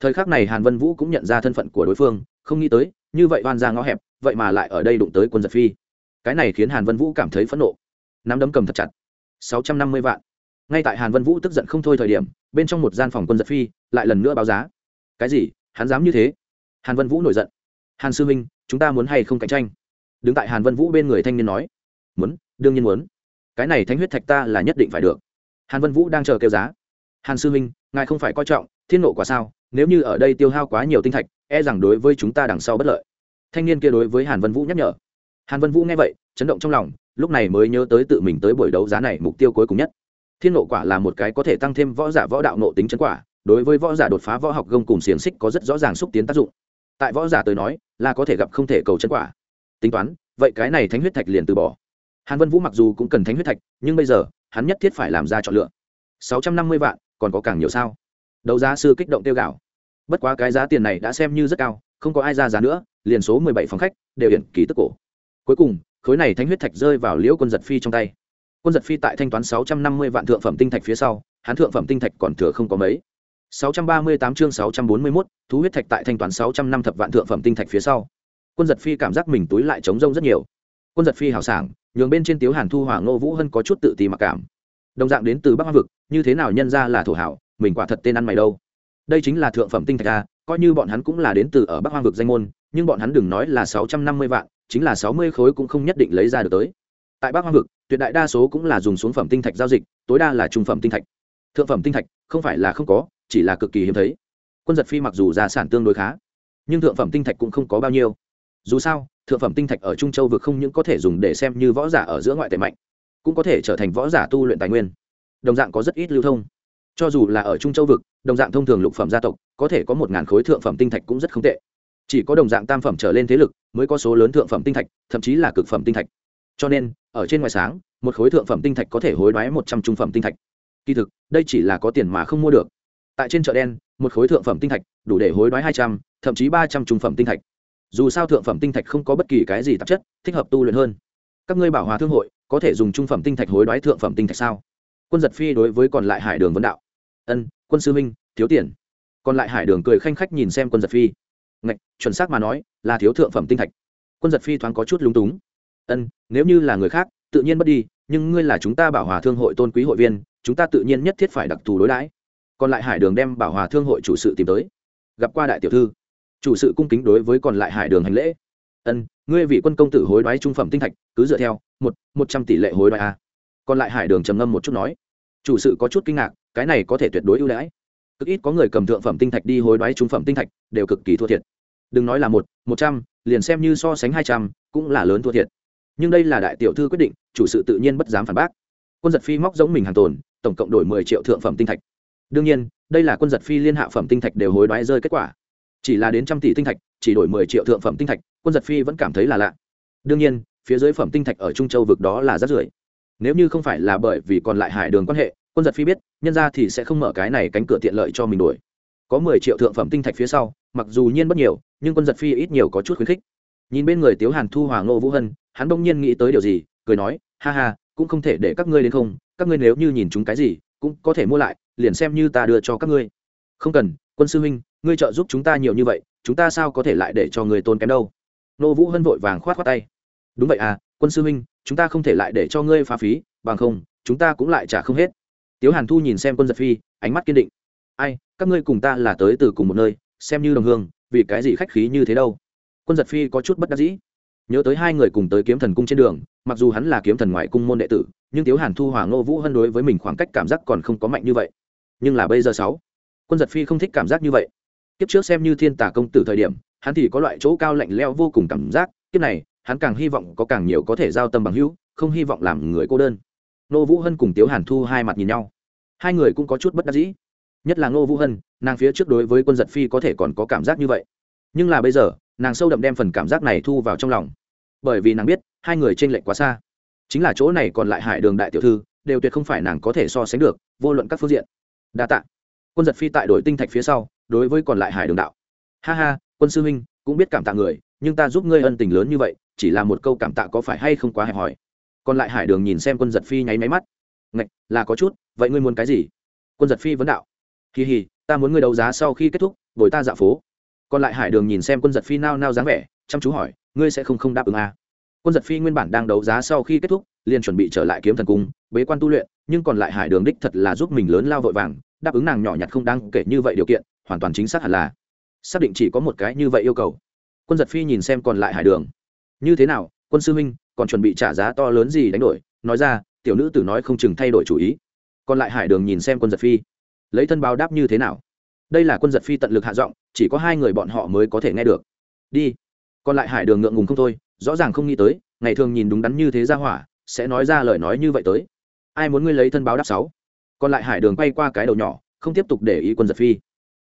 Thời khắc này hàn vân vũ cũng nhận ra thân phận của đối phương, không nghĩ tới, như vậy oan ra ngõ hẹp, vậy mà lại ở đây đụng tới quân giật phi. Cái này khiến hàn vân vũ cảm thấy phẫn nộ. Nắm đấm cầm thật chặt. Sáu trăm năm mươi vạn. Ngay tại hàn vân vũ tức giận không thôi thời điểm, bên trong một gian phòng quân giật phi lại lần nữa báo giá. Cái gì? Hắn dám như thế? Hàn vân vũ nổi giận. Hàn sư minh chúng ta muốn hay không cạnh tranh? Đứng tại hàn vân vũ bên người thanh niên nói. Muốn, đương nhiên muốn. Cái này thánh huyết thạch ta là nhất định phải được. Hàn vân vũ đang chờ kêu giá. Hàn sư minh ngài không phải coi trọng, thiên nộ quả sao? Nếu như ở đây tiêu hao quá nhiều tinh thạch e rằng đối với chúng ta đằng sau bất lợi. Thanh niên kia đối với hàn vân vũ nhắc nhở. Hàn vân vũ nghe vậy, chấn động trong lòng, lúc này mới nhớ tới tự mình tới buổi đấu giá này mục tiêu cuối cùng nhất. Thiên nộ quả là một cái có thể tăng thêm võ giả võ đạo nộ tính chân quả, đối với võ giả đột phá võ học gông cùng xiềng xích có rất rõ ràng xúc tiến tác dụng tại võ giả tới nói, là có thể gặp không thể cầu chân quả. Tính toán, vậy cái này thánh huyết thạch liền từ bỏ. Hàn vân vũ mặc dù cũng cần thánh huyết thạch, nhưng bây giờ, hắn nhất thiết phải làm ra chọn lựa. Sáu trăm năm mươi vạn, còn có càng nhiều sao? Đấu giá sư kích động tiêu gạo bất quá cái giá tiền này đã xem như rất cao, không có ai ra giá nữa, liền số mười bảy phòng khách, đều hiển ký tức cổ. Cuối cùng, khối này thánh huyết thạch rơi vào liễu quân giật phi trong tay. Quân giật phi tại thanh toán sáu trăm năm mươi vạn thượng phẩm tinh thạch phía sau, hắn thượng phẩm tinh thạch còn thừa không có mấy. 638 chương 641, thú huyết thạch tại thanh toán 600 năm thập vạn thượng phẩm tinh thạch phía sau. Quân giật phi cảm giác mình túi lại trống rông rất nhiều. Quân giật phi hào sảng, nhường bên trên Tiếu Hàn Thu Hỏa Ngô Vũ Hân có chút tự ti mặc cảm. Đồng dạng đến từ Bắc Hoang vực, như thế nào nhân ra là thổ hảo, mình quả thật tên ăn mày đâu. Đây chính là thượng phẩm tinh thạch a, coi như bọn hắn cũng là đến từ ở Bắc Hoang vực danh môn, nhưng bọn hắn đừng nói là 650 vạn, chính là 60 khối cũng không nhất định lấy ra được tới. Tại Bắc Hoang vực, tuyệt đại đa số cũng là dùng xuống phẩm tinh thạch giao dịch, tối đa là trung phẩm tinh thạch. Thượng phẩm tinh thạch không phải là không có, chỉ là cực kỳ hiếm thấy. Quân giật phi mặc dù gia sản tương đối khá, nhưng thượng phẩm tinh thạch cũng không có bao nhiêu. Dù sao, thượng phẩm tinh thạch ở trung châu vực không những có thể dùng để xem như võ giả ở giữa ngoại tệ mạnh, cũng có thể trở thành võ giả tu luyện tài nguyên. Đồng dạng có rất ít lưu thông. Cho dù là ở trung châu vực, đồng dạng thông thường lục phẩm gia tộc, có thể có một ngàn khối thượng phẩm tinh thạch cũng rất không tệ. Chỉ có đồng dạng tam phẩm trở lên thế lực, mới có số lớn thượng phẩm tinh thạch, thậm chí là cực phẩm tinh thạch. Cho nên, ở trên ngoài sáng, một khối thượng phẩm tinh thạch có thể hối đoái một trăm trung phẩm tinh thạch. Kỳ thực, đây chỉ là có tiền mà không mua được tại trên chợ đen, một khối thượng phẩm tinh thạch, đủ để hối đoái hai trăm, thậm chí ba trăm trung phẩm tinh thạch. Dù sao thượng phẩm tinh thạch không có bất kỳ cái gì tạp chất, thích hợp tu luyện hơn. Các ngươi bảo hòa thương hội, có thể dùng trung phẩm tinh thạch hối đoái thượng phẩm tinh thạch sao? Quân giật phi đối với còn lại hải đường vấn đạo. Ân, quân sư minh thiếu tiền. Còn lại hải đường cười khanh khách nhìn xem quân giật phi. Ngạch, chuẩn xác mà nói, là thiếu thượng phẩm tinh thạch. Quân giật phi thoáng có chút lúng túng. Ân, nếu như là người khác, tự nhiên mất đi, nhưng ngươi là chúng ta bảo hòa thương hội tôn quý hội viên, chúng ta tự nhiên nhất thiết phải đặc thù đối đãi còn lại hải đường đem bảo hòa thương hội chủ sự tìm tới. Gặp qua đại tiểu thư. Chủ sự cung kính đối với còn lại hải đường hành lễ. Ân, ngươi vị quân công tử hối đoái trung phẩm tinh thạch, cứ dựa theo, một một trăm tỷ lệ hối đoái a. Còn lại hải đường trầm ngâm một chút nói. Chủ sự có chút kinh ngạc, cái này có thể tuyệt đối ưu đãi. Cực ít có người cầm thượng phẩm tinh thạch đi hối đoái trung phẩm tinh thạch, đều cực kỳ thua thiệt. Đừng nói là một một trăm, liền xem như so sánh hai trăm, cũng là lớn thua thiệt. Nhưng đây là đại tiểu thư quyết định, chủ sự tự nhiên bất dám phản bác. Quân giật phi móc giống mình hàng tồn, tổng cộng đổi mười triệu thượng phẩm tinh thạch đương nhiên, đây là quân giật phi liên hạ phẩm tinh thạch đều hối đoái rơi kết quả. Chỉ là đến trăm tỷ tinh thạch, chỉ đổi mười triệu thượng phẩm tinh thạch, quân giật phi vẫn cảm thấy là lạ. Đương nhiên, phía dưới phẩm tinh thạch ở trung châu vực đó là rất rưởi. Nếu như không phải là bởi vì còn lại hải đường quan hệ, quân giật phi biết, nhân ra thì sẽ không mở cái này cánh cửa tiện lợi cho mình đuổi. có mười triệu thượng phẩm tinh thạch phía sau, mặc dù nhiên bất nhiều, nhưng quân giật phi ít nhiều có chút khuyến khích. Nhìn bên người tiếu hàn thu hòa ngô vũ hân, hắn bỗng nhiên nghĩ tới điều gì, cười nói, ha ha, cũng không thể để các ngươi đến không, các ngươi nếu như nhìn chúng cái gì, cũng có thể mua lại liền xem như ta đưa cho các ngươi. Không cần, quân sư huynh, ngươi trợ giúp chúng ta nhiều như vậy, chúng ta sao có thể lại để cho người tôn kém đâu? Nô vũ hân vội vàng khoát khoát tay. Đúng vậy à quân sư huynh, chúng ta không thể lại để cho ngươi phá phí, bằng không, chúng ta cũng lại trả không hết. Tiếu hàn thu nhìn xem quân giật phi, ánh mắt kiên định. Ai, các ngươi cùng ta là tới từ cùng một nơi, xem như đồng hương, vì cái gì khách khí như thế đâu? Quân giật phi có chút bất đắc dĩ. Nhớ tới hai người cùng tới kiếm thần cung trên đường, mặc dù hắn là kiếm thần ngoại cung môn đệ tử, nhưng tiếu hàn thu hòa ngô vũ hân đối với mình khoảng cách cảm giác còn không có mạnh như vậy nhưng là bây giờ sáu. Quân giật phi không thích cảm giác như vậy. Kiếp trước xem như thiên tả công tử thời điểm, hắn thì có loại chỗ cao lạnh leo vô cùng cảm giác, kiếp này, hắn càng hy vọng có càng nhiều có thể giao tâm bằng hữu, không hy vọng làm người cô đơn. Nô vũ hân cùng tiếu hàn thu hai mặt nhìn nhau. Hai người cũng có chút bất đắc dĩ. Nhất là ngô vũ hân, nàng phía trước đối với quân giật phi có thể còn có cảm giác như vậy. Nhưng là bây giờ, nàng sâu đậm đem phần cảm giác này thu vào trong lòng. Bởi vì nàng biết, hai người t r ê n lệch quá xa. Chính là chỗ này còn lại hải đường đại tiểu thư, đều tuyệt không phải nàng có thể so sánh được, vô luận các phương diện đa tạ. Quân giật phi tại đội tinh thạch phía sau, đối với còn lại hải đường đạo. Ha ha, quân sư huynh, cũng biết cảm tạ người, nhưng ta giúp ngươi ân tình lớn như vậy, chỉ là một câu cảm tạ có phải hay không quá hẹp hòi. Còn lại hải đường nhìn xem quân giật phi nháy máy mắt. Ngạch, là có chút, vậy ngươi muốn cái gì? Quân giật phi vấn đạo. Kỳ hì, ta muốn ngươi đấu giá sau khi kết thúc, bồi ta dạo phố. Còn lại hải đường nhìn xem quân giật phi nao nao dáng vẻ, chăm chú hỏi, ngươi sẽ không không đáp ứng à quân giật phi nguyên bản đang đấu giá sau khi kết thúc, liền chuẩn bị trở lại kiếm thần cung, bế quan tu luyện, nhưng còn lại hải đường đích thật là giúp mình lớn lao vội vàng, đáp ứng nàng nhỏ nhặt không đáng kể như vậy điều kiện, hoàn toàn chính xác hẳn là. Xác định chỉ có một cái như vậy yêu cầu. Quân giật phi nhìn xem còn lại hải đường. Như thế nào, quân sư huynh, còn chuẩn bị trả giá to lớn gì đánh đổi? Nói ra, tiểu nữ tử nói không chừng thay đổi chủ ý. Còn lại hải đường nhìn xem quân giật phi. Lấy thân báo đáp như thế nào? Đây là quân giật phi tận lực hạ giọng, chỉ có hai người bọn họ mới có thể nghe được. Đi. Còn lại hải đường ngượng ngùng không thôi rõ ràng không nghĩ tới, ngày thường nhìn đúng đắn như thế ra hỏa, sẽ nói ra lời nói như vậy tới. Ai muốn ngươi lấy thân báo đáp sáu? Còn lại hải đường quay qua cái đầu nhỏ, không tiếp tục để ý quân giật phi.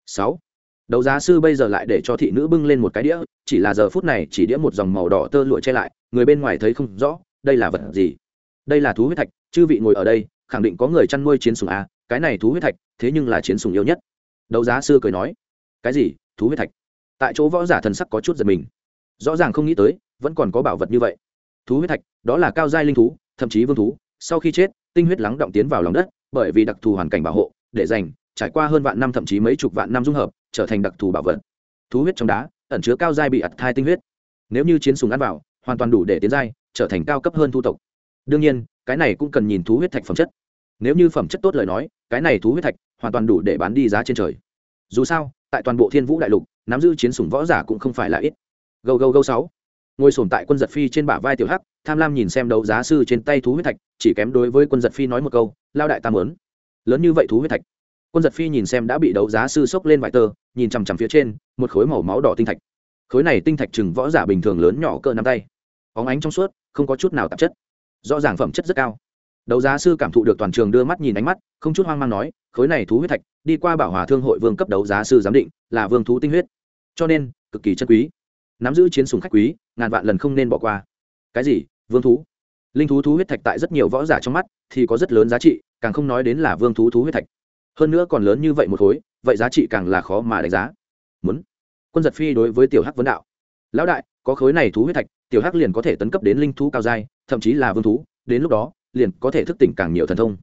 Sáu. Đấu giá sư bây giờ lại để cho thị nữ bưng lên một cái đĩa, chỉ là giờ phút này chỉ đĩa một dòng màu đỏ tơ lụa che lại, người bên ngoài thấy không rõ, đây là vật gì? Đây là thú huyết thạch, chư vị ngồi ở đây, khẳng định có người chăn nuôi chiến sùng a à, cái này thú huyết thạch, thế nhưng là chiến sùng yêu nhất. Đấu giá sư cười nói. Cái gì? Thú huyết thạch. Tại chỗ võ giả thần sắc có chút giật mình. Rõ ràng không nghĩ tới vẫn còn có bảo vật như vậy. Thú huyết thạch, đó là cao giai linh thú, thậm chí vương thú. Sau khi chết, tinh huyết lắng động tiến vào lòng đất, bởi vì đặc thù hoàn cảnh bảo hộ, để dành, trải qua hơn vạn năm thậm chí mấy chục vạn năm dung hợp, trở thành đặc thù bảo vật. Thú huyết trong đá, ẩn chứa cao giai bị ặt thai tinh huyết. Nếu như chiến sùng ăn vào, hoàn toàn đủ để tiến giai, trở thành cao cấp hơn thu tộc. Đương nhiên, cái này cũng cần nhìn thú huyết thạch phẩm chất. Nếu như phẩm chất tốt lời nói, cái này thú huyết thạch hoàn toàn đủ để bán đi giá trên trời. Dù sao, tại toàn bộ thiên vũ đại lục, nắm giữ chiến súng võ giả cũng không phải là ít. Gâu gâu gâu sáu ngồi sồn tại quân giật phi trên bả vai tiểu hắc, tham lam nhìn xem đấu giá sư trên tay thú huyết thạch, chỉ kém đối với quân giật phi nói một câu, lao đại tam lớn lớn như vậy thú huyết thạch. Quân giật phi nhìn xem đã bị đấu giá sư sốc lên vài tờ nhìn chằm chằm phía trên, một khối màu máu đỏ tinh thạch. Khối này tinh thạch chừng võ giả bình thường lớn nhỏ cỡ nắm tay. Óng ánh trong suốt, không có chút nào tạp chất. Rõ ràng phẩm chất rất cao. Đấu giá sư cảm thụ được toàn trường đưa mắt nhìn ánh mắt, không chút hoang mang nói, khối này thú huyết thạch, đi qua bảo hòa thương hội vương cấp đấu giá sư giám định, là vương thú tinh huyết. Cho nên, cực kỳ chân quý. Nắm giữ chiến sùng khách quý ngàn vạn lần không nên bỏ qua. Cái gì? Vương thú? Linh thú thú huyết thạch tại rất nhiều võ giả trong mắt thì có rất lớn giá trị, càng không nói đến là vương thú thú huyết thạch. Hơn nữa còn lớn như vậy một khối, vậy giá trị càng là khó mà đánh giá. Muốn? Quân giật phi đối với tiểu hắc vấn đạo. Lão đại, có khối này thú huyết thạch, tiểu hắc liền có thể tấn cấp đến linh thú cao giai, thậm chí là vương thú, đến lúc đó, liền có thể thức tỉnh càng nhiều thần thông.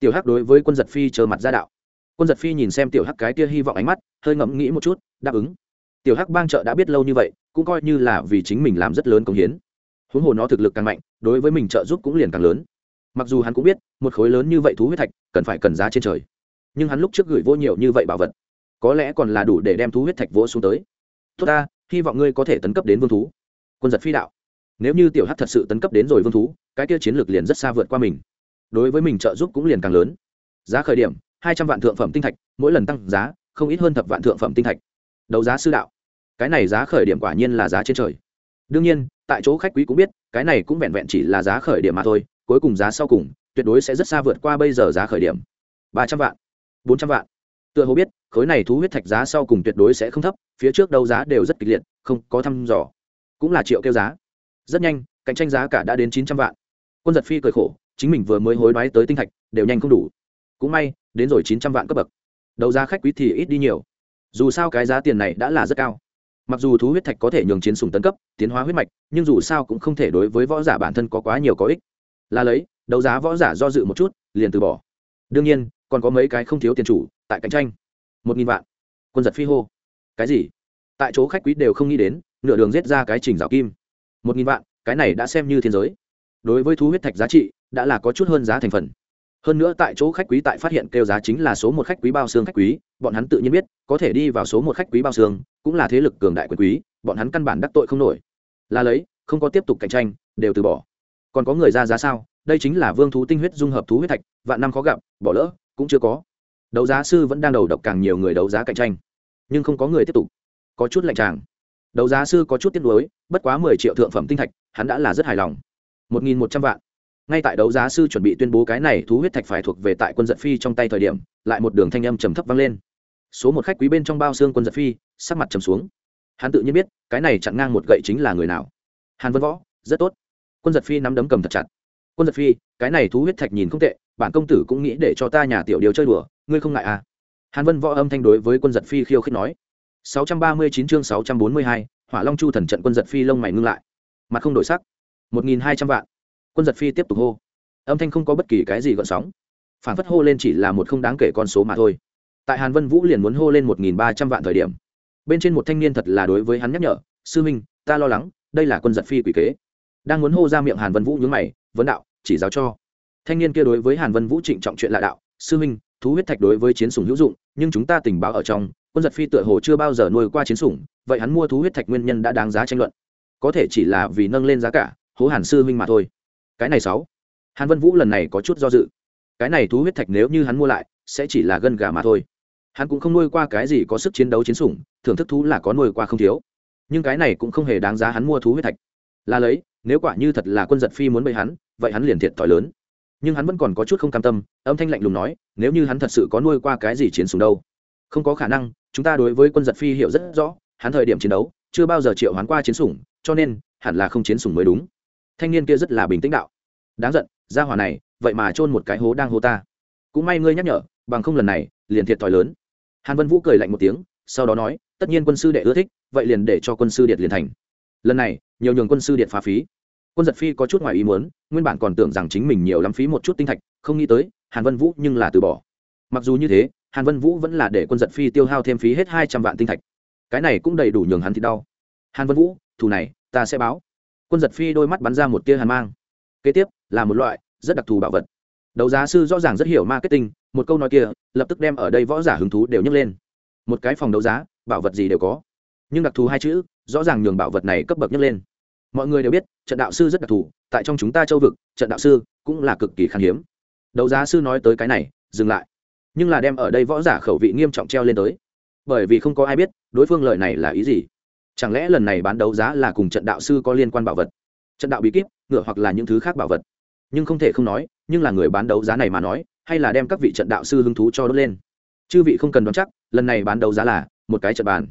Tiểu hắc đối với quân giật phi chờ mặt ra đạo. Quân giật phi nhìn xem tiểu hắc cái kia hy vọng ánh mắt, hơi ngẫm nghĩ một chút, đáp ứng. Tiểu hắc bang trợ đã biết lâu như vậy cũng coi như là vì chính mình làm rất lớn công hiến. Huống hồ nó thực lực càng mạnh, đối với mình trợ giúp cũng liền càng lớn. Mặc dù hắn cũng biết, một khối lớn như vậy thú huyết thạch cần phải cần giá trên trời. Nhưng hắn lúc trước gửi vô nhiều như vậy bảo vật, có lẽ còn là đủ để đem thú huyết thạch vỗ xuống tới. Tốt ta, hy vọng ngươi có thể tấn cấp đến vương thú. Quân giật phi đạo. Nếu như tiểu hắc thật sự tấn cấp đến rồi vương thú, cái kia chiến lược liền rất xa vượt qua mình. Đối với mình trợ giúp cũng liền càng lớn. Giá khởi điểm, hai trăm vạn thượng phẩm tinh thạch, mỗi lần tăng giá, không ít hơn thập vạn thượng phẩm tinh thạch. Đấu giá sư đạo cái này giá khởi điểm quả nhiên là giá trên trời. Đương nhiên, tại chỗ khách quý cũng biết, cái này cũng vẹn vẹn chỉ là giá khởi điểm mà thôi, cuối cùng giá sau cùng, tuyệt đối sẽ rất xa vượt qua bây giờ giá khởi điểm. Ba trăm vạn, bốn trăm vạn. Tựa hồ biết, khối này thú huyết thạch giá sau cùng tuyệt đối sẽ không thấp, phía trước đấu giá đều rất kịch liệt, không có thăm dò. Cũng là triệu kêu giá. Rất nhanh, cạnh tranh giá cả đã đến chín trăm vạn. Quân giật phi cười khổ, chính mình vừa mới hối đoái tới tinh thạch, đều nhanh không đủ. Cũng may, đến rồi chín trăm vạn cấp bậc. Đấu giá khách quý thì ít đi nhiều. Dù sao cái giá tiền này đã là rất cao mặc dù thú huyết thạch có thể nhường chiến sùng tấn cấp, tiến hóa huyết mạch, nhưng dù sao cũng không thể đối với võ giả bản thân có quá nhiều có ích. Là lấy, đấu giá võ giả do dự một chút, liền từ bỏ. Đương nhiên, còn có mấy cái không thiếu tiền chủ, tại cạnh tranh. Một nghìn vạn. Quân giật phi hô. Cái gì? Tại chỗ khách quý đều không nghĩ đến, nửa đường giết ra cái trình rào kim. Một nghìn vạn, cái này đã xem như thiên giới. Đối với thú huyết thạch giá trị, đã là có chút hơn giá thành phần hơn nữa tại chỗ khách quý tại phát hiện kêu giá chính là số một khách quý bao xương khách quý, bọn hắn tự nhiên biết, có thể đi vào số một khách quý bao xương, cũng là thế lực cường đại quyền quý, bọn hắn căn bản đắc tội không nổi. Là lấy, không có tiếp tục cạnh tranh, đều từ bỏ. Còn có người ra giá sao? Đây chính là vương thú tinh huyết dung hợp thú huyết thạch, vạn năm khó gặp, bỏ lỡ, cũng chưa có. Đấu giá sư vẫn đang đầu độc càng nhiều người đấu giá cạnh tranh. Nhưng không có người tiếp tục. Có chút lạnh tràng đấu giá sư có chút tiếc nuối, bất quá mười triệu thượng phẩm tinh thạch, hắn đã là rất hài lòng. Một nghìn một trăm vạn ngay tại đấu giá sư chuẩn bị tuyên bố cái này thú huyết thạch phải thuộc về tại quân giật phi trong tay thời điểm lại một đường thanh âm trầm thấp vang lên. Số một khách quý bên trong bao xương quân giật phi sắc mặt trầm xuống. Hắn tự nhiên biết cái này chặn ngang một gậy chính là người nào. Hàn vân võ rất tốt. Quân giật phi nắm đấm cầm thật chặt. Quân giật phi cái này thú huyết thạch nhìn không tệ bản công tử cũng nghĩ để cho ta nhà tiểu điều chơi đùa ngươi không ngại à? Hàn vân võ âm thanh đối với quân giật phi khiêu khích nói. 639 chương 642, hỏa long chu thần trận quân giật phi lông mày ngưng lại. Mặt không đổi sắc. 1.200 vạn quân giật phi tiếp tục hô. Âm thanh không có bất kỳ cái gì gợn sóng. Phản phất hô lên chỉ là một không đáng kể con số mà thôi. Tại hàn vân vũ liền muốn hô lên 1.300 vạn thời điểm, bên trên một thanh niên thật là đối với hắn nhắc nhở, sư minh ta lo lắng, đây là quân giật phi quỷ kế. Đang muốn hô ra miệng hàn vân vũ nhướng mày, vấn đạo, chỉ giáo cho. Thanh niên kia đối với hàn vân vũ trịnh trọng chuyện lạ đạo, sư minh thú huyết thạch đối với chiến sủng hữu dụng, nhưng chúng ta tình báo ở trong, quân giật phi tựa hồ chưa bao giờ nuôi qua chiến sủng, vậy hắn mua thú huyết thạch nguyên nhân đã đáng giá tranh luận. Có thể chỉ là vì nâng lên giá cả, hố hàn sư minh mà thôi cái này sáu. Hàn vân vũ lần này có chút do dự. Cái này thú huyết thạch nếu như hắn mua lại, sẽ chỉ là gân gà mà thôi. Hắn cũng không nuôi qua cái gì có sức chiến đấu chiến sủng, thưởng thức thú là có nuôi qua không thiếu. Nhưng cái này cũng không hề đáng giá hắn mua thú huyết thạch. Là lấy, nếu quả như thật là quân giật phi muốn bậy hắn, vậy hắn liền thiệt thòi lớn. Nhưng hắn vẫn còn có chút không cam tâm, âm thanh lạnh lùng nói, nếu như hắn thật sự có nuôi qua cái gì chiến súng đâu. Không có khả năng, chúng ta đối với quân giật phi hiểu rất rõ, hắn thời điểm chiến đấu, chưa bao giờ triệu hắn qua chiến sủng, cho nên, hẳn là không chiến sủng mới đúng thanh niên kia rất là bình tĩnh đạo. Đáng giận ra hỏa này, vậy mà chôn một cái hố đang hô ta. Cũng may ngươi nhắc nhở, bằng không lần này, liền thiệt thòi lớn. Hàn vân vũ cười lạnh một tiếng, sau đó nói, tất nhiên quân sư đệ ưa thích, vậy liền để cho quân sư điện liền thành. Lần này, nhiều nhường quân sư điện phá phí. Quân giật phi có chút ngoài ý muốn, nguyên bản còn tưởng rằng chính mình nhiều lắm phí một chút tinh thạch, không nghĩ tới, hàn vân vũ nhưng là từ bỏ. Mặc dù như thế, hàn vân vũ vẫn là để quân giật phi tiêu hao thêm phí hết hai trăm vạn tinh thạch. Cái này cũng đầy đủ nhường hắn thì đau. Hàn vân vũ, thù này, ta sẽ báo quân giật phi đôi mắt bắn ra một tia hàn mang. Kế tiếp, là một loại rất đặc thù bảo vật. Đấu giá sư rõ ràng rất hiểu marketing, một câu nói kia lập tức đem ở đây võ giả hứng thú đều nhấc lên. Một cái phòng đấu giá, bảo vật gì đều có. Nhưng đặc thù hai chữ, rõ ràng nhường bảo vật này cấp bậc nhấc lên. Mọi người đều biết, trận đạo sư rất đặc thù, tại trong chúng ta châu vực, trận đạo sư cũng là cực kỳ khan hiếm. Đấu giá sư nói tới cái này, dừng lại. Nhưng là đem ở đây võ giả khẩu vị nghiêm trọng treo lên tới. Bởi vì không có ai biết, đối phương lời này là ý gì chẳng lẽ lần này bán đấu giá là cùng trận đạo sư có liên quan bảo vật? Trận đạo bí kíp, ngựa hoặc là những thứ khác bảo vật? Nhưng không thể không nói, nhưng là người bán đấu giá này mà nói, hay là đem các vị trận đạo sư hứng thú cho đốt lên? Chư vị không cần đoán chắc, lần này bán đấu giá là một cái trận bàn.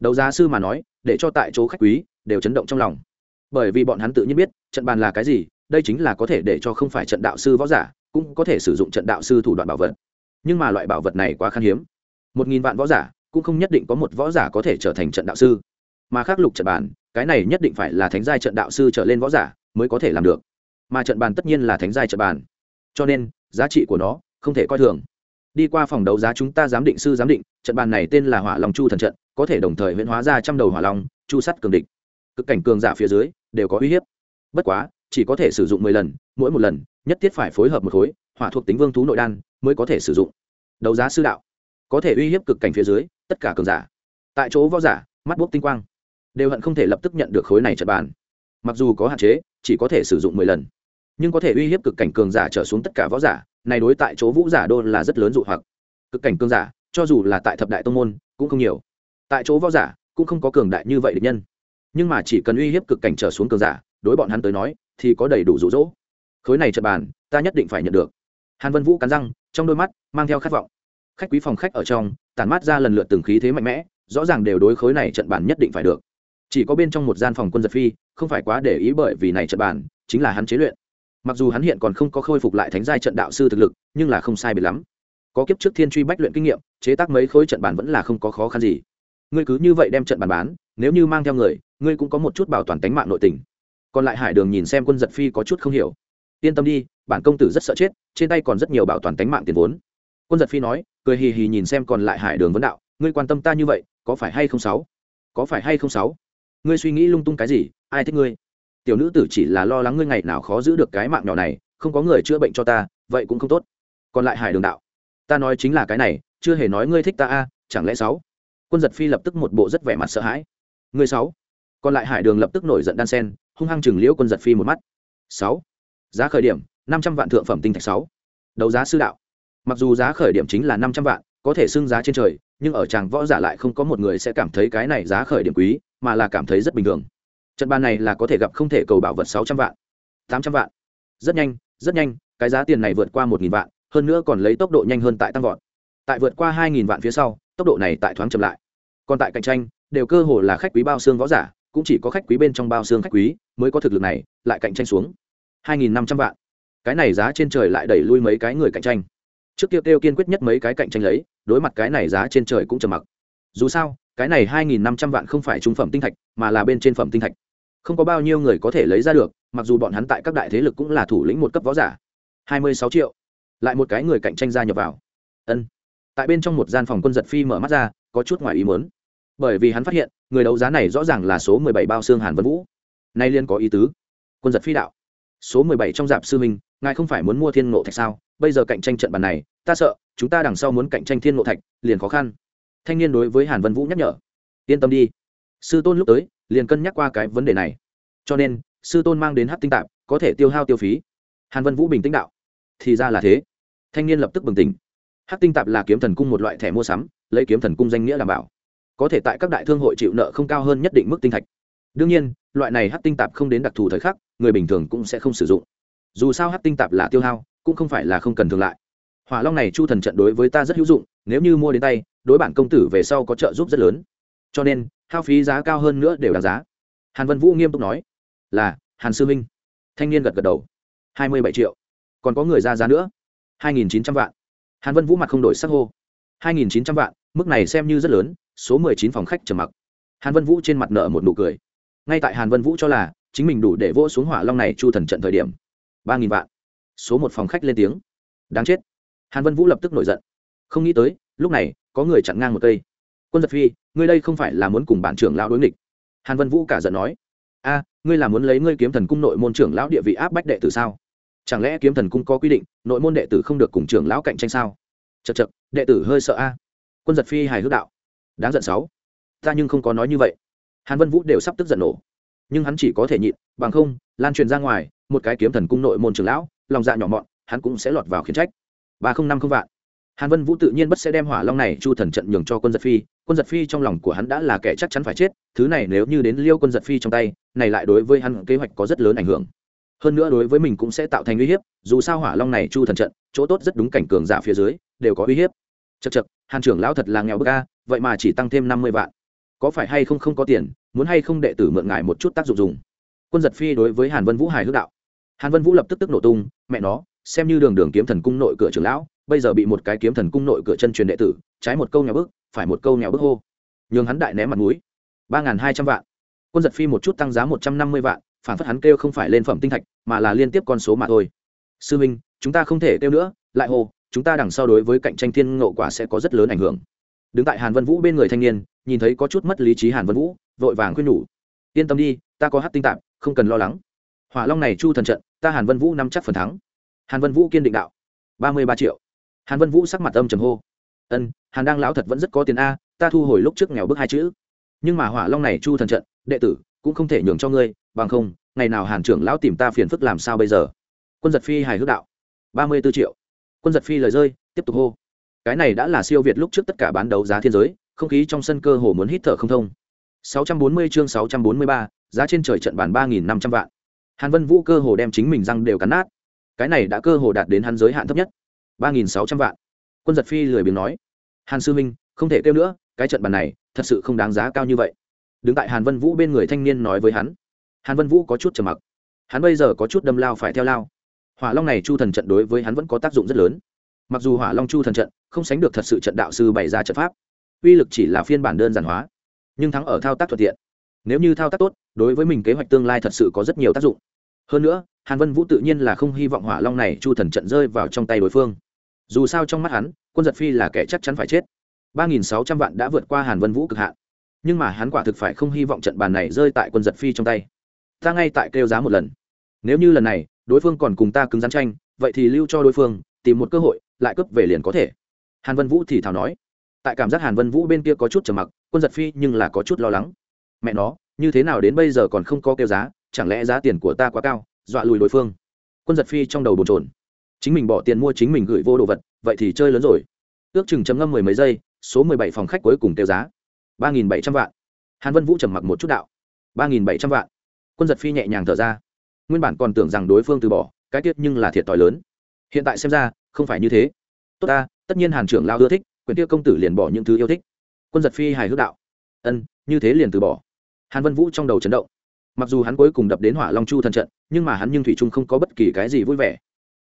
Đấu giá sư mà nói, để cho tại chỗ khách quý, đều chấn động trong lòng. Bởi vì bọn hắn tự nhiên biết, trận bàn là cái gì, đây chính là có thể để cho không phải trận đạo sư võ giả, cũng có thể sử dụng trận đạo sư thủ đoạn bảo vật. Nhưng mà loại bảo vật này quá khan hiếm. Một nghìn vạn võ giả, cũng không nhất định có một võ giả có thể trở thành trận đạo sư mà khắc lục trận bàn, cái này nhất định phải là thánh giai trận đạo sư trở lên võ giả mới có thể làm được. Mà trận bàn tất nhiên là thánh giai trận bàn. Cho nên, giá trị của nó không thể coi thường. Đi qua phòng đấu giá chúng ta giám định sư giám định, trận bàn này tên là hỏa long chu thần trận, có thể đồng thời huyễn hóa ra trăm đầu hỏa long, chu sắt cường địch. Cực cảnh cường giả phía dưới đều có uy hiếp. Bất quá, chỉ có thể sử dụng mười lần, mỗi một lần, nhất thiết phải phối hợp một khối, hỏa thuộc tính vương thú nội đan mới có thể sử dụng. Đấu giá sư đạo, có thể uy hiếp cực cảnh phía dưới tất cả cường giả. Tại chỗ võ giả, mắt bốc tinh quang đều hận không thể lập tức nhận được khối này trận bàn. Mặc dù có hạn chế, chỉ có thể sử dụng mười lần. Nhưng có thể uy hiếp cực cảnh cường giả trở xuống tất cả võ giả, này đối tại chỗ vũ giả đô là rất lớn dụ hoặc. Cực cảnh cường giả, cho dù là tại thập đại tông môn, cũng không nhiều. Tại chỗ võ giả, cũng không có cường đại như vậy địch nhân. Nhưng mà chỉ cần uy hiếp cực cảnh trở xuống cường giả, đối bọn hắn tới nói, thì có đầy đủ rụ rỗ khối này trận bàn, ta nhất định phải nhận được. Hàn vân vũ cắn răng, trong đôi mắt, mang theo khát vọng. Khách quý phòng khách ở trong, tản mát ra lần lượt từng khí thế mạnh mẽ, rõ ràng đều đối khối này trận bàn nhất định phải được chỉ có bên trong một gian phòng quân giật phi, không phải quá để ý bởi vì này trận bàn, chính là hắn chế luyện. Mặc dù hắn hiện còn không có khôi phục lại thánh giai trận đạo sư thực lực, nhưng là không sai biệt lắm. Có kiếp trước thiên truy bách luyện kinh nghiệm, chế tác mấy khối trận bàn vẫn là không có khó khăn gì. Ngươi cứ như vậy đem trận bàn bán, nếu như mang theo người, ngươi cũng có một chút bảo toàn tính mạng nội tình. Còn lại hải đường nhìn xem quân giật phi có chút không hiểu. Yên tâm đi, bản công tử rất sợ chết, trên tay còn rất nhiều bảo toàn tính mạng tiền vốn. Quân giật phi nói, cười hì hì nhìn xem còn lại hải đường vấn đạo, ngươi quan tâm ta như vậy, có phải hay không sáu? Có phải hay không sáu? Ngươi suy nghĩ lung tung cái gì, ai thích ngươi? Tiểu nữ tử chỉ là lo lắng ngươi ngày nào khó giữ được cái mạng nhỏ này, không có người chữa bệnh cho ta, vậy cũng không tốt. Còn lại hải đường đạo, ta nói chính là cái này, chưa hề nói ngươi thích ta a, chẳng lẽ sáu? Quân giật phi lập tức một bộ rất vẻ mặt sợ hãi. Ngươi sáu? Còn lại hải đường lập tức nổi giận đan sen, hung hăng chừng liễu quân giật phi một mắt. Sáu? Giá khởi điểm, năm trăm vạn thượng phẩm tinh thạch sáu. Đấu giá sư đạo. Mặc dù giá khởi điểm chính là năm trăm vạn có thể xưng giá trên trời, nhưng ở tràng võ giả lại không có một người sẽ cảm thấy cái này giá khởi điểm quý, mà là cảm thấy rất bình thường. Trận bàn này là có thể gặp không thể cầu bảo vật sáu trăm vạn, tám trăm vạn. Rất nhanh rất nhanh, cái giá tiền này vượt qua một nghìn vạn, hơn nữa còn lấy tốc độ nhanh hơn tại tăng vọt. Tại vượt qua hai nghìn vạn phía sau, tốc độ này tại thoáng chậm lại. Còn tại cạnh tranh, đều cơ hồ là khách quý bao xương võ giả, cũng chỉ có khách quý bên trong bao xương khách quý mới có thực lực này, lại cạnh tranh xuống. hai nghìn năm trăm vạn. Cái này giá trên trời lại đẩy lui mấy cái người cạnh tranh trước kia kêu kiên quyết nhất mấy cái cạnh tranh lấy, đối mặt cái này giá trên trời cũng trầm mặc. Dù sao, cái này hai nghìn năm trăm vạn không phải trung phẩm tinh thạch, mà là bên trên phẩm tinh thạch. Không có bao nhiêu người có thể lấy ra được, mặc dù bọn hắn tại các đại thế lực cũng là thủ lĩnh một cấp võ giả. hai mươi sáu triệu. Lại một cái người cạnh tranh gia nhập vào. Ân. Tại bên trong một gian phòng quân giật phi mở mắt ra, có chút ngoài ý muốn. Bởi vì hắn phát hiện, người đấu giá này rõ ràng là số mười bảy bao xương hàn vân vũ. Nay liên có ý tứ. Quân giật phi đạo. Số mười bảy trong dạp sư minh ngài không phải muốn mua thiên ngộ thạch sao? Bây giờ cạnh tranh trận bàn này, ta sợ, chúng ta đằng sau muốn cạnh tranh thiên ngộ thạch, liền khó khăn. Thanh niên đối với hàn vân vũ nhắc nhở. Yên tâm đi. Sư tôn lúc tới, liền cân nhắc qua cái vấn đề này. Cho nên, sư tôn mang đến hát tinh tạp, có thể tiêu hao tiêu phí. Hàn vân vũ bình tĩnh đạo. Thì ra là thế. Thanh niên lập tức bừng tỉnh. Hát tinh tạp là kiếm thần cung một loại thẻ mua sắm, lấy kiếm thần cung danh nghĩa đảm bảo. Có thể tại các đại thương hội chịu nợ không cao hơn nhất định mức tinh thạch. Đương nhiên, loại này hát tinh tạp không đến đặc thù thời khắc, người bình thường cũng sẽ không sử dụng. Dù sao hát tinh tạp là tiêu hao cũng không phải là không cần thường lại. Hỏa long này chu thần trận đối với ta rất hữu dụng, nếu như mua đến tay, đối bản công tử về sau có trợ giúp rất lớn. Cho nên, hao phí giá cao hơn nữa đều đáng giá. Hàn vân vũ nghiêm túc nói. Là, hàn sư minh thanh niên gật gật đầu. Hai mươi bảy triệu. Còn có người ra giá nữa. hai nghìn chín trăm vạn. Hàn vân vũ mặt không đổi sắc hô. hai nghìn chín trăm vạn, mức này xem như rất lớn, số mười chín phòng khách trầm mặc. Hàn vân vũ trên mặt nợ một nụ cười. Ngay tại hàn vân vũ cho là chính mình đủ để vỗ xuống hỏa long này chu thần trận thời điểm, ba nghìn vạn số một phòng khách lên tiếng. Đáng chết. Hàn vân vũ lập tức nổi giận. Không nghĩ tới, lúc này, có người chặn ngang một cây. Quân giật phi, ngươi đây không phải là muốn cùng bản trưởng lão đối nghịch. Hàn vân vũ cả giận nói. A, ngươi là muốn lấy ngươi kiếm thần cung nội môn trưởng lão địa vị áp bách đệ tử sao? Chẳng lẽ kiếm thần cung có quy định, nội môn đệ tử không được cùng trưởng lão cạnh tranh sao? Chật chật đệ tử hơi sợ a. Quân giật phi hài hước đạo. Đáng giận sáu. Ta nhưng không có nói như vậy. Hàn vân vũ đều sắp tức giận nổ. Nhưng hắn chỉ có thể nhịn, bằng không, lan truyền ra ngoài, một cái kiếm thần cung nội môn trưởng lão lòng dạ nhỏ mọn, hắn cũng sẽ lọt vào khiển trách. Ba không năm không vạn. Hàn vân vũ tự nhiên bất sẽ đem hỏa long này chu thần trận nhường cho quân giật phi, quân giật phi trong lòng của hắn đã là kẻ chắc chắn phải chết, thứ này nếu như đến liêu quân giật phi trong tay, này lại đối với hắn kế hoạch có rất lớn ảnh hưởng. Hơn nữa đối với mình cũng sẽ tạo thành uy hiếp, dù sao hỏa long này chu thần trận, chỗ tốt rất đúng cảnh cường giả phía dưới, đều có uy hiếp. Chật chật hàn trưởng lão thật là nghèo bức a, vậy mà chỉ tăng thêm năm mươi vạn. Có phải hay không không có tiền, muốn hay không đệ tử mượn ngài một chút tác dụng dùng. Quân giật phi đối với hàn vân vũ hài hước đạo. Hàn vân vũ lập tức tức nổ tung mẹ nó, xem như đường đường kiếm thần cung nội cửa trưởng lão, bây giờ bị một cái kiếm thần cung nội cửa chân truyền đệ tử, trái một câu nhà bức, phải một câu nhà bức hô. Nhường hắn đại ném mặt mũi. ba n g h n hai trăm vạn. Quân giật phi một chút tăng giá một trăm năm mươi vạn, phản phất hắn kêu không phải lên phẩm tinh thạch, mà là liên tiếp con số mà thôi. Sư minh, chúng ta không thể kêu nữa, lại hô, chúng ta đằng sau đối với cạnh tranh thiên ngộ quả sẽ có rất lớn ảnh hưởng. Đứng tại hàn vân vũ bên người thanh niên, nhìn thấy có chút mất lý trí hàn vân vũ, vội vàng khuyên nhủ. Yên tâm đi, ta có hát tinh tạp, không cần lo lắng. Hỏa long này chu thần trận ta hàn vân vũ nắm chắc phần thắng. Hàn vân vũ kiên định đạo. Ba mươi ba triệu. Hàn vân vũ sắc mặt âm trầm hô. Ân hàn đang lão thật vẫn rất có tiền a ta thu hồi lúc trước nghèo bước hai chữ. Nhưng mà hỏa long này chu thần trận đệ tử cũng không thể nhường cho ngươi bằng không ngày nào hàn trưởng lão tìm ta phiền phức làm sao bây giờ? Quân giật phi hài hước đạo. Ba mươi b ố triệu. Quân giật phi lời rơi tiếp tục hô. Cái này đã là siêu việt lúc trước tất cả bán đấu giá thiên giới không khí trong sân cơ hồ muốn hít thở không thông. 640 chương 643, giá trên trời trận bản 3.500 vạn hàn vân vũ cơ hồ đem chính mình răng đều cắn nát. Cái này đã cơ hồ đạt đến hắn giới hạn thấp nhất. 3.600 vạn. Quân giật phi lười biếng nói. Hàn sư minh, không thể kêu nữa, cái trận bàn này thật sự không đáng giá cao như vậy. Đứng tại hàn vân vũ bên người thanh niên nói với hắn. Hàn vân vũ có chút trầm mặc. Hắn bây giờ có chút đâm lao phải theo lao. Hỏa long này chu thần trận đối với hắn vẫn có tác dụng rất lớn. Mặc dù hỏa long chu thần trận không sánh được thật sự trận đạo sư bày ra trận pháp, uy lực chỉ là phiên bản đơn giản hóa, nhưng thắng ở thao tác thuận tiện nếu như thao tác tốt, đối với mình kế hoạch tương lai thật sự có rất nhiều tác dụng. Hơn nữa, hàn vân vũ tự nhiên là không hy vọng hỏa long này chu thần trận rơi vào trong tay đối phương. Dù sao trong mắt hắn, quân giật phi là kẻ chắc chắn phải chết. Ba nghìn sáu trăm vạn đã vượt qua hàn vân vũ cực hạn. Nhưng mà hắn quả thực phải không hy vọng trận bàn này rơi tại quân giật phi trong tay. Ta ngay tại kêu giá một lần. Nếu như lần này, đối phương còn cùng ta cứng rắn tranh, vậy thì lưu cho đối phương, tìm một cơ hội, lại cướp về liền có thể. Hàn vân vũ thì thào nói. Tại cảm giác hàn vân vũ bên kia có chút trầm mặc, quân giật phi nhưng là có chút lo lắng mẹ nó, như thế nào đến bây giờ còn không có kêu giá, chẳng lẽ giá tiền của ta quá cao, dọa lùi đối phương. Quân giật phi trong đầu bồn trồn chính mình bỏ tiền mua chính mình gửi vô đồ vật, vậy thì chơi lớn rồi. Ước chừng chấm ngâm mười mấy giây, số mười bảy phòng khách cuối cùng kêu giá. Ba nghìn bảy trăm vạn. Hàn vân vũ trầm mặc một chút đạo. Ba nghìn bảy trăm vạn. Quân giật phi nhẹ nhàng thở ra. Nguyên bản còn tưởng rằng đối phương từ bỏ, cái tiết nhưng là thiệt t h i lớn. Hiện tại xem ra, không phải như thế. Tốt ta, tất nhiên hàn trưởng lao ưa thích quyền tiêu công tử liền bỏ những thứ yêu thích. Quân giật phi hài hước đạo. Ân, như thế liền từ bỏ hàn vân vũ trong đầu chấn động. Mặc dù hắn cuối cùng đập đến hỏa long chu thần trận, nhưng mà hắn nhưng thủy trung không có bất kỳ cái gì vui vẻ.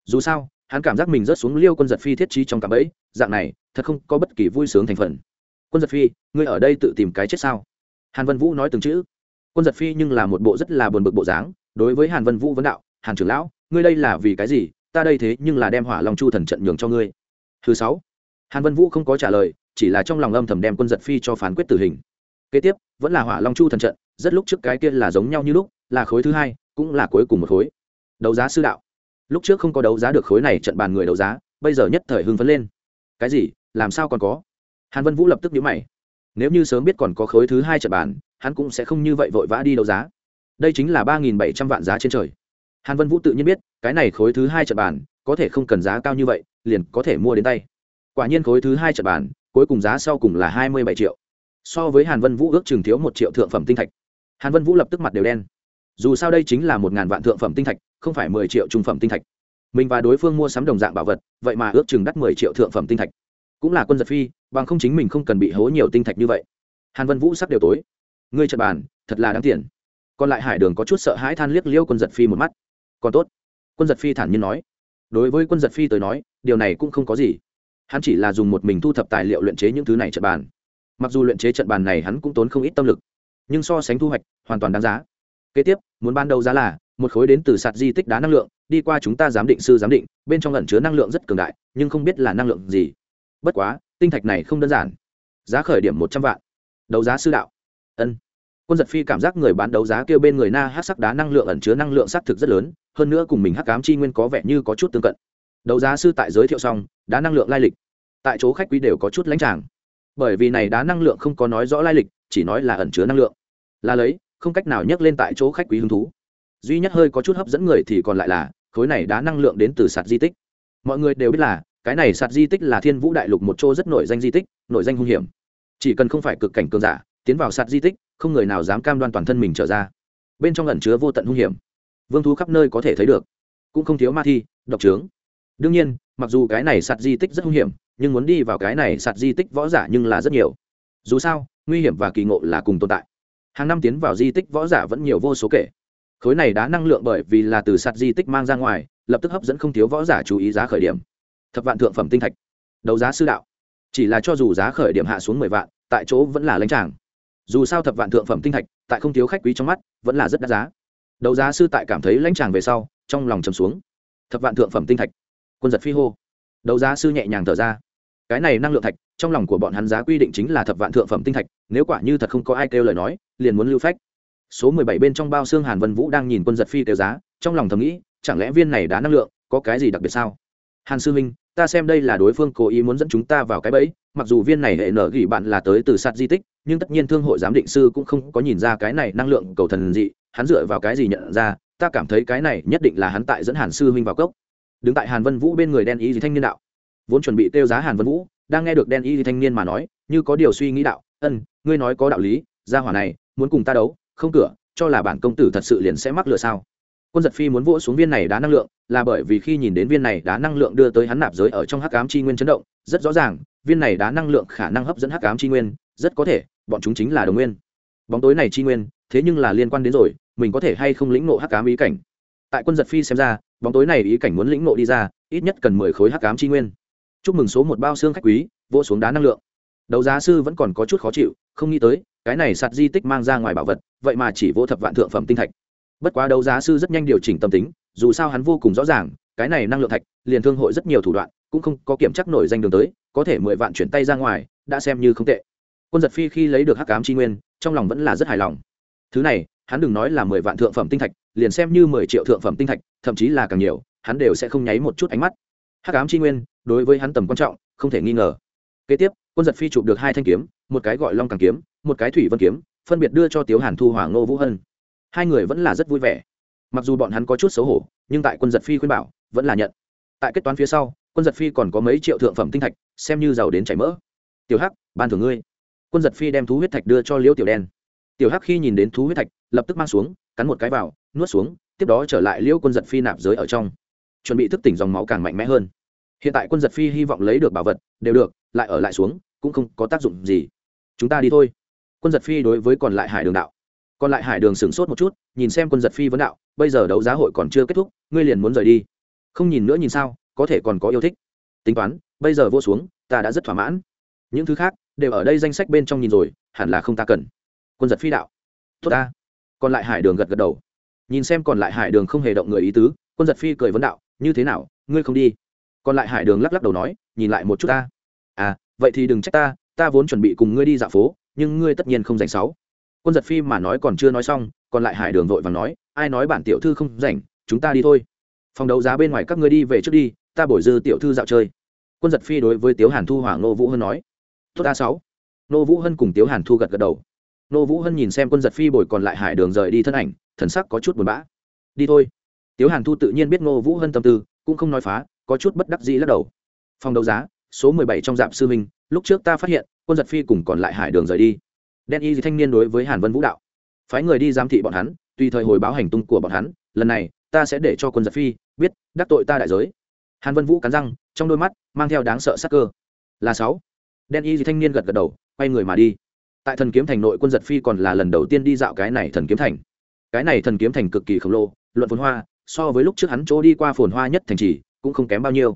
Dù sao, hắn cảm giác mình rớt xuống liêu quân giật phi thiết trí trong cạm bẫy, dạng này, thật không có bất kỳ vui sướng thành phần. Quân giật phi, ngươi ở đây tự tìm cái chết sao? Hàn vân vũ nói từng chữ. Quân giật phi nhưng là một bộ rất là buồn bực bộ dáng, đối với hàn vân vũ vấn đạo, hàn trưởng lão, ngươi đây là vì cái gì? Ta đây thế nhưng là đem hỏa long chu thần trận nhường cho ngươi. Thứ sáu, hàn vân vũ không có trả lời, chỉ là trong lòng âm thầm đem quân giật phi cho phán quyết tử hình kế tiếp, vẫn là hỏa long chu thần trận, rất lúc trước cái kia là giống nhau như lúc, là khối thứ hai, cũng là cuối cùng một khối. Đấu giá sư đạo. Lúc trước không có đấu giá được khối này trận bàn người đấu giá, bây giờ nhất thời hưng phấn lên. Cái gì? Làm sao còn có? Hàn vân vũ lập tức nhíu mày. Nếu như sớm biết còn có khối thứ hai trận bàn, hắn cũng sẽ không như vậy vội vã đi đấu giá. Đây chính là ba nghìn bảy trăm vạn giá trên trời. Hàn vân vũ tự nhiên biết, cái này khối thứ hai trận bàn, có thể không cần giá cao như vậy, liền có thể mua đến tay. Quả nhiên khối thứ hai trận bàn, cuối cùng giá sau cùng là hai mươi bảy triệu so với hàn vân vũ ước chừng thiếu một triệu thượng phẩm tinh thạch. Hàn vân vũ lập tức mặt đều đen. Dù sao đây chính là một ngàn vạn thượng phẩm tinh thạch, không phải mười triệu trung phẩm tinh thạch. Mình và đối phương mua sắm đồng dạng bảo vật, vậy mà ước chừng đắt mười triệu thượng phẩm tinh thạch. Cũng là quân giật phi, bằng không chính mình không cần bị hố nhiều tinh thạch như vậy. Hàn vân vũ sắp đều tối. Ngươi trật bàn, thật là đáng tiền. Còn lại hải đường có chút sợ hãi than liếc liêu quân giật phi một mắt. Còn tốt. Quân giật phi thản nhiên nói. Đối với quân giật phi tới nói, điều này cũng không có gì. Hắn chỉ là dùng một mình thu thập tài liệu luyện chế những thứ này trật bàn mặc dù luyện chế trận bàn này hắn cũng tốn không ít tâm lực, nhưng so sánh thu hoạch, hoàn toàn đáng giá. Kế tiếp, muốn ban đầu giá là, một khối đến từ sạt di tích đá năng lượng, đi qua chúng ta giám định sư giám định, bên trong lẩn chứa năng lượng rất cường đại, nhưng không biết là năng lượng gì. Bất quá, tinh thạch này không đơn giản. Giá khởi điểm một trăm vạn. Đấu giá sư đạo. Ân. Quân giật phi cảm giác người bán đấu giá kêu bên người na hát sắc đá năng lượng ẩn chứa năng lượng xác thực rất lớn, hơn nữa cùng mình hắc cám chi nguyên có vẻ như có chút tương cận. Đấu giá sư tại giới thiệu xong, đá năng lượng lai lịch. Tại chỗ khách quý đều có chút lãnh tràng bởi vì này đá năng lượng không có nói rõ lai lịch, chỉ nói là ẩn chứa năng lượng. Là lấy, không cách nào nhắc lên tại chỗ khách quý hứng thú. Duy nhất hơi có chút hấp dẫn người thì còn lại là, khối này đá năng lượng đến từ sạt di tích. Mọi người đều biết là, cái này sạt di tích là thiên vũ đại lục một chỗ rất nổi danh di tích, nổi danh hung hiểm. Chỉ cần không phải cực cảnh cường giả, tiến vào sạt di tích, không người nào dám cam đoan toàn thân mình trở ra. Bên trong ẩn chứa vô tận hung hiểm. Vương thú khắp nơi có thể thấy được. Cũng không thiếu ma thi, độc trướng. Đương nhiên, mặc dù cái này sạt di tích rất hung hiểm nhưng muốn đi vào cái này sạt di tích võ giả nhưng là rất nhiều. Dù sao, nguy hiểm và kỳ ngộ là cùng tồn tại. Hàng năm tiến vào di tích võ giả vẫn nhiều vô số kể. Khối này đá năng lượng bởi vì là từ sạt di tích mang ra ngoài, lập tức hấp dẫn không thiếu võ giả chú ý giá khởi điểm. Thập vạn thượng phẩm tinh thạch. Đấu giá sư đạo. Chỉ là cho dù giá khởi điểm hạ xuống mười vạn, tại chỗ vẫn là lãnh tràng. Dù sao thập vạn thượng phẩm tinh thạch, tại không thiếu khách quý trong mắt, vẫn là rất đắt giá. Đấu giá sư tại cảm thấy lãnh tràng về sau, trong lòng trầm xuống. Thập vạn thượng phẩm tinh thạch. Quân giật phi hô. Đấu giá sư nhẹ nhàng thở ra cái này năng lượng thạch, trong lòng của bọn hắn giá quy định chính là thập vạn thượng phẩm tinh thạch, nếu quả như thật không có ai kêu lời nói, liền muốn lưu phách. Số mười bảy bên trong bao xương hàn vân vũ đang nhìn quân giật phi kêu giá, trong lòng thầm nghĩ, chẳng lẽ viên này đá năng lượng, có cái gì đặc biệt sao? Hàn sư minh ta xem đây là đối phương cố ý muốn dẫn chúng ta vào cái bẫy, mặc dù viên này hệ nở gỉ bạn là tới từ sạt di tích, nhưng tất nhiên thương hội giám định sư cũng không có nhìn ra cái này năng lượng cầu thần dị, hắn dựa vào cái gì nhận ra, ta cảm thấy cái này nhất định là hắn tại dẫn hàn sư huynh vào cốc. Đứng tại hàn vân vũ bên người đen y gì thanh niên đạo vốn chuẩn bị tiêu giá hàn vân vũ, đang nghe được đen y thanh niên mà nói, như có điều suy nghĩ đạo, ân, ngươi nói có đạo lý, gia hỏa này muốn cùng ta đấu, không cửa, cho là bản công tử thật sự liền sẽ mắc lừa sao? Quân giật phi muốn vỗ xuống viên này đá năng lượng, là bởi vì khi nhìn đến viên này đá năng lượng đưa tới hắn nạp giới ở trong hắc ám chi nguyên chấn động, rất rõ ràng, viên này đá năng lượng khả năng hấp dẫn hắc ám chi nguyên, rất có thể, bọn chúng chính là đồng nguyên. Bóng tối này chi nguyên, thế nhưng là liên quan đến rồi, mình có thể hay không lĩnh nộ hắc ám ý cảnh? Tại quân giật phi xem ra, bóng tối này ý cảnh muốn lĩnh nộ đi ra, ít nhất cần mười khối hắc ám chi nguyên chúc mừng số một bao xương khách quý, vỗ xuống đá năng lượng. Đấu giá sư vẫn còn có chút khó chịu, không nghĩ tới, cái này sạt di tích mang ra ngoài bảo vật, vậy mà chỉ vỗ thập vạn thượng phẩm tinh thạch. Bất quá đấu giá sư rất nhanh điều chỉnh tâm tính, dù sao hắn vô cùng rõ ràng, cái này năng lượng thạch liền thương hội rất nhiều thủ đoạn, cũng không có kiểm chắc nổi danh đường tới, có thể mười vạn chuyển tay ra ngoài, đã xem như không tệ. Quân giật phi khi lấy được hắc cám tri nguyên, trong lòng vẫn là rất hài lòng. Thứ này, hắn đừng nói là mười vạn thượng phẩm tinh thạch, liền xem như mười triệu thượng phẩm tinh thạch, thậm chí là càng nhiều, hắn đều sẽ không nháy một chút ánh mắt. Hắc cám tri nguyên đối với hắn tầm quan trọng, không thể nghi ngờ. Kế tiếp, quân giật phi chụp được hai thanh kiếm, một cái gọi long càng kiếm, một cái thủy vân kiếm, phân biệt đưa cho tiếu hàn thu hoàng ngô vũ hân. Hai người vẫn là rất vui vẻ. Mặc dù bọn hắn có chút xấu hổ, nhưng tại quân giật phi khuyên bảo, vẫn là nhận. Tại kết toán phía sau, quân giật phi còn có mấy triệu thượng phẩm tinh thạch, xem như giàu đến chảy mỡ. Tiểu hắc, ban thưởng ngươi. Quân giật phi đem thú huyết thạch đưa cho liễu tiểu đen. Tiểu hắc khi nhìn đến thú huyết thạch, lập tức mang xuống, cắn một cái vào, nuốt xuống, tiếp đó trở lại liễu quân giật phi nạp giới ở trong. Chuẩn bị thức tỉnh dòng máu càng mạnh mẽ hơn hiện tại quân giật phi hy vọng lấy được bảo vật, đều được, lại ở lại xuống, cũng không có tác dụng gì. Chúng ta đi thôi. Quân giật phi đối với còn lại hải đường đạo. Còn lại hải đường sửng sốt một chút, nhìn xem quân giật phi vấn đạo, bây giờ đấu giá hội còn chưa kết thúc, ngươi liền muốn rời đi. Không nhìn nữa nhìn sao, có thể còn có yêu thích. Tính toán, bây giờ vô xuống, ta đã rất thỏa mãn. Những thứ khác, đều ở đây danh sách bên trong nhìn rồi, hẳn là không ta cần. Quân giật phi đạo. Tốt ta. Còn lại hải đường gật gật đầu. Nhìn xem còn lại hải đường không hề động người ý tứ, quân giật phi cười vấn đạo, như thế nào, ngươi không đi? Còn lại hải đường lắc lắc đầu nói, nhìn lại một chút ta. À vậy thì đừng trách ta ta vốn chuẩn bị cùng ngươi đi dạo phố, nhưng ngươi tất nhiên không dành sáu. Quân giật phi mà nói còn chưa nói xong, còn lại hải đường vội và nói, ai nói bản tiểu thư không rảnh, chúng ta đi thôi. Phòng đấu giá bên ngoài các ngươi đi về trước đi, ta bổi dư tiểu thư dạo chơi. Quân giật phi đối với tiếu hàn thu hoàng nô vũ hân nói, tốt a sáu. Nô vũ hân cùng tiếu hàn thu gật gật đầu. Nô vũ hân nhìn xem quân giật phi bồi còn lại hải đường rời đi thân ảnh, thần sắc có chút buồn bã. Đi thôi. Tiếu hàn thu tự nhiên biết nô vũ hân tâm tư, cũng không nói phá có chút bất đắc dĩ lắc đầu. Phòng đấu giá, số mười bảy trong dạp sư minh, lúc trước ta phát hiện, quân giật phi cùng còn lại hải đường rời đi. Đen y thanh niên đối với hàn vân vũ đạo. Phái người đi giám thị bọn hắn, tùy thời hồi báo hành tung của bọn hắn, lần này, ta sẽ để cho quân giật phi biết, đắc tội ta đại giới. Hàn vân vũ cắn răng, trong đôi mắt, mang theo đáng sợ sắc cơ. Là sáu. Đen y thanh niên gật gật đầu, quay người mà đi. Tại thần kiếm thành nội quân giật phi còn là lần đầu tiên đi dạo cái này thần kiếm thành. Cái này thần kiếm thành cực kỳ khổng lồ, luận phồn hoa, so với lúc trước hắn chỗ đi qua phồn hoa nhất thành trì cũng không kém bao nhiêu.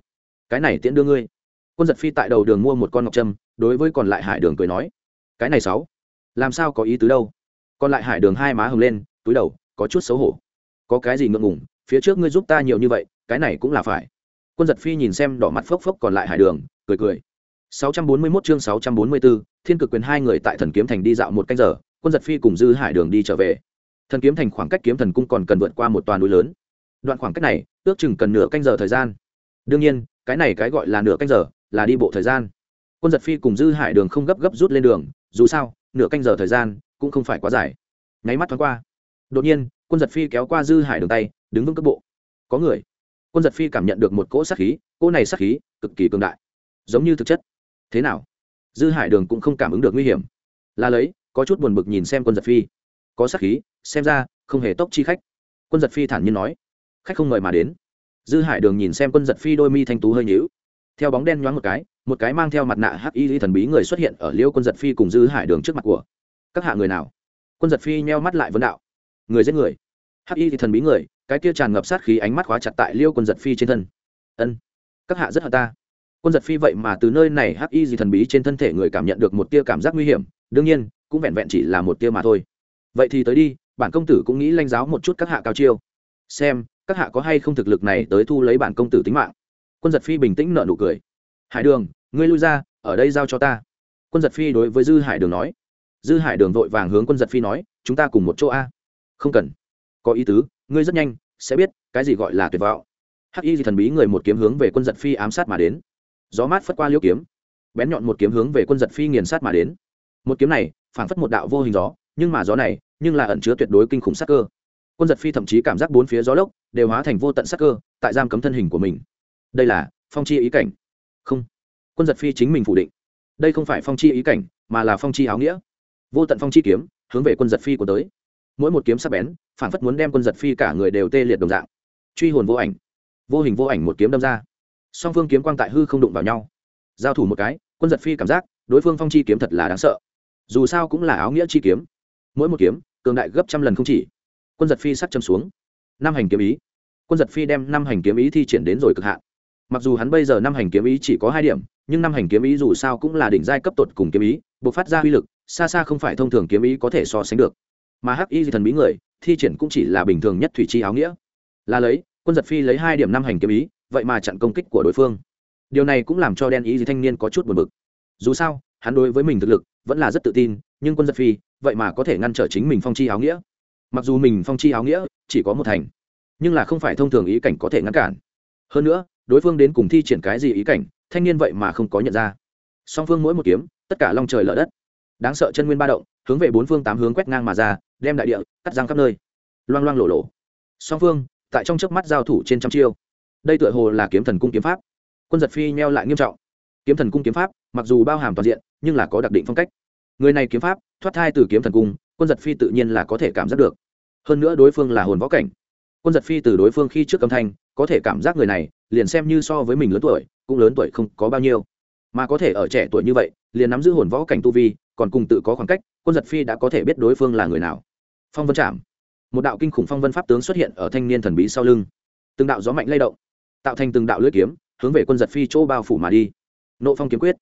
Cái này tiễn đưa ngươi. Quân giật phi tại đầu đường mua một con ngọc trâm đối với còn lại hải đường cười nói cái này sáu làm sao có ý tứ đâu? Còn lại hải đường hai má hồng lên túi đầu có chút xấu hổ. Có cái gì ngượng ngùng phía trước ngươi giúp ta nhiều như vậy cái này cũng là phải. Quân giật phi nhìn xem đỏ mặt phốc phốc còn lại hải đường cười cười. 641 chương 644, thiên cực quyền hai người tại thần kiếm thành đi dạo một canh giờ quân giật phi cùng dư hải đường đi trở về. Thần kiếm thành khoảng cách kiếm thần cung còn cần vượt qua một toàn núi lớn đoạn khoảng cách này, ước chừng cần nửa canh giờ thời gian. Đương nhiên, cái này cái gọi là nửa canh giờ, là đi bộ thời gian. Quân giật phi cùng dư hải đường không gấp gấp rút lên đường, dù sao, nửa canh giờ thời gian cũng không phải quá dài. Nháy mắt thoáng qua. Đột nhiên, quân giật phi kéo qua dư hải đường tay, đứng vững cấp bộ. Có người. Quân giật phi cảm nhận được một cỗ sát khí, cỗ này sát khí cực kỳ cường đại. Giống như thực chất. Thế nào? Dư hải đường cũng không cảm ứng được nguy hiểm. Là lấy, có chút buồn bực nhìn xem quân giật phi. Có sát khí, xem ra không hề tốc chi khách. Quân giật phi thản nhiên nói khách không mời mà đến. Dư hải đường nhìn xem quân giật phi đôi mi thanh tú hơi nhíu. Theo bóng đen nhoáng một cái một cái mang theo mặt nạ hắc y thần bí người xuất hiện ở liêu quân giật phi cùng dư hải đường trước mặt của. Các hạ người nào? Quân giật phi nheo mắt lại vấn đạo. Người giết người. Hắc y thần bí người, cái kia tràn ngập sát khí ánh mắt khóa chặt tại liêu quân giật phi trên thân. Ân, các hạ rất hận ta. Quân giật phi vậy mà từ nơi này hắc y gì thần bí trên thân thể người cảm nhận được một tia cảm giác nguy hiểm, đương nhiên, cũng vẹn vẹn chỉ là một tia mà thôi. Vậy thì tới đi, bản công tử cũng nghĩ lanh giáo một chút các hạ cao chiêu. Xem các hạ có hay không thực lực này tới thu lấy bản công tử tính mạng? Quân giật phi bình tĩnh nợ nụ cười. Hải đường, ngươi lui ra, ở đây giao cho ta. Quân giật phi đối với dư hải đường nói. Dư hải đường vội vàng hướng quân giật phi nói, chúng ta cùng một chỗ a. Không cần. Có ý tứ, ngươi rất nhanh, sẽ biết, cái gì gọi là tuyệt vọng. Hắc y gì thần bí người một kiếm hướng về quân giật phi ám sát mà đến. Gió mát phất qua liêu kiếm. Bén nhọn một kiếm hướng về quân giật phi nghiền sát mà đến. Một kiếm này, phảng phất một đạo vô hình gió, nhưng mà gió này, nhưng là ẩn chứa tuyệt đối kinh khủng sắc cơ quân giật phi thậm chí cảm giác bốn phía gió lốc đều hóa thành vô tận sắc cơ, tại giam cấm thân hình của mình. Đây là phong chi ý cảnh. Không, quân giật phi chính mình phủ định. Đây không phải phong chi ý cảnh, mà là phong chi áo nghĩa. Vô tận phong chi kiếm, hướng về quân giật phi của tới. Mỗi một kiếm sắc bén, phản phất muốn đem quân giật phi cả người đều tê liệt đồng dạng. Truy hồn vô ảnh. Vô hình vô ảnh một kiếm đâm ra. Song phương kiếm quang tại hư không đụng vào nhau. Giao thủ một cái, quân giật phi cảm giác, đối phương phong chi kiếm thật là đáng sợ. Dù sao cũng là áo nghĩa chi kiếm. Mỗi một kiếm, cường đại gấp trăm lần không chỉ quân giật phi sắc châm xuống. Năm hành kiếm ý. Quân giật phi đem năm hành kiếm ý thi triển đến rồi cực hạn. Mặc dù hắn bây giờ năm hành kiếm ý chỉ có hai điểm, nhưng năm hành kiếm ý dù sao cũng là đỉnh giai cấp tột cùng kiếm ý buộc phát ra uy lực, xa xa không phải thông thường kiếm ý có thể so sánh được. Mà hắc y thần bí người, thi triển cũng chỉ là bình thường nhất thủy chi áo nghĩa. Là lấy, quân giật phi lấy hai điểm năm hành kiếm ý, vậy mà chặn công kích của đối phương. Điều này cũng làm cho đen ý gì thanh niên có chút buồn bực. Dù sao, hắn đối với mình thực lực vẫn là rất tự tin, nhưng quân giật phi, vậy mà có thể ngăn trở chính mình phong chi áo nghĩa mặc dù mình phong chi áo nghĩa, chỉ có một thành, nhưng là không phải thông thường ý cảnh có thể ngăn cản. Hơn nữa, đối phương đến cùng thi triển cái gì ý cảnh, thanh niên vậy mà không có nhận ra. Song phương mỗi một kiếm, tất cả long trời lở đất. Đáng sợ chân nguyên ba động, hướng về bốn phương tám hướng quét ngang mà ra, đem đại địa, cắt răng khắp nơi. Loang loang lộ lộ song phương, tại trong chớp mắt giao thủ trên trăm chiêu. Đây tựa hồ là kiếm thần cung kiếm pháp. Quân giật phi neo lại nghiêm trọng. Kiếm thần cung kiếm pháp, mặc dù bao hàm toàn diện, nhưng là có đặc định phong cách. Người này kiếm pháp, thoát thai từ kiếm thần cung quân giật phi tự nhiên là có thể cảm giác được. Hơn nữa đối phương là hồn võ cảnh. Quân giật phi từ đối phương khi trước âm thanh, có thể cảm giác người này, liền xem như so với mình lớn tuổi, cũng lớn tuổi không có bao nhiêu. Mà có thể ở trẻ tuổi như vậy, liền nắm giữ hồn võ cảnh tu vi, còn cùng tự có khoảng cách, quân giật phi đã có thể biết đối phương là người nào. Phong vân chạm một đạo kinh khủng phong vân pháp tướng xuất hiện ở thanh niên thần bí sau lưng. Từng đạo gió mạnh lay động, tạo thành từng đạo lưỡi kiếm, hướng về quân giật phi chỗ bao phủ mà đi. Nộ phong kiếm quyết.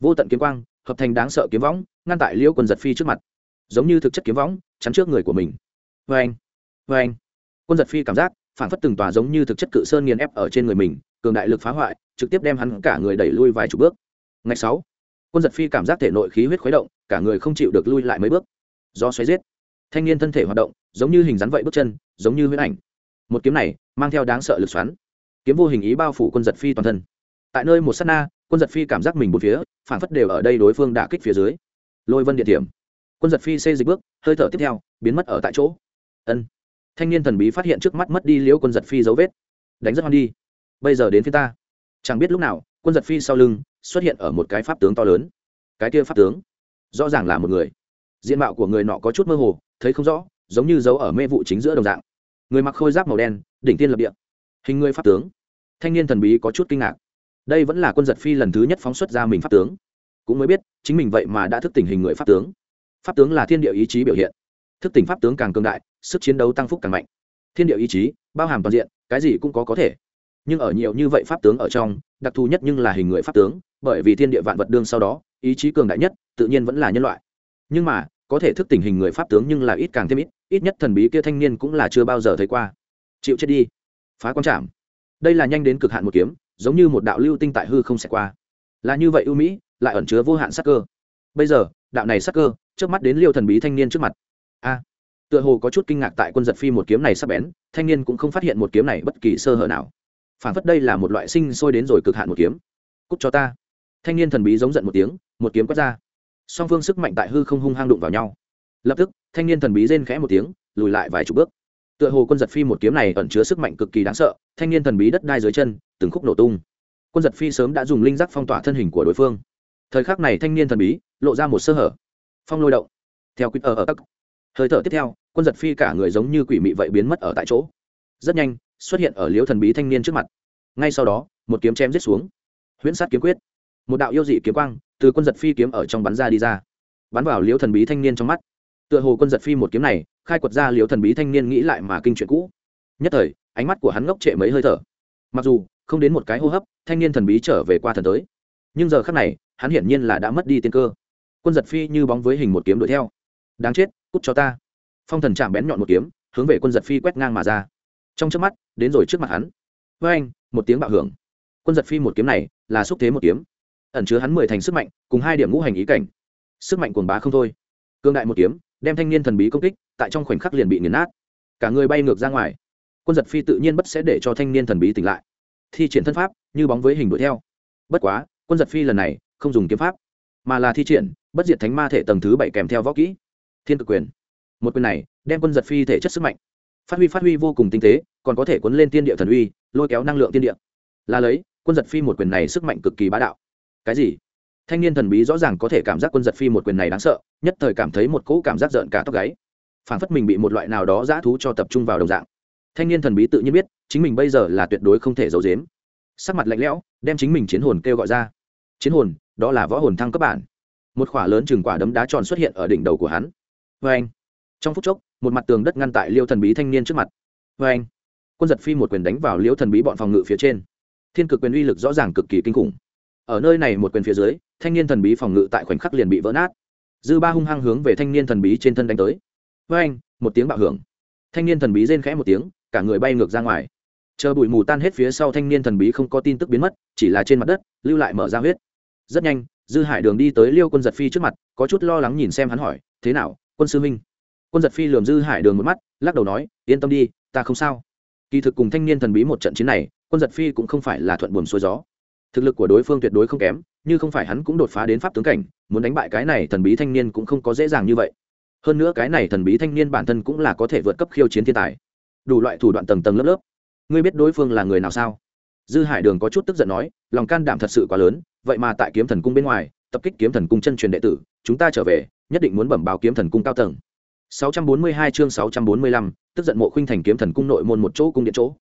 Vô tận kiếm quang, hợp thành đáng sợ kiếm võng, ngăn tại liễu quân giật phi trước mặt giống như thực chất kiếm võng, chắn trước người của mình. Vê anh vê anh. Quân giật phi cảm giác phản phất từng tòa giống như thực chất cự sơn nghiền ép ở trên người mình, cường đại lực phá hoại, trực tiếp đem hắn cả người đẩy lui vài chục bước. Ngày sáu. Quân giật phi cảm giác thể nội khí huyết khuấy động, cả người không chịu được lui lại mấy bước. Do xoáy giết. Thanh niên thân thể hoạt động, giống như hình rắn vậy bước chân, giống như huyết ảnh. Một kiếm này, mang theo đáng sợ lực xoắn. Kiếm vô hình ý bao phủ quân giật phi toàn thân. Tại nơi một s á t na, quân giật phi cảm giác mình một phía phản phất đều ở đây đối phương đả kích phía dưới. Lôi vân địa điểm quân giật phi xây dịch bước, hơi thở tiếp theo, biến mất ở tại chỗ. Ân. Thanh niên thần bí phát hiện trước mắt mất đi liễu quân giật phi dấu vết. Đánh rất hoan đi. Bây giờ đến phía ta. Chẳng biết lúc nào, quân giật phi sau lưng xuất hiện ở một cái pháp tướng to lớn. Cái kia pháp tướng, rõ ràng là một người. Diện mạo của người nọ có chút mơ hồ, thấy không rõ, giống như dấu ở mê vụ chính giữa đồng dạng. Người mặc khôi giáp màu đen, đỉnh tiên lập địa. Hình người pháp tướng. Thanh niên thần bí có chút kinh ngạc. Đây vẫn là quân giật phi lần thứ nhất phóng xuất ra mình pháp tướng. Cũng mới biết, chính mình vậy mà đã thức tỉnh hình người pháp tướng pháp tướng là thiên địa ý chí biểu hiện. Thức tỉnh pháp tướng càng cường đại, sức chiến đấu tăng phúc càng mạnh. Thiên địa ý chí, bao hàm toàn diện, cái gì cũng có có thể. Nhưng ở nhiều như vậy pháp tướng ở trong, đặc thù nhất nhưng là hình người pháp tướng, bởi vì thiên địa vạn vật đương sau đó, ý chí cường đại nhất, tự nhiên vẫn là nhân loại. Nhưng mà, có thể thức tỉnh hình người pháp tướng nhưng là ít càng thêm ít ít nhất thần bí kia thanh niên cũng là chưa bao giờ thấy qua. Chịu chết đi. Phá quan trảm. Đây là nhanh đến cực hạn một kiếm, giống như một đạo lưu tinh tại hư không xẻ qua. Là như vậy ưu mỹ, lại ẩn chứa vô hạn sắc cơ. Bây giờ, đạo này sắc cơ trước mắt đến liêu thần bí thanh niên trước mặt. A, tựa hồ có chút kinh ngạc tại quân giật phi một kiếm này sắp bén, thanh niên cũng không phát hiện một kiếm này bất kỳ sơ hở nào. Phản phất đây là một loại sinh sôi đến rồi cực hạn một kiếm. Cúc cho ta. Thanh niên thần bí giống giận một tiếng, một kiếm quất ra. Song phương sức mạnh tại hư không hung hang đụng vào nhau. Lập tức, thanh niên thần bí rên khẽ một tiếng, lùi lại vài chục bước. Tựa hồ quân giật phi một kiếm này ẩn chứa sức mạnh cực kỳ đáng sợ, thanh niên thần bí đất đai dưới chân, từng khúc nổ tung. Quân giật phi sớm đã dùng linh giác phong tỏa thân hình của đối phương. Thời khắc này thanh niên thần bí, lộ ra một sơ hở phong lôi động. Theo quýt ở ở các hơi thở tiếp theo, quân giật phi cả người giống như quỷ mị vậy biến mất ở tại chỗ. Rất nhanh, xuất hiện ở liếu thần bí thanh niên trước mặt. Ngay sau đó, một kiếm chém giết xuống. Huyễn sát kiếm quyết. Một đạo yêu dị kiếm quang từ quân giật phi kiếm ở trong bắn ra đi ra. Bắn vào liếu thần bí thanh niên trong mắt. Tựa hồ quân giật phi một kiếm này, khai quật ra liếu thần bí thanh niên nghĩ lại mà kinh chuyện cũ. Nhất thời, ánh mắt của hắn ngốc trệ mấy hơi thở. Mặc dù, không đến một cái hô hấp, thanh niên thần bí trở về qua thần tới. Nhưng giờ khắc này, hắn hiển nhiên là đã mất đi tiên cơ quân giật phi như bóng với hình một kiếm đuổi theo. Đáng chết, cút cho ta. Phong thần chạm bén nhọn một kiếm, hướng về quân giật phi quét ngang mà ra. Trong trước mắt, đến rồi trước mặt hắn. Với anh, một tiếng bạo hưởng. Quân giật phi một kiếm này là xúc thế một kiếm. Ẩn chứa hắn mười thành sức mạnh, cùng hai điểm ngũ hành ý cảnh. Sức mạnh cuồng bá không thôi. Cương đại một kiếm, đem thanh niên thần bí công kích, tại trong khoảnh khắc liền bị nghiền nát. Cả người bay ngược ra ngoài. Quân giật phi tự nhiên bất sẽ để cho thanh niên thần bí tỉnh lại. Thi triển thân pháp, như bóng với hình đuổi theo. Bất quá, quân giật phi lần này không dùng kiếm pháp, mà là thi triển bất diệt thánh ma thể tầng thứ bảy kèm theo võ kỹ. Thiên cực quyền. Một quyền này đem quân giật phi thể chất sức mạnh. Phát huy phát huy vô cùng tinh tế, còn có thể cuốn lên tiên địa thần uy, lôi kéo năng lượng tiên địa. Là lấy, quân giật phi một quyền này sức mạnh cực kỳ bá đạo. Cái gì? Thanh niên thần bí rõ ràng có thể cảm giác quân giật phi một quyền này đáng sợ, nhất thời cảm thấy một cỗ cảm giác rợn cả tóc gáy. Phản phất mình bị một loại nào đó dã thú cho tập trung vào đồng dạng. Thanh niên thần bí tự nhiên biết, chính mình bây giờ là tuyệt đối không thể giấu dếm sắc mặt lạnh lẽo, đem chính mình chiến hồn kêu gọi ra. Chiến hồn, đó là võ hồn thăng cấp bản một khỏa lớn chừng quả đấm đá tròn xuất hiện ở đỉnh đầu của hắn. Vê anh. Trong phút chốc, một mặt tường đất ngăn tại liêu thần bí thanh niên trước mặt. Vê anh. Quân giật phi một quyền đánh vào liêu thần bí bọn phòng ngự phía trên. Thiên cực quyền uy lực rõ ràng cực kỳ kinh khủng. Ở nơi này một quyền phía dưới, thanh niên thần bí phòng ngự tại khoảnh khắc liền bị vỡ nát. Dư ba hung hăng hướng về thanh niên thần bí trên thân đánh tới. Với anh, một tiếng bạo hưởng. Thanh niên thần bí rên khẽ một tiếng, cả người bay ngược ra ngoài. Chờ bụi mù tan hết phía sau thanh niên thần bí không có tin tức biến mất, chỉ là trên mặt đất, lưu lại mở ra huyết. Rất nhanh dư hải đường đi tới liêu quân giật phi trước mặt, có chút lo lắng nhìn xem hắn hỏi, thế nào, quân sư minh quân giật phi lườm dư hải đường một mắt, lắc đầu nói, yên tâm đi, ta không sao. Kỳ thực cùng thanh niên thần bí một trận chiến này, quân giật phi cũng không phải là thuận buồm xuôi gió. Thực lực của đối phương tuyệt đối không kém, như không phải hắn cũng đột phá đến pháp tướng cảnh, muốn đánh bại cái này thần bí thanh niên cũng không có dễ dàng như vậy. Hơn nữa cái này thần bí thanh niên bản thân cũng là có thể vượt cấp khiêu chiến thiên tài. Đủ loại thủ đoạn tầng tầng lớp lớp. Ngươi biết đối phương là người nào sao? Dư hải đường có chút tức giận nói, lòng can đảm thật sự quá lớn vậy mà tại kiếm thần cung bên ngoài tập kích kiếm thần cung chân truyền đệ tử chúng ta trở về nhất định muốn bẩm báo kiếm thần cung cao tầng. 642 chương 645, tức giận mộ khuynh thành kiếm thần cung nội môn một chỗ cung điện chỗ.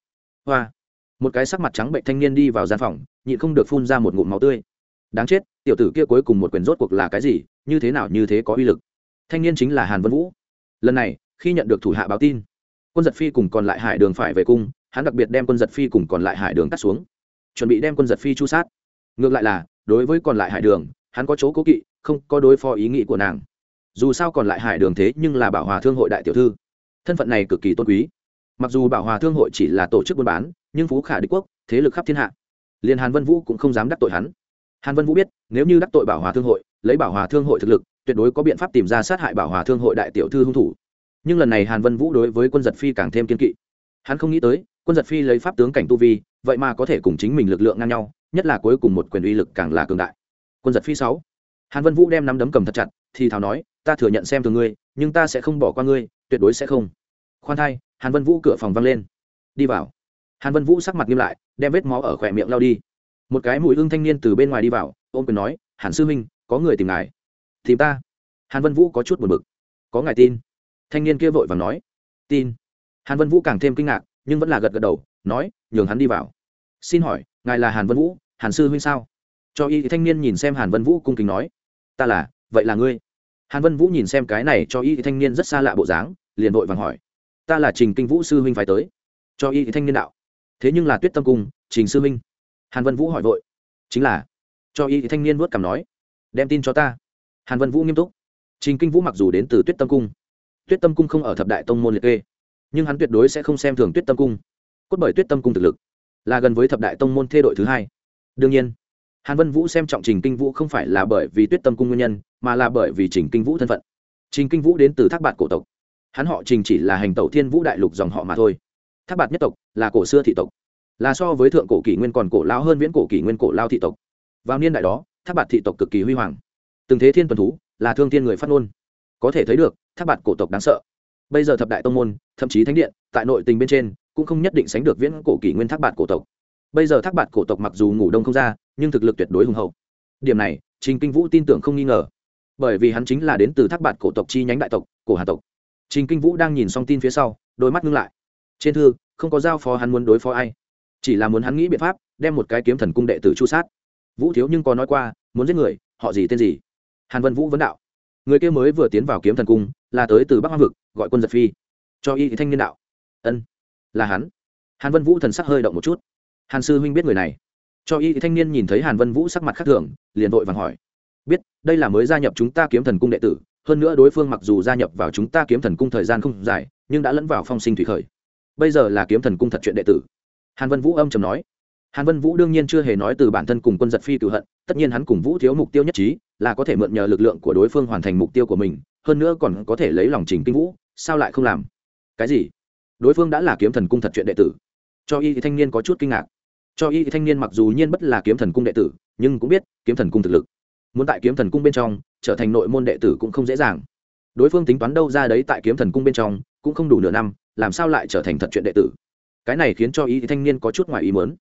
Hoa. Một cái sắc mặt trắng bệnh thanh niên đi vào gian phòng nhịn không được phun ra một ngụm máu tươi. Đáng chết tiểu tử kia cuối cùng một quyền rốt cuộc là cái gì như thế nào như thế có uy lực. Thanh niên chính là hàn vân vũ. Lần này khi nhận được thủ hạ báo tin quân giật phi cùng còn lại hải đường phải về cung hắn đặc biệt đem quân giật phi cùng còn lại hải đường cắt xuống. Chuẩn bị đem quân giật phi chu sát. Ngược lại là đối với còn lại hải đường, hắn có chỗ cố kỵ, không có đối phó ý nghĩ của nàng. Dù sao còn lại hải đường thế nhưng là bảo hòa thương hội đại tiểu thư. Thân phận này cực kỳ tôn quý. Mặc dù bảo hòa thương hội chỉ là tổ chức buôn bán, nhưng phú khả Địch quốc, thế lực khắp thiên hạ. Liền hàn vân vũ cũng không dám đắc tội hắn. Hàn vân vũ biết, nếu như đắc tội bảo hòa thương hội, lấy bảo hòa thương hội thực lực, tuyệt đối có biện pháp tìm ra sát hại bảo hòa thương hội đại tiểu thư hung thủ. Nhưng lần này hàn vân vũ đối với quân giật phi càng thêm kiên kỵ. Hắn không nghĩ tới quân giật phi lấy pháp tướng cảnh tu vi, vậy mà có thể cùng chính mình lực lượng ngang nhau, nhất là cuối cùng một quyền uy lực càng là cường đại. Quân giật phi sáu. Hàn vân vũ đem nắm đấm cầm thật chặt, thì thào nói, ta thừa nhận xem thường ngươi, nhưng ta sẽ không bỏ qua ngươi, tuyệt đối sẽ không. Khoan thai, hàn vân vũ cửa phòng văng lên. Đi vào. Hàn vân vũ sắc mặt nghiêm lại, đem vết máu ở khỏe miệng lao đi. Một cái mũi hương thanh niên từ bên ngoài đi vào, ôm quyền nói, hàn sư minh có người tìm ngài. Tìm ta? Hàn vân vũ có chút buồn bực. Có ngài tin? Thanh niên kia vội và nói. Tin. Hàn vân vũ càng thêm kinh ngạc nhưng vẫn là gật gật đầu, nói, nhường hắn đi vào. Xin hỏi, ngài là hàn vân vũ, hàn sư huynh sao? Cho y thanh niên nhìn xem hàn vân vũ cung kính nói, ta là, vậy là ngươi. Hàn vân vũ nhìn xem cái này cho y thanh niên rất xa lạ bộ dáng, liền vội vàng hỏi, ta là trình kinh vũ sư huynh phải tới? Cho y thanh niên đạo, thế nhưng là tuyết tâm cung, trình sư huynh. Hàn vân vũ hỏi vội, chính là? Cho y thanh niên vớt cảm nói, đem tin cho ta. Hàn vân vũ nghiêm túc, trình kinh vũ mặc dù đến từ tuyết tâm cung, tuyết tâm cung không ở thập đại tông môn liệt kê nhưng hắn tuyệt đối sẽ không xem thường tuyết tâm cung. Cốt bởi tuyết tâm cung thực lực là gần với thập đại tông môn thê đội thứ hai. Đương nhiên, hàn vân vũ xem trọng trình kinh vũ không phải là bởi vì tuyết tâm cung nguyên nhân, mà là bởi vì trình kinh vũ thân phận. Trình kinh vũ đến từ thác bạt cổ tộc. Hắn họ trình chỉ là hành tẩu thiên vũ đại lục dòng họ mà thôi. Thác bạt nhất tộc là cổ xưa thị tộc, là so với thượng cổ kỷ nguyên còn cổ lao hơn viễn cổ kỷ nguyên cổ lao thị tộc. Vào niên đại đó, thác bạt thị tộc cực kỳ huy hoàng. Từng thế thiên tuần thú, là thương thiên người phát ngôn. Có thể thấy được, thác bạt cổ tộc đáng sợ bây giờ thập đại tông môn, thậm chí thánh điện, tại nội tình bên trên, cũng không nhất định sánh được viễn cổ kỷ nguyên thác bạt cổ tộc. Bây giờ thác bạt cổ tộc mặc dù ngủ đông không ra, nhưng thực lực tuyệt đối hùng hậu. Điểm này, trình kinh vũ tin tưởng không nghi ngờ. Bởi vì hắn chính là đến từ thác bạt cổ tộc chi nhánh đại tộc, cổ hà tộc. Trình kinh vũ đang nhìn xong tin phía sau, đôi mắt ngưng lại. Trên thư, không có giao phó hắn muốn đối phó ai. Chỉ là muốn hắn nghĩ biện pháp, đem một cái kiếm thần cung đệ tử chu sát. Vũ thiếu nhưng có nói qua, muốn giết người, họ gì tên gì? Hàn vân vũ vấn đạo. Người kia mới vừa tiến vào kiếm thần cung là tới từ bắc hoang vực, gọi quân giật phi. Cho y thanh niên đạo. Ân, là hắn. Hàn vân vũ thần sắc hơi động một chút. Hàn sư huynh biết người này. Cho y thanh niên nhìn thấy hàn vân vũ sắc mặt khác thường, liền vội vàng hỏi. Biết, đây là mới gia nhập chúng ta kiếm thần cung đệ tử, hơn nữa đối phương mặc dù gia nhập vào chúng ta kiếm thần cung thời gian không dài, nhưng đã lẫn vào phong sinh thủy khởi. Bây giờ là kiếm thần cung thật chuyện đệ tử. Hàn vân vũ âm trầm nói. Hàn vân vũ đương nhiên chưa hề nói từ bản thân cùng quân giật phi cựu hận, tất nhiên hắn cùng vũ thiếu mục tiêu nhất trí, là có thể mượn nhờ lực lượng của đối phương hoàn thành mục tiêu của mình hơn nữa còn có thể lấy lòng trình kinh vũ, sao lại không làm? Cái gì? Đối phương đã là kiếm thần cung thật chuyện đệ tử. Cho y thanh niên có chút kinh ngạc. Cho y thanh niên mặc dù nhiên bất là kiếm thần cung đệ tử, nhưng cũng biết kiếm thần cung thực lực. Muốn tại kiếm thần cung bên trong, trở thành nội môn đệ tử cũng không dễ dàng. Đối phương tính toán đâu ra đấy tại kiếm thần cung bên trong, cũng không đủ nửa năm, làm sao lại trở thành thật chuyện đệ tử? Cái này khiến cho y thanh niên có chút ngoài ý mớn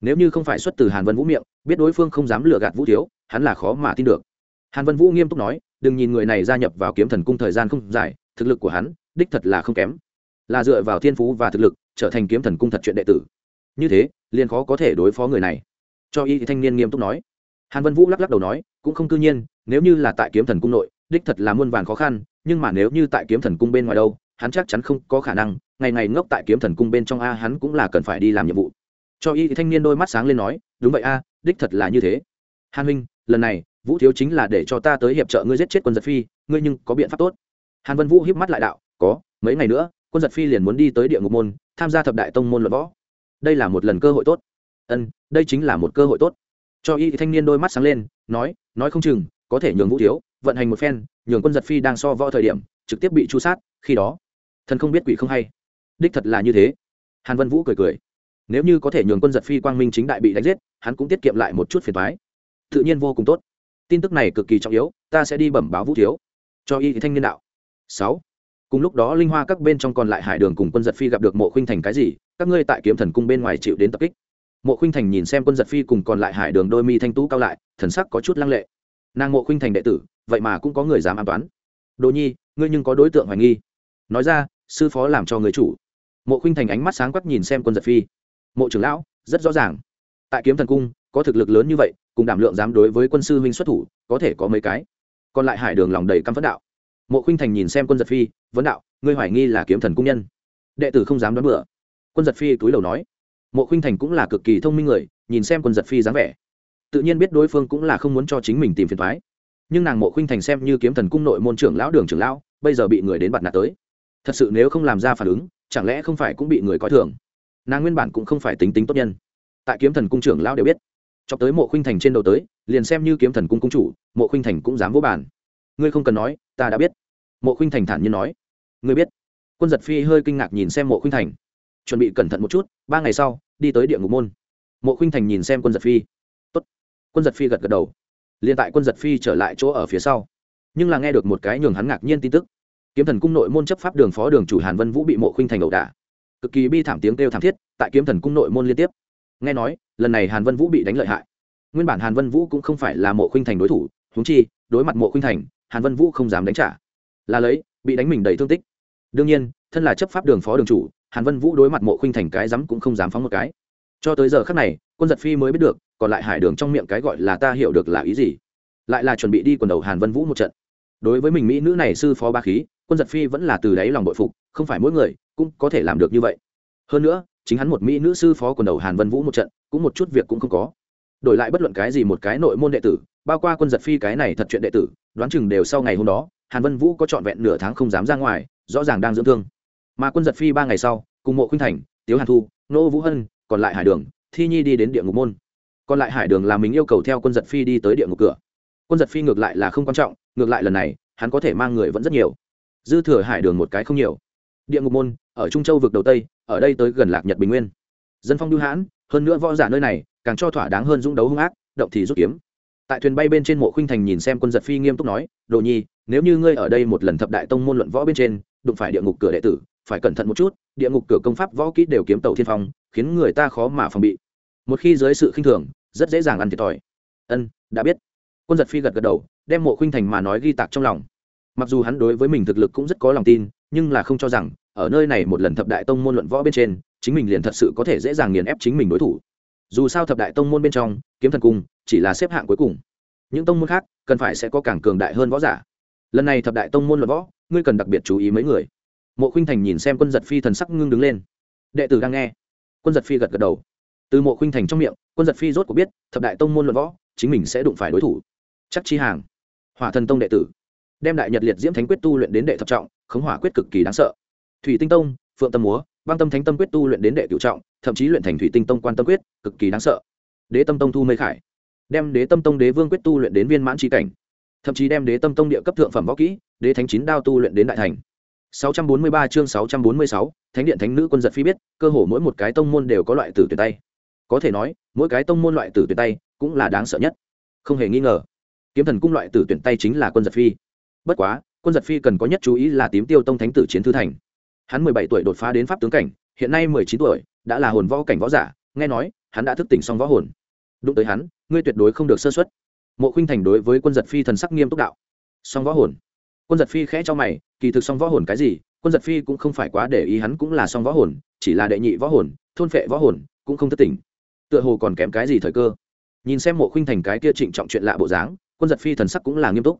nếu như không phải xuất từ hàn vân vũ miệng, biết đối phương không dám lừa gạt vũ thiếu, hắn là khó mà tin được. Hàn vân vũ nghiêm túc nói đừng nhìn người này gia nhập vào kiếm thần cung thời gian không dài, thực lực của hắn, đích thật là không kém. Là dựa vào thiên phú và thực lực, trở thành kiếm thần cung thật chuyện đệ tử. Như thế, liền khó có thể đối phó người này. Cho y thanh niên nghiêm túc nói. Hàn vân vũ lắc lắc đầu nói, cũng không cư nhiên, nếu như là tại kiếm thần cung nội, đích thật là muôn vàn khó khăn, nhưng mà nếu như tại kiếm thần cung bên ngoài đâu, hắn chắc chắn không có khả năng, ngày ngày ngốc tại kiếm thần cung bên trong a, hắn cũng là cần phải đi làm nhiệm vụ. Cho y thanh niên đôi mắt sáng lên nói, đúng vậy a, đích thật là như thế. Hàn huynh, lần này vũ thiếu chính là để cho ta tới hiệp trợ ngươi giết chết quân giật phi, ngươi nhưng có biện pháp tốt. Hàn vân vũ hiếp mắt lại đạo, có, mấy ngày nữa, quân giật phi liền muốn đi tới địa ngục môn, tham gia thập đại tông môn luận võ. Đây là một lần cơ hội tốt. Ân, đây chính là một cơ hội tốt. Cho y thanh niên đôi mắt sáng lên, nói nói không chừng, có thể nhường vũ thiếu vận hành một phen, nhường quân giật phi đang so võ thời điểm, trực tiếp bị chu sát, khi đó, thần không biết quỷ không hay. Đích thật là như thế. Hàn vân vũ cười cười. Nếu như có thể nhường quân giật phi quang minh chính đại bị đánh giết, hắn cũng tiết kiệm lại một chút phiền thoái tự nhiên vô cùng tốt tin tức này cực kỳ trọng yếu, ta sẽ đi bẩm báo vũ thiếu, cho y thanh niên đạo. Sáu, cùng lúc đó linh hoa các bên trong còn lại hải đường cùng quân giật phi gặp được mộ khuynh thành cái gì, các ngươi tại kiếm thần cung bên ngoài chịu đến tập kích. Mộ khuynh thành nhìn xem quân giật phi cùng còn lại hải đường đôi mi thanh tú cao lại, thần sắc có chút lăng lệ. Nàng mộ khuynh thành đệ tử, vậy mà cũng có người dám an toán. Đồ nhi, ngươi nhưng có đối tượng hoài nghi. Nói ra, sư phó làm cho người chủ. Mộ khuynh thành ánh mắt sáng quắc nhìn xem quân giật phi. Mộ trưởng lão, rất rõ ràng. Tại kiếm thần cung có thực lực lớn như vậy, cùng đảm lượng dám đối với quân sư huynh xuất thủ, có thể có mấy cái. Còn lại hải đường lòng đầy căm phẫn đạo. Mộ khinh thành nhìn xem quân giật phi, vấn đạo, ngươi hoài nghi là kiếm thần cung nhân. Đệ tử không dám đoán bựa quân giật phi túi đầu nói. Mộ khinh thành cũng là cực kỳ thông minh người, nhìn xem quân giật phi dáng vẻ. Tự nhiên biết đối phương cũng là không muốn cho chính mình tìm phiền thoái nhưng nàng mộ khinh thành xem như kiếm thần cung nội môn trưởng lão, đường trưởng lão, bây giờ bị người đến bặt nạt tới. Thật sự nếu không làm ra phản ứng, chẳng lẽ không phải cũng bị người coi thường? Nàng nguyên bản cũng không phải tính tính tốt nhân. Tại kiếm thần cung trưởng lão đều biết cho tới mộ khuynh thành trên đầu tới, liền xem như kiếm thần cung cung chủ, mộ khuynh thành cũng dám vô bản ngươi không cần nói, ta đã biết. Mộ khuynh thành thản nhiên nói. Ngươi biết. Quân giật phi hơi kinh ngạc nhìn xem mộ khuynh thành. Chuẩn bị cẩn thận một chút, ba ngày sau, đi tới địa ngục môn. Mộ khuynh thành nhìn xem quân giật phi. Tốt. quân giật phi gật gật đầu. Liền tại quân giật phi trở lại chỗ ở phía sau. Nhưng là nghe được một cái nhường hắn ngạc nhiên tin tức. Kiếm thần cung nội môn chấp pháp đường phó đường chủ hàn vân vũ bị mộ khuynh thành ẩu đả. Cực kỳ bi thảm tiếng kêu thảm thiết, tại kiếm thần cung nội môn liên tiếp. Nghe nói lần này hàn vân vũ bị đánh lợi hại. Nguyên bản hàn vân vũ cũng không phải là mộ khuynh thành đối thủ húng chi, đối mặt mộ khuynh thành, hàn vân vũ không dám đánh trả. Là lấy, bị đánh mình đầy thương tích. Đương nhiên, thân là chấp pháp đường phó đường chủ, hàn vân vũ đối mặt mộ khuynh thành cái rắm cũng không dám phóng một cái. Cho tới giờ khác này, quân giật phi mới biết được, còn lại hải đường trong miệng cái gọi là ta hiểu được là ý gì. Lại là chuẩn bị đi quần đầu hàn vân vũ một trận. Đối với mình mỹ nữ này sư phó ba khí, quân giật phi vẫn là từ đáy lòng bội phục, không phải mỗi người cũng có thể làm được như vậy. Hơn nữa chính hắn một mỹ nữ sư phó quần đầu hàn vân vũ một trận, cũng một chút việc cũng không có. Đổi lại bất luận cái gì một cái nội môn đệ tử, bao qua quân giật phi cái này thật chuyện đệ tử, đoán chừng đều sau ngày hôm đó, hàn vân vũ có trọn vẹn nửa tháng không dám ra ngoài, rõ ràng đang dưỡng thương. Mà quân giật phi ba ngày sau, cùng mộ khuynh thành, tiếu hàn thu, nô vũ hân, còn lại hải đường, thi nhi đi đến địa ngục môn. Còn lại hải đường là mình yêu cầu theo quân giật phi đi tới địa ngục cửa. Quân giật phi ngược lại là không quan trọng, ngược lại lần này, hắn có thể mang người vẫn rất nhiều. Dư thừa hải đường một cái không nhiều địa ngục môn, ở trung châu vực đầu tây, ở đây tới gần lạc nhật bình nguyên. Dân phong lưu hãn, hơn nữa võ giả nơi này, càng cho thỏa đáng hơn dũng đấu hung ác, động thì rút kiếm. Tại thuyền bay bên trên mộ khuynh thành nhìn xem quân giật phi nghiêm túc nói, đồ nhi, nếu như ngươi ở đây một lần thập đại tông môn luận võ bên trên, đụng phải địa ngục cửa đệ tử, phải cẩn thận một chút, địa ngục cửa công pháp võ kỹ đều kiếm tàu thiên phong, khiến người ta khó mà phòng bị. Một khi dưới sự khinh thường, rất dễ dàng ăn thiệt thòi. Ân, đã biết. Quân giật phi gật gật đầu, đem mộ khuynh thành mà nói ghi tạc trong lòng. Mặc dù hắn đối với mình thực lực cũng rất có lòng tin nhưng là không cho rằng, ở nơi này một lần thập đại tông môn luận võ bên trên, chính mình liền thật sự có thể dễ dàng nghiền ép chính mình đối thủ. Dù sao thập đại tông môn bên trong, kiếm thần cung chỉ là xếp hạng cuối cùng. Những tông môn khác, cần phải sẽ có càng cường đại hơn võ giả. Lần này thập đại tông môn luận võ, ngươi cần đặc biệt chú ý mấy người. Mộ khinh thành nhìn xem quân giật phi thần sắc ngưng đứng lên. Đệ tử đang nghe. Quân giật phi gật gật đầu. Từ mộ khinh thành trong miệng, quân giật phi rốt cuộc biết, thập đại tông môn luận võ, chính mình sẽ đụng phải đối thủ. Chắc chi hàng. Hỏa thần tông đệ tử đem đại nhật liệt diễm thánh quyết tu luyện đến đệ thập trọng khống hỏa quyết cực kỳ đáng sợ thủy tinh tông phượng tâm múa băng tâm thánh tâm quyết tu luyện đến đệ cựu trọng thậm chí luyện thành thủy tinh tông quan tâm quyết cực kỳ đáng sợ đế tâm tông thu mây khải đem đế tâm tông đế vương quyết tu luyện đến viên mãn tri cảnh thậm chí đem đế tâm tông địa cấp thượng phẩm võ kỹ đế thánh chín đao tu luyện đến đại thành 643 chương 646, Thánh điện thánh nữ quân giật phi biết, cơ hồ mỗi một cái tông môn đều có loại tử tuyệt tay. Có thể nói, mỗi cái tông môn loại tử tuyệt tay cũng là đáng sợ nhất. Không hề nghi ngờ, kiếm thần cung loại tử tuyển tay chính là quân giật phi. Bất quá, quân giật phi cần có nhất chú ý là tím tiêu tông thánh tử chiến thư thành. Hắn 17 tuổi đột phá đến pháp tướng cảnh, hiện nay 19 tuổi, đã là hồn võ cảnh võ giả, nghe nói, hắn đã thức tỉnh xong võ hồn. Đụng tới hắn, ngươi tuyệt đối không được sơ suất. Mộ khinh Thành đối với quân giật phi thần sắc nghiêm túc đạo. Song võ hồn quân giật phi khẽ cho mày kỳ thực song võ hồn cái gì quân giật phi cũng không phải quá để ý hắn cũng là song võ hồn chỉ là đệ nhị võ hồn thôn phệ võ hồn cũng không thất tỉnh tựa hồ còn kém cái gì thời cơ nhìn xem mộ khinh thành cái kia trịnh trọng chuyện lạ bộ dáng quân giật phi thần sắc cũng là nghiêm túc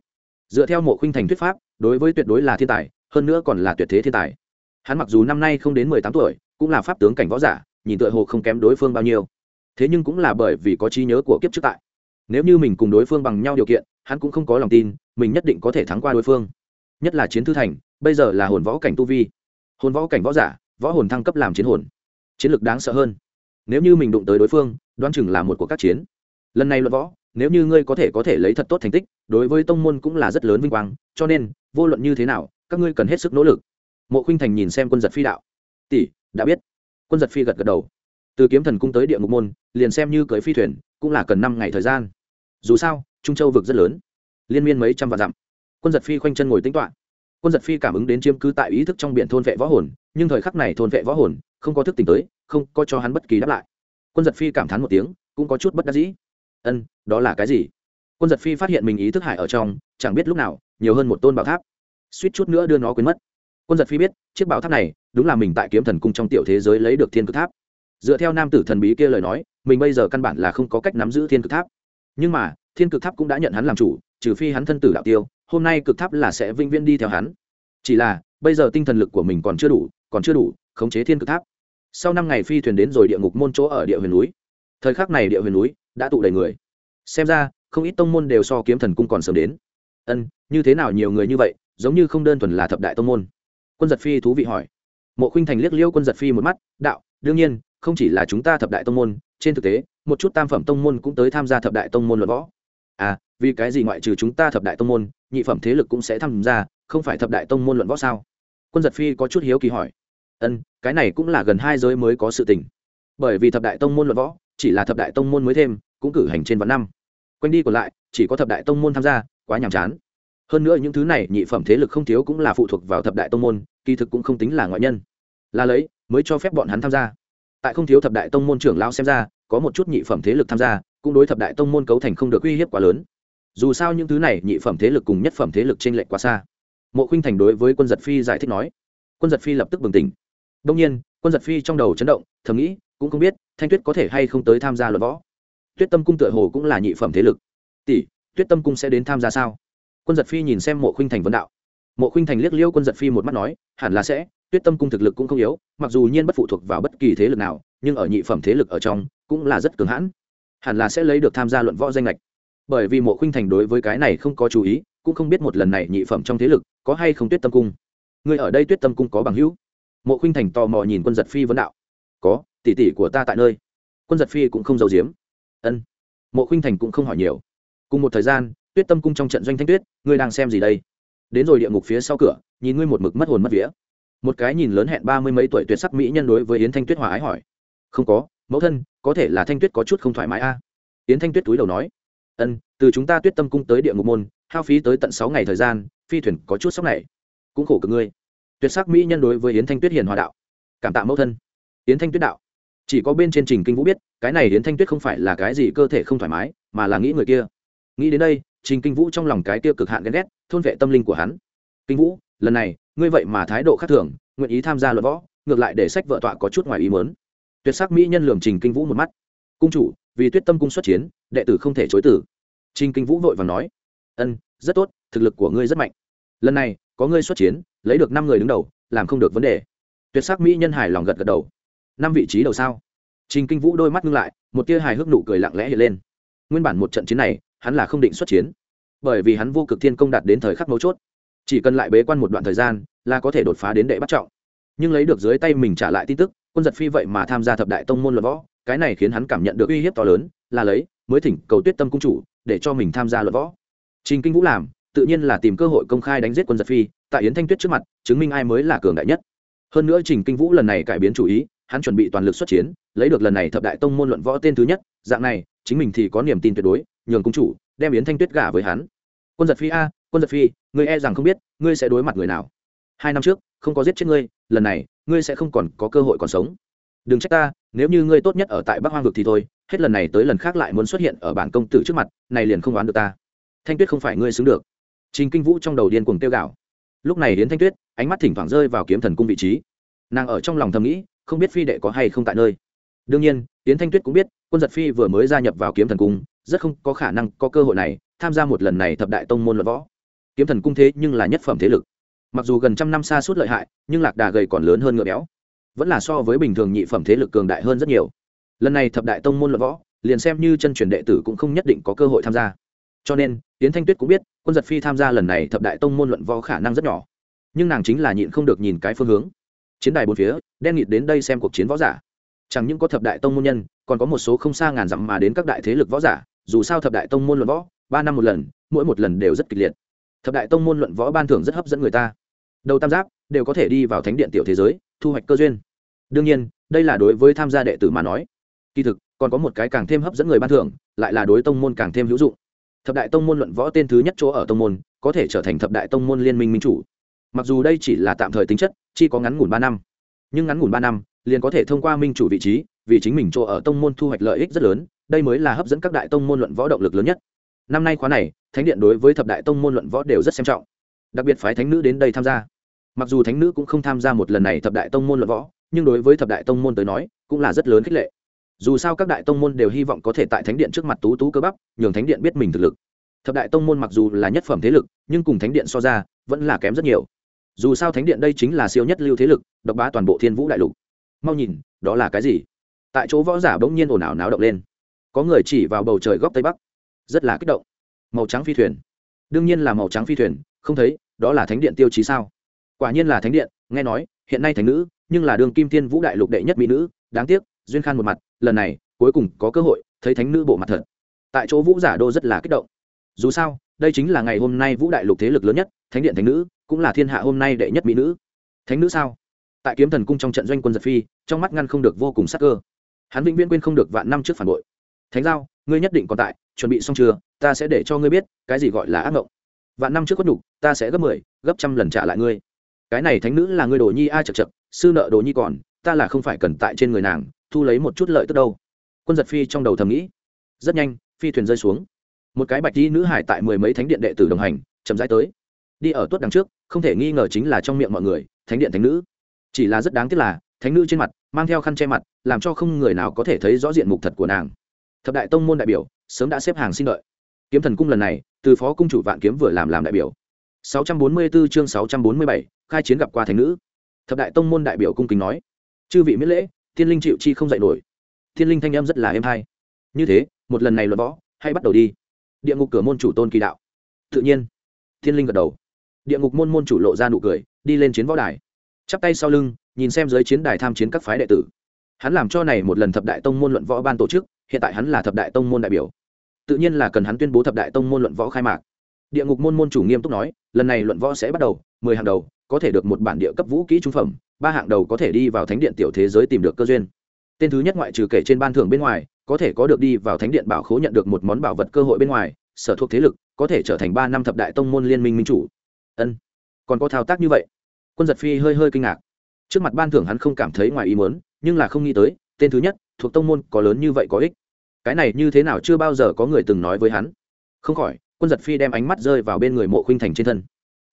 dựa theo mộ khuynh thành thuyết pháp, đối với tuyệt đối là thiên tài, hơn nữa còn là tuyệt thế thiên tài. Hắn mặc dù năm nay không đến mười tám tuổi, cũng là pháp tướng cảnh võ giả, nhìn tựa hồ không kém đối phương bao nhiêu. Thế nhưng cũng là bởi vì có trí nhớ của kiếp trước tại. Nếu như mình cùng đối phương bằng nhau điều kiện, hắn cũng không có lòng tin, mình nhất định có thể thắng qua đối phương. Nhất là chiến thư thành, bây giờ là hồn võ cảnh tu vi. Hồn võ cảnh võ giả, võ hồn thăng cấp làm chiến hồn. Chiến lược đáng sợ hơn. Nếu như mình đụng tới đối phương, đoán chừng là một cuộc các chiến. Lần này luận võ nếu như ngươi có thể có thể lấy thật tốt thành tích, đối với tông môn cũng là rất lớn vinh quang, cho nên, vô luận như thế nào, các ngươi cần hết sức nỗ lực. Mộ khuynh thành nhìn xem quân giật phi đạo. Tỷ, đã biết. Quân giật phi gật gật đầu. Từ kiếm thần cung tới địa ngục môn, liền xem như cưới phi thuyền, cũng là cần năm ngày thời gian. Dù sao, trung châu vực rất lớn. Liên miên mấy trăm vạn dặm. Quân giật phi khoanh chân ngồi tính toạ quân giật phi cảm ứng đến chiếm cứ tại ý thức trong biển thôn vệ võ hồn, nhưng thời khắc này thôn vệ võ hồn, không có thức tỉnh tới, không có cho hắn bất kỳ đáp lại. Quân giật phi cảm thán một tiếng, cũng có chút bất đắc dĩ ân, đó là cái gì? Quân giật phi phát hiện mình ý thức hải ở trong, chẳng biết lúc nào, nhiều hơn một tôn bảo tháp. Suýt chút nữa đưa nó quên mất. Quân giật phi biết, chiếc bảo tháp này, đúng là mình tại kiếm thần cung trong tiểu thế giới lấy được thiên cực tháp. Dựa theo nam tử thần bí kia lời nói, mình bây giờ căn bản là không có cách nắm giữ thiên cực tháp. Nhưng mà, thiên cực tháp cũng đã nhận hắn làm chủ, trừ phi hắn thân tử đạo tiêu, hôm nay cực tháp là sẽ vĩnh viễn đi theo hắn. Chỉ là, bây giờ tinh thần lực của mình còn chưa đủ, còn chưa đủ khống chế thiên cực tháp. Sau năm ngày phi thuyền đến rồi địa ngục môn chỗ ở địa huyền núi thời khắc này địa huyền núi đã tụ đầy người. Xem ra, không ít tông môn đều so kiếm thần cung còn sớm đến. Ân, như thế nào nhiều người như vậy, giống như không đơn thuần là thập đại tông môn? Quân giật phi thú vị hỏi. Mộ khinh thành liếc liêu quân giật phi một mắt, đạo, đương nhiên, không chỉ là chúng ta thập đại tông môn, trên thực tế, một chút tam phẩm tông môn cũng tới tham gia thập đại tông môn luận võ. À vì cái gì ngoại trừ chúng ta thập đại tông môn, nhị phẩm thế lực cũng sẽ tham gia, không phải thập đại tông môn luận võ sao? Quân giật phi có chút hiếu kỳ hỏi. Ân, cái này cũng là gần hai giới mới có sự tình. Bởi vì thập đại tông môn luận võ chỉ là thập đại tông môn mới thêm, cũng cử hành trên vạn năm. Quanh đi còn lại, chỉ có thập đại tông môn tham gia, quá nhàm chán. Hơn nữa những thứ này, nhị phẩm thế lực không thiếu cũng là phụ thuộc vào thập đại tông môn, kỳ thực cũng không tính là ngoại nhân. Là lấy, mới cho phép bọn hắn tham gia. Tại không thiếu thập đại tông môn trưởng lao xem ra, có một chút nhị phẩm thế lực tham gia, cũng đối thập đại tông môn cấu thành không được uy hiếp quá lớn. Dù sao những thứ này, nhị phẩm thế lực cùng nhất phẩm thế lực t r ê n lệch quá xa. Mộ khinh thành đối với quân giật phi giải thích nói. Quân giật phi lập tức bừng tỉnh. Đông nhiên, quân giật phi trong đầu chấn động, thầm nghĩ cũng không biết thanh tuyết có thể hay không tới tham gia luận võ. Tuyết tâm cung tựa hồ cũng là nhị phẩm thế lực. Tỷ, tuyết tâm cung sẽ đến tham gia sao? Quân giật phi nhìn xem mộ khinh thành vấn đạo. Mộ khinh thành liếc liêu quân giật phi một mắt nói, hẳn là sẽ, tuyết tâm cung thực lực cũng không yếu, mặc dù nhiên bất phụ thuộc vào bất kỳ thế lực nào, nhưng ở nhị phẩm thế lực ở trong, cũng là rất cường hãn. Hẳn là sẽ lấy được tham gia luận võ danh lệch bởi vì mộ khuynh thành đối với cái này không có chú ý, cũng không biết một lần này nhị phẩm trong thế lực có hay không tuyết tâm cung. Người ở đây tuyết tâm cung có bằng hữu? Mộ khinh thành tò mò nhìn quân giật phi vấn đạo. Có tỷ tỷ của ta tại nơi. Quân giật phi cũng không giấu giếm. Ân. Mộ khinh thành cũng không hỏi nhiều. Cùng một thời gian, tuyết tâm cung trong trận doanh thanh tuyết, ngươi đang xem gì đây? Đến rồi địa ngục phía sau cửa, nhìn ngươi một mực mất hồn mất vía. Một cái nhìn lớn hẹn ba mươi mấy tuổi tuyệt sắc mỹ nhân đối với yến thanh tuyết hòa ái hỏi. Không có, mẫu thân, có thể là thanh tuyết có chút không thoải mái a. Yến thanh tuyết túi đầu nói. Ân, từ chúng ta tuyết tâm cung tới địa ngục môn, hao phí tới tận sáu ngày thời gian, phi thuyền có chút sốc này. Cũng khổ cực ngươi. Tuyệt sắc mỹ nhân đối với yến thanh tuyết hiền hòa đạo. Cảm tạ mẫu thân. Yến thanh tuyết đạo chỉ có bên trên trình kinh vũ biết, cái này yến thanh tuyết không phải là cái gì cơ thể không thoải mái, mà là nghĩ người kia. Nghĩ đến đây, trình kinh vũ trong lòng cái kia cực hạn ghen ghét, thôn vệ tâm linh của hắn. Kinh vũ, lần này, ngươi vậy mà thái độ khác thường, nguyện ý tham gia luận võ, ngược lại để sách vợ tọa có chút ngoài ý mớn tuyệt sắc mỹ nhân lường trình kinh vũ một mắt. Cung chủ, vì tuyết tâm cung xuất chiến, đệ tử không thể chối tử trình kinh vũ vội và nói. Ân, rất tốt, thực lực của ngươi rất mạnh. Lần này, có ngươi xuất chiến, lấy được năm người đứng đầu, làm không được vấn đề. Tuyệt sắc mỹ nhân hài lòng gật gật đầu năm vị trí đầu sao? Trình kinh vũ đôi mắt ngưng lại, một tia hài hước nụ cười lặng lẽ hiện lên. Nguyên bản một trận chiến này, hắn là không định xuất chiến. Bởi vì hắn vô cực thiên công đạt đến thời khắc mấu chốt. Chỉ cần lại bế quan một đoạn thời gian, là có thể đột phá đến đệ bắt trọng. Nhưng lấy được dưới tay mình trả lại tin tức, quân giật phi vậy mà tham gia thập đại tông môn luận võ, cái này khiến hắn cảm nhận được uy hiếp to lớn, là lấy, mới thỉnh cầu tuyết tâm cung chủ, để cho mình tham gia luận võ. Trình kinh vũ làm, tự nhiên là tìm cơ hội công khai đánh giết quân giật phi, tại yến thanh tuyết trước mặt, chứng minh ai mới là cường đại nhất. Hơn nữa trình kinh vũ lần này cải biến chủ ý hắn chuẩn bị toàn lực xuất chiến, lấy được lần này thập đại tông môn luận võ tên thứ nhất, dạng này, chính mình thì có niềm tin tuyệt đối, nhường cung chủ đem yến thanh tuyết gả với hắn. Quân giật phi a, quân giật phi, ngươi e rằng không biết, ngươi sẽ đối mặt người nào. Hai năm trước, không có giết chết ngươi, lần này, ngươi sẽ không còn có cơ hội còn sống. Đừng trách ta, nếu như ngươi tốt nhất ở tại bắc hoang vực thì thôi, hết lần này tới lần khác lại muốn xuất hiện ở bản công tử trước mặt, này liền không đoán được ta. Thanh tuyết không phải ngươi xứng được. Trình kinh vũ trong đầu điên cuồng tiêu gạo lúc này Yến thanh tuyết, ánh mắt thỉnh thoảng rơi vào kiếm thần cung vị trí. Nàng ở trong lòng thầm nghĩ không biết phi đệ có hay không tại nơi. Đương nhiên, yến thanh tuyết cũng biết, quân giật phi vừa mới gia nhập vào kiếm thần cung, rất không có khả năng có cơ hội này tham gia một lần này thập đại tông môn luận võ. Kiếm thần cung thế nhưng là nhất phẩm thế lực. Mặc dù gần trăm năm xa suốt lợi hại, nhưng lạc đà gầy còn lớn hơn ngựa béo. Vẫn là so với bình thường nhị phẩm thế lực cường đại hơn rất nhiều. Lần này thập đại tông môn luận võ, liền xem như chân truyền đệ tử cũng không nhất định có cơ hội tham gia. Cho nên tiến thanh tuyết cũng biết, quân giật phi tham gia lần này thập đại tông môn luận võ khả năng rất nhỏ. Nhưng nàng chính là nhịn không được nhìn cái phương hướng chiến đài bốn phía, đen nghịt đến đây xem cuộc chiến võ giả. Chẳng những có thập đại tông môn nhân, còn có một số không xa ngàn dặm mà đến các đại thế lực võ giả, dù sao thập đại tông môn luận võ, ba năm một lần, mỗi một lần đều rất kịch liệt. Thập đại tông môn luận võ ban thưởng rất hấp dẫn người ta. Đầu tam giác đều có thể đi vào thánh điện tiểu thế giới, thu hoạch cơ duyên. Đương nhiên, đây là đối với tham gia đệ tử mà nói. Kỳ thực, còn có một cái càng thêm hấp dẫn người ban thưởng, lại là đối tông môn càng thêm hữu dụng. Thập đại tông môn luận võ tên thứ nhất chỗ ở tông môn, có thể trở thành thập đại tông môn liên minh minh chủ mặc dù đây chỉ là tạm thời tính chất, chỉ có ngắn ngủn ba năm. Nhưng ngắn ngủn ba năm, liền có thể thông qua minh chủ vị trí, vì chính mình chỗ ở tông môn thu hoạch lợi ích rất lớn, đây mới là hấp dẫn các đại tông môn luận võ động lực lớn nhất. Năm nay khóa này, thánh điện đối với thập đại tông môn luận võ đều rất xem trọng. Đặc biệt phái thánh nữ đến đây tham gia. Mặc dù thánh nữ cũng không tham gia một lần này thập đại tông môn luận võ, nhưng đối với thập đại tông môn tới nói, cũng là rất lớn khích lệ. Dù sao các đại tông môn đều hy vọng có thể tại thánh điện trước mặt tú tú cơ bắp, nhường thánh điện biết mình thực lực. Thập đại tông môn mặc dù là nhất phẩm thế lực, nhưng cùng thánh điện so ra, vẫn là kém rất nhiều dù sao thánh điện đây chính là siêu nhất lưu thế lực, độc bá toàn bộ thiên vũ đại lục. Mau nhìn, đó là cái gì? Tại chỗ võ giả bỗng nhiên ồn ào náo động lên. Có người chỉ vào bầu trời góc tây bắc. Rất là kích động. Màu trắng phi thuyền. Đương nhiên là màu trắng phi thuyền, không thấy, đó là thánh điện tiêu chí sao? Quả nhiên là thánh điện, nghe nói, hiện nay thánh nữ, nhưng là đường kim thiên vũ đại lục đệ nhất mỹ nữ, đáng tiếc, duyên khan một mặt, lần này, cuối cùng có cơ hội, thấy thánh nữ bộ mặt thật. Tại chỗ vũ giả đô rất là kích động. Dù sao đây chính là ngày hôm nay vũ đại lục thế lực lớn nhất thánh điện thánh nữ cũng là thiên hạ hôm nay đệ nhất mỹ nữ. Thánh nữ sao? Tại kiếm thần cung trong trận doanh quân giật phi trong mắt ngăn không được vô cùng sắc cơ. Hắn vĩnh viễn quên không được vạn năm trước phản bội. Thánh giao ngươi nhất định còn tại chuẩn bị xong chưa? Ta sẽ để cho ngươi biết cái gì gọi là ác mộng. Vạn năm trước có nhục ta sẽ gấp mười 10, gấp trăm lần trả lại ngươi. Cái này thánh nữ là ngươi đồ nhi ai chật chật sư nợ đồ nhi còn ta là không phải cần tại trên người nàng thu lấy một chút lợi tức đâu. Quân giật phi trong đầu thầm nghĩ. Rất nhanh phi thuyền rơi xuống một cái bạch đi nữ hải tại mười mấy thánh điện đệ tử đồng hành chậm rãi tới. Đi ở tuốt đằng trước không thể nghi ngờ chính là trong miệng mọi người thánh điện thánh nữ. Chỉ là rất đáng tiếc là thánh nữ trên mặt mang theo khăn che mặt làm cho không người nào có thể thấy rõ diện mục thật của nàng. Thập đại tông môn đại biểu sớm đã xếp hàng xin đợi. Kiếm thần cung lần này từ phó cung chủ vạn kiếm vừa làm làm đại biểu. 644 chương 647, khai chiến gặp qua thánh nữ. Thập đại tông môn đại biểu cung kính nói. Chư vị miễn lễ thiên linh chịu chi không dạy nổi. Thiên linh thanh âm rất là êm hay như thế một lần này luận võ hay bắt đầu đi địa ngục cửa môn chủ tôn kỳ đạo. Tự nhiên, thiên linh gật đầu. Địa ngục môn môn chủ lộ ra nụ cười, đi lên chiến võ đài. Chắp tay sau lưng, nhìn xem dưới chiến đài tham chiến các phái đệ tử. Hắn làm cho này một lần thập đại tông môn luận võ ban tổ chức, hiện tại hắn là thập đại tông môn đại biểu. Tự nhiên là cần hắn tuyên bố thập đại tông môn luận võ khai mạc. Địa ngục môn môn chủ nghiêm túc nói, lần này luận võ sẽ bắt đầu, mười hàng đầu, có thể được một bản địa cấp vũ kỹ trung phẩm, ba hạng đầu có thể đi vào thánh điện tiểu thế giới tìm được cơ duyên. Tên thứ nhất ngoại trừ kể trên ban thưởng bên ngoài có thể có được đi vào thánh điện bảo khố nhận được một món bảo vật cơ hội bên ngoài, sở thuộc thế lực, có thể trở thành ba năm thập đại tông môn liên minh minh chủ. Ân, còn có thao tác như vậy? Quân giật phi hơi hơi kinh ngạc. Trước mặt ban thưởng hắn không cảm thấy ngoài ý muốn, nhưng là không nghĩ tới, tên thứ nhất, thuộc tông môn có lớn như vậy có ích. Cái này như thế nào chưa bao giờ có người từng nói với hắn. Không khỏi, quân giật phi đem ánh mắt rơi vào bên người mộ khuynh thành trên thân.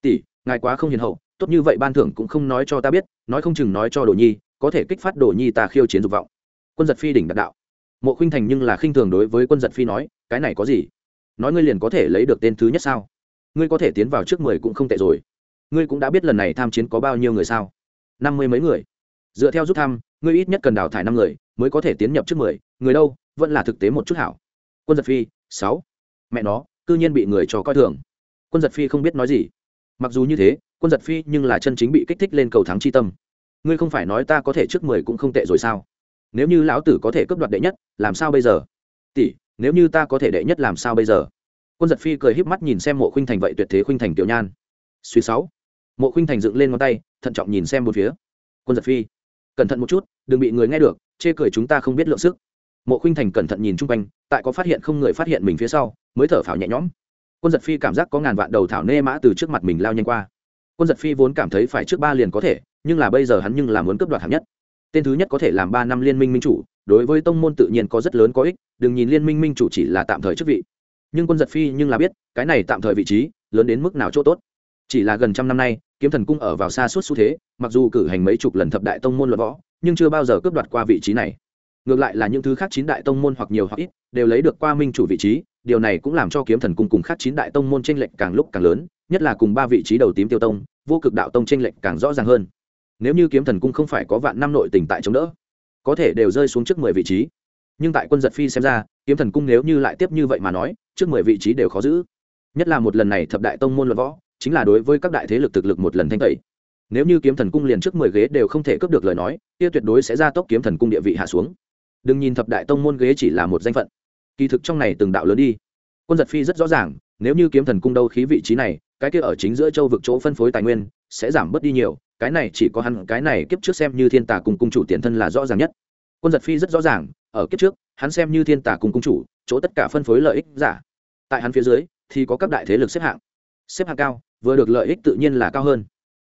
Tỷ, ngài quá không hiền hậu, tốt như vậy ban thưởng cũng không nói cho ta biết, nói không chừng nói cho đồ nhi, có thể kích phát đồ nhi ta khiêu chiến dục vọng. Quân giật phi đỉnh đặc đạo mộ khinh thành nhưng là khinh thường đối với quân giật phi nói, cái này có gì? Nói ngươi liền có thể lấy được tên thứ nhất sao? Ngươi có thể tiến vào trước mười cũng không tệ rồi. Ngươi cũng đã biết lần này tham chiến có bao nhiêu người sao? Năm mươi mấy người. Dựa theo rút thăm, ngươi ít nhất cần đào thải năm người mới có thể tiến nhập trước mười. Người đâu? Vẫn là thực tế một chút hảo. Quân giật phi, sáu. Mẹ nó, cư nhiên bị người cho coi thường. Quân giật phi không biết nói gì. Mặc dù như thế, quân giật phi nhưng là chân chính bị kích thích lên cầu thắng chi tâm. Ngươi không phải nói ta có thể trước mười cũng không tệ rồi sao? Nếu như lão tử có thể cướp đoạt đệ nhất, làm sao bây giờ? Tỷ, nếu như ta có thể đệ nhất làm sao bây giờ? Quân giật phi cười híp mắt nhìn xem mộ khuynh thành vậy tuyệt thế khuynh thành tiểu nhan. Suy sáu. Mộ khuynh thành dựng lên ngón tay, thận trọng nhìn xem một phía. Quân giật phi, cẩn thận một chút, đừng bị người nghe được, chê cười chúng ta không biết lượng sức. Mộ khuynh thành cẩn thận nhìn chung quanh, tại có phát hiện không người phát hiện mình phía sau, mới thở phào nhẹ nhõm. Quân giật phi cảm giác có ngàn vạn đầu thảo nê mã từ trước mặt mình lao nhanh qua. Quân giật phi vốn cảm thấy phải trước ba liền có thể, nhưng là bây giờ hắn nhưng là muốn cướp đoạt hạng nhất tên thứ nhất có thể làm ba năm liên minh minh chủ, đối với tông môn tự nhiên có rất lớn có ích, đừng nhìn liên minh minh chủ chỉ là tạm thời chức vị. Nhưng quân giật phi nhưng là biết, cái này tạm thời vị trí, lớn đến mức nào chỗ tốt. Chỉ là gần trăm năm nay, kiếm thần cung ở vào xa suốt xu thế, mặc dù cử hành mấy chục lần thập đại tông môn luận võ, nhưng chưa bao giờ cướp đoạt qua vị trí này. Ngược lại là những thứ khác chín đại tông môn hoặc nhiều hoặc ít, đều lấy được qua minh chủ vị trí, điều này cũng làm cho kiếm thần cung cùng khác chín đại tông môn tranh lệch càng lúc càng lớn, nhất là cùng ba vị trí đầu tím tiêu tông, vô cực đạo tông tranh lệch càng rõ ràng hơn nếu như kiếm thần cung không phải có vạn năm nội tình tại chống đỡ, có thể đều rơi xuống trước mười vị trí. Nhưng tại quân giật phi xem ra, kiếm thần cung nếu như lại tiếp như vậy mà nói, trước mười vị trí đều khó giữ. Nhất là một lần này thập đại tông môn luận võ, chính là đối với các đại thế lực thực lực một lần thanh tẩy. Nếu như kiếm thần cung liền trước mười ghế đều không thể cướp được lời nói, kia tuyệt đối sẽ ra tốc kiếm thần cung địa vị hạ xuống. Đừng nhìn thập đại tông môn ghế chỉ là một danh phận. Kỳ thực trong này từng đạo lớn đi. Quân giật phi rất rõ ràng, nếu như kiếm thần cung đâu khí vị trí này, cái kia ở chính giữa châu vực chỗ phân phối tài nguyên, sẽ giảm bớt đi nhiều cái này chỉ có hắn, cái này kiếp trước xem như thiên tà cùng cung chủ tiền thân là rõ ràng nhất. Quân giật phi rất rõ ràng, ở kiếp trước, hắn xem như thiên tà cùng cung chủ, chỗ tất cả phân phối lợi ích giả. Tại hắn phía dưới, thì có các đại thế lực xếp hạng. Xếp hạng cao, vừa được lợi ích tự nhiên là cao hơn.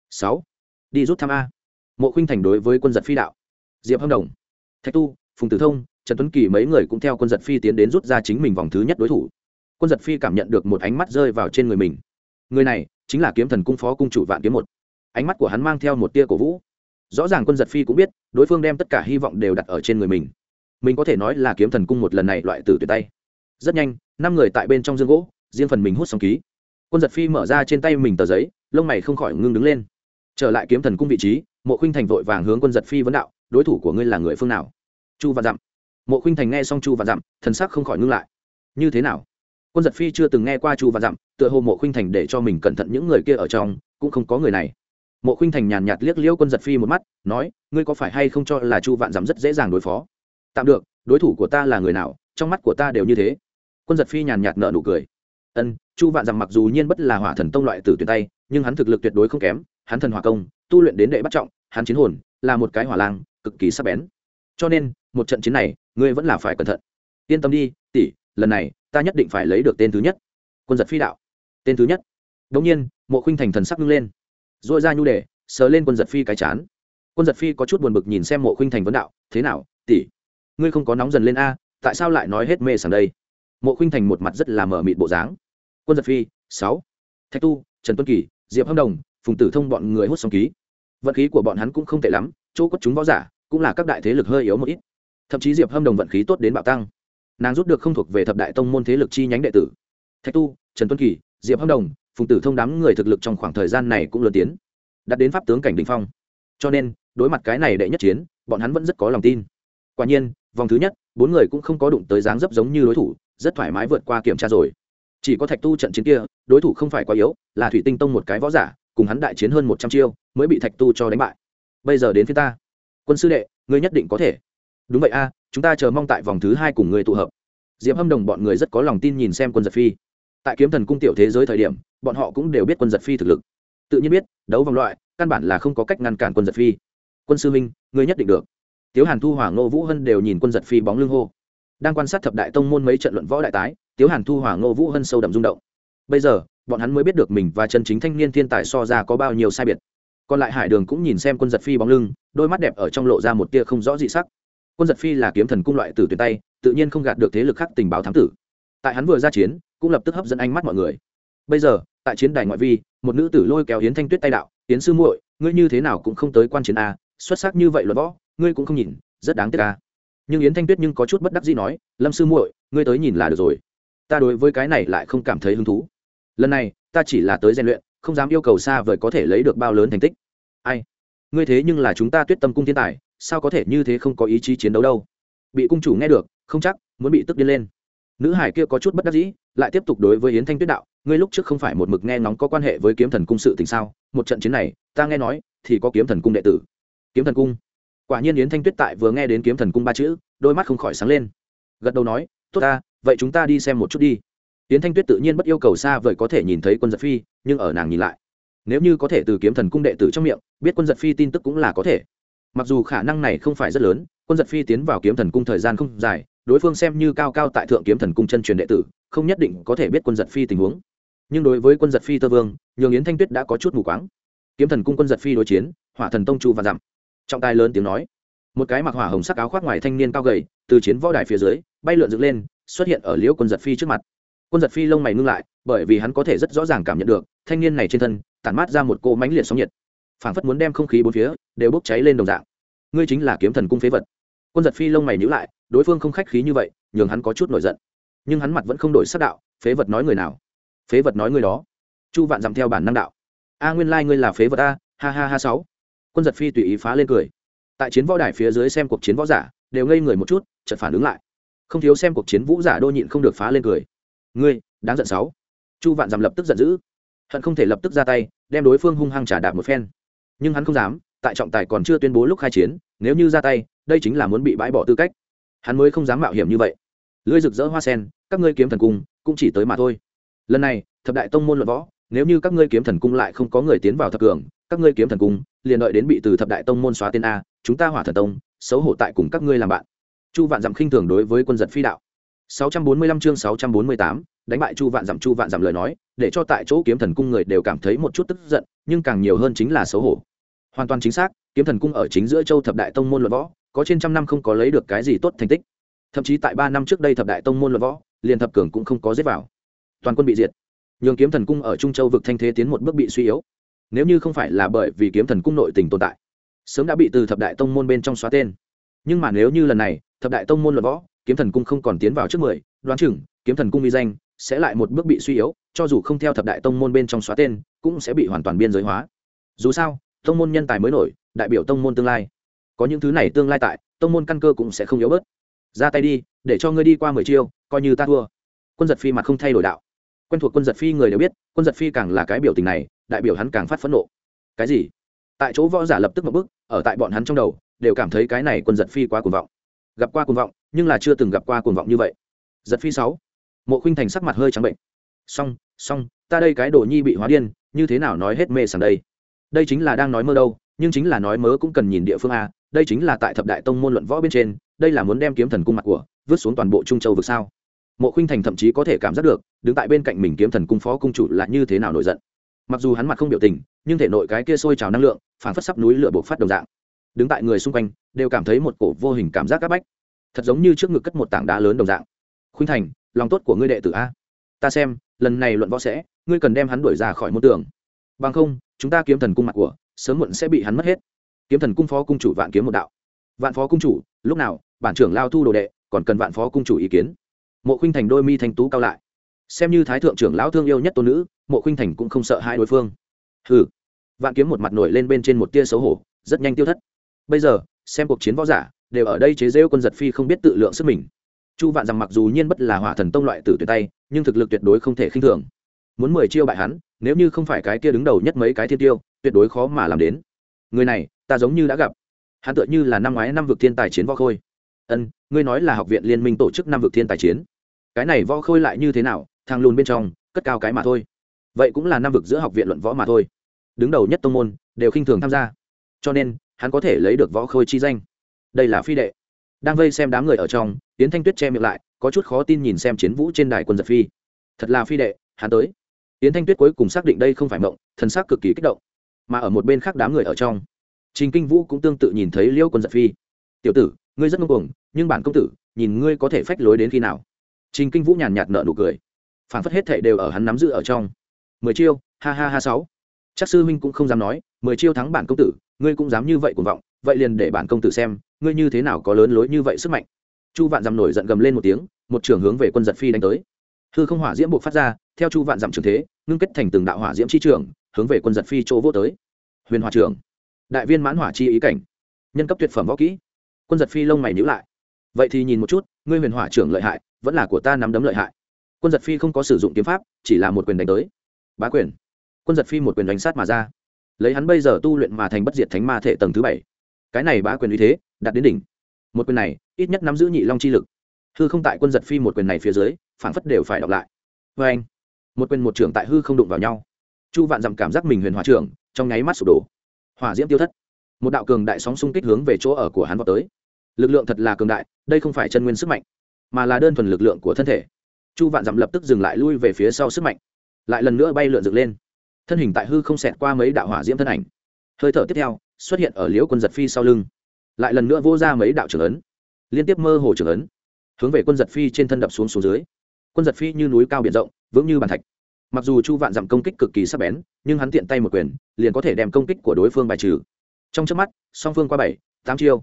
Sáu. Đi rút thăm a. Mộ khinh thành đối với quân giật phi đạo. Diệp hâm đồng. Thạch tu, phùng tử thông, trần tuấn kỳ mấy người cũng theo quân giật phi tiến đến rút ra chính mình vòng thứ nhất đối thủ. Quân giật phi cảm nhận được một ánh mắt rơi vào trên người mình. Người này chính là kiếm thần cung phó cung chủ vạn kiếm một ánh mắt của hắn mang theo một tia cổ vũ. Rõ ràng quân giật phi cũng biết, đối phương đem tất cả hy vọng đều đặt ở trên người mình. Mình có thể nói là kiếm thần cung một lần này loại tử tuyệt tay. Rất nhanh, năm người tại bên trong dương gỗ, riêng phần mình hút xong ký. Quân giật phi mở ra trên tay mình tờ giấy, lông mày không khỏi ngưng đứng lên. Trở lại kiếm thần cung vị trí, mộ khinh thành vội vàng hướng quân giật phi vấn đạo, đối thủ của ngươi là người phương nào? Chu và dặm. Mộ khinh thành nghe xong chu và dặm, thần sắc không khỏi ngưng lại. Như thế nào? Quân giật phi chưa từng nghe qua chu và dặm, tựa hồ mộ khinh thành để cho mình cẩn thận những người kia ở trong, cũng không có người này mộ khinh thành nhàn nhạt liếc liễu quân giật phi một mắt, nói, ngươi có phải hay không cho là chu vạn Dám rất dễ dàng đối phó? Tạm được, đối thủ của ta là người nào, trong mắt của ta đều như thế. Quân giật phi nhàn nhạt nợ nụ cười. Ân, chu vạn dặm mặc dù nhiên bất là hỏa thần tông loại tử tuyệt tay, nhưng hắn thực lực tuyệt đối không kém, hắn thần hỏa công, tu luyện đến đệ bắt trọng, hắn chiến hồn, là một cái hỏa lang, cực kỳ sắc bén. Cho nên, một trận chiến này, ngươi vẫn là phải cẩn thận. Yên tâm đi, tỷ, lần này, ta nhất định phải lấy được tên thứ nhất. Quân giật phi đạo. Tên thứ nhất? Đống nhiên, mộ khinh thành thần sắc ngưng lên dội ra nhu đề, sờ lên quân giật phi cái chán. Quân giật phi có chút buồn bực nhìn xem mộ khinh thành vấn đạo, thế nào, tỷ? Ngươi không có nóng dần lên a, tại sao lại nói hết mê sảng đây? Mộ khinh thành một mặt rất là mở mịt bộ dáng. Quân giật phi, sáu, thạch tu, trần tuân kỳ, diệp hâm đồng, phùng tử thông bọn người hút xong ký. Vận khí của bọn hắn cũng không tệ lắm, chỗ quất chúng võ giả cũng là các đại thế lực hơi yếu một ít. Thậm chí diệp hâm đồng vận khí tốt đến bạo tăng. Nàng rút được không thuộc về thập đại tông môn thế lực chi nhánh đệ tử. Thạch tu, trần tuân kỳ, diệp hâm đồng phùng tử thông đám người thực lực trong khoảng thời gian này cũng lớn tiến đạt đến pháp tướng cảnh đình phong. Cho nên, đối mặt cái này đệ nhất chiến, bọn hắn vẫn rất có lòng tin. Quả nhiên, vòng thứ nhất, bốn người cũng không có đụng tới dáng dấp giống như đối thủ, rất thoải mái vượt qua kiểm tra rồi. Chỉ có thạch tu trận chiến kia, đối thủ không phải quá yếu, là thủy tinh tông một cái võ giả, cùng hắn đại chiến hơn một trăm chiêu, mới bị thạch tu cho đánh bại. Bây giờ đến phía ta. Quân sư đệ, ngươi nhất định có thể. Đúng vậy a, chúng ta chờ mong tại vòng thứ hai cùng người tụ hợp. Diệp hâm đồng bọn người rất có lòng tin nhìn xem quân giật phi tại kiếm thần cung tiểu thế giới thời điểm, bọn họ cũng đều biết quân giật phi thực lực. Tự nhiên biết, đấu vòng loại, căn bản là không có cách ngăn cản quân giật phi. Quân sư minh ngươi nhất định được. Tiếu hàn thu, hỏa ngô vũ hân đều nhìn quân giật phi bóng lưng hô. Đang quan sát thập đại tông môn mấy trận luận võ đại tái, tiếu hàn thu, hỏa ngô vũ hân sâu đậm rung động. Bây giờ, bọn hắn mới biết được mình và chân chính thanh niên thiên tài so ra có bao nhiêu sai biệt. Còn lại hải đường cũng nhìn xem quân giật phi bóng lưng, đôi mắt đẹp ở trong lộ ra một tia không rõ dị sắc. Quân giật phi là kiếm thần cung loại tử tuyển tay, tự nhiên không gạt được thế lực khác tình báo thám tử. Tại hắn vừa ra chiến cũng lập tức hấp dẫn ánh mắt mọi người. Bây giờ, tại chiến đài ngoại vi, một nữ tử lôi kéo hiến thanh tuyết tay đạo hiến sư muội, ngươi như thế nào cũng không tới quan chiến a, xuất sắc như vậy luật võ, ngươi cũng không nhìn, rất đáng tiếc a. Nhưng yến thanh tuyết nhưng có chút bất đắc dĩ nói, lâm sư muội, ngươi tới nhìn là được rồi. Ta đối với cái này lại không cảm thấy hứng thú. Lần này, ta chỉ là tới rèn luyện, không dám yêu cầu xa vời có thể lấy được bao lớn thành tích. Ai? Ngươi thế nhưng là chúng ta tuyết tâm cung thiên tài, sao có thể như thế không có ý chí chiến đấu đâu? Bị cung chủ nghe được, không chắc, muốn bị tức điên lên. Nữ hải kia có chút bất đắc dĩ lại tiếp tục đối với yến thanh tuyết đạo, ngươi lúc trước không phải một mực nghe ngóng có quan hệ với kiếm thần cung sự tình sao? Một trận chiến này, ta nghe nói, thì có kiếm thần cung đệ tử. Kiếm thần cung? Quả nhiên yến thanh tuyết tại vừa nghe đến kiếm thần cung ba chữ, đôi mắt không khỏi sáng lên. Gật đầu nói, tốt ta, vậy chúng ta đi xem một chút đi. Yến thanh tuyết tự nhiên bất yêu cầu xa vời có thể nhìn thấy quân giật phi, nhưng ở nàng nhìn lại, nếu như có thể từ kiếm thần cung đệ tử trong miệng, biết quân giật phi tin tức cũng là có thể. Mặc dù khả năng này không phải rất lớn, quân giật phi tiến vào kiếm thần cung thời gian không dài, đối phương xem như cao cao tại thượng kiếm thần cung chân truyền đệ tử không nhất định có thể biết quân giật phi tình huống. Nhưng đối với quân giật phi tơ vương, nhường yến thanh tuyết đã có chút mù quáng. Kiếm thần cung quân giật phi đối chiến, hỏa thần tông chu và dặm. Trọng tài lớn tiếng nói. Một cái mặc hỏa hồng sắc áo khoác ngoài thanh niên cao gầy, từ chiến võ đài phía dưới, bay lượn dựng lên, xuất hiện ở liễu quân giật phi trước mặt. Quân giật phi lông mày ngưng lại, bởi vì hắn có thể rất rõ ràng cảm nhận được, thanh niên này trên thân, tản mát ra một cỗ mánh liệt sóng nhiệt. Phảng phất muốn đem không khí bốn phía, đều bốc cháy lên đồng dạng. Ngươi chính là kiếm thần cung phế vật. Quân giật phi lông mày nhữ lại, đối phương không khách khí như vậy, nhường hắn có chút nổi giận nhưng hắn mặt vẫn không đổi sắc đạo, phế vật nói người nào? Phế vật nói người đó. Chu vạn dặm theo bản năng đạo. A nguyên lai、like、ngươi là phế vật a, ha ha ha sáu. Quân giật phi tùy ý phá lên cười. Tại chiến võ đài phía dưới xem cuộc chiến võ giả, đều ngây người một chút, chợt phản ứng lại. Không thiếu xem cuộc chiến vũ giả đô nhịn không được phá lên cười. Ngươi, đáng giận sáu. Chu vạn dằm lập tức giận dữ. Hận không thể lập tức ra tay, đem đối phương hung hăng trả đạp một phen. Nhưng hắn không dám, tại trọng tài còn chưa tuyên bố lúc khai chiến, nếu như ra tay, đây chính là muốn bị bãi bỏ tư cách. Hắn mới không dám mạo hiểm như vậy. Lưới rực rỡ hoa sen các ngươi kiếm thần cung cũng chỉ tới mà thôi. Lần này thập đại tông môn luận võ nếu như các ngươi kiếm thần cung lại không có người tiến vào thập cường các ngươi kiếm thần cung liền đợi đến bị từ thập đại tông môn xóa tên a chúng ta hỏa thần tông xấu hổ tại cùng các ngươi làm bạn. Chu vạn dặm khinh thường đối với quân giật phi đạo. 645 chương 648, đánh bại chu vạn dặm chu vạn dặm lời nói để cho tại chỗ kiếm thần cung người đều cảm thấy một chút tức giận nhưng càng nhiều hơn chính là xấu hổ. Hoàn toàn chính xác kiếm thần cung ở chính giữa châu thập đại tông môn luận võ có trên trăm năm không có lấy được cái gì tốt thành tích thậm chí tại ba năm trước đây thập đại tông môn luận võ, liền thập cường cũng không có giết vào. Toàn quân bị diệt. Nhường kiếm thần cung ở trung châu vực thanh thế tiến một bước bị suy yếu. Nếu như không phải là bởi vì kiếm thần cung nội tình tồn tại, sớm đã bị từ thập đại tông môn bên trong xóa tên. Nhưng mà nếu như lần này, thập đại tông môn luận võ, kiếm thần cung không còn tiến vào trước mười, đoán chừng, kiếm thần cung uy danh sẽ lại một bước bị suy yếu, cho dù không theo thập đại tông môn bên trong xóa tên, cũng sẽ bị hoàn toàn biên giới hóa. Dù sao, tông môn nhân tài mới nổi, đại biểu tông môn tương lai. Có những thứ này tương lai tại, tông môn căn cơ cũng sẽ không yếu bớt ra tay đi, để cho ngươi đi qua mười chiêu, coi như ta thua. Quân giật phi mặt không thay đổi đạo. Quen thuộc quân giật phi người đều biết, quân giật phi càng là cái biểu tình này, đại biểu hắn càng phát phẫn nộ. Cái gì? Tại chỗ võ giả lập tức một bước, ở tại bọn hắn trong đầu, đều cảm thấy cái này quân giật phi quá cuồng vọng. Gặp qua cuồng vọng, nhưng là chưa từng gặp qua cuồng vọng như vậy. Giật phi sáu. Mộ khinh thành sắc mặt hơi trắng bệnh. Song song ta đây cái đồ nhi bị hóa điên, như thế nào nói hết mê sảng đây? Đây chính là đang nói mơ đâu, nhưng chính là nói mớ cũng cần nhìn địa phương a, đây chính là tại thập đại tông môn luận võ bên trên đây là muốn đem kiếm thần cung mặt của, vứt xuống toàn bộ trung châu vực sao? Mộ khinh thành thậm chí có thể cảm giác được, đứng tại bên cạnh mình kiếm thần cung phó cung chủ là như thế nào nổi giận. Mặc dù hắn mặt không biểu tình, nhưng thể nội cái kia sôi trào năng lượng, phản phất sắp núi lửa buộc phát đồng dạng. Đứng tại người xung quanh, đều cảm thấy một cổ vô hình cảm giác áp bách. Thật giống như trước ngực cất một tảng đá lớn đồng dạng. Khuynh thành, lòng tốt của ngươi đệ tử a. Ta xem, lần này luận võ sẽ, ngươi cần đem hắn đuổi ra khỏi môn tường. Bằng không, chúng ta kiếm thần cung mặt của, sớm muộn sẽ bị hắn mất hết. Kiếm thần cung phó cung chủ vạn kiếm một đạo vạn phó cung chủ, lúc nào, bản trưởng lao thu đồ đệ, còn cần vạn phó cung chủ ý kiến. Mộ khinh thành đôi mi thanh tú cao lại. Xem như thái thượng trưởng lão thương yêu nhất tôn nữ, mộ khinh thành cũng không sợ hai đối phương. Hừ. Vạn kiếm một mặt nổi lên bên trên một tia xấu hổ, rất nhanh tiêu thất. Bây giờ, xem cuộc chiến võ giả, đều ở đây chế rêu quân giật phi không biết tự lượng sức mình. Chu vạn rằng mặc dù nhiên bất là hỏa thần tông loại tử tuyệt tay, nhưng thực lực tuyệt đối không thể khinh thường. Muốn mười chiêu bại hắn, nếu như không phải cái kia đứng đầu nhất mấy cái thiên tiêu, tuyệt đối khó mà làm đến. Người này, ta giống như đã gặp hắn tựa như là năm ngoái năm vực thiên tài chiến võ khôi. Ân, ngươi nói là học viện liên minh tổ chức năm vực thiên tài chiến. Cái này võ khôi lại như thế nào thang lùn bên trong, cất cao cái mà thôi. Vậy cũng là năm vực giữa học viện luận võ mà thôi. Đứng đầu nhất tông môn, đều khinh thường tham gia. Cho nên, hắn có thể lấy được võ khôi chi danh. Đây là phi đệ. Đang vây xem đám người ở trong tiến thanh tuyết che miệng lại, có chút khó tin nhìn xem chiến vũ trên đài quân giật phi. Thật là phi đệ, hắn tới. Tiến thanh tuyết cuối cùng xác định đây không phải mộng, thần sắc cực kỳ kích động. Mà ở một bên khác đám người ở trong trình kinh vũ cũng tương tự nhìn thấy Liễu quân giật phi. Tiểu tử, ngươi rất ngông cuồng, nhưng bản công tử, nhìn ngươi có thể phách lối đến khi nào? Trình kinh vũ nhàn nhạt nở nụ cười. Phản phất hết thảy đều ở hắn nắm giữ ở trong. Mười chiêu, ha ha ha sáu. Chắc sư huynh cũng không dám nói, mười chiêu thắng bản công tử, ngươi cũng dám như vậy cuồng vọng, vậy liền để bản công tử xem, ngươi như thế nào có lớn lối như vậy sức mạnh. Chu vạn dằm nổi giận gầm lên một tiếng, một trường hướng về quân giật phi đánh tới. Hư không hỏa diễm buộc phát ra, theo chu vạn dặm trường thế, ngưng kết thành từng đạo hỏa diễm chi trường hướng về quân giật phi chỗ vô tới. Huyền Hỏa trường đại viên mãn hỏa chi ý cảnh, nhân cấp tuyệt phẩm võ kỹ. Quân giật phi lông mày nhữ lại. Vậy thì nhìn một chút, ngươi huyền hỏa trưởng lợi hại, vẫn là của ta nắm đấm lợi hại. Quân giật phi không có sử dụng kiếm pháp, chỉ là một quyền đánh tới. Bá quyền. Quân giật phi một quyền đánh sát mà ra. Lấy hắn bây giờ tu luyện mà thành bất diệt thánh ma thể tầng thứ bảy. Cái này bá quyền uy thế, đạt đến đỉnh. Một quyền này, ít nhất nắm giữ nhị long chi lực. Hư không tại quân giật phi một quyền này phía dưới phản phất đều phải đọc lại. Vê anh, một quyền một trưởng tại hư không đụng vào nhau. Chu vạn dặm cảm giác mình huyền hòa trưởng, trong nháy mắt sụp đổ hỏa diễm tiêu thất. Một đạo cường đại sóng xung kích hướng về chỗ ở của hắn vào tới. Lực lượng thật là cường đại, đây không phải chân nguyên sức mạnh, mà là đơn thuần lực lượng của thân thể. Chu vạn dặm lập tức dừng lại lui về phía sau sức mạnh, lại lần nữa bay lượn dựng lên. Thân hình tại hư không xẹt qua mấy đạo hỏa diễm thân ảnh. Hơi thở tiếp theo, xuất hiện ở liễu quân giật phi sau lưng, lại lần nữa vô ra mấy đạo trưởng ấn, liên tiếp mơ hồ trưởng ấn, hướng về quân giật phi trên thân đập xuống xuống dưới. Quân giật phi như núi cao biển rộng, vững như bàn thạch mặc dù chu vạn dặm công kích cực kỳ sắc bén, nhưng hắn tiện tay một quyền, liền có thể đem công kích của đối phương bài trừ. Trong trước mắt, song phương qua bảy, tám chiêu.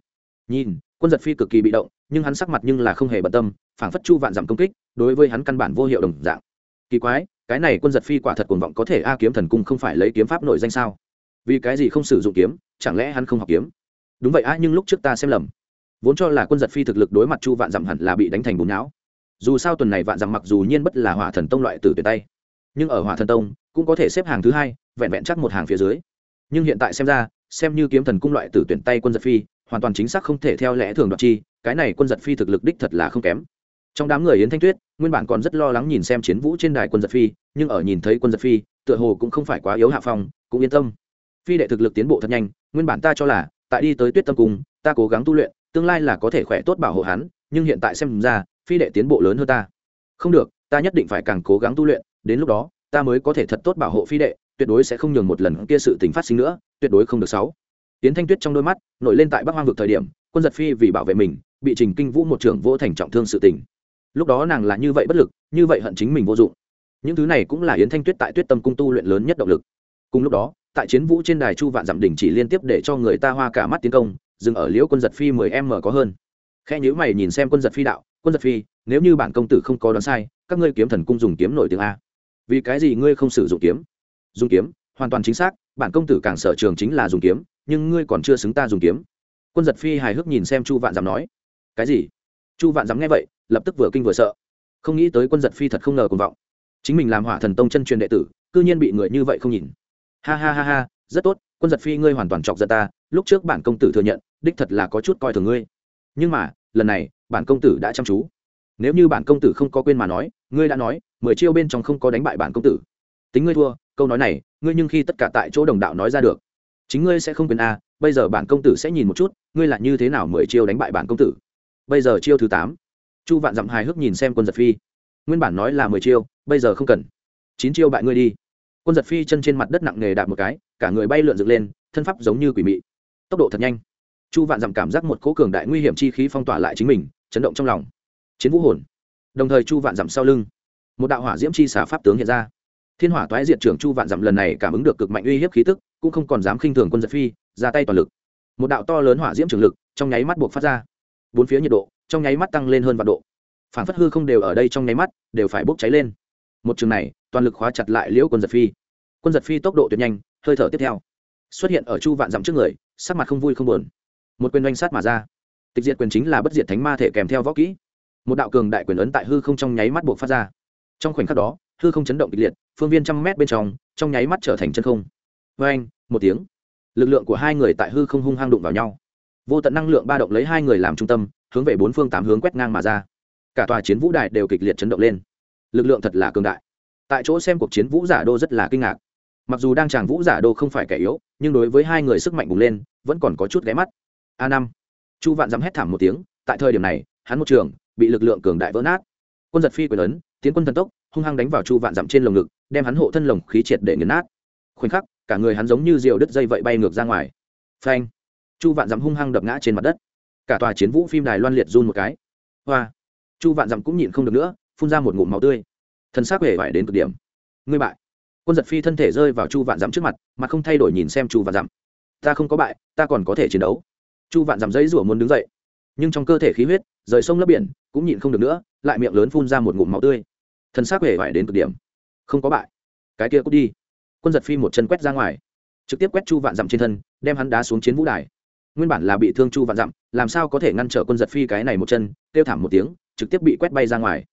Nhìn, quân giật phi cực kỳ bị động, nhưng hắn sắc mặt nhưng là không hề bận tâm, phảng phất chu vạn dặm công kích, đối với hắn căn bản vô hiệu đồng dạng. Kỳ quái, cái này quân giật phi quả thật cuồng vọng có thể a kiếm thần cung không phải lấy kiếm pháp nội danh sao? Vì cái gì không sử dụng kiếm, chẳng lẽ hắn không học kiếm? Đúng vậy a nhưng lúc trước ta xem lầm. Vốn cho là quân giật phi thực lực đối mặt chu vạn dặm hẳn là bị đánh thành bùn não dù sao tuần này vạn dặm mặc dù nhiên bất là hỏa thần tông loại tử tuyệt tay nhưng ở hỏa thần tông cũng có thể xếp hàng thứ hai, vẹn vẹn chắc một hàng phía dưới. Nhưng hiện tại xem ra, xem như kiếm thần cung loại tử tuyển tay quân giật phi, hoàn toàn chính xác không thể theo lẽ thường đoạt chi, cái này quân giật phi thực lực đích thật là không kém. Trong đám người yến thanh tuyết, nguyên bản còn rất lo lắng nhìn xem chiến vũ trên đài quân giật phi, nhưng ở nhìn thấy quân giật phi, tựa hồ cũng không phải quá yếu hạ phong, cũng yên tâm. Phi đệ thực lực tiến bộ thật nhanh, nguyên bản ta cho là, tại đi tới tuyết tâm cung, ta cố gắng tu luyện, tương lai là có thể khỏe tốt bảo hộ hắn, nhưng hiện tại xem ra, phi đệ tiến bộ lớn hơn ta. Không được, ta nhất định phải càng cố gắng tu luyện đến lúc đó, ta mới có thể thật tốt bảo hộ phi đệ, tuyệt đối sẽ không nhường một lần kia sự tình phát sinh nữa, tuyệt đối không được sáu tiến thanh tuyết trong đôi mắt, nổi lên tại bắc hoang vực thời điểm, quân giật phi vì bảo vệ mình, bị trình kinh vũ một trưởng vô thành trọng thương sự tình. Lúc đó nàng là như vậy bất lực, như vậy hận chính mình vô dụng. Những thứ này cũng là yến thanh tuyết tại tuyết tâm cung tu luyện lớn nhất động lực. Cùng lúc đó, tại chiến vũ trên đài chu vạn giảm đỉnh chỉ liên tiếp để cho người ta hoa cả mắt tiến công, dừng ở liễu quân giật phi mười m có hơn. Khe nhữ mày nhìn xem quân giật phi đạo, quân giật phi, nếu như bản công tử không có đoán sai, các ngươi kiếm thần cung dùng kiếm nổi tiếng a vì cái gì ngươi không sử dụng kiếm? Dùng kiếm, hoàn toàn chính xác, bản công tử càng sở trường chính là dùng kiếm, nhưng ngươi còn chưa xứng ta dùng kiếm. Quân giật phi hài hước nhìn xem chu vạn dám nói, cái gì? Chu vạn dám nghe vậy, lập tức vừa kinh vừa sợ. Không nghĩ tới quân giật phi thật không ngờ cùng vọng. Chính mình làm hỏa thần tông chân truyền đệ tử, cư nhiên bị người như vậy không nhìn. Ha ha ha ha, rất tốt, quân giật phi ngươi hoàn toàn chọc giận ta, lúc trước bản công tử thừa nhận, đích thật là có chút coi thường ngươi. Nhưng mà, lần này, bản công tử đã chăm chú nếu như bản công tử không có quên mà nói, ngươi đã nói, mười chiêu bên trong không có đánh bại bản công tử. Tính ngươi thua, câu nói này, ngươi nhưng khi tất cả tại chỗ đồng đạo nói ra được. Chính ngươi sẽ không quên a bây giờ bản công tử sẽ nhìn một chút, ngươi là như thế nào mười chiêu đánh bại bản công tử. Bây giờ chiêu thứ tám. Chu vạn dặm hài hước nhìn xem quân giật phi. Nguyên bản nói là mười chiêu, bây giờ không cần. Chín chiêu bại ngươi đi. Quân giật phi chân trên mặt đất nặng nề đạp một cái, cả người bay lượn dựng lên, thân pháp giống như quỷ mị. Tốc độ thật nhanh. Chu vạn dặm cảm giác một cố cường đại nguy hiểm chi khí phong tỏa lại chính mình, chấn động trong lòng chiến vũ hồn. Đồng thời chu vạn dặm sau lưng, một đạo hỏa diễm chi xả pháp tướng hiện ra. Thiên hỏa toái diệt trưởng chu vạn dặm lần này cảm ứng được cực mạnh uy hiếp khí tức, cũng không còn dám khinh thường quân giật phi, ra tay toàn lực. Một đạo to lớn hỏa diễm trường lực trong nháy mắt buộc phát ra. Bốn phía nhiệt độ trong nháy mắt tăng lên hơn vạn độ. Phản phất hư không đều ở đây trong nháy mắt đều phải bốc cháy lên. Một trường này, toàn lực khóa chặt lại liễu quân giật phi. Quân giật phi tốc độ tuyệt nhanh, hơi thở tiếp theo, xuất hiện ở chu vạn dặm trước người, sắc mặt không vui không buồn. Một quyền oanh sát mà ra. Tịch diệt quyền chính là bất diệt thánh ma thể kèm theo võ kỹ một đạo cường đại quyền ấn tại hư không trong nháy mắt buộc phát ra. Trong khoảnh khắc đó, hư không chấn động kịch liệt, phương viên trăm mét bên trong trong nháy mắt trở thành chân không. Vê anh, một tiếng, lực lượng của hai người tại hư không hung hăng đụng vào nhau. Vô tận năng lượng ba động lấy hai người làm trung tâm, hướng về bốn phương tám hướng quét ngang mà ra. Cả tòa chiến vũ đài đều kịch liệt chấn động lên. Lực lượng thật là cường đại. Tại chỗ xem cuộc chiến vũ giả đô rất là kinh ngạc. Mặc dù đang chàng vũ giả đô không phải kẻ yếu, nhưng đối với hai người sức mạnh bùng lên, vẫn còn có chút ghé mắt. A năm. Chu vạn dám hét thảm một tiếng, tại thời điểm này, hắn một trường bị lực lượng cường đại vỡ nát. Quân giật phi quyền ấn, tiến quân thần tốc, hung hăng đánh vào chu vạn dặm trên lồng ngực, đem hắn hộ thân lồng khí triệt để nghiền nát. Khoảnh khắc, cả người hắn giống như diều đứt dây vậy bay ngược ra ngoài. Phanh! Chu vạn dặm hung hăng đập ngã trên mặt đất. Cả tòa chiến vũ phim đài loan liệt run một cái. Hoa! Chu vạn dặm cũng nhịn không được nữa, phun ra một ngụm máu tươi. Thân xác hề vải đến cực điểm. Ngươi bại! Quân giật phi thân thể rơi vào chu vạn dặm trước mặt mà không thay đổi nhìn xem chu vạn dặm. Ta không có bại, ta còn có thể chiến đấu. Chu vạn dặm dãy rủa muốn đứng dậy. Nhưng trong cơ thể khí huyết rời sông lấp biển, cũng nhịn không được nữa, lại miệng lớn phun ra một ngụm máu tươi. Thân xác hề vải đến cực điểm. Không có bại. Cái kia cút đi. Quân giật phi một chân quét ra ngoài. Trực tiếp quét chu vạn dặm trên thân, đem hắn đá xuống chiến vũ đài. Nguyên bản là bị thương chu vạn dặm, làm sao có thể ngăn trở quân giật phi cái này một chân, kêu thảm một tiếng, trực tiếp bị quét bay ra ngoài.